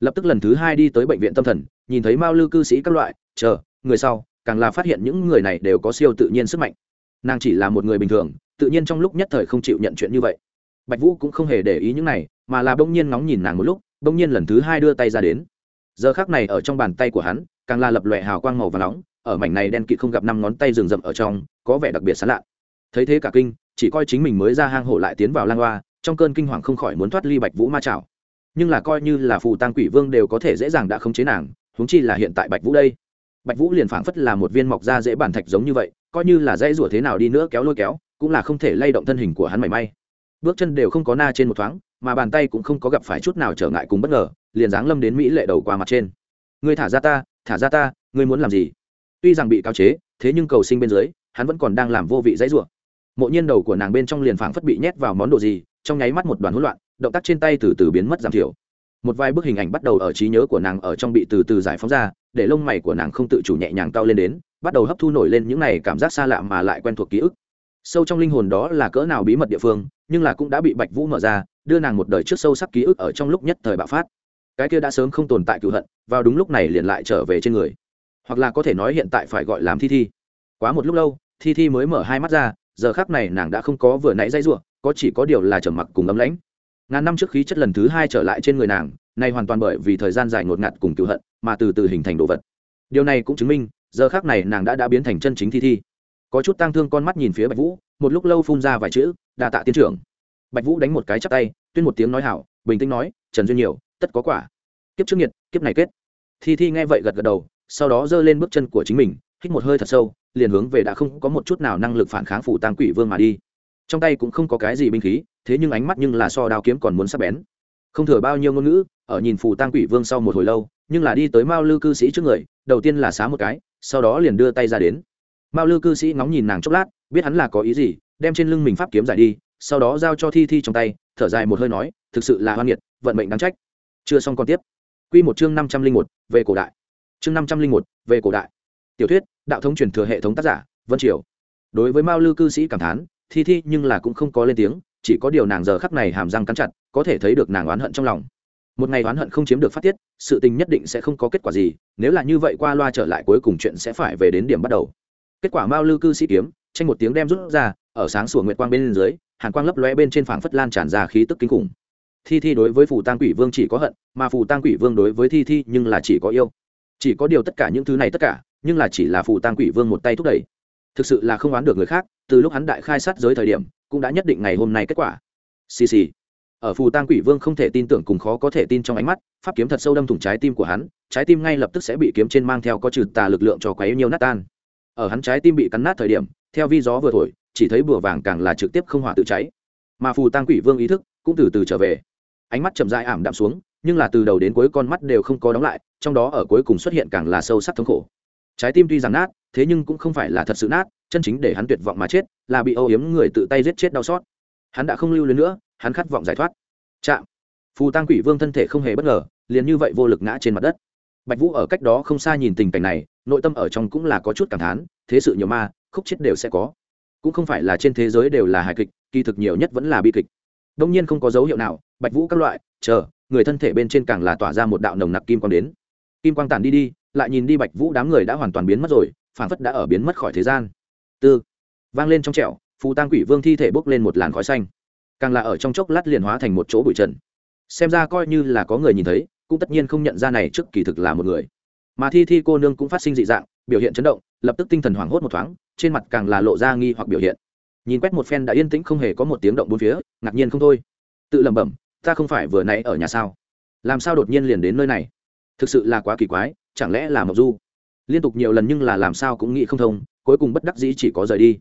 Lập tức lần thứ hai đi tới bệnh viện tâm thần, nhìn thấy mao lư cư sĩ các loại, chờ người sau, càng là phát hiện những người này đều có siêu tự nhiên sức mạnh. Nàng chỉ là một người bình thường, tự nhiên trong lúc nhất thời không chịu nhận chuyện như vậy. Bạch vũ cũng không hề để ý những này, mà là bỗng nhiên nóng nhìn nàng một lúc, bỗng nhiên lần thứ hai đưa tay ra đến. Giờ khác này ở trong bàn tay của hắn, càng là lập lòe hào quang màu và nóng, ở mảnh này đen kịt không gặp năm ngón tay rừng rậm ở trong, có vẻ đặc biệt sán lạ. Thấy thế cả kinh, chỉ coi chính mình mới ra hang hổ lại tiến vào lang hoa, trong cơn kinh hoàng không khỏi muốn thoát ly bạch vũ ma chảo. Nhưng là coi như là phù tăng quỷ vương đều có thể dễ dàng đã khống chế nàng, huống chi là hiện tại bạch vũ đây bạch vũ liền phảng phất là một viên mọc da dễ bản thạch giống như vậy, coi như là dãy rủa thế nào đi nữa kéo lôi kéo, cũng là không thể lay động thân hình của hắn mảy may. Bước chân đều không có na trên một thoáng, mà bàn tay cũng không có gặp phải chút nào trở ngại cùng bất ngờ, liền giáng lâm đến mỹ lệ đầu qua mặt trên. Ngươi thả ra ta, thả ra ta, ngươi muốn làm gì? Tuy rằng bị cáo chế, thế nhưng cầu sinh bên dưới, hắn vẫn còn đang làm vô vị dãy rủa. Mộ nhiên đầu của nàng bên trong liền phảng phất bị nhét vào món đồ gì, trong nháy mắt một đoàn hỗn loạn, động tác trên tay từ từ biến mất giảm thiểu một vài bức hình ảnh bắt đầu ở trí nhớ của nàng ở trong bị từ từ giải phóng ra, để lông mày của nàng không tự chủ nhẹ nhàng cao lên đến, bắt đầu hấp thu nổi lên những này cảm giác xa lạ mà lại quen thuộc ký ức. Sâu trong linh hồn đó là cỡ nào bí mật địa phương, nhưng là cũng đã bị bạch vũ mở ra, đưa nàng một đời trước sâu sắc ký ức ở trong lúc nhất thời bạo phát. Cái kia đã sớm không tồn tại cựu hận, vào đúng lúc này liền lại trở về trên người. Hoặc là có thể nói hiện tại phải gọi làm thi thi. Quá một lúc lâu, thi thi mới mở hai mắt ra, giờ khác này nàng đã không có vừa nãy dây ruộng có chỉ có điều là trầm mặc cùng ấm lãnh ngàn năm trước khí chất lần thứ hai trở lại trên người nàng, nay hoàn toàn bởi vì thời gian dài ngột ngạt cùng cựu hận mà từ từ hình thành đồ vật. Điều này cũng chứng minh, giờ khác này nàng đã đã biến thành chân chính thi thi. Có chút tang thương con mắt nhìn phía bạch vũ, một lúc lâu phun ra vài chữ đà tạ tiến trưởng. Bạch vũ đánh một cái chắp tay, tuyên một tiếng nói hảo, bình tĩnh nói, trần duyên nhiều, tất có quả. Kiếp trước nhiệt kiếp này kết. Thi thi nghe vậy gật gật đầu, sau đó giơ lên bước chân của chính mình, hít một hơi thật sâu, liền hướng về đã không có một chút nào năng lực phản kháng phủ tang quỷ vương mà đi trong tay cũng không có cái gì binh khí, thế nhưng ánh mắt nhưng là so đao kiếm còn muốn sắp bén. Không thừa bao nhiêu ngôn ngữ, ở nhìn phù tang quỷ vương sau một hồi lâu, nhưng là đi tới mao lư cư sĩ trước người, đầu tiên là xá một cái, sau đó liền đưa tay ra đến. Mao lư cư sĩ ngóng nhìn nàng chốc lát, biết hắn là có ý gì, đem trên lưng mình pháp kiếm giải đi, sau đó giao cho thi thi trong tay, thở dài một hơi nói, thực sự là hoan nghiệt, vận mệnh đáng trách. Chưa xong còn tiếp. Q một chương năm trăm linh một, về cổ đại. Chương năm trăm linh một, về cổ đại. Tiểu thuyết, đạo thống truyền thừa hệ thống tác giả, vân triều. Đối với mao lư cư sĩ cảm thán thi thi nhưng là cũng không có lên tiếng, chỉ có điều nàng giờ khắc này hàm răng cắn chặt, có thể thấy được nàng oán hận trong lòng. Một ngày oán hận không chiếm được phát tiết, sự tình nhất định sẽ không có kết quả gì, nếu là như vậy qua loa trở lại cuối cùng chuyện sẽ phải về đến điểm bắt đầu. Kết quả mao lư cư sĩ kiếm, tranh một tiếng đem rút ra, ở sáng sủa nguyệt quang bên dưới, hàn quang lấp lóe bên trên phảng phất lan tràn ra khí tức kinh khủng. Thi thi đối với phù tang quỷ vương chỉ có hận, mà phù tang quỷ vương đối với thi thi nhưng là chỉ có yêu. Chỉ có điều tất cả những thứ này tất cả, nhưng là chỉ là phù tang quỷ vương một tay thúc đẩy thực sự là không oán được người khác, từ lúc hắn đại khai sát giới thời điểm, cũng đã nhất định ngày hôm nay kết quả. Xì xì. Ở phù tang quỷ vương không thể tin tưởng cùng khó có thể tin trong ánh mắt, pháp kiếm thật sâu đâm thủng trái tim của hắn, trái tim ngay lập tức sẽ bị kiếm trên mang theo có trừ tà lực lượng cho quấy nhiều nát tan. Ở hắn trái tim bị cắn nát thời điểm, theo vi gió vừa thổi, chỉ thấy bùa vàng càng là trực tiếp không hỏa tự cháy. Mà phù tang quỷ vương ý thức cũng từ từ trở về. Ánh mắt chậm dại ảm đạm xuống, nhưng là từ đầu đến cuối con mắt đều không có đóng lại, trong đó ở cuối cùng xuất hiện càng là sâu sắc thống khổ. Trái tim tuy rằng nát thế nhưng cũng không phải là thật sự nát, chân chính để hắn tuyệt vọng mà chết, là bị âu yếm người tự tay giết chết đau xót. Hắn đã không lưu lên nữa, hắn khát vọng giải thoát. Chạm. Phù tăng quỷ vương thân thể không hề bất ngờ, liền như vậy vô lực ngã trên mặt đất. Bạch vũ ở cách đó không xa nhìn tình cảnh này, nội tâm ở trong cũng là có chút cảm thán, thế sự nhiều ma, khúc chết đều sẽ có. Cũng không phải là trên thế giới đều là hài kịch, kỳ thực nhiều nhất vẫn là bi kịch. Đông nhiên không có dấu hiệu nào, bạch vũ các loại, chờ, người thân thể bên trên càng là tỏa ra một đạo nồng nặc kim quang đến. Kim quang tản đi đi, lại nhìn đi bạch vũ đám người đã hoàn toàn biến mất rồi phản phất đã ở biến mất khỏi thế gian. Tư. Vang lên trong trẹo phù tang quỷ vương thi thể bốc lên một làn khói xanh. Càng là ở trong chốc lát liền hóa thành một chỗ bụi trần. Xem ra coi như là có người nhìn thấy, cũng tất nhiên không nhận ra này trước kỳ thực là một người. Mà thi thi cô nương cũng phát sinh dị dạng, biểu hiện chấn động, lập tức tinh thần hoảng hốt một thoáng, trên mặt càng là lộ ra nghi hoặc biểu hiện. Nhìn quét một phen đã yên tĩnh không hề có một tiếng động bốn phía, ngạc nhiên không thôi. Tự lẩm bẩm, ta không phải vừa nãy ở nhà sao? Làm sao đột nhiên liền đến nơi này? Thực sự là quá kỳ quái, chẳng lẽ là mộc du? Liên tục nhiều lần nhưng là làm sao cũng nghĩ không thông, cuối cùng bất đắc dĩ chỉ có rời đi.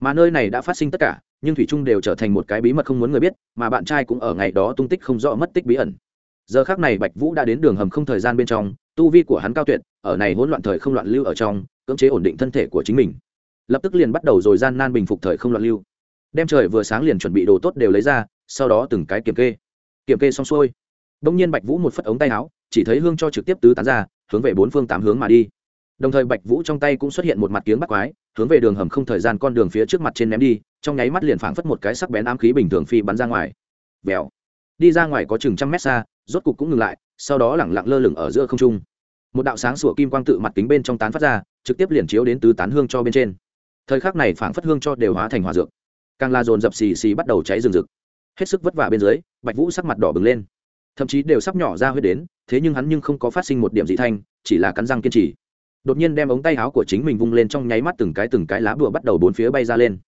Mà nơi này đã phát sinh tất cả, nhưng thủy trung đều trở thành một cái bí mật không muốn người biết, mà bạn trai cũng ở ngày đó tung tích không rõ mất tích bí ẩn. Giờ khác này bạch vũ đã đến đường hầm không thời gian bên trong, tu vi của hắn cao tuyệt, ở này hỗn loạn thời không loạn lưu ở trong, cưỡng chế ổn định thân thể của chính mình. Lập tức liền bắt đầu rồi gian nan bình phục thời không loạn lưu. Đem trời vừa sáng liền chuẩn bị đồ tốt đều lấy ra, sau đó từng cái kiểm kê. Kiểm kê xong xuôi đông nhiên bạch vũ một phất ống tay áo, chỉ thấy hương cho trực tiếp tứ tán ra, hướng về bốn phương tám hướng mà đi đồng thời bạch vũ trong tay cũng xuất hiện một mặt kiếng bắt quái, hướng về đường hầm không thời gian con đường phía trước mặt trên ném đi, trong nháy mắt liền phảng phất một cái sắc bén ám khí bình thường phi bắn ra ngoài. Vèo. Đi ra ngoài có chừng trăm mét xa, rốt cục cũng ngừng lại, sau đó lẳng lặng lơ lửng ở giữa không trung. Một đạo sáng sủa kim quang tự mặt kính bên trong tán phát ra, trực tiếp liền chiếu đến tứ tán hương cho bên trên. Thời khắc này phảng phất hương cho đều hóa thành hỏa dược. Càng la dồn dập xì xì bắt đầu cháy rừng rực. Hết sức vất vả bên dưới, bạch vũ sắc mặt đỏ bừng lên. Thậm chí đều sắp nhỏ ra huyết đến, thế nhưng hắn nhưng không có phát sinh một điểm dị thanh chỉ là cắn răng kiên trì đột nhiên đem ống tay áo của chính mình vung lên trong nháy mắt từng cái từng cái lá bùa bắt đầu bốn phía bay ra lên.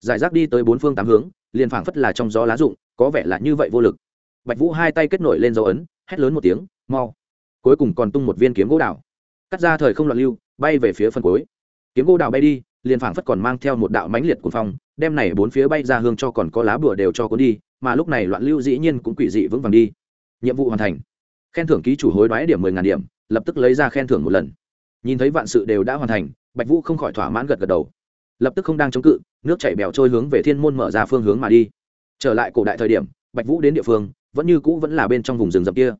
Giải rác đi tới bốn phương tám hướng, liền phảng phất là trong gió lá rụng, có vẻ là như vậy vô lực. Bạch vũ hai tay kết nổi lên dấu ấn, hét lớn một tiếng, mau! Cuối cùng còn tung một viên kiếm gỗ đào. Cắt ra thời không loạn lưu, bay về phía phân cuối. Kiếm gỗ đào bay đi, liền phảng phất còn mang theo một đạo mãnh liệt cuồng phong, đem này bốn phía bay ra hương cho còn có lá bùa đều cho cuốn đi, mà lúc này loạn lưu dĩ nhiên cũng quỷ dị vững vàng đi. Nhiệm vụ hoàn thành. Khen thưởng ký chủ hối đoái điểm mười ngàn điểm, lập tức lấy ra khen thưởng một lần nhìn thấy vạn sự đều đã hoàn thành, bạch vũ không khỏi thỏa mãn gật gật đầu. Lập tức không đang chống cự, nước chảy bèo trôi hướng về thiên môn mở ra phương hướng mà đi. Trở lại cổ đại thời điểm, bạch vũ đến địa phương, vẫn như cũ vẫn là bên trong vùng rừng rậm kia.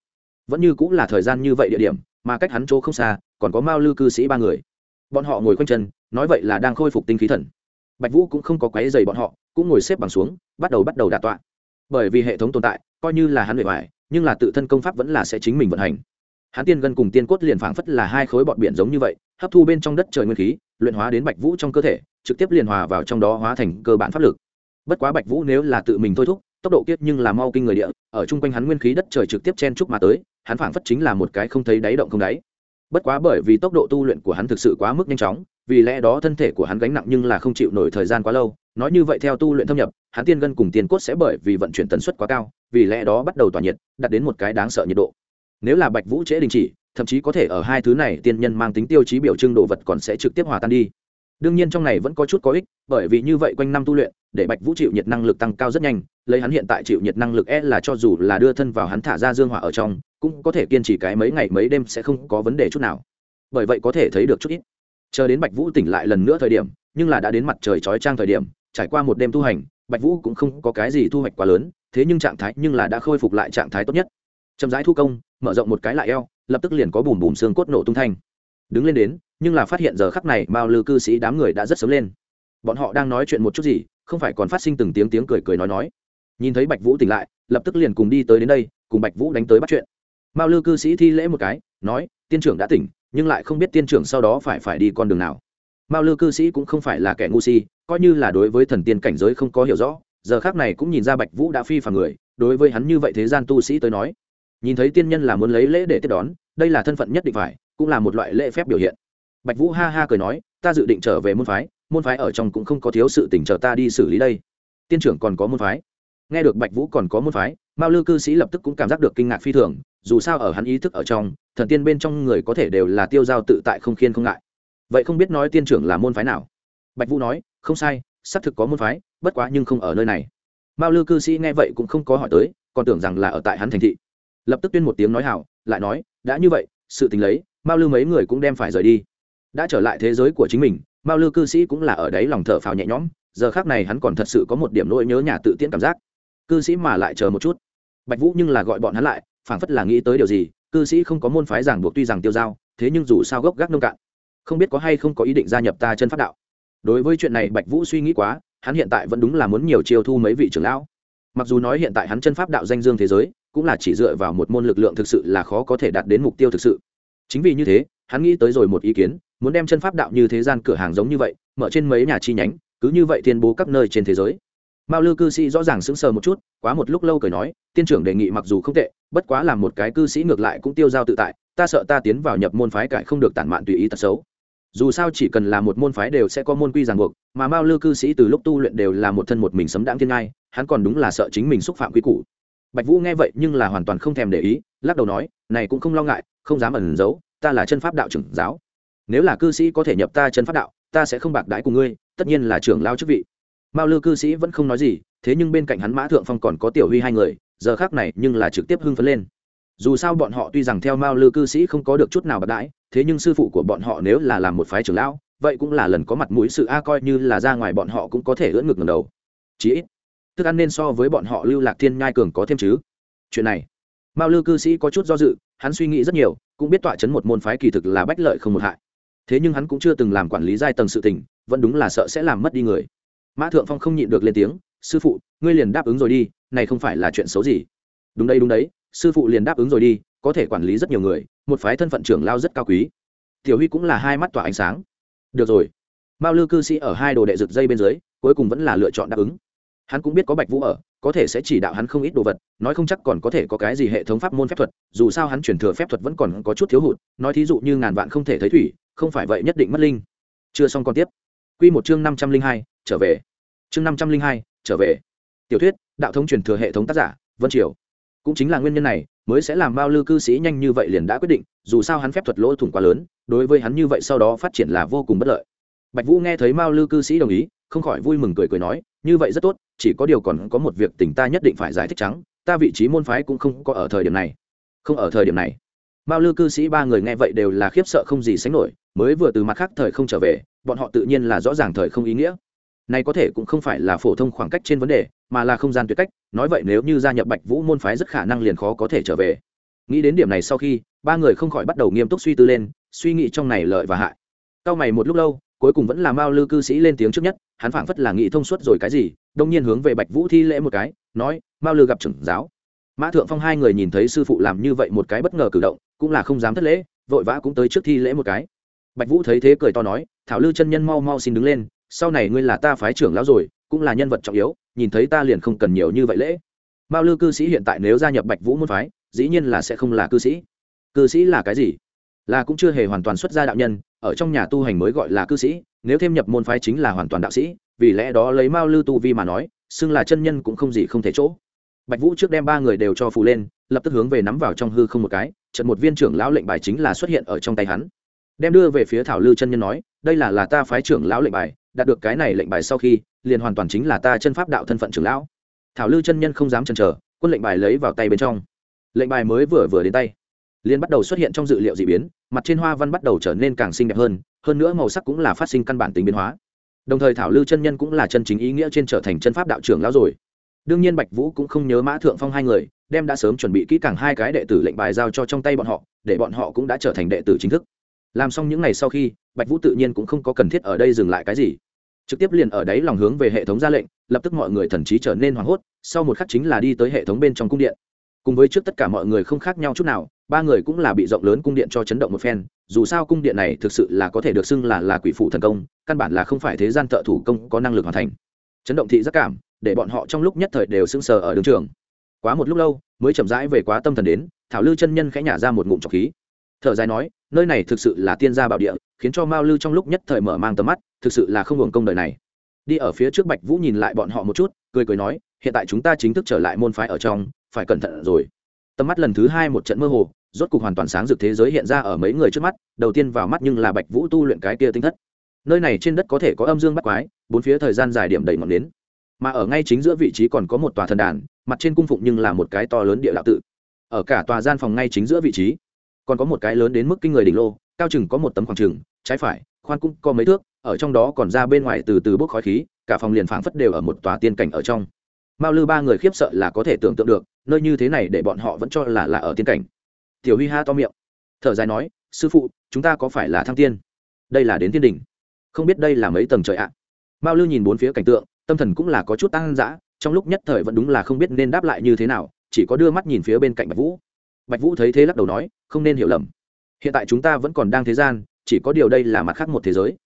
Vẫn như cũ là thời gian như vậy địa điểm, mà cách hắn chỗ không xa, còn có mao lư cư sĩ ba người. Bọn họ ngồi quanh chân, nói vậy là đang khôi phục tinh khí thần. Bạch vũ cũng không có quấy dày bọn họ, cũng ngồi xếp bằng xuống, bắt đầu bắt đầu đà tọa. Bởi vì hệ thống tồn tại, coi như là hắn bề ngoài, nhưng là tự thân công pháp vẫn là sẽ chính mình vận hành hắn tiên gân cùng tiên cốt liền phảng phất là hai khối bọt biển giống như vậy, hấp thu bên trong đất trời nguyên khí, luyện hóa đến bạch vũ trong cơ thể, trực tiếp liền hòa vào trong đó hóa thành cơ bản pháp lực. Bất quá bạch vũ nếu là tự mình thôi thúc, tốc độ kiếp nhưng là mau kinh người địa, ở chung quanh hắn nguyên khí đất trời trực tiếp chen chúc mà tới, hắn phảng phất chính là một cái không thấy đáy động không đáy. Bất quá bởi vì tốc độ tu luyện của hắn thực sự quá mức nhanh chóng, vì lẽ đó thân thể của hắn gánh nặng nhưng là không chịu nổi thời gian quá lâu, nói như vậy theo tu luyện thâm nhập, hắn tiên gân cùng tiền cốt sẽ bởi vì vận chuyển tần suất quá cao, vì lẽ đó bắt đầu tỏa nhiệt, đạt đến một cái đáng sợ nhiệt độ nếu là bạch vũ trễ đình chỉ, thậm chí có thể ở hai thứ này tiên nhân mang tính tiêu chí biểu trưng đồ vật còn sẽ trực tiếp hòa tan đi. Đương nhiên trong này vẫn có chút có ích, bởi vì như vậy quanh năm tu luyện, để bạch vũ chịu nhiệt năng lực tăng cao rất nhanh, lấy hắn hiện tại chịu nhiệt năng lực e là cho dù là đưa thân vào hắn thả ra dương hỏa ở trong, cũng có thể kiên trì cái mấy ngày mấy đêm sẽ không có vấn đề chút nào. Bởi vậy có thể thấy được chút ít. Chờ đến bạch vũ tỉnh lại lần nữa thời điểm, nhưng là đã đến mặt trời chói trang thời điểm, trải qua một đêm tu hành, bạch vũ cũng không có cái gì thu hoạch quá lớn, thế nhưng trạng thái nhưng là đã khôi phục lại trạng thái tốt nhất. Chậm rãi thu công mở rộng một cái lại eo, lập tức liền có bùm bùm xương cốt nổ tung thanh. Đứng lên đến, nhưng là phát hiện giờ khắc này mao lư cư sĩ đám người đã rất sớm lên. Bọn họ đang nói chuyện một chút gì, không phải còn phát sinh từng tiếng tiếng cười cười nói nói. Nhìn thấy bạch vũ tỉnh lại, lập tức liền cùng đi tới đến đây, cùng bạch vũ đánh tới bắt chuyện. Mao lư cư sĩ thi lễ một cái, nói, tiên trưởng đã tỉnh, nhưng lại không biết tiên trưởng sau đó phải phải đi con đường nào. Mao lư cư sĩ cũng không phải là kẻ ngu si, coi như là đối với thần tiên cảnh giới không có hiểu rõ, giờ khác này cũng nhìn ra bạch vũ đã phi phàm người, đối với hắn như vậy thế gian tu sĩ tới nói nhìn thấy tiên nhân là muốn lấy lễ để tiếp đón, đây là thân phận nhất định phải, cũng là một loại lễ phép biểu hiện. Bạch vũ ha ha cười nói, ta dự định trở về môn phái môn phái ở trong cũng không có thiếu sự tỉnh chờ ta đi xử lý đây. Tiên trưởng còn có môn phái. Nghe được bạch vũ còn có môn phái, mao lư cư sĩ lập tức cũng cảm giác được kinh ngạc phi thường, dù sao ở hắn ý thức ở trong, thần tiên bên trong người có thể đều là tiêu giao tự tại không khiên không ngại. Vậy không biết nói tiên trưởng là môn phái nào? Bạch vũ nói, không sai, xác thực có môn phái, bất quá nhưng không ở nơi này. Mao lư cư sĩ nghe vậy cũng không có hỏi tới, còn tưởng rằng là ở tại hắn thành thị lập tức tuyên một tiếng nói hảo lại nói đã như vậy sự tình lấy mao lư mấy người cũng đem phải rời đi. Đã trở lại thế giới của chính mình mao lư cư sĩ cũng là ở đấy lòng thở phào nhẹ nhõm giờ khác này hắn còn thật sự có một điểm nỗi nhớ nhà tự tiễn cảm giác. Cư sĩ mà lại chờ một chút. Bạch vũ nhưng là gọi bọn hắn lại phảng phất là nghĩ tới điều gì cư sĩ không có môn phái giảng buộc tuy rằng tiêu dao, thế nhưng dù sao gốc gác nông cạn. Không biết có hay không có ý định gia nhập ta chân pháp đạo. Đối với chuyện này bạch vũ suy nghĩ quá hắn hiện tại vẫn đúng là muốn nhiều chiêu thu mấy vị trưởng lão. Mặc dù nói hiện tại hắn chân pháp đạo danh dương thế giới cũng là chỉ dựa vào một môn lực lượng thực sự là khó có thể đạt đến mục tiêu thực sự. Chính vì như thế, hắn nghĩ tới rồi một ý kiến, muốn đem chân pháp đạo như thế gian cửa hàng giống như vậy, mở trên mấy nhà chi nhánh, cứ như vậy tuyên bố các nơi trên thế giới. Mao lư cư sĩ rõ ràng sững sờ một chút, quá một lúc lâu cười nói, tiên trưởng đề nghị mặc dù không tệ, bất quá làm một cái cư sĩ ngược lại cũng tiêu giao tự tại, ta sợ ta tiến vào nhập môn phái cải không được tản mạn tùy ý tật xấu. Dù sao chỉ cần là một môn phái đều sẽ có môn quy ràng buộc, mà mao lư cư sĩ từ lúc tu luyện đều là một thân một mình sấm đãng thiên ngai, hắn còn đúng là sợ chính mình xúc phạm quy củ bạch vũ nghe vậy nhưng là hoàn toàn không thèm để ý, lắc đầu nói, này cũng không lo ngại, không dám ẩn giấu, ta là chân pháp đạo trưởng giáo. Nếu là cư sĩ có thể nhập ta chân pháp đạo, ta sẽ không bạc đãi cùng ngươi, tất nhiên là trưởng lao chức vị. Mao lư cư sĩ vẫn không nói gì, thế nhưng bên cạnh hắn mã thượng phong còn có tiểu huy hai người, giờ khác này nhưng là trực tiếp hưng phấn lên. Dù sao bọn họ tuy rằng theo mao lư cư sĩ không có được chút nào bạc đãi, thế nhưng sư phụ của bọn họ nếu là làm một phái trưởng lão, vậy cũng là lần có mặt mũi sự a, coi như là ra ngoài bọn họ cũng có thể ưỡn ngực ngầm đầu. Chí ít thức ăn nên so với bọn họ lưu lạc thiên nhai cường có thêm chứ. Chuyện này, mao lư cư sĩ có chút do dự, hắn suy nghĩ rất nhiều, cũng biết tọa chấn một môn phái kỳ thực là bách lợi không một hại. Thế nhưng hắn cũng chưa từng làm quản lý giai tầng sự tình, vẫn đúng là sợ sẽ làm mất đi người. Mã thượng phong không nhịn được lên tiếng, sư phụ, ngươi liền đáp ứng rồi đi, này không phải là chuyện xấu gì. Đúng đây đúng đấy, sư phụ liền đáp ứng rồi đi, có thể quản lý rất nhiều người, một phái thân phận trưởng lao rất cao quý. Tiểu huy cũng là hai mắt tỏa ánh sáng. Được rồi. Mao lư cư sĩ ở hai đồ đệ rực dây bên dưới, cuối cùng vẫn là lựa chọn đáp ứng hắn cũng biết có bạch vũ ở, có thể sẽ chỉ đạo hắn không ít đồ vật, nói không chắc còn có thể có cái gì hệ thống pháp môn phép thuật, dù sao hắn chuyển thừa phép thuật vẫn còn có chút thiếu hụt, nói thí dụ như ngàn vạn không thể thấy thủy, không phải vậy nhất định mất linh. Chưa xong còn tiếp. Q một chương năm trăm linh hai, trở về. Chương năm trăm linh hai, trở về. Tiểu thuyết, đạo thống truyền thừa hệ thống tác giả, vân triều. Cũng chính là nguyên nhân này, mới sẽ làm bao lư cư sĩ nhanh như vậy liền đã quyết định, dù sao hắn phép thuật lỗ thủng quá lớn, đối với hắn như vậy sau đó phát triển là vô cùng bất lợi. Bạch vũ nghe thấy mao lư cư sĩ đồng ý không khỏi vui mừng cười cười nói, như vậy rất tốt, chỉ có điều còn có một việc tình ta nhất định phải giải thích trắng, ta vị trí môn phái cũng không có ở thời điểm này. Không ở thời điểm này. Mao lư cư sĩ ba người nghe vậy đều là khiếp sợ không gì sánh nổi, mới vừa từ mặt khác thời không trở về, bọn họ tự nhiên là rõ ràng thời không ý nghĩa. Này có thể cũng không phải là phổ thông khoảng cách trên vấn đề, mà là không gian tuyệt cách, nói vậy nếu như gia nhập bạch vũ môn phái rất khả năng liền khó có thể trở về. Nghĩ đến điểm này sau khi, ba người không khỏi bắt đầu nghiêm túc suy tư lên, suy nghĩ trong này lợi và hại. Cao mày một lúc lâu cuối cùng vẫn là mao lư cư sĩ lên tiếng trước nhất, hắn phảng phất là nghĩ thông suốt rồi cái gì, đông nhiên hướng về bạch vũ thi lễ một cái, nói, mao lư gặp trưởng giáo. Mã thượng phong hai người nhìn thấy sư phụ làm như vậy một cái bất ngờ cử động, cũng là không dám thất lễ, vội vã cũng tới trước thi lễ một cái. Bạch vũ thấy thế cười to nói, thảo lư chân nhân mau mau xin đứng lên, sau này ngươi là ta phái trưởng lão rồi, cũng là nhân vật trọng yếu, nhìn thấy ta liền không cần nhiều như vậy lễ. Mao lư cư sĩ hiện tại nếu gia nhập bạch vũ môn phái, dĩ nhiên là sẽ không là cư sĩ. Cư sĩ là cái gì? Là cũng chưa hề hoàn toàn xuất gia đạo nhân, ở trong nhà tu hành mới gọi là cư sĩ, nếu thêm nhập môn phái chính là hoàn toàn đạo sĩ, vì lẽ đó lấy mao lư tu vi mà nói, xưng là chân nhân cũng không gì không thể chỗ. Bạch vũ trước đem ba người đều cho phù lên, lập tức hướng về nắm vào trong hư không một cái, trận một viên trưởng lão lệnh bài chính là xuất hiện ở trong tay hắn. Đem đưa về phía thảo lư chân nhân nói, đây là là ta phái trưởng lão lệnh bài, đạt được cái này lệnh bài sau khi, liền hoàn toàn chính là ta chân pháp đạo thân phận trưởng lão. Thảo lư chân nhân không dám chần chờ, quân lệnh bài lấy vào tay bên trong. Lệnh bài mới vừa vừa đến tay liên bắt đầu xuất hiện trong dự liệu d ị biến, mặt trên hoa văn bắt đầu trở nên càng xinh đẹp hơn hơn nữa màu sắc cũng là phát sinh căn bản tính biến hóa. Đồng thời thảo lư chân nhân cũng là chân chính ý nghĩa trên trở thành chân pháp đạo trưởng lão rồi. Đương nhiên bạch vũ cũng không nhớ mã thượng phong hai người, đem đã sớm chuẩn bị kỹ càng hai cái đệ tử lệnh bài giao cho trong tay bọn họ, để bọn họ cũng đã trở thành đệ tử chính thức. Làm xong những ngày sau khi, bạch vũ tự nhiên cũng không có cần thiết ở đây dừng lại cái gì. Trực tiếp liền ở đấy lòng hướng về hệ thống ra lệnh, lập tức mọi người thần trí trở nên hoảng hốt, sau một khắc chính là đi tới hệ thống bên trong cung điện. Cùng với trước tất cả mọi người không khác nhau chút nào ba người cũng là bị rộng lớn cung điện cho chấn động một phen, dù sao cung điện này thực sự là có thể được xưng là là quỷ phụ thần công, căn bản là không phải thế gian thợ thủ công có năng lực hoàn thành. Chấn động thị giác cảm, để bọn họ trong lúc nhất thời đều sững sờ ở đường trường. Quá một lúc lâu, mới chậm rãi về quá tâm thần đến, thảo lư chân nhân khẽ nhả ra một ngụm trọc khí. Thở dài nói, nơi này thực sự là tiên gia bảo địa, khiến cho mao lư trong lúc nhất thời mở mang tầm mắt, thực sự là không hưởng công đời này. Đi ở phía trước bạch vũ nhìn lại bọn họ một chút, cười cười nói, hiện tại chúng ta chính thức trở lại môn phái ở trong, phải cẩn thận rồi. Tầm mắt lần thứ hai một trận mơ hồ rốt cục hoàn toàn sáng rực thế giới hiện ra ở mấy người trước mắt, đầu tiên vào mắt nhưng là bạch vũ tu luyện cái kia tinh thất. Nơi này trên đất có thể có âm dương bắt quái, bốn phía thời gian dài điểm đầy ngọn nến. Mà ở ngay chính giữa vị trí còn có một tòa thần đàn, mặt trên cung phụng nhưng là một cái to lớn địa đạo tự. Ở cả tòa gian phòng ngay chính giữa vị trí, còn có một cái lớn đến mức kinh người đỉnh lô, cao chừng có một tấm khoảng chừng, trái phải, khoan cũng có mấy thước, ở trong đó còn ra bên ngoài từ từ bốc khói khí, cả phòng liền phảng phất đều ở một tòa tiên cảnh ở trong. Mao lư ba người khiếp sợ là có thể tưởng tượng được, nơi như thế này để bọn họ vẫn cho là là ở tiên cảnh tiểu huy ha to miệng. Thở dài nói, sư phụ, chúng ta có phải là thăng tiên? Đây là đến tiên đỉnh. Không biết đây là mấy tầng trời ạ? À? mao lư nhìn bốn phía cảnh tượng, tâm thần cũng là có chút tăng dã, trong lúc nhất thời vẫn đúng là không biết nên đáp lại như thế nào, chỉ có đưa mắt nhìn phía bên cạnh bạch vũ. Bạch vũ thấy thế lắc đầu nói, không nên hiểu lầm. Hiện tại chúng ta vẫn còn đang thế gian, chỉ có điều đây là mặt khác một thế giới.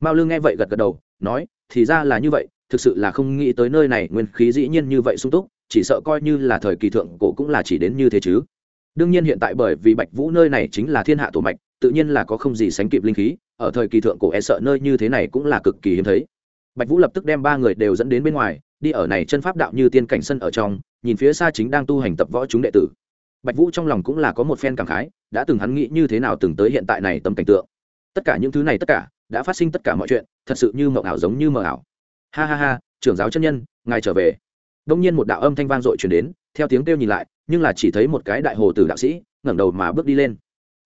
Mao lư nghe vậy gật gật đầu, nói, thì ra là như vậy, thực sự là không nghĩ tới nơi này nguyên khí dĩ nhiên như vậy sung túc, chỉ sợ coi như là thời kỳ thượng cổ cũng là chỉ đến như thế chứ đương nhiên hiện tại bởi vì bạch vũ nơi này chính là thiên hạ tổ mạch, tự nhiên là có không gì sánh kịp linh khí, ở thời kỳ thượng cổ e sợ nơi như thế này cũng là cực kỳ hiếm thấy. Bạch vũ lập tức đem ba người đều dẫn đến bên ngoài, đi ở này chân pháp đạo như tiên cảnh sân ở trong, nhìn phía xa chính đang tu hành tập võ chúng đệ tử. Bạch vũ trong lòng cũng là có một phen cảm khái, đã từng hắn nghĩ như thế nào từng tới hiện tại này tâm cảnh tượng. Tất cả những thứ này tất cả, đã phát sinh tất cả mọi chuyện, thật sự như mộng ảo giống như mờ ảo. Ha ha ha, trưởng giáo chân nhân, ngài trở về. Đông nhiên một đạo âm thanh vang dội truyền đến theo tiếng kêu nhìn lại, nhưng là chỉ thấy một cái đại hồ tử đạo sĩ, ngẩng đầu mà bước đi lên.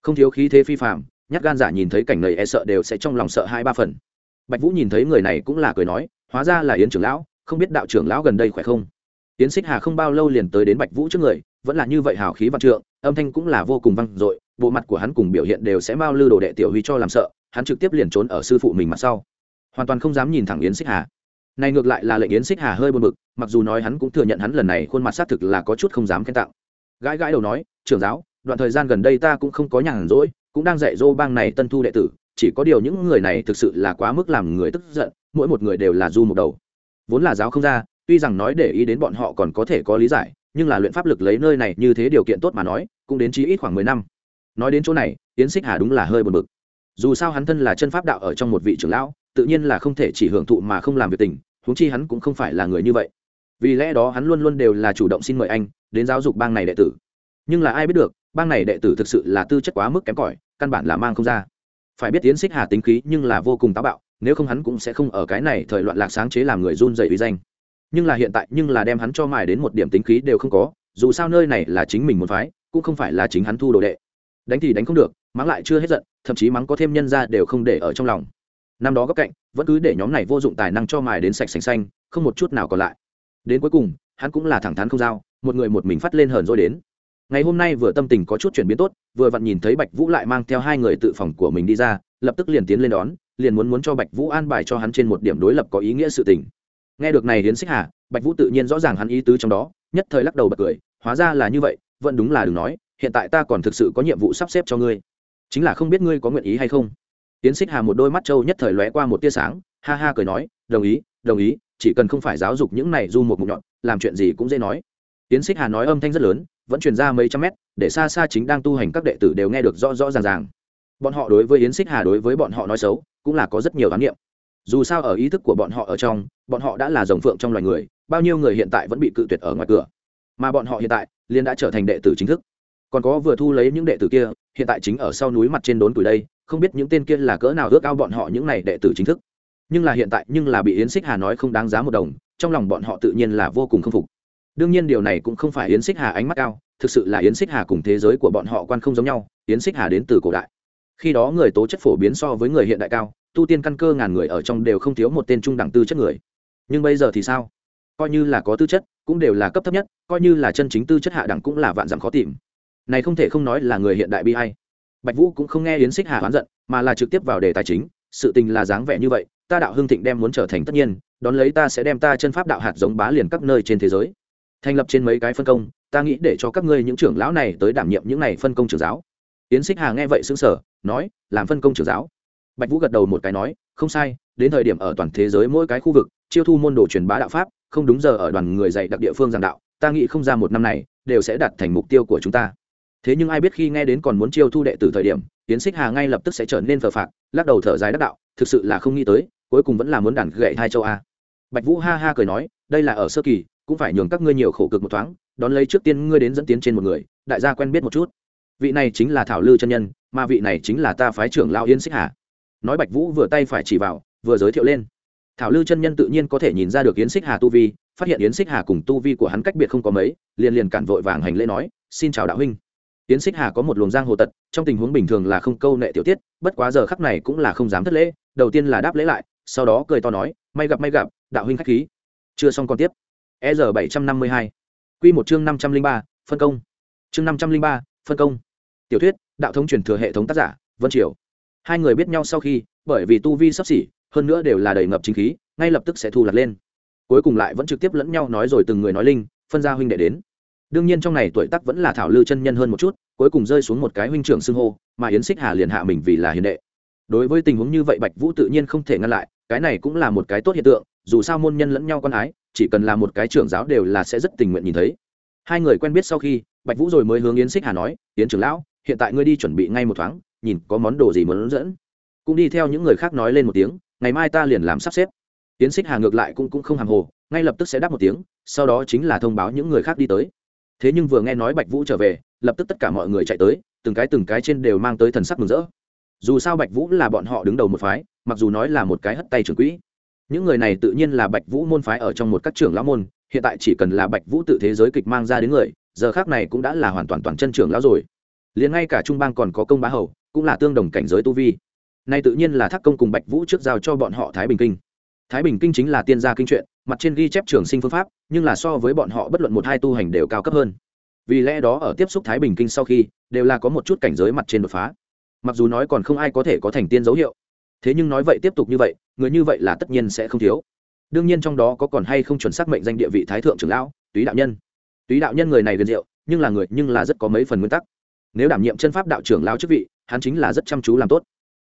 Không thiếu khí thế phi phạm nhát gan giả nhìn thấy cảnh này e sợ đều sẽ trong lòng sợ hai ba phần. Bạch vũ nhìn thấy người này cũng là cười nói, hóa ra là yến trưởng lão, không biết đạo trưởng lão gần đây khỏe không? Yến xích hà không bao lâu liền tới đến bạch vũ trước người, vẫn là như vậy hào khí văn trượng, âm thanh cũng là vô cùng vang dội, bộ mặt của hắn cùng biểu hiện đều sẽ bao lư đồ đệ tiểu huy cho làm sợ, hắn trực tiếp liền trốn ở sư phụ mình mặt sau. Hoàn toàn không dám nhìn thẳng yến xích hà này ngược lại là lệnh yến xích hà hơi buồn bực, mặc dù nói hắn cũng thừa nhận hắn lần này khuôn mặt xác thực là có chút không dám khen tặng. Gãi gãi đầu nói, trưởng giáo, đoạn thời gian gần đây ta cũng không có nhàn rỗi, cũng đang dạy dô bang này tân thu đệ tử, chỉ có điều những người này thực sự là quá mức làm người tức giận, mỗi một người đều là du một đầu. Vốn là giáo không ra, tuy rằng nói để ý đến bọn họ còn có thể có lý giải, nhưng là luyện pháp lực lấy nơi này như thế điều kiện tốt mà nói, cũng đến chí ít khoảng mười năm. Nói đến chỗ này, yến xích hà đúng là hơi buồn bực. Dù sao hắn thân là chân pháp đạo ở trong một vị trưởng lão, tự nhiên là không thể chỉ hưởng thụ mà không làm việc tình huống chi hắn cũng không phải là người như vậy. Vì lẽ đó hắn luôn luôn đều là chủ động xin mời anh đến giáo dục bang này đệ tử. Nhưng là ai biết được, bang này đệ tử thực sự là tư chất quá mức kém cỏi, căn bản là mang không ra. Phải biết tiến xích hà tính khí nhưng là vô cùng táo bạo, nếu không hắn cũng sẽ không ở cái này thời loạn lạc sáng chế làm người run dậy uy danh. Nhưng là hiện tại nhưng là đem hắn cho mài đến một điểm tính khí đều không có, dù sao nơi này là chính mình muốn phái, cũng không phải là chính hắn thu đồ đệ. Đánh thì đánh không được, mắng lại chưa hết giận, thậm chí mắng có thêm nhân ra đều không để ở trong lòng năm đó góc cạnh, vẫn cứ để nhóm này vô dụng tài năng cho mài đến sạch sành xanh, không một chút nào còn lại. Đến cuối cùng, hắn cũng là thẳng thắn không giao, một người một mình phát lên hờn rồi đến. Ngày hôm nay vừa tâm tình có chút chuyển biến tốt, vừa vặn nhìn thấy bạch vũ lại mang theo hai người tự phòng của mình đi ra, lập tức liền tiến lên đón, liền muốn muốn cho bạch vũ an bài cho hắn trên một điểm đối lập có ý nghĩa sự tình. Nghe được này hiến xích hà, bạch vũ tự nhiên rõ ràng hắn ý tứ trong đó, nhất thời lắc đầu bật cười, hóa ra là như vậy, vẫn đúng là đừng nói, hiện tại ta còn thực sự có nhiệm vụ sắp xếp cho ngươi. Chính là không biết ngươi có nguyện ý hay không tiến xích hà một đôi mắt trâu nhất thời lóe qua một tia sáng, ha ha cười nói, đồng ý đồng ý, chỉ cần không phải giáo dục những này du một mục nhọn, làm chuyện gì cũng dễ nói. Tiến xích hà nói âm thanh rất lớn, vẫn truyền ra mấy trăm mét, để xa xa chính đang tu hành các đệ tử đều nghe được rõ rõ ràng ràng. Bọn họ đối với yến xích hà đối với bọn họ nói xấu, cũng là có rất nhiều khám nghiệm dù sao ở ý thức của bọn họ ở trong, bọn họ đã là rồng phượng trong loài người, bao nhiêu người hiện tại vẫn bị cự tuyệt ở ngoài cửa. Mà bọn họ hiện tại liên đã trở thành đệ tử chính thức. Còn có vừa thu lấy những đệ tử kia, hiện tại chính ở sau núi mặt trên đốn tuổi đây không biết những tên kia là cỡ nào ước ao bọn họ những này đệ tử chính thức. Nhưng là hiện tại, nhưng là bị yến xích hà nói không đáng giá một đồng, trong lòng bọn họ tự nhiên là vô cùng k phục. Đương nhiên điều này cũng không phải yến xích hà ánh mắt cao, thực sự là yến xích hà cùng thế giới của bọn họ quan không giống nhau, yến xích hà đến từ cổ đại. Khi đó người tố chất phổ biến so với người hiện đại cao, tu tiên căn cơ ngàn người ở trong đều không thiếu một tên trung đẳng tư chất người. Nhưng bây giờ thì sao? Coi như là có tư chất, cũng đều là cấp thấp nhất, coi như là chân chính tư chất hạ đẳng cũng là vạn dặm khó tìm. Này không thể không nói là người hiện đại bi hay bạch vũ cũng không nghe yến xích hà oán giận, mà là trực tiếp vào đề tài chính, sự tình là dáng vẻ như vậy, ta đạo hưng thịnh đem muốn trở thành tất nhiên, đón lấy ta sẽ đem ta chân pháp đạo hạt giống bá liền các nơi trên thế giới. Thành lập trên mấy cái phân công, ta nghĩ để cho các ngươi những trưởng lão này tới đảm nhiệm những này phân công trưởng giáo. Yến xích hà nghe vậy xứng sở nói, làm phân công trưởng giáo. Bạch vũ gật đầu một cái nói, không sai, đến thời điểm ở toàn thế giới mỗi cái khu vực, chiêu thu môn đồ truyền bá đạo pháp, không đúng giờ ở đoàn người dạy đặc địa phương giảng đạo, ta nghĩ không ra một năm này, đều sẽ đạt thành mục tiêu của chúng ta thế nhưng ai biết khi nghe đến còn muốn chiêu thu đệ tử thời điểm tiến xích hà ngay lập tức sẽ trở nên phờ phạc, lắc đầu thở dài đắc đạo, thực sự là không nghĩ tới, cuối cùng vẫn là muốn đàn gậy hai châu a. Bạch vũ ha ha cười nói, đây là ở sơ kỳ, cũng phải nhường các ngươi nhiều khổ cực một thoáng, đón lấy trước tiên ngươi đến dẫn tiến trên một người, đại gia quen biết một chút. Vị này chính là thảo lư chân nhân, mà vị này chính là ta phái trưởng lao yên xích hà. Nói bạch vũ vừa tay phải chỉ vào, vừa giới thiệu lên. Thảo lư chân nhân tự nhiên có thể nhìn ra được yến xích hà tu vi, phát hiện yến xích hà cùng tu vi của hắn cách biệt không có mấy, liền liền cản vội vàng hành lễ nói, xin chào đạo huynh yến xích hà có một luồng giang hồ tật, trong tình huống bình thường là không câu nệ tiểu tiết, bất quá giờ khắc này cũng là không dám thất lễ, đầu tiên là đáp lễ lại, sau đó cười to nói, may gặp may gặp, đạo huynh khách khí. Chưa xong còn tiếp. E r bảy trăm năm mươi hai. Q một chương năm trăm linh ba, phân công. Chương năm trăm linh ba, phân công. Tiểu thuyết, đạo thống truyền thừa hệ thống tác giả, vân triều. Hai người biết nhau sau khi, bởi vì tu vi sắp xỉ, hơn nữa đều là đầy ngập chính khí, ngay lập tức sẽ thu lặt lên. Cuối cùng lại vẫn trực tiếp lẫn nhau nói rồi từng người nói linh, phân ra huynh đệ đến đương nhiên trong này tuổi tác vẫn là thảo lư chân nhân hơn một chút cuối cùng rơi xuống một cái huynh trưởng xưng hô mà yến xích hà liền hạ mình vì là hiền đệ. Đối với tình huống như vậy bạch vũ tự nhiên không thể ngăn lại cái này cũng là một cái tốt hiện tượng dù sao môn nhân lẫn nhau con ái chỉ cần là một cái trưởng giáo đều là sẽ rất tình nguyện nhìn thấy. Hai người quen biết sau khi bạch vũ rồi mới hướng yến xích hà nói yến trưởng lão hiện tại ngươi đi chuẩn bị ngay một thoáng nhìn có món đồ gì muốn dẫn. Cũng đi theo những người khác nói lên một tiếng ngày mai ta liền làm sắp xếp. Yến xích hà ngược lại cũng, cũng không hàng hồ ngay lập tức sẽ đáp một tiếng sau đó chính là thông báo những người khác đi tới thế nhưng vừa nghe nói bạch vũ trở về, lập tức tất cả mọi người chạy tới, từng cái từng cái trên đều mang tới thần sắc mừng rỡ. Dù sao bạch vũ là bọn họ đứng đầu một phái, mặc dù nói là một cái hất tay trưởng quỹ. Những người này tự nhiên là bạch vũ môn phái ở trong một các trưởng lão môn, hiện tại chỉ cần là bạch vũ tự thế giới kịch mang ra đến người, giờ khác này cũng đã là hoàn toàn toàn chân trưởng lão rồi. Liền ngay cả trung bang còn có công bá hầu, cũng là tương đồng cảnh giới tu vi. Nay tự nhiên là thác công cùng bạch vũ trước giao cho bọn họ thái bình kinh thái bình kinh chính là tiên gia kinh truyện, mặt trên ghi chép trường sinh phương pháp, nhưng là so với bọn họ bất luận một hai tu hành đều cao cấp hơn. Vì lẽ đó ở tiếp xúc thái bình kinh sau khi, đều là có một chút cảnh giới mặt trên đột phá. Mặc dù nói còn không ai có thể có thành tiên dấu hiệu, thế nhưng nói vậy tiếp tục như vậy, người như vậy là tất nhiên sẽ không thiếu. Đương nhiên trong đó có còn hay không chuẩn xác mệnh danh địa vị thái thượng trưởng lão, túy đạo nhân. Túy đạo nhân người này viên diệu, nhưng là người, nhưng là rất có mấy phần nguyên tắc. Nếu đảm nhiệm chân pháp đạo trưởng lão chức vị, hắn chính là rất chăm chú làm tốt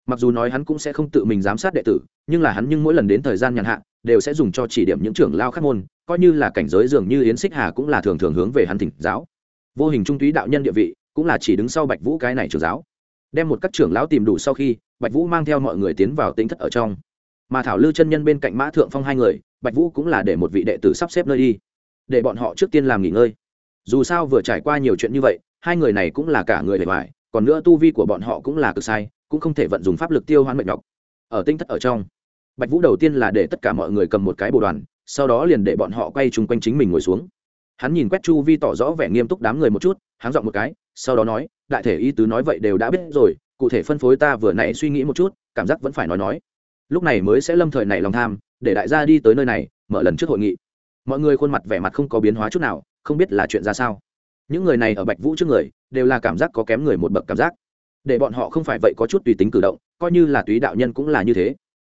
mặc dù nói hắn cũng sẽ không tự mình giám sát đệ tử, nhưng là hắn nhưng mỗi lần đến thời gian nhàn hạ, đều sẽ dùng cho chỉ điểm những trưởng lao khác môn, coi như là cảnh giới dường như yến xích hà cũng là thường thường hướng về hắn thỉnh giáo. Vô hình trung túy đạo nhân địa vị, cũng là chỉ đứng sau bạch vũ cái này trưởng giáo. Đem một các trưởng lão tìm đủ sau khi, bạch vũ mang theo mọi người tiến vào tính thất ở trong. Mà thảo lư chân nhân bên cạnh mã thượng phong hai người, bạch vũ cũng là để một vị đệ tử sắp xếp nơi đi, để bọn họ trước tiên làm nghỉ ngơi. Dù sao vừa trải qua nhiều chuyện như vậy, hai người này cũng là cả người bề ngoài, còn nữa tu vi của bọn họ cũng là cực sai cũng không thể vận dùng pháp lực tiêu hoán mệnh độc ở tinh thất ở trong, bạch vũ đầu tiên là để tất cả mọi người cầm một cái bồ đoàn, sau đó liền để bọn họ quay chung quanh chính mình ngồi xuống. Hắn nhìn quét chu vi tỏ rõ vẻ nghiêm túc đám người một chút hắn dọn một cái, sau đó nói, đại thể ý tứ nói vậy đều đã biết rồi, cụ thể phân phối ta vừa nãy suy nghĩ một chút, cảm giác vẫn phải nói nói. Lúc này mới sẽ lâm thời này lòng tham, để đại gia đi tới nơi này, mở lần trước hội nghị. Mọi người khuôn mặt vẻ mặt không có biến hóa chút nào, không biết là chuyện ra sao. Những người này ở bạch vũ trước người, đều là cảm giác có kém người một bậc cảm giác để bọn họ không phải vậy có chút tùy tính cử động, coi như là túy đạo nhân cũng là như thế.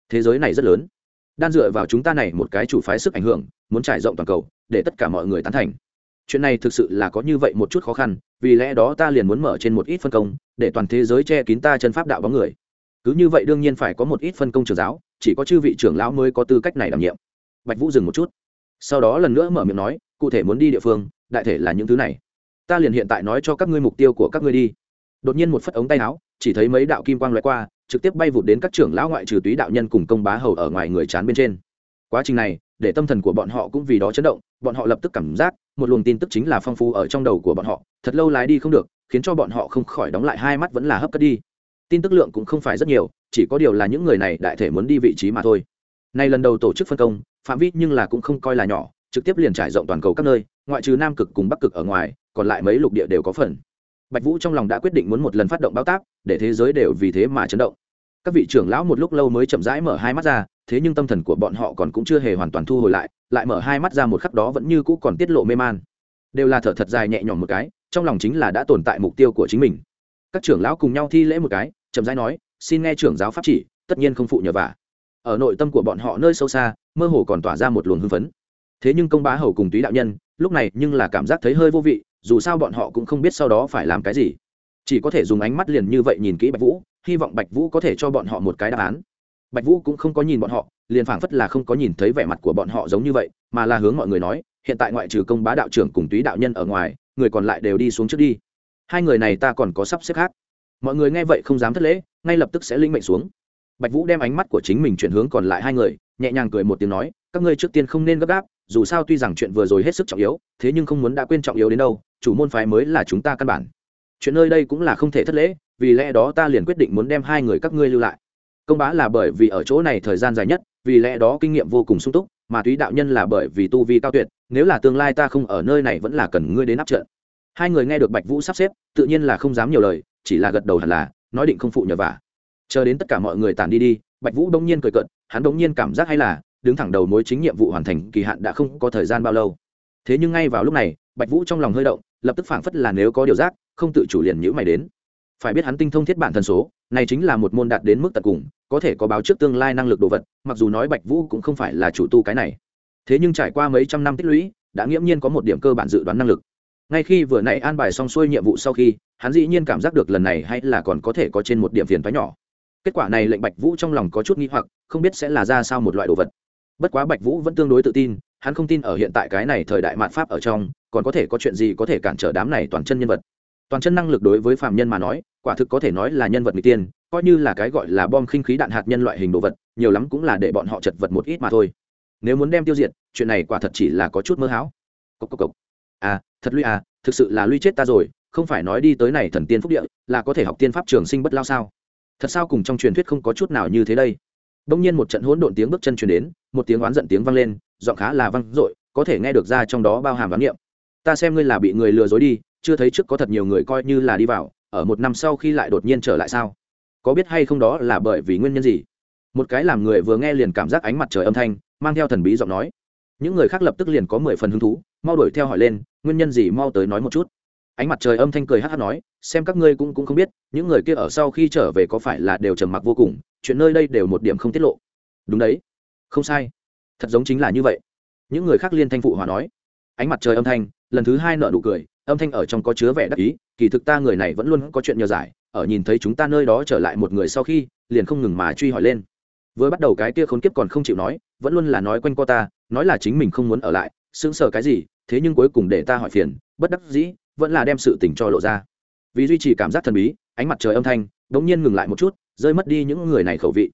Thế giới này rất lớn. Đan dựa vào chúng ta này một cái chủ phái sức ảnh hưởng, muốn trải rộng toàn cầu, để tất cả mọi người tán thành. Chuyện này thực sự là có như vậy một chút khó khăn, vì lẽ đó ta liền muốn mở trên một ít phân công, để toàn thế giới che kín ta chân pháp đạo bóng người. Cứ như vậy đương nhiên phải có một ít phân công trường giáo, chỉ có chư vị trưởng lão mới có tư cách này đảm nhiệm. Bạch vũ dừng một chút. Sau đó lần nữa mở miệng nói, cụ thể muốn đi địa phương, đại thể là những thứ này. Ta liền hiện tại nói cho các ngươi mục tiêu của các ngươi đi đột nhiên một phất ống tay áo, chỉ thấy mấy đạo kim quang loại qua, trực tiếp bay vụt đến các trưởng lão ngoại trừ túy đạo nhân cùng công bá hầu ở ngoài người chán bên trên. Quá trình này, để tâm thần của bọn họ cũng vì đó chấn động, bọn họ lập tức cảm giác, một luồng tin tức chính là phong phú ở trong đầu của bọn họ, thật lâu lái đi không được, khiến cho bọn họ không khỏi đóng lại hai mắt vẫn là hấp cất đi. Tin tức lượng cũng không phải rất nhiều, chỉ có điều là những người này đại thể muốn đi vị trí mà thôi. Nay lần đầu tổ chức phân công, phạm vi nhưng là cũng không coi là nhỏ, trực tiếp liền trải rộng toàn cầu các nơi, ngoại trừ nam cực cùng bắc cực ở ngoài, còn lại mấy lục địa đều có phần bạch vũ trong lòng đã quyết định muốn một lần phát động báo tác để thế giới đều vì thế mà chấn động. Các vị trưởng lão một lúc lâu mới chậm rãi mở hai mắt ra, thế nhưng tâm thần của bọn họ còn cũng chưa hề hoàn toàn thu hồi lại lại mở hai mắt ra một khắc đó vẫn như cũ còn tiết lộ mê man. Đều là thở thật dài nhẹ nhõm một cái, trong lòng chính là đã tồn tại mục tiêu của chính mình. Các trưởng lão cùng nhau thi lễ một cái, chậm rãi nói, xin nghe trưởng giáo pháp chỉ, tất nhiên không phụ nhờ vả. Ở nội tâm của bọn họ nơi sâu xa, mơ hồ còn tỏa ra một luồng hưng phấn. Thế nhưng công bá hầu cùng túy đạo nhân, lúc này nhưng là cảm giác thấy hơi vô vị dù sao bọn họ cũng không biết sau đó phải làm cái gì. Chỉ có thể dùng ánh mắt liền như vậy nhìn kỹ bạch vũ, hy vọng bạch vũ có thể cho bọn họ một cái đáp án. Bạch vũ cũng không có nhìn bọn họ, liền phảng phất là không có nhìn thấy vẻ mặt của bọn họ giống như vậy, mà là hướng mọi người nói, hiện tại ngoại trừ công bá đạo trưởng cùng túy đạo nhân ở ngoài, người còn lại đều đi xuống trước đi. Hai người này ta còn có sắp xếp khác. Mọi người nghe vậy không dám thất lễ, ngay lập tức sẽ linh mệnh xuống. Bạch vũ đem ánh mắt của chính mình chuyển hướng còn lại hai người, nhẹ nhàng cười một tiếng nói, các ngươi trước tiên không nên gấp gáp dù sao tuy rằng chuyện vừa rồi hết sức trọng yếu, thế nhưng không muốn đã quên trọng yếu đến đâu, chủ môn phái mới là chúng ta căn bản. Chuyện nơi đây cũng là không thể thất lễ, vì lẽ đó ta liền quyết định muốn đem hai người các ngươi lưu lại. Công bá là bởi vì ở chỗ này thời gian dài nhất, vì lẽ đó kinh nghiệm vô cùng sung túc, mà túy đạo nhân là bởi vì tu vi cao tuyệt, nếu là tương lai ta không ở nơi này vẫn là cần ngươi đến áp trận. Hai người nghe được bạch vũ sắp xếp, tự nhiên là không dám nhiều lời, chỉ là gật đầu hẳn là, nói định không phụ nhờ vả. Chờ đến tất cả mọi người tản đi đi, bạch vũ đông nhiên cười cận hắn đông nhiên cảm giác hay là đứng thẳng đầu mối chính nhiệm vụ hoàn thành kỳ hạn đã không có thời gian bao lâu. Thế nhưng ngay vào lúc này, bạch vũ trong lòng hơi động, lập tức phảng phất là nếu có điều giác, không tự chủ liền nhữ mày đến. Phải biết hắn tinh thông thiết bản thần số, này chính là một môn đạt đến mức tận cùng, có thể có báo trước tương lai năng lực đồ vật, mặc dù nói bạch vũ cũng không phải là chủ tu cái này. Thế nhưng trải qua mấy trăm năm tích lũy, đã nghiễm nhiên có một điểm cơ bản dự đoán năng lực. Ngay khi vừa nãy an bài xong xuôi nhiệm vụ sau khi, hắn dĩ nhiên cảm giác được lần này hay là còn có thể có trên một điểm phiền thoái nhỏ. Kết quả này lệnh bạch vũ trong lòng có chút nghi hoặc, không biết sẽ là ra sao một loại đồ vật bất quá bạch vũ vẫn tương đối tự tin, hắn không tin ở hiện tại cái này thời đại mạn pháp ở trong, còn có thể có chuyện gì có thể cản trở đám này toàn chân nhân vật. Toàn chân năng lực đối với phạm nhân mà nói, quả thực có thể nói là nhân vật n g tiên, coi như là cái gọi là bom khinh khí đạn hạt nhân loại hình đồ vật, nhiều lắm cũng là để bọn họ chật vật một ít mà thôi. Nếu muốn đem tiêu diệt, chuyện này quả thật chỉ là có chút mơ hão. Cốc cốc cốc. à thật lui à thực sự là lui chết ta rồi, không phải nói đi tới này thần tiên phúc địa, là có thể học tiên pháp trường sinh bất lao sao? Thật sao cùng trong truyền thuyết không có chút nào như thế đây? Đông nhiên một trận hỗn độn tiếng bước chân truyền đến, một tiếng oán giận tiếng vang lên, giọng khá là vang dội, có thể nghe được ra trong đó bao hàm ám niệm. Ta xem ngươi là bị người lừa dối đi, chưa thấy trước có thật nhiều người coi như là đi vào, ở một năm sau khi lại đột nhiên trở lại sao? Có biết hay không đó là bởi vì nguyên nhân gì? Một cái làm người vừa nghe liền cảm giác ánh mặt trời âm thanh, mang theo thần bí giọng nói. Những người khác lập tức liền có mười phần hứng thú, mau đuổi theo hỏi lên, nguyên nhân gì mau tới nói một chút? Ánh mặt trời âm thanh cười hát hát nói, xem các ngươi cũng cũng không biết, những người kia ở sau khi trở về có phải là đều trầm mặc vô cùng, chuyện nơi đây đều một điểm không tiết lộ. Đúng đấy. Không sai. Thật giống chính là như vậy. Những người khác liên thanh phụ hòa nói. Ánh mặt trời âm thanh, lần thứ hai nợ nụ cười, âm thanh ở trong có chứa vẻ đắc ý, kỳ thực ta người này vẫn luôn có chuyện nhờ giải, ở nhìn thấy chúng ta nơi đó trở lại một người sau khi, liền không ngừng mà truy hỏi lên. Vừa bắt đầu cái kia khốn kiếp còn không chịu nói, vẫn luôn là nói quanh co ta, nói là chính mình không muốn ở lại, sững sờ cái gì, thế nhưng cuối cùng để ta hỏi phiền, bất đắc dĩ vẫn là đem sự tình cho lộ ra. Vì duy trì cảm giác thần bí, ánh mặt trời âm thanh đ ố n g nhiên ngừng lại một chút, rơi mất đi những người này khẩu vị.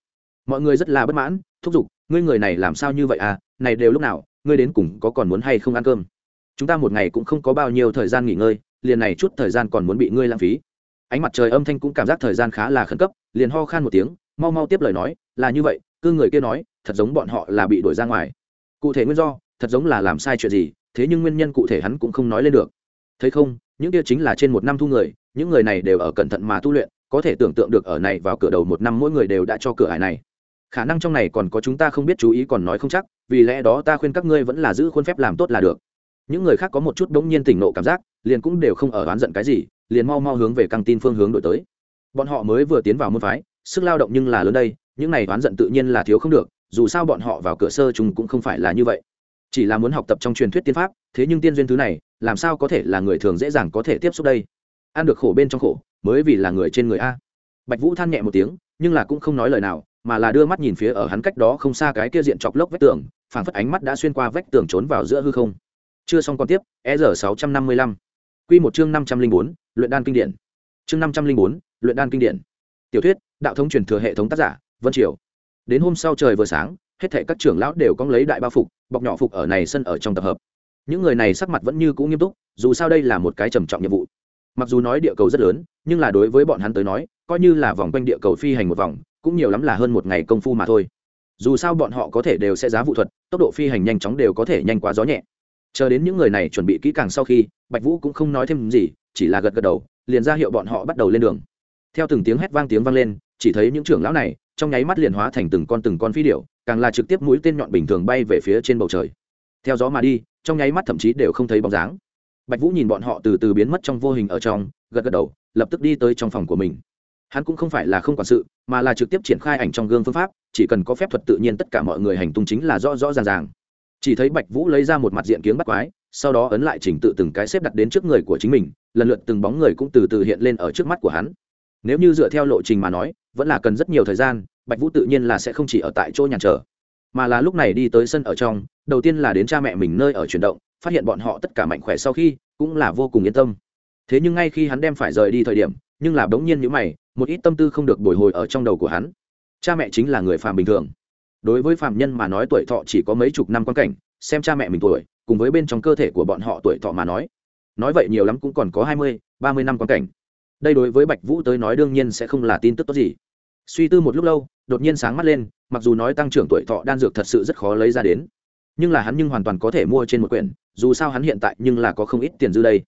Mọi người rất là bất mãn, thúc giục, ngươi người này làm sao như vậy à? Này đều lúc nào, ngươi đến cùng có còn muốn hay không ăn cơm? Chúng ta một ngày cũng không có bao nhiêu thời gian nghỉ ngơi, liền này chút thời gian còn muốn bị ngươi lãng phí. Ánh mặt trời âm thanh cũng cảm giác thời gian khá là khẩn cấp, liền ho khan một tiếng, mau mau tiếp lời nói, là như vậy, cứ người kia nói, thật giống bọn họ là bị đuổi ra ngoài. Cụ thể nguyên do, thật giống là làm sai chuyện gì, thế nhưng nguyên nhân cụ thể hắn cũng không nói lên được thấy không, những kia chính là trên một năm thu người, những người này đều ở cẩn thận mà tu luyện, có thể tưởng tượng được ở này vào cửa đầu một năm mỗi người đều đã cho cửa hải này. Khả năng trong này còn có chúng ta không biết chú ý còn nói không chắc, vì lẽ đó ta khuyên các ngươi vẫn là giữ khuôn phép làm tốt là được. Những người khác có một chút bỗng nhiên tỉnh nộ cảm giác, liền cũng đều không ở oán giận cái gì, liền mau mau hướng về căng tin phương hướng đổi tới. Bọn họ mới vừa tiến vào môn phái, sức lao động nhưng là lớn đây, những này oán giận tự nhiên là thiếu không được, dù sao bọn họ vào cửa sơ chúng cũng không phải là như vậy chỉ là muốn học tập trong truyền thuyết tiên pháp, thế nhưng tiên duyên thứ này, làm sao có thể là người thường dễ dàng có thể tiếp xúc đây? Ăn được khổ bên trong khổ, mới vì là người trên người a. Bạch vũ than nhẹ một tiếng, nhưng là cũng không nói lời nào, mà là đưa mắt nhìn phía ở hắn cách đó không xa cái kia diện chọc lốc vách tường, phảng phất ánh mắt đã xuyên qua vách tường trốn vào giữa hư không. Chưa xong còn tiếp e r sáu trăm năm mươi lăm. Q một chương năm trăm linh bốn, luyện đan kinh điển. Chương năm trăm linh bốn, luyện đan kinh điển. Tiểu thuyết, đạo thống truyền thừa hệ thống tác giả, vân triều. Đến hôm sau trời vừa sáng hết thảy các trưởng lão đều có lấy đại bao phục, bọc nhỏ phục ở này sân ở trong tập hợp. Những người này sắc mặt vẫn như cũ nghiêm túc, dù sao đây là một cái trầm trọng nhiệm vụ. Mặc dù nói địa cầu rất lớn, nhưng là đối với bọn hắn tới nói, coi như là vòng quanh địa cầu phi hành một vòng, cũng nhiều lắm là hơn một ngày công phu mà thôi. Dù sao bọn họ có thể đều sẽ giá vụ thuật, tốc độ phi hành nhanh chóng đều có thể nhanh quá gió nhẹ. Chờ đến những người này chuẩn bị kỹ càng sau khi, bạch vũ cũng không nói thêm gì, chỉ là gật gật đầu, liền ra hiệu bọn họ bắt đầu lên đường. Theo từng tiếng hét vang tiếng vang lên, chỉ thấy những trưởng lão này, trong nháy mắt liền hóa thành từng con từng con phi điểu càng là trực tiếp mũi tên nhọn bình thường bay về phía trên bầu trời. Theo gió mà đi, trong nháy mắt thậm chí đều không thấy bóng dáng. Bạch vũ nhìn bọn họ từ từ biến mất trong vô hình ở trong, gật gật đầu, lập tức đi tới trong phòng của mình. Hắn cũng không phải là không quản sự, mà là trực tiếp triển khai ảnh trong gương phương pháp, chỉ cần có phép thuật tự nhiên tất cả mọi người hành tung chính là rõ rõ ràng ràng. Chỉ thấy bạch vũ lấy ra một mặt diện kiếng bắt quái, sau đó ấn lại chỉnh tự từng cái xếp đặt đến trước người của chính mình, lần lượt từng bóng người cũng từ từ hiện lên ở trước mắt của hắn. Nếu như dựa theo lộ trình mà nói, vẫn là cần rất nhiều thời gian bạch vũ tự nhiên là sẽ không chỉ ở tại chỗ nhàn trở, mà là lúc này đi tới sân ở trong, đầu tiên là đến cha mẹ mình nơi ở chuyển động, phát hiện bọn họ tất cả mạnh khỏe sau khi, cũng là vô cùng yên tâm. Thế nhưng ngay khi hắn đem phải rời đi thời điểm, nhưng là bỗng nhiên như mày, một ít tâm tư không được bồi hồi ở trong đầu của hắn. Cha mẹ chính là người phàm bình thường. Đối với phàm nhân mà nói tuổi thọ chỉ có mấy chục năm quan cảnh, xem cha mẹ mình tuổi, cùng với bên trong cơ thể của bọn họ tuổi thọ mà nói nói vậy nhiều lắm cũng còn có hai mươi, ba mươi năm quan cảnh. Đây đối với bạch vũ tới nói đương nhiên sẽ không là tin tức tốt gì suy tư một lúc lâu, đột nhiên sáng mắt lên, mặc dù nói tăng trưởng tuổi thọ đan dược thật sự rất khó lấy ra đến, nhưng là hắn nhưng hoàn toàn có thể mua trên một quyển, dù sao hắn hiện tại nhưng là có không ít tiền dư đây.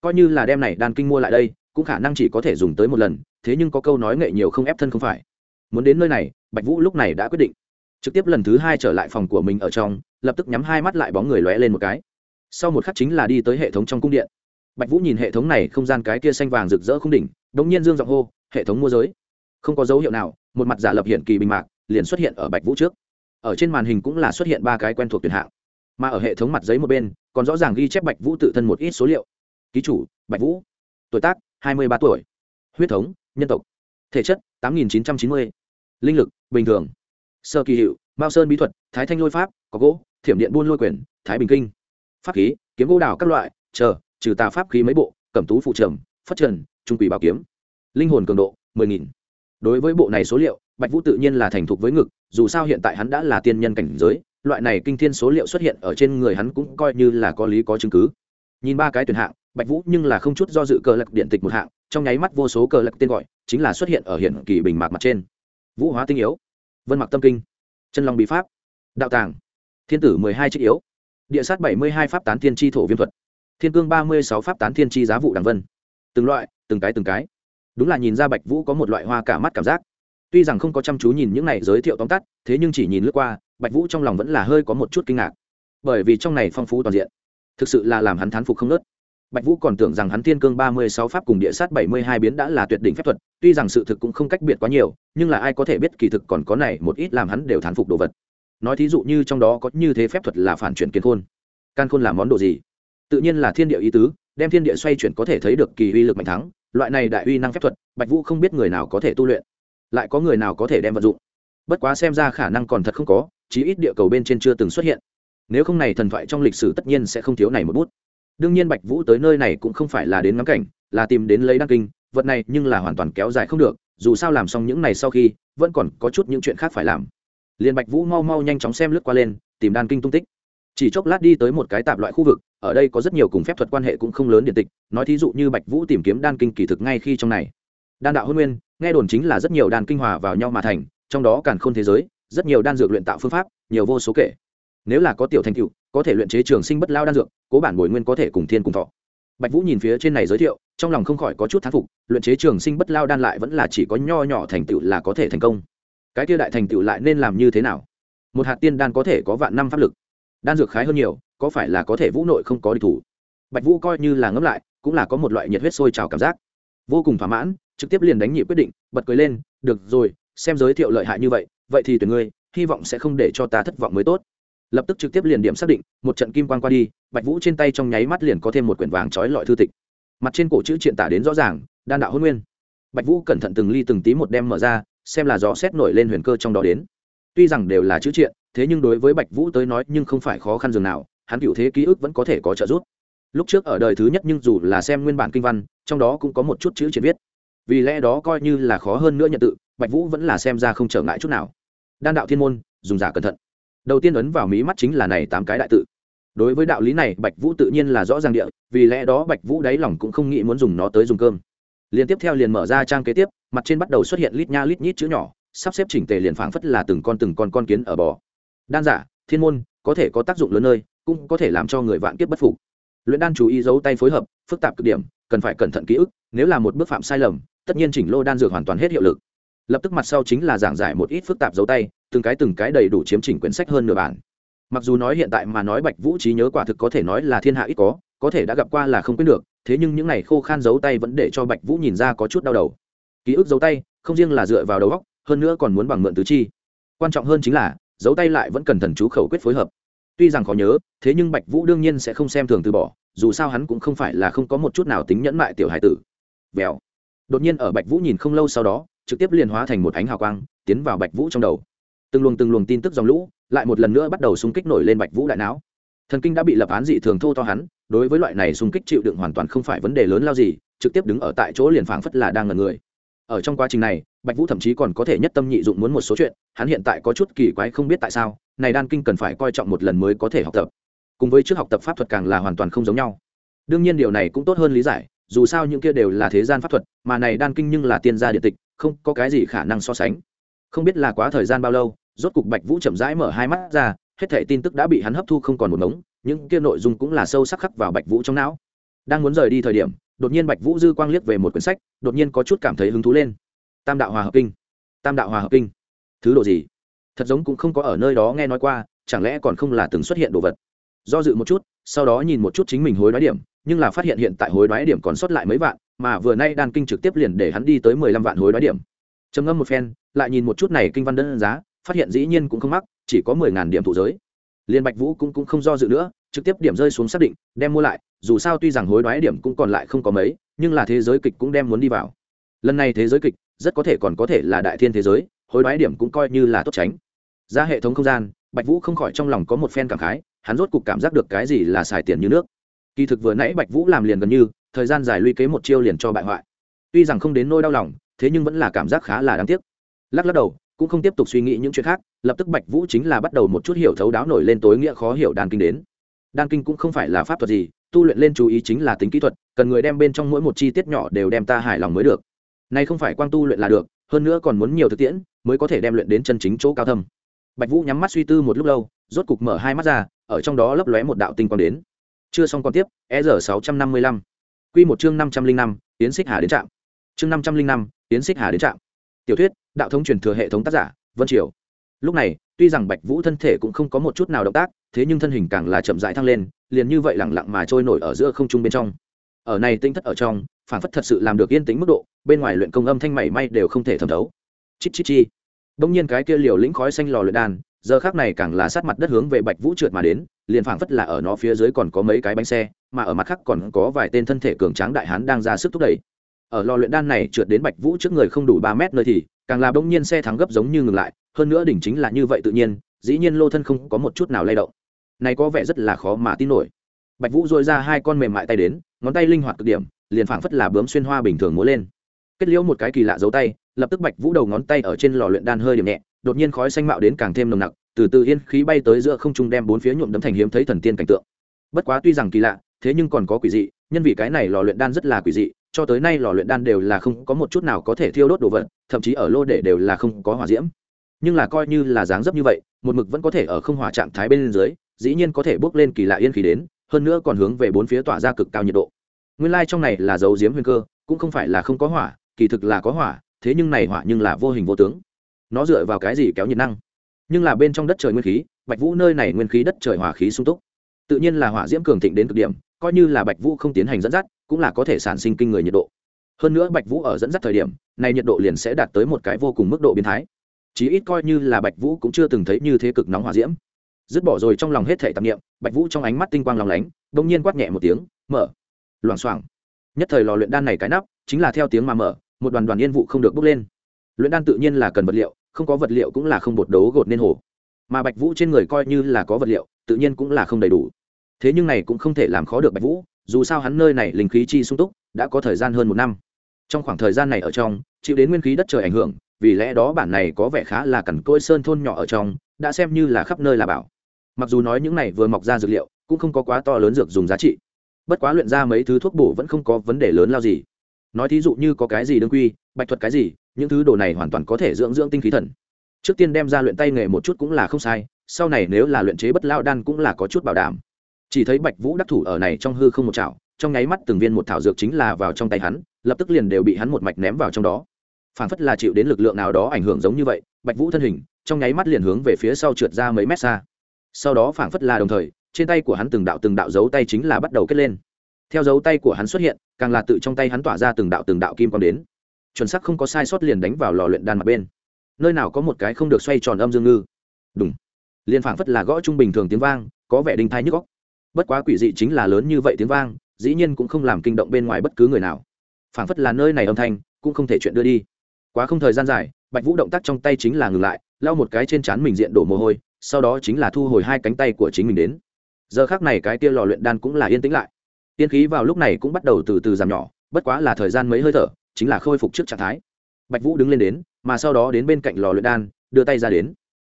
Coi như là đem này đan kinh mua lại đây, cũng khả năng chỉ có thể dùng tới một lần, thế nhưng có câu nói nghệ nhiều không ép thân không phải. Muốn đến nơi này, bạch vũ lúc này đã quyết định. Trực tiếp lần thứ hai trở lại phòng của mình ở trong, lập tức nhắm hai mắt lại bóng người lóe lên một cái. Sau một khắc chính là đi tới hệ thống trong cung điện. Bạch vũ nhìn hệ thống này không gian cái kia xanh vàng rực rỡ không đỉnh đống nhiên dương giọng hô, hệ thống mua giới không có dấu hiệu nào, một mặt giả lập hiện kỳ bình mạc, liền xuất hiện ở bạch vũ trước. Ở trên màn hình cũng là xuất hiện ba cái quen thuộc tuyển hạng. Mà ở hệ thống mặt giấy một bên, còn rõ ràng ghi chép bạch vũ tự thân một ít số liệu. Ký chủ, bạch vũ. Tuổi tác, hai mươi ba tuổi. Huyết thống, nhân tộc. Thể chất, tám nghìn chín trăm chín mươi. Linh lực, bình thường. Sơ kỳ hiệu, mao sơn bí thuật, thái thanh lôi pháp, có gỗ, thiểm điện buôn lôi quyền, thái bình kinh. Pháp khí, kiếm gỗ đào các loại, chờ, trừ tà pháp khí mấy bộ, cẩm tú phụ trầm, phất trần, trung quỷ bảo kiếm. Linh hồn cường độ, mười nghìn đối với bộ này số liệu, bạch vũ tự nhiên là thành thục với ngực, dù sao hiện tại hắn đã là tiên nhân cảnh giới, loại này kinh thiên số liệu xuất hiện ở trên người hắn cũng coi như là có lý có chứng cứ. Nhìn ba cái tuyển hạng, bạch vũ nhưng là không chút do dự cờ lạc điện tịch một hạng, trong nháy mắt vô số cờ lạc tên gọi, chính là xuất hiện ở hiện kỳ bình mạc mặt trên. Vũ hóa tinh yếu, vân mặc tâm kinh, chân long bí pháp, đạo tàng, thiên tử mười hai chiếc yếu, địa sát bảy mươi hai pháp tán thiên tri thổ viêm thuật, thiên cương ba mươi sáu pháp tán thiên tri giá vụ đằng vân. Từng loại, từng cái từng cái đúng là nhìn ra bạch vũ có một loại hoa cả mắt cảm giác. Tuy rằng không có chăm chú nhìn những này giới thiệu tóm tắt, thế nhưng chỉ nhìn lướt qua, bạch vũ trong lòng vẫn là hơi có một chút kinh ngạc. Bởi vì trong này phong phú toàn diện, thực sự là làm hắn thán phục không nớt bạch vũ còn tưởng rằng hắn thiên cương ba mươi sáu pháp cùng địa sát bảy mươi hai biến đã là tuyệt đỉnh phép thuật, tuy rằng sự thực cũng không cách biệt quá nhiều, nhưng là ai có thể biết kỳ thực còn có này một ít làm hắn đều thán phục đồ vật. Nói thí dụ như trong đó có như thế phép thuật là phản chuyển kiến khôn. Can khôn là món đồ gì? Tự nhiên là thiên địa ý tứ, đem thiên địa xoay chuyển có thể thấy được kỳ uy lực mạnh thắng, loại này đại uy năng phép thuật, bạch vũ không biết người nào có thể tu luyện, lại có người nào có thể đem vận dụng. Bất quá xem ra khả năng còn thật không có, chí ít địa cầu bên trên chưa từng xuất hiện. Nếu không này thần thoại trong lịch sử tất nhiên sẽ không thiếu này một bút. Đương nhiên bạch vũ tới nơi này cũng không phải là đến ngắm cảnh, là tìm đến lấy đăng kinh, vật này nhưng là hoàn toàn kéo dài không được, dù sao làm xong những này sau khi, vẫn còn có chút những chuyện khác phải làm. Liền bạch vũ mau mau nhanh chóng xem lướt qua lên, tìm đan kinh tung tích chỉ chốc lát đi tới một cái tạp loại khu vực, ở đây có rất nhiều cùng phép thuật quan hệ cũng không lớn điện tịch, nói thí dụ như bạch vũ tìm kiếm đan kinh kỳ thực ngay khi trong này. Đan đạo hôn nguyên, nghe đồn chính là rất nhiều đan kinh hòa vào nhau mà thành, trong đó càn khôn thế giới, rất nhiều đan dược luyện tạo phương pháp, nhiều vô số kể. Nếu là có tiểu thành tựu, có thể luyện chế trường sinh bất lao đan dược, cố bản bồi nguyên có thể cùng thiên cùng thọ. Bạch vũ nhìn phía trên này giới thiệu, trong lòng không khỏi có chút thán phục, luyện chế trường sinh bất lao đan lại vẫn là chỉ có nho nhỏ thành tựu là có thể thành công. Cái kia đại thành tựu lại nên làm như thế nào? Một hạt tiên đan có thể có vạn năm pháp lực đan dược khái hơn nhiều, có phải là có thể vũ nội không có địch thủ? Bạch vũ coi như là ngẫm lại, cũng là có một loại nhiệt huyết sôi trào cảm giác. Vô cùng thỏa mãn, trực tiếp liền đánh nhị quyết định, bật cười lên, được rồi, xem giới thiệu lợi hại như vậy vậy thì tuyển ngươi, hy vọng sẽ không để cho ta thất vọng mới tốt. Lập tức trực tiếp liền điểm xác định, một trận kim quan qua đi, bạch vũ trên tay trong nháy mắt liền có thêm một quyển vàng trói lọi thư tịch. Mặt trên cổ chữ triện tả đến rõ ràng, đan đạo hôn nguyên. Bạch vũ cẩn thận từng ly từng tí một đem mở ra, xem là gió xét nổi lên huyền cơ trong đó đến. Tuy rằng đều là chữ triện thế nhưng đối với bạch vũ tới nói nhưng không phải khó khăn dường nào, hắn cựu thế ký ức vẫn có thể có trợ giúp. Lúc trước ở đời thứ nhất nhưng dù là xem nguyên bản kinh văn, trong đó cũng có một chút chữ triện viết. Vì lẽ đó coi như là khó hơn nữa nhận tự, bạch vũ vẫn là xem ra không trở ngại chút nào. Đan đạo thiên môn, dùng giả cẩn thận. Đầu tiên ấn vào mí mắt chính là này tám cái đại tự. Đối với đạo lý này, bạch vũ tự nhiên là rõ ràng địa, vì lẽ đó bạch vũ đáy lòng cũng không nghĩ muốn dùng nó tới dùng cơm. Liền tiếp theo liền mở ra trang kế tiếp, mặt trên bắt đầu xuất hiện lít nha lít nhít chữ nhỏ, sắp xếp chỉnh tề liền phảng phất là từng con từng con con kiến ở bò đan giả, thiên môn, có thể có tác dụng lớn nơi, cũng có thể làm cho người vạn kiếp bất phục. Luyện đan chú ý giấu tay phối hợp, phức tạp cực điểm, cần phải cẩn thận ký ức, nếu là một bước phạm sai lầm, tất nhiên chỉnh lô đan dược hoàn toàn hết hiệu lực. Lập tức mặt sau chính là giảng giải một ít phức tạp dấu tay, từng cái từng cái đầy đủ chiếm chỉnh quyển sách hơn nửa bản. Mặc dù nói hiện tại mà nói bạch vũ trí nhớ quả thực có thể nói là thiên hạ ít có có thể đã gặp qua là không quyết được, thế nhưng những này khô khan dấu tay vẫn để cho bạch vũ nhìn ra có chút đau đầu. Ký ức dấu tay, không riêng là dựa vào đầu óc, hơn nữa còn muốn bằng mượn tứ chi. Quan trọng hơn chính là giấu tay lại vẫn cần thần chú khẩu quyết phối hợp. Tuy rằng khó nhớ, thế nhưng bạch vũ đương nhiên sẽ không xem thường từ bỏ, dù sao hắn cũng không phải là không có một chút nào tính nhẫn mại tiểu hải tử. Vèo. Đột nhiên ở bạch vũ nhìn không lâu sau đó, trực tiếp liền hóa thành một ánh hào quang, tiến vào bạch vũ trong đầu. Từng luồng từng luồng tin tức dòng lũ, lại một lần nữa bắt đầu xung kích nổi lên bạch vũ đại não. Thần kinh đã bị lập án dị thường thô to hắn, đối với loại này xung kích chịu đựng hoàn toàn không phải vấn đề lớn lao gì, trực tiếp đứng ở tại chỗ liền phảng phất là đang ngần người. Ở trong quá trình này bạch vũ thậm chí còn có thể nhất tâm nhị dụng muốn một số chuyện, hắn hiện tại có chút kỳ quái không biết tại sao, này đan kinh cần phải coi trọng một lần mới có thể học tập. Cùng với trước học tập pháp thuật càng là hoàn toàn không giống nhau. Đương nhiên điều này cũng tốt hơn lý giải, dù sao những kia đều là thế gian pháp thuật, mà này đan kinh nhưng là tiên gia điện tịch, không có cái gì khả năng so sánh. Không biết là quá thời gian bao lâu, rốt cục bạch vũ chậm rãi mở hai mắt ra, hết thảy tin tức đã bị hắn hấp thu không còn một mống những kia nội dung cũng là sâu sắc khắc vào bạch vũ trong não. Đang muốn rời đi thời điểm, đột nhiên bạch vũ dư quang liếc về một quyển sách, đột nhiên có chút cảm thấy hứng thú lên tam đạo hòa hợp kinh. Tam đạo hòa hợp kinh. Thứ độ gì? Thật giống cũng không có ở nơi đó nghe nói qua chẳng lẽ còn không là từng xuất hiện đồ vật? Do dự một chút sau đó nhìn một chút chính mình hối đoái điểm nhưng là phát hiện hiện tại hối đoái điểm còn sót lại mấy vạn mà vừa nay đan kinh trực tiếp liền để hắn đi tới mười lăm vạn hối đoái điểm. Trầm ngâm một phen lại nhìn một chút này kinh văn đơn giá phát hiện dĩ nhiên cũng không mắc chỉ có mười ngàn điểm thủ giới. Liên bạch vũ cũng, cũng không do dự nữa trực tiếp điểm rơi xuống xác định đem mua lại dù sao tuy rằng hối đoái điểm cũng còn lại không có mấy nhưng là thế giới kịch cũng đem muốn đi vào. Lần này thế giới kịch rất có thể còn có thể là đại thiên thế giới, hối đoái điểm cũng coi như là tốt tránh. Ra hệ thống không gian, bạch vũ không khỏi trong lòng có một phen cảm khái, hắn rốt cục cảm giác được cái gì là xài tiền như nước. Kỳ thực vừa nãy bạch vũ làm liền gần như, thời gian dài luy kế một chiêu liền cho bại hoại. Tuy rằng không đến nỗi đau lòng, thế nhưng vẫn là cảm giác khá là đáng tiếc. Lắc lắc đầu, cũng không tiếp tục suy nghĩ những chuyện khác, lập tức bạch vũ chính là bắt đầu một chút hiểu thấu đáo nổi lên tối nghĩa khó hiểu đan kinh đến. Đan kinh cũng không phải là pháp thuật gì, tu luyện lên chú ý chính là tính kỹ thuật, cần người đem bên trong mỗi một chi tiết nhỏ đều đem ta hài lòng mới được nay không phải quang tu luyện là được, hơn nữa còn muốn nhiều thực tiễn, mới có thể đem luyện đến chân chính chỗ cao thâm. Bạch vũ nhắm mắt suy tư một lúc lâu, rốt cục mở hai mắt ra, ở trong đó lấp lóe một đạo tinh quang đến. Chưa xong còn tiếp e r sáu trăm năm mươi lăm. Q một chương năm trăm linh năm tiến xích hà đến trạm. Chương năm trăm linh năm tiến xích hà đến trạm. Tiểu thuyết, đạo thống truyền thừa hệ thống tác giả, vân triều. Lúc này, tuy rằng bạch vũ thân thể cũng không có một chút nào động tác, thế nhưng thân hình càng là chậm rãi thăng lên, liền như vậy lặng lặng mà trôi nổi ở giữa không trung bên trong. Ở này tinh thất ở trong phản phất thật sự làm được yên tĩnh mức độ bên ngoài luyện công âm thanh mảy may đều không thể thẩm thấu. Chít chít chi. Bỗng nhiên cái kia liều lĩnh khói xanh lò luyện đan, giờ khác này càng là sát mặt đất hướng về bạch vũ trượt mà đến, liền phảng phất là ở nó phía dưới còn có mấy cái bánh xe, mà ở mặt khác còn có vài tên thân thể cường tráng đại hán đang ra sức thúc đẩy. Ở lò luyện đan này trượt đến bạch vũ trước người không đủ ba mét nơi thì, càng là bỗng nhiên xe thắng gấp giống như ngừng lại, hơn nữa đỉnh chính là như vậy tự nhiên, dĩ nhiên lô thân không có một chút nào lay động. Này có vẻ rất là khó mà tin nổi. Bạch vũ dội ra hai con mềm mại tay đến, ngón tay linh hoạt cực điểm, liền phảng phất là bướm xuyên hoa bình thường múa lên kết liễu một cái kỳ lạ dấu tay, lập tức bạch vũ đầu ngón tay ở trên lò luyện đan hơi điểm nhẹ, đột nhiên khói xanh mạo đến càng thêm nồng nặc, từ từ yên khí bay tới giữa không trung đem bốn phía nhuộm đấm thành hiếm thấy thần tiên cảnh tượng. Bất quá tuy rằng kỳ lạ, thế nhưng còn có quỷ dị, nhân vì cái này lò luyện đan rất là quỷ dị, cho tới nay lò luyện đan đều là không có một chút nào có thể thiêu đốt đồ vật, thậm chí ở lô để đều là không có hỏa diễm. Nhưng là coi như là dáng dấp như vậy, một mực vẫn có thể ở không hỏa trạng thái bên dưới, dĩ nhiên có thể bước lên kỳ lạ yên khí đến, hơn nữa còn hướng về bốn phía tỏa ra cực cao nhiệt độ. Nguyên lai trong này là dấu diếm huyền cơ, cũng không phải là không có hỏa kỳ thực là có hỏa, thế nhưng này hỏa nhưng là vô hình vô tướng. Nó dựa vào cái gì kéo nhiệt năng? Nhưng là bên trong đất trời nguyên khí, bạch vũ nơi này nguyên khí đất trời hỏa khí sung túc. Tự nhiên là hỏa diễm cường thịnh đến cực điểm, coi như là bạch vũ không tiến hành dẫn dắt, cũng là có thể sản sinh kinh người nhiệt độ. Hơn nữa bạch vũ ở dẫn dắt thời điểm, này nhiệt độ liền sẽ đạt tới một cái vô cùng mức độ biến thái. Chí ít coi như là bạch vũ cũng chưa từng thấy như thế cực nóng hỏa diễm. Dứt bỏ rồi trong lòng hết thể tạp nghiệm bạch vũ trong ánh mắt tinh quang lòng lánh đ ỗ n g nhiên quát nhẹ một tiếng, mở! Loảng xoảng. Nhất thời lò luyện đan này cái nắp, chính là theo tiếng mà mở một đoàn đoàn yên vụ không được bốc lên. Luyện đan tự nhiên là cần vật liệu, không có vật liệu cũng là không bột đấu gột nên hồ. Mà bạch vũ trên người coi như là có vật liệu, tự nhiên cũng là không đầy đủ. Thế nhưng này cũng không thể làm khó được bạch vũ, dù sao hắn nơi này linh khí chi sung túc, đã có thời gian hơn một năm. Trong khoảng thời gian này ở trong, chịu đến nguyên khí đất trời ảnh hưởng, vì lẽ đó bản này có vẻ khá là cằn côi sơn thôn nhỏ ở trong, đã xem như là khắp nơi là bảo. Mặc dù nói những này vừa mọc ra dược liệu, cũng không có quá to lớn dược dùng giá trị. Bất quá luyện ra mấy thứ thuốc bổ vẫn không có vấn đề lớn lao gì nói thí dụ như có cái gì đương quy, bạch thuật cái gì, những thứ đồ này hoàn toàn có thể dưỡng dưỡng tinh khí thần. Trước tiên đem ra luyện tay nghề một chút cũng là không sai, sau này nếu là luyện chế bất lao đan cũng là có chút bảo đảm. Chỉ thấy bạch vũ đắc thủ ở này trong hư không một chảo, trong nháy mắt từng viên một thảo dược chính là vào trong tay hắn, lập tức liền đều bị hắn một mạch ném vào trong đó. Phản phất là chịu đến lực lượng nào đó ảnh hưởng giống như vậy, bạch vũ thân hình trong nháy mắt liền hướng về phía sau trượt ra mấy mét xa. Sau đó phản phất là đồng thời, trên tay của hắn từng đạo từng đạo dấu tay chính là bắt đầu kết lên theo dấu tay của hắn xuất hiện, càng là tự trong tay hắn tỏa ra từng đạo từng đạo kim quang đến. Chuẩn sắc không có sai sót liền đánh vào lò luyện đan mặt bên. Nơi nào có một cái không được xoay tròn âm dương ngư. Đúng liền phảng phất là gõ trung bình thường tiếng vang, có vẻ đinh thai nhức góc bất quá quỷ dị chính là lớn như vậy tiếng vang, dĩ nhiên cũng không làm kinh động bên ngoài bất cứ người nào. Phảng phất là nơi này âm thanh, cũng không thể chuyện đưa đi. Quá không thời gian dài, bạch vũ động tác trong tay chính là ngừng lại, lau một cái trên trán mình diện đổ mồ hôi, sau đó chính là thu hồi hai cánh tay của chính mình đến. Giờ khác này cái tia lò luyện đan cũng là yên tĩnh lại tiên khí vào lúc này cũng bắt đầu từ từ giảm nhỏ, bất quá là thời gian mấy hơi thở, chính là khôi phục trước trạng thái. Bạch vũ đứng lên đến, mà sau đó đến bên cạnh lò luyện đan, đưa tay ra đến.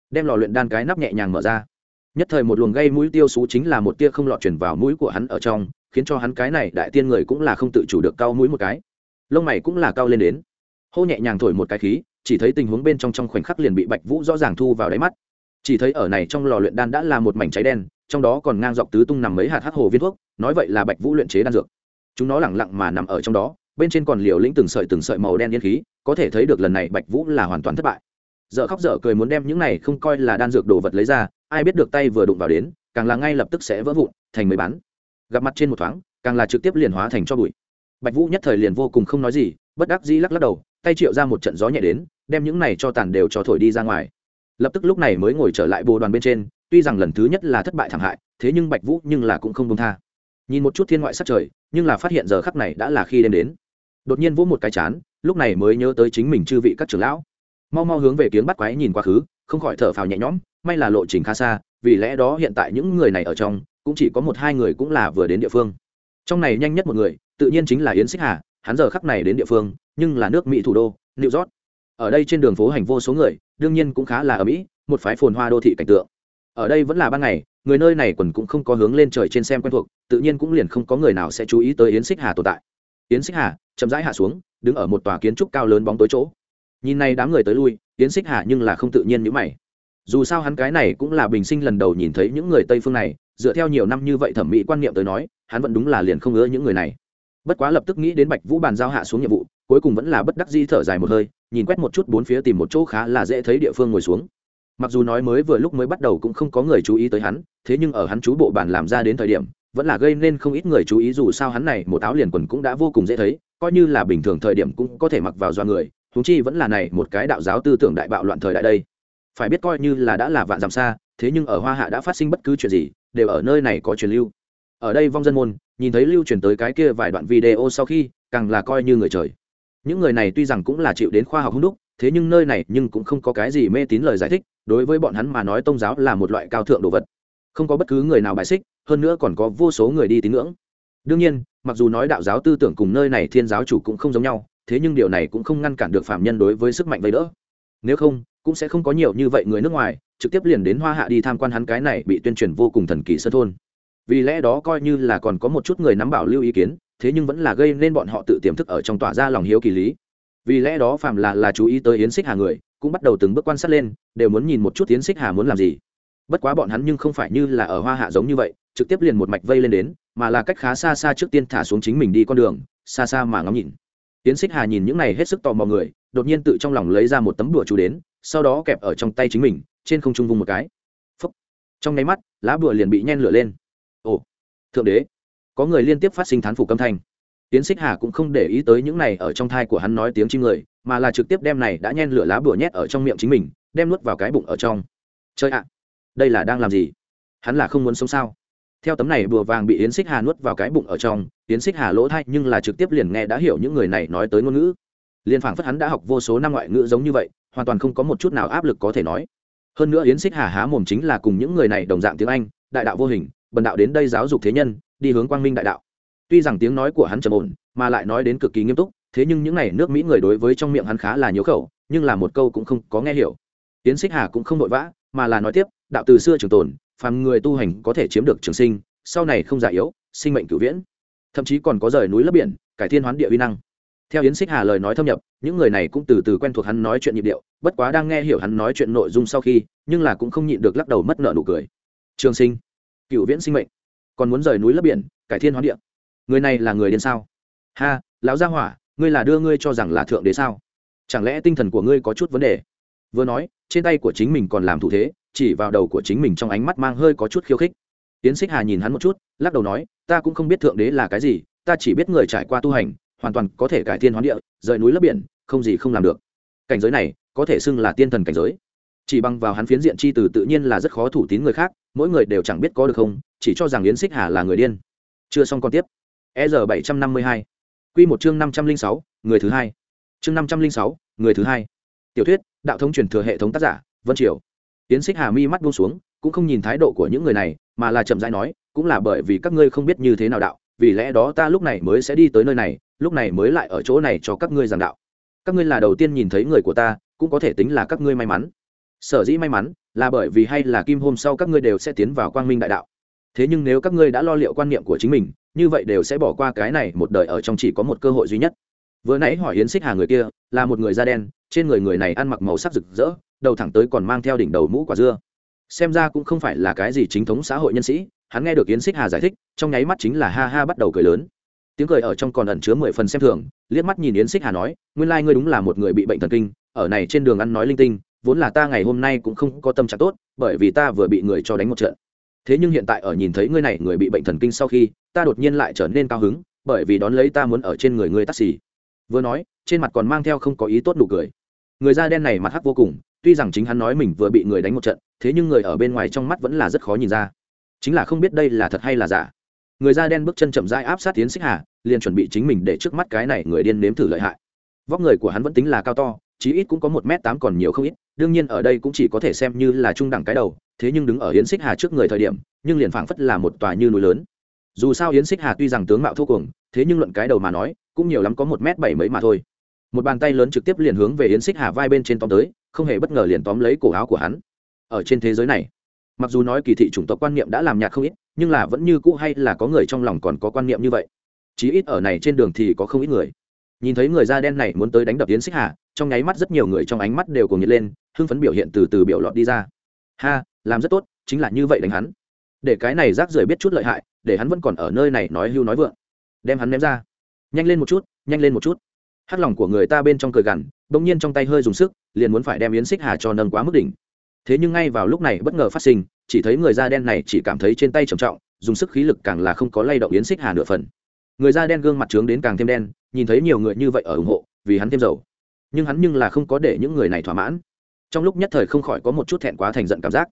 Đem lò luyện đan cái nắp nhẹ nhàng mở ra. Nhất thời một luồng gây mũi tiêu xú chính là một tia không lọt chuyển vào mũi của hắn ở trong, khiến cho hắn cái này đại tiên người cũng là không tự chủ được cao mũi một cái. Lông mày cũng là cao lên đến. Hô nhẹ nhàng thổi một cái khí, chỉ thấy tình huống bên trong trong khoảnh khắc liền bị bạch vũ rõ ràng thu vào đáy mắt. Chỉ thấy ở này trong lò luyện đan đã là một mảnh cháy đen trong đó còn ngang dọc tứ tung nằm mấy hạt hắc hồ viên thuốc, nói vậy là bạch vũ luyện chế đan dược. Chúng nó lẳng lặng mà nằm ở trong đó, bên trên còn liều lĩnh từng sợi từng sợi màu đen yên khí, có thể thấy được lần này bạch vũ là hoàn toàn thất bại. Dợ khóc dở cười muốn đem những này không coi là đan dược đồ vật lấy ra, ai biết được tay vừa đụng vào đến, càng là ngay lập tức sẽ vỡ vụn, thành mấy bắn gặp mặt trên một thoáng, càng là trực tiếp liền hóa thành cho bụi. Bạch vũ nhất thời liền vô cùng không nói gì, bất đắc dĩ lắc lắc đầu, tay triệu ra một trận gió nhẹ đến, đem những này cho tàn đều cho thổi đi ra ngoài. Lập tức lúc này mới ngồi trở lại bồ đoàn bên trên tuy rằng lần thứ nhất là thất bại thảm hại, thế nhưng bạch vũ nhưng là cũng không công tha. Nhìn một chút thiên ngoại sắc trời, nhưng là phát hiện giờ khắc này đã là khi đêm đến. Đột nhiên vỗ một cái chán, lúc này mới nhớ tới chính mình chư vị các trưởng lão. Mau mau hướng về kiếng bắt quái nhìn quá khứ, không khỏi thở phào nhẹ nhõm, may là lộ trình khá xa, vì lẽ đó hiện tại những người này ở trong, cũng chỉ có một hai người cũng là vừa đến địa phương. Trong này nhanh nhất một người, tự nhiên chính là yến xích hà, hắn giờ khắc này đến địa phương, nhưng là nước mỹ thủ đô, new york. Ở đây trên đường phố hành vô số người, đương nhiên cũng khá là ở mỹ, một phái phồn hoa đô thị cảnh tượng ở đây vẫn là ban ngày, người nơi này quần cũng không có hướng lên trời trên xem quen thuộc, tự nhiên cũng liền không có người nào sẽ chú ý tới yến xích hà tồn tại. Yến xích hà, chậm rãi hạ xuống, đứng ở một tòa kiến trúc cao lớn bóng tối chỗ. Nhìn này đám người tới lui, yến xích hà nhưng là không tự nhiên như mày. Dù sao hắn cái này cũng là bình sinh lần đầu nhìn thấy những người tây phương này, dựa theo nhiều năm như vậy thẩm mỹ quan niệm tới nói, hắn vẫn đúng là liền không ngứa những người này. Bất quá lập tức nghĩ đến bạch vũ bàn giao hạ xuống nhiệm vụ, cuối cùng vẫn là bất đắc di thở dài một hơi, nhìn quét một chút bốn phía tìm một chỗ khá là dễ thấy địa phương ngồi xuống mặc dù nói mới vừa lúc mới bắt đầu cũng không có người chú ý tới hắn, thế nhưng ở hắn chú bộ bàn làm ra đến thời điểm, vẫn là gây nên không ít người chú ý dù sao hắn này một áo liền quần cũng đã vô cùng dễ thấy, coi như là bình thường thời điểm cũng có thể mặc vào do người thúng chi vẫn là này một cái đạo giáo tư tưởng đại bạo loạn thời đại đây. Phải biết coi như là đã là vạn dặm xa, thế nhưng ở hoa hạ đã phát sinh bất cứ chuyện gì, đều ở nơi này có truyền lưu. Ở đây vong dân môn, nhìn thấy lưu truyền tới cái kia vài đoạn video sau khi, càng là coi như người trời. Những người này tuy rằng cũng là chịu đến khoa học hung đúc thế nhưng nơi này nhưng cũng không có cái gì mê tín lời giải thích, đối với bọn hắn mà nói tôn giáo là một loại cao thượng đồ vật. Không có bất cứ người nào bài xích, hơn nữa còn có vô số người đi tín ngưỡng. Đương nhiên, mặc dù nói đạo giáo tư tưởng cùng nơi này thiên giáo chủ cũng không giống nhau, thế nhưng điều này cũng không ngăn cản được phạm nhân đối với sức mạnh vây đỡ. Nếu không, cũng sẽ không có nhiều như vậy người nước ngoài, trực tiếp liền đến hoa hạ đi tham quan hắn cái này bị tuyên truyền vô cùng thần kỳ sơ thôn. Vì lẽ đó coi như là còn có một chút người nắm bảo lưu ý kiến, thế nhưng vẫn là gây nên bọn họ tự tiềm thức ở trong tỏa ra lòng hiếu kỳ lý vì lẽ đó phạm là là chú ý tới yến xích hà người, cũng bắt đầu từng bước quan sát lên, đều muốn nhìn một chút yến xích hà muốn làm gì. Bất quá bọn hắn nhưng không phải như là ở hoa hạ giống như vậy, trực tiếp liền một mạch vây lên đến, mà là cách khá xa xa trước tiên thả xuống chính mình đi con đường, xa xa mà ngắm nhìn. Yến xích hà nhìn những này hết sức tò mò người, đột nhiên tự trong lòng lấy ra một tấm đùa chú đến, sau đó kẹp ở trong tay chính mình, trên không trung vung một cái. Phúc. trong nháy mắt, lá bùa liền bị nhen lửa lên. Ồ. Thượng đế. Có người liên tiếp phát sinh thán phục âm thanh tiến xích hà cũng không để ý tới những này ở trong thai của hắn nói tiếng chim người, mà là trực tiếp đem này đã nhen lửa lá bùa nhét ở trong miệng chính mình, đem nuốt vào cái bụng ở trong. Chơi ạ, đây là đang làm gì? Hắn là không muốn sống sao? Theo tấm này bùa vàng bị yến xích hà nuốt vào cái bụng ở trong, yến xích hà lỗ thay nhưng là trực tiếp liền nghe đã hiểu những người này nói tới ngôn ngữ. Liền phảng phất hắn đã học vô số năm ngoại ngữ giống như vậy, hoàn toàn không có một chút nào áp lực có thể nói. Hơn nữa yến xích hà há mồm chính là cùng những người này đồng dạng tiếng anh, đại đạo vô hình, bần đạo đến đây giáo dục thế nhân, đi hướng quang minh đại đạo tuy rằng tiếng nói của hắn trầm ổn, mà lại nói đến cực kỳ nghiêm túc, thế nhưng những n à y nước mỹ người đối với trong miệng hắn khá là nhớ khẩu, nhưng là một câu cũng không có nghe hiểu. Tiến xích hà cũng không vội vã, mà là nói tiếp, đạo từ xưa trường tồn, phàm người tu hành có thể chiếm được trường sinh, sau này không già yếu, sinh mệnh cửu viễn. Thậm chí còn có rời núi lấp biển, cải thiên hoán địa uy năng. Theo yến xích hà lời nói thâm nhập, những người này cũng từ từ quen thuộc hắn nói chuyện nhịp điệu, bất quá đang nghe hiểu hắn nói chuyện nội dung sau khi, nhưng là cũng không nhịn được lắc đầu mất nợ nụ cười. Trường sinh cựu viễn sinh mệnh, còn muốn rời núi lấp biển, cải thiên hoán địa người này là người điên sao? Ha, lão gia hỏa, ngươi là đưa ngươi cho rằng là thượng đế sao? Chẳng lẽ tinh thần của ngươi có chút vấn đề? Vừa nói, trên tay của chính mình còn làm thủ thế, chỉ vào đầu của chính mình trong ánh mắt mang hơi có chút khiêu khích. Tiến xích hà nhìn hắn một chút, lắc đầu nói, ta cũng không biết thượng đế là cái gì, ta chỉ biết người trải qua tu hành, hoàn toàn có thể cải thiên hoán địa, rời núi lấp biển, không gì không làm được. Cảnh giới này, có thể xưng là tiên thần cảnh giới. Chỉ bằng vào hắn phiến diện chi từ tự nhiên là rất khó thủ tín người khác, mỗi người đều chẳng biết có được không, chỉ cho rằng yến xích hà là người điên. Chưa xong còn tiếp e r bảy trăm năm mươi hai. Q một chương năm trăm linh sáu, người thứ hai. Chương năm trăm linh sáu, người thứ hai. Tiểu thuyết, đạo thống truyền thừa hệ thống tác giả, vân triều. Tiến Sích hà mi mắt buông xuống, cũng không nhìn thái độ của những người này, mà là chậm rãi nói, cũng là bởi vì các ngươi không biết như thế nào đạo, vì lẽ đó ta lúc này mới sẽ đi tới nơi này, lúc này mới lại ở chỗ này cho các ngươi giảng đạo. Các ngươi là đầu tiên nhìn thấy người của ta, cũng có thể tính là các ngươi may mắn. Sở dĩ may mắn, là bởi vì hay là kim hôm sau các ngươi đều sẽ tiến vào quang minh đại đạo. Thế nhưng nếu các ngươi đã lo liệu quan niệm của chính mình như vậy đều sẽ bỏ qua cái này một đời ở trong chỉ có một cơ hội duy nhất. Vừa nãy hỏi yến xích hà người kia, là một người da đen, trên người người này ăn mặc màu sắc rực rỡ, đầu thẳng tới còn mang theo đỉnh đầu mũ quả dưa. Xem ra cũng không phải là cái gì chính thống xã hội nhân sĩ, hắn nghe được yến xích hà giải thích, trong nháy mắt chính là ha ha bắt đầu cười lớn. Tiếng cười ở trong còn ẩn chứa mười phần xem thường, liếc mắt nhìn yến xích hà nói, nguyên lai、like、ngươi đúng là một người bị bệnh thần kinh, ở này trên đường ăn nói linh tinh, vốn là ta ngày hôm nay cũng không có tâm trạng tốt, bởi vì ta vừa bị người cho đánh một trận thế nhưng hiện tại ở nhìn thấy ngươi này người bị bệnh thần kinh sau khi, ta đột nhiên lại trở nên cao hứng, bởi vì đón lấy ta muốn ở trên người ngươi taxi. Vừa nói, trên mặt còn mang theo không có ý tốt nụ cười. Người da đen này mặt hắc vô cùng, tuy rằng chính hắn nói mình vừa bị người đánh một trận, thế nhưng người ở bên ngoài trong mắt vẫn là rất khó nhìn ra. Chính là không biết đây là thật hay là giả. Người da đen bước chân chậm rãi áp sát tiến xích hà, liền chuẩn bị chính mình để trước mắt cái này người điên nếm thử lợi hại. Vóc người của hắn vẫn tính là cao to, chí ít cũng có một m tám còn nhiều không ít, đương nhiên ở đây cũng chỉ có thể xem như là trung đẳng cái đầu thế nhưng đứng ở yến xích hà trước người thời điểm, nhưng liền phảng phất là một tòa như núi lớn. Dù sao yến xích hà tuy rằng tướng mạo thô cuồng, thế nhưng luận cái đầu mà nói, cũng nhiều lắm có một m bảy mấy mà thôi. Một bàn tay lớn trực tiếp liền hướng về yến xích hà vai bên trên tóm tới, không hề bất ngờ liền tóm lấy cổ áo của hắn. Ở trên thế giới này, mặc dù nói kỳ thị chủng tộc quan niệm đã làm nhạt không ít, nhưng là vẫn như cũ hay là có người trong lòng còn có quan niệm như vậy. Chí ít ở này trên đường thì có không ít người. Nhìn thấy người da đen này muốn tới đánh đập yến xích hà, trong nháy mắt rất nhiều người trong ánh mắt đều cùng nhiệt lên, hưng phấn biểu hiện từ từ biểu lọt đi ra. Ha làm rất tốt, chính là như vậy đánh hắn. Để cái này rác rưởi biết chút lợi hại, để hắn vẫn còn ở nơi này nói hưu nói vượng. Đem hắn ném ra. Nhanh lên một chút, nhanh lên một chút. Hắt lòng của người ta bên trong cười gằn, bỗng nhiên trong tay hơi dùng sức, liền muốn phải đem yến xích hà cho nâng quá mức đỉnh. Thế nhưng ngay vào lúc này bất ngờ phát sinh, chỉ thấy người da đen này chỉ cảm thấy trên tay trầm trọng, dùng sức khí lực càng là không có lay động yến xích hà nửa phần. Người da đen gương mặt trướng đến càng thêm đen, nhìn thấy nhiều người như vậy ở ủng hộ, vì hắn thêm dầu. Nhưng hắn nhưng là không có để những người này thỏa mãn. Trong lúc nhất thời không khỏi có một chút thẹn quá thành giận cảm giác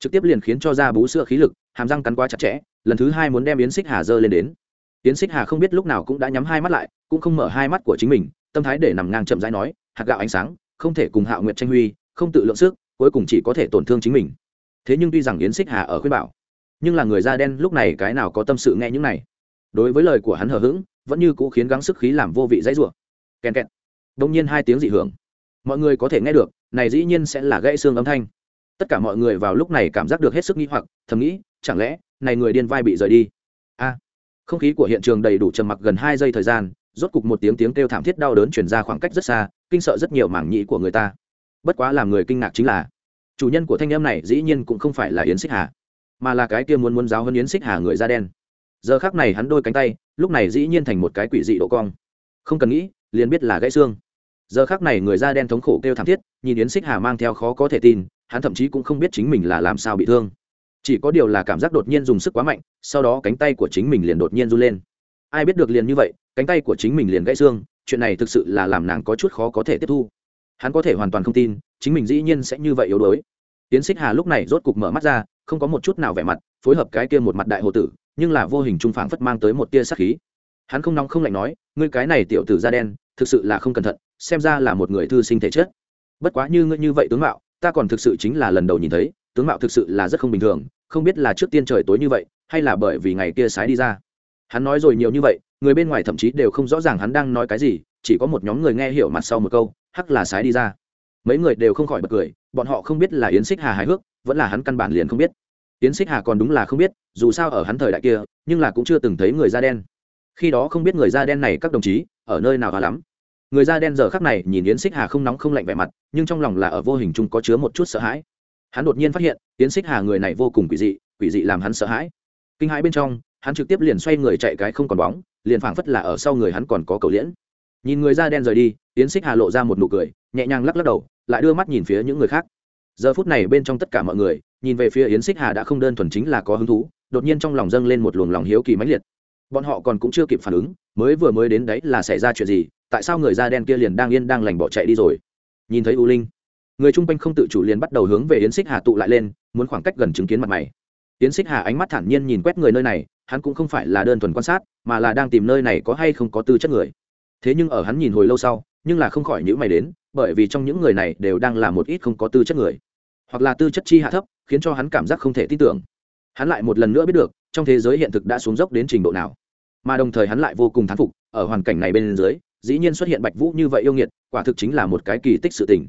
trực tiếp liền khiến cho da bú sữa khí lực, hàm răng cắn quá chặt chẽ, lần thứ hai muốn đem yến xích hà dơ lên đến. Yến xích hà không biết lúc nào cũng đã nhắm hai mắt lại, cũng không mở hai mắt của chính mình, tâm thái để nằm ngang chậm rãi nói, hạt gạo ánh sáng, không thể cùng hạo nguyện tranh huy, không tự lượng sức, cuối cùng chỉ có thể tổn thương chính mình. Thế nhưng tuy rằng yến xích hà ở khuyên bảo, nhưng là người da đen lúc này cái nào có tâm sự nghe những này? Đối với lời của hắn hờ hững, vẫn như cũ khiến gắng sức khí làm vô vị dãy rủa. Kèn kẹt. Đông nhiên hai tiếng dị hưởng. Mọi người có thể nghe được, này dĩ nhiên sẽ là gãy xương âm thanh tất cả mọi người vào lúc này cảm giác được hết sức nghi hoặc, thầm nghĩ, chẳng lẽ, này người điên vai bị rời đi? A. Không khí của hiện trường đầy đủ trầm mặc gần hai giây thời gian, rốt cục một tiếng tiếng kêu thảm thiết đau đớn chuyển ra khoảng cách rất xa, kinh sợ rất nhiều mảng nhĩ của người ta. Bất quá làm người kinh ngạc chính là, chủ nhân của thanh em này dĩ nhiên cũng không phải là yến xích hà, mà là cái kia muốn muốn giáo hơn yến xích hà người da đen. Giờ khác này hắn đôi cánh tay, lúc này dĩ nhiên thành một cái quỷ dị độ cong. Không cần nghĩ, liền biết là gãy xương. Giờ khác này người da đen thống khổ kêu thảm thiết, nhìn yến xích hà mang theo khó có thể tin hắn thậm chí cũng không biết chính mình là làm sao bị thương. Chỉ có điều là cảm giác đột nhiên dùng sức quá mạnh, sau đó cánh tay của chính mình liền đột nhiên run lên. Ai biết được liền như vậy, cánh tay của chính mình liền gãy xương, chuyện này thực sự là làm nàng có chút khó có thể tiếp thu. Hắn có thể hoàn toàn không tin, chính mình dĩ nhiên sẽ như vậy yếu đuối. Tiến xích hà lúc này rốt cục mở mắt ra, không có một chút nào vẻ mặt, phối hợp cái kia một mặt đại hồ tử, nhưng là vô hình trung phảng phất mang tới một tia sắc khí. Hắn không nóng không lạnh nói, ngươi cái này tiểu tử da đen, thực sự là không cẩn thận, xem ra là một người thư sinh thể chất. Bất quá như ngươi như vậy tướng mạo ta còn thực sự chính là lần đầu nhìn thấy, tướng mạo thực sự là rất không bình thường, không biết là trước tiên trời tối như vậy, hay là bởi vì ngày kia sái đi ra. Hắn nói rồi nhiều như vậy, người bên ngoài thậm chí đều không rõ ràng hắn đang nói cái gì, chỉ có một nhóm người nghe hiểu mặt sau một câu, hắc là sái đi ra. Mấy người đều không khỏi bật cười, bọn họ không biết là yến xích hà hài hước, vẫn là hắn căn bản liền không biết. Yến xích hà còn đúng là không biết, dù sao ở hắn thời đại kia, nhưng là cũng chưa từng thấy người da đen. Khi đó không biết người da đen này các đồng chí, ở nơi nào và lắm người da đen giờ khắc này nhìn yến xích hà không nóng không lạnh vẻ mặt, nhưng trong lòng là ở vô hình chung có chứa một chút sợ hãi. Hắn đột nhiên phát hiện, yến xích hà người này vô cùng quỷ dị quỷ dị làm hắn sợ hãi. Kinh hãi bên trong, hắn trực tiếp liền xoay người chạy cái không còn bóng, liền phảng phất là ở sau người hắn còn có cầu liễn. Nhìn người da đen rời đi, yến xích hà lộ ra một nụ cười, nhẹ nhàng lắc lắc đầu, lại đưa mắt nhìn phía những người khác. Giờ phút này bên trong tất cả mọi người, nhìn về phía yến xích hà đã không đơn thuần chính là có hứng thú, đột nhiên trong lòng dâng lên một luồng lòng hiếu kỳ mãnh liệt. Bọn họ còn cũng chưa kịp phản ứng, mới vừa mới đến đấy là xảy ra chuyện gì tại sao người da đen kia liền đang yên đang lành bỏ chạy đi rồi? Nhìn thấy u linh, người chung quanh không tự chủ liền bắt đầu hướng về yến xích hà tụ lại lên, muốn khoảng cách gần chứng kiến mặt mày. Yến xích hà ánh mắt thản nhiên nhìn quét người nơi này, hắn cũng không phải là đơn thuần quan sát, mà là đang tìm nơi này có hay không có tư chất người. Thế nhưng ở hắn nhìn hồi lâu sau, nhưng là không khỏi nhữ mày đến, bởi vì trong những người này đều đang là một ít không có tư chất người. Hoặc là tư chất chi hạ thấp, khiến cho hắn cảm giác không thể tin tưởng. Hắn lại một lần nữa biết được, trong thế giới hiện thực đã xuống dốc đến trình độ nào. Mà đồng thời hắn lại vô cùng thán phục, ở hoàn cảnh này bên dưới dĩ nhiên xuất hiện bạch vũ như vậy yêu nghiệt, quả thực chính là một cái kỳ tích sự tình.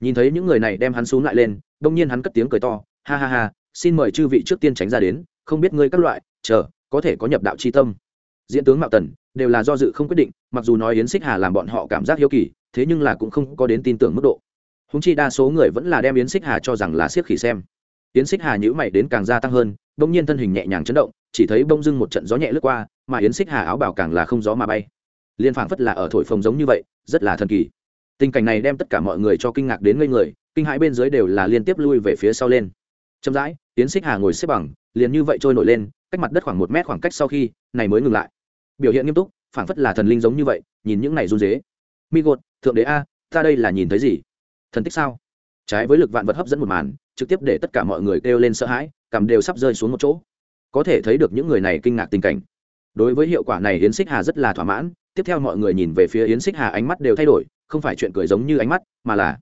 Nhìn thấy những người này đem hắn xuống lại lên, đông nhiên hắn cất tiếng cười to, ha ha ha, xin mời chư vị trước tiên tránh ra đến, không biết ngươi các loại, chờ, có thể có nhập đạo c h i tâm. Diễn tướng mạo tần đều là do dự không quyết định, mặc dù nói yến xích hà làm bọn họ cảm giác hiếu kỳ, thế nhưng là cũng không có đến tin tưởng mức độ. Húng chi đa số người vẫn là đem yến xích hà cho rằng là siết khỉ xem. Yến xích hà nhữ mày đến càng gia tăng hơn bỗng nhiên thân hình nhẹ nhàng chấn động, chỉ thấy bông dưng một trận gió nhẹ lướt qua, mà yến xích hà áo bảo càng là không gió mà bay liên phảng phất là ở thổi phồng giống như vậy, rất là thần kỳ. Tình cảnh này đem tất cả mọi người cho kinh ngạc đến ngây người, kinh hãi bên dưới đều là liên tiếp lui về phía sau lên. Chậm rãi, yến xích hà ngồi xếp bằng, liền như vậy trôi nổi lên, cách mặt đất khoảng một mét khoảng cách sau khi, này mới ngừng lại. Biểu hiện nghiêm túc, phảng phất là thần linh giống như vậy, nhìn những này run dế mi gột, thượng đế a, ta đây là nhìn thấy gì? Thần tích sao? Trái với lực vạn vật hấp dẫn một màn, trực tiếp để tất cả mọi người kêu lên sợ hãi, cảm đều sắp rơi xuống một chỗ. Có thể thấy được những người này kinh ngạc tình cảnh. Đối với hiệu quả này yến xích hà rất là thỏa mãn tiếp theo mọi người nhìn về phía yến xích hà ánh mắt đều thay đổi, không phải chuyện cười giống như ánh mắt, mà là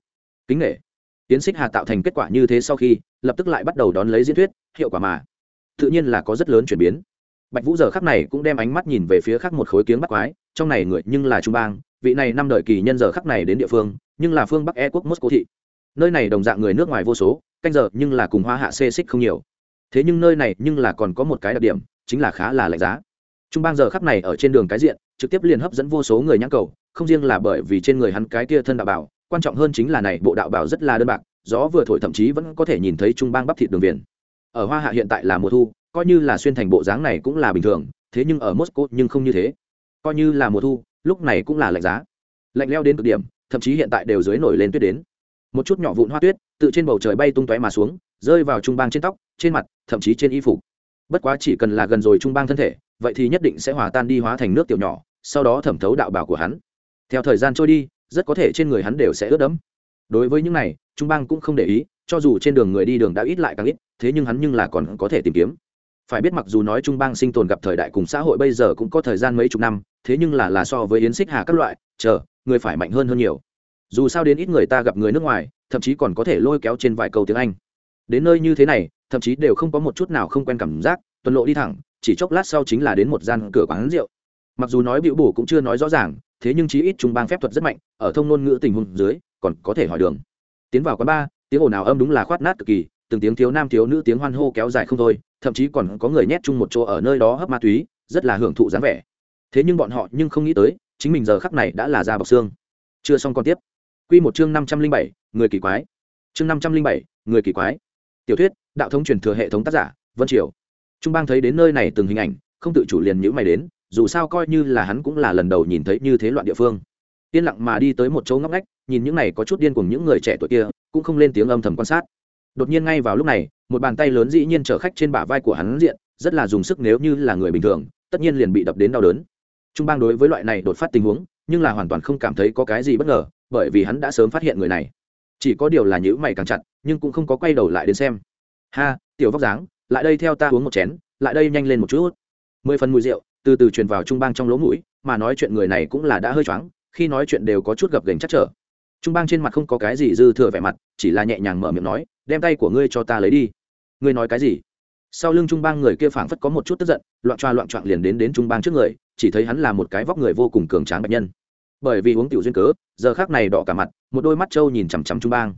kính nghệ yến xích hà tạo thành kết quả như thế sau khi, lập tức lại bắt đầu đón lấy diễn thuyết, hiệu quả mà. Tự nhiên là có rất lớn chuyển biến. Bạch vũ giờ khắc này cũng đem ánh mắt nhìn về phía khác một khối kiếng bắt quái, trong này người nhưng là trung bang, vị này năm đời kỳ nhân giờ khắc này đến địa phương, nhưng là phương bắc e quốc moscow thị. Nơi này đồng dạng người nước ngoài vô số, canh giờ nhưng là cùng hoa hạ xê xích không nhiều. Thế nhưng nơi này nhưng là còn có một cái đặc điểm, chính là khá là lạnh giá. Trung bang giờ khắc này ở trên đường cái diện trực tiếp liền hấp dẫn vô số người nhãn cầu, không riêng là bởi vì trên người hắn cái kia thân đạo bảo, quan trọng hơn chính là này bộ đạo bảo rất là đơn bạc, gió vừa thổi thậm chí vẫn có thể nhìn thấy trung bang bắp thịt đường viền. Ở hoa hạ hiện tại là mùa thu, coi như là xuyên thành bộ dáng này cũng là bình thường, thế nhưng ở moscow nhưng không như thế. Coi như là mùa thu, lúc này cũng là lạnh giá. Lạnh leo đến cực điểm, thậm chí hiện tại đều dưới nổi lên tuyết đến. Một chút nhỏ vụn hoa tuyết, tự trên bầu trời bay tung tóe mà xuống, rơi vào trung bang trên tóc, trên mặt, thậm chí trên y phục bất quá chỉ cần là gần rồi trung bang thân thể, vậy thì nhất định sẽ hòa tan đi hóa thành nước tiểu nhỏ, sau đó thẩm thấu đạo bảo của hắn. Theo thời gian trôi đi, rất có thể trên người hắn đều sẽ ướt đẫm. Đối với những này, trung bang cũng không để ý, cho dù trên đường người đi đường đã ít lại càng ít, thế nhưng hắn nhưng là còn có thể tìm kiếm. Phải biết mặc dù nói trung bang sinh tồn gặp thời đại cùng xã hội bây giờ cũng có thời gian mấy chục năm, thế nhưng là là so với yến xích hà các loại, chờ, người phải mạnh hơn hơn nhiều. Dù sao đến ít người ta gặp người nước ngoài, thậm chí còn có thể lôi kéo trên vài câu tiếng anh. Đến nơi như thế này thậm chí đều không có một chút nào không quen cảm giác, tuần lộ đi thẳng, chỉ chốc lát sau chính là đến một gian cửa quán rượu. Mặc dù nói biểu bổ cũng chưa nói rõ ràng, thế nhưng chí ít trung bang phép thuật rất mạnh, ở thông ngôn ngữ tình huống dưới, còn có thể hỏi đường. Tiến vào quán ba tiếng ồn nào âm đúng là khoát nát cực kỳ, từng tiếng thiếu nam thiếu nữ tiếng hoan hô kéo dài không thôi, thậm chí còn có người nhét chung một chỗ ở nơi đó hấp ma túy, rất là hưởng thụ dáng vẻ. Thế nhưng bọn họ nhưng không nghĩ tới, chính mình giờ khắc này đã là da bọc xương. Chưa xong còn tiếp. Quy một chương năm trăm linh bảy, người kỳ quái. Chương năm trăm linh bảy, người kỳ quái tiểu thuyết, đạo thống truyền thừa hệ thống tác giả, vân triều. Trung bang thấy đến nơi này từng hình ảnh, không tự chủ liền nhữ mày đến, dù sao coi như là hắn cũng là lần đầu nhìn thấy như thế loạn địa phương. Yên lặng mà đi tới một chỗ ngóc ngách, nhìn những này có chút điên cùng những người trẻ tuổi kia, cũng không lên tiếng âm thầm quan sát. Đột nhiên ngay vào lúc này, một bàn tay lớn dĩ nhiên chở khách trên bả vai của hắn diện, rất là dùng sức nếu như là người bình thường, tất nhiên liền bị đập đến đau đớn. Trung bang đối với loại này đột phát tình huống, nhưng là hoàn toàn không cảm thấy có cái gì bất ngờ, bởi vì hắn đã sớm phát hiện người này chỉ có điều là nhữ mày càng chặt, nhưng cũng không có quay đầu lại đến xem. Ha, tiểu vóc dáng, lại đây theo ta uống một chén, lại đây nhanh lên một chút. Mười phần mùi rượu, từ từ truyền vào trung bang trong lỗ mũi, mà nói chuyện người này cũng là đã hơi choáng, khi nói chuyện đều có chút gập gành chắc trở. Trung bang trên mặt không có cái gì dư thừa vẻ mặt, chỉ là nhẹ nhàng mở miệng nói, đem tay của ngươi cho ta lấy đi. Ngươi nói cái gì? Sau lưng trung bang người kia phảng phất có một chút tức giận, loạn choa loạn choạng liền đến đến trung bang trước người, chỉ thấy hắn là một cái vóc người vô cùng cường tráng bệnh nhân. Bởi vì uống tiểu duyên cớ, giờ khác này đỏ cả mặt một đôi mắt trâu nhìn chằm chằm trung bang.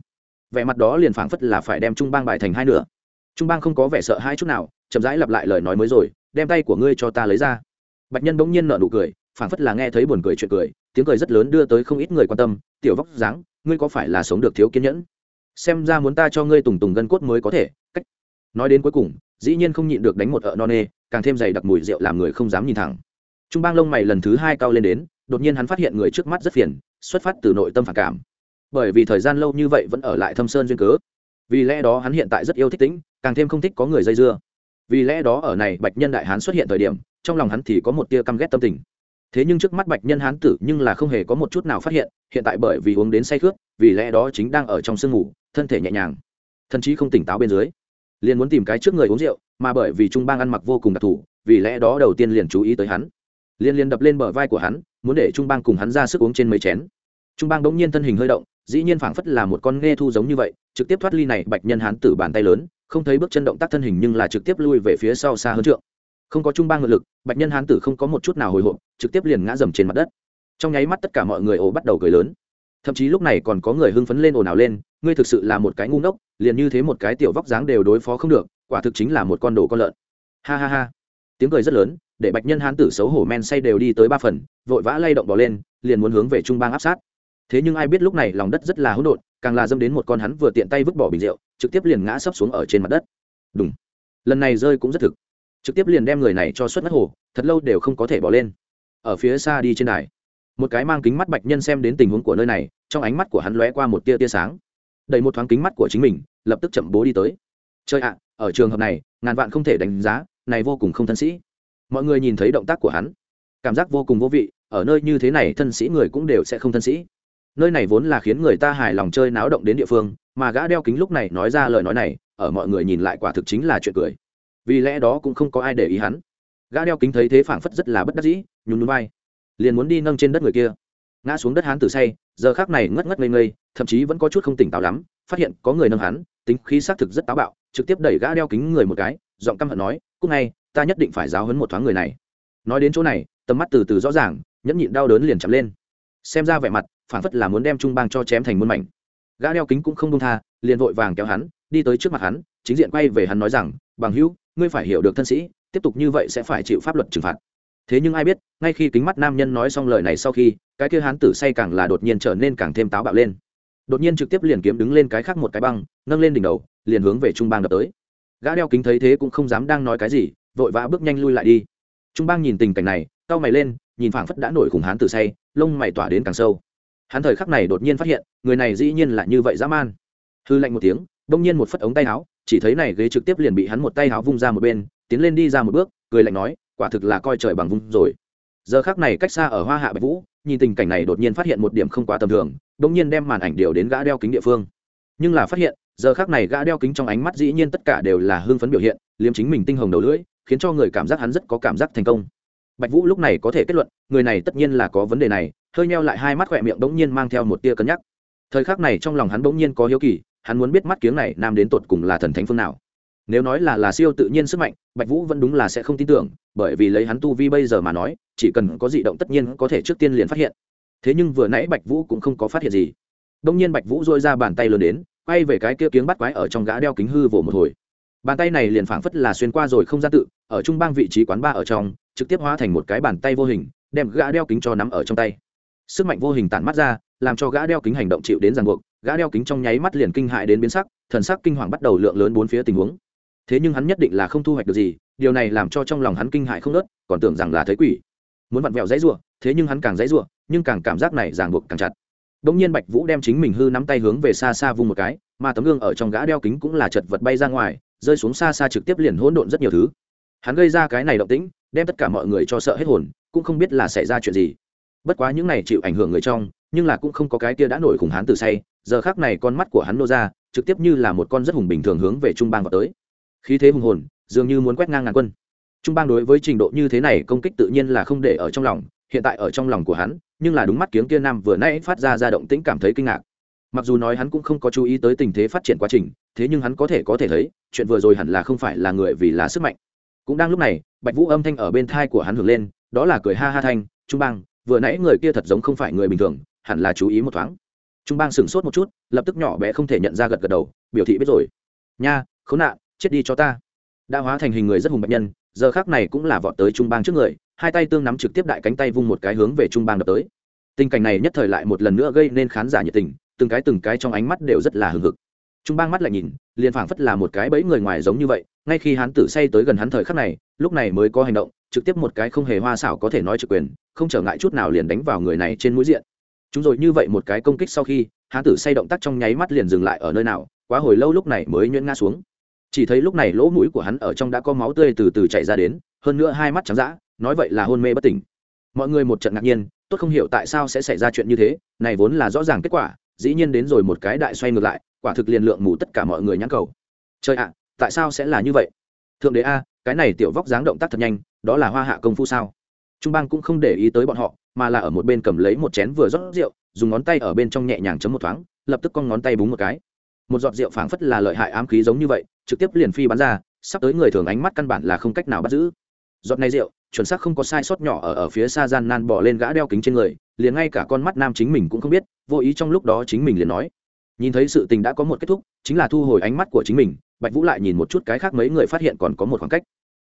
Vẻ mặt đó liền phảng phất là phải đem trung bang bài thành hai nửa. Trung bang không có vẻ sợ hai chút nào, chậm rãi lặp lại lời nói mới rồi, đem tay của ngươi cho ta lấy ra. Bạch nhân bỗng nhiên nở nụ cười, phảng phất là nghe thấy buồn cười chuyện cười, tiếng cười rất lớn đưa tới không ít người quan tâm, tiểu vóc dáng, ngươi có phải là sống được thiếu kiên nhẫn? Xem ra muốn ta cho ngươi tùng tùng gân cốt mới có thể. Cách. Nói đến cuối cùng, dĩ nhiên không nhịn được đánh một ợ non nê, càng thêm dày đặc mùi rượu làm người không dám nhìn thẳng. Trung bang lông mày lần thứ hai cao lên đến, đột nhiên hắn phát hiện người trước mắt rất phiền, xuất phát từ nội tâm phản cảm bởi vì thời gian lâu như vậy vẫn ở lại thâm sơn duyên cớ. Vì lẽ đó hắn hiện tại rất yêu thích tĩnh, càng thêm không thích có người dây dưa. Vì lẽ đó ở này bạch nhân đại hán xuất hiện thời điểm, trong lòng hắn thì có một tia căm ghét tâm tình. Thế nhưng trước mắt bạch nhân hán tử nhưng là không hề có một chút nào phát hiện hiện tại bởi vì uống đến say khướt vì lẽ đó chính đang ở trong sương ngủ, thân thể nhẹ nhàng. Thậm chí không tỉnh táo bên dưới, liền muốn tìm cái trước người uống rượu, mà bởi vì trung bang ăn mặc vô cùng đặc thù, vì lẽ đó đầu tiên liền chú ý tới hắn. Liền liền đập lên bờ vai của hắn, muốn để trung bang cùng hắn ra sức uống trên mấy chén. Trung bang bỗng nhiên thân hình hơi động dĩ nhiên phảng phất là một con nghe thu giống như vậy, trực tiếp thoát ly này bạch nhân hán tử bàn tay lớn, không thấy bước chân động tác thân hình nhưng là trực tiếp lui về phía sau xa hơn trượng. Không có trung bang ngựa lực, bạch nhân hán tử không có một chút nào hồi hộp, trực tiếp liền ngã dầm trên mặt đất. Trong nháy mắt tất cả mọi người ồ bắt đầu cười lớn. Thậm chí lúc này còn có người hưng phấn lên ồn ào lên, ngươi thực sự là một cái ngu ngốc, liền như thế một cái tiểu vóc dáng đều đối phó không được, quả thực chính là một con đồ con lợn. Ha ha ha. Tiếng cười rất lớn, để bạch nhân hán tử xấu hổ men say đều đi tới ba phần, vội vã lay động bỏ lên, liền muốn hướng về trung bang áp sát thế nhưng ai biết lúc này lòng đất rất là hỗn độn, càng là dâm đến một con hắn vừa tiện tay vứt bỏ bình rượu, trực tiếp liền ngã sấp xuống ở trên mặt đất. Đúng lần này rơi cũng rất thực. Trực tiếp liền đem người này cho suất mất hồ, thật lâu đều không có thể bỏ lên. Ở phía xa đi trên đài, một cái mang kính mắt bạch nhân xem đến tình huống của nơi này, trong ánh mắt của hắn lóe qua một tia tia sáng. Đầy một thoáng kính mắt của chính mình, lập tức chậm bố đi tới. Chơi ạ, ở trường hợp này, ngàn vạn không thể đánh giá, này vô cùng không thân sĩ. Mọi người nhìn thấy động tác của hắn, cảm giác vô cùng vô vị, ở nơi như thế này thân sĩ người cũng đều sẽ không thân sĩ nơi này vốn là khiến người ta hài lòng chơi náo động đến địa phương mà gã đeo kính lúc này nói ra lời nói này ở mọi người nhìn lại quả thực chính là chuyện cười. Vì lẽ đó cũng không có ai để ý hắn. Gã đeo kính thấy thế phảng phất rất là bất đắc dĩ nhún núi vai, liền muốn đi nâng trên đất người kia. Ngã xuống đất hắn từ say giờ khác này ngất ngất ngây ngây thậm chí vẫn có chút không tỉnh táo lắm phát hiện có người nâng hắn tính khí xác thực rất táo bạo trực tiếp đẩy gã đeo kính người một cái giọng căm hận nói cúc ngay ta nhất định phải giáo hấn một thoáng người này. Nói đến chỗ này tầm mắt từ từ rõ ràng nhẫn nhịn đau đớn liền chậm lên xem ra vẻ mặt phản phất là muốn đem trung bang cho chém thành muôn mảnh. Gã đeo kính cũng không đông tha, liền vội vàng kéo hắn, đi tới trước mặt hắn, chính diện quay về hắn nói rằng, bằng hữu, ngươi phải hiểu được thân sĩ, tiếp tục như vậy sẽ phải chịu pháp luật trừng phạt. Thế nhưng ai biết, ngay khi kính mắt nam nhân nói xong lời này sau khi, cái kia hắn tử say càng là đột nhiên trở nên càng thêm táo bạo lên. Đột nhiên trực tiếp liền kiếm đứng lên cái khác một cái băng, nâng lên đỉnh đầu, liền hướng về trung bang đập tới. Gã đeo kính thấy thế cũng không dám đang nói cái gì, vội vã bước nhanh lui lại đi. Trung bang nhìn tình cảnh này, cau mày lên nhìn phảng phất đã nổi khủng hán từ say, lông mày tỏa đến càng sâu. Hắn thời khắc này đột nhiên phát hiện, người này dĩ nhiên là như vậy dã man. Hư lạnh một tiếng, bỗng nhiên một phất ống tay áo, chỉ thấy này ghế trực tiếp liền bị hắn một tay áo vung ra một bên, tiến lên đi ra một bước, cười lạnh nói, quả thực là coi trời bằng vung rồi. Giờ khắc này cách xa ở hoa hạ bạch vũ, nhìn tình cảnh này đột nhiên phát hiện một điểm không quá tầm thường, bỗng nhiên đem màn ảnh điều đến gã đeo kính địa phương. Nhưng là phát hiện, giờ khắc này gã đeo kính trong ánh mắt dĩ nhiên tất cả đều là hưng phấn biểu hiện, liếm chính mình tinh hồng đầu lưỡi, khiến cho người cảm giác hắn rất có cảm giác thành công bạch vũ lúc này có thể kết luận, người này tất nhiên là có vấn đề này, hơi neo lại hai mắt khỏe miệng bỗng nhiên mang theo một tia cân nhắc. Thời khắc này trong lòng hắn bỗng nhiên có hiếu kỳ, hắn muốn biết mắt kiếng này nam đến tột cùng là thần thánh phương nào. Nếu nói là là siêu tự nhiên sức mạnh, bạch vũ vẫn đúng là sẽ không tin tưởng, bởi vì lấy hắn tu vi bây giờ mà nói, chỉ cần có dị động tất nhiên có thể trước tiên liền phát hiện. Thế nhưng vừa nãy bạch vũ cũng không có phát hiện gì. Đông nhiên bạch vũ dôi ra bàn tay lớn đến, quay về cái kia kiếng bắt quái ở trong gã đeo kính hư vỗ một hồi. Bàn tay này liền phảng phất là xuyên qua rồi không gian tự, ở trung bang vị trí quán ba ở trong trực tiếp hóa thành một cái bàn tay vô hình đem gã đeo kính cho nắm ở trong tay. Sức mạnh vô hình tản mắt ra làm cho gã đeo kính hành động chịu đến ràng buộc gã đeo kính trong nháy mắt liền kinh hại đến biến sắc thần sắc kinh hoàng bắt đầu lượng lớn bốn phía tình huống. Thế nhưng hắn nhất định là không thu hoạch được gì điều này làm cho trong lòng hắn kinh hại không nớt còn tưởng rằng là thấy quỷ. Muốn vặn vẹo dãy rụa thế nhưng hắn càng dãy rụa nhưng càng cảm giác này ràng buộc càng chặt. Đống nhiên Bạch Vũ đem chính mình hư nắm tay hướng về xa xa vung một cái, mà tấm gương ở trong gã đeo kính cũng là chật vật bay ra ngoài, rơi xuống xa xa trực tiếp liền hỗn độn rất nhiều thứ. Hắn gây ra cái này động tĩnh, đem tất cả mọi người cho sợ hết hồn, cũng không biết là xảy ra chuyện gì. Bất quá những này chịu ảnh hưởng người trong, nhưng là cũng không có cái kia đã nổi khủng hắn từ say, giờ khắc này con mắt của hắn nô ra, trực tiếp như là một con rất hùng bình thường hướng về trung bang vào tới. Khí thế hùng hồn, dường như muốn quét ngang ngàn quân. Trung bang đối với trình độ như thế này công kích tự nhiên là không để ở trong lòng, hiện tại ở trong lòng của hắn nhưng là đúng mắt kiếng kia nam vừa nãy phát ra ra động tĩnh cảm thấy kinh ngạc mặc dù nói hắn cũng không có chú ý tới tình thế phát triển quá trình thế nhưng hắn có thể có thể thấy chuyện vừa rồi hẳn là không phải là người vì lá sức mạnh cũng đang lúc này, bạch vũ âm thanh ở bên thai của hắn hưởng lên, đó là cười ha ha thanh, trung bang, vừa nãy người kia thật giống không phải người bình thường, hẳn là chú ý một thoáng. Trung bang sửng sốt một chút, lập tức nhỏ bé không thể nhận ra gật gật đầu, biểu thị biết rồi. Nha, khốn nạn, chết đi cho ta. Đã hóa thành hình người rất hùng bạch nhân, giờ khác này cũng là vọt tới trung bang trước người, hai tay tương nắm trực tiếp đại cánh tay vung một cái hướng về trung bang đập tới. Tình cảnh này nhất thời lại một lần nữa gây nên khán giả nhiệt tình, từng cái từng cái trong ánh mắt đều rất là hừng hực. Trung bang mắt lại nhìn liền phảng phất là một cái bẫy người ngoài giống như vậy, ngay khi hắn tử say tới gần hắn thời khắc này, lúc này mới có hành động, trực tiếp một cái không hề hoa xảo có thể nói trực quyền, không trở ngại chút nào liền đánh vào người này trên mũi diện. Chúng rồi như vậy một cái công kích sau khi hắn tử say động tác trong nháy mắt liền dừng lại ở nơi nào, quá hồi lâu lúc này mới nhuyễn ngã xuống. Chỉ thấy lúc này lỗ mũi của hắn ở trong đã có máu tươi từ từ chảy ra đến, hơn nữa hai mắt trắng dã, nói vậy là hôn mê bất tỉnh. Mọi người một trận ngạc nhiên, tốt không hiểu tại sao sẽ xảy ra chuyện như thế, này vốn là rõ ràng kết quả, dĩ nhiên đến rồi một cái đại xoay ngược lại quả thực liền lượng mù tất cả mọi người nhãn cầu. Trời ạ, tại sao sẽ là như vậy? Thượng đế a, cái này tiểu vóc dáng động tác thật nhanh, đó là hoa hạ công phu sao? Trung bang cũng không để ý tới bọn họ, mà là ở một bên cầm lấy một chén vừa rót rượu, dùng ngón tay ở bên trong nhẹ nhàng chấm một thoáng, lập tức con ngón tay búng một cái. Một giọt rượu phảng phất là lợi hại ám khí giống như vậy, trực tiếp liền phi bắn ra, sắp tới người thường ánh mắt căn bản là không cách nào bắt giữ. Giọt này rượu, chuẩn xác không có sai sót nhỏ ở ở phía xa gian nan bỏ lên gã đeo kính trên người, liền ngay cả con mắt nam chính mình cũng không biết, vô ý trong lúc đó chính mình liền nói nhìn thấy sự tình đã có một kết thúc, chính là thu hồi ánh mắt của chính mình, bạch vũ lại nhìn một chút cái khác mấy người phát hiện còn có một khoảng cách.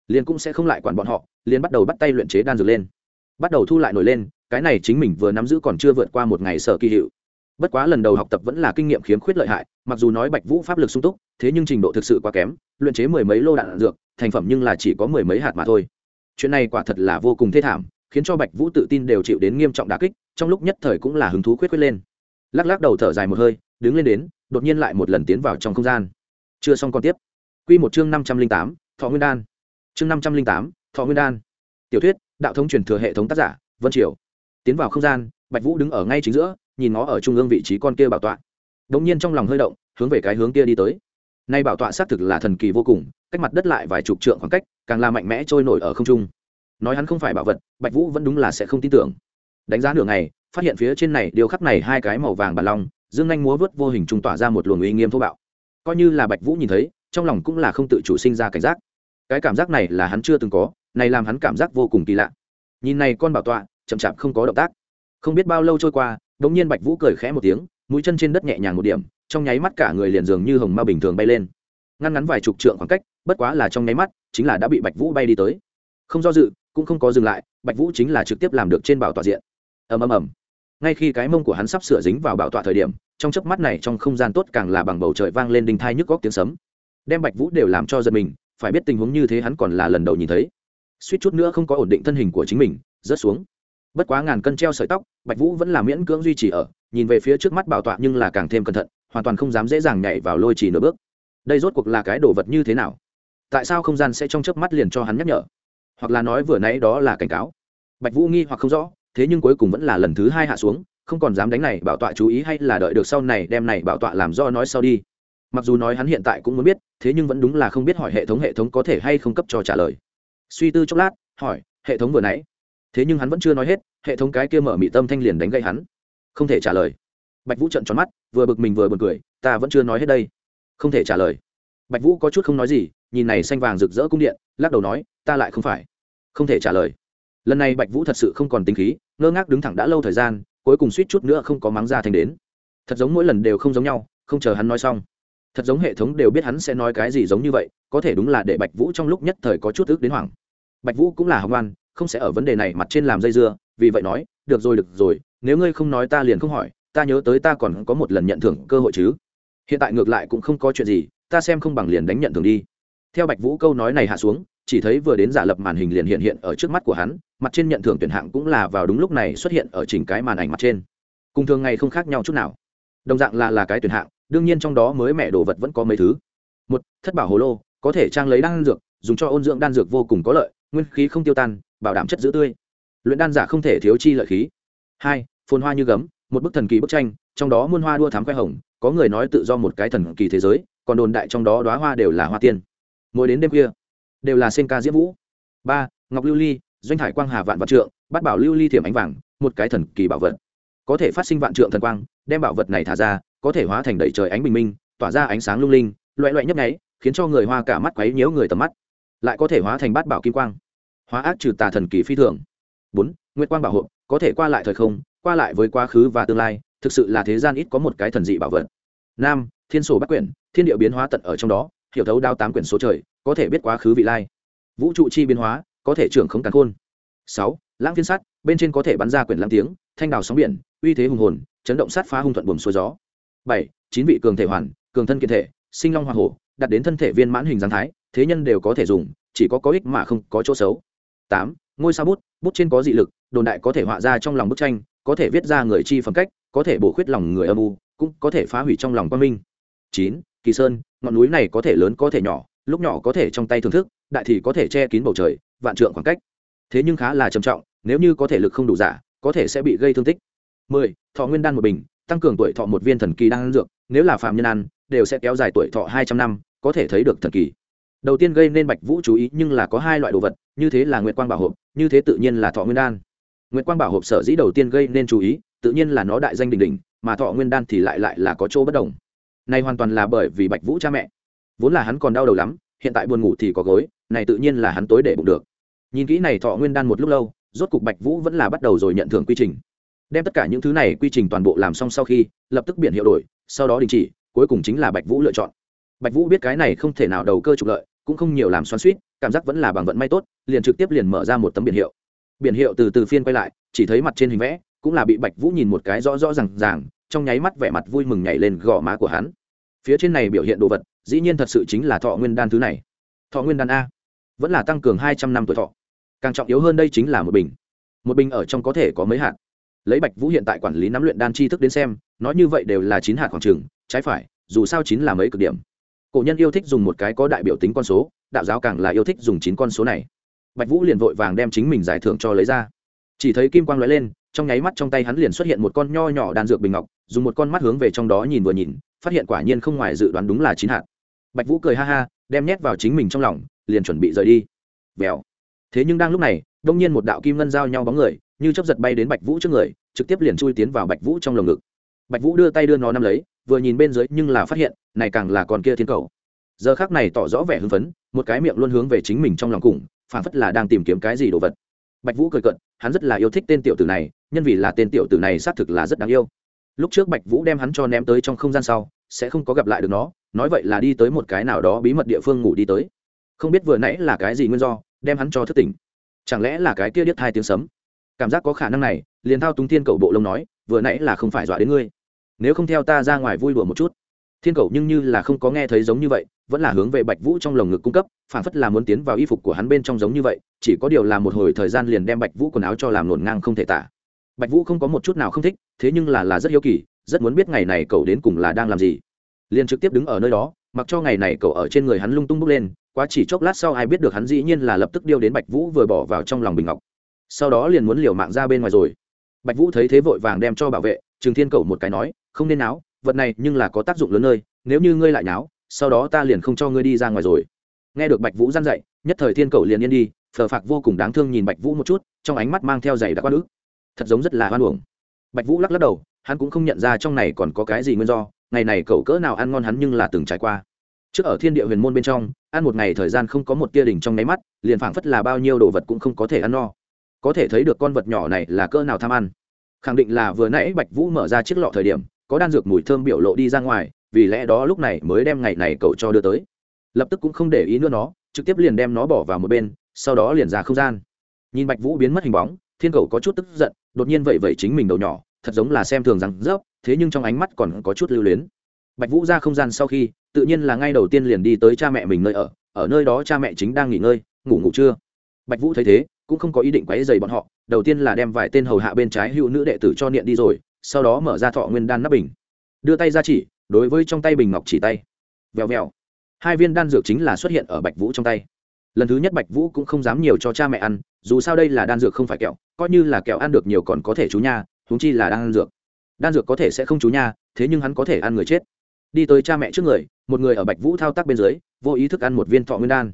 Liền cũng sẽ không lại quản bọn họ, liền bắt đầu bắt tay luyện chế đan dược lên. Bắt đầu thu lại nổi lên, cái này chính mình vừa nắm giữ còn chưa vượt qua một ngày sở kỳ hiệu. Bất quá lần đầu học tập vẫn là kinh nghiệm khiếm khuyết lợi hại, mặc dù nói bạch vũ pháp lực sung túc, thế nhưng trình độ thực sự quá kém, luyện chế mười mấy lô đạn dược, thành phẩm nhưng là chỉ có mười mấy hạt mà thôi. Chuyện này quả thật là vô cùng thê thảm, khiến cho bạch vũ tự tin đều chịu đến nghiêm trọng đà kích, trong lúc nhất thời cũng là hứng thú khuyết khuyết lên. Lắc lắc đầu thở dài một hơi đứng lên đến, đột nhiên lại một lần tiến vào trong không gian. Chưa xong còn tiếp. Q một chương năm trăm linh tám, thọ nguyên đan. Chương năm trăm linh tám, thọ nguyên đan. Tiểu thuyết, đạo thống truyền thừa hệ thống tác giả, vân triều. Tiến vào không gian, bạch vũ đứng ở ngay chính giữa, nhìn nó ở trung ương vị trí con kia bảo tọa. Đ ỗ n g nhiên trong lòng hơi động, hướng về cái hướng kia đi tới. Nay bảo tọa xác thực là thần kỳ vô cùng, cách mặt đất lại vài chục trượng khoảng cách, càng là mạnh mẽ trôi nổi ở không trung. Nói hắn không phải bảo vật, bạch vũ vẫn đúng là sẽ không tin tưởng. Đánh giá nửa ngày, phát hiện phía trên này, điều khắc này hai cái màu vàng bản long dương anh múa vớt vô hình trung tỏa ra một luồng uy nghiêm thô bạo. Coi như là bạch vũ nhìn thấy, trong lòng cũng là không tự chủ sinh ra cảnh giác. Cái cảm giác này là hắn chưa từng có, này làm hắn cảm giác vô cùng kỳ lạ. Nhìn này con bảo tọa, chậm chạp không có động tác. Không biết bao lâu trôi qua đ ỗ n g nhiên bạch vũ cười khẽ một tiếng, mũi chân trên đất nhẹ nhàng một điểm, trong nháy mắt cả người liền dường như hồng ma bình thường bay lên. Ngăn ngắn vài chục trượng khoảng cách, bất quá là trong nháy mắt, chính là đã bị bạch vũ bay đi tới. Không do dự, cũng không có dừng lại, bạch vũ chính là trực tiếp làm được trên bảo tọa diện. Ầm ầm ầm ngay khi cái mông của hắn sắp sửa dính vào bảo tọa thời điểm, trong chớp mắt này trong không gian tốt càng là bằng bầu trời vang lên đinh thai nhức góc tiếng sấm. Đem bạch vũ đều làm cho giật mình, phải biết tình huống như thế hắn còn là lần đầu nhìn thấy. Suýt chút nữa không có ổn định thân hình của chính mình, rớt xuống. Bất quá ngàn cân treo sợi tóc, bạch vũ vẫn là miễn cưỡng duy trì ở, nhìn về phía trước mắt bảo tọa nhưng là càng thêm cẩn thận, hoàn toàn không dám dễ dàng nhảy vào lôi trì nửa bước. Đây rốt cuộc là cái đồ vật như thế nào? Tại sao không gian sẽ trong chớp mắt liền cho hắn nhắc nhở? Hoặc là nói vừa nãy đó là cảnh cáo? Bạch vũ nghi hoặc không rõ thế nhưng cuối cùng vẫn là lần thứ hai hạ xuống, không còn dám đánh này bảo tọa chú ý hay là đợi được sau này đem này bảo tọa làm do nói sau đi. Mặc dù nói hắn hiện tại cũng muốn biết, thế nhưng vẫn đúng là không biết hỏi hệ thống hệ thống có thể hay không cấp cho trả lời. Suy tư chốc lát, hỏi, hệ thống vừa nãy. Thế nhưng hắn vẫn chưa nói hết, hệ thống cái kia mở mị tâm thanh liền đánh gậy hắn. Không thể trả lời. Bạch vũ trận tròn mắt, vừa bực mình vừa b u ồ n cười, ta vẫn chưa nói hết đây. Không thể trả lời. Bạch vũ có chút không nói gì, nhìn này xanh vàng rực rỡ cung điện, lắc đầu nói, ta lại không phải. Không thể trả lời lần này bạch vũ thật sự không còn tính khí, ngơ ngác đứng thẳng đã lâu thời gian, cuối cùng suýt chút nữa không có mắng ra thành đến. Thật giống mỗi lần đều không giống nhau, không chờ hắn nói xong. Thật giống hệ thống đều biết hắn sẽ nói cái gì giống như vậy, có thể đúng là để bạch vũ trong lúc nhất thời có chút ước đến hoảng. Bạch vũ cũng là học ngoan không sẽ ở vấn đề này mặt trên làm dây dưa, vì vậy nói, được rồi được rồi, nếu ngươi không nói ta liền không hỏi, ta nhớ tới ta còn có một lần nhận thưởng cơ hội chứ. Hiện tại ngược lại cũng không có chuyện gì, ta xem không bằng liền đánh nhận thưởng đi. Theo bạch vũ câu nói này hạ xuống chỉ thấy vừa đến giả lập màn hình liền hiện hiện ở trước mắt của hắn, mặt trên nhận thưởng tuyển hạng cũng là vào đúng lúc này xuất hiện ở chỉnh cái màn ảnh mặt trên. Cùng thường ngày không khác nhau chút nào. Đồng dạng là là cái tuyển hạng, đương nhiên trong đó mới mẹ đồ vật vẫn có mấy thứ. Một, thất bảo hồ lô, có thể trang lấy đan dược, dùng cho ôn dưỡng đan dược vô cùng có lợi, nguyên khí không tiêu tan, bảo đảm chất giữ tươi. Luyện đan giả không thể thiếu chi lợi khí. Hai, phồn hoa như gấm, một bức thần kỳ bức tranh, trong đó muôn hoa đua thám khoe hồng, có người nói tự do một cái thần kỳ thế giới, còn đồn đại trong đó đoá hoa đều là hoa tiên. Mỗi đến đêm khuya đều là sen ca diễm vũ. Ba, ngọc lưu ly, doanh thải quang hà vạn vật trượng, bắt bảo lưu ly thiểm ánh vàng, một cái thần kỳ bảo vật. Có thể phát sinh vạn trượng thần quang, đem bảo vật này thả ra, có thể hóa thành đầy trời ánh bình minh, tỏa ra ánh sáng lung linh, loẹ loẹ nhấp nháy, khiến cho người hoa cả mắt quấy nhiễu người tầm mắt. Lại có thể hóa thành bát bảo kim quang, hóa ác trừ tà thần kỳ phi thường. Bốn, nguyệt quang bảo hộ, có thể qua lại thời không, qua lại với quá khứ và tương lai, thực sự là thế gian ít có một cái thần dị bảo vật. Năm, thiên sổ bát quyển, thiên địa biến hóa tận ở trong đó hiểu thấu đao tám quyển số trời, có thể biết quá khứ vị lai. Vũ trụ chi biến hóa, có thể trưởng không càn khôn. Sáu, lãng phiên sắt bên trên có thể bắn ra quyển lãng tiếng, thanh đào sóng biển, uy thế hùng hồn, chấn động sát phá hung thuận buồm xuôi gió. Bảy, chín vị cường thể hoàn, cường thân kiện thể, sinh long hoa hổ, đặt đến thân thể viên mãn hình dáng thái, thế nhân đều có thể dùng, chỉ có có ích mà không có chỗ xấu. Tám, ngôi sao bút bút trên có dị lực, đồn đại có thể họa ra trong lòng bức tranh, có thể viết ra người chi phẩm cách, có thể bổ khuyết lòng người âm u, cũng có thể phá hủy trong lòng quan minh. Chín kỳ sơn, ngọn núi này có thể lớn có thể nhỏ, lúc nhỏ có thể trong tay thưởng thức, đại thì có thể che kín bầu trời, vạn trượng khoảng cách. Thế nhưng khá là trầm trọng, nếu như có thể lực không đủ giả, có thể sẽ bị gây thương tích. Mười, thọ nguyên đan một bình, tăng cường tuổi thọ một viên thần kỳ đang dược, nếu là phạm nhân ăn, đều sẽ kéo dài tuổi thọ hai trăm năm, có thể thấy được thần kỳ. Đầu tiên gây nên bạch vũ chú ý nhưng là có hai loại đồ vật, như thế là nguyệt quang bảo hộp, như thế tự nhiên là thọ nguyên đan. Nguyệt quang bảo hộp sở dĩ đầu tiên gây nên chú ý, tự nhiên là nó đại danh đỉnh đỉnh, mà thọ nguyên đan thì lại lại là có chỗ bất đồng này hoàn toàn là bởi vì bạch vũ cha mẹ. Vốn là hắn còn đau đầu lắm, hiện tại buồn ngủ thì có gối, này tự nhiên là hắn tối để bụng được. Nhìn kỹ này thọ nguyên đan một lúc lâu, rốt cục bạch vũ vẫn là bắt đầu rồi nhận thưởng quy trình. Đem tất cả những thứ này quy trình toàn bộ làm xong sau khi, lập tức biển hiệu đổi, sau đó đình chỉ, cuối cùng chính là bạch vũ lựa chọn. Bạch vũ biết cái này không thể nào đầu cơ trục lợi, cũng không nhiều làm xoắn suýt cảm giác vẫn là bằng vận may tốt, liền trực tiếp liền mở ra một tấm biển hiệu. Biển hiệu từ từ phiên quay lại, chỉ thấy mặt trên hình vẽ, cũng là bị bạch vũ nhìn một cái rõ rõ r à n g ràng trong nháy mắt vẻ mặt vui mừng nhảy lên gò má của hắn. Phía trên này biểu hiện đồ vật, dĩ nhiên thật sự chính là thọ nguyên đan thứ này. Thọ nguyên đan a. Vẫn là tăng cường hai trăm năm tuổi thọ. Càng trọng yếu hơn đây chính là một bình. Một bình ở trong có thể có mấy hạt. Lấy bạch vũ hiện tại quản lý nắm luyện đan chi thức đến xem, nói như vậy đều là chín hạt khoảng trừng trái phải, dù sao chín là mấy cực điểm. Cổ nhân yêu thích dùng một cái có đại biểu tính con số, đạo giáo càng là yêu thích dùng chín con số này. Bạch vũ liền vội vàng đem chính mình giải thưởng cho lấy ra. Chỉ thấy kim quang lóe lên trong nháy mắt trong tay hắn liền xuất hiện một con nho nhỏ đan dược bình ngọc, dùng một con mắt hướng về trong đó nhìn vừa nhìn, phát hiện quả nhiên không ngoài dự đoán đúng là chín hạt. Bạch vũ cười ha ha, đem nhét vào chính mình trong lòng, liền chuẩn bị rời đi. Vèo. Thế nhưng đang lúc này, đông nhiên một đạo kim ngân giao nhau bóng người, như chấp giật bay đến bạch vũ trước người, trực tiếp liền chui tiến vào bạch vũ trong lồng ngực. Bạch vũ đưa tay đưa nó nắm lấy, vừa nhìn bên dưới nhưng là phát hiện, này càng là còn kia thiên cầu. Giờ khác này tỏ rõ vẻ hưng phấn, một cái miệng luôn hướng về chính mình trong lòng cùng phản phất là đang tìm kiếm cái gì đồ vật. Bạch vũ cười cận hắn rất là yêu thích tên tiểu tử này nhân vì là tên tiểu tử này xác thực là rất đáng yêu. Lúc trước bạch vũ đem hắn cho ném tới trong không gian sau, sẽ không có gặp lại được nó, nói vậy là đi tới một cái nào đó bí mật địa phương ngủ đi tới. Không biết vừa nãy là cái gì nguyên do, đem hắn cho thất tỉnh. Chẳng lẽ là cái kia điếc hai tiếng sấm? Cảm giác có khả năng này, liền thao túng thiên cầu bộ lông nói, vừa nãy là không phải dọa đến ngươi. Nếu không theo ta ra ngoài vui đùa một chút. Thiên cầu nhưng như là không có nghe thấy giống như vậy, vẫn là hướng về bạch vũ trong lồng ngực cung cấp, phản phất là muốn tiến vào y phục của hắn bên trong giống như vậy, chỉ có điều là một hồi thời gian liền đem bạch vũ quần áo cho làm nổn ngang không thể tả bạch vũ không có một chút nào không thích, thế nhưng là là rất hiếu kỳ, rất muốn biết ngày này cậu đến cùng là đang làm gì. Liền trực tiếp đứng ở nơi đó, mặc cho ngày này cậu ở trên người hắn lung tung bốc lên, quá chỉ chốc lát sau ai biết được hắn dĩ nhiên là lập tức điêu đến bạch vũ vừa bỏ vào trong lòng bình ngọc. Sau đó liền muốn liều mạng ra bên ngoài rồi. Bạch vũ thấy thế vội vàng đem cho bảo vệ, trường thiên cậu một cái nói, không nên náo, vật này nhưng là có tác dụng lớn nơi, nếu như ngươi lại náo, sau đó ta liền không cho ngươi đi ra ngoài rồi. Nghe được bạch vũ gian dạy, nhất thời thiên cậu liền yên đi, phờ phạc vô cùng đáng thương nhìn bạch vũ một chút, trong ánh mắt mang theo giày đã quá ức thật giống rất là hoan uổng. Bạch vũ lắc lắc đầu, hắn cũng không nhận ra trong này còn có cái gì nguyên do, ngày này cậu cỡ nào ăn ngon hắn nhưng là từng trải qua. Trước ở thiên địa huyền môn bên trong, ăn một ngày thời gian không có một tia đỉnh trong nháy mắt, liền phảng phất là bao nhiêu đồ vật cũng không có thể ăn no. Có thể thấy được con vật nhỏ này là cỡ nào tham ăn. Khẳng định là vừa nãy bạch vũ mở ra chiếc lọ thời điểm, có đan dược mùi thơm biểu lộ đi ra ngoài, vì lẽ đó lúc này mới đem ngày này cậu cho đưa tới. Lập tức cũng không để ý nữa nó, trực tiếp liền đem nó bỏ vào một bên, sau đó liền ra không gian. Nhìn bạch vũ biến mất hình bóng, thiên cầu có chút tức giận đột nhiên vậy vậy chính mình đầu nhỏ, thật giống là xem thường rằng rớp, thế nhưng trong ánh mắt còn có chút lưu luyến. Bạch vũ ra không gian sau khi, tự nhiên là ngay đầu tiên liền đi tới cha mẹ mình nơi ở ở nơi đó cha mẹ chính đang nghỉ ngơi, ngủ ngủ trưa. Bạch vũ thấy thế, cũng không có ý định quấy dày bọn họ, đầu tiên là đem vài tên hầu hạ bên trái hữu nữ đệ tử cho niệm đi rồi, sau đó mở ra thọ nguyên đan nắp bình. Đưa tay ra chỉ, đối với trong tay bình ngọc chỉ tay. Vèo vèo. Hai viên đan dược chính là xuất hiện ở bạch vũ trong tay. Lần thứ nhất bạch vũ cũng không dám nhiều cho cha mẹ ăn, dù sao đây là đan dược không phải kẹo coi như là kẹo ăn được nhiều còn có thể chú nha húng chi là đan dược. Đan dược có thể sẽ không chú nha, thế nhưng hắn có thể ăn người chết. Đi tới cha mẹ trước người, một người ở bạch vũ thao tác bên dưới, vô ý thức ăn một viên thọ nguyên đan.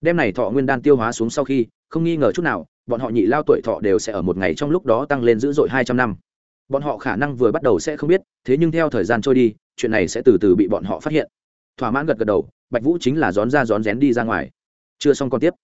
Đem này thọ nguyên đan tiêu hóa xuống sau khi, không nghi ngờ chút nào, bọn họ nhị lao tuổi thọ đều sẽ ở một ngày trong lúc đó tăng lên dữ dội hai trăm năm. Bọn họ khả năng vừa bắt đầu sẽ không biết, thế nhưng theo thời gian trôi đi, chuyện này sẽ từ từ bị bọn họ phát hiện. Thỏa mãn gật gật đầu, bạch vũ chính là rón ra rón rén đi ra ngoài. Chưa xong còn tiếp.